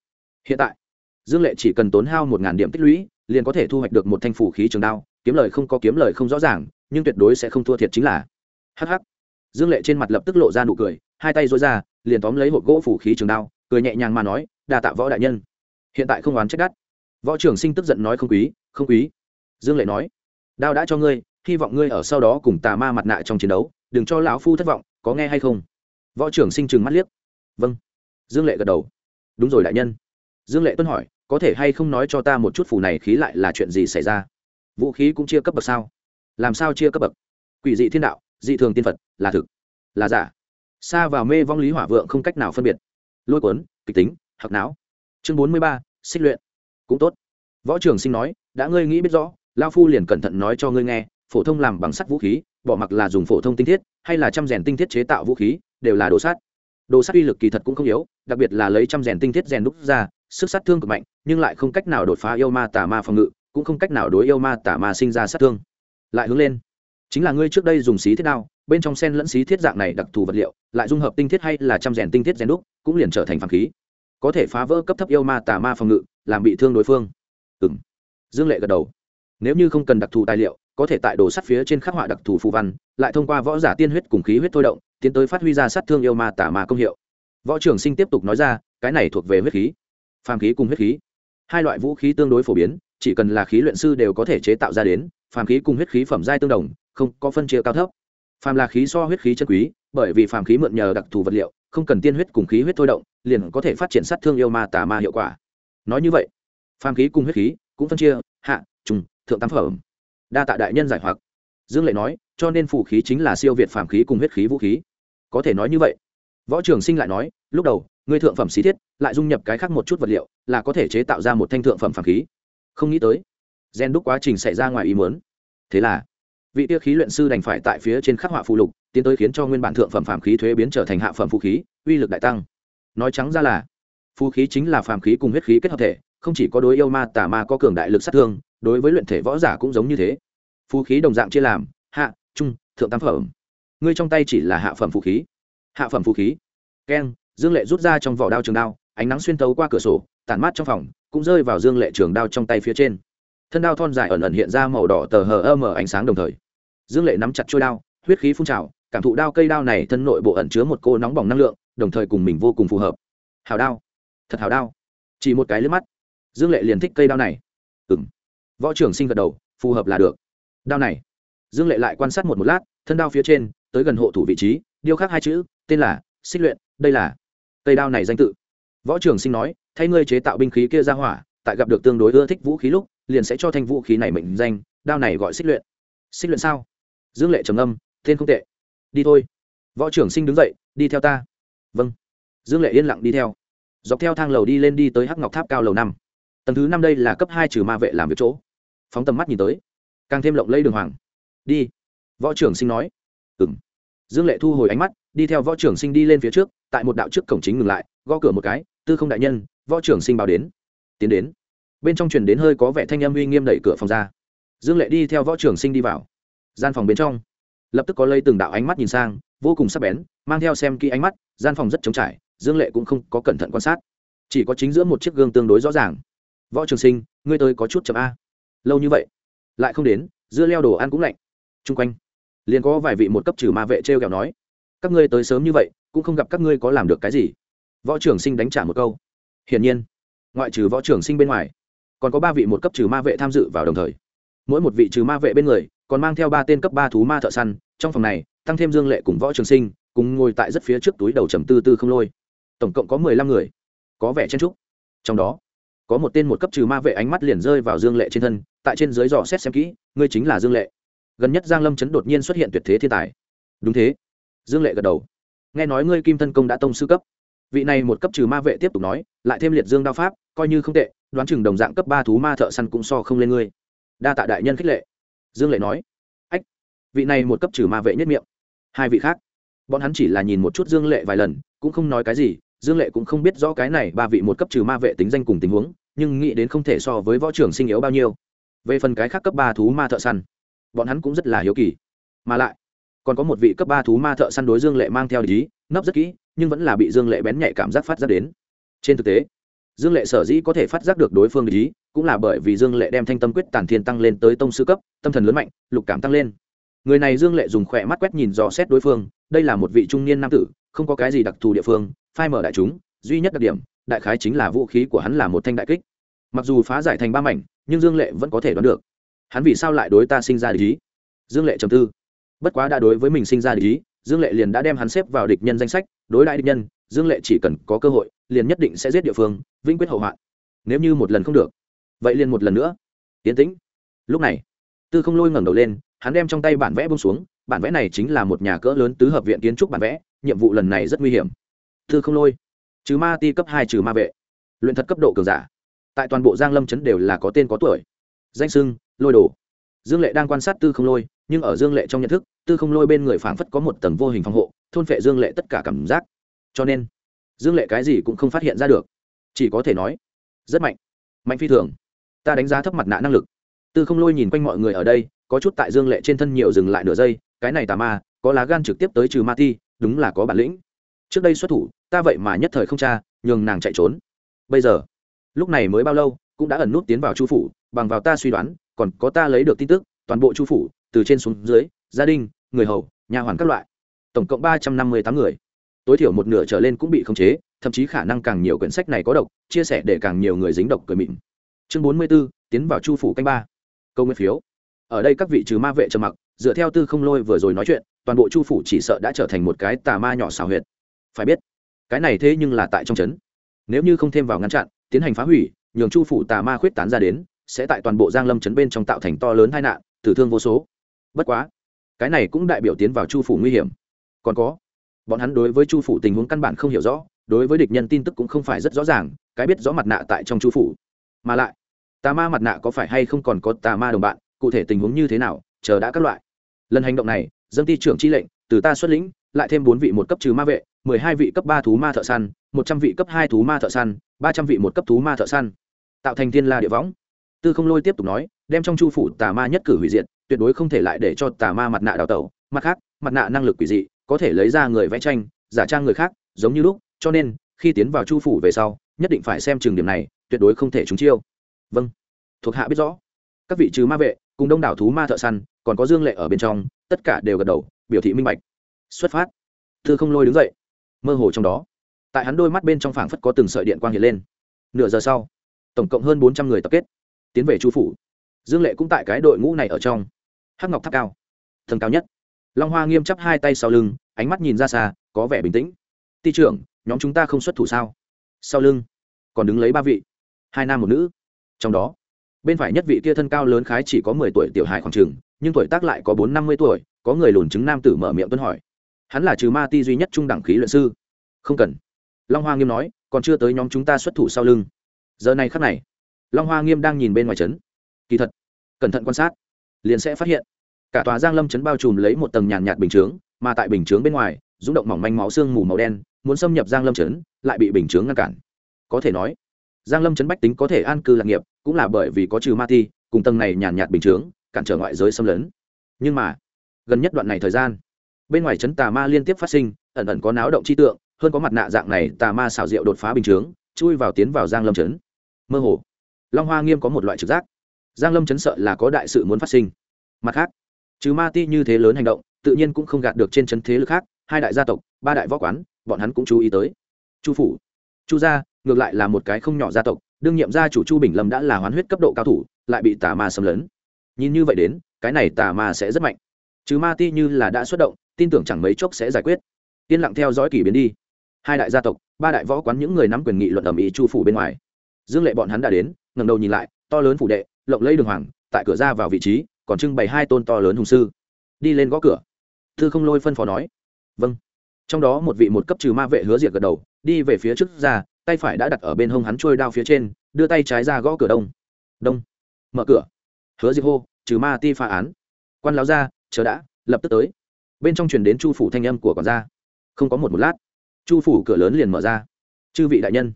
Hiện tại, dương lệ chỉ cần tốn hao một ngàn điểm tích lũy, liền có thể thu hoạch được một thanh phủ khí trường đao, kiếm lời không có kiếm lời không rõ ràng, nhưng tuyệt đối sẽ không thua thiệt chính là hh dương lệ trên mặt lập tức lộ ra nụ cười, hai tay dối ra, liền tóm lấy hộp gỗ phủ khí trường đao, cười nhẹ nhàng mà nói, đa tạ võ đại nhân. Hiện tại không oán trách đắt. Võ trưởng sinh tức giận nói không quý không quý. Dương lệ nói, đao đã cho ngươi, hy vọng ngươi ở sau đó cùng tà ma mặt nạ trong chiến đấu, đừng cho lão phu thất vọng, có nghe hay không? Võ trưởng sinh trừng mắt liếc vâng. Dương lệ gật đầu, đúng rồi đại nhân. Dương lệ tuân hỏi, có thể hay không nói cho ta một chút phù này khí lại là chuyện gì xảy ra? Vũ khí cũng chia cấp bậc sao? Làm sao chia cấp bậc? Quỷ dị thiên đạo dị thường tiên phật, là thực, là giả. Xa vào mê vong lý hỏa vượng không cách nào phân biệt. Lôi cuốn, kịch tính hoặc não. Chương bốn mươi ba, xích luyện. Cũng tốt. Võ trường sinh nói, đã ngươi nghĩ biết rõ, lao phu liền cẩn thận nói cho ngươi nghe, phổ thông làm bằng sắt vũ khí, bỏ mặc là dùng phổ thông tinh thiết, hay là trăm rèn tinh thiết chế tạo vũ khí, đều là đồ sắt. Đồ sắt uy lực kỳ thật cũng không yếu, đặc biệt là lấy trăm rèn tinh thiết rèn đúc ra, sức sát thương cực mạnh, nhưng lại không cách nào đột phá yêu ma tà ma phòng ngự, cũng không cách nào đối yêu ma tà ma sinh ra sát thương. Lại hướng lên chính là ngươi trước đây dùng xí thiết đao, bên trong sen lẫn xí thiết dạng này đặc thù vật liệu, lại dung hợp tinh thiết hay là chăm rèn tinh thiết rèn đúc, cũng liền trở thành phản khí. Có thể phá vỡ cấp thấp yêu ma tà ma phòng ngự, làm bị thương đối phương. Ừ m dương lệ gật đầu. Nếu như không cần đặc thù tài liệu, có thể tại đồ sắt phía trên khắc họa đặc thù phù văn, lại thông qua võ giả tiên huyết cùng khí huyết thôi động, tiến tới phát huy ra sát thương yêu ma tà ma công hiệu. Võ trưởng sinh tiếp tục nói ra, cái này thuộc về huyết khí. Phàm khí cùng huyết khí. Hai loại vũ khí tương đối phổ biến, chỉ cần là khí luyện sư đều có thể chế tạo ra đến phàm khí cùng huyết khí phẩm giai tương đồng, không có phân chia cao thấp. Phàm là khí so huyết khí chân quý, bởi vì phàm khí mượn nhờ đặc thù vật liệu, không cần tiên huyết cùng khí huyết thôi động, liền có thể phát triển sát thương yêu ma tà ma hiệu quả. Nói như vậy, phàm khí cùng huyết khí cũng phân chia, hạ, trùng, thượng tam phẩm. Đa tạ đại nhân giải hoặc. Dương lệ nói, cho nên phù khí chính là siêu việt phàm khí cùng huyết khí vũ khí. Có thể nói như vậy. Võ trường sinh lại nói, lúc đầu, ngươi thượng phẩm xí thiết, lại dung nhập cái khác một chút vật liệu, là có thể chế tạo ra một thanh thượng phẩm phàm khí. Không nghĩ tới gen đúc quá trình xảy ra ngoài ý muốn. Thế là, vị tiêu khí luyện sư đành phải tại phía trên khắc họa phụ lục, tiến tới khiến cho nguyên bản thượng phẩm phàm khí thuế biến trở thành hạ phẩm phù khí, uy lực đại tăng. Nói trắng ra là, phù khí chính là phàm khí cùng huyết khí kết hợp thể, không chỉ có đối yêu ma tà ma có cường đại lực sát thương, đối với luyện thể võ giả cũng giống như thế. Phù khí đồng dạng chia làm, hạ, trung, thượng tam phẩm. Ngươi trong tay chỉ là hạ phẩm phù khí. Hạ phẩm phù khí. Keng dương lệ rút ra trong vỏ đao trường đao, ánh nắng xuyên tấu qua cửa sổ, tản mát trong phòng, cũng rơi vào dương lệ trường đao trong tay phía trên thân đao thon dài ẩn ẩn hiện ra màu đỏ tờ hờ ơ mở ánh sáng đồng thời. Dương lệ nắm chặt trôi đao, huyết khí phun trào, cảm thụ đao cây đao này thân nội bộ ẩn chứa một cô nóng bỏng năng lượng, đồng thời cùng mình vô cùng phù hợp. Hào đao, thật hào đao. Chỉ một cái lướt mắt, dương lệ liền thích cây đao này. Ừ m võ trưởng sinh gật đầu, phù hợp là được. Đao này. Dương lệ lại quan sát một một lát, thân đao phía trên, tới gần hộ thủ vị trí, điêu khắc hai chữ, tên là xích luyện, đây là cây đao này danh tự. Võ trưởng sinh nói, thay ngươi chế tạo binh khí kia ra hỏa, tại gặp được tương đối ưa thích vũ khí lúc liền sẽ cho thanh vũ khí này mệnh danh, đao này gọi xích luyện. Xích luyện sao? Dương lệ trầm âm tên không tệ. Đi thôi. Võ trưởng sinh đứng dậy, đi theo ta. Vâng. Dương lệ yên lặng đi theo. Dọc theo thang lầu đi lên đi tới hắc ngọc tháp cao lầu năm. Tầng thứ năm đây là cấp hai trừ ma vệ làm việc chỗ. Phóng tầm mắt nhìn tới. Càng thêm lộng lây đường hoàng. Đi. Võ trưởng sinh nói. Ừng dương lệ thu hồi ánh mắt, đi theo võ trưởng sinh đi lên phía trước, tại một đạo trước cổng chính ngừng lại, gõ cửa một cái, tư không đại nhân, võ trưởng sinh báo đến. Tiến đến bên trong truyền đến hơi có vẻ thanh âm uy nghiêm đẩy cửa phòng ra. Dương lệ đi theo võ trưởng sinh đi vào. Gian phòng bên trong, lập tức có lây từng đạo ánh mắt nhìn sang, vô cùng sắc bén, mang theo xem kỹ ánh mắt, gian phòng rất trống trải, dương lệ cũng không có cẩn thận quan sát. Chỉ có chính giữa một chiếc gương tương đối rõ ràng. Võ trường sinh, ngươi tới có chút chậm a. Lâu như vậy, lại không đến, dưa leo đồ ăn cũng lạnh. Chung quanh, liền có vài vị một cấp trừ ma vệ t r e o kẹo nói, các ngươi tới sớm như vậy, cũng không gặp các ngươi có làm được cái gì. Võ trưởng sinh đánh trả một câu, hiển nhiên, ngoại trừ võ trưởng sinh bên ngoài còn có ba vị một cấp trừ ma vệ tham dự vào đồng thời. Mỗi một vị trừ ma vệ bên người, còn mang theo ba tên cấp ba thú ma thợ săn. Trong phòng này, tăng thêm dương lệ cùng võ trường sinh cùng ngồi tại rất phía trước túi đầu trầm tư tư không lôi. Tổng cộng có mười lăm người. Có vẻ chen trúc trong đó, có một tên một cấp trừ ma vệ ánh mắt liền rơi vào dương lệ trên thân, tại trên dưới dò xét xem kỹ, ngươi chính là dương lệ. Gần nhất giang lâm chấn đột nhiên xuất hiện tuyệt thế thiên tài. Đúng thế. Dương lệ gật đầu. Nghe nói ngươi kim thân công đã tông sư cấp. Vị này một cấp trừ ma vệ tiếp tục nói, lại thêm liệt dương đao pháp, coi như không tệ đoán chừng đồng dạng cấp ba thú ma thợ săn cũng so không lên ngươi. Đa tạ đại nhân khích lệ. Dương lệ nói. Ách, vị này một cấp trừ ma vệ nhất miệng. Hai vị khác. Bọn hắn chỉ là nhìn một chút dương lệ vài lần, cũng không nói cái gì, dương lệ cũng không biết rõ cái này ba vị một cấp trừ ma vệ tính danh cùng tình huống, nhưng nghĩ đến không thể so với võ trưởng sinh yếu bao nhiêu. Về phần cái khác cấp ba thú ma thợ săn, bọn hắn cũng rất là hiếu kỳ. Mà lại, còn có một vị cấp ba thú ma thợ săn đối dương lệ mang theo lý nấp rất kỹ, nhưng vẫn là bị dương lệ bén nhạy cảm giác phát giác đến. Trên thực tế dương lệ sở dĩ có thể phát giác được đối phương ý, cũng là bởi vì dương lệ đem thanh tâm quyết tản thiên tăng lên tới tông sư cấp, tâm thần lớn mạnh, lục cảm tăng lên. Người này dương lệ dùng khỏe mắt quét nhìn dò xét đối phương, đây là một vị trung niên nam tử, không có cái gì đặc thù địa phương, phai mở đại chúng, duy nhất đặc điểm, đại khái chính là vũ khí của hắn là một thanh đại kích. Mặc dù phá giải thành ba mảnh, nhưng dương lệ vẫn có thể đoán được. Hắn vì sao lại đối ta sinh ra lý dương lệ trầm tư. Bất quá đã đối với mình sinh ra lý dương lệ liền đã đem hắn xếp vào địch nhân danh sách, đối đại địch nhân dương lệ chỉ cần có cơ hội, liền nhất định sẽ giết địa phương, vĩnh quyết hậu hoạn. Nếu như một lần không được, vậy liền một lần nữa. Tiến tĩnh. Lúc này, tư không lôi ngẩng đầu lên, hắn đem trong tay bản vẽ bông xuống, bản vẽ này chính là một nhà cỡ lớn tứ hợp viện kiến trúc bản vẽ, nhiệm vụ lần này rất nguy hiểm. Tư không lôi. Trừ ma ti cấp hai, trừ ma vệ. Luyện thật cấp độ cường giả. Tại toàn bộ giang lâm chấn đều là có tên có tuổi. Danh sưng, lôi đồ. Dương lệ đang quan sát tư không lôi, nhưng ở dương lệ trong nhận thức, tư không lôi bên người phảng phất có một tầng vô hình phòng hộ, thôn phệ dương lệ tất cả cảm giác cho nên, dương lệ cái gì cũng không phát hiện ra được. Chỉ có thể nói, rất mạnh. Mạnh phi thường. Ta đánh giá thấp mặt nạ năng lực. Tư không lôi nhìn quanh mọi người ở đây, có chút tại dương lệ trên thân nhiều dừng lại nửa giây, cái này tà ma, có lá gan trực tiếp tới trừ ma ti, đúng là có bản lĩnh. Trước đây xuất thủ, ta vậy mà nhất thời không cha nhường nàng chạy trốn. Bây giờ, lúc này mới bao lâu, cũng đã ẩn nút tiến vào chu phủ, bằng vào ta suy đoán, còn có ta lấy được tin tức, toàn bộ chu phủ, từ trên xuống dưới, gia đình, người hầu, nhà hoàn các loại. Tổng cộng ba trăm năm mươi tám người tối thiểu một nửa trở lên cũng bị khống chế, thậm chí khả năng càng nhiều quyển sách này có độc, chia sẻ để càng nhiều người dính độc cười mịn. Chương bốn mươi b ố tiến vào chu phủ canh ba. Câu nguyên phiếu. Ở đây các vị trừ ma vệ trầm mặc, dựa theo tư không lôi vừa rồi nói chuyện, toàn bộ chu phủ chỉ sợ đã trở thành một cái tà ma nhỏ xào huyệt. Phải biết, cái này thế nhưng là tại trong trấn. Nếu như không thêm vào ngăn chặn, tiến hành phá hủy, nhường chu phủ tà ma khuyết tán ra đến, sẽ tại toàn bộ giang lâm trấn bên trong tạo thành to lớn tai nạn, tử thương vô số. Bất quá, cái này cũng đại biểu tiến vào chu phủ nguy hiểm. Còn có bọn hắn đối với chu phủ tình huống căn bản không hiểu rõ, đối với địch nhân tin tức cũng không phải rất rõ ràng, cái biết rõ mặt nạ tại trong chu phủ. Mà lại, tà ma mặt nạ có phải hay không còn có tà ma đồng bạn, cụ thể tình huống như thế nào, chờ đã các loại. Lần hành động này, dân ti trưởng chi lệnh, từ ta xuất lĩnh, lại thêm bốn vị một cấp trừ ma vệ, mười hai vị cấp ba thú ma thợ săn, một trăm vị cấp hai thú ma thợ săn, ba trăm vị một cấp thú ma thợ săn. Tạo thành thiên la địa võng. Tư không lôi tiếp tục nói, đem trong chu phủ tà ma nhất cử hủy diệt, tuyệt đối không thể lại để cho tà ma mặt nạ đào tẩu. Mặt khác, mặt nạ năng lực quỷ dị có thể lấy ra người vẽ tranh, giả trang người khác, giống như lúc, cho nên, khi tiến vào chu phủ về sau, nhất định phải xem trường điểm này, tuyệt đối không thể trúng chiêu. Vâng. Thuộc hạ biết rõ. Các vị trừ ma vệ, cùng đông đảo thú ma thợ săn, còn có dương lệ ở bên trong, tất cả đều gật đầu, biểu thị minh bạch. Xuất phát. Thư không lôi đứng dậy. Mơ hồ trong đó. Tại hắn đôi mắt bên trong phảng phất có từng sợi điện quang hiện lên. Nửa giờ sau, tổng cộng hơn bốn trăm người tập kết, tiến về chu phủ. Dương lệ cũng tại cái đội ngũ này ở trong. Hắc ngọc tháp cao. Thần cao nhất long hoa nghiêm chắp hai tay sau lưng, ánh mắt nhìn ra xa, có vẻ bình tĩnh. Ty trưởng, nhóm chúng ta không xuất thủ sao? Sau lưng, còn đứng lấy ba vị. Hai nam một nữ. Trong đó, bên phải nhất vị kia thân cao lớn khái chỉ có mười tuổi tiểu hài khoảng trường, nhưng tuổi tác lại có bốn năm mươi tuổi, có người lùn chứng nam tử mở miệng tuân hỏi. Hắn là trừ ma ti duy nhất trung đẳng khí luyện sư. Không cần. Long hoa nghiêm nói, còn chưa tới nhóm chúng ta xuất thủ sau lưng. Giờ này khắc này, long hoa nghiêm đang nhìn bên ngoài trấn. Kỳ thật, cẩn thận quan sát, liền sẽ phát hiện cả tòa giang lâm chấn bao trùm lấy một tầng nhàn nhạt bình chướng mà tại bình chướng bên ngoài rung động mỏng manh máu xương mù màu đen muốn xâm nhập giang lâm chấn, lại bị bình chướng ngăn cản. Có thể nói giang lâm chấn bách tính có thể an cư lạc nghiệp cũng là bởi vì có trừ ma thi, cùng tầng này nhàn nhạt bình chướng cản trở ngoại giới xâm lấn. Nhưng mà gần nhất đoạn này thời gian bên ngoài chấn tà ma liên tiếp phát sinh ẩn ẩn có náo động chi tượng hơn có mặt nạ dạng này tà ma xảo diệu đột phá bình chướng chui vào tiến vào giang lâm chấn. mơ hồ long hoa nghiêm có một loại trực giác. Giang lâm chấn sợ là có đại sự muốn phát sinh. Mặt khác trừ ma ti như thế lớn hành động, tự nhiên cũng không gạt được trên chân thế lực khác, hai đại gia tộc, ba đại võ quán, bọn hắn cũng chú ý tới. Chu phủ. Chu gia, ngược lại là một cái không nhỏ gia tộc, đương nhiệm gia chủ chu bình lâm đã là hoán huyết cấp độ cao thủ, lại bị tà ma xâm lấn. Nhìn như vậy đến, cái này tà ma sẽ rất mạnh. Chứ ma ti như là đã xuất động, tin tưởng chẳng mấy chốc sẽ giải quyết. Yên lặng theo dõi kỳ biến đi. Hai đại gia tộc, ba đại võ quán những người nắm quyền nghị luận ẩm ý chu phủ bên ngoài. Dương lệ bọn hắn đã đến ngầm đầu nhìn lại, to lớn phủ đệ, lộng lấy đường hoàng, tại cửa ra vào vị trí còn trưng bày hai tôn to lớn hùng sư. Đi lên gõ cửa. Thư không lôi phân phó nói. Vâng. Trong đó một vị một cấp trừ ma vệ hứa diệt gật đầu, đi về phía trước ra, tay phải đã đặt ở bên hông hắn trôi đao phía trên, đưa tay trái ra gõ cửa đông. Đông. Mở cửa. Hứa diệt hô, trừ ma ti phá án. Quan láo ra chờ đã, lập tức tới. Bên trong truyền đến chu phủ thanh âm của quản gia. Không có một một lát, chu phủ cửa lớn liền mở ra. Chư vị đại nhân.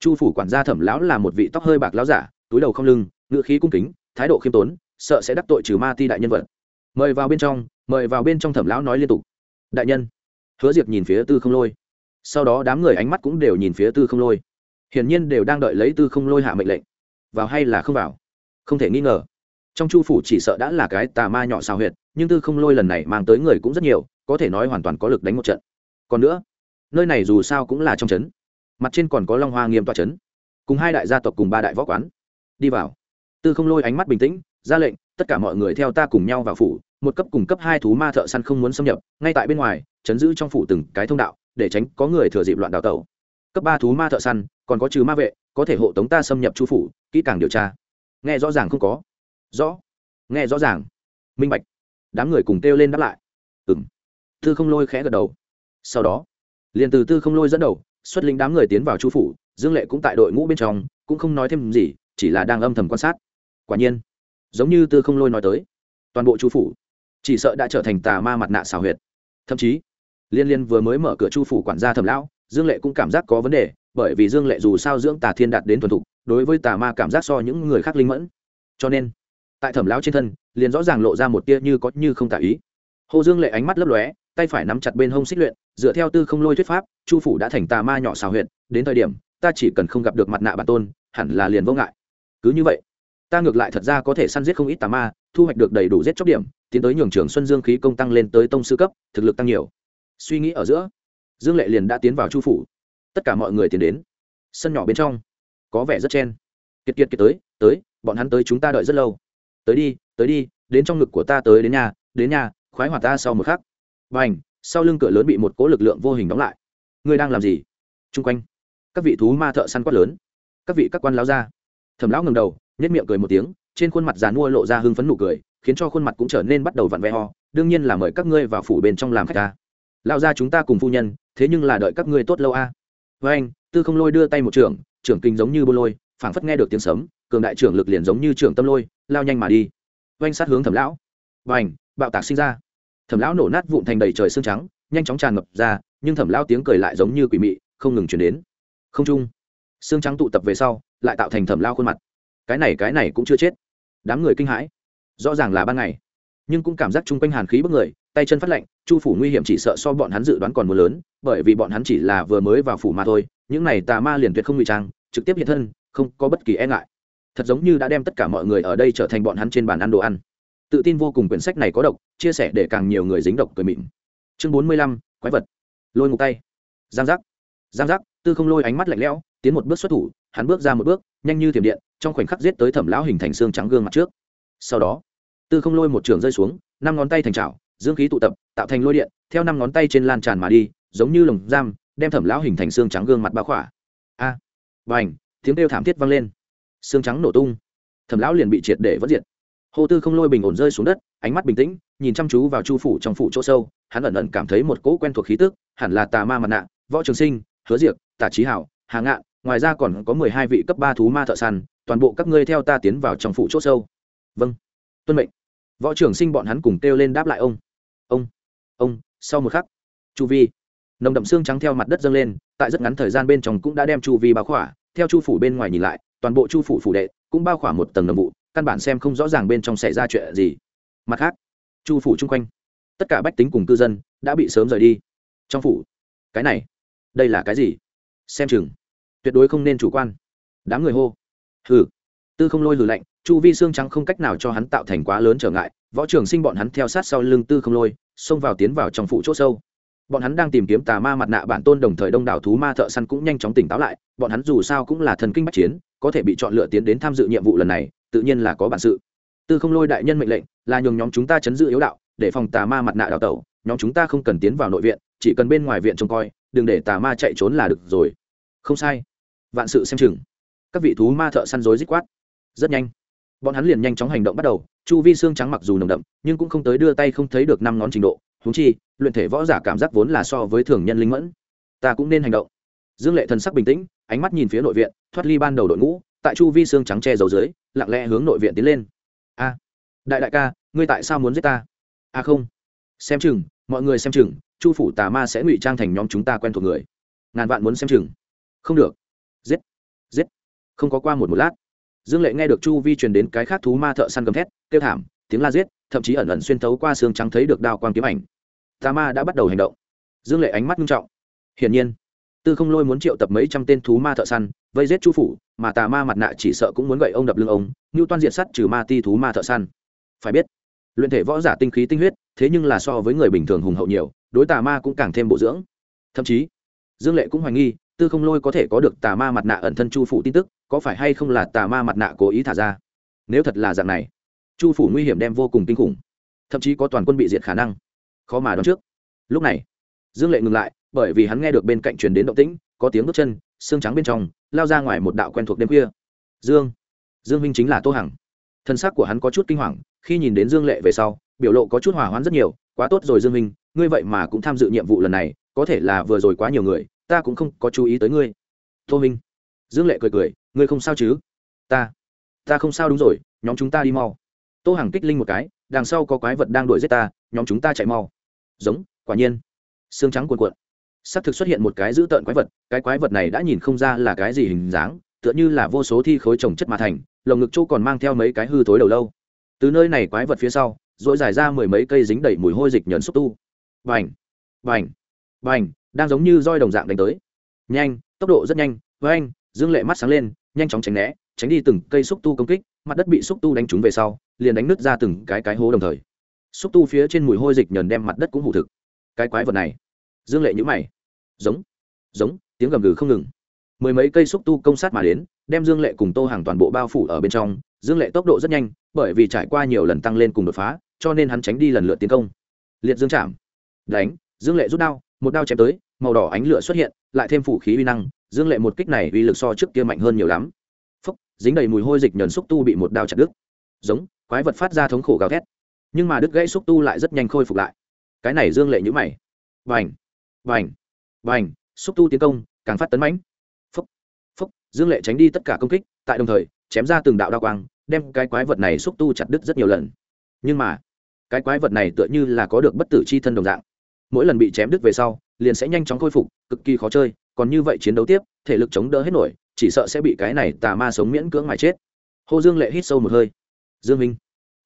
Chu phủ quản gia thẩm lão là một vị tóc hơi bạc lão giả, túi đầu không lưng ngựa khí cung kính, thái độ khiêm tốn sợ sẽ đắc tội trừ ma ti đại nhân vật. Mời vào bên trong, mời vào bên trong thẩm lão nói liên tục. Đại nhân. Hứa diệp nhìn phía tư không lôi. Sau đó đám người ánh mắt cũng đều nhìn phía tư không lôi. Hiển nhiên đều đang đợi lấy tư không lôi hạ mệnh lệnh. Vào hay là không vào? Không thể nghi ngờ. Trong chu phủ chỉ sợ đã là cái tà ma nhỏ xào huyệt, nhưng tư không lôi lần này mang tới người cũng rất nhiều, có thể nói hoàn toàn có lực đánh một trận. Còn nữa, nơi này dù sao cũng là trong trấn. Mặt trên còn có long hoa nghiêm toa trấn. Cùng hai đại gia tộc cùng ba đại võ quán. Đi vào. Tư không lôi ánh mắt bình tĩnh ra lệnh, tất cả mọi người theo ta cùng nhau vào phủ, một cấp cùng cấp hai thú ma thợ săn không muốn xâm nhập, ngay tại bên ngoài, chấn giữ trong phủ từng cái thông đạo, để tránh có người thừa dịp loạn đào tẩu. Cấp ba thú ma thợ săn, còn có trừ ma vệ, có thể hộ tống ta xâm nhập chu phủ, kỹ càng điều tra. Nghe rõ ràng không có? Rõ. Nghe rõ ràng. Minh bạch. Đám người cùng kêu lên đáp lại. Ừng tư không lôi khẽ gật đầu. Sau đó, liền từ tư không lôi dẫn đầu, xuất lính đám người tiến vào chu phủ, dương lệ cũng tại đội ngũ bên trong, cũng không nói thêm gì, chỉ là đang âm thầm quan sát. Quả nhiên giống như tư không lôi nói tới. Toàn bộ chu phủ, chỉ sợ đã trở thành tà ma mặt nạ xào huyệt. Thậm chí, liên liên vừa mới mở cửa chu phủ quản gia thẩm lão, dương lệ cũng cảm giác có vấn đề, bởi vì dương lệ dù sao dưỡng tà thiên đạt đến thuần thục, đối với tà ma cảm giác so những người khác linh mẫn. Cho nên, tại thẩm lão trên thân, liền rõ ràng lộ ra một tia như có như không tả ý. Hồ dương lệ ánh mắt lấp lóe, tay phải nắm chặt bên hông xích luyện, dựa theo tư không lôi thuyết pháp, chu phủ đã thành tà ma nhỏ xào huyệt, đến thời điểm, ta chỉ cần không gặp được mặt nạ bản tôn, hẳn là liền vô ngại. Cứ như vậy ta ngược lại thật ra có thể săn giết không ít tà ma, thu hoạch được đầy đủ giết chóc điểm, tiến tới nhường trưởng xuân dương khí công tăng lên tới tông sư cấp, thực lực tăng nhiều. Suy nghĩ ở giữa, dương lệ liền đã tiến vào chu phủ. Tất cả mọi người tiến đến. Sân nhỏ bên trong, có vẻ rất chen. Kiệt kiệt kiệt tới tới, bọn hắn tới chúng ta đợi rất lâu. Tới đi tới đi, đến trong ngực của ta tới đến nhà đến nhà, khoái hoạt ta sau một khắc. Và ảnh sau lưng cửa lớn bị một cố lực lượng vô hình đóng lại. Ngươi đang làm gì? Chung quanh, các vị thú ma thợ săn quát lớn. Các vị các quan lao ra. Thẩm lão ngầm đầu nhất miệng cười một tiếng, trên khuôn mặt già nua lộ ra hưng phấn nụ cười, khiến cho khuôn mặt cũng trở nên bắt đầu vặn vẹ ho đương nhiên là mời các ngươi vào phủ bên trong làm khách ta. Lao ra chúng ta cùng phu nhân, thế nhưng là đợi các ngươi tốt lâu a. Với anh, tư không lôi đưa tay một trưởng trưởng kinh giống như bô lôi, phảng phất nghe được tiếng sấm, cường đại trưởng lực liền giống như trưởng tâm lôi, lao nhanh mà đi. Oanh sát hướng thẩm lão. Và ảnh bạo tạc sinh ra. Thẩm lão nổ nát vụn thành đầy trời xương trắng, nhanh chóng tràn ngập ra, nhưng thẩm lão tiếng cười lại giống như quỷ mị, không ngừng chuyển đến. Không trung, xương trắng tụ tập về sau, lại tạo thành thẩm lao khuôn mặt cái này cái này cũng chưa chết. Đám người kinh hãi. Rõ ràng là ban ngày. Nhưng cũng cảm giác chung quanh hàn khí bức người, tay chân phát lạnh, chu phủ nguy hiểm chỉ sợ so bọn hắn dự đoán còn mưa lớn, bởi vì bọn hắn chỉ là vừa mới vào phủ mà thôi, những này tà ma liền tuyệt không ngụy trang, trực tiếp hiện thân, không có bất kỳ e ngại. Thật giống như đã đem tất cả mọi người ở đây trở thành bọn hắn trên bàn ăn đồ ăn. Tự tin vô cùng quyển sách này có độc, chia sẻ để càng nhiều người dính độc cười mịn. Chương bốn mươi lăm, quái vật. Lôi ngục tay. Giang giác. Giang giác, tư không lôi ánh mắt lạnh lẽo, tiến một bước xuất thủ hắn bước ra một bước nhanh như thiểm điện trong khoảnh khắc giết tới thẩm lão hình thành xương trắng gương mặt trước. Sau đó tư không lôi một trường rơi xuống năm ngón tay thành trào dương khí tụ tập tạo thành lôi điện theo năm ngón tay trên lan tràn mà đi giống như lồng giam đem thẩm lão hình thành xương trắng gương mặt bao khỏa. A! À, và ảnh tiếng kêu thảm thiết vang lên. Xương trắng nổ tung. Thẩm lão liền bị triệt để vất diệt. Hô tư không lôi bình ổn rơi xuống đất ánh mắt bình tĩnh nhìn chăm chú vào chu phủ trong phủ chỗ sâu hắn ẩn ẩn cảm thấy một cỗ quen thuộc khí tức hẳn là tà ma mặt nạ võ trường sinh hứa diệc tả trí hảo hà ngạn ngoài ra còn có mười hai vị cấp ba thú ma thợ săn, toàn bộ các ngươi theo ta tiến vào trong phủ c h ỗ sâu. Vâng. Tuân mệnh. Võ trưởng sinh bọn hắn cùng kêu lên đáp lại ông. Ông. Ông, sau một khắc, chu vi. Nồng đậm xương trắng theo mặt đất dâng lên, tại rất ngắn thời gian bên trong cũng đã đem chu vi bao khỏa. Theo chu phủ bên ngoài nhìn lại, toàn bộ chu phủ phủ đệ cũng bao khỏa một tầng nồng vụ, căn bản xem không rõ ràng bên trong xảy ra chuyện gì. Mặt khác, chu phủ chung quanh, tất cả bách tính cùng cư dân đã bị sớm rời đi. Trong phủ, cái này, đây là cái gì? Xem chừng tuyệt đối không nên chủ quan. Đám người hô. Hừ. Tư không lôi hừ lạnh, chu vi xương trắng không cách nào cho hắn tạo thành quá lớn trở ngại, võ trường sinh bọn hắn theo sát sau lưng tư không lôi, xông vào tiến vào trong phủ chỗ sâu. Bọn hắn đang tìm kiếm tà ma mặt nạ bản tôn đồng thời đông đảo thú ma thợ săn cũng nhanh chóng tỉnh táo lại, bọn hắn dù sao cũng là thần kinh bắc chiến, có thể bị chọn lựa tiến đến tham dự nhiệm vụ lần này, tự nhiên là có bản sự. Tư không lôi đại nhân mệnh lệnh, là nhường nhóm chúng ta chấn giữ yếu đạo, để phòng tà ma mặt nạ đào tẩu, nhóm chúng ta không cần tiến vào nội viện, chỉ cần bên ngoài viện trông coi, đừng để tà ma chạy trốn là được rồi. Không sai vạn sự xem chừng. Các vị thú ma thợ săn rối dích quát. Rất nhanh. Bọn hắn liền nhanh chóng hành động bắt đầu. Chu vi xương trắng mặc dù nồng đậm, nhưng cũng không tới đưa tay không thấy được năm ngón trình độ. Húng chi, luyện thể võ giả cảm giác vốn là so với thường nhân linh mẫn. Ta cũng nên hành động. Dương lệ thần sắc bình tĩnh, ánh mắt nhìn phía nội viện, thoát ly ban đầu đội ngũ, tại chu vi xương trắng che giấu dưới, lặng lẽ hướng nội viện tiến lên. A, đại đại ca, ngươi tại sao muốn giết ta? A không. Xem chừng, mọi người xem chừng, chu phủ tà ma sẽ ngụy trang thành nhóm chúng ta quen thuộc người. Ngàn vạn muốn xem chừng. Không được giết. Giết. Không có qua một một lát. Dương lệ nghe được chu vi truyền đến cái khác thú ma thợ săn gầm thét, kêu thảm, tiếng la giết, thậm chí ẩn ẩn xuyên thấu qua xương trắng thấy được đao quang kiếm ảnh. Tà ma đã bắt đầu hành động. Dương lệ ánh mắt nghiêm trọng. Hiển nhiên, tư không lôi muốn triệu tập mấy trăm tên thú ma thợ săn, vây giết chu phủ, mà tà ma mặt nạ chỉ sợ cũng muốn gậy ông đập lưng ông như toan diện sắt trừ ma ti thú ma thợ săn. Phải biết, luyện thể võ giả tinh khí tinh huyết, thế nhưng là so với người bình thường hùng hậu nhiều, đối tà ma cũng càng thêm bổ dưỡng. Thậm chí, dương lệ cũng hoài nghi tư không lôi có thể có được tà ma mặt nạ ẩn thân chu phủ tin tức, có phải hay không là tà ma mặt nạ cố ý thả ra? Nếu thật là dạng này, chu phủ nguy hiểm đem vô cùng kinh khủng, thậm chí có toàn quân bị diệt khả năng. Khó mà đoán trước. Lúc này, dương lệ ngừng lại, bởi vì hắn nghe được bên cạnh truyền đến động tĩnh, có tiếng bước chân, xương trắng bên trong, lao ra ngoài một đạo quen thuộc đêm khuya. Dương dương minh chính là tô hằng. Thân xác của hắn có chút kinh hoàng, khi nhìn đến dương lệ về sau, biểu lộ có chút hỏa hoãn rất nhiều. Quá tốt rồi dương minh, ngươi vậy mà cũng tham dự nhiệm vụ lần này, có thể là vừa rồi quá nhiều người ta cũng không có chú ý tới ngươi. Tô minh, dương lệ cười cười, ngươi không sao chứ? Ta ta không sao đúng rồi, nhóm chúng ta đi mau. Tô hằng kích linh một cái, đằng sau có quái vật đang đuổi giết ta, nhóm chúng ta chạy mau. Giống, quả nhiên. Xương trắng cuộn cuộn. S ắ c thực xuất hiện một cái dữ tợn quái vật, cái quái vật này đã nhìn không ra là cái gì hình dáng, tựa như là vô số thi khối trồng chất mà thành, lồng ngực chỗ còn mang theo mấy cái hư thối đầu lâu. Từ nơi này quái vật phía sau dội dài ra mười mấy cây dính đầy mùi hôi dịch nhờn xúc tu. Vành vành vành đang giống như roi đồng dạng đánh tới. Nhanh, tốc độ rất nhanh với anh dương lệ mắt sáng lên, nhanh chóng tránh né, tránh đi từng cây xúc tu công kích, mặt đất bị xúc tu đánh trúng về sau, liền đánh nứt ra từng cái cái hố đồng thời. Xúc tu phía trên mùi hôi dịch nhờn đem mặt đất cũng hủ thực. Cái quái vật này. Dương lệ nhữ mày. Giống giống, tiếng gầm gừ không ngừng. Mười mấy cây xúc tu công sát mà đến, đem dương lệ cùng tô hàng toàn bộ bao phủ ở bên trong. Dương lệ tốc độ rất nhanh, bởi vì trải qua nhiều lần tăng lên cùng đột phá, cho nên hắn tránh đi lần lượt tiến công. Liệt dương chạm. Đánh, dương lệ rút đao một đao chém tới, màu đỏ ánh lửa xuất hiện, lại thêm phủ khí uy năng, dương lệ một kích này uy lực so trước kia mạnh hơn nhiều lắm. Phúc, dính đầy mùi hôi dịch nhờn xúc tu bị một đao chặt đứt. Giống, quái vật phát ra thống khổ gào thét. Nhưng mà đứt gãy xúc tu lại rất nhanh khôi phục lại. Cái này dương lệ nhữ mày. Vành vành vành, xúc tu tiến công, càng phát tấn mãnh. Phúc phúc, dương lệ tránh đi tất cả công kích, tại đồng thời, chém ra từng đạo đao quang, đem cái quái vật này xúc tu chặt đứt rất nhiều lần. Nhưng mà, cái quái vật này tựa như là có được bất tử c h i thân đồng dạng mỗi lần bị chém đứt về sau, liền sẽ nhanh chóng khôi phục, cực kỳ khó chơi, còn như vậy chiến đấu tiếp, thể lực chống đỡ hết nổi, chỉ sợ sẽ bị cái này tà ma sống miễn cưỡng mãi chết. Hô dương lệ hít sâu một hơi. Dương minh,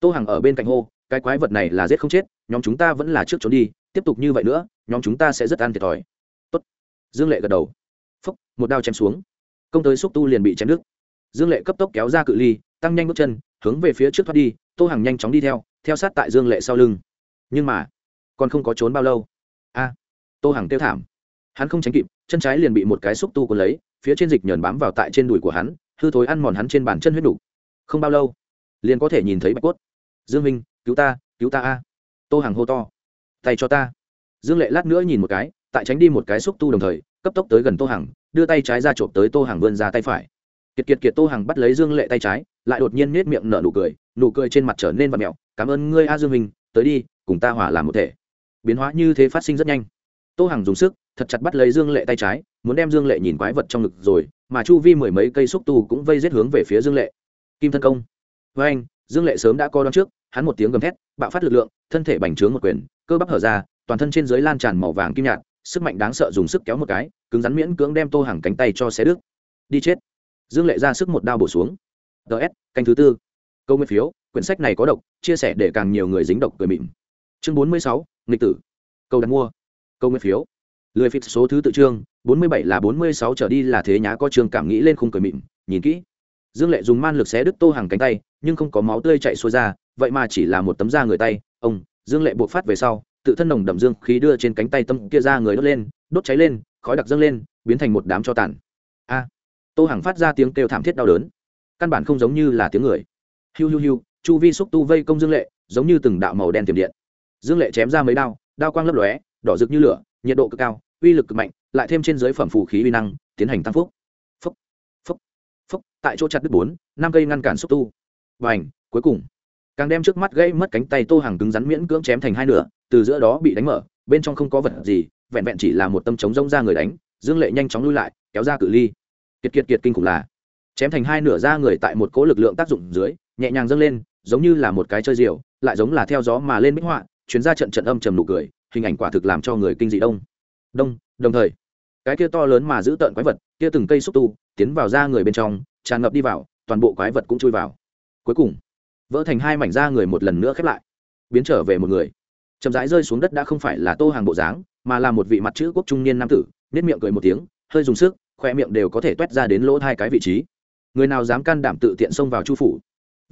tô hằng ở bên cạnh hô, cái quái vật này là giết không chết, nhóm chúng ta vẫn là trước trốn đi, tiếp tục như vậy nữa, nhóm chúng ta sẽ rất an thiệt thòi. Tốt. dương lệ gật đầu. Phúc, một đao chém xuống. Công tới xúc tu liền bị chém đứt. Dương lệ cấp tốc kéo ra cự ly, tăng nhanh bước chân, hướng về phía trước thoát đi, tô hằng nhanh chóng đi theo theo sát tại dương lệ sau lưng. Nhưng mà, còn không có trốn bao lâu tô hằng kêu thảm. Hắn không tránh kịp, chân trái liền bị một cái xúc tu cuốn lấy, phía trên dịch nhờn bám vào tại trên đùi của hắn, hư thối ăn mòn hắn trên bàn chân huyết đủ. không bao lâu, liền có thể nhìn thấy bạch cốt. Dương minh, cứu ta cứu ta a. Tô hằng hô to. Tay cho ta. Dương lệ lát nữa nhìn một cái, tại tránh đi một cái xúc tu đồng thời, cấp tốc tới gần tô hằng, đưa tay trái ra trộm tới tô hằng vươn ra tay phải. Kiệt kiệt kiệt tô hằng bắt lấy dương lệ tay trái, lại đột nhiên nết miệng nở nụ cười nụ cười trên mặt trở nên vặt mẹo. Cảm ơn ngươi a dương minh, tới đi, cùng ta hòa làm một thể. Biến hóa như thế phát sinh rất nhanh tô hằng dùng sức, thật chặt bắt lấy dương lệ tay trái, muốn đem dương lệ nhìn quái vật trong ngực rồi, mà chu vi mười mấy cây xúc tu cũng vây rết hướng về phía dương lệ. Kim thân công. Với anh, dương lệ sớm đã co đón trước, hắn một tiếng gầm thét, bạo phát lực lượng, thân thể bành trướng một quyền, cơ bắp hở ra, toàn thân trên dưới lan tràn màu vàng kim nhạt, sức mạnh đáng sợ dùng sức kéo một cái, cứng rắn miễn cưỡng đem tô hàng cánh tay cho xé đứt. Đi chết. Dương lệ ra sức một đao bổ xuống. Ts canh thứ tư. Câu nguyên phiếu, quyển sách này có độc, chia sẻ để càng nhiều người dính độc cười mịn. Chương bốn mươi sáu, nghịch tử. Câu đặt mua câu nguyên phiếu. Lười phít số thứ tự chương, bốn mươi bảy là bốn mươi sáu trở đi là thế nhá có trường cảm nghĩ lên khung cười mịn, nhìn kỹ. Dương lệ dùng man lực xé đứt tô hàng cánh tay, nhưng không có máu tươi chạy xuôi ra, vậy mà chỉ là một tấm da người tay. Ông, dương lệ buộc phát về sau, tự thân nồng đậm dương khí đưa trên cánh tay tâm kia ra người đốt lên, đốt cháy lên, khói đặc dâng lên, biến thành một đám cho tàn. A. Tô hàng phát ra tiếng kêu thảm thiết đau đớn. Căn bản không giống như là tiếng người. Hiu hiu hiu, chu vi xúc tu vây công dương lệ, giống như từng đạo màu đen tiềm điện. Dương lệ chém ra mấy đao đao quang lấp lóe đỏ rực như lửa, nhiệt độ cực cao, uy lực cực mạnh, lại thêm trên dưới phẩm phù khí uy năng, tiến hành tăng phúc. Phúc phúc phúc, tại chỗ chặt đứt bốn, năm cây ngăn cản xúc tu. Và ảnh cuối cùng. Càng đem trước mắt gây mất cánh tay tô hàng cứng rắn miễn cưỡng chém thành hai nửa, từ giữa đó bị đánh mở, bên trong không có vật gì, vẹn vẹn chỉ là một tâm trống rông ra người đánh, dương lệ nhanh chóng lui lại, kéo ra cự ly. Kiệt kiệt kiệt kinh khủng là. Chém thành hai nửa ra người tại một cỗ lực lượng tác dụng dưới, nhẹ nhàng dâng lên, giống như là một cái chơi diều, lại giống là theo gió mà lên bích họa chuyến ra trận trận âm trầm nụ cười hình ảnh quả thực làm cho người kinh dị đông. Đông, đồng thời, cái kia to lớn mà giữ tợn quái vật, kia từng cây xúc tu, tiến vào da người bên trong, tràn ngập đi vào, toàn bộ quái vật cũng chui vào. Cuối cùng, vỡ thành hai mảnh da người một lần nữa khép lại, biến trở về một người. Chậm rãi rơi xuống đất đã không phải là tô hàng bộ dáng, mà là một vị mặt chữ quốc trung niên nam tử nết miệng cười một tiếng, hơi dùng sức, khoe miệng đều có thể t u é t ra đến lỗ hai cái vị trí. Người nào dám can đảm tự tiện xông vào chu phủ?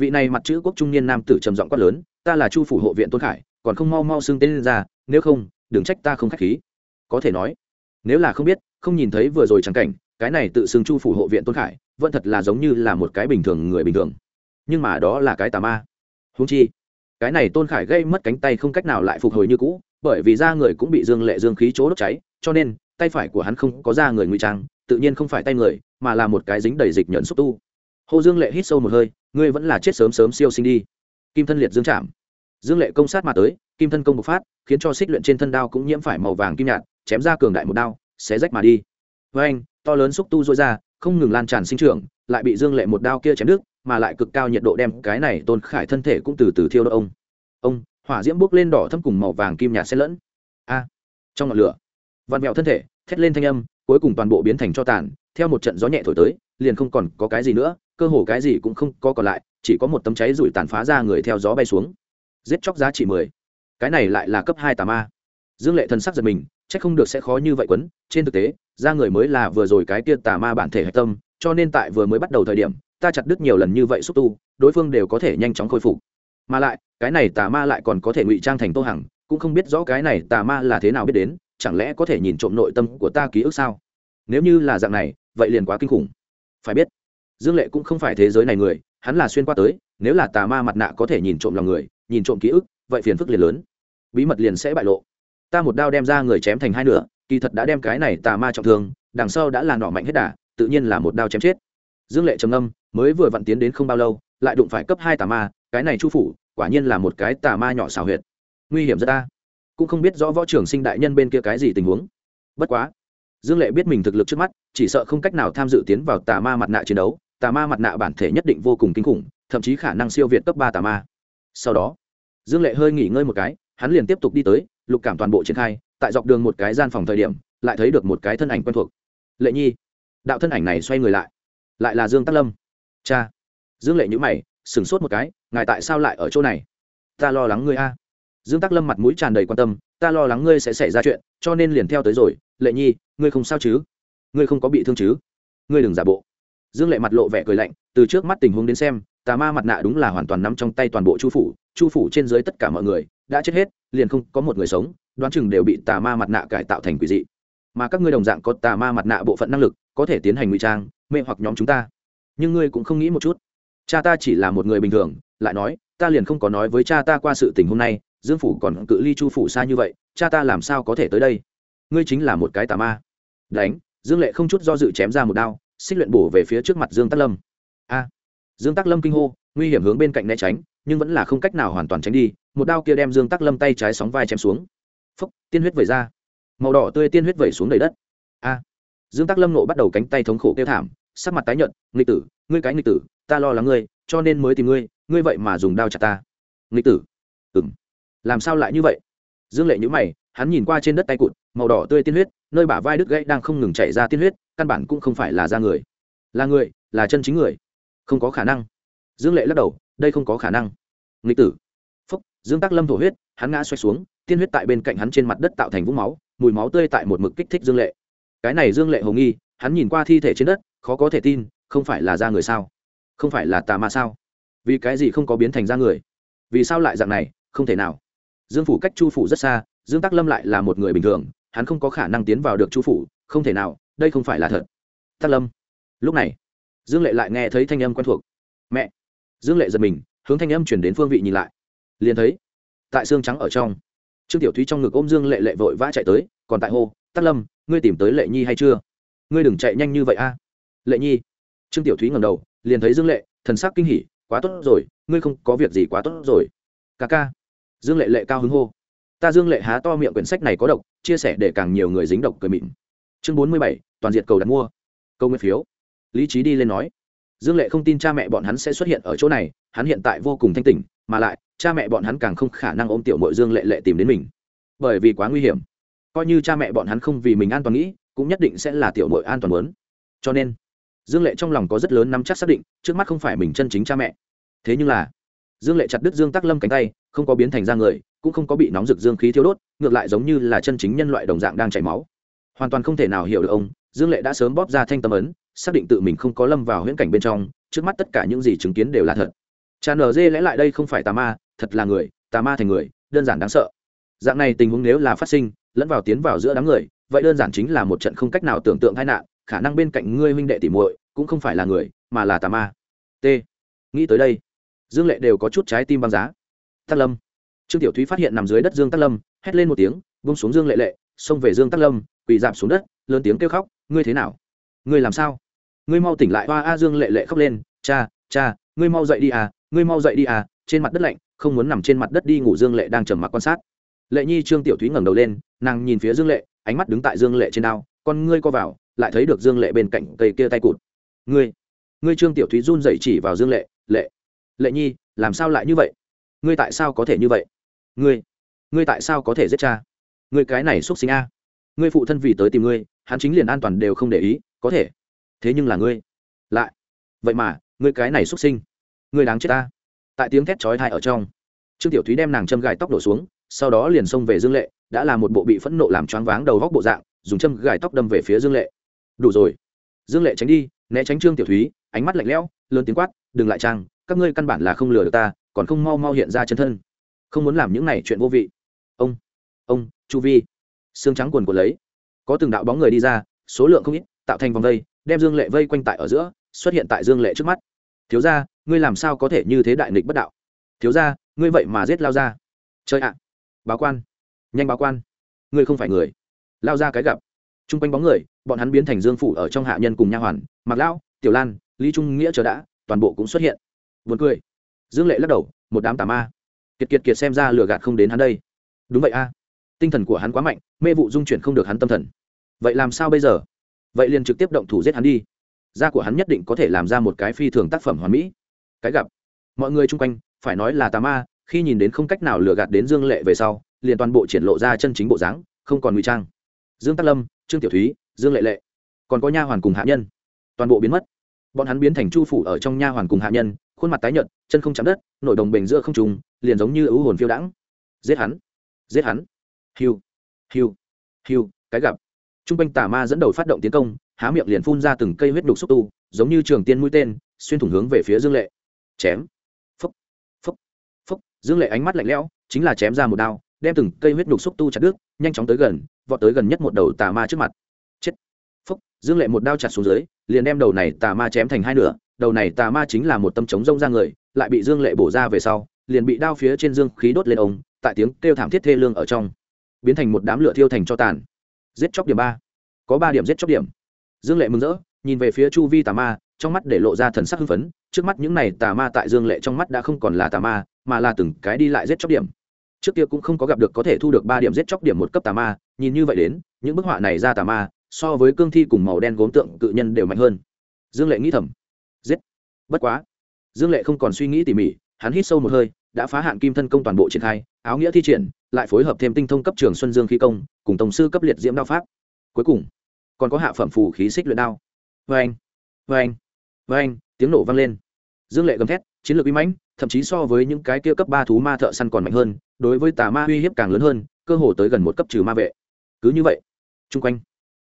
Vị này mặt chữ quốc trung niên nam tử trầm giọng quát lớn, ta là chu phủ hộ viện tôn khải, còn không mau mau xưng tên lên ra nếu không, đừng trách ta không k h á c h khí. Có thể nói, nếu là không biết, không nhìn thấy vừa rồi trắng cảnh, cái này tự xưng chu phủ hộ viện tôn khải, vẫn thật là giống như là một cái bình thường người bình thường. Nhưng mà đó là cái tà ma. Húng chi, cái này tôn khải gây mất cánh tay không cách nào lại phục hồi như cũ, bởi vì da người cũng bị dương lệ dương khí chỗ đốt cháy, cho nên, tay phải của hắn không có da người ngụy trang, tự nhiên không phải tay người, mà là một cái dính đầy dịch nhẫn xúc tu. Hồ dương lệ hít sâu một hơi, ngươi vẫn là chết sớm sớm siêu sinh đi. Kim thân liệt dương chạm. Dương lệ công sát mà tới kim thân công bộc phát, khiến cho xích luyện trên thân đao cũng nhiễm phải màu vàng kim nhạt, chém ra cường đại một đao, xé rách mà đi. Với anh, to lớn xúc tu dối ra, không ngừng lan tràn sinh trưởng, lại bị dương lệ một đao kia chém đứt, mà lại cực cao nhiệt độ đem cái này tôn khải thân thể cũng từ từ thiêu đốt ông. Ông, hỏa diễm bốc lên đỏ thâm cùng màu vàng kim nhạt xen lẫn. A, trong ngọn lửa, vặn vẹo thân thể, thét lên thanh âm, cuối cùng toàn bộ biến thành cho tàn, theo một trận gió nhẹ thổi tới, liền không còn có cái gì nữa, cơ hồ cái gì cũng không có còn lại, chỉ có một tấm cháy rủi tàn phá ra người theo gió bay xuống. Giết chóc giá trị mười cái này lại là cấp hai tà ma. Dương lệ thần sắc giật mình c h ắ c không được sẽ khó như vậy quấn, trên thực tế, ra người mới là vừa rồi cái kia tà ma bản thể hạch tâm, cho nên tại vừa mới bắt đầu thời điểm, ta chặt đứt nhiều lần như vậy xúc tu, đối phương đều có thể nhanh chóng khôi phục. Mà lại, cái này tà ma lại còn có thể ngụy trang thành tô hằng, cũng không biết rõ cái này tà ma là thế nào biết đến, chẳng lẽ có thể nhìn trộm nội tâm của ta ký ức sao? Nếu như là dạng này, vậy liền quá kinh khủng. Phải biết, dương lệ cũng không phải thế giới này người, hắn là xuyên qua tới, nếu là tà ma mặt nạ có thể nhìn trộm lòng người, nhìn trộm ký ức, vậy phiền phức liền lớn bí mật liền sẽ bại lộ. Ta một đao đem ra người chém thành hai nửa, kỳ thật đã đem cái này tà ma trọng thương, đằng sau đã là nỏ mạnh hết đà, tự nhiên là một đao chém chết. Dương lệ trầm âm mới vừa vặn tiến đến không bao lâu, lại đụng phải cấp hai tà ma, cái này chu phủ, quả nhiên là một cái tà ma nhỏ xào huyệt. Nguy hiểm rất ta. Cũng không biết rõ võ trưởng sinh đại nhân bên kia cái gì tình huống. Bất quá. Dương lệ biết mình thực lực trước mắt, chỉ sợ không cách nào tham dự tiến vào tà ma mặt nạ chiến đấu, tà ma mặt nạ bản thể nhất định vô cùng kinh khủng, thậm chí khả năng siêu việt cấp ba tà ma. Sau đó, dương lệ hơi nghỉ ngơi một cái hắn liền tiếp tục đi tới, lục cảm toàn bộ triển khai, tại dọc đường một cái gian phòng thời điểm, lại thấy được một cái thân ảnh quen thuộc. Lệ nhi. Đạo thân ảnh này xoay người lại. Lại là dương tắc lâm. Cha. Dương lệ nhữ mày, sửng sốt một cái, ngài tại sao lại ở chỗ này? Ta lo lắng ngươi a. Dương tắc lâm mặt mũi tràn đầy quan tâm, ta lo lắng ngươi sẽ xảy ra chuyện, cho nên liền theo tới rồi. Lệ nhi, ngươi không sao chứ? Ngươi không có bị thương chứ? Ngươi đừng giả bộ. Dương lệ mặt lộ vẻ cười lạnh, từ trước mắt tình huống đến xem, tà ma mặt nạ đúng là hoàn toàn nắm trong tay toàn bộ chu phủ chu phủ trên dưới tất cả mọi người, đã chết hết, liền không có một người sống, đoán chừng đều bị tà ma mặt nạ cải tạo thành quỷ dị. Mà các ngươi đồng dạng có tà ma mặt nạ bộ phận năng lực, có thể tiến hành ngụy trang, mê hoặc nhóm chúng ta. Nhưng ngươi cũng không nghĩ một chút. Cha ta chỉ là một người bình thường, lại nói, ta liền không có nói với cha ta qua sự tình hôm nay, dương phủ còn cự ly chu phủ xa như vậy, cha ta làm sao có thể tới đây? Ngươi chính là một cái tà ma. Đánh, dương lệ không chút do dự chém ra một đao, xích luyện bổ về phía trước mặt dương tắc lâm. A. Dương tắc lâm kinh hô, nguy hiểm hướng bên cạnh né tránh nhưng vẫn là không cách nào hoàn toàn tránh đi, một đao kia đem dương tắc lâm tay trái sóng vai chém xuống. Phúc tiên huyết vẩy ra. Màu đỏ tươi tiên huyết vẩy xuống đầy đất. A. Dương tắc lâm nộ bắt đầu cánh tay thống khổ kêu thảm, sắc mặt tái nhợt, nghịch tử, ngươi cái nghịch tử, ta lo lắng ngươi, cho nên mới tìm ngươi ngươi vậy mà dùng đao chặt ta. Nghịch tử? Ừng làm sao lại như vậy? Dương lệ nhữ mày, hắn nhìn qua trên đất tay cụt, màu đỏ tươi tiên huyết, nơi bả vai đứt gãy đang không ngừng chảy ra tiên huyết, căn bản cũng không phải là da người. Là người, là chân chính người. Không có khả năng. Dương lệ lắc đầu đây không có khả năng. Nghịch tử. Phúc, dương tắc lâm thổ huyết, hắn ngã xoay xuống, tiên huyết tại bên cạnh hắn trên mặt đất tạo thành vũng máu, mùi máu tươi tại một mực kích thích dương lệ. Cái này dương lệ hồng nghi, hắn nhìn qua thi thể trên đất, khó có thể tin, không phải là da người sao? Không phải là tà ma sao? Vì cái gì không có biến thành da người? Vì sao lại dạng này? Không thể nào. Dương phủ cách chu phủ rất xa, dương tắc lâm lại là một người bình thường, hắn không có khả năng tiến vào được chu phủ, không thể nào, đây không phải là thật. Tắc lâm. Lúc này, dương lệ lại nghe thấy thanh âm quen thuộc. Mẹ dương lệ giật mình, hướng thanh âm chuyển đến phương vị nhìn lại. Liền thấy, tại xương trắng ở trong, trương tiểu thúy trong ngực ôm dương lệ lệ vội vã chạy tới, còn tại hô, tắc lâm, ngươi tìm tới lệ nhi hay chưa? Ngươi đừng chạy nhanh như vậy a. Lệ nhi? Trương tiểu thúy ngầm đầu, liền thấy dương lệ, thần sắc kinh hỉ, quá tốt rồi, ngươi không có việc gì quá tốt rồi. Ca ca. Dương lệ lệ cao hứng hô, ta dương lệ há to miệng quyển sách này có độc, chia sẻ để càng nhiều người dính độc cười mịn. Chương bốn mươi bảy, toàn diện cầu đặt mua. Câu nguyên phiếu. Lý trí đi lên nói dương lệ không tin cha mẹ bọn hắn sẽ xuất hiện ở chỗ này, hắn hiện tại vô cùng thanh tỉnh, mà lại, cha mẹ bọn hắn càng không khả năng ôm tiểu mội dương lệ lệ tìm đến mình. Bởi vì quá nguy hiểm. Coi như cha mẹ bọn hắn không vì mình an toàn nghĩ, cũng nhất định sẽ là tiểu mội an toàn muốn. Cho nên, dương lệ trong lòng có rất lớn nắm chắc xác định, trước mắt không phải mình chân chính cha mẹ. Thế nhưng là, dương lệ chặt đứt dương tắc lâm cánh tay, không có biến thành ra người, cũng không có bị nóng rực dương khí thiếu đốt, ngược lại giống như là chân chính nhân loại đồng dạng đang chảy máu. Hoàn toàn không thể nào hiểu được ông, dương lệ đã sớm bóp ra thanh tâm ấn xác định tự mình không có lâm vào huyễn cảnh bên trong, trước mắt tất cả những gì chứng kiến đều là thật. Tràn nở dê lẽ lại đây không phải tà ma, thật là người, tà ma thành người, đơn giản đáng sợ. Dạng này tình huống nếu là phát sinh, lẫn vào tiến vào giữa đám người, vậy đơn giản chính là một trận không cách nào tưởng tượng tai nạn, khả năng bên cạnh ngươi huynh đệ tỉ muội cũng không phải là người, mà là tà ma. T. Nghĩ tới đây, dương lệ đều có chút trái tim băng giá. Tắc lâm. Trương tiểu thúy phát hiện nằm dưới đất dương tắc lâm, hét lên một tiếng bung xuống dương lệ lệ, xông về dương tắc lâm, quỳ dạp xuống đất, lớn tiếng kêu khóc, ngươi thế nào? Ngươi làm sao? Ngươi mau tỉnh lại, hoa a dương lệ lệ khóc lên, cha cha, ngươi mau dậy đi à ngươi mau dậy đi à trên mặt đất lạnh, không muốn nằm trên mặt đất đi ngủ. Dương lệ đang trầm mặc quan sát. Lệ nhi, trương tiểu thúy ngẩng đầu lên, nàng nhìn phía dương lệ, ánh mắt đứng tại dương lệ trên đao, con ngươi co vào, lại thấy được dương lệ bên cạnh cây kia tay cụt. Ngươi ngươi trương tiểu thúy run dậy chỉ vào dương lệ lệ lệ nhi, làm sao lại như vậy? Ngươi tại sao có thể như vậy? Ngươi ngươi tại sao có thể giết cha? Ngươi cái này xúc sinh a. Ngươi phụ thân vì tới tìm ngươi, hắn chính liền an toàn đều không để ý, có thể thế nhưng là ngươi. Lại. Vậy mà, ngươi cái này xuất sinh. Ngươi đáng chết ta. Tại tiếng thét chói thai ở trong, trương tiểu thúy đem nàng châm gài tóc đổ xuống, sau đó liền xông về dương lệ, đã là một bộ bị phẫn nộ làm choáng váng đầu góc bộ dạng, dùng châm gài tóc đâm về phía dương lệ. Đủ rồi. Dương lệ tránh đi, né tránh trương tiểu thúy, ánh mắt lạnh lẽo, lớn tiếng quát, đừng lại trang, các ngươi căn bản là không lừa được ta, còn không mau mau hiện ra chân thân. Không muốn làm những này chuyện vô vị. Ông ông, chu vi. Xương trắng quần của lấy. Có từng đạo bóng người đi ra, số lượng không ít, tạo thành vòng vây đem dương lệ vây quanh tại ở giữa, xuất hiện tại dương lệ trước mắt. Thiếu ra ngươi làm sao có thể như thế đại nghịch bất đạo? Thiếu ra ngươi vậy mà giết lao ra chơi ạ, báo quan, nhanh báo quan. Ngươi không phải người. Lao ra cái gặp. T r u n g quanh bóng người, bọn hắn biến thành dương phủ ở trong hạ nhân cùng nha hoàn mặc lão, tiểu lan, lý trung nghĩa chờ đã, toàn bộ cũng xuất hiện. Vượt cười. Dương lệ lắc đầu, một đám tà ma. Kiệt kiệt kiệt xem ra lừa gạt không đến hắn đây. Đúng vậy a. Tinh thần của hắn quá mạnh, mê vụ dung chuyển không được hắn tâm thần. Vậy làm sao bây giờ? Vậy liền trực tiếp động thủ giết hắn đi. Da của hắn nhất định có thể làm ra một cái phi thường tác phẩm hoàn mỹ. Cái gặp. Mọi người chung quanh, phải nói là tà ma, khi nhìn đến không cách nào lừa gạt đến dương lệ về sau, liền toàn bộ triển lộ ra chân chính bộ dáng, không còn ngụy trang. Dương tắc lâm, trương tiểu thúy, dương lệ lệ. Còn có nha hoàn cùng hạ nhân. Toàn bộ biến mất. Bọn hắn biến thành chu phủ ở trong nha hoàn cùng hạ nhân, khuôn mặt tái nhợt, chân không chạm đất nổi đồng bềnh giữa không trùng liền giống như ưu hồn phiêu đãng. Giết hắn. Giết hắn. Hiu. Hiu. Hiu. Cái gặp t r u n g quanh tà ma dẫn đầu phát động tiến công, há miệng liền phun ra từng cây huyết đục xúc tu, giống như trường tiên mũi tên, xuyên thủng hướng về phía dương lệ. Chém. Dương lệ ánh mắt lạnh lẽo, chính là chém ra một đao, đem từng cây huyết đục xúc tu chặt đứt, nhanh chóng tới gần, vọt tới gần nhất một đầu tà ma trước mặt. Chết. Phấp. dương lệ một đao chặt xuống dưới, liền đem đầu này tà ma chém thành hai nửa, đầu này tà ma chính là một tâm trống rông ra người, lại bị dương lệ bổ ra về sau, liền bị đao phía trên dương khí đốt lên ống tại tiếng kêu thảm thiết thê lương ở trong, biến thành một đám lửa thiêu thành cho tàn giết chóc điểm ba. Có ba điểm giết chóc điểm. Dương lệ mừng rỡ, nhìn về phía chu vi tà ma, trong mắt để lộ ra thần sắc hưng phấn, trước mắt những này tà ma tại dương lệ trong mắt đã không còn là tà ma, mà là từng cái đi lại giết chóc điểm. Trước kia cũng không có gặp được có thể thu được ba điểm giết chóc điểm một cấp tà ma, nhìn như vậy đến, những bức họa này ra tà ma, so với cương thi cùng màu đen gốm tượng cự nhân đều mạnh hơn. Dương lệ nghĩ thầm. Giết. Bất quá. Dương lệ không còn suy nghĩ tỉ mỉ, hắn hít sâu một hơi đã phá hạn kim thân công toàn bộ triển khai, áo nghĩa thi triển, lại phối hợp thêm tinh thông cấp trường xuân dương khí công, cùng tổng sư cấp liệt diễm đao pháp. Cuối cùng, còn có hạ phẩm phù khí xích luyện đao. Vê anh vê anh vê anh tiếng nổ vang lên. Dương lệ gầm thét, chiến lược uy mãnh, thậm chí so với những cái kia cấp ba thú ma thợ săn còn mạnh hơn, đối với tà ma uy hiếp càng lớn hơn, cơ hồ tới gần một cấp trừ ma vệ. Cứ như vậy, chung quanh,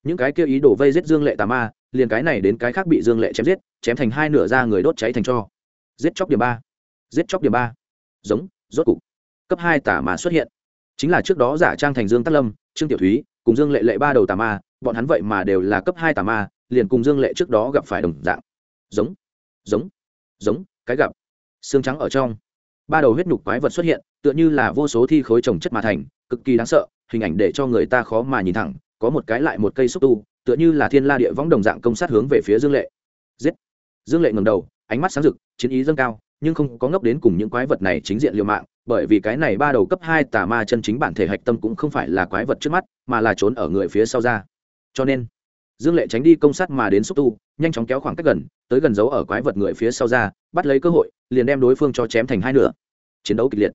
những cái kia ý đổ vây giết dương lệ tà ma, liền cái này đến cái khác bị dương lệ chém giết, chém thành hai nửa da người đốt cháy thành cho. Giết chóc điểm ba, giết chóc điểm ba giống, rốt cục. Cấp hai tà ma xuất hiện. Chính là trước đó giả trang thành dương tắc lâm, trương tiểu thúy, cùng dương lệ lệ ba đầu tà ma, bọn hắn vậy mà đều là cấp hai tà ma, liền cùng dương lệ trước đó gặp phải đồng dạng. Giống giống giống, cái gặp. Xương trắng ở trong. Ba đầu huyết nhục quái vật xuất hiện, tựa như là vô số thi khối trồng chất mà thành, cực kỳ đáng sợ, hình ảnh để cho người ta khó mà nhìn thẳng, có một cái lại một cây xúc tu, tựa như là thiên la địa võng đồng dạng công sát hướng về phía dương lệ. Giết. Dương lệ ngầm đầu, ánh mắt sáng rực, chiến ý dâng cao nhưng không có ngốc đến cùng những quái vật này chính diện liều mạng, bởi vì cái này ba đầu cấp hai tà ma chân chính bản thể hạch tâm cũng không phải là quái vật trước mắt, mà là trốn ở người phía sau ra. Cho nên, dương lệ tránh đi công sát mà đến xúc tu, nhanh chóng kéo khoảng cách gần, tới gần giấu ở quái vật người phía sau ra, bắt lấy cơ hội, liền đem đối phương cho chém thành hai nửa. Chiến đấu kịch liệt.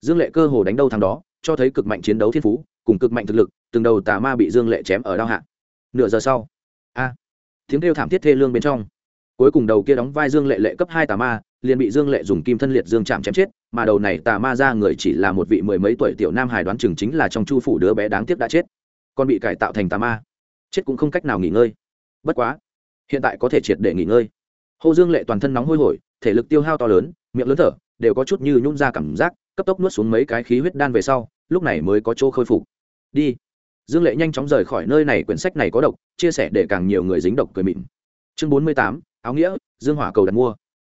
Dương lệ cơ hồ đánh đâu thằng đó, cho thấy cực mạnh chiến đấu thiên phú, cùng cực mạnh thực lực, từng đầu tà ma bị dương lệ chém ở đao hạ. Nửa giờ sau, a, tiếng kêu thảm thiết thê lương bên trong cuối cùng đầu kia đóng vai dương lệ lệ cấp hai tà ma, liền bị dương lệ dùng kim thân liệt dương chạm chém chết, mà đầu này tà ma ra người chỉ là một vị mười mấy tuổi tiểu nam hài đoán chừng chính là trong chu phủ đứa bé đáng tiếc đã chết. Còn bị cải tạo thành tà ma. Chết cũng không cách nào nghỉ ngơi. Bất quá, hiện tại có thể triệt để nghỉ ngơi. Hồ dương lệ toàn thân nóng hôi hổi, thể lực tiêu hao to lớn, miệng lớn thở, đều có chút như nhún ra cảm giác, cấp tốc nuốt xuống mấy cái khí huyết đan về sau, lúc này mới có chỗ khôi phục. Đi. Dương lệ nhanh chóng rời khỏi nơi này, quyển sách này có độc, chia sẻ để càng nhiều người dính độc cười mịn. Chương bốn mươi tám áo nghĩa, dương hỏa cầu đặt mua.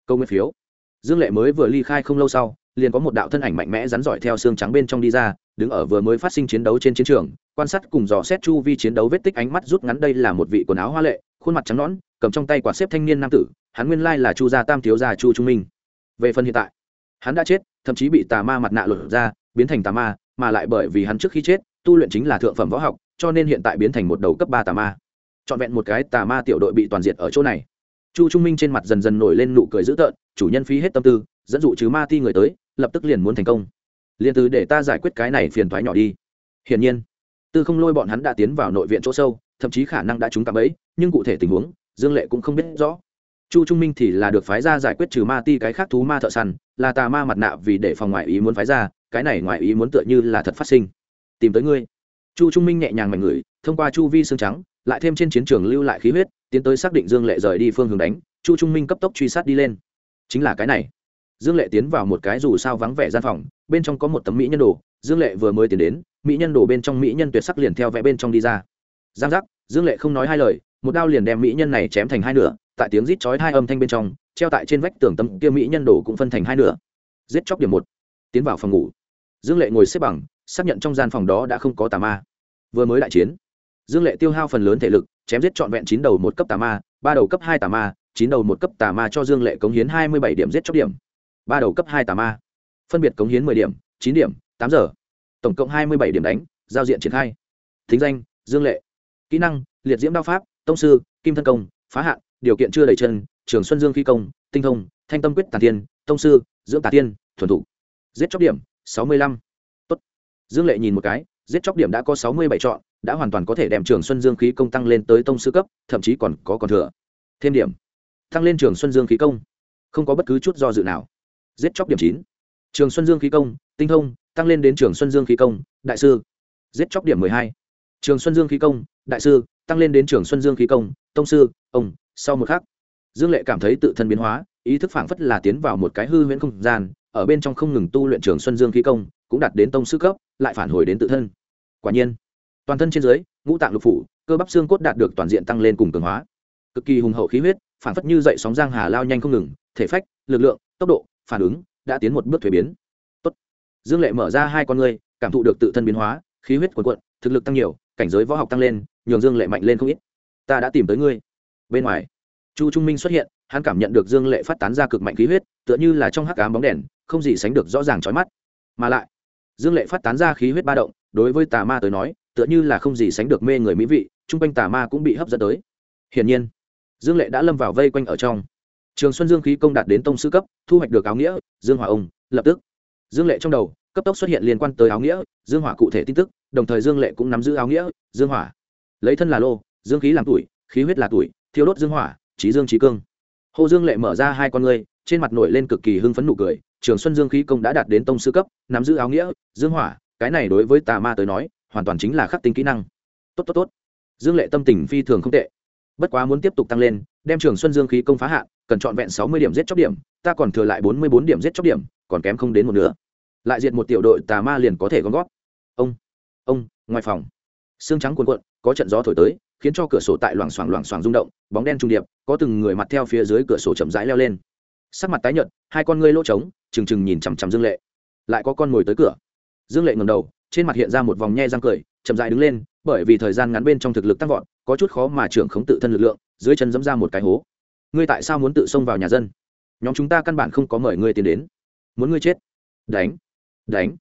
Câu nguyên phiếu. Dương lệ mới vừa ly khai không lâu sau, liền có một đạo thân ảnh mạnh mẽ rắn giỏi theo xương trắng bên trong đi ra, đứng ở vừa mới phát sinh chiến đấu trên chiến trường, quan sát cùng dò xét chu vi chiến đấu vết tích ánh mắt rút ngắn đây là một vị quần áo hoa lệ, khuôn mặt trắng nõn, cầm trong tay quả xếp thanh niên nam tử, hắn nguyên lai là chu gia tam thiếu gia chu trung minh. Về phần hiện tại, hắn đã chết, thậm chí bị tà ma mặt nạ lột ra, biến thành tà ma, mà lại bởi vì hắn trước khi chết, tu luyện chính là thượng phẩm võ học, cho nên hiện tại biến thành một đầu cấp ba tà ma. Trọn vẹn một cái tà ma tiểu đội bị toàn diệt ở chỗ này chu trung minh trên mặt dần dần nổi lên nụ cười dữ tợn, chủ nhân phí hết tâm tư, dẫn dụ chứ ma ti người tới, lập tức liền muốn thành công. Liền từ để ta giải quyết cái này phiền thoái nhỏ đi. Hiển nhiên, tư không lôi bọn hắn đã tiến vào nội viện chỗ sâu, thậm chí khả năng đã trúng cạm ấy nhưng cụ thể tình huống, dương lệ cũng không biết rõ. Chu trung minh thì là được phái ra giải quyết trừ ma ti cái khác thú ma thợ săn, là tà ma mặt nạ vì để phòng ngoại ý muốn phái ra, cái này ngoại ý muốn tựa như là thật phát sinh. Tìm tới ngươi. Chu trung minh nhẹ nhàng mạnh ngửi thông qua chu vi xương trắng, lại thêm trên chiến trường lưu lại khí huyết tiến tới xác định dương lệ rời đi phương hướng đánh, chu trung minh cấp tốc truy sát đi lên. Chính là cái này. Dương lệ tiến vào một cái dù sao vắng vẻ gian phòng, bên trong có một tấm mỹ nhân đồ, dương lệ vừa mới tiến đến, mỹ nhân đồ bên trong mỹ nhân tuyệt sắc liền theo vẽ bên trong đi ra. Giang giác, dương lệ không nói hai lời, một đao liền đem mỹ nhân này chém thành hai nửa, tại tiếng rít chói hai âm thanh bên trong, treo tại trên vách tường tấm kia mỹ nhân đồ cũng phân thành hai nửa. Giết chóc điểm một, tiến vào phòng ngủ. Dương lệ ngồi xếp bằng, xác nhận trong gian phòng đó đã không có tà ma. Vừa mới đại chiến dương lệ tiêu hao phần lớn thể lực, chém giết trọn vẹn chín đầu một cấp tà ma, ba đầu cấp hai tà ma, chín đầu một cấp tà ma cho dương lệ cống hiến hai mươi bảy điểm giết chóc điểm. Ba đầu cấp hai tà ma. Phân biệt cống hiến mười điểm, chín điểm, tám giờ. Tổng cộng hai mươi bảy điểm đánh, giao diện triển khai. Thính danh, dương lệ. Kỹ năng, liệt diễm đao pháp, tông sư, kim thân công, phá hạn, điều kiện chưa đầy chân, trường xuân dương khí công, tinh thông, thanh tâm quyết tà tiên, tông sư, dưỡng tà tiên, thuần thủ. Giết chóc điểm, sáu mươi lăm. Tốt. Dương lệ nhìn một cái, giết chóc điểm đã có sáu mươi bảy chọn đã hoàn toàn có thể đem trường xuân dương khí công tăng lên tới tông sư cấp, thậm chí còn có còn thừa. Thêm điểm, tăng lên trường xuân dương khí công, không có bất cứ chút do dự nào. Giết chóc điểm chín. Trường xuân dương khí công, tinh thông, tăng lên đến trường xuân dương khí công, đại sư. Giết chóc điểm mười hai. Trường xuân dương khí công, đại sư, tăng lên đến trường xuân dương khí công, tông sư, ông, sau một khắc. Dương lệ cảm thấy tự thân biến hóa, ý thức phảng phất là tiến vào một cái hư huyễn không gian, ở bên trong không ngừng tu luyện trường xuân dương khí công, cũng đạt đến tông sư cấp, lại phản hồi đến tự thân. Quả nhiên toàn thân trên dưới, ngũ tạng lục phủ, cơ bắp xương cốt đạt được toàn diện tăng lên cùng cường hóa. Cực kỳ hùng hậu khí huyết, phản phất như dậy sóng giang hà lao nhanh không ngừng, thể phách, lực lượng, tốc độ, phản ứng đã tiến một bước thuế biến. Tốt. dương lệ mở ra hai con ngươi, cảm thụ được tự thân biến hóa, khí huyết cuồn cuộn, thực lực tăng nhiều, cảnh giới võ học tăng lên, nhường dương lệ mạnh lên không ít. Ta đã tìm tới ngươi. Bên ngoài, chu trung minh xuất hiện, hắn cảm nhận được dương lệ phát tán ra cực mạnh khí huyết, tựa như là trong hắc ám bóng đèn, không gì sánh được rõ ràng trói mắt. Mà lại, dương lệ phát tán ra khí huyết ba động, đối với tà ma tới nói tựa như là không gì sánh được mê người mỹ vị, chung quanh tà ma cũng bị hấp dẫn tới. Hiển nhiên, dương lệ đã lâm vào vây quanh ở trong. Trường xuân dương khí công đạt đến tông sư cấp, thu hoạch được áo nghĩa, dương hỏa ông, lập tức. Dương lệ trong đầu, cấp tốc xuất hiện liên quan tới áo nghĩa, dương hỏa cụ thể tin tức, đồng thời dương lệ cũng nắm giữ áo nghĩa, dương hỏa. Lấy thân là lô, dương khí làm tuổi, khí huyết là tuổi, thiêu đốt dương hỏa, trí dương trí cương. Hồ dương lệ mở ra hai con ngươi, trên mặt nổi lên cực kỳ hưng phấn nụ cười, trường xuân dương khí công đã đạt đến tông sư cấp, nắm giữ áo nghĩa, dương hỏa, cái này đối với tà ma tới nói hoàn toàn chính là khắc tính kỹ năng. Tốt tốt tốt. Dương lệ tâm tình phi thường không tệ. Bất quá muốn tiếp tục tăng lên, đem trường xuân dương khí công phá hạn, cần chọn vẹn sáu mươi điểm giết chóc điểm, ta còn thừa lại bốn mươi bốn điểm giết chóc điểm, còn kém không đến một nữa lại diệt một tiểu đội tà ma liền có thể gom góp. Ông ông, ngoài phòng. Xương trắng cuồn cuộn, có trận gió thổi tới, khiến cho cửa sổ tại loảng xoảng loảng xoảng rung động, bóng đen trung điệp, có từng người mặt theo phía dưới cửa sổ chậm rãi leo lên. Sắc mặt tái nhợt, hai con ngươi lỗ trống, trừng trừng nhìn chằm chằm dương lệ. Lại có con ngồi tới cửa. Dương lệ ngầm đầu trên mặt hiện ra một vòng nhe răng cười, chậm rãi đứng lên, bởi vì thời gian ngắn bên trong thực lực tăng vọt, có chút khó mà trưởng khống tự thân lực lượng, dưới chân dẫm ra một cái hố. Ngươi tại sao muốn tự xông vào nhà dân? Nhóm chúng ta căn bản không có mời ngươi tiến đến. Muốn ngươi chết. Đánh. Đánh.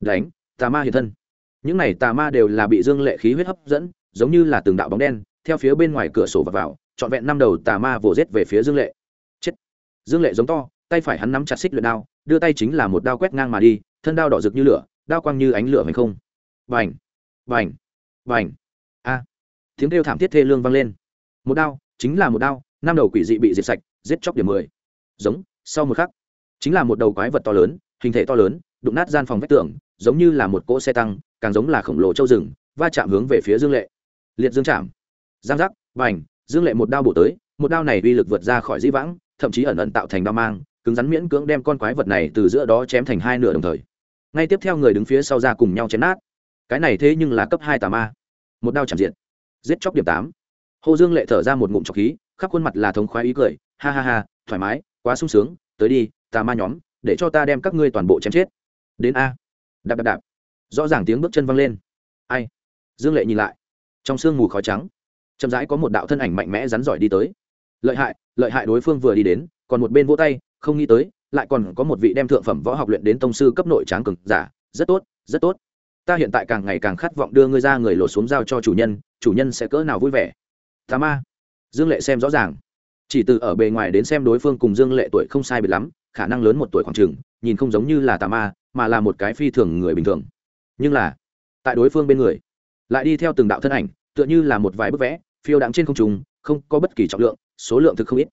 Đánh. Tà ma hiện thân. Những này tà ma đều là bị dương lệ khí huyết hấp dẫn, giống như là từng đạo bóng đen, theo phía bên ngoài cửa sổ và vào, trọn vẹn năm đầu tà ma vồ rết về phía dương lệ. Chết. Dương lệ giống to, tay phải hắn nắm chặt xích luyện đao, đưa tay chính là một đao quét ngang mà đi, thân đao đỏ rực như lửa đao quang như ánh lửa hay không. Vành vành vành a, tiếng kêu thảm thiết thê lương vang lên. Một đao, chính là một đao, năm đầu quỷ dị bị diệt sạch, giết chóc điểm mười. Giống, sau một khắc, chính là một đầu quái vật to lớn, hình thể to lớn, đụng nát gian phòng vách tường, giống như là một cỗ xe tăng, càng giống là khổng lồ châu rừng, va chạm hướng về phía dương lệ. Liệt dương chạm. Giang giác vành dương lệ một đao bổ tới, một đao này uy lực vượt ra khỏi dĩ vãng, thậm chí ẩn ẩn tạo thành đao mang, cứng rắn miễn cưỡng đem con quái vật này từ giữa đó chém thành hai nửa đồng thời ngay tiếp theo người đứng phía sau ra cùng nhau chém nát. Cái này thế nhưng là cấp hai tà ma. Một đao chạm diện giết chóc điểm tám. Hồ dương lệ thở ra một ngụm trọc khí, khắp khuôn mặt là thống khoái ý cười. Ha ha ha, thoải mái, quá sung sướng. Tới đi, tà ma nhóm, để cho ta đem các ngươi toàn bộ chém chết. Đến a. Đạp đạp đạp. Rõ ràng tiếng bước chân văng lên. Ai? Dương lệ nhìn lại. Trong sương mù khói trắng, chậm rãi có một đạo thân ảnh mạnh mẽ rắn giỏi đi tới. Lợi hại lợi hại đối phương vừa đi đến, còn một bên vỗ tay, không nghĩ tới lại còn có một vị đem thượng phẩm võ học luyện đến tông sư cấp nội tráng cực giả. Rất tốt rất tốt. Ta hiện tại càng ngày càng khát vọng đưa ngươi ra người lột xuống giao cho chủ nhân chủ nhân sẽ cỡ nào vui vẻ. Tà ma. Dương lệ xem rõ ràng. Chỉ từ ở bề ngoài đến xem đối phương cùng dương lệ tuổi không sai biệt lắm, khả năng lớn một tuổi khoảng t nhìn không giống như là tà ma, mà là một cái phi thường người bình thường. Nhưng là, tại đối phương bên người, lại đi theo từng đạo thân ảnh, tựa như là một vài bức vẽ, phiêu đạm trên không trùng không có bất kỳ trọng lượng, số lượng thực không ít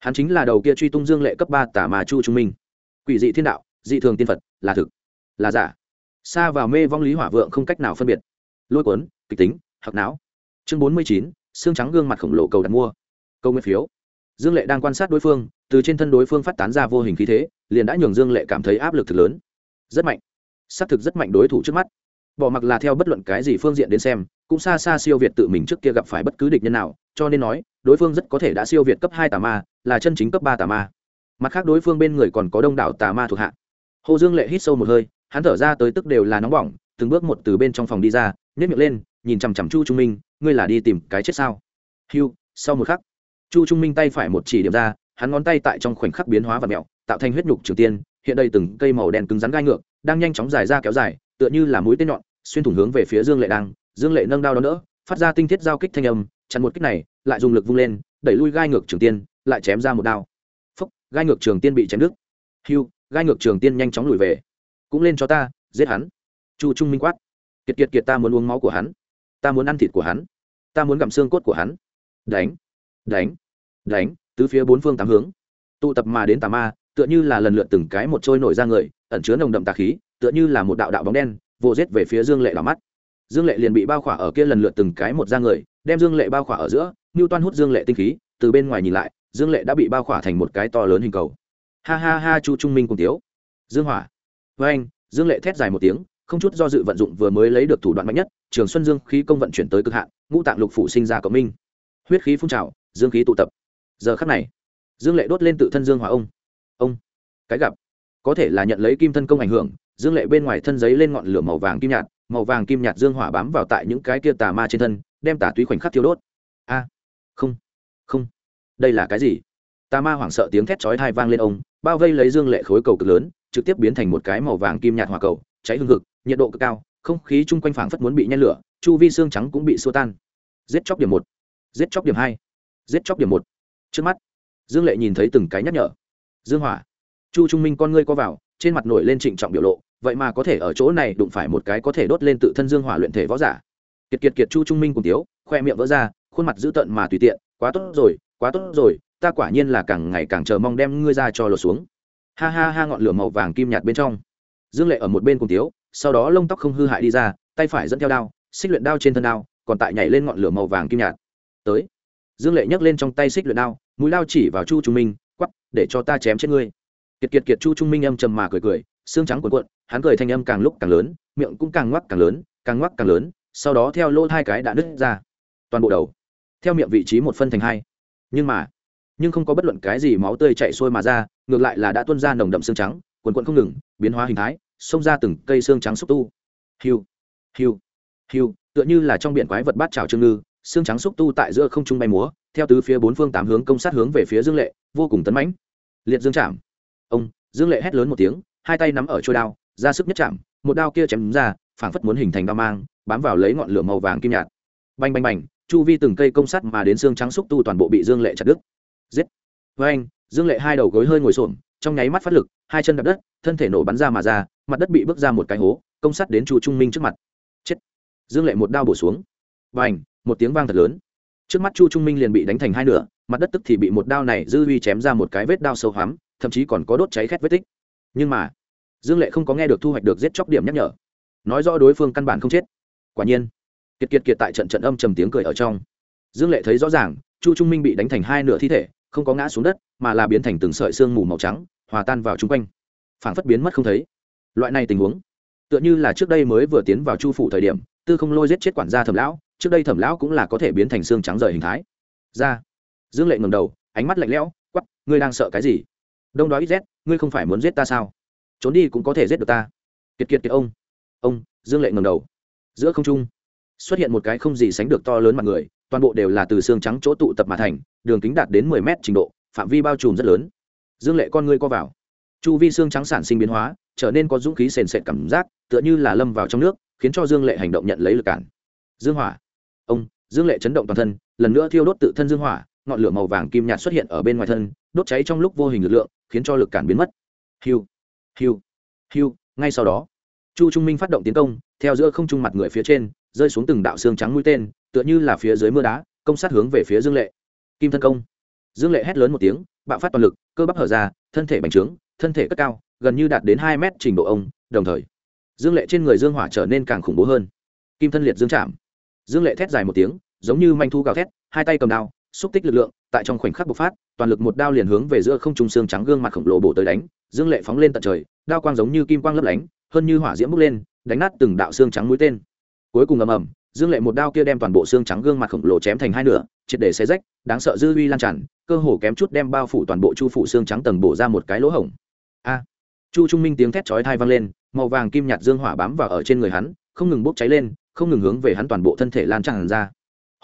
hắn chính là đầu kia truy tung dương lệ cấp ba tả mà chu trung minh. Quỷ dị thiên đạo, dị thường tiên phật, là thực, là giả. Xa vào mê vong lý hỏa vượng không cách nào phân biệt. Lôi cuốn, kịch tính hoặc não. Chương bốn mươi chín, xương trắng gương mặt khổng lồ cầu đặt mua. Câu nguyên phiếu. Dương lệ đang quan sát đối phương, từ trên thân đối phương phát tán ra vô hình khí thế, liền đã nhường dương lệ cảm thấy áp lực thực lớn. Rất mạnh. Xác thực rất mạnh đối thủ trước mắt. Bỏ mặc là theo bất luận cái gì phương diện đến xem, cũng xa xa siêu việt tự mình trước kia gặp phải bất cứ địch nhân nào, cho nên nói, đối phương rất có thể đã siêu việt cấp hai tà ma là chân chính cấp ba tà ma. Mặt khác đối phương bên người còn có đông đảo tà ma thuộc hạ. Hồ dương lệ hít sâu một hơi, hắn thở ra tới tức đều là nóng bỏng, từng bước một từ bên trong phòng đi ra nhét miệng lên, nhìn chằm chằm chu trung minh, ngươi là đi tìm cái chết sao? Hiu sau một khắc. Chu trung minh tay phải một chỉ điểm ra, hắn ngón tay tại trong khoảnh khắc biến hóa và mẹo, tạo thành huyết nhục trường tiên, hiện đây từng cây màu đen cứng rắn gai ngược, đang nhanh chóng dài ra kéo dài, tựa như là mũi tên nhọn, xuyên thủng hướng về phía dương lệ đang. Dương lệ nâng đao đó đỡ, phát ra tinh thiết giao kích thanh âm, chặn một kích này, lại dùng lực vung lên, đẩy lui gai ngược trường tiên lại chém ra một đao. Phúc, gai ngược trường tiên bị chém đứt. Hiu gai ngược trường tiên nhanh chóng lùi về. Cũng lên cho ta, giết hắn. Chu trung minh quát. Kiệt kiệt kiệt, ta muốn uống máu của hắn. Ta muốn ăn thịt của hắn. Ta muốn gặm xương cốt của hắn. Đánh đánh đánh, tứ phía bốn phương tám hướng. Tụ tập mà đến tà ma, tựa như là lần lượt từng cái một trôi nổi ra người, ẩn chứa nồng đậm tà khí, tựa như là một đạo đạo bóng đen, vồ rết về phía dương lệ đỏ mắt. Dương lệ liền bị bao khỏa ở kia lần lượt từng cái một ra người, đem dương lệ bao khỏa ở giữa, ngưu toan hút dương lệ tinh khí, từ bên ngoài nhìn lại dương lệ đã bị bao khỏa thành một cái to lớn hình cầu. Ha ha ha, chu trung minh cùng tiếu dương hỏa. Với anh, dương lệ thét dài một tiếng, không chút do dự vận dụng vừa mới lấy được thủ đoạn mạnh nhất, trường xuân dương khí công vận chuyển tới cực hạn, ngũ tạng lục phủ sinh ra cộng minh. Huyết khí phun trào, dương khí tụ tập. Giờ khắc này, dương lệ đốt lên tự thân dương hỏa ông. Ông, cái gặp. Có thể là nhận lấy kim thân công ảnh hưởng, dương lệ bên ngoài thân giấy lên ngọn lửa màu vàng kim nhạt, màu vàng kim nhạt dương hỏa bám vào tại những cái kia tà ma trên thân, đem tà túy khoảnh khắc thiêu đốt. A, không không đây là cái gì? Tà ma hoảng sợ tiếng thét chói thai vang lên ông, bao vây lấy dương lệ khối cầu cực lớn, trực tiếp biến thành một cái màu vàng kim nhạt hỏa cầu, cháy hương cực nhiệt độ cực cao, không khí chung quanh phảng phất muốn bị nhen lửa, chu vi xương trắng cũng bị xua tan. Giết chóc điểm một, giết chóc điểm hai, giết chóc điểm một. Trước mắt, dương lệ nhìn thấy từng cái nhắc nhở. Dương hỏa, chu trung minh con ngươi co vào, trên mặt nổi lên trịnh trọng biểu lộ, vậy mà có thể ở chỗ này đụng phải một cái có thể đốt lên tự thân dương hỏa luyện thể võ giả. Kiệt kiệt kiệt chu trung minh cùng tiếu, khoe miệng vỡ ra, khuôn mặt dữ tợn mà tùy tiện, quá tốt rồi quá tốt rồi, ta quả nhiên là càng ngày càng chờ mong đem ngươi ra cho lột xuống. Ha ha ha, ngọn lửa màu vàng kim nhạt bên trong. Dương lệ ở một bên cùng tiếu, sau đó lông tóc không hư hại đi ra, tay phải dẫn theo đao, xích luyện đao trên thân đao, còn tại nhảy lên ngọn lửa màu vàng kim nhạt. Tới. Dương lệ nhấc lên trong tay xích luyện đao, mũi đao chỉ vào chu trung minh quắp để cho ta chém chết ngươi. Kiệt kiệt kiệt, chu trung minh âm trầm mà cười cười, xương trắng cuộn cuộn, hắn cười thanh âm càng lúc càng lớn, miệng cũng càng ngoắc càng lớn, càng ngoắc càng lớn, sau đó theo lỗ hai cái đã nứt ra, toàn bộ đầu. Theo miệng vị trí một phân thành hai nhưng mà, nhưng không có bất luận cái gì máu tươi chạy xuôi mà ra, ngược lại là đã tuôn ra nồng đậm xương trắng, quần quận không ngừng, biến hóa hình thái, xông ra từng cây xương trắng xúc tu. Hiu hiu hiu, tựa như là trong biển quái vật bát trào trương ngư, xương trắng xúc tu tại giữa không trung bay múa, theo tứ phía bốn phương tám hướng công sát hướng về phía dương lệ, vô cùng tấn mãnh. Liệt dương chạm. Ông, dương lệ hét lớn một tiếng, hai tay nắm ở trôi đao, ra sức nhất chạm, một đao kia chém ra, phảng phất muốn hình thành đao mang, bám vào lấy ngọn lửa màu vàng kim nhạt. Bành bành bành chu vi từng cây công sắt mà đến xương trắng xúc tu toàn bộ bị dương lệ chặt đứt. Giết. Với anh, dương lệ hai đầu gối hơi ngồi xổm, trong nháy mắt phát lực, hai chân đập đất, thân thể nổ bắn ra mà ra, mặt đất bị bước ra một cái hố, công sắt đến chu trung minh trước mặt. Chết. Dương lệ một đao bổ xuống. Và ảnh một tiếng vang thật lớn. Trước mắt chu trung minh liền bị đánh thành hai nửa, mặt đất tức thì bị một đao này dư huy chém ra một cái vết đao sâu hoắm, thậm chí còn có đốt cháy khét vết tích. Nhưng mà, dương lệ không có nghe được thu hoạch được giết chóc điểm nhắc nhở. Nói rõ đối phương căn bản không chết. Quả nhiên kiệt kiệt kiệt tại trận trận âm trầm tiếng cười ở trong. Dương lệ thấy rõ ràng, chu trung minh bị đánh thành hai nửa thi thể, không có ngã xuống đất, mà là biến thành từng sợi xương mù màu trắng, hòa tan vào chung quanh. Phảng phất biến mất không thấy. Loại này tình huống, tựa như là trước đây mới vừa tiến vào chu phủ thời điểm, tư không lôi giết chết quản gia thẩm lão, trước đây thẩm lão cũng là có thể biến thành xương trắng rời hình thái. Ra. Dương lệ ngầm đầu, ánh mắt lạnh lẽo quắp ngươi đang sợ cái gì? Đông đó ít rét ngươi không phải muốn giết ta sao? Trốn đi cũng có thể giết được ta. Kiệt kiệt kiệt ông. Ông, dương lệ ngầm đầu. Giữa không trung xuất hiện một cái không gì sánh được to lớn mặt người, toàn bộ đều là từ xương trắng chỗ tụ tập mà thành, đường kính đạt đến mười mét trình độ, phạm vi bao trùm rất lớn. Dương lệ con ngươi co vào. Chu vi xương trắng sản sinh biến hóa, trở nên có dũng khí sền sệt cảm giác, tựa như là lâm vào trong nước, khiến cho dương lệ hành động nhận lấy lực cản. Dương hỏa. Ông, dương lệ chấn động toàn thân, lần nữa thiêu đốt tự thân dương hỏa, ngọn lửa màu vàng kim nhạt xuất hiện ở bên ngoài thân, đốt cháy trong lúc vô hình lực lượng, khiến cho lực cản biến mất. Hiu hiu hiu, ngay sau đó, chu trung minh phát động tiến công, theo giữa không trung mặt người phía trên rơi xuống từng đạo xương trắng mũi tên, tựa như là phía dưới mưa đá, công sát hướng về phía dương lệ. Kim thân công. Dương lệ hét lớn một tiếng, bạo phát toàn lực, cơ bắp hở ra, thân thể bành trướng, thân thể cất cao, gần như đạt đến hai mét trình độ ông, đồng thời, dương lệ trên người dương hỏa trở nên càng khủng bố hơn. Kim thân liệt dương chạm. Dương lệ thét dài một tiếng, giống như manh thu gào thét, hai tay cầm đao, xúc tích lực lượng, tại trong khoảnh khắc bộc phát, toàn lực một đao liền hướng về giữa không trung xương trắng gương mặt khổng lồ bổ tới đánh, dương lệ phóng lên tận trời, đao quang giống như kim quang lấp lánh, hơn như hỏa diễm bốc lên, đánh nát từng đạo xương trắng mũi tên cuối cùng ầm ầm, dương lệ một đao kia đem toàn bộ xương trắng gương mặt khổng lồ chém thành hai nửa, triệt để xé rách, đáng sợ dư uy lan tràn, cơ hồ kém chút đem bao phủ toàn bộ chu phủ xương trắng tầng bổ ra một cái lỗ hổng. A! Chu trung minh tiếng thét chói thai vang lên, màu vàng kim nhạt dương hỏa bám vào ở trên người hắn, không ngừng bốc cháy lên, không ngừng hướng về hắn toàn bộ thân thể lan tràn ra.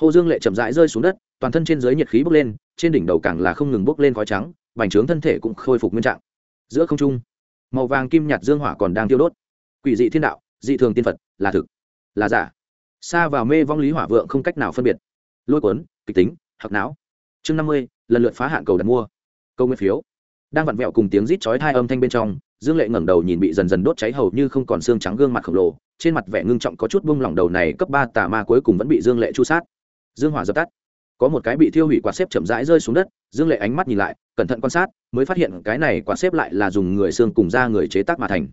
Hồ dương lệ chậm rãi rơi xuống đất, toàn thân trên dưới nhiệt khí bốc lên, trên đỉnh đầu càng là không ngừng bốc lên khói trắng, bành trướng thân thể cũng khôi phục nguyên trạng. Giữa không trung, màu vàng kim nhạt dương hỏa còn đang tiêu đốt. Quỷ dị thiên đạo, dị thường tiên phật, là thực là giả. Xa vào mê vong lý hỏa vượng không cách nào phân biệt. Lôi cuốn, kịch tính hạc não. Chương năm mươi, lần lượt phá hạn cầu đặt mua. Câu nguyên phiếu. Đang vặn vẹo cùng tiếng rít chói hai âm thanh bên trong, dương lệ ngẩng đầu nhìn bị dần dần đốt cháy hầu như không còn xương trắng gương mặt khổng lồ, trên mặt vẻ ngưng trọng có chút bung lỏng đầu này cấp ba tà ma cuối cùng vẫn bị dương lệ chu sát. Dương hỏa dập tắt. Có một cái bị thiêu hủy quạt xếp chậm rãi rơi xuống đất, dương lệ ánh mắt nhìn lại, cẩn thận quan sát, mới phát hiện cái này quạt xếp lại là dùng người xương cùng da người chế tác mà thành.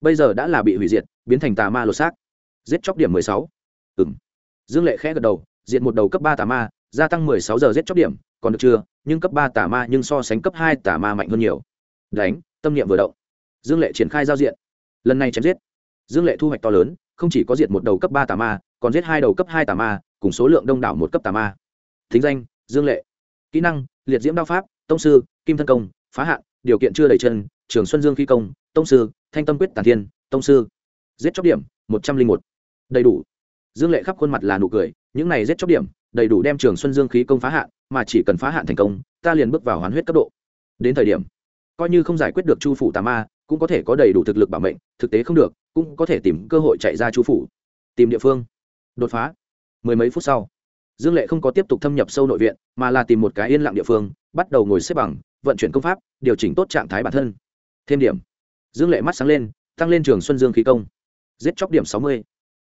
Bây giờ đã là bị hủy diệt, biến thành tà ma lột xác giết chóc điểm mười sáu. Ừng dương lệ khẽ gật đầu diện một đầu cấp ba tà ma, gia tăng mười sáu giờ giết chóc điểm, còn được chưa? Nhưng cấp ba tà ma nhưng so sánh cấp hai tà ma mạnh hơn nhiều. Đánh, tâm niệm vừa động. Dương lệ triển khai giao diện. Lần này chém giết. Dương lệ thu hoạch to lớn, không chỉ có diệt một đầu cấp ba tà ma, còn giết hai đầu cấp hai tà ma, cùng số lượng đông đảo một cấp tà ma. Thính danh, dương lệ. Kỹ năng, liệt diễm đao pháp, tông sư, kim thân công, phá hạn, điều kiện chưa đầy chân, trường xuân dương khí công, tông sư, thanh tâm quyết tản thiên, tông sư. Giết chóc điểm, một trăm linh một đầy đủ. Dương lệ khắp khuôn mặt là nụ cười, những này giết chóc điểm, đầy đủ đem trường xuân dương khí công phá hạn, mà chỉ cần phá hạn thành công, ta liền bước vào hoán huyết cấp độ. Đến thời điểm, coi như không giải quyết được chu phủ tà ma, cũng có thể có đầy đủ thực lực bảo mệnh, thực tế không được, cũng có thể tìm cơ hội chạy ra chu phủ. Tìm địa phương. Đột phá. Mười mấy phút sau, dương lệ không có tiếp tục thâm nhập sâu nội viện, mà là tìm một cái yên lặng địa phương, bắt đầu ngồi xếp bằng, vận chuyển công pháp, điều chỉnh tốt trạng thái bản thân. Thêm điểm. Dương lệ mắt sáng lên, tăng lên trường xuân dương khí công. Giết chóc điểm sáu mươi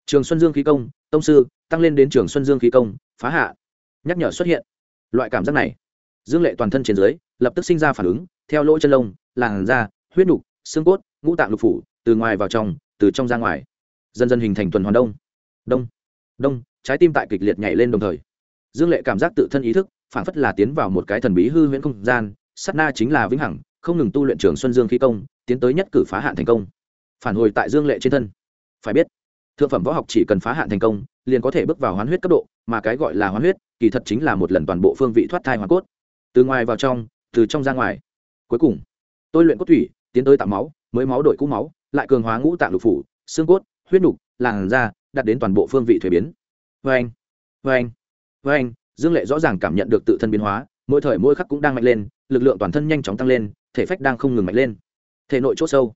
trường xuân dương khí công, tông sư, tăng lên đến trường xuân dương khí công, phá hạ. Nhắc nhở xuất hiện. Loại cảm giác này, dương lệ toàn thân trên dưới, lập tức sinh ra phản ứng, theo lỗ chân lông, làn da, huyết nục, xương cốt, ngũ tạng lục phủ, từ ngoài vào trong, từ trong ra ngoài. Dần dần hình thành tuần hoàn đông. Đông. Đông, trái tim tại kịch liệt nhảy lên đồng thời. Dương lệ cảm giác tự thân ý thức, phản phất là tiến vào một cái thần bí hư huyễn không gian, sát na chính là vĩnh hằng, không ngừng tu luyện trường xuân dương khí công, tiến tới nhất cử phá hạn thành công. Phản hồi tại dương lệ trên thân. Phải biết thượng phẩm võ học chỉ cần phá hạn thành công, liền có thể bước vào hoán huyết cấp độ, mà cái gọi là hoán huyết, kỳ thật chính là một lần toàn bộ phương vị thoát thai hoàn cốt. Từ ngoài vào trong, từ trong ra ngoài. Cuối cùng, tôi luyện cốt thủy, tiến tới tạo máu, mới máu đổi cũ máu, lại cường hóa ngũ tạng lục phủ, xương cốt, huyết nục, làn da, đạt đến toàn bộ phương vị thuế biến. Vê anh vê anh vê anh, dương lệ rõ ràng cảm nhận được tự thân biến hóa, mỗi thời mỗi khắc cũng đang mạnh lên, lực lượng toàn thân nhanh chóng tăng lên, thể phách đang không ngừng mạnh lên. Thể nội chỗ sâu.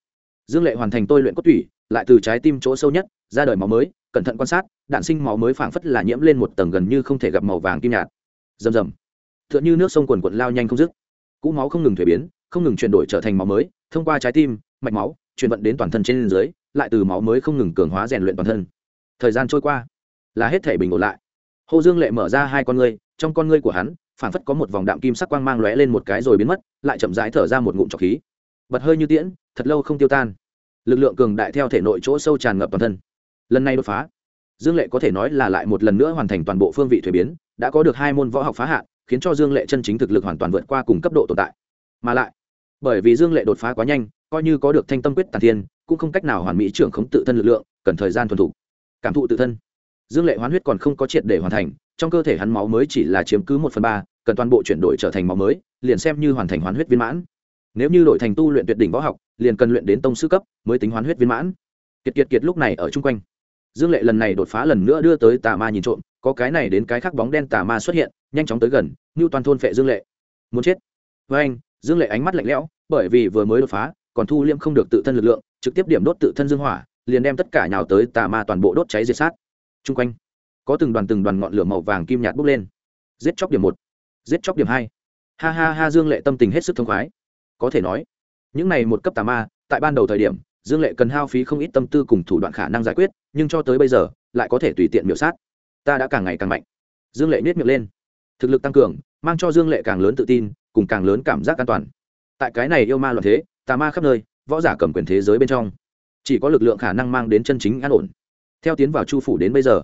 Dương lệ hoàn thành tôi luyện cốt thủy, lại từ trái tim chỗ sâu nhất ra đời máu mới, cẩn thận quan sát, đạn sinh máu mới phảng phất là nhiễm lên một tầng gần như không thể gặp màu vàng kim nhạt. Rầm rầm. T h ư ợ n h ư nước sông quần quận lao nhanh không dứt. Cũ máu không ngừng thuế biến, không ngừng chuyển đổi trở thành máu mới, thông qua trái tim, mạch máu, chuyển vận đến toàn thân trên dưới, lại từ máu mới không ngừng cường hóa rèn luyện toàn thân. Thời gian trôi qua, là hết thể bình ổn lại. Hồ dương lệ mở ra hai con ngươi, trong con ngươi của hắn, phảng phất có một vòng đạm kim sắc quang mang lóe lên một cái rồi biến mất, lại chậm rãi thở ra một ngụm trọc khí. Bật hơi như tiễn, thật lâu không tiêu tan. Lực lượng cường đại theo thể nội chỗ sâu tràn ngập toàn thân lần này đột phá, dương lệ có thể nói là lại một lần nữa hoàn thành toàn bộ phương vị thuế biến, đã có được hai môn võ học phá hạn, khiến cho dương lệ chân chính thực lực hoàn toàn vượt qua cùng cấp độ tồn tại. Mà lại, bởi vì dương lệ đột phá quá nhanh, coi như có được thanh tâm quyết tàn thiên, cũng không cách nào hoàn mỹ trưởng khống tự thân lực lượng, cần thời gian thuần thủ cảm thụ tự thân. Dương lệ hoán huyết còn không có triệt để hoàn thành, trong cơ thể hắn máu mới chỉ là chiếm cứ một phần ba, cần toàn bộ chuyển đổi trở thành máu mới, liền xem như hoàn thành hoán huyết viên mãn. Nếu như đổi thành tu luyện tuyệt đỉnh võ học, liền cần luyện đến tông sư cấp mới tính hoán huyết viên mãn. Kiệt kiệt kiệt lúc này ở chung quanh dương lệ lần này đột phá lần nữa đưa tới tà ma nhìn trộm, có cái này đến cái khác bóng đen tà ma xuất hiện, nhanh chóng tới gần như toàn thôn phệ dương lệ. Muốn chết. Với anh, dương lệ ánh mắt lạnh lẽo, bởi vì vừa mới đột phá, còn thu liêm không được tự thân lực lượng, trực tiếp điểm đốt tự thân dương hỏa, liền đem tất cả nhào tới tà ma toàn bộ đốt cháy diệt sát. Chung quanh, có từng đoàn từng đoàn ngọn lửa màu vàng kim nhạt bốc lên. Giết chóc điểm một, giết chóc điểm hai. Ha ha ha, dương lệ tâm tình hết sức thông khoái. Có thể nói, những này một cấp tà ma, tại ban đầu thời điểm dương lệ cần hao phí không ít tâm tư cùng thủ đoạn khả năng giải quyết, nhưng cho tới bây giờ, lại có thể tùy tiện miểu sát. Ta đã càng ngày càng mạnh. Dương lệ nhét miệng lên. Thực lực tăng cường, mang cho dương lệ càng lớn tự tin, cùng càng lớn cảm giác an toàn. Tại cái này yêu ma loạn thế, tà ma khắp nơi, võ giả cầm quyền thế giới bên trong. Chỉ có lực lượng khả năng mang đến chân chính an ổn. Theo tiến vào chu phủ đến bây giờ,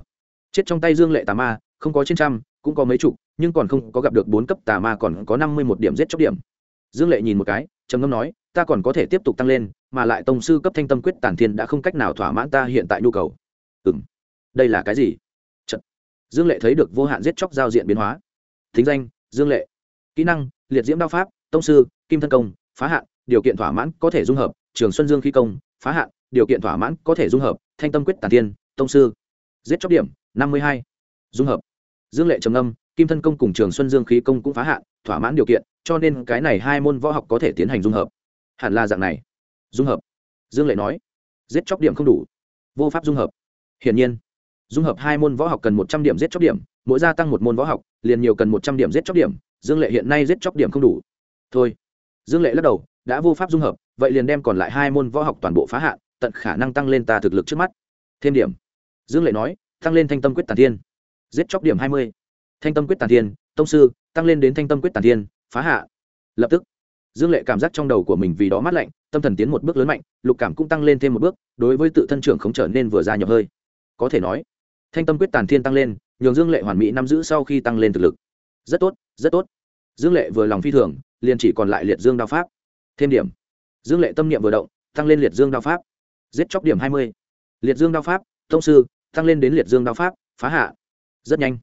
chết trong tay dương lệ tà ma, không có trên trăm, cũng có mấy chục, nhưng còn không có gặp được bốn cấp tà ma còn có năm mươi một điểm giết chóc điểm. Dương lệ nhìn một cái trầm ngâm nói, ta còn có thể tiếp tục tăng lên, mà lại tông sư cấp thanh tâm quyết tản thiên đã không cách nào thỏa mãn ta hiện tại nhu cầu. Ừ m đây là cái gì? Chật. dương lệ thấy được vô hạn giết chóc giao diện biến hóa. Thính danh, dương lệ. Kỹ năng, liệt diễm đao pháp, tông sư, kim thân công, phá hạn, điều kiện thỏa mãn có thể dung hợp, trường xuân dương khí công, phá hạn, điều kiện thỏa mãn có thể dung hợp, thanh tâm quyết tản thiên, tông sư. Giết chóc điểm, năm mươi hai. Dung hợp. Dương lệ trầm âm kim thân công cùng trường xuân dương khí công cũng phá hạn, thỏa mãn điều kiện, cho nên cái này hai môn võ học có thể tiến hành dung hợp. Hẳn là dạng này. Dung hợp. Dương lệ nói. Giết chóc điểm không đủ. Vô pháp dung hợp. Hiển nhiên, dung hợp hai môn võ học cần một trăm điểm giết chóc điểm, mỗi gia tăng một môn võ học, liền nhiều cần một trăm điểm giết chóc điểm, dương lệ hiện nay giết chóc điểm không đủ. Thôi. Dương lệ lắc đầu, đã vô pháp dung hợp, vậy liền đem còn lại hai môn võ học toàn bộ phá hạn, tận khả năng tăng lên ta thực lực trước mắt. Thêm điểm. Dương lệ nói, tăng lên thanh tâm quyết tàn thiên. Giết chóc điểm hai mươi thanh tâm quyết tàn thiên, tông sư, tăng lên đến thanh tâm quyết tàn thiên, phá hạ. Lập tức, dương lệ cảm giác trong đầu của mình vì đó mát lạnh, tâm thần tiến một bước lớn mạnh, lục cảm cũng tăng lên thêm một bước, đối với tự thân trưởng không trở nên vừa ra nhập hơi. Có thể nói, thanh tâm quyết tàn thiên tăng lên, nhường dương lệ hoàn mỹ nắm giữ sau khi tăng lên thực lực. Rất tốt rất tốt. Dương lệ vừa lòng phi thường, liền chỉ còn lại liệt dương đao pháp. Thêm điểm. Dương lệ tâm niệm vừa động, tăng lên liệt dương đao pháp. Giết chóc điểm hai mươi. Liệt dương đao pháp thông sư, tăng lên đến liệt dương đao pháp, phá hạ. Rất nhanh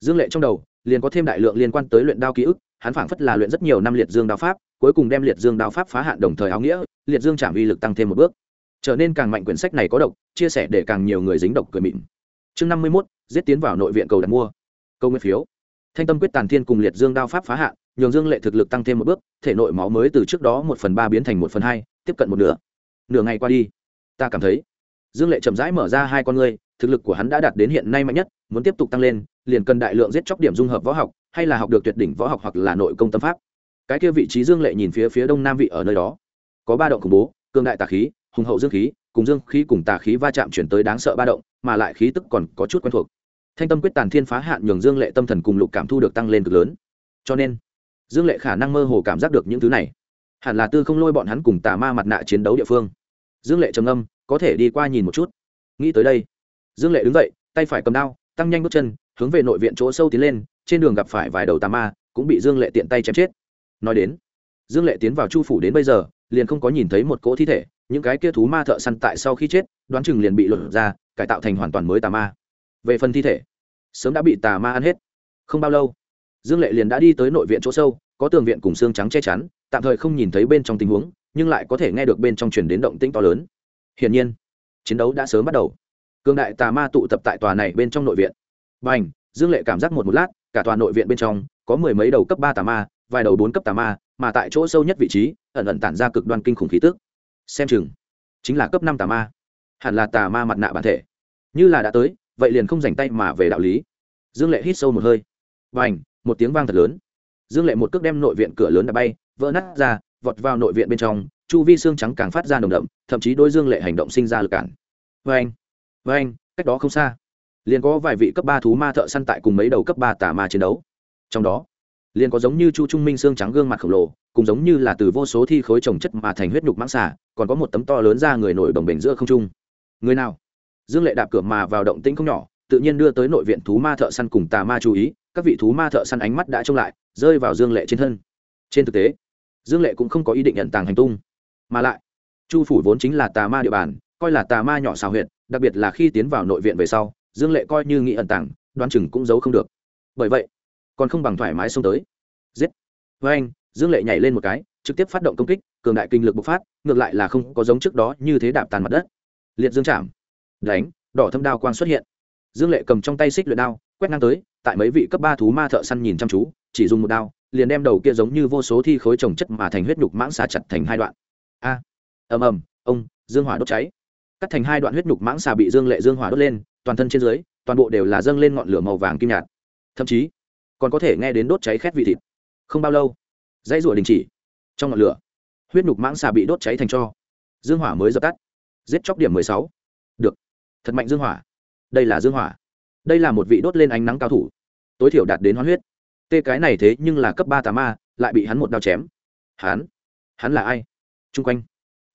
dương lệ trong đầu liền có thêm đại lượng liên quan tới luyện đao ký ức, hắn phảng phất là luyện rất nhiều năm liệt dương đao pháp, cuối cùng đem liệt dương đao pháp phá hạn đồng thời áo nghĩa, liệt dương trảm uy lực tăng thêm một bước. Trở nên càng mạnh quyển sách này có độc, chia sẻ để càng nhiều người dính độc cười mịn. Chương năm mươi mốt, giết tiến vào nội viện cầu đặt mua. Câu nguyên phiếu. Thanh tâm quyết tàn thiên cùng liệt dương đao pháp phá hạn, nhường dương lệ thực lực tăng thêm một bước, thể nội máu mới từ trước đó một phần ba biến thành một phần hai, tiếp cận một nửa. Nửa ngày qua đi, ta cảm thấy, dương lệ chậm rãi mở ra hai con ngươi thực lực của hắn đã đạt đến hiện nay mạnh nhất, muốn tiếp tục tăng lên, liền cần đại lượng giết chóc điểm dung hợp võ học, hay là học được tuyệt đỉnh võ học hoặc là nội công tâm pháp. Cái kia vị trí dương lệ nhìn phía phía đông nam vị ở nơi đó. Có ba động khủng bố, cường đại tà khí, hùng hậu dương khí, cùng dương khí cùng tà khí va chạm chuyển tới đáng sợ ba động, mà lại khí tức còn có chút quen thuộc. Thanh tâm quyết tàn thiên phá hạn nhường dương lệ tâm thần cùng lục cảm thu được tăng lên cực lớn. Cho nên, dương lệ khả năng mơ hồ cảm giác được những thứ này. Hẳn là tư không lôi bọn hắn cùng tà ma mặt nạ chiến đấu địa phương. Dương lệ trầm âm có thể đi qua nhìn một chút. Nghĩ tới đây dương lệ đứng dậy, tay phải cầm đao, tăng nhanh bước chân, hướng về nội viện chỗ sâu tiến lên, trên đường gặp phải vài đầu tà ma, cũng bị dương lệ tiện tay chém chết. Nói đến, dương lệ tiến vào chu phủ đến bây giờ, liền không có nhìn thấy một cỗ thi thể, những cái kia thú ma thợ săn tại sau khi chết, đoán chừng liền bị lột ra, cải tạo thành hoàn toàn mới tà ma. Về phần thi thể, sớm đã bị tà ma ăn hết. Không bao lâu, dương lệ liền đã đi tới nội viện chỗ sâu, có tường viện cùng xương trắng che chắn, tạm thời không nhìn thấy bên trong tình huống, nhưng lại có thể nghe được bên trong truyền đến động tĩnh to lớn. Hiển nhiên, chiến đấu đã sớm bắt đầu cương đại tà ma tụ tập tại tòa này bên trong nội viện. B à n h dương lệ cảm giác một một lát, cả tòa nội viện bên trong có mười mấy đầu cấp ba tà ma, vài đầu bốn cấp tà ma, mà tại chỗ sâu nhất vị trí, ẩn ẩn tản ra cực đoan kinh khủng khí tức. Xem chừng, chính là cấp năm tà ma. Hẳn là tà ma mặt nạ bản thể. Như là đã tới, vậy liền không dành tay mà về đạo lý. Dương lệ hít sâu một hơi. Và ảnh một tiếng vang thật lớn. Dương lệ một cước đem nội viện cửa lớn đã bay, vỡ nát ra, vọt vào nội viện bên trong, chu vi xương trắng càng phát ra nồng đậm, thậm chí đôi dương lệ hành động sinh ra lực cản. Vê anh với anh, cách đó không xa, liền có vài vị cấp ba thú ma thợ săn tại cùng mấy đầu cấp ba tà ma chiến đấu. Trong đó, liền có giống như chu trung minh xương trắng gương mặt khổng lồ, cùng giống như là từ vô số thi khối trồng chất mà thành huyết nhục mãng xà, còn có một tấm to lớn ra người nổi đồng bình giữa không trung. Người nào? Dương lệ đạp cửa mà vào động tĩnh không nhỏ, tự nhiên đưa tới nội viện thú ma thợ săn cùng tà ma chú ý, các vị thú ma thợ săn ánh mắt đã trông lại, rơi vào dương lệ trên thân. Trên thực tế, dương lệ cũng không có ý định nhận tàng hành tung, mà lại, chu phủ vốn chính là tà ma địa bàn coi là tà ma nhỏ xào huyện đặc biệt là khi tiến vào nội viện về sau, dương lệ coi như nghĩ ẩn tàng đoan chừng cũng giấu không được. Bởi vậy, còn không bằng thoải mái xông tới. Giết! Với anh, dương lệ nhảy lên một cái, trực tiếp phát động công kích, cường đại kinh lực bộc phát, ngược lại là không có giống trước đó như thế đạp tàn mặt đất. Liệt dương chạm. Đánh, đỏ thâm đao quang xuất hiện. Dương lệ cầm trong tay xích luyện đao, quét ngang tới, tại mấy vị cấp ba thú ma thợ săn nhìn chăm chú, chỉ dùng một đao, liền đem đầu kia giống như vô số thi khối trồng chất mà thành huyết nhục mãng xà chặt thành hai đoạn. A! Ầm ầm, ông, dương hỏa đốt cháy cắt thành hai đoạn huyết nhục mãng xà bị dương lệ dương hỏa đốt lên, toàn thân trên dưới, toàn bộ đều là dâng lên ngọn lửa màu vàng kim nhạt. Thậm chí, còn có thể nghe đến đốt cháy khét vị thịt. Không bao lâu, dãy rủa đình chỉ. Trong ngọn lửa, huyết nhục mãng xà bị đốt cháy thành cho. Dương hỏa mới dập tắt. Giết chóc điểm mười sáu. Được. Thật mạnh dương hỏa. Đây là dương hỏa. Đây là một vị đốt lên ánh nắng cao thủ. Tối thiểu đạt đến hoán huyết. Tê cái này thế nhưng là cấp ba tà ma, lại bị hắn một đao chém. Hắn? Hắn là ai? Chung quanh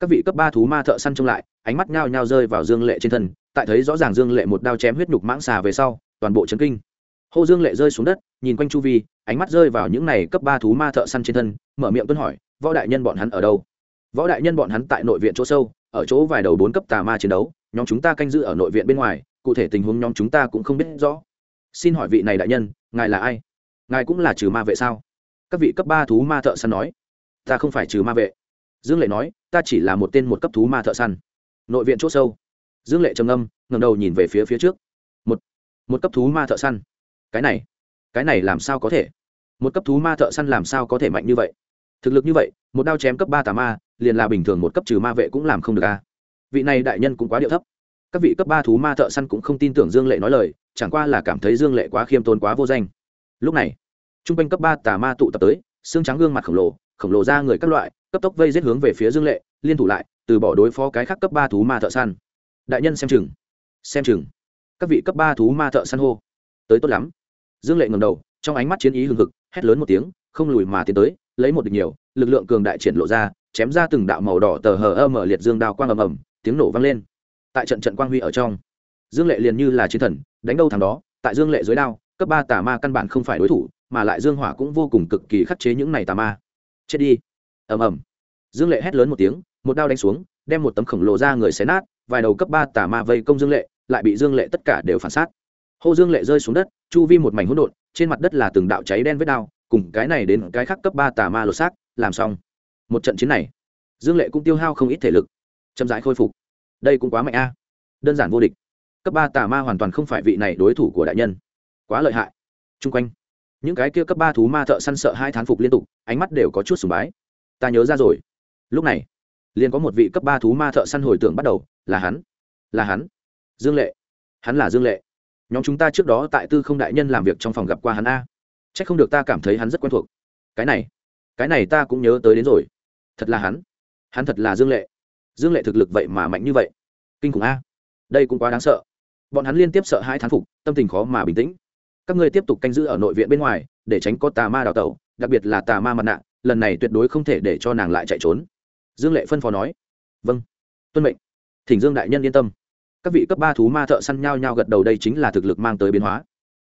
các vị cấp ba thú ma thợ săn trông lại, ánh mắt nhao nhao rơi vào dương lệ trên thân, tại thấy rõ ràng dương lệ một đao chém huyết nhục mãng xà về sau, toàn bộ chấn kinh. Hô dương lệ rơi xuống đất, nhìn quanh chu vi, ánh mắt rơi vào những này cấp ba thú ma thợ săn trên thân, mở miệng tuân hỏi, võ đại nhân bọn hắn ở đâu? Võ đại nhân bọn hắn tại nội viện chỗ sâu, ở chỗ vài đầu bốn cấp tà ma chiến đấu, nhóm chúng ta canh giữ ở nội viện bên ngoài, cụ thể tình huống nhóm chúng ta cũng không biết rõ. Xin hỏi vị này đại nhân, ngài là ai? Ngài cũng là trừ ma vệ sao? Các vị cấp ba thú ma thợ săn nói. Ta không phải trừ ma vệ dương lệ nói, ta chỉ là một tên một cấp thú ma thợ săn. Nội viện chỗ sâu. Dương lệ trầm ngâm ngầm đầu nhìn về phía phía trước. Một một cấp thú ma thợ săn? Cái này cái này làm sao có thể? Một cấp thú ma thợ săn làm sao có thể mạnh như vậy? Thực lực như vậy, một đao chém cấp ba tà ma, liền là bình thường một cấp trừ ma vệ cũng làm không được a. Vị này đại nhân cũng quá điệu thấp. Các vị cấp ba thú ma thợ săn cũng không tin tưởng dương lệ nói lời, chẳng qua là cảm thấy dương lệ quá khiêm tốn, quá vô danh. Lúc này t r u n g quanh cấp ba tà ma tụ tập tới, xương trắng gương mặt khổng lồ khổng lồ ra người các loại, cấp tốc vây giết hướng về phía dương lệ, liên thủ lại, từ bỏ đối phó cái khác cấp ba thú ma thợ săn. Đại nhân xem chừng. Xem chừng. Các vị cấp ba thú ma thợ săn hô. Tới tốt lắm. Dương lệ ngầm đầu, trong ánh mắt chiến ý hừng hực, hét lớn một tiếng, không lùi mà tiến tới, lấy một địch nhiều, lực lượng cường đại triển lộ ra, chém ra từng đạo màu đỏ tờ hờ ơ mở liệt dương đao quang ầm ầm, tiếng nổ vang lên. Tại trận trận quang huy ở trong, dương lệ liền như là chiến thần, đánh đâu thằng đó, tại dương lệ dưới đao, cấp ba tà ma căn bản không phải đối thủ, mà lại dương hỏa cũng vô cùng cực kỳ khắc chế những này tà ma chết đi ầm ầm dương lệ hét lớn một tiếng một đao đánh xuống đem một tấm khổng lồ ra người xé nát vài đầu cấp ba tà ma vây công dương lệ lại bị dương lệ tất cả đều phản sát Hô Dương Lệ rơi xuống đất, chu vi một mảnh hỗn độn, trên mặt đất là từng đạo cháy đen vết đao, cùng cái này đến cái khác cấp ba tà ma lột xác, làm xong. Một trận chiến này, Dương Lệ cũng tiêu hao không ít thể lực, chậm rãi khôi phục. Đây cũng quá mạnh a. Đơn giản vô địch. Cấp ba tà ma hoàn toàn không phải vị này đối thủ của đại nhân. Quá lợi hại. Trung quanh, những cái kia cấp ba thú ma thợ săn sợ hai thán phục liên tục, ánh mắt đều có chút sùng bái. Ta nhớ ra rồi. Lúc này, liền có một vị cấp ba thú ma thợ săn hồi tưởng bắt đầu, là hắn. Là hắn. Dương Lệ. Hắn là Dương Lệ nhóm chúng ta trước đó tại tư không đại nhân làm việc trong phòng gặp qua hắn a c h ắ c không được ta cảm thấy hắn rất quen thuộc cái này cái này ta cũng nhớ tới đến rồi thật là hắn hắn thật là dương lệ dương lệ thực lực vậy mà mạnh như vậy kinh khủng a đây cũng quá đáng sợ bọn hắn liên tiếp sợ hai thán phục tâm tình khó mà bình tĩnh các ngươi tiếp tục canh giữ ở nội viện bên ngoài, để tránh có tà ma đào tẩu, đặc biệt là tà ma mặt nạ, lần này tuyệt đối không thể để cho nàng lại chạy trốn. Dương lệ phân phó nói. Vâng tuân mệnh. Thỉnh dương đại nhân yên tâm. Các vị cấp ba thú ma thợ săn nhao nhao gật đầu đây chính là thực lực mang tới biến hóa.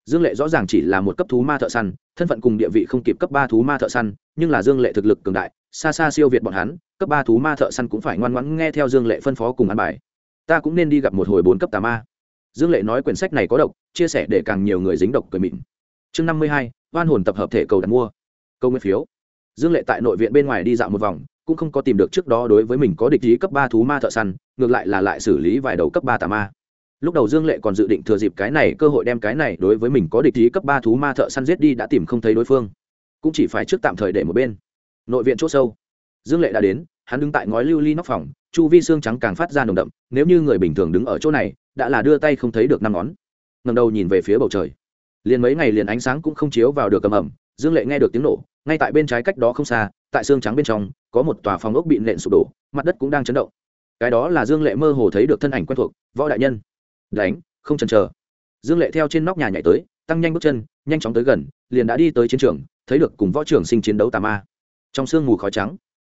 Dương lệ rõ ràng chỉ là một cấp thú ma thợ săn, thân phận cùng địa vị không kịp cấp ba thú ma thợ săn, nhưng là dương lệ thực lực cường đại, xa xa siêu việt bọn hắn, cấp ba thú ma thợ săn cũng phải ngoan ngoãn nghe theo dương lệ phân phó cùng ăn bài. Ta cũng nên đi gặp một hồi bốn cấp tà ma dương lệ nói quyển sách này có độc, chia sẻ để càng nhiều người dính độc cười mịn. Chương năm mươi hai, oan hồn tập hợp thể cầu đặt mua. Câu nguyên phiếu. Dương lệ tại nội viện bên ngoài đi dạo một vòng, cũng không có tìm được trước đó đối với mình có địch ý cấp ba thú ma thợ săn, ngược lại là lại xử lý vài đầu cấp ba tà ma. Lúc đầu dương lệ còn dự định thừa dịp cái này cơ hội đem cái này đối với mình có địch ý cấp ba thú ma thợ săn giết đi đã tìm không thấy đối phương. Cũng chỉ phải trước tạm thời để một bên. Nội viện c h ỗ sâu. Dương lệ đã đến, hắn đứng tại ngói lưu ly nóc phòng, chu vi xương trắng càng phát ra nồng đậm, nếu như người bình thường đứng ở chỗ này đã là đưa tay không thấy được năm ngón. Ngầm đầu nhìn về phía bầu trời. Liền mấy ngày liền ánh sáng cũng không chiếu vào được cầm ẩm dương lệ nghe được tiếng nổ, ngay tại bên trái cách đó không xa, tại xương trắng bên trong, có một tòa phòng ốc bị nện sụp đổ, mặt đất cũng đang chấn động. Cái đó là dương lệ mơ hồ thấy được thân ảnh quen thuộc, võ đại nhân. Đánh, không chần chờ. Dương lệ theo trên nóc nhà nhảy tới, tăng nhanh bước chân, nhanh chóng tới gần, liền đã đi tới chiến trường, thấy được cùng võ trưởng sinh chiến đấu tà ma. Trong sương mù khói trắng.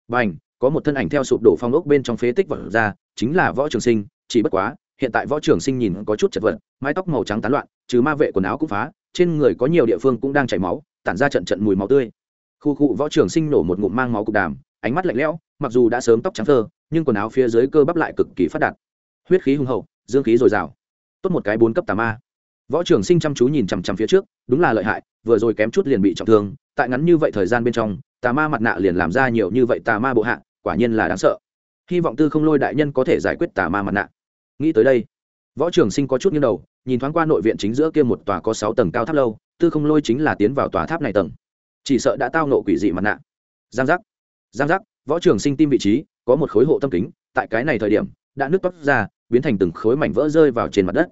B à n h có một thân ảnh theo sụp đổ phong ốc bên trong phế tích vật ra, chính là võ trường sinh, chỉ bất quá hiện tại võ trưởng sinh nhìn có chút chật vật, mái tóc màu trắng tán loạn, trừ ma vệ quần áo cũng phá, trên người có nhiều địa phương cũng đang chảy máu, tản ra trận trận mùi máu tươi. Khu cụ võ trưởng sinh nổ một ngụm mang máu cục đàm, ánh mắt lạnh lẽo, mặc dù đã sớm tóc trắng thơ, nhưng quần áo phía dưới cơ bắp lại cực kỳ phát đạt. Huyết khí hùng hậu, dương khí dồi dào. Tốt một cái bốn cấp tà ma. Võ trưởng sinh chăm chú nhìn chằm chằm phía trước, đúng là lợi hại, vừa rồi kém chút liền bị trọng thương, tại ngắn như vậy thời gian bên trong, tà ma mặt nạ liền làm ra nhiều như vậy tà ma bộ hạ, quả nhiên là đáng sợ. Hy vọng tư không lôi đại nhân có thể giải quyết tà ma mặt nạ nghĩ tới đây, võ trường sinh có chút nghiêng đầu, nhìn thoáng qua nội viện chính giữa kia một tòa có sáu tầng cao tháp lâu, tư không lôi chính là tiến vào tòa tháp này tầng. Chỉ sợ đã tao nộ quỷ dị mặt nạ. Giang giác giang giác, võ trường sinh tim vị trí, có một khối hộ tâm kính, tại cái này thời điểm, đã nước toát ra, biến thành từng khối mảnh vỡ rơi vào trên mặt đất.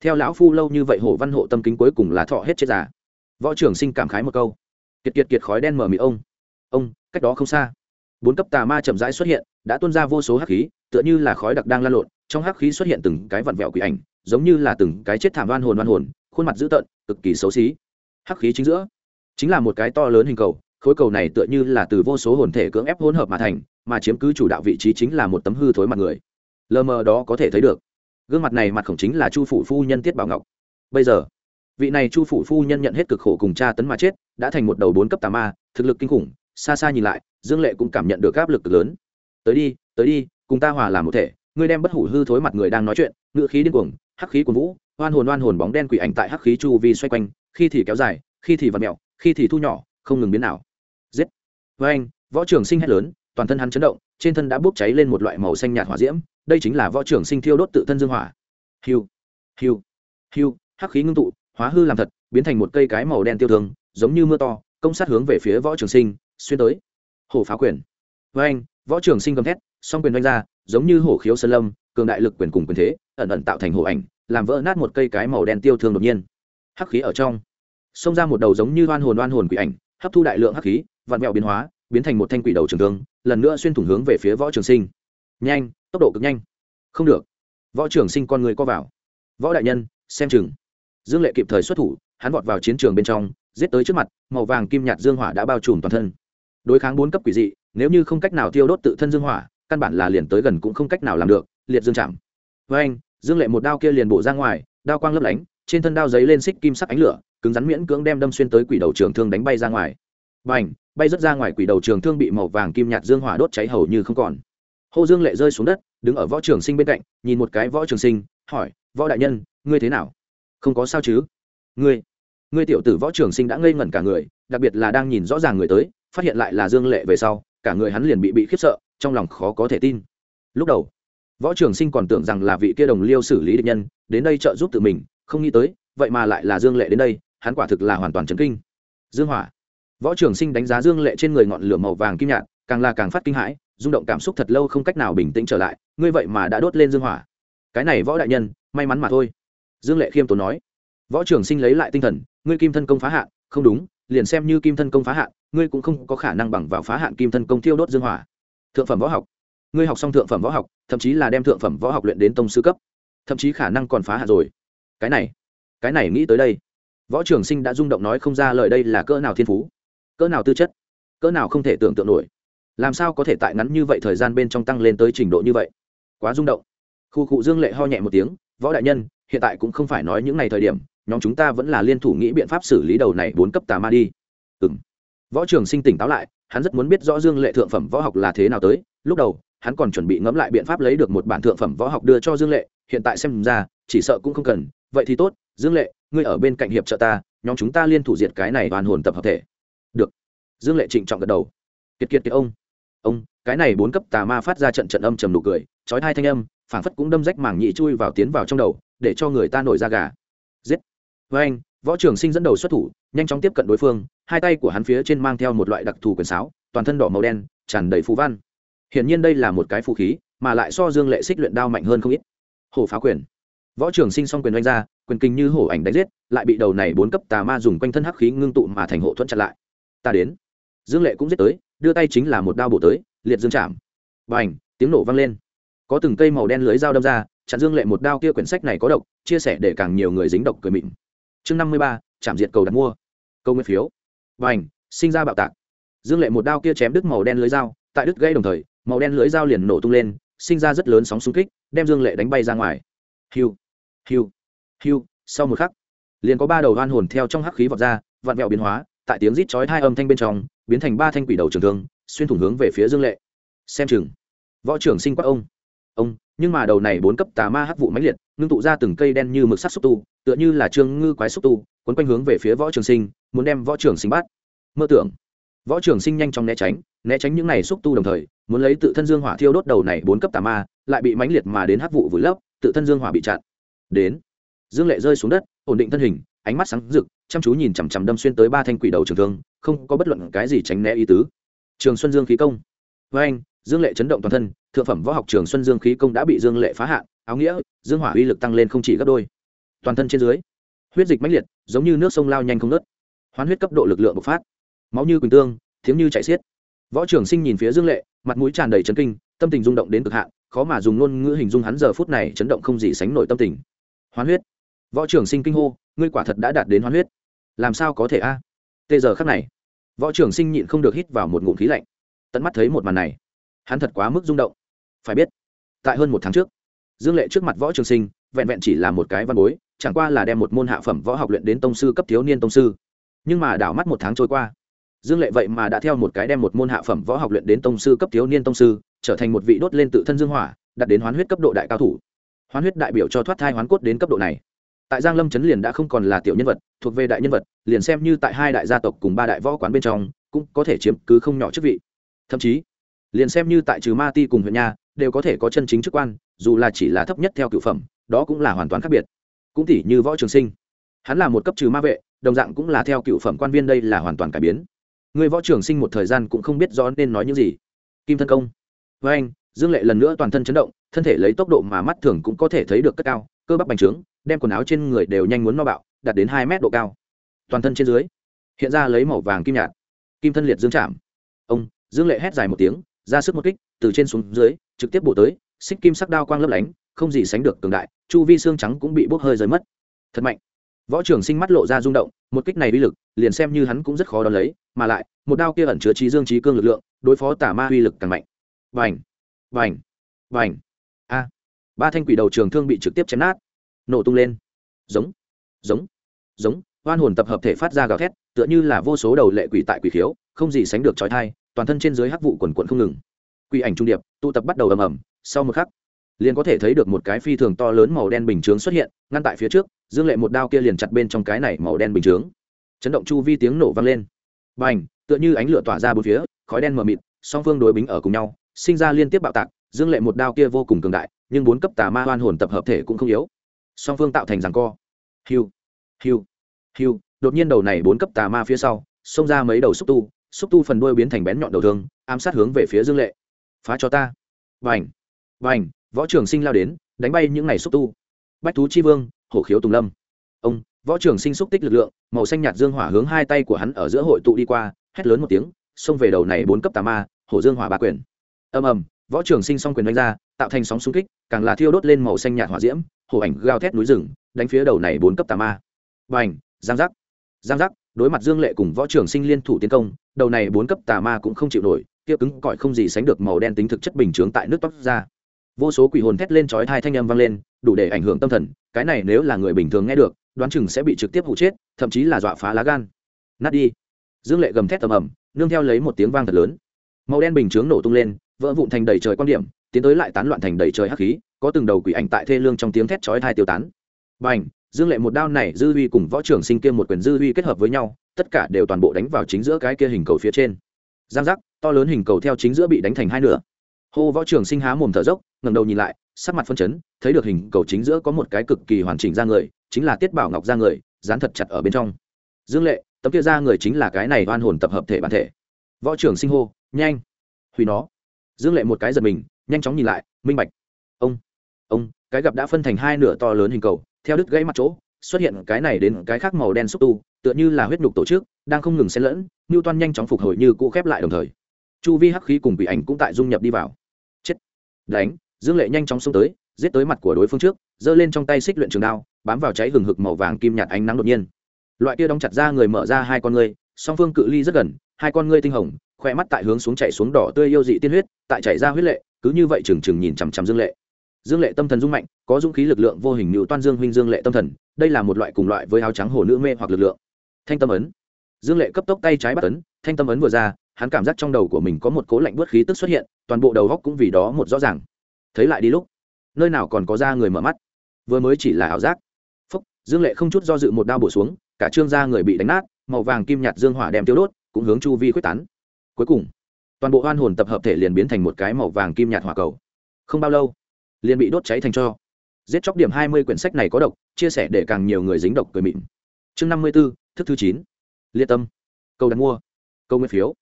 Theo lão phu lâu như vậy hổ văn hộ tâm kính cuối cùng là thọ hết chết già. Võ trường sinh cảm khái một câu. Kiệt kiệt kiệt khói đen mở mị ông. Ông, cách đó không xa, bốn cấp tà ma chậm rãi xuất hiện, đã tuôn ra vô số hắc khí tựa như là khói đặc đang lan lộn, trong hắc khí xuất hiện từng cái vặn vẹo quỷ ảnh, giống như là từng cái chết thảm oan hồn oan hồn, khuôn mặt dữ tợn, cực kỳ xấu xí. Hắc khí chính giữa, chính là một cái to lớn hình cầu, khối cầu này tựa như là từ vô số hồn thể cưỡng ép hỗn hợp mà thành, mà chiếm cứ chủ đạo vị trí chính là một tấm hư thối mặt người. Lờ mờ đó có thể thấy được. Gương mặt này mặt khổng chính là chu phủ phu nhân tiết bảo ngọc. Bây giờ, vị này chu phủ phu nhân nhận hết cực khổ cùng cha tấn mà chết, đã thành một đầu bốn cấp tà ma, thực lực kinh khủng, xa xa nhìn lại, dương lệ cũng cảm nhận được áp lực lớn. Tới đi tới đi cùng ta hòa làm một thể, ngươi đem bất hủ hư thối mặt người đang nói chuyện ngự khí điên cuồng, hắc khí cuồng vũ, oan hồn oan hồn bóng đen quỷ ảnh tại hắc khí chu vi xoay quanh, khi thì kéo dài, khi thì vặt mẹo, khi thì thu nhỏ, không ngừng biến nào giết. Với anh, võ trường sinh hét lớn, toàn thân hắn chấn động, trên thân đã bốc cháy lên một loại màu xanh nhạt hỏa diễm, đây chính là võ trường sinh thiêu đốt tự thân dương hỏa. Hiu hiu hiu, hắc khí ngưng tụ, hóa hư làm thật, biến thành một cây cái màu đen tiêu thương, giống như mưa to, công sát hướng về phía võ trường sinh, xuyên tới. Hổ phá quyền. Với anh, võ trường sinh gầm thét song quyền đánh ra, giống như hổ khiếu sơn lâm, cường đại lực quyền cùng quyền thế, ẩn ẩn tạo thành hổ ảnh, làm vỡ nát một cây cái màu đen tiêu thương đột nhiên. Hắc khí ở trong, xông ra một đầu giống như oan hồn oan hồn quỷ ảnh, hấp thu đại lượng hắc khí, vặn vẹo biến hóa, biến thành một thanh quỷ đầu trường thương, lần nữa xuyên thủng hướng về phía võ trường sinh. Nhanh, tốc độ cực nhanh. Không được. Võ trường sinh con người co vào. Võ đại nhân, xem chừng. Dương lệ kịp thời xuất thủ, hắn vọt vào chiến trường bên trong, giết tới trước mặt, màu vàng kim nhạt dương hỏa đã bao trùm toàn thân. Đối kháng bốn cấp quỷ dị, nếu như không cách nào tiêu đốt tự thân dương hỏa căn bản là liền tới gần cũng không cách nào làm được, liệt dương chạm. Với anh, dương lệ một đao kia liền bổ ra ngoài, đao quang lấp lánh, trên thân đao giấy lên xích kim sắc ánh lửa, cứng rắn miễn cưỡng đem đâm xuyên tới quỷ đầu trường thương đánh bay ra ngoài. B à n h bay rớt ra ngoài quỷ đầu trường thương bị màu vàng kim nhạt dương hỏa đốt cháy hầu như không còn. Hô dương lệ rơi xuống đất, đứng ở võ trường sinh bên cạnh, nhìn một cái võ trường sinh, hỏi, võ đại nhân, ngươi thế nào? Không có sao chứ. Ngươi ngươi tiểu tử võ trường sinh đã ngây ngẩn cả người, đặc biệt là đang nhìn rõ ràng người tới, phát hiện lại là dương lệ về sau, cả người hắn liền bị bị khiếp sợ trong lòng khó có thể tin. Lúc đầu, võ trường sinh còn tưởng rằng là vị kia đồng liêu xử lý địch nhân, đến đây trợ giúp tự mình, không nghĩ tới, vậy mà lại là dương lệ đến đây, hắn quả thực là hoàn toàn chấn kinh. Dương hỏa, võ trường sinh đánh giá dương lệ trên người ngọn lửa màu vàng kim nhạt, càng là càng phát kinh hãi, rung động cảm xúc thật lâu không cách nào bình tĩnh trở lại, ngươi vậy mà đã đốt lên dương hỏa. Cái này võ đại nhân, may mắn mà thôi. Dương lệ khiêm tốn nói. Võ trường sinh lấy lại tinh thần, ngươi kim thân công phá hạn, không đúng, liền xem như kim thân công phá hạn, ngươi cũng không có khả năng bằng vào phá hạn kim thân công thiêu đốt dương hỏa thượng phẩm võ học. Ngươi học xong thượng phẩm võ học, thậm chí là đem thượng phẩm võ học luyện đến tông sư cấp, thậm chí khả năng còn phá hạ rồi. Cái này cái này nghĩ tới đây. Võ trường sinh đã rung động nói không ra lời đây là cỡ nào thiên phú, cỡ nào tư chất, cỡ nào không thể tưởng tượng nổi. Làm sao có thể tại ngắn như vậy thời gian bên trong tăng lên tới trình độ như vậy? Quá rung động. Khu cụ dương lệ ho nhẹ một tiếng, võ đại nhân, hiện tại cũng không phải nói những ngày thời điểm, nhóm chúng ta vẫn là liên thủ nghĩ biện pháp xử lý đầu này bốn cấp tà ma đi. Ừ m võ trường sinh tỉnh táo lại hắn rất muốn biết rõ dương lệ thượng phẩm võ học là thế nào tới. Lúc đầu, hắn còn chuẩn bị ngẫm lại biện pháp lấy được một bản thượng phẩm võ học đưa cho dương lệ. Hiện tại xem ra, chỉ sợ cũng không cần. Vậy thì tốt, dương lệ, ngươi ở bên cạnh hiệp trợ ta, nhóm chúng ta liên thủ diệt cái này hoàn hồn tập hợp thể. Được. Dương lệ trịnh trọng gật đầu. Kiệt kiệt kiệt ông. Ông, cái này bốn cấp tà ma phát ra trận trận âm trầm nụ cười trói hai thanh âm, phảng phất cũng đâm rách màng nhị chui vào tiến vào trong đầu, để cho người ta nổi da gà. Giết. Với anh võ trường sinh dẫn đầu xuất thủ, nhanh chóng tiếp cận đối phương, hai tay của hắn phía trên mang theo một loại đặc thù quyền sáo, toàn thân đỏ màu đen, tràn đầy phù văn. Hiển nhiên đây là một cái phù khí, mà lại so dương lệ xích luyện đao mạnh hơn không ít. Hổ phá quyền. Võ trường sinh xong quyền oanh ra, quyền kinh như hổ ảnh đánh giết, lại bị đầu này bốn cấp tà ma dùng quanh thân hắc khí ngưng tụ mà thành hộ thuẫn chặn lại. Ta đến. Dương lệ cũng giết tới, đưa tay chính là một đao bổ tới, liệt dương chạm. Và ảnh tiếng nổ vang lên. Có từng cây màu đen lưới dao đâm ra, chặn dương lệ một đao kia quyển sách này có độc, chia sẻ để càng nhiều người dính độc cười mịn chương năm mươi ba, chạm diện cầu đặt mua. Câu nguyên phiếu. Và ảnh sinh ra bạo tạc. Dương lệ một đao kia chém đứt màu đen lưới dao, tại đứt gây đồng thời, màu đen lưới dao liền nổ tung lên, sinh ra rất lớn sóng xung kích, đem dương lệ đánh bay ra ngoài. Hiu hiu hiu, sau một khắc, liền có ba đầu hoan hồn theo trong hắc khí vọt ra, vặn vẹo biến hóa, tại tiếng rít chói hai âm thanh bên trong, biến thành ba thanh quỷ đầu trường thương, xuyên thủng hướng về phía dương lệ. Xem chừng, võ trưởng sinh quát ông. Ông, nhưng mà đầu này bốn cấp tà ma hắc vụ mãnh liệt ngưng tụ ra từng cây đen như mực sắt xúc tu, tựa như là trương ngư quái xúc tu, quấn quanh hướng về phía võ trường sinh, muốn đem võ trường sinh bắt. Mơ tưởng. Võ trường sinh nhanh chóng né tránh né tránh những này xúc tu đồng thời, muốn lấy tự thân dương hỏa thiêu đốt đầu này bốn cấp tà ma, lại bị mãnh liệt mà đến hắc vụ vùi lấp, tự thân dương hỏa bị chặn. Đến. Dương lệ rơi xuống đất, ổn định thân hình, ánh mắt sáng rực, chăm chú nhìn chằm chằm đâm xuyên tới ba thanh quỷ đầu trường thương, không có bất luận cái gì tránh né ý tứ. Trường xuân dương khí công. Với anh dương lệ chấn động toàn thân, thượng phẩm võ học trường xuân dương khí công đã bị dương lệ phá hạn áo nghĩa, dương hỏa uy lực tăng lên không chỉ gấp đôi. Toàn thân trên dưới, huyết dịch mãnh liệt, giống như nước sông lao nhanh không nớt hoán huyết cấp độ lực lượng bộc phát. Máu như quỳnh tương thiếu như chạy xiết. Võ trưởng sinh nhìn phía dương lệ, mặt mũi tràn đầy chấn kinh, tâm tình rung động đến cực hạn, khó mà dùng ngôn ngữ hình dung hắn giờ phút này chấn động không gì sánh nổi tâm tình. Hoán huyết. Võ trưởng sinh kinh hô, ngươi quả thật đã đạt đến hoán huyết. Làm sao có thể a? Tê giờ khắc này, võ trưởng sinh nhịn không được hít vào một ngụm khí lạnh. Tận mắt thấy một màn này, hắn thật quá mức rung động. Phải biết, tại hơn một tháng trước dương lệ trước mặt võ trường sinh, vẹn vẹn chỉ là một cái văn bối, chẳng qua là đem một môn hạ phẩm võ học luyện đến tông sư cấp thiếu niên tông sư. Nhưng mà đảo mắt một tháng trôi qua, dương lệ vậy mà đã theo một cái đem một môn hạ phẩm võ học luyện đến tông sư cấp thiếu niên tông sư, trở thành một vị đốt lên tự thân dương hỏa đặt đến hoán huyết cấp độ đại cao thủ. Hoán huyết đại biểu cho thoát thai hoán cốt đến cấp độ này. Tại giang lâm trấn liền đã không còn là tiểu nhân vật, thuộc về đại nhân vật, liền xem như tại hai đại gia tộc cùng ba đại võ quán bên trong, cũng có thể chiếm cứ không nhỏ chức vị. Thậm chí, liền xem như tại trừ ma ti cùng huyện nha đều có thể có chân chính chức quan, dù là chỉ là thấp nhất theo cựu phẩm, đó cũng là hoàn toàn khác biệt. Cũng tỷ như võ trường sinh. Hắn là một cấp trừ ma vệ, đồng dạng cũng là theo cựu phẩm quan viên đây là hoàn toàn cải biến. Người võ trường sinh một thời gian cũng không biết rõ nên nói những gì. Kim thân công. Với anh, dương lệ lần nữa toàn thân chấn động, thân thể lấy tốc độ mà mắt thường cũng có thể thấy được cất cao, cơ bắp bành trướng, đem quần áo trên người đều nhanh muốn no bạo, đạt đến hai mét độ cao. Toàn thân trên dưới, hiện ra lấy màu vàng kim nhạt. Kim thân liệt dương chạm. Ông, dương lệ hét dài một tiếng, ra sức một kích từ trên xuống dưới, trực tiếp bổ tới, xích kim sắc đao quang lấp lánh, không gì sánh được cường đại, chu vi xương trắng cũng bị bốc hơi rời mất. Thật mạnh. Võ trưởng sinh mắt lộ ra rung động, một kích này uy lực, liền xem như hắn cũng rất khó đón lấy, mà lại, một đao kia ẩn chứa trí dương trí cương lực lượng, đối phó tả ma uy lực càng mạnh. Vành vành vành. A. Ba thanh quỷ đầu trường thương bị trực tiếp chém nát. Nổ tung lên. Giống giống giống. Oan hồn tập hợp thể phát ra gào thét, tựa như là vô số đầu lệ quỷ tại quỷ khiếu, không gì sánh được trói thai, toàn thân trên dưới hắc vụ quần quận không ngừng quỷ ảnh trung điệp, tụ tập bắt đầu ầm ầm, sau một khắc, liền có thể thấy được một cái phi thường to lớn màu đen bình chướng xuất hiện, ngăn tại phía trước, dương lệ một đao kia liền chặt bên trong cái này màu đen bình chướng. Chấn động chu vi tiếng nổ vang lên. B à n h tựa như ánh lửa tỏa ra bốn phía, khói đen mờ mịt, song phương đối bính ở cùng nhau, sinh ra liên tiếp bạo tạc, dương lệ một đao kia vô cùng cường đại, nhưng bốn cấp tà ma hoan hồn tập hợp thể cũng không yếu. Song phương tạo thành rằng co. Hiu hiu hiu, đột nhiên đầu này bốn cấp tà ma phía sau, xông ra mấy đầu xúc tu xúc tu phần đuôi biến thành bén nhọn đầu thương, ám sát hướng về phía dương lệ phá cho ta. Vành vành võ trường sinh lao đến, đánh bay những ngày xúc tu. Bách thú chi vương, hổ khiếu tùng lâm. Ông, võ trường sinh xúc tích lực lượng, màu xanh nhạt dương hỏa hướng hai tay của hắn ở giữa hội tụ đi qua, hét lớn một tiếng, xông về đầu này bốn cấp tà ma, hổ dương hỏa ba quyền. Ầm ầm, võ trường sinh song quyền đánh ra, tạo thành sóng xung kích, càng là thiêu đốt lên màu xanh nhạt hỏa diễm, hổ ảnh gào thét núi rừng, đánh phía đầu này bốn cấp tà ma. Và ảnh giang giác giang giác, đối mặt dương lệ cùng võ trường sinh liên thủ tiến công, đầu này bốn cấp tà ma cũng không chịu nổi kia cứng cỏi không gì sánh được màu đen tính thực chất bình chướng tại nước tóc ra. Vô số quỷ hồn thét lên chói thai thanh âm vang lên, đủ để ảnh hưởng tâm thần, cái này nếu là người bình thường nghe được, đoán chừng sẽ bị trực tiếp hụ chết, thậm chí là dọa phá lá gan. Nát đi. Dương lệ gầm thét tầm ầm, nương theo lấy một tiếng vang thật lớn. Màu đen bình chướng nổ tung lên, vỡ vụn thành đầy trời quan điểm, tiến tới lại tán loạn thành đầy trời hắc khí, có từng đầu quỷ ảnh tại thê lương trong tiếng thét chói thai tiêu tán. B à n h dương lệ một đao này dư huy cùng võ trưởng sinh kia một quyền dư huy kết hợp với nhau, tất cả đều toàn bộ đánh vào chính giữa cái kia hình cầu phía trên. Giang giác! To lớn hình cầu theo chính giữa bị đánh thành hai nửa. Hô võ trưởng sinh há mồm thở dốc, ngẩng đầu nhìn lại, sắc mặt phân chấn, thấy được hình cầu chính giữa có một cái cực kỳ hoàn chỉnh ra người, chính là tiết bảo ngọc ra người, dán thật chặt ở bên trong. Dương lệ, tấm kia ra người chính là cái này oan hồn tập hợp thể bản thể. Võ trưởng sinh hô, nhanh, hủy nó. Dương lệ một cái giật mình, nhanh chóng nhìn lại, minh bạch. Ông ông, cái gặp đã phân thành hai nửa to lớn hình cầu, theo đứt gãy mặt chỗ, xuất hiện cái này đến cái khác màu đen xúc tu, tựa như là huyết nhục tổ chức, đang không ngừng xen lẫn như toan nhanh chóng phục hồi như cũ khép lại đồng thời chu vi hắc khí cùng bị ảnh cũng tại dung nhập đi vào. Chết. Đánh, dương lệ nhanh chóng xông tới, giết tới mặt của đối phương trước, giơ lên trong tay xích luyện trường đao, bám vào cháy hừng hực màu vàng kim nhạt ánh nắng đột nhiên. Loại kia đóng chặt ra người mở ra hai con ngươi, song phương cự ly rất gần, hai con ngươi tinh hồng khoe mắt tại hướng xuống chạy xuống đỏ tươi yêu dị tiên huyết, tại chảy ra huyết lệ, cứ như vậy trừng trừng nhìn chằm chằm dương lệ. Dương lệ tâm thần dung mạnh, có dũng khí lực lượng vô hình mưu toan dương huynh dương lệ tâm thần, đây là một loại cùng loại với áo trắng hồ nữ mê hoặc lực lượng. Thanh tâm ấn. Dương lệ cấp tốc tay trái bắt ấn, thanh tâm ấn vừa ra hắn cảm giác trong đầu của mình có một cố lạnh bớt khí tức xuất hiện, toàn bộ đầu góc cũng vì đó một rõ ràng. Thấy lại đi lúc, nơi nào còn có da người mở mắt. Vừa mới chỉ là ảo giác. Phúc, dương lệ không chút do dự một đao bổ xuống, cả trương da người bị đánh nát, màu vàng kim nhạt dương hỏa đem tiêu đốt, cũng hướng chu vi quyết tán. Cuối cùng, toàn bộ oan hồn tập hợp thể liền biến thành một cái màu vàng kim nhạt hỏa cầu. Không bao lâu, liền bị đốt cháy thành cho. Giết chóc điểm hai mươi quyển sách này có độc, chia sẻ để càng nhiều người dính độc cười mịn. Chương năm mươi b ố thức thứ chín. Liệt tâm. Câu đặt mua. Câu nguyên phiếu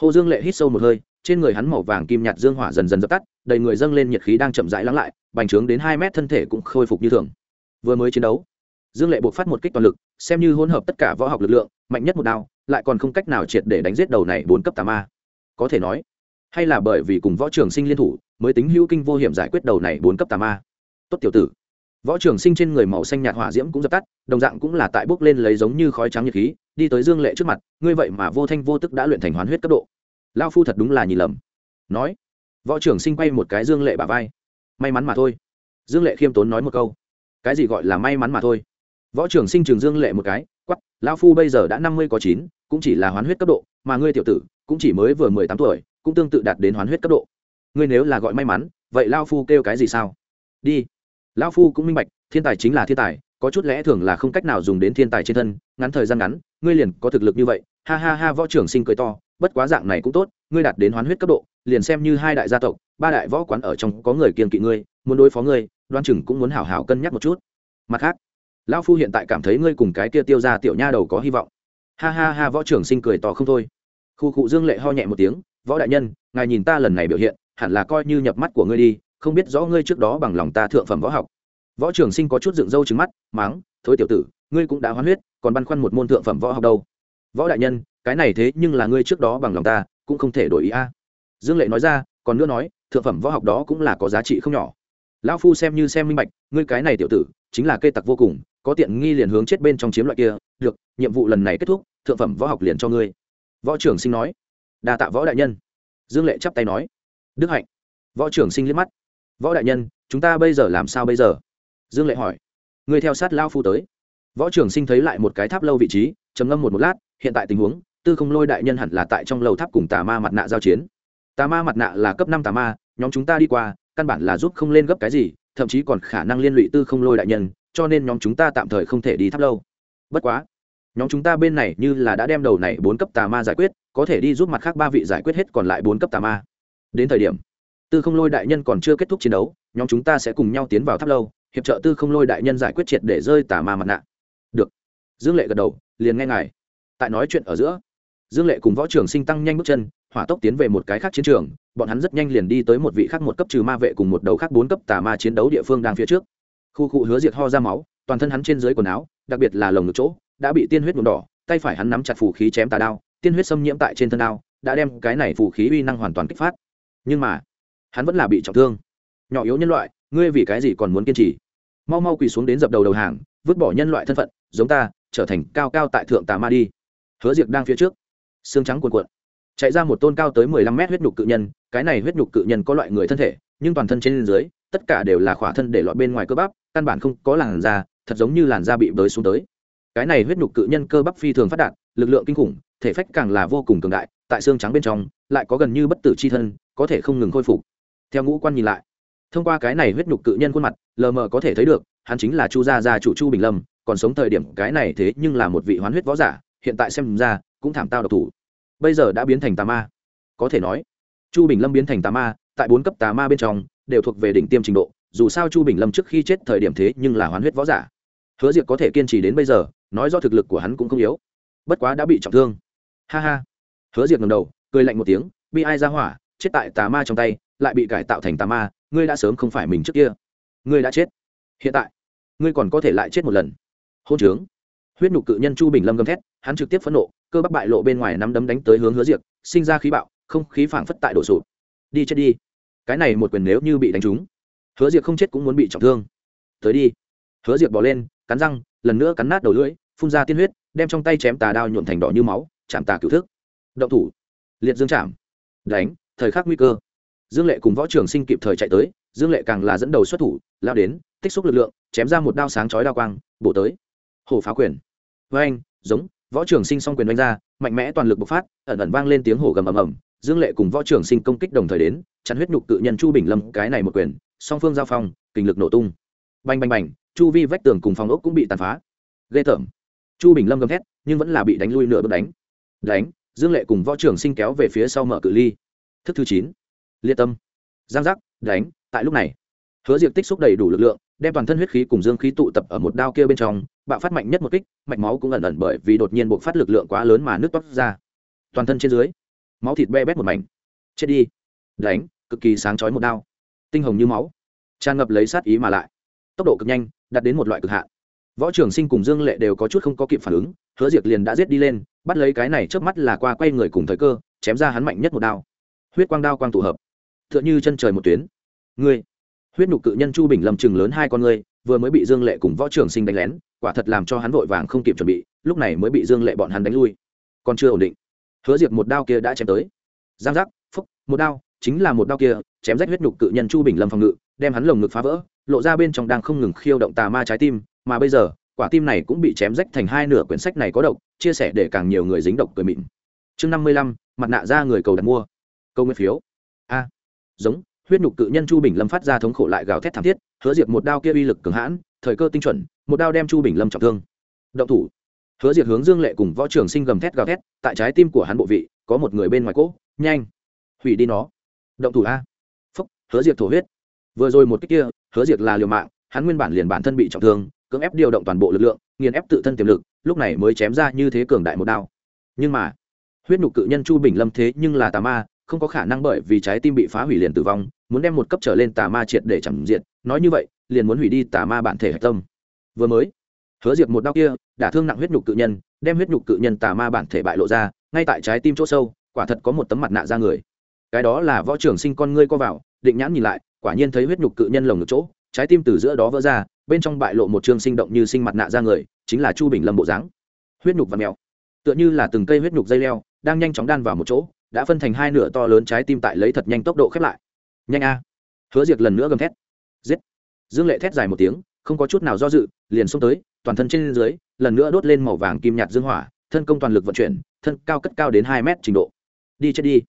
hồ dương lệ hít sâu một hơi, trên người hắn màu vàng kim nhạt dương hỏa dần dần dập tắt, đầy người dâng lên nhiệt khí đang chậm rãi lắng lại, bành trướng đến hai mét thân thể cũng khôi phục như thường. Vừa mới chiến đấu, dương lệ buộc phát một kích toàn lực, xem như hỗn hợp tất cả võ học lực lượng, mạnh nhất một đao, lại còn không cách nào triệt để đánh giết đầu này bốn cấp tà ma. Có thể nói, hay là bởi vì cùng võ trường sinh liên thủ, mới tính hữu kinh vô hiểm giải quyết đầu này bốn cấp tà ma. Tốt tiểu tử. Võ trường sinh trên người màu xanh nhạt hỏa diễm cũng dập tắt, đồng dạng cũng là tại bước lên lấy giống như khói trắng nhiệt khí đi tới dương lệ trước mặt, ngươi vậy mà vô thanh vô tức đã luyện thành hoán huyết cấp độ. Lao phu thật đúng là nhìn lầm. Nói, võ trưởng sinh quay một cái dương lệ bà vai. May mắn mà thôi. Dương lệ khiêm tốn nói một câu. Cái gì gọi là may mắn mà thôi? Võ trưởng sinh trường dương lệ một cái quắp lao phu bây giờ đã năm mươi có chín, cũng chỉ là hoán huyết cấp độ, mà ngươi tiểu tử, cũng chỉ mới vừa mười tám tuổi, cũng tương tự đạt đến hoán huyết cấp độ. Ngươi nếu là gọi may mắn, vậy lao phu kêu cái gì sao? Đi. Lao phu cũng minh bạch, thiên tài chính là thiên tài có chút lẽ thường là không cách nào dùng đến thiên tài trên thân, ngắn thời gian ngắn, ngươi liền có thực lực như vậy, ha ha ha, võ trưởng sinh cười to, bất quá dạng này cũng tốt, ngươi đạt đến hoán huyết cấp độ, liền xem như hai đại gia tộc, ba đại võ quán ở trong có người kiên kỵ ngươi, muốn đối phó ngươi, đoan chừng cũng muốn hảo hảo cân nhắc một chút. Mặt khác, lão phu hiện tại cảm thấy ngươi cùng cái kia tiêu ra tiểu nha đầu có hy vọng. Ha ha ha, võ trưởng sinh cười to không thôi. Khu cụ dương lệ ho nhẹ một tiếng, võ đại nhân, ngài nhìn ta lần này biểu hiện, hẳn là coi như nhập mắt của ngươi đi, không biết rõ ngươi trước đó bằng lòng ta thượng phẩm võ học võ trưởng sinh có chút dựng râu trứng mắt, máng, thối tiểu tử, ngươi cũng đã hoán huyết, còn băn khoăn một môn thượng phẩm võ học đâu? Võ đại nhân, cái này thế nhưng là ngươi trước đó bằng lòng ta, cũng không thể đổi ý a. Dương lệ nói ra, còn nữa nói, thượng phẩm võ học đó cũng là có giá trị không nhỏ. Lão phu xem như xem minh bạch, ngươi cái này tiểu tử, chính là cây tặc vô cùng, có tiện nghi liền hướng chết bên trong chiếm loại kia, được, nhiệm vụ lần này kết thúc, thượng phẩm võ học liền cho ngươi. Võ trưởng sinh nói, đa tạ võ đại nhân. Dương lệ chắp tay nói, đức hạnh. Võ trưởng sinh liếc mắt, võ đại nhân, chúng ta bây giờ làm sao bây giờ? Dương lệ hỏi người theo sát lao phu tới. Võ trưởng sinh thấy lại một cái tháp lâu vị trí, trầm ngâm một một lát, hiện tại tình huống, tư không lôi đại nhân hẳn là tại trong lầu tháp cùng tà ma mặt nạ giao chiến. Tà ma mặt nạ là cấp năm tà ma, nhóm chúng ta đi qua, căn bản là giúp không lên gấp cái gì, thậm chí còn khả năng liên lụy tư không lôi đại nhân, cho nên nhóm chúng ta tạm thời không thể đi tháp lâu. Bất quá, nhóm chúng ta bên này như là đã đem đầu này bốn cấp tà ma giải quyết, có thể đi giúp mặt khác ba vị giải quyết hết còn lại bốn cấp tà ma. Đến thời điểm, tư không lôi đại nhân còn chưa kết thúc chiến đấu, nhóm chúng ta sẽ cùng nhau tiến vào tháp lâu hiệp trợ tư không lôi đại nhân giải quyết triệt để rơi tà ma mặt nạ. Được. Dương lệ gật đầu, liền nghe ngài. Tại nói chuyện ở giữa, dương lệ cùng võ trưởng sinh tăng nhanh bước chân, hỏa tốc tiến về một cái khác chiến trường, bọn hắn rất nhanh liền đi tới một vị khác một cấp trừ ma vệ cùng một đầu khác bốn cấp tà ma chiến đấu địa phương đang phía trước. Khu cụ hứa diệt ho ra máu, toàn thân hắn trên dưới quần áo, đặc biệt là lồng ngực chỗ, đã bị tiên huyết nhuộm đỏ, tay phải hắn nắm chặt phù khí chém tà đao, tiên huyết xâm nhiễm tại trên thân đao, đã đem cái này phù khí uy năng hoàn toàn kích phát. Nhưng mà, hắn vẫn là bị trọng thương. Nhỏ yếu nhân loại ngươi vì cái gì còn muốn kiên trì? Mau mau quỳ xuống đến dập đầu đầu hàng, vứt bỏ nhân loại thân phận, giống ta, trở thành cao cao tại thượng tà ma đi. Hứa diệc đang phía trước. Xương trắng cuồn cuộn. Chạy ra một tôn cao tới mười lăm mét huyết nhục cự nhân, cái này huyết nhục cự nhân có loại người thân thể, nhưng toàn thân trên dưới, tất cả đều là khỏa thân để lọt bên ngoài cơ bắp, căn bản không có làn da, thật giống như làn da bị bới xuống tới. Cái này huyết nhục cự nhân cơ bắp phi thường phát đạt, lực lượng kinh khủng, thể phách càng là vô cùng cường đại, tại xương trắng bên trong, lại có gần như bất tử c h i thân, có thể không ngừng khôi phục. Theo ngũ quan nhìn lại thông qua cái này huyết nhục cự nhân khuôn mặt, lờ mờ có thể thấy được, hắn chính là chu gia gia chủ chu bình lâm, còn sống thời điểm cái này thế nhưng là một vị hoán huyết võ giả, hiện tại xem ra, cũng thảm tao độc thủ. Bây giờ đã biến thành tà ma. Có thể nói, chu bình lâm biến thành tà ma, tại bốn cấp tà ma bên trong, đều thuộc về đỉnh tiêm trình độ, dù sao chu bình lâm trước khi chết thời điểm thế nhưng là hoán huyết võ giả. Hứa diệp có thể kiên trì đến bây giờ, nói do thực lực của hắn cũng không yếu. Bất quá đã bị trọng thương. Ha ha. Hứa diệp ngầm đầu, cười lạnh một tiếng, bi ai ra hỏa, chết tại tà ma trong tay, lại bị cải tạo thành tà ma ngươi đã sớm không phải mình trước kia. Ngươi đã chết. Hiện tại, ngươi còn có thể lại chết một lần. Hôn trướng. Huyết nhục cự nhân chu bình lâm gầm thét, hắn trực tiếp phẫn nộ, cơ bắp bại lộ bên ngoài nắm đấm đánh tới hướng hứa diệp, sinh ra khí bạo, không khí phảng phất tại đổ sụp. Đi chết đi. Cái này một quyền nếu như bị đánh trúng, hứa diệp không chết cũng muốn bị trọng thương. Tới đi. Hứa diệp bỏ lên, cắn răng, lần nữa cắn nát đầu lưỡi, phun ra tiên huyết, đem trong tay chém tà đao nhuộn thành đỏ như máu, chạm tà cứu thức. Động thủ. Liệt dương chạm. Đánh, thời khắc nguy cơ dương lệ cùng võ trường sinh kịp thời chạy tới, dương lệ càng là dẫn đầu xuất thủ, lao đến, tích xúc lực lượng, chém ra một đao sáng chói đao quang, bổ tới. Hổ phá quyền. Với anh, giống, võ trường sinh xong quyền đánh ra, mạnh mẽ toàn lực bộc phát, ẩn ẩn vang lên tiếng hổ gầm ầm ầm. Dương lệ cùng võ trường sinh công kích đồng thời đến, chặn huyết nhục tự nhân chu bình lâm, cái này một quyền, song phương giao phong kình lực nổ tung. Bành bành bành, chu vi vách tường cùng phòng ốc cũng bị tàn phá. Ghê tởm. Chu bình lâm gầm thét, nhưng vẫn là bị đánh lui nửa bước đánh. Đánh, dương lệ cùng võ trường sinh kéo về phía sau mở cự ly. Thức thứ chín liệt tâm. Giang giác, đánh, tại lúc này. Hứa diệp tích xúc đầy đủ lực lượng, đem toàn thân huyết khí cùng dương khí tụ tập ở một đao kia bên trong, bạo phát mạnh nhất một kích, mạch máu cũng ẩn ẩn bởi vì đột nhiên buộc phát lực lượng quá lớn mà nước toát ra. Toàn thân trên dưới, máu thịt be bét một mảnh. Chết đi. Đánh, cực kỳ sáng chói một đao. Tinh hồng như máu. Tràn ngập lấy sát ý mà lại. Tốc độ cực nhanh, đạt đến một loại cực hạn. Võ trường sinh cùng dương lệ đều có chút không có kịp phản ứng, hứa diệt liền đã giết đi lên, bắt lấy cái này trước mắt là qua quay người cùng thời cơ, chém ra hắn mạnh nhất một đao. Huyết quang đao quang tụ hợp t h ư ợ n chân trời một tuyến. Ngươi, huyết nhục cự nhân chu bình lâm chừng lớn hai con ngươi, vừa mới bị dương lệ cùng võ trường sinh đánh lén, quả thật làm cho hắn vội vàng không kịp chuẩn bị, lúc này mới bị dương lệ bọn hắn đánh lui. Còn chưa ổn định, hứa diệt một đao kia đã chém tới. Giang giác, phúc, một đao, chính là một đao kia, chém rách huyết nhục cự nhân chu bình lâm phòng ngự, đem hắn lồng ngực phá vỡ, lộ ra bên trong đang không ngừng khiêu động tà ma trái tim, mà bây giờ, quả tim này cũng bị chém rách thành hai nửa quyển sách này có độc, chia sẻ để càng nhiều người dính độc cười mịn. Chương năm mươi lăm, mặt nạ ra người cầu đặt mua. Câu nguyên phiếu giống, huyết nhục cự nhân chu bình lâm phát ra thống khổ lại gào thét thảm thiết, hứa diệt một đao kia uy lực cường hãn, thời cơ tinh chuẩn, một đao đem chu bình lâm trọng thương. Động thủ. Hứa diệt hướng dương lệ cùng võ trường sinh gầm thét gào thét, tại trái tim của hắn bộ vị, có một người bên ngoài cỗ, nhanh. Hủy đi nó. Động thủ a. Phúc, hứa diệt thổ huyết. Vừa rồi một cách kia, hứa diệt là liều mạng, hắn nguyên bản liền bản thân bị trọng thương, cưỡng ép điều động toàn bộ lực lượng, nghiền ép tự thân tiềm lực, lúc này mới chém ra như thế cường đại một đao. Nhưng mà, huyết nhục cự nhân chu bình lâm thế nhưng là tà ma không có khả năng bởi vì trái tim bị phá hủy liền tử vong, muốn đem một cấp trở lên tà ma triệt để chẳng diện nói như vậy, liền muốn hủy đi tà ma bản thể hạch tâm. Vừa mới, hứa diệt một đau kia đã thương nặng huyết nhục cự nhân, đem huyết nhục cự nhân tà ma bản thể bại lộ ra, ngay tại trái tim chỗ sâu, quả thật có một tấm mặt nạ ra người. Cái đó là võ trưởng sinh con ngươi co vào, định nhãn nhìn lại, quả nhiên thấy huyết nhục cự nhân lồng ngực chỗ, trái tim từ giữa đó vỡ ra, bên trong bại lộ một chương sinh động như sinh mặt nạ ra người, chính là chu bình lâm bộ dáng. Huyết nhục và mèo. Tựa như là từng cây huyết nhục dây leo, đang nhanh chóng đan vào một chỗ đã phân thành hai nửa to lớn trái tim tại lấy thật nhanh tốc độ khép lại. Nhanh a. Hứa diệt lần nữa gầm thét. Giết. Dương lệ thét dài một tiếng, không có chút nào do dự, liền xông tới, toàn thân trên dưới, lần nữa đốt lên màu vàng kim nhạt dương hỏa, thân công toàn lực vận chuyển, thân cao cất cao đến hai mét trình độ. Đi chết đi.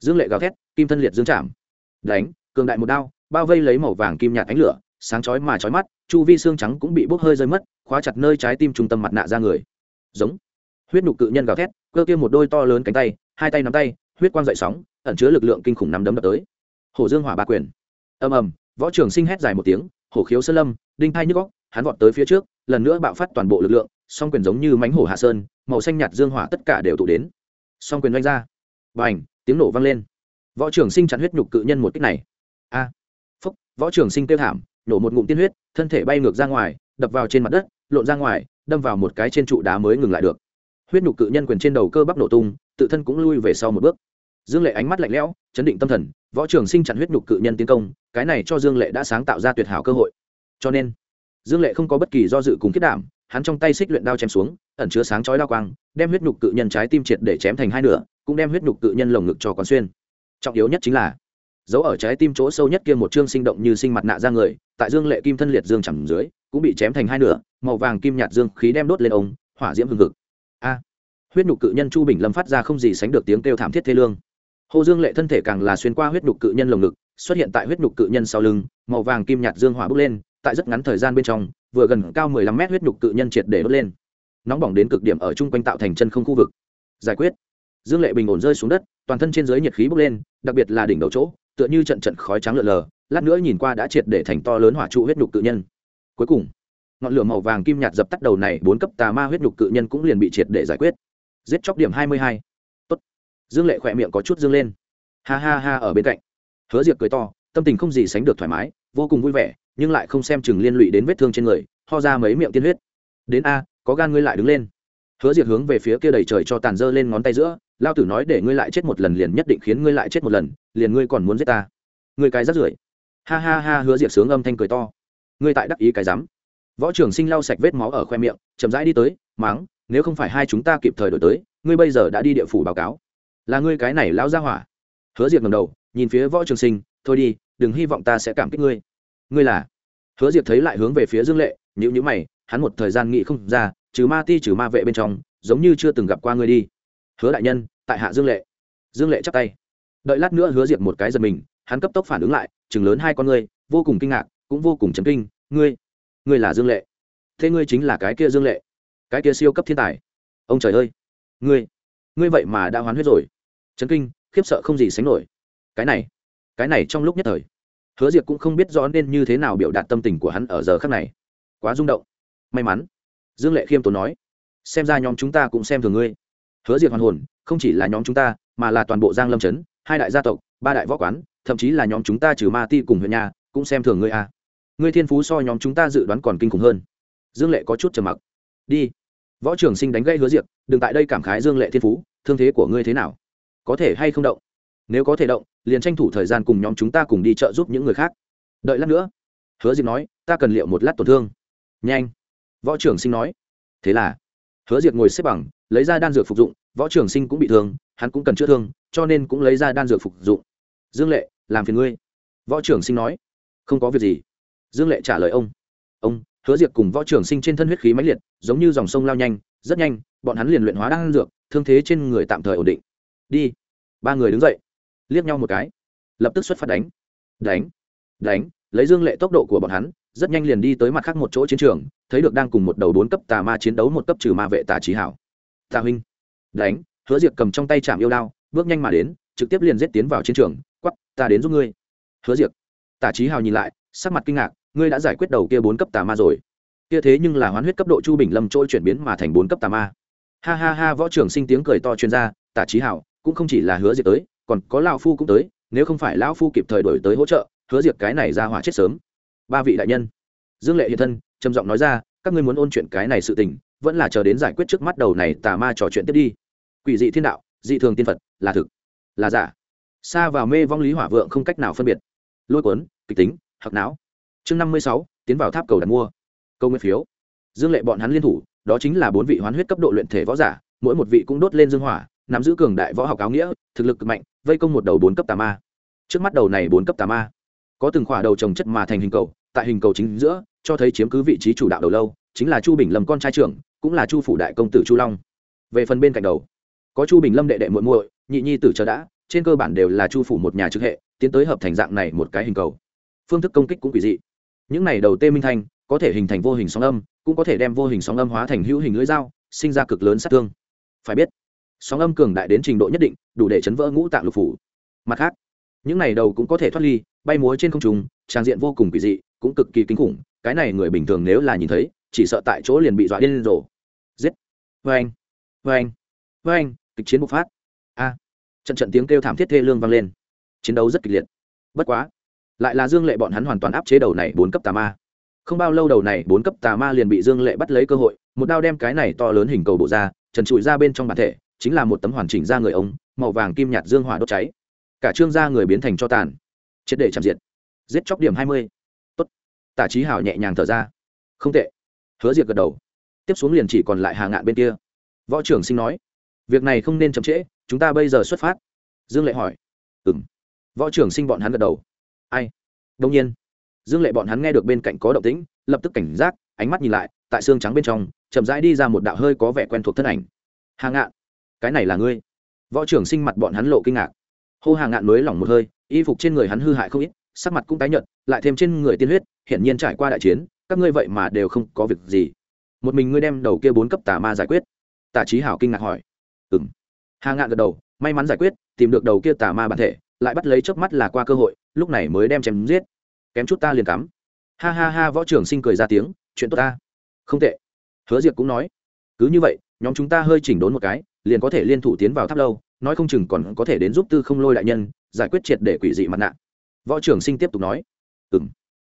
Dương lệ gào thét, kim thân liệt dương chạm. Đánh, cường đại một đao, bao vây lấy màu vàng kim nhạt ánh lửa, sáng chói mà chói mắt, chu vi xương trắng cũng bị bốc hơi rơi mất, khóa chặt nơi trái tim trung tâm mặt nạ ra người. Giống. Huyết nhục cự nhân gào thét, cơ kia một đôi to lớn cánh tay, hai tay nắm tay huyết quang dậy sóng ẩn chứa lực lượng kinh khủng nắm đấm đập tới. Hổ dương hỏa ba quyền. Ầm ầm võ trường sinh hét dài một tiếng hổ khiếu sơn lâm đinh thai nhức góc hắn vọt tới phía trước lần nữa bạo phát toàn bộ lực lượng song quyền giống như mánh hổ hạ sơn màu xanh nhạt dương hỏa tất cả đều tụ đến. Song quyền doanh ra. Bành, tiếng nổ vang lên. Võ trường sinh chặn huyết nhục cự nhân một cách này. A. Phúc võ trường sinh kêu thảm nổ một ngụm tiên huyết thân thể bay ngược ra ngoài đập vào trên mặt đất lộn ra ngoài đâm vào một cái trên trụ đá mới ngừng lại được. Huyết nhục cự nhân quyền trên đầu cơ bắp nổ tung tự thân cũng lui về sau một bước. Dương lệ ánh mắt lạnh lẽo, chấn định tâm thần, võ trường sinh chặn huyết nhục cự nhân tiến công, cái này cho dương lệ đã sáng tạo ra tuyệt hảo cơ hội. Cho nên, dương lệ không có bất kỳ do dự cùng kết đảm hắn trong tay xích luyện đao chém xuống, ẩn chứa sáng chói đao quang, đem huyết nhục cự nhân trái tim triệt để chém thành hai nửa, cũng đem huyết nhục cự nhân lồng ngực cho quán xuyên. Trọng yếu nhất chính là dấu ở trái tim chỗ sâu nhất kia một chương sinh động như sinh mặt nạ ra người, tại dương lệ kim thân liệt dương chẳng dưới, cũng bị chém thành hai nửa, màu vàng kim nhạt dương khí đem đốt lên ống hỏa diễm hừng hực. A! Huyết nhục cự nhân chu bình lâm phát ra không gì sánh được tiếng kêu thảm thiết thê lương. Hồ dương lệ thân thể càng là xuyên qua huyết nhục cự nhân lồng ngực, xuất hiện tại huyết nhục cự nhân sau lưng, màu vàng kim nhạt dương hỏa bốc lên, tại rất ngắn thời gian bên trong, vừa gần cao 15 mét huyết nhục cự nhân triệt để đốt lên. Nóng bỏng đến cực điểm ở chung quanh tạo thành chân không khu vực. Giải quyết. Dương lệ bình ổn rơi xuống đất, toàn thân trên dưới nhiệt khí bốc lên, đặc biệt là đỉnh đầu chỗ, tựa như trận trận khói trắng lợn lờ, lát nữa nhìn qua đã triệt để thành to lớn hỏa trụ huyết nhục cự nhân. Cuối cùng, ngọn lửa màu vàng kim nhạt dập tắt đầu này, bốn cấp tà ma huyết nhục cự nhân cũng liền bị triệt để giải quyết giết chóc điểm hai mươi hai. Tốt. Dương lệ khỏe miệng có chút dương lên. Ha ha ha ở bên cạnh. Hứa diệp cười to, tâm tình không gì sánh được thoải mái, vô cùng vui vẻ, nhưng lại không xem chừng liên lụy đến vết thương trên người, ho ra mấy miệng tiên huyết. Đến a, có gan ngươi lại đứng lên. Hứa diệp hướng về phía kia đầy trời cho tàn dơ lên ngón tay giữa, lao tử nói để ngươi lại chết một lần liền nhất định khiến ngươi lại chết một lần, liền ngươi còn muốn giết ta. Ngươi cái rắt rưởi. Ha ha ha, hứa diệp sướng âm thanh cười to. Ngươi tại đắc ý cái rắm. Võ trưởng sinh lau sạch vết máu ở khoe miệng, chậm rãi đi tới máng nếu không phải hai chúng ta kịp thời đổi tới, ngươi bây giờ đã đi địa phủ báo cáo. Là ngươi cái này lao ra hỏa. Hứa diệp ngầm đầu, nhìn phía võ trường sinh, thôi đi, đừng hy vọng ta sẽ cảm kích ngươi. Ngươi là? Hứa diệp thấy lại hướng về phía dương lệ nhữ nhữ mày, hắn một thời gian nghĩ không ra, trừ ma ti trừ ma vệ bên trong, giống như chưa từng gặp qua ngươi đi. Hứa đại nhân, tại hạ dương lệ. Dương lệ chắp tay. Đợi lát nữa hứa diệp một cái giật mình, hắn cấp tốc phản ứng lại, chừng lớn hai con ngươi, vô cùng kinh ngạc, cũng vô cùng chấn kinh, ngươi ngươi là dương lệ. Thế ngươi chính là cái kia dương lệ cái kia siêu cấp thiên tài. Ông trời ơi, ngươi ngươi vậy mà đã hoán huyết rồi. Chấn kinh, khiếp sợ không gì sánh nổi. Cái này cái này trong lúc nhất thời, hứa diệp cũng không biết rõ nên như thế nào biểu đạt tâm tình của hắn ở giờ khác này. Quá rung động. May mắn, dương lệ khiêm tốn nói, xem ra nhóm chúng ta cũng xem thường ngươi. Hứa diệp hoàn hồn, không chỉ là nhóm chúng ta, mà là toàn bộ giang lâm trấn, hai đại gia tộc, ba đại võ quán, thậm chí là nhóm chúng ta trừ ma ti cùng huyện nhà, cũng xem thường ngươi a à. ngươi thiên phú so nhóm chúng ta dự đoán còn kinh khủng hơn. Dương lệ có chút trầm mặc đi. Võ trưởng sinh đánh gây hứa diệp, đừng tại đây cảm khái dương lệ thiên phú, thương thế của ngươi thế nào? Có thể hay không động? Nếu có thể động, liền tranh thủ thời gian cùng nhóm chúng ta cùng đi trợ giúp những người khác. Đợi lát nữa. Hứa diệp nói, ta cần liệu một lát tổn thương. Nhanh. Võ trưởng sinh nói. Thế là, hứa diệp ngồi xếp bằng, lấy ra đan dược phục dụng, võ trưởng sinh cũng bị thương, hắn cũng cần chữa thương, cho nên cũng lấy ra đan dược phục dụng. Dương lệ, làm phiền ngươi. Võ trưởng sinh nói. Không có việc gì. Dương lệ trả lời ông. Ông hứa diệp cùng võ trưởng sinh trên thân huyết khí mãnh liệt, giống như dòng sông lao nhanh, rất nhanh, bọn hắn liền luyện hóa đan dược, thương thế trên người tạm thời ổn định. Đi. Ba người đứng dậy, liếc nhau một cái. Lập tức xuất phát đánh. Đánh. Đánh. Lấy dương lệ tốc độ của bọn hắn, rất nhanh liền đi tới mặt khác một chỗ chiến trường, thấy được đang cùng một đầu bốn cấp tà ma chiến đấu một cấp trừ ma vệ tà trí hảo. Tà huynh. Đánh. Hứa diệp cầm trong tay chạm yêu đao, bước nhanh mà đến, trực tiếp liền giết tiến vào chiến trường quắp ta đến giúp ngươi. Hứa diệp. Tà trí hào nhìn lại, sắc mặt kinh ngạc ngươi đã giải quyết đầu kia bốn cấp tà ma rồi. Kia thế nhưng là hoán huyết cấp độ chu bình lâm trôi chuyển biến mà thành bốn cấp tà ma. Ha ha ha, võ trưởng sinh tiếng cười to chuyên gia tả trí hảo, cũng không chỉ là hứa diệt tới, còn có lao phu cũng tới, nếu không phải lão phu kịp thời đổi tới hỗ trợ, hứa diệt cái này ra hỏa chết sớm. Ba vị đại nhân. Dương lệ hiện thân, trầm giọng nói ra, các ngươi muốn ôn chuyện cái này sự tình, vẫn là chờ đến giải quyết trước mắt đầu này tà ma trò chuyện tiếp đi. Quỷ dị thiên đạo, dị thường tiên phật, là thực, là giả. Xa vào mê vong lý hỏa vượng không cách nào phân biệt. Lôi cuốn, kịch tính hoặc não chương năm mươi sáu, tiến vào tháp cầu đặt mua. Câu nguyên phiếu. Dương lệ bọn hắn liên thủ, đó chính là bốn vị hoán huyết cấp độ luyện thể võ giả, mỗi một vị cũng đốt lên dương hỏa, nắm giữ cường đại võ học áo nghĩa, thực lực cực mạnh, vây công một đầu bốn cấp tà ma. Trước mắt đầu này bốn cấp tà ma, có từng khỏa đầu trồng chất mà thành hình cầu, tại hình cầu chính giữa, cho thấy chiếm cứ vị trí chủ đạo đầu lâu, chính là chu bình lâm con trai trưởng, cũng là chu phủ đại công tử chu long. Về phần bên cạnh đầu, có chu bình lâm đệ đệ muội muội, nhị nhi tử chờ đã, trên cơ bản đều là chu phủ một nhà trực hệ, tiến tới hợp thành dạng này một cái hình cầu. Phương thức công kích cũng quỷ dị những này đầu tê minh thanh, có thể hình thành vô hình sóng âm, cũng có thể đem vô hình sóng âm hóa thành hữu hình lưỡi dao, sinh ra cực lớn sát thương. Phải biết, sóng âm cường đại đến trình độ nhất định, đủ để chấn vỡ ngũ tạng lục phủ. Mặt khác, những này đầu cũng có thể thoát ly, bay múa trên không trung, trang diện vô cùng kỳ dị, cũng cực kỳ kinh khủng, cái này người bình thường nếu là nhìn thấy, chỉ sợ tại chỗ liền bị dọa điên rồ giết! Vê anh vê anh anh kịch chiến bộc phát. A! Trận trận tiếng kêu thảm thiết thê lương vang lên. Chiến đấu rất kịch liệt. Bất quá lại là dương lệ bọn hắn hoàn toàn áp chế đầu này bốn cấp tà ma. Không bao lâu đầu này bốn cấp tà ma liền bị dương lệ bắt lấy cơ hội, một đao đem cái này to lớn hình cầu bộ ra, trần trụi ra bên trong bản thể, chính là một tấm hoàn chỉnh da người ông màu vàng kim nhạt dương hỏa đốt cháy. Cả trương da người biến thành cho tàn. Triệt để chạm diệt. Giết chóc điểm hai mươi. Tốt. Tả trí hảo nhẹ nhàng thở ra. Không tệ. Hứa diệt gật đầu. Tiếp xuống liền chỉ còn lại hà ngạn bên kia. Võ trưởng sinh nói, việc này không nên chậm trễ, chúng ta bây giờ xuất phát. Dương lệ hỏi. Ừ m võ trưởng sinh bọn hắn gật đầu ai? Đông nhiên, dương lệ bọn hắn nghe được bên cạnh có động tĩnh, lập tức cảnh giác, ánh mắt nhìn lại, tại xương trắng bên trong, chậm rãi đi ra một đạo hơi có vẻ quen thuộc thân ảnh. Hà ngạn, cái này là ngươi? Võ trưởng sinh mặt bọn hắn lộ kinh ngạc. Hô hà ngạn mới lỏng một hơi, y phục trên người hắn hư hại không ít, sắc mặt cũng tái nhợt, lại thêm trên người tiên huyết, hiển nhiên trải qua đại chiến, các ngươi vậy mà đều không có việc gì. Một mình ngươi đem đầu kia bốn cấp tà ma giải quyết. Tả trí hảo kinh ngạc hỏi. Ừ m hà ngạn gật đầu, may mắn giải quyết, tìm được đầu kia tà ma bản thể lại bắt lấy chớp mắt là qua cơ hội, lúc này mới đem chém giết. Kém chút ta liền cắm. Ha ha ha, võ trưởng sinh cười ra tiếng, chuyện tốt ta. Không tệ. Hứa diệp cũng nói. Cứ như vậy, nhóm chúng ta hơi chỉnh đốn một cái, liền có thể liên thủ tiến vào tháp lâu, nói không chừng còn có thể đến giúp tư không lôi đại nhân, giải quyết triệt để quỷ dị mặt nạ. Võ trưởng sinh tiếp tục nói. Ừ m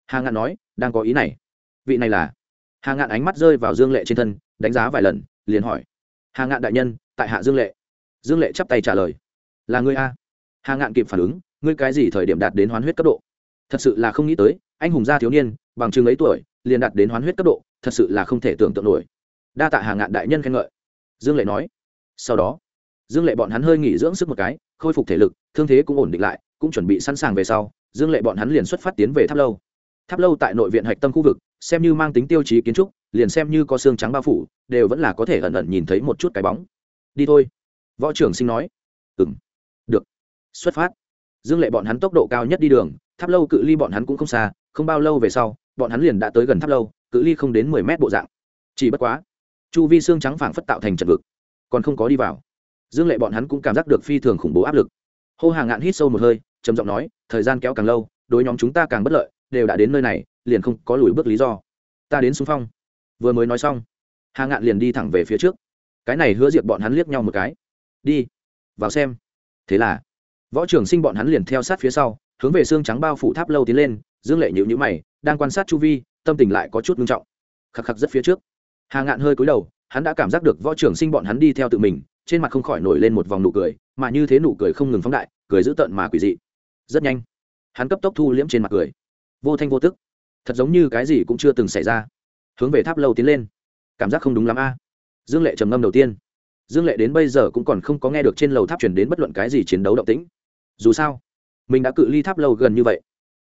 hà ngạn nói, đang có ý này. Vị này là? Hà ngạn ánh mắt rơi vào dương lệ trên thân, đánh giá vài lần, liền hỏi. Hà ngạn đại nhân, tại hạ dương lệ. Dương lệ chắp tay trả lời. Là ngươi a? Hà ngạn kịp phản ứng, ngươi cái gì thời điểm đạt đến hoán huyết cấp độ? Thật sự là không nghĩ tới, anh hùng gia thiếu niên, bằng chừng ấy tuổi, liền đạt đến hoán huyết cấp độ, thật sự là không thể tưởng tượng nổi. Đa tạ hà ngạn đại nhân khen ngợi. Dương lệ nói. Sau đó, dương lệ bọn hắn hơi nghỉ dưỡng sức một cái, khôi phục thể lực, thương thế cũng ổn định lại, cũng chuẩn bị sẵn sàng về sau, dương lệ bọn hắn liền xuất phát tiến về tháp lâu. Tháp lâu tại nội viện hạch tâm khu vực, xem như mang tính tiêu chí kiến trúc, liền xem như có xương trắng bao phủ, đều vẫn là có thể ẩn ẩn nhìn thấy một chút cái bóng. Đi thôi. Võ trưởng sinh nói. Ừng xuất phát. Dương lệ bọn hắn tốc độ cao nhất đi đường, tháp lâu cự ly bọn hắn cũng không xa, không bao lâu về sau, bọn hắn liền đã tới gần tháp lâu, cự ly không đến mười mét bộ dạng. Chỉ bất quá, chu vi xương trắng phảng phất tạo thành trận vực, còn không có đi vào. Dương lệ bọn hắn cũng cảm giác được phi thường khủng bố áp lực. Hô hàng ngạn hít sâu một hơi, trầm giọng nói, thời gian kéo càng lâu, đối nhóm chúng ta càng bất lợi, đều đã đến nơi này, liền không có lùi bước lý do. Ta đến xung phong. Vừa mới nói xong, hà ngạn liền đi thẳng về phía trước. Cái này hứa diệp bọn hắn liếc nhau một cái. Đi, vào xem. Thế là võ trưởng sinh bọn hắn liền theo sát phía sau, hướng về xương trắng bao phủ tháp lâu tiến lên, dương lệ nhịu nhữ mày, đang quan sát chu vi, tâm tình lại có chút nghiêm trọng. Khắc khắc rất phía trước. Hà ngạn hơi cúi đầu, hắn đã cảm giác được võ trưởng sinh bọn hắn đi theo tự mình, trên mặt không khỏi nổi lên một vòng nụ cười, mà như thế nụ cười không ngừng phóng đại, cười dữ tợn mà quỷ dị. Rất nhanh, hắn cấp tốc thu liễm trên mặt cười. Vô thanh vô tức. Thật giống như cái gì cũng chưa từng xảy ra. Hướng về tháp lâu tiến lên. Cảm giác không đúng lắm a. Dương lệ trầm ngâm đầu tiên. Dương lệ đến bây giờ cũng còn không có nghe được trên lầu tháp chuyển đến bất luận cái gì chiến đấu động tĩnh dù sao, mình đã cự ly tháp lâu gần như vậy.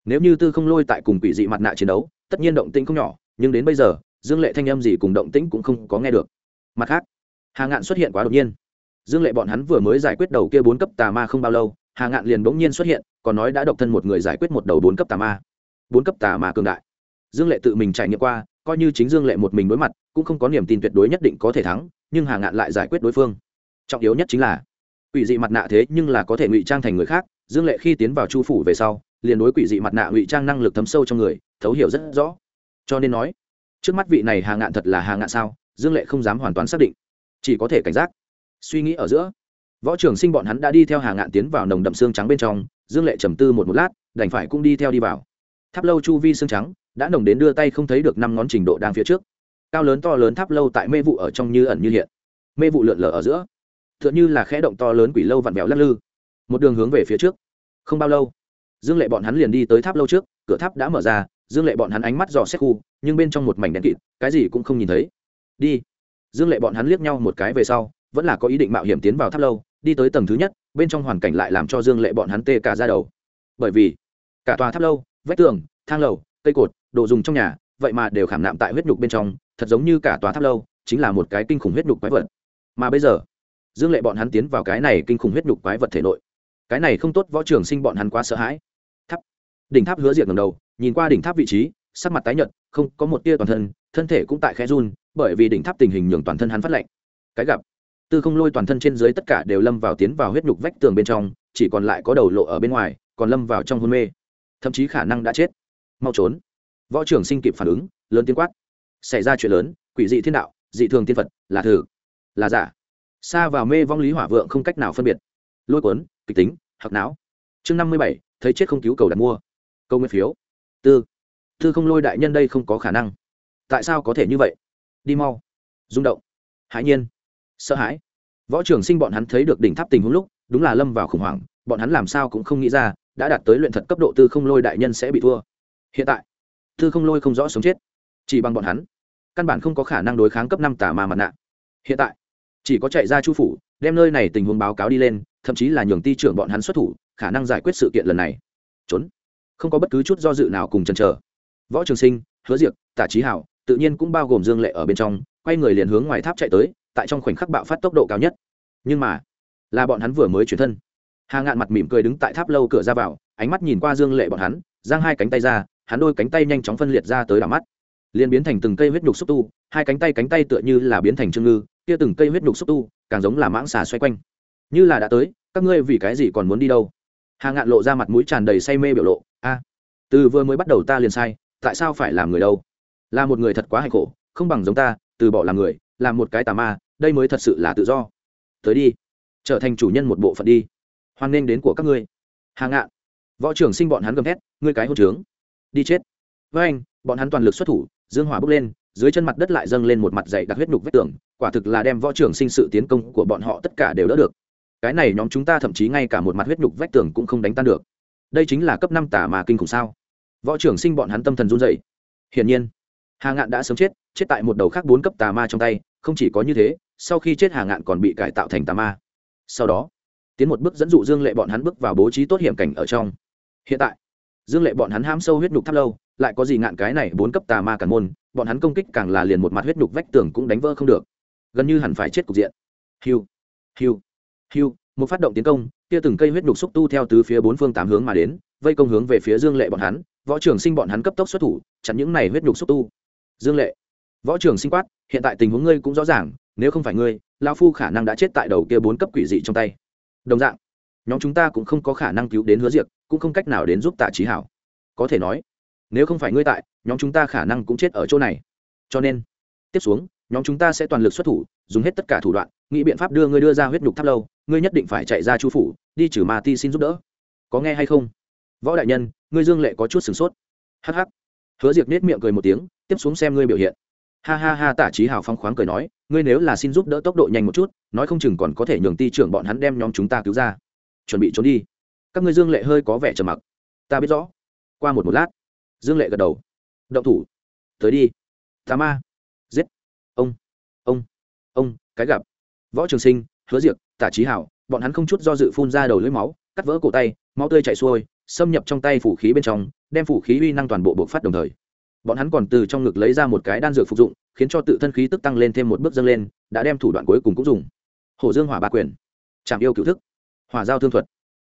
Nếu như tư không lôi tại cùng quỷ dị mặt nạ chiến đấu, tất nhiên động tĩnh không nhỏ, nhưng đến bây giờ, dương lệ thanh âm gì cùng động tĩnh cũng không có nghe được. Mặt khác, hà ngạn xuất hiện quá đột nhiên. Dương lệ bọn hắn vừa mới giải quyết đầu kia bốn cấp tà ma không bao lâu, hà ngạn liền bỗng nhiên xuất hiện, còn nói đã độc thân một người giải quyết một đầu bốn cấp tà ma. Bốn cấp tà ma cường đại. Dương lệ tự mình trải nghiệm qua, coi như chính dương lệ một mình đối mặt, cũng không có niềm tin tuyệt đối nhất định có thể thắng, nhưng hà ngạn lại giải quyết đối phương. Trọng yếu nhất chính là quỷ dị mặt nạ thế nhưng là có thể ngụy trang thành người khác, dương lệ khi tiến vào chu phủ về sau, liền đối quỷ dị mặt nạ ngụy trang năng lực thấm sâu trong người, thấu hiểu rất rõ. Cho nên nói, trước mắt vị này hà ngạn thật là hà ngạn sao, dương lệ không dám hoàn toàn xác định. Chỉ có thể cảnh giác. Suy nghĩ ở giữa, võ trưởng sinh bọn hắn đã đi theo hà ngạn tiến vào nồng đậm xương trắng bên trong, dương lệ trầm tư một một lát, đành phải cũng đi theo đi vào. Tháp lâu chu vi xương trắng, đã nồng đến đưa tay không thấy được năm ngón trình độ đang phía trước. Cao lớn to lớn tháp lâu tại mê vụ ở trong như ẩn như hiện. Mê vụ lượn lờ ở giữa t h ư ợ n h ư là khẽ động to lớn quỷ lâu vặn vẹo lắc lư. Một đường hướng về phía trước. Không bao lâu, dương lệ bọn hắn liền đi tới tháp lâu trước, cửa tháp đã mở ra, dương lệ bọn hắn ánh mắt dò xét khu, nhưng bên trong một mảnh đèn kịt, cái gì cũng không nhìn thấy. Đi. Dương lệ bọn hắn liếc nhau một cái về sau, vẫn là có ý định mạo hiểm tiến vào tháp lâu, đi tới tầng thứ nhất, bên trong hoàn cảnh lại làm cho dương lệ bọn hắn tê cả ra đầu. Bởi vì, cả tòa tháp lâu, vách tường, thang lầu, cây cột, đồ dùng trong nhà, vậy mà đều khảm nạm tại huyết nhục bên trong, thật giống như cả tòa tháp lâu, chính là một cái kinh khủng huyết nhục quái vật. Mà bây giờ dương lệ bọn hắn tiến vào cái này kinh khủng huyết nhục quái vật thể nội. Cái này không tốt, võ trường sinh bọn hắn quá sợ hãi. Tháp. Đỉnh tháp hứa diệt ngầm đầu, nhìn qua đỉnh tháp vị trí, sắc mặt tái nhợt, không, có một tia toàn thân thân thể cũng tại khe run, bởi vì đỉnh tháp tình hình nhường toàn thân hắn phát lạnh. Cái gặp, tư không lôi toàn thân trên dưới tất cả đều lâm vào tiến vào huyết nhục vách tường bên trong, chỉ còn lại có đầu lộ ở bên ngoài, còn lâm vào trong hôn mê. Thậm chí khả năng đã chết. Mau trốn. Võ trưởng sinh kịp phản ứng, lớn tiếng quát. Xảy ra chuyện lớn, quỷ dị thiên đạo, dị thường tiên phật, là thử, là giả xa vào mê vong lý hỏa vượng không cách nào phân biệt. Lôi cuốn, kịch tính hạc não. Chương năm mươi bảy, thấy chết không cứu cầu đặt mua. Câu nguyên phiếu. Tư. Tư không lôi đại nhân đây không có khả năng. Tại sao có thể như vậy? Đi mau. Rung động. Hãi nhiên. Sợ hãi. Võ trưởng sinh bọn hắn thấy được đỉnh tháp tình huống lúc, đúng là lâm vào khủng hoảng. Bọn hắn làm sao cũng không nghĩ ra, đã đạt tới luyện thật cấp độ tư không lôi đại nhân sẽ bị thua. Hiện tại, tư không lôi không rõ sống chết. Chỉ bằng bọn hắn. Căn bản không có khả năng đối kháng cấp năm tà ma mặt nạ. Hiện tại chỉ có chạy ra chu phủ đem nơi này tình huống báo cáo đi lên thậm chí là nhường ti trưởng bọn hắn xuất thủ khả năng giải quyết sự kiện lần này. Trốn. Không có bất cứ chút do dự nào cùng chần chờ. Võ trường sinh hứa Diệc, tả trí hảo tự nhiên cũng bao gồm dương lệ ở bên trong quay người liền hướng ngoài tháp chạy tới tại trong khoảnh khắc bạo phát tốc độ cao nhất. Nhưng mà là bọn hắn vừa mới chuyển thân. Hà ngạn mặt mỉm cười đứng tại tháp lâu cửa ra vào ánh mắt nhìn qua dương lệ bọn hắn giang hai cánh tay ra hắn đôi cánh tay nhanh chóng phân liệt ra tới đảo mắt. Liền biến thành từng cây huyết nhục xúc tu hai cánh tay cánh tay tựa như là biến thành trương ngư, kia từng cây huyết nhục xúc tu, càng giống là mãng xà xoay quanh. Như là đã tới, các ngươi vì cái gì còn muốn đi đâu? Hà ngạn lộ ra mặt mũi tràn đầy say mê biểu lộ, a, từ vừa mới bắt đầu ta liền sai, tại sao phải làm người đâu? Là một người thật quá hạnh khổ, không bằng giống ta, từ bỏ làm người, làm một cái tà ma, đây mới thật sự là tự do. Tới đi, trở thành chủ nhân một bộ phận đi, hoan nghênh đến của các ngươi. Hà ngạn, võ trưởng sinh bọn hắn gầm thét, ngươi cái hôn trướng, đi chết. Với anh, bọn hắn toàn lực xuất thủ, dương hỏa bốc lên dưới chân mặt đất lại dâng lên một mặt dày đặc huyết nhục vách tường, quả thực là đem võ trưởng sinh sự tiến công của bọn họ tất cả đều đỡ được. Cái này nhóm chúng ta thậm chí ngay cả một mặt huyết nhục vách tường cũng không đánh tan được. Đây chính là cấp năm tả mà kinh khủng sao? Võ trưởng sinh bọn hắn tâm thần run dậy hiển nhiên, hà ngạn đã sớm chết chết tại một đầu khác bốn cấp tà ma trong tay, không chỉ có như thế, sau khi chết hà ngạn còn bị cải tạo thành tà ma. Sau đó, tiến một bước dẫn dụ dương lệ bọn hắn bước vào bố trí tốt hiểm cảnh ở trong. Hiện tại, dương lệ bọn hắn ham sâu huyết nhục tháp lâu, lại có gì ngạn cái này bốn cấp tà ma cản môn bọn hắn công kích càng là liền một mặt huyết nhục vách tường cũng đánh vỡ không được. Gần như hẳn phải chết cục diện. Hiu hiu hiu một phát động tiến công kia từng cây huyết nhục xúc tu theo từ phía bốn phương tám hướng mà đến vây công hướng về phía dương lệ bọn hắn. Võ trưởng sinh bọn hắn cấp tốc xuất thủ chặn những này huyết nhục xúc tu. Dương lệ võ trưởng sinh quát hiện tại tình huống ngươi cũng rõ ràng nếu không phải ngươi lao phu khả năng đã chết tại đầu kia bốn cấp quỷ dị trong tay. Đồng dạng nhóm chúng ta cũng không có khả năng cứu đến hứa diệt, cũng không cách nào đến giúp tạ trí hảo. Có thể nói nếu không phải ngươi tại, nhóm chúng ta khả năng cũng chết ở chỗ này. Cho nên, tiếp xuống, nhóm chúng ta sẽ toàn lực xuất thủ, dùng hết tất cả thủ đoạn, nghĩ biện pháp đưa ngươi đưa ra huyết nhục tháp lâu, ngươi nhất định phải chạy ra chu phủ, đi trừ ma ti xin giúp đỡ. Có nghe hay không? Võ đại nhân, ngươi dương lệ có chút sửng sốt. Hh hứa diệt nết miệng cười một tiếng, tiếp xuống xem ngươi biểu hiện. Ha ha ha, tả trí hào phong khoáng cười nói, ngươi nếu là xin giúp đỡ tốc độ nhanh một chút, nói không chừng còn có thể nhường ti trưởng bọn hắn đem nhóm chúng ta cứu ra. Chuẩn bị trốn đi. Các ngươi dương lệ hơi có vẻ trầm mặc. Ta biết rõ. Qua một một lát dương lệ gật đầu. Động thủ. Tới đi. Tà ma. Giết. Ông. Ông. Ông, cái gặp. Võ trường sinh, hứa diệc, tả trí hảo, bọn hắn không chút do dự phun ra đầu lưỡi máu, cắt vỡ cổ tay, máu tươi chảy xuôi, xâm nhập trong tay phủ khí bên trong, đem phủ khí uy năng toàn bộ bộc phát đồng thời. Bọn hắn còn từ trong ngực lấy ra một cái đan dược phục dụng, khiến cho tự thân khí tức tăng lên thêm một bước dâng lên, đã đem thủ đoạn cuối cùng cũng dùng. Hổ dương hỏa ba quyền. Chạm yêu cựu thức. Hỏa giao thương thuật.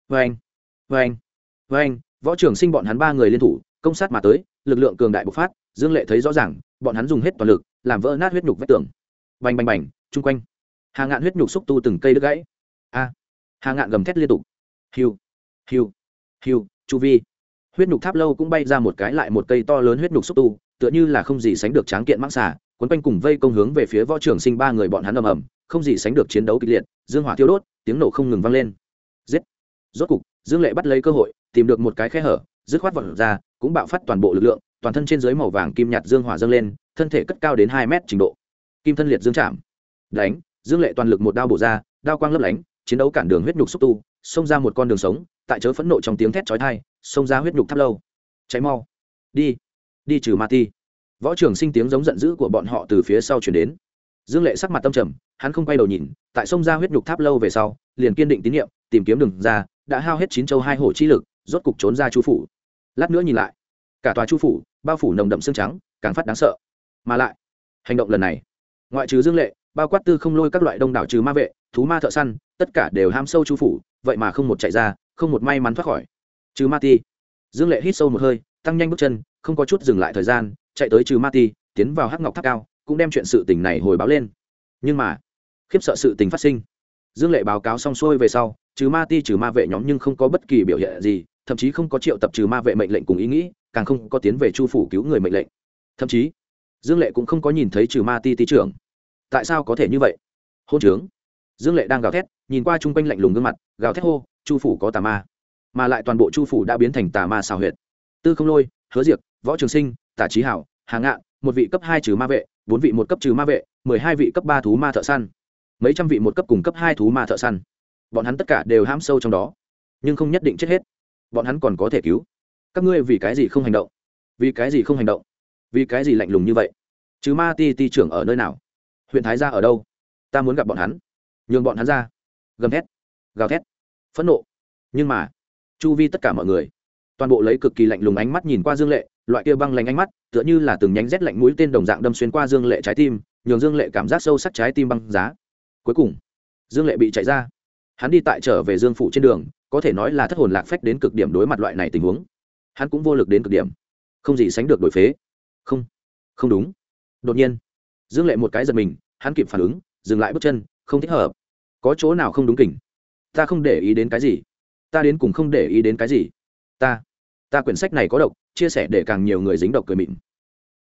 Vê anh vê anh vê anh võ trưởng sinh bọn hắn ba người liên thủ công sát mà tới, lực lượng cường đại bộc phát, dương lệ thấy rõ ràng, bọn hắn dùng hết toàn lực, làm vỡ nát huyết nhục vách tường. Bành bành bành, chung quanh. Hà ngạn huyết nhục xúc tu từng cây đứt gãy. A! Hà ngạn gầm thét liên tục. Hiu! Hiu! Hiu! Chu vi. Huyết nhục tháp lâu cũng bay ra một cái lại một cây to lớn huyết nhục xúc tu, tựa như là không gì sánh được tráng kiện mãng xà quấn quanh cùng vây công hướng về phía võ trưởng sinh ba người bọn hắn ầm ầm, không gì sánh được chiến đấu kịch liệt, dương hỏa thiêu đốt, tiếng nổ không ngừng vang lên. Giết! Rốt cục, dương lệ bắt lấy cơ hội, tìm được một cái khe hở dứt khoát vọt ra, cũng bạo phát toàn bộ lực lượng, toàn thân trên dưới màu vàng kim nhạt dương hỏa dâng lên, thân thể cất cao đến hai mét trình độ. Kim thân liệt dương chạm. Đánh, dương lệ toàn lực một đao bổ ra, đao quang lấp lánh, chiến đấu cản đường huyết nhục xúc tu, xông ra một con đường sống, tại chớ phẫn nộ trong tiếng thét chói tai, xông ra huyết nhục tháp lâu. Cháy mau. Đi. Đi trừ ma ti. Võ trưởng sinh tiếng giống giận dữ của bọn họ từ phía sau chuyển đến. Dương lệ sắc mặt tâm trầm, hắn không quay đầu nhìn, tại sông ra huyết nhục tháp lâu về sau, liền kiên định tín nhiệm, tìm kiếm đường ra, đã hao hết chín châu hai hổ chi lực, rốt cục trốn ra chu phủ lát nữa nhìn lại. Cả tòa chu phủ, bao phủ nồng đậm xương trắng, càng phát đáng sợ. Mà lại, hành động lần này, ngoại trừ dương lệ, bao quát tư không lôi các loại đông đảo trừ ma vệ, thú ma thợ săn, tất cả đều ham sâu chu phủ, vậy mà không một chạy ra, không một may mắn thoát khỏi. Trừ ma ti, dương lệ hít sâu một hơi, tăng nhanh bước chân, không có chút dừng lại thời gian, chạy tới trừ ma ti, tiến vào hắc ngọc tháp cao, cũng đem chuyện sự tình này hồi báo lên. Nhưng mà, khiếp sợ sự tình phát sinh. Dương lệ báo cáo xong xuôi về sau, trừ ma ti, trừ ma vệ nhóm nhưng không có bất kỳ biểu hiện gì thậm chí không có triệu tập trừ ma vệ mệnh lệnh cùng ý nghĩ, càng không có tiến về chu phủ cứu người mệnh lệnh. Thậm chí, dương lệ cũng không có nhìn thấy trừ ma ti ti trưởng. Tại sao có thể như vậy? Hôn trướng. Dương lệ đang gào thét, nhìn qua chung quanh lạnh lùng gương mặt, gào thét hô, chu phủ có tà ma. Mà lại toàn bộ chu phủ đã biến thành tà ma xào huyệt. Tư không lôi, hứa diệp, võ trường sinh, tả trí hảo, hà ngạn, một vị cấp hai trừ ma vệ, bốn vị một cấp trừ ma vệ, mười hai vị cấp ba thú ma thợ săn. Mấy trăm vị một cấp cùng cấp hai thú ma thợ săn. Bọn hắn tất cả đều ham sâu trong đó, nhưng không nhất định chết hết bọn hắn còn có thể cứu. Các ngươi vì cái gì không hành động? Vì cái gì không hành động? Vì cái gì lạnh lùng như vậy? Chứ ma ti ti trưởng ở nơi nào? Huyện thái gia ở đâu? Ta muốn gặp bọn hắn. Nhường bọn hắn ra. Gầm thét. Gào thét. Phẫn nộ. Nhưng mà, chu vi tất cả mọi người, toàn bộ lấy cực kỳ lạnh lùng ánh mắt nhìn qua dương lệ, loại kia băng lạnh ánh mắt, tựa như là từng nhánh rét lạnh mũi tên đồng dạng đâm xuyên qua dương lệ trái tim, nhường dương lệ cảm giác sâu sắc trái tim băng giá. Cuối cùng, dương lệ bị chạy ra hắn đi tại trở về dương phủ trên đường, có thể nói là thất hồn lạc phách đến cực điểm đối mặt loại này tình huống. Hắn cũng vô lực đến cực điểm. Không gì sánh được đổi phế. Không không đúng. Đột nhiên, dương lệ một cái giật mình, hắn kịp phản ứng, dừng lại bước chân, không thích hợp. Có chỗ nào không đúng kỉnh? Ta không để ý đến cái gì? Ta đến cùng không để ý đến cái gì? Ta ta quyển sách này có độc, chia sẻ để càng nhiều người dính độc cười mịn.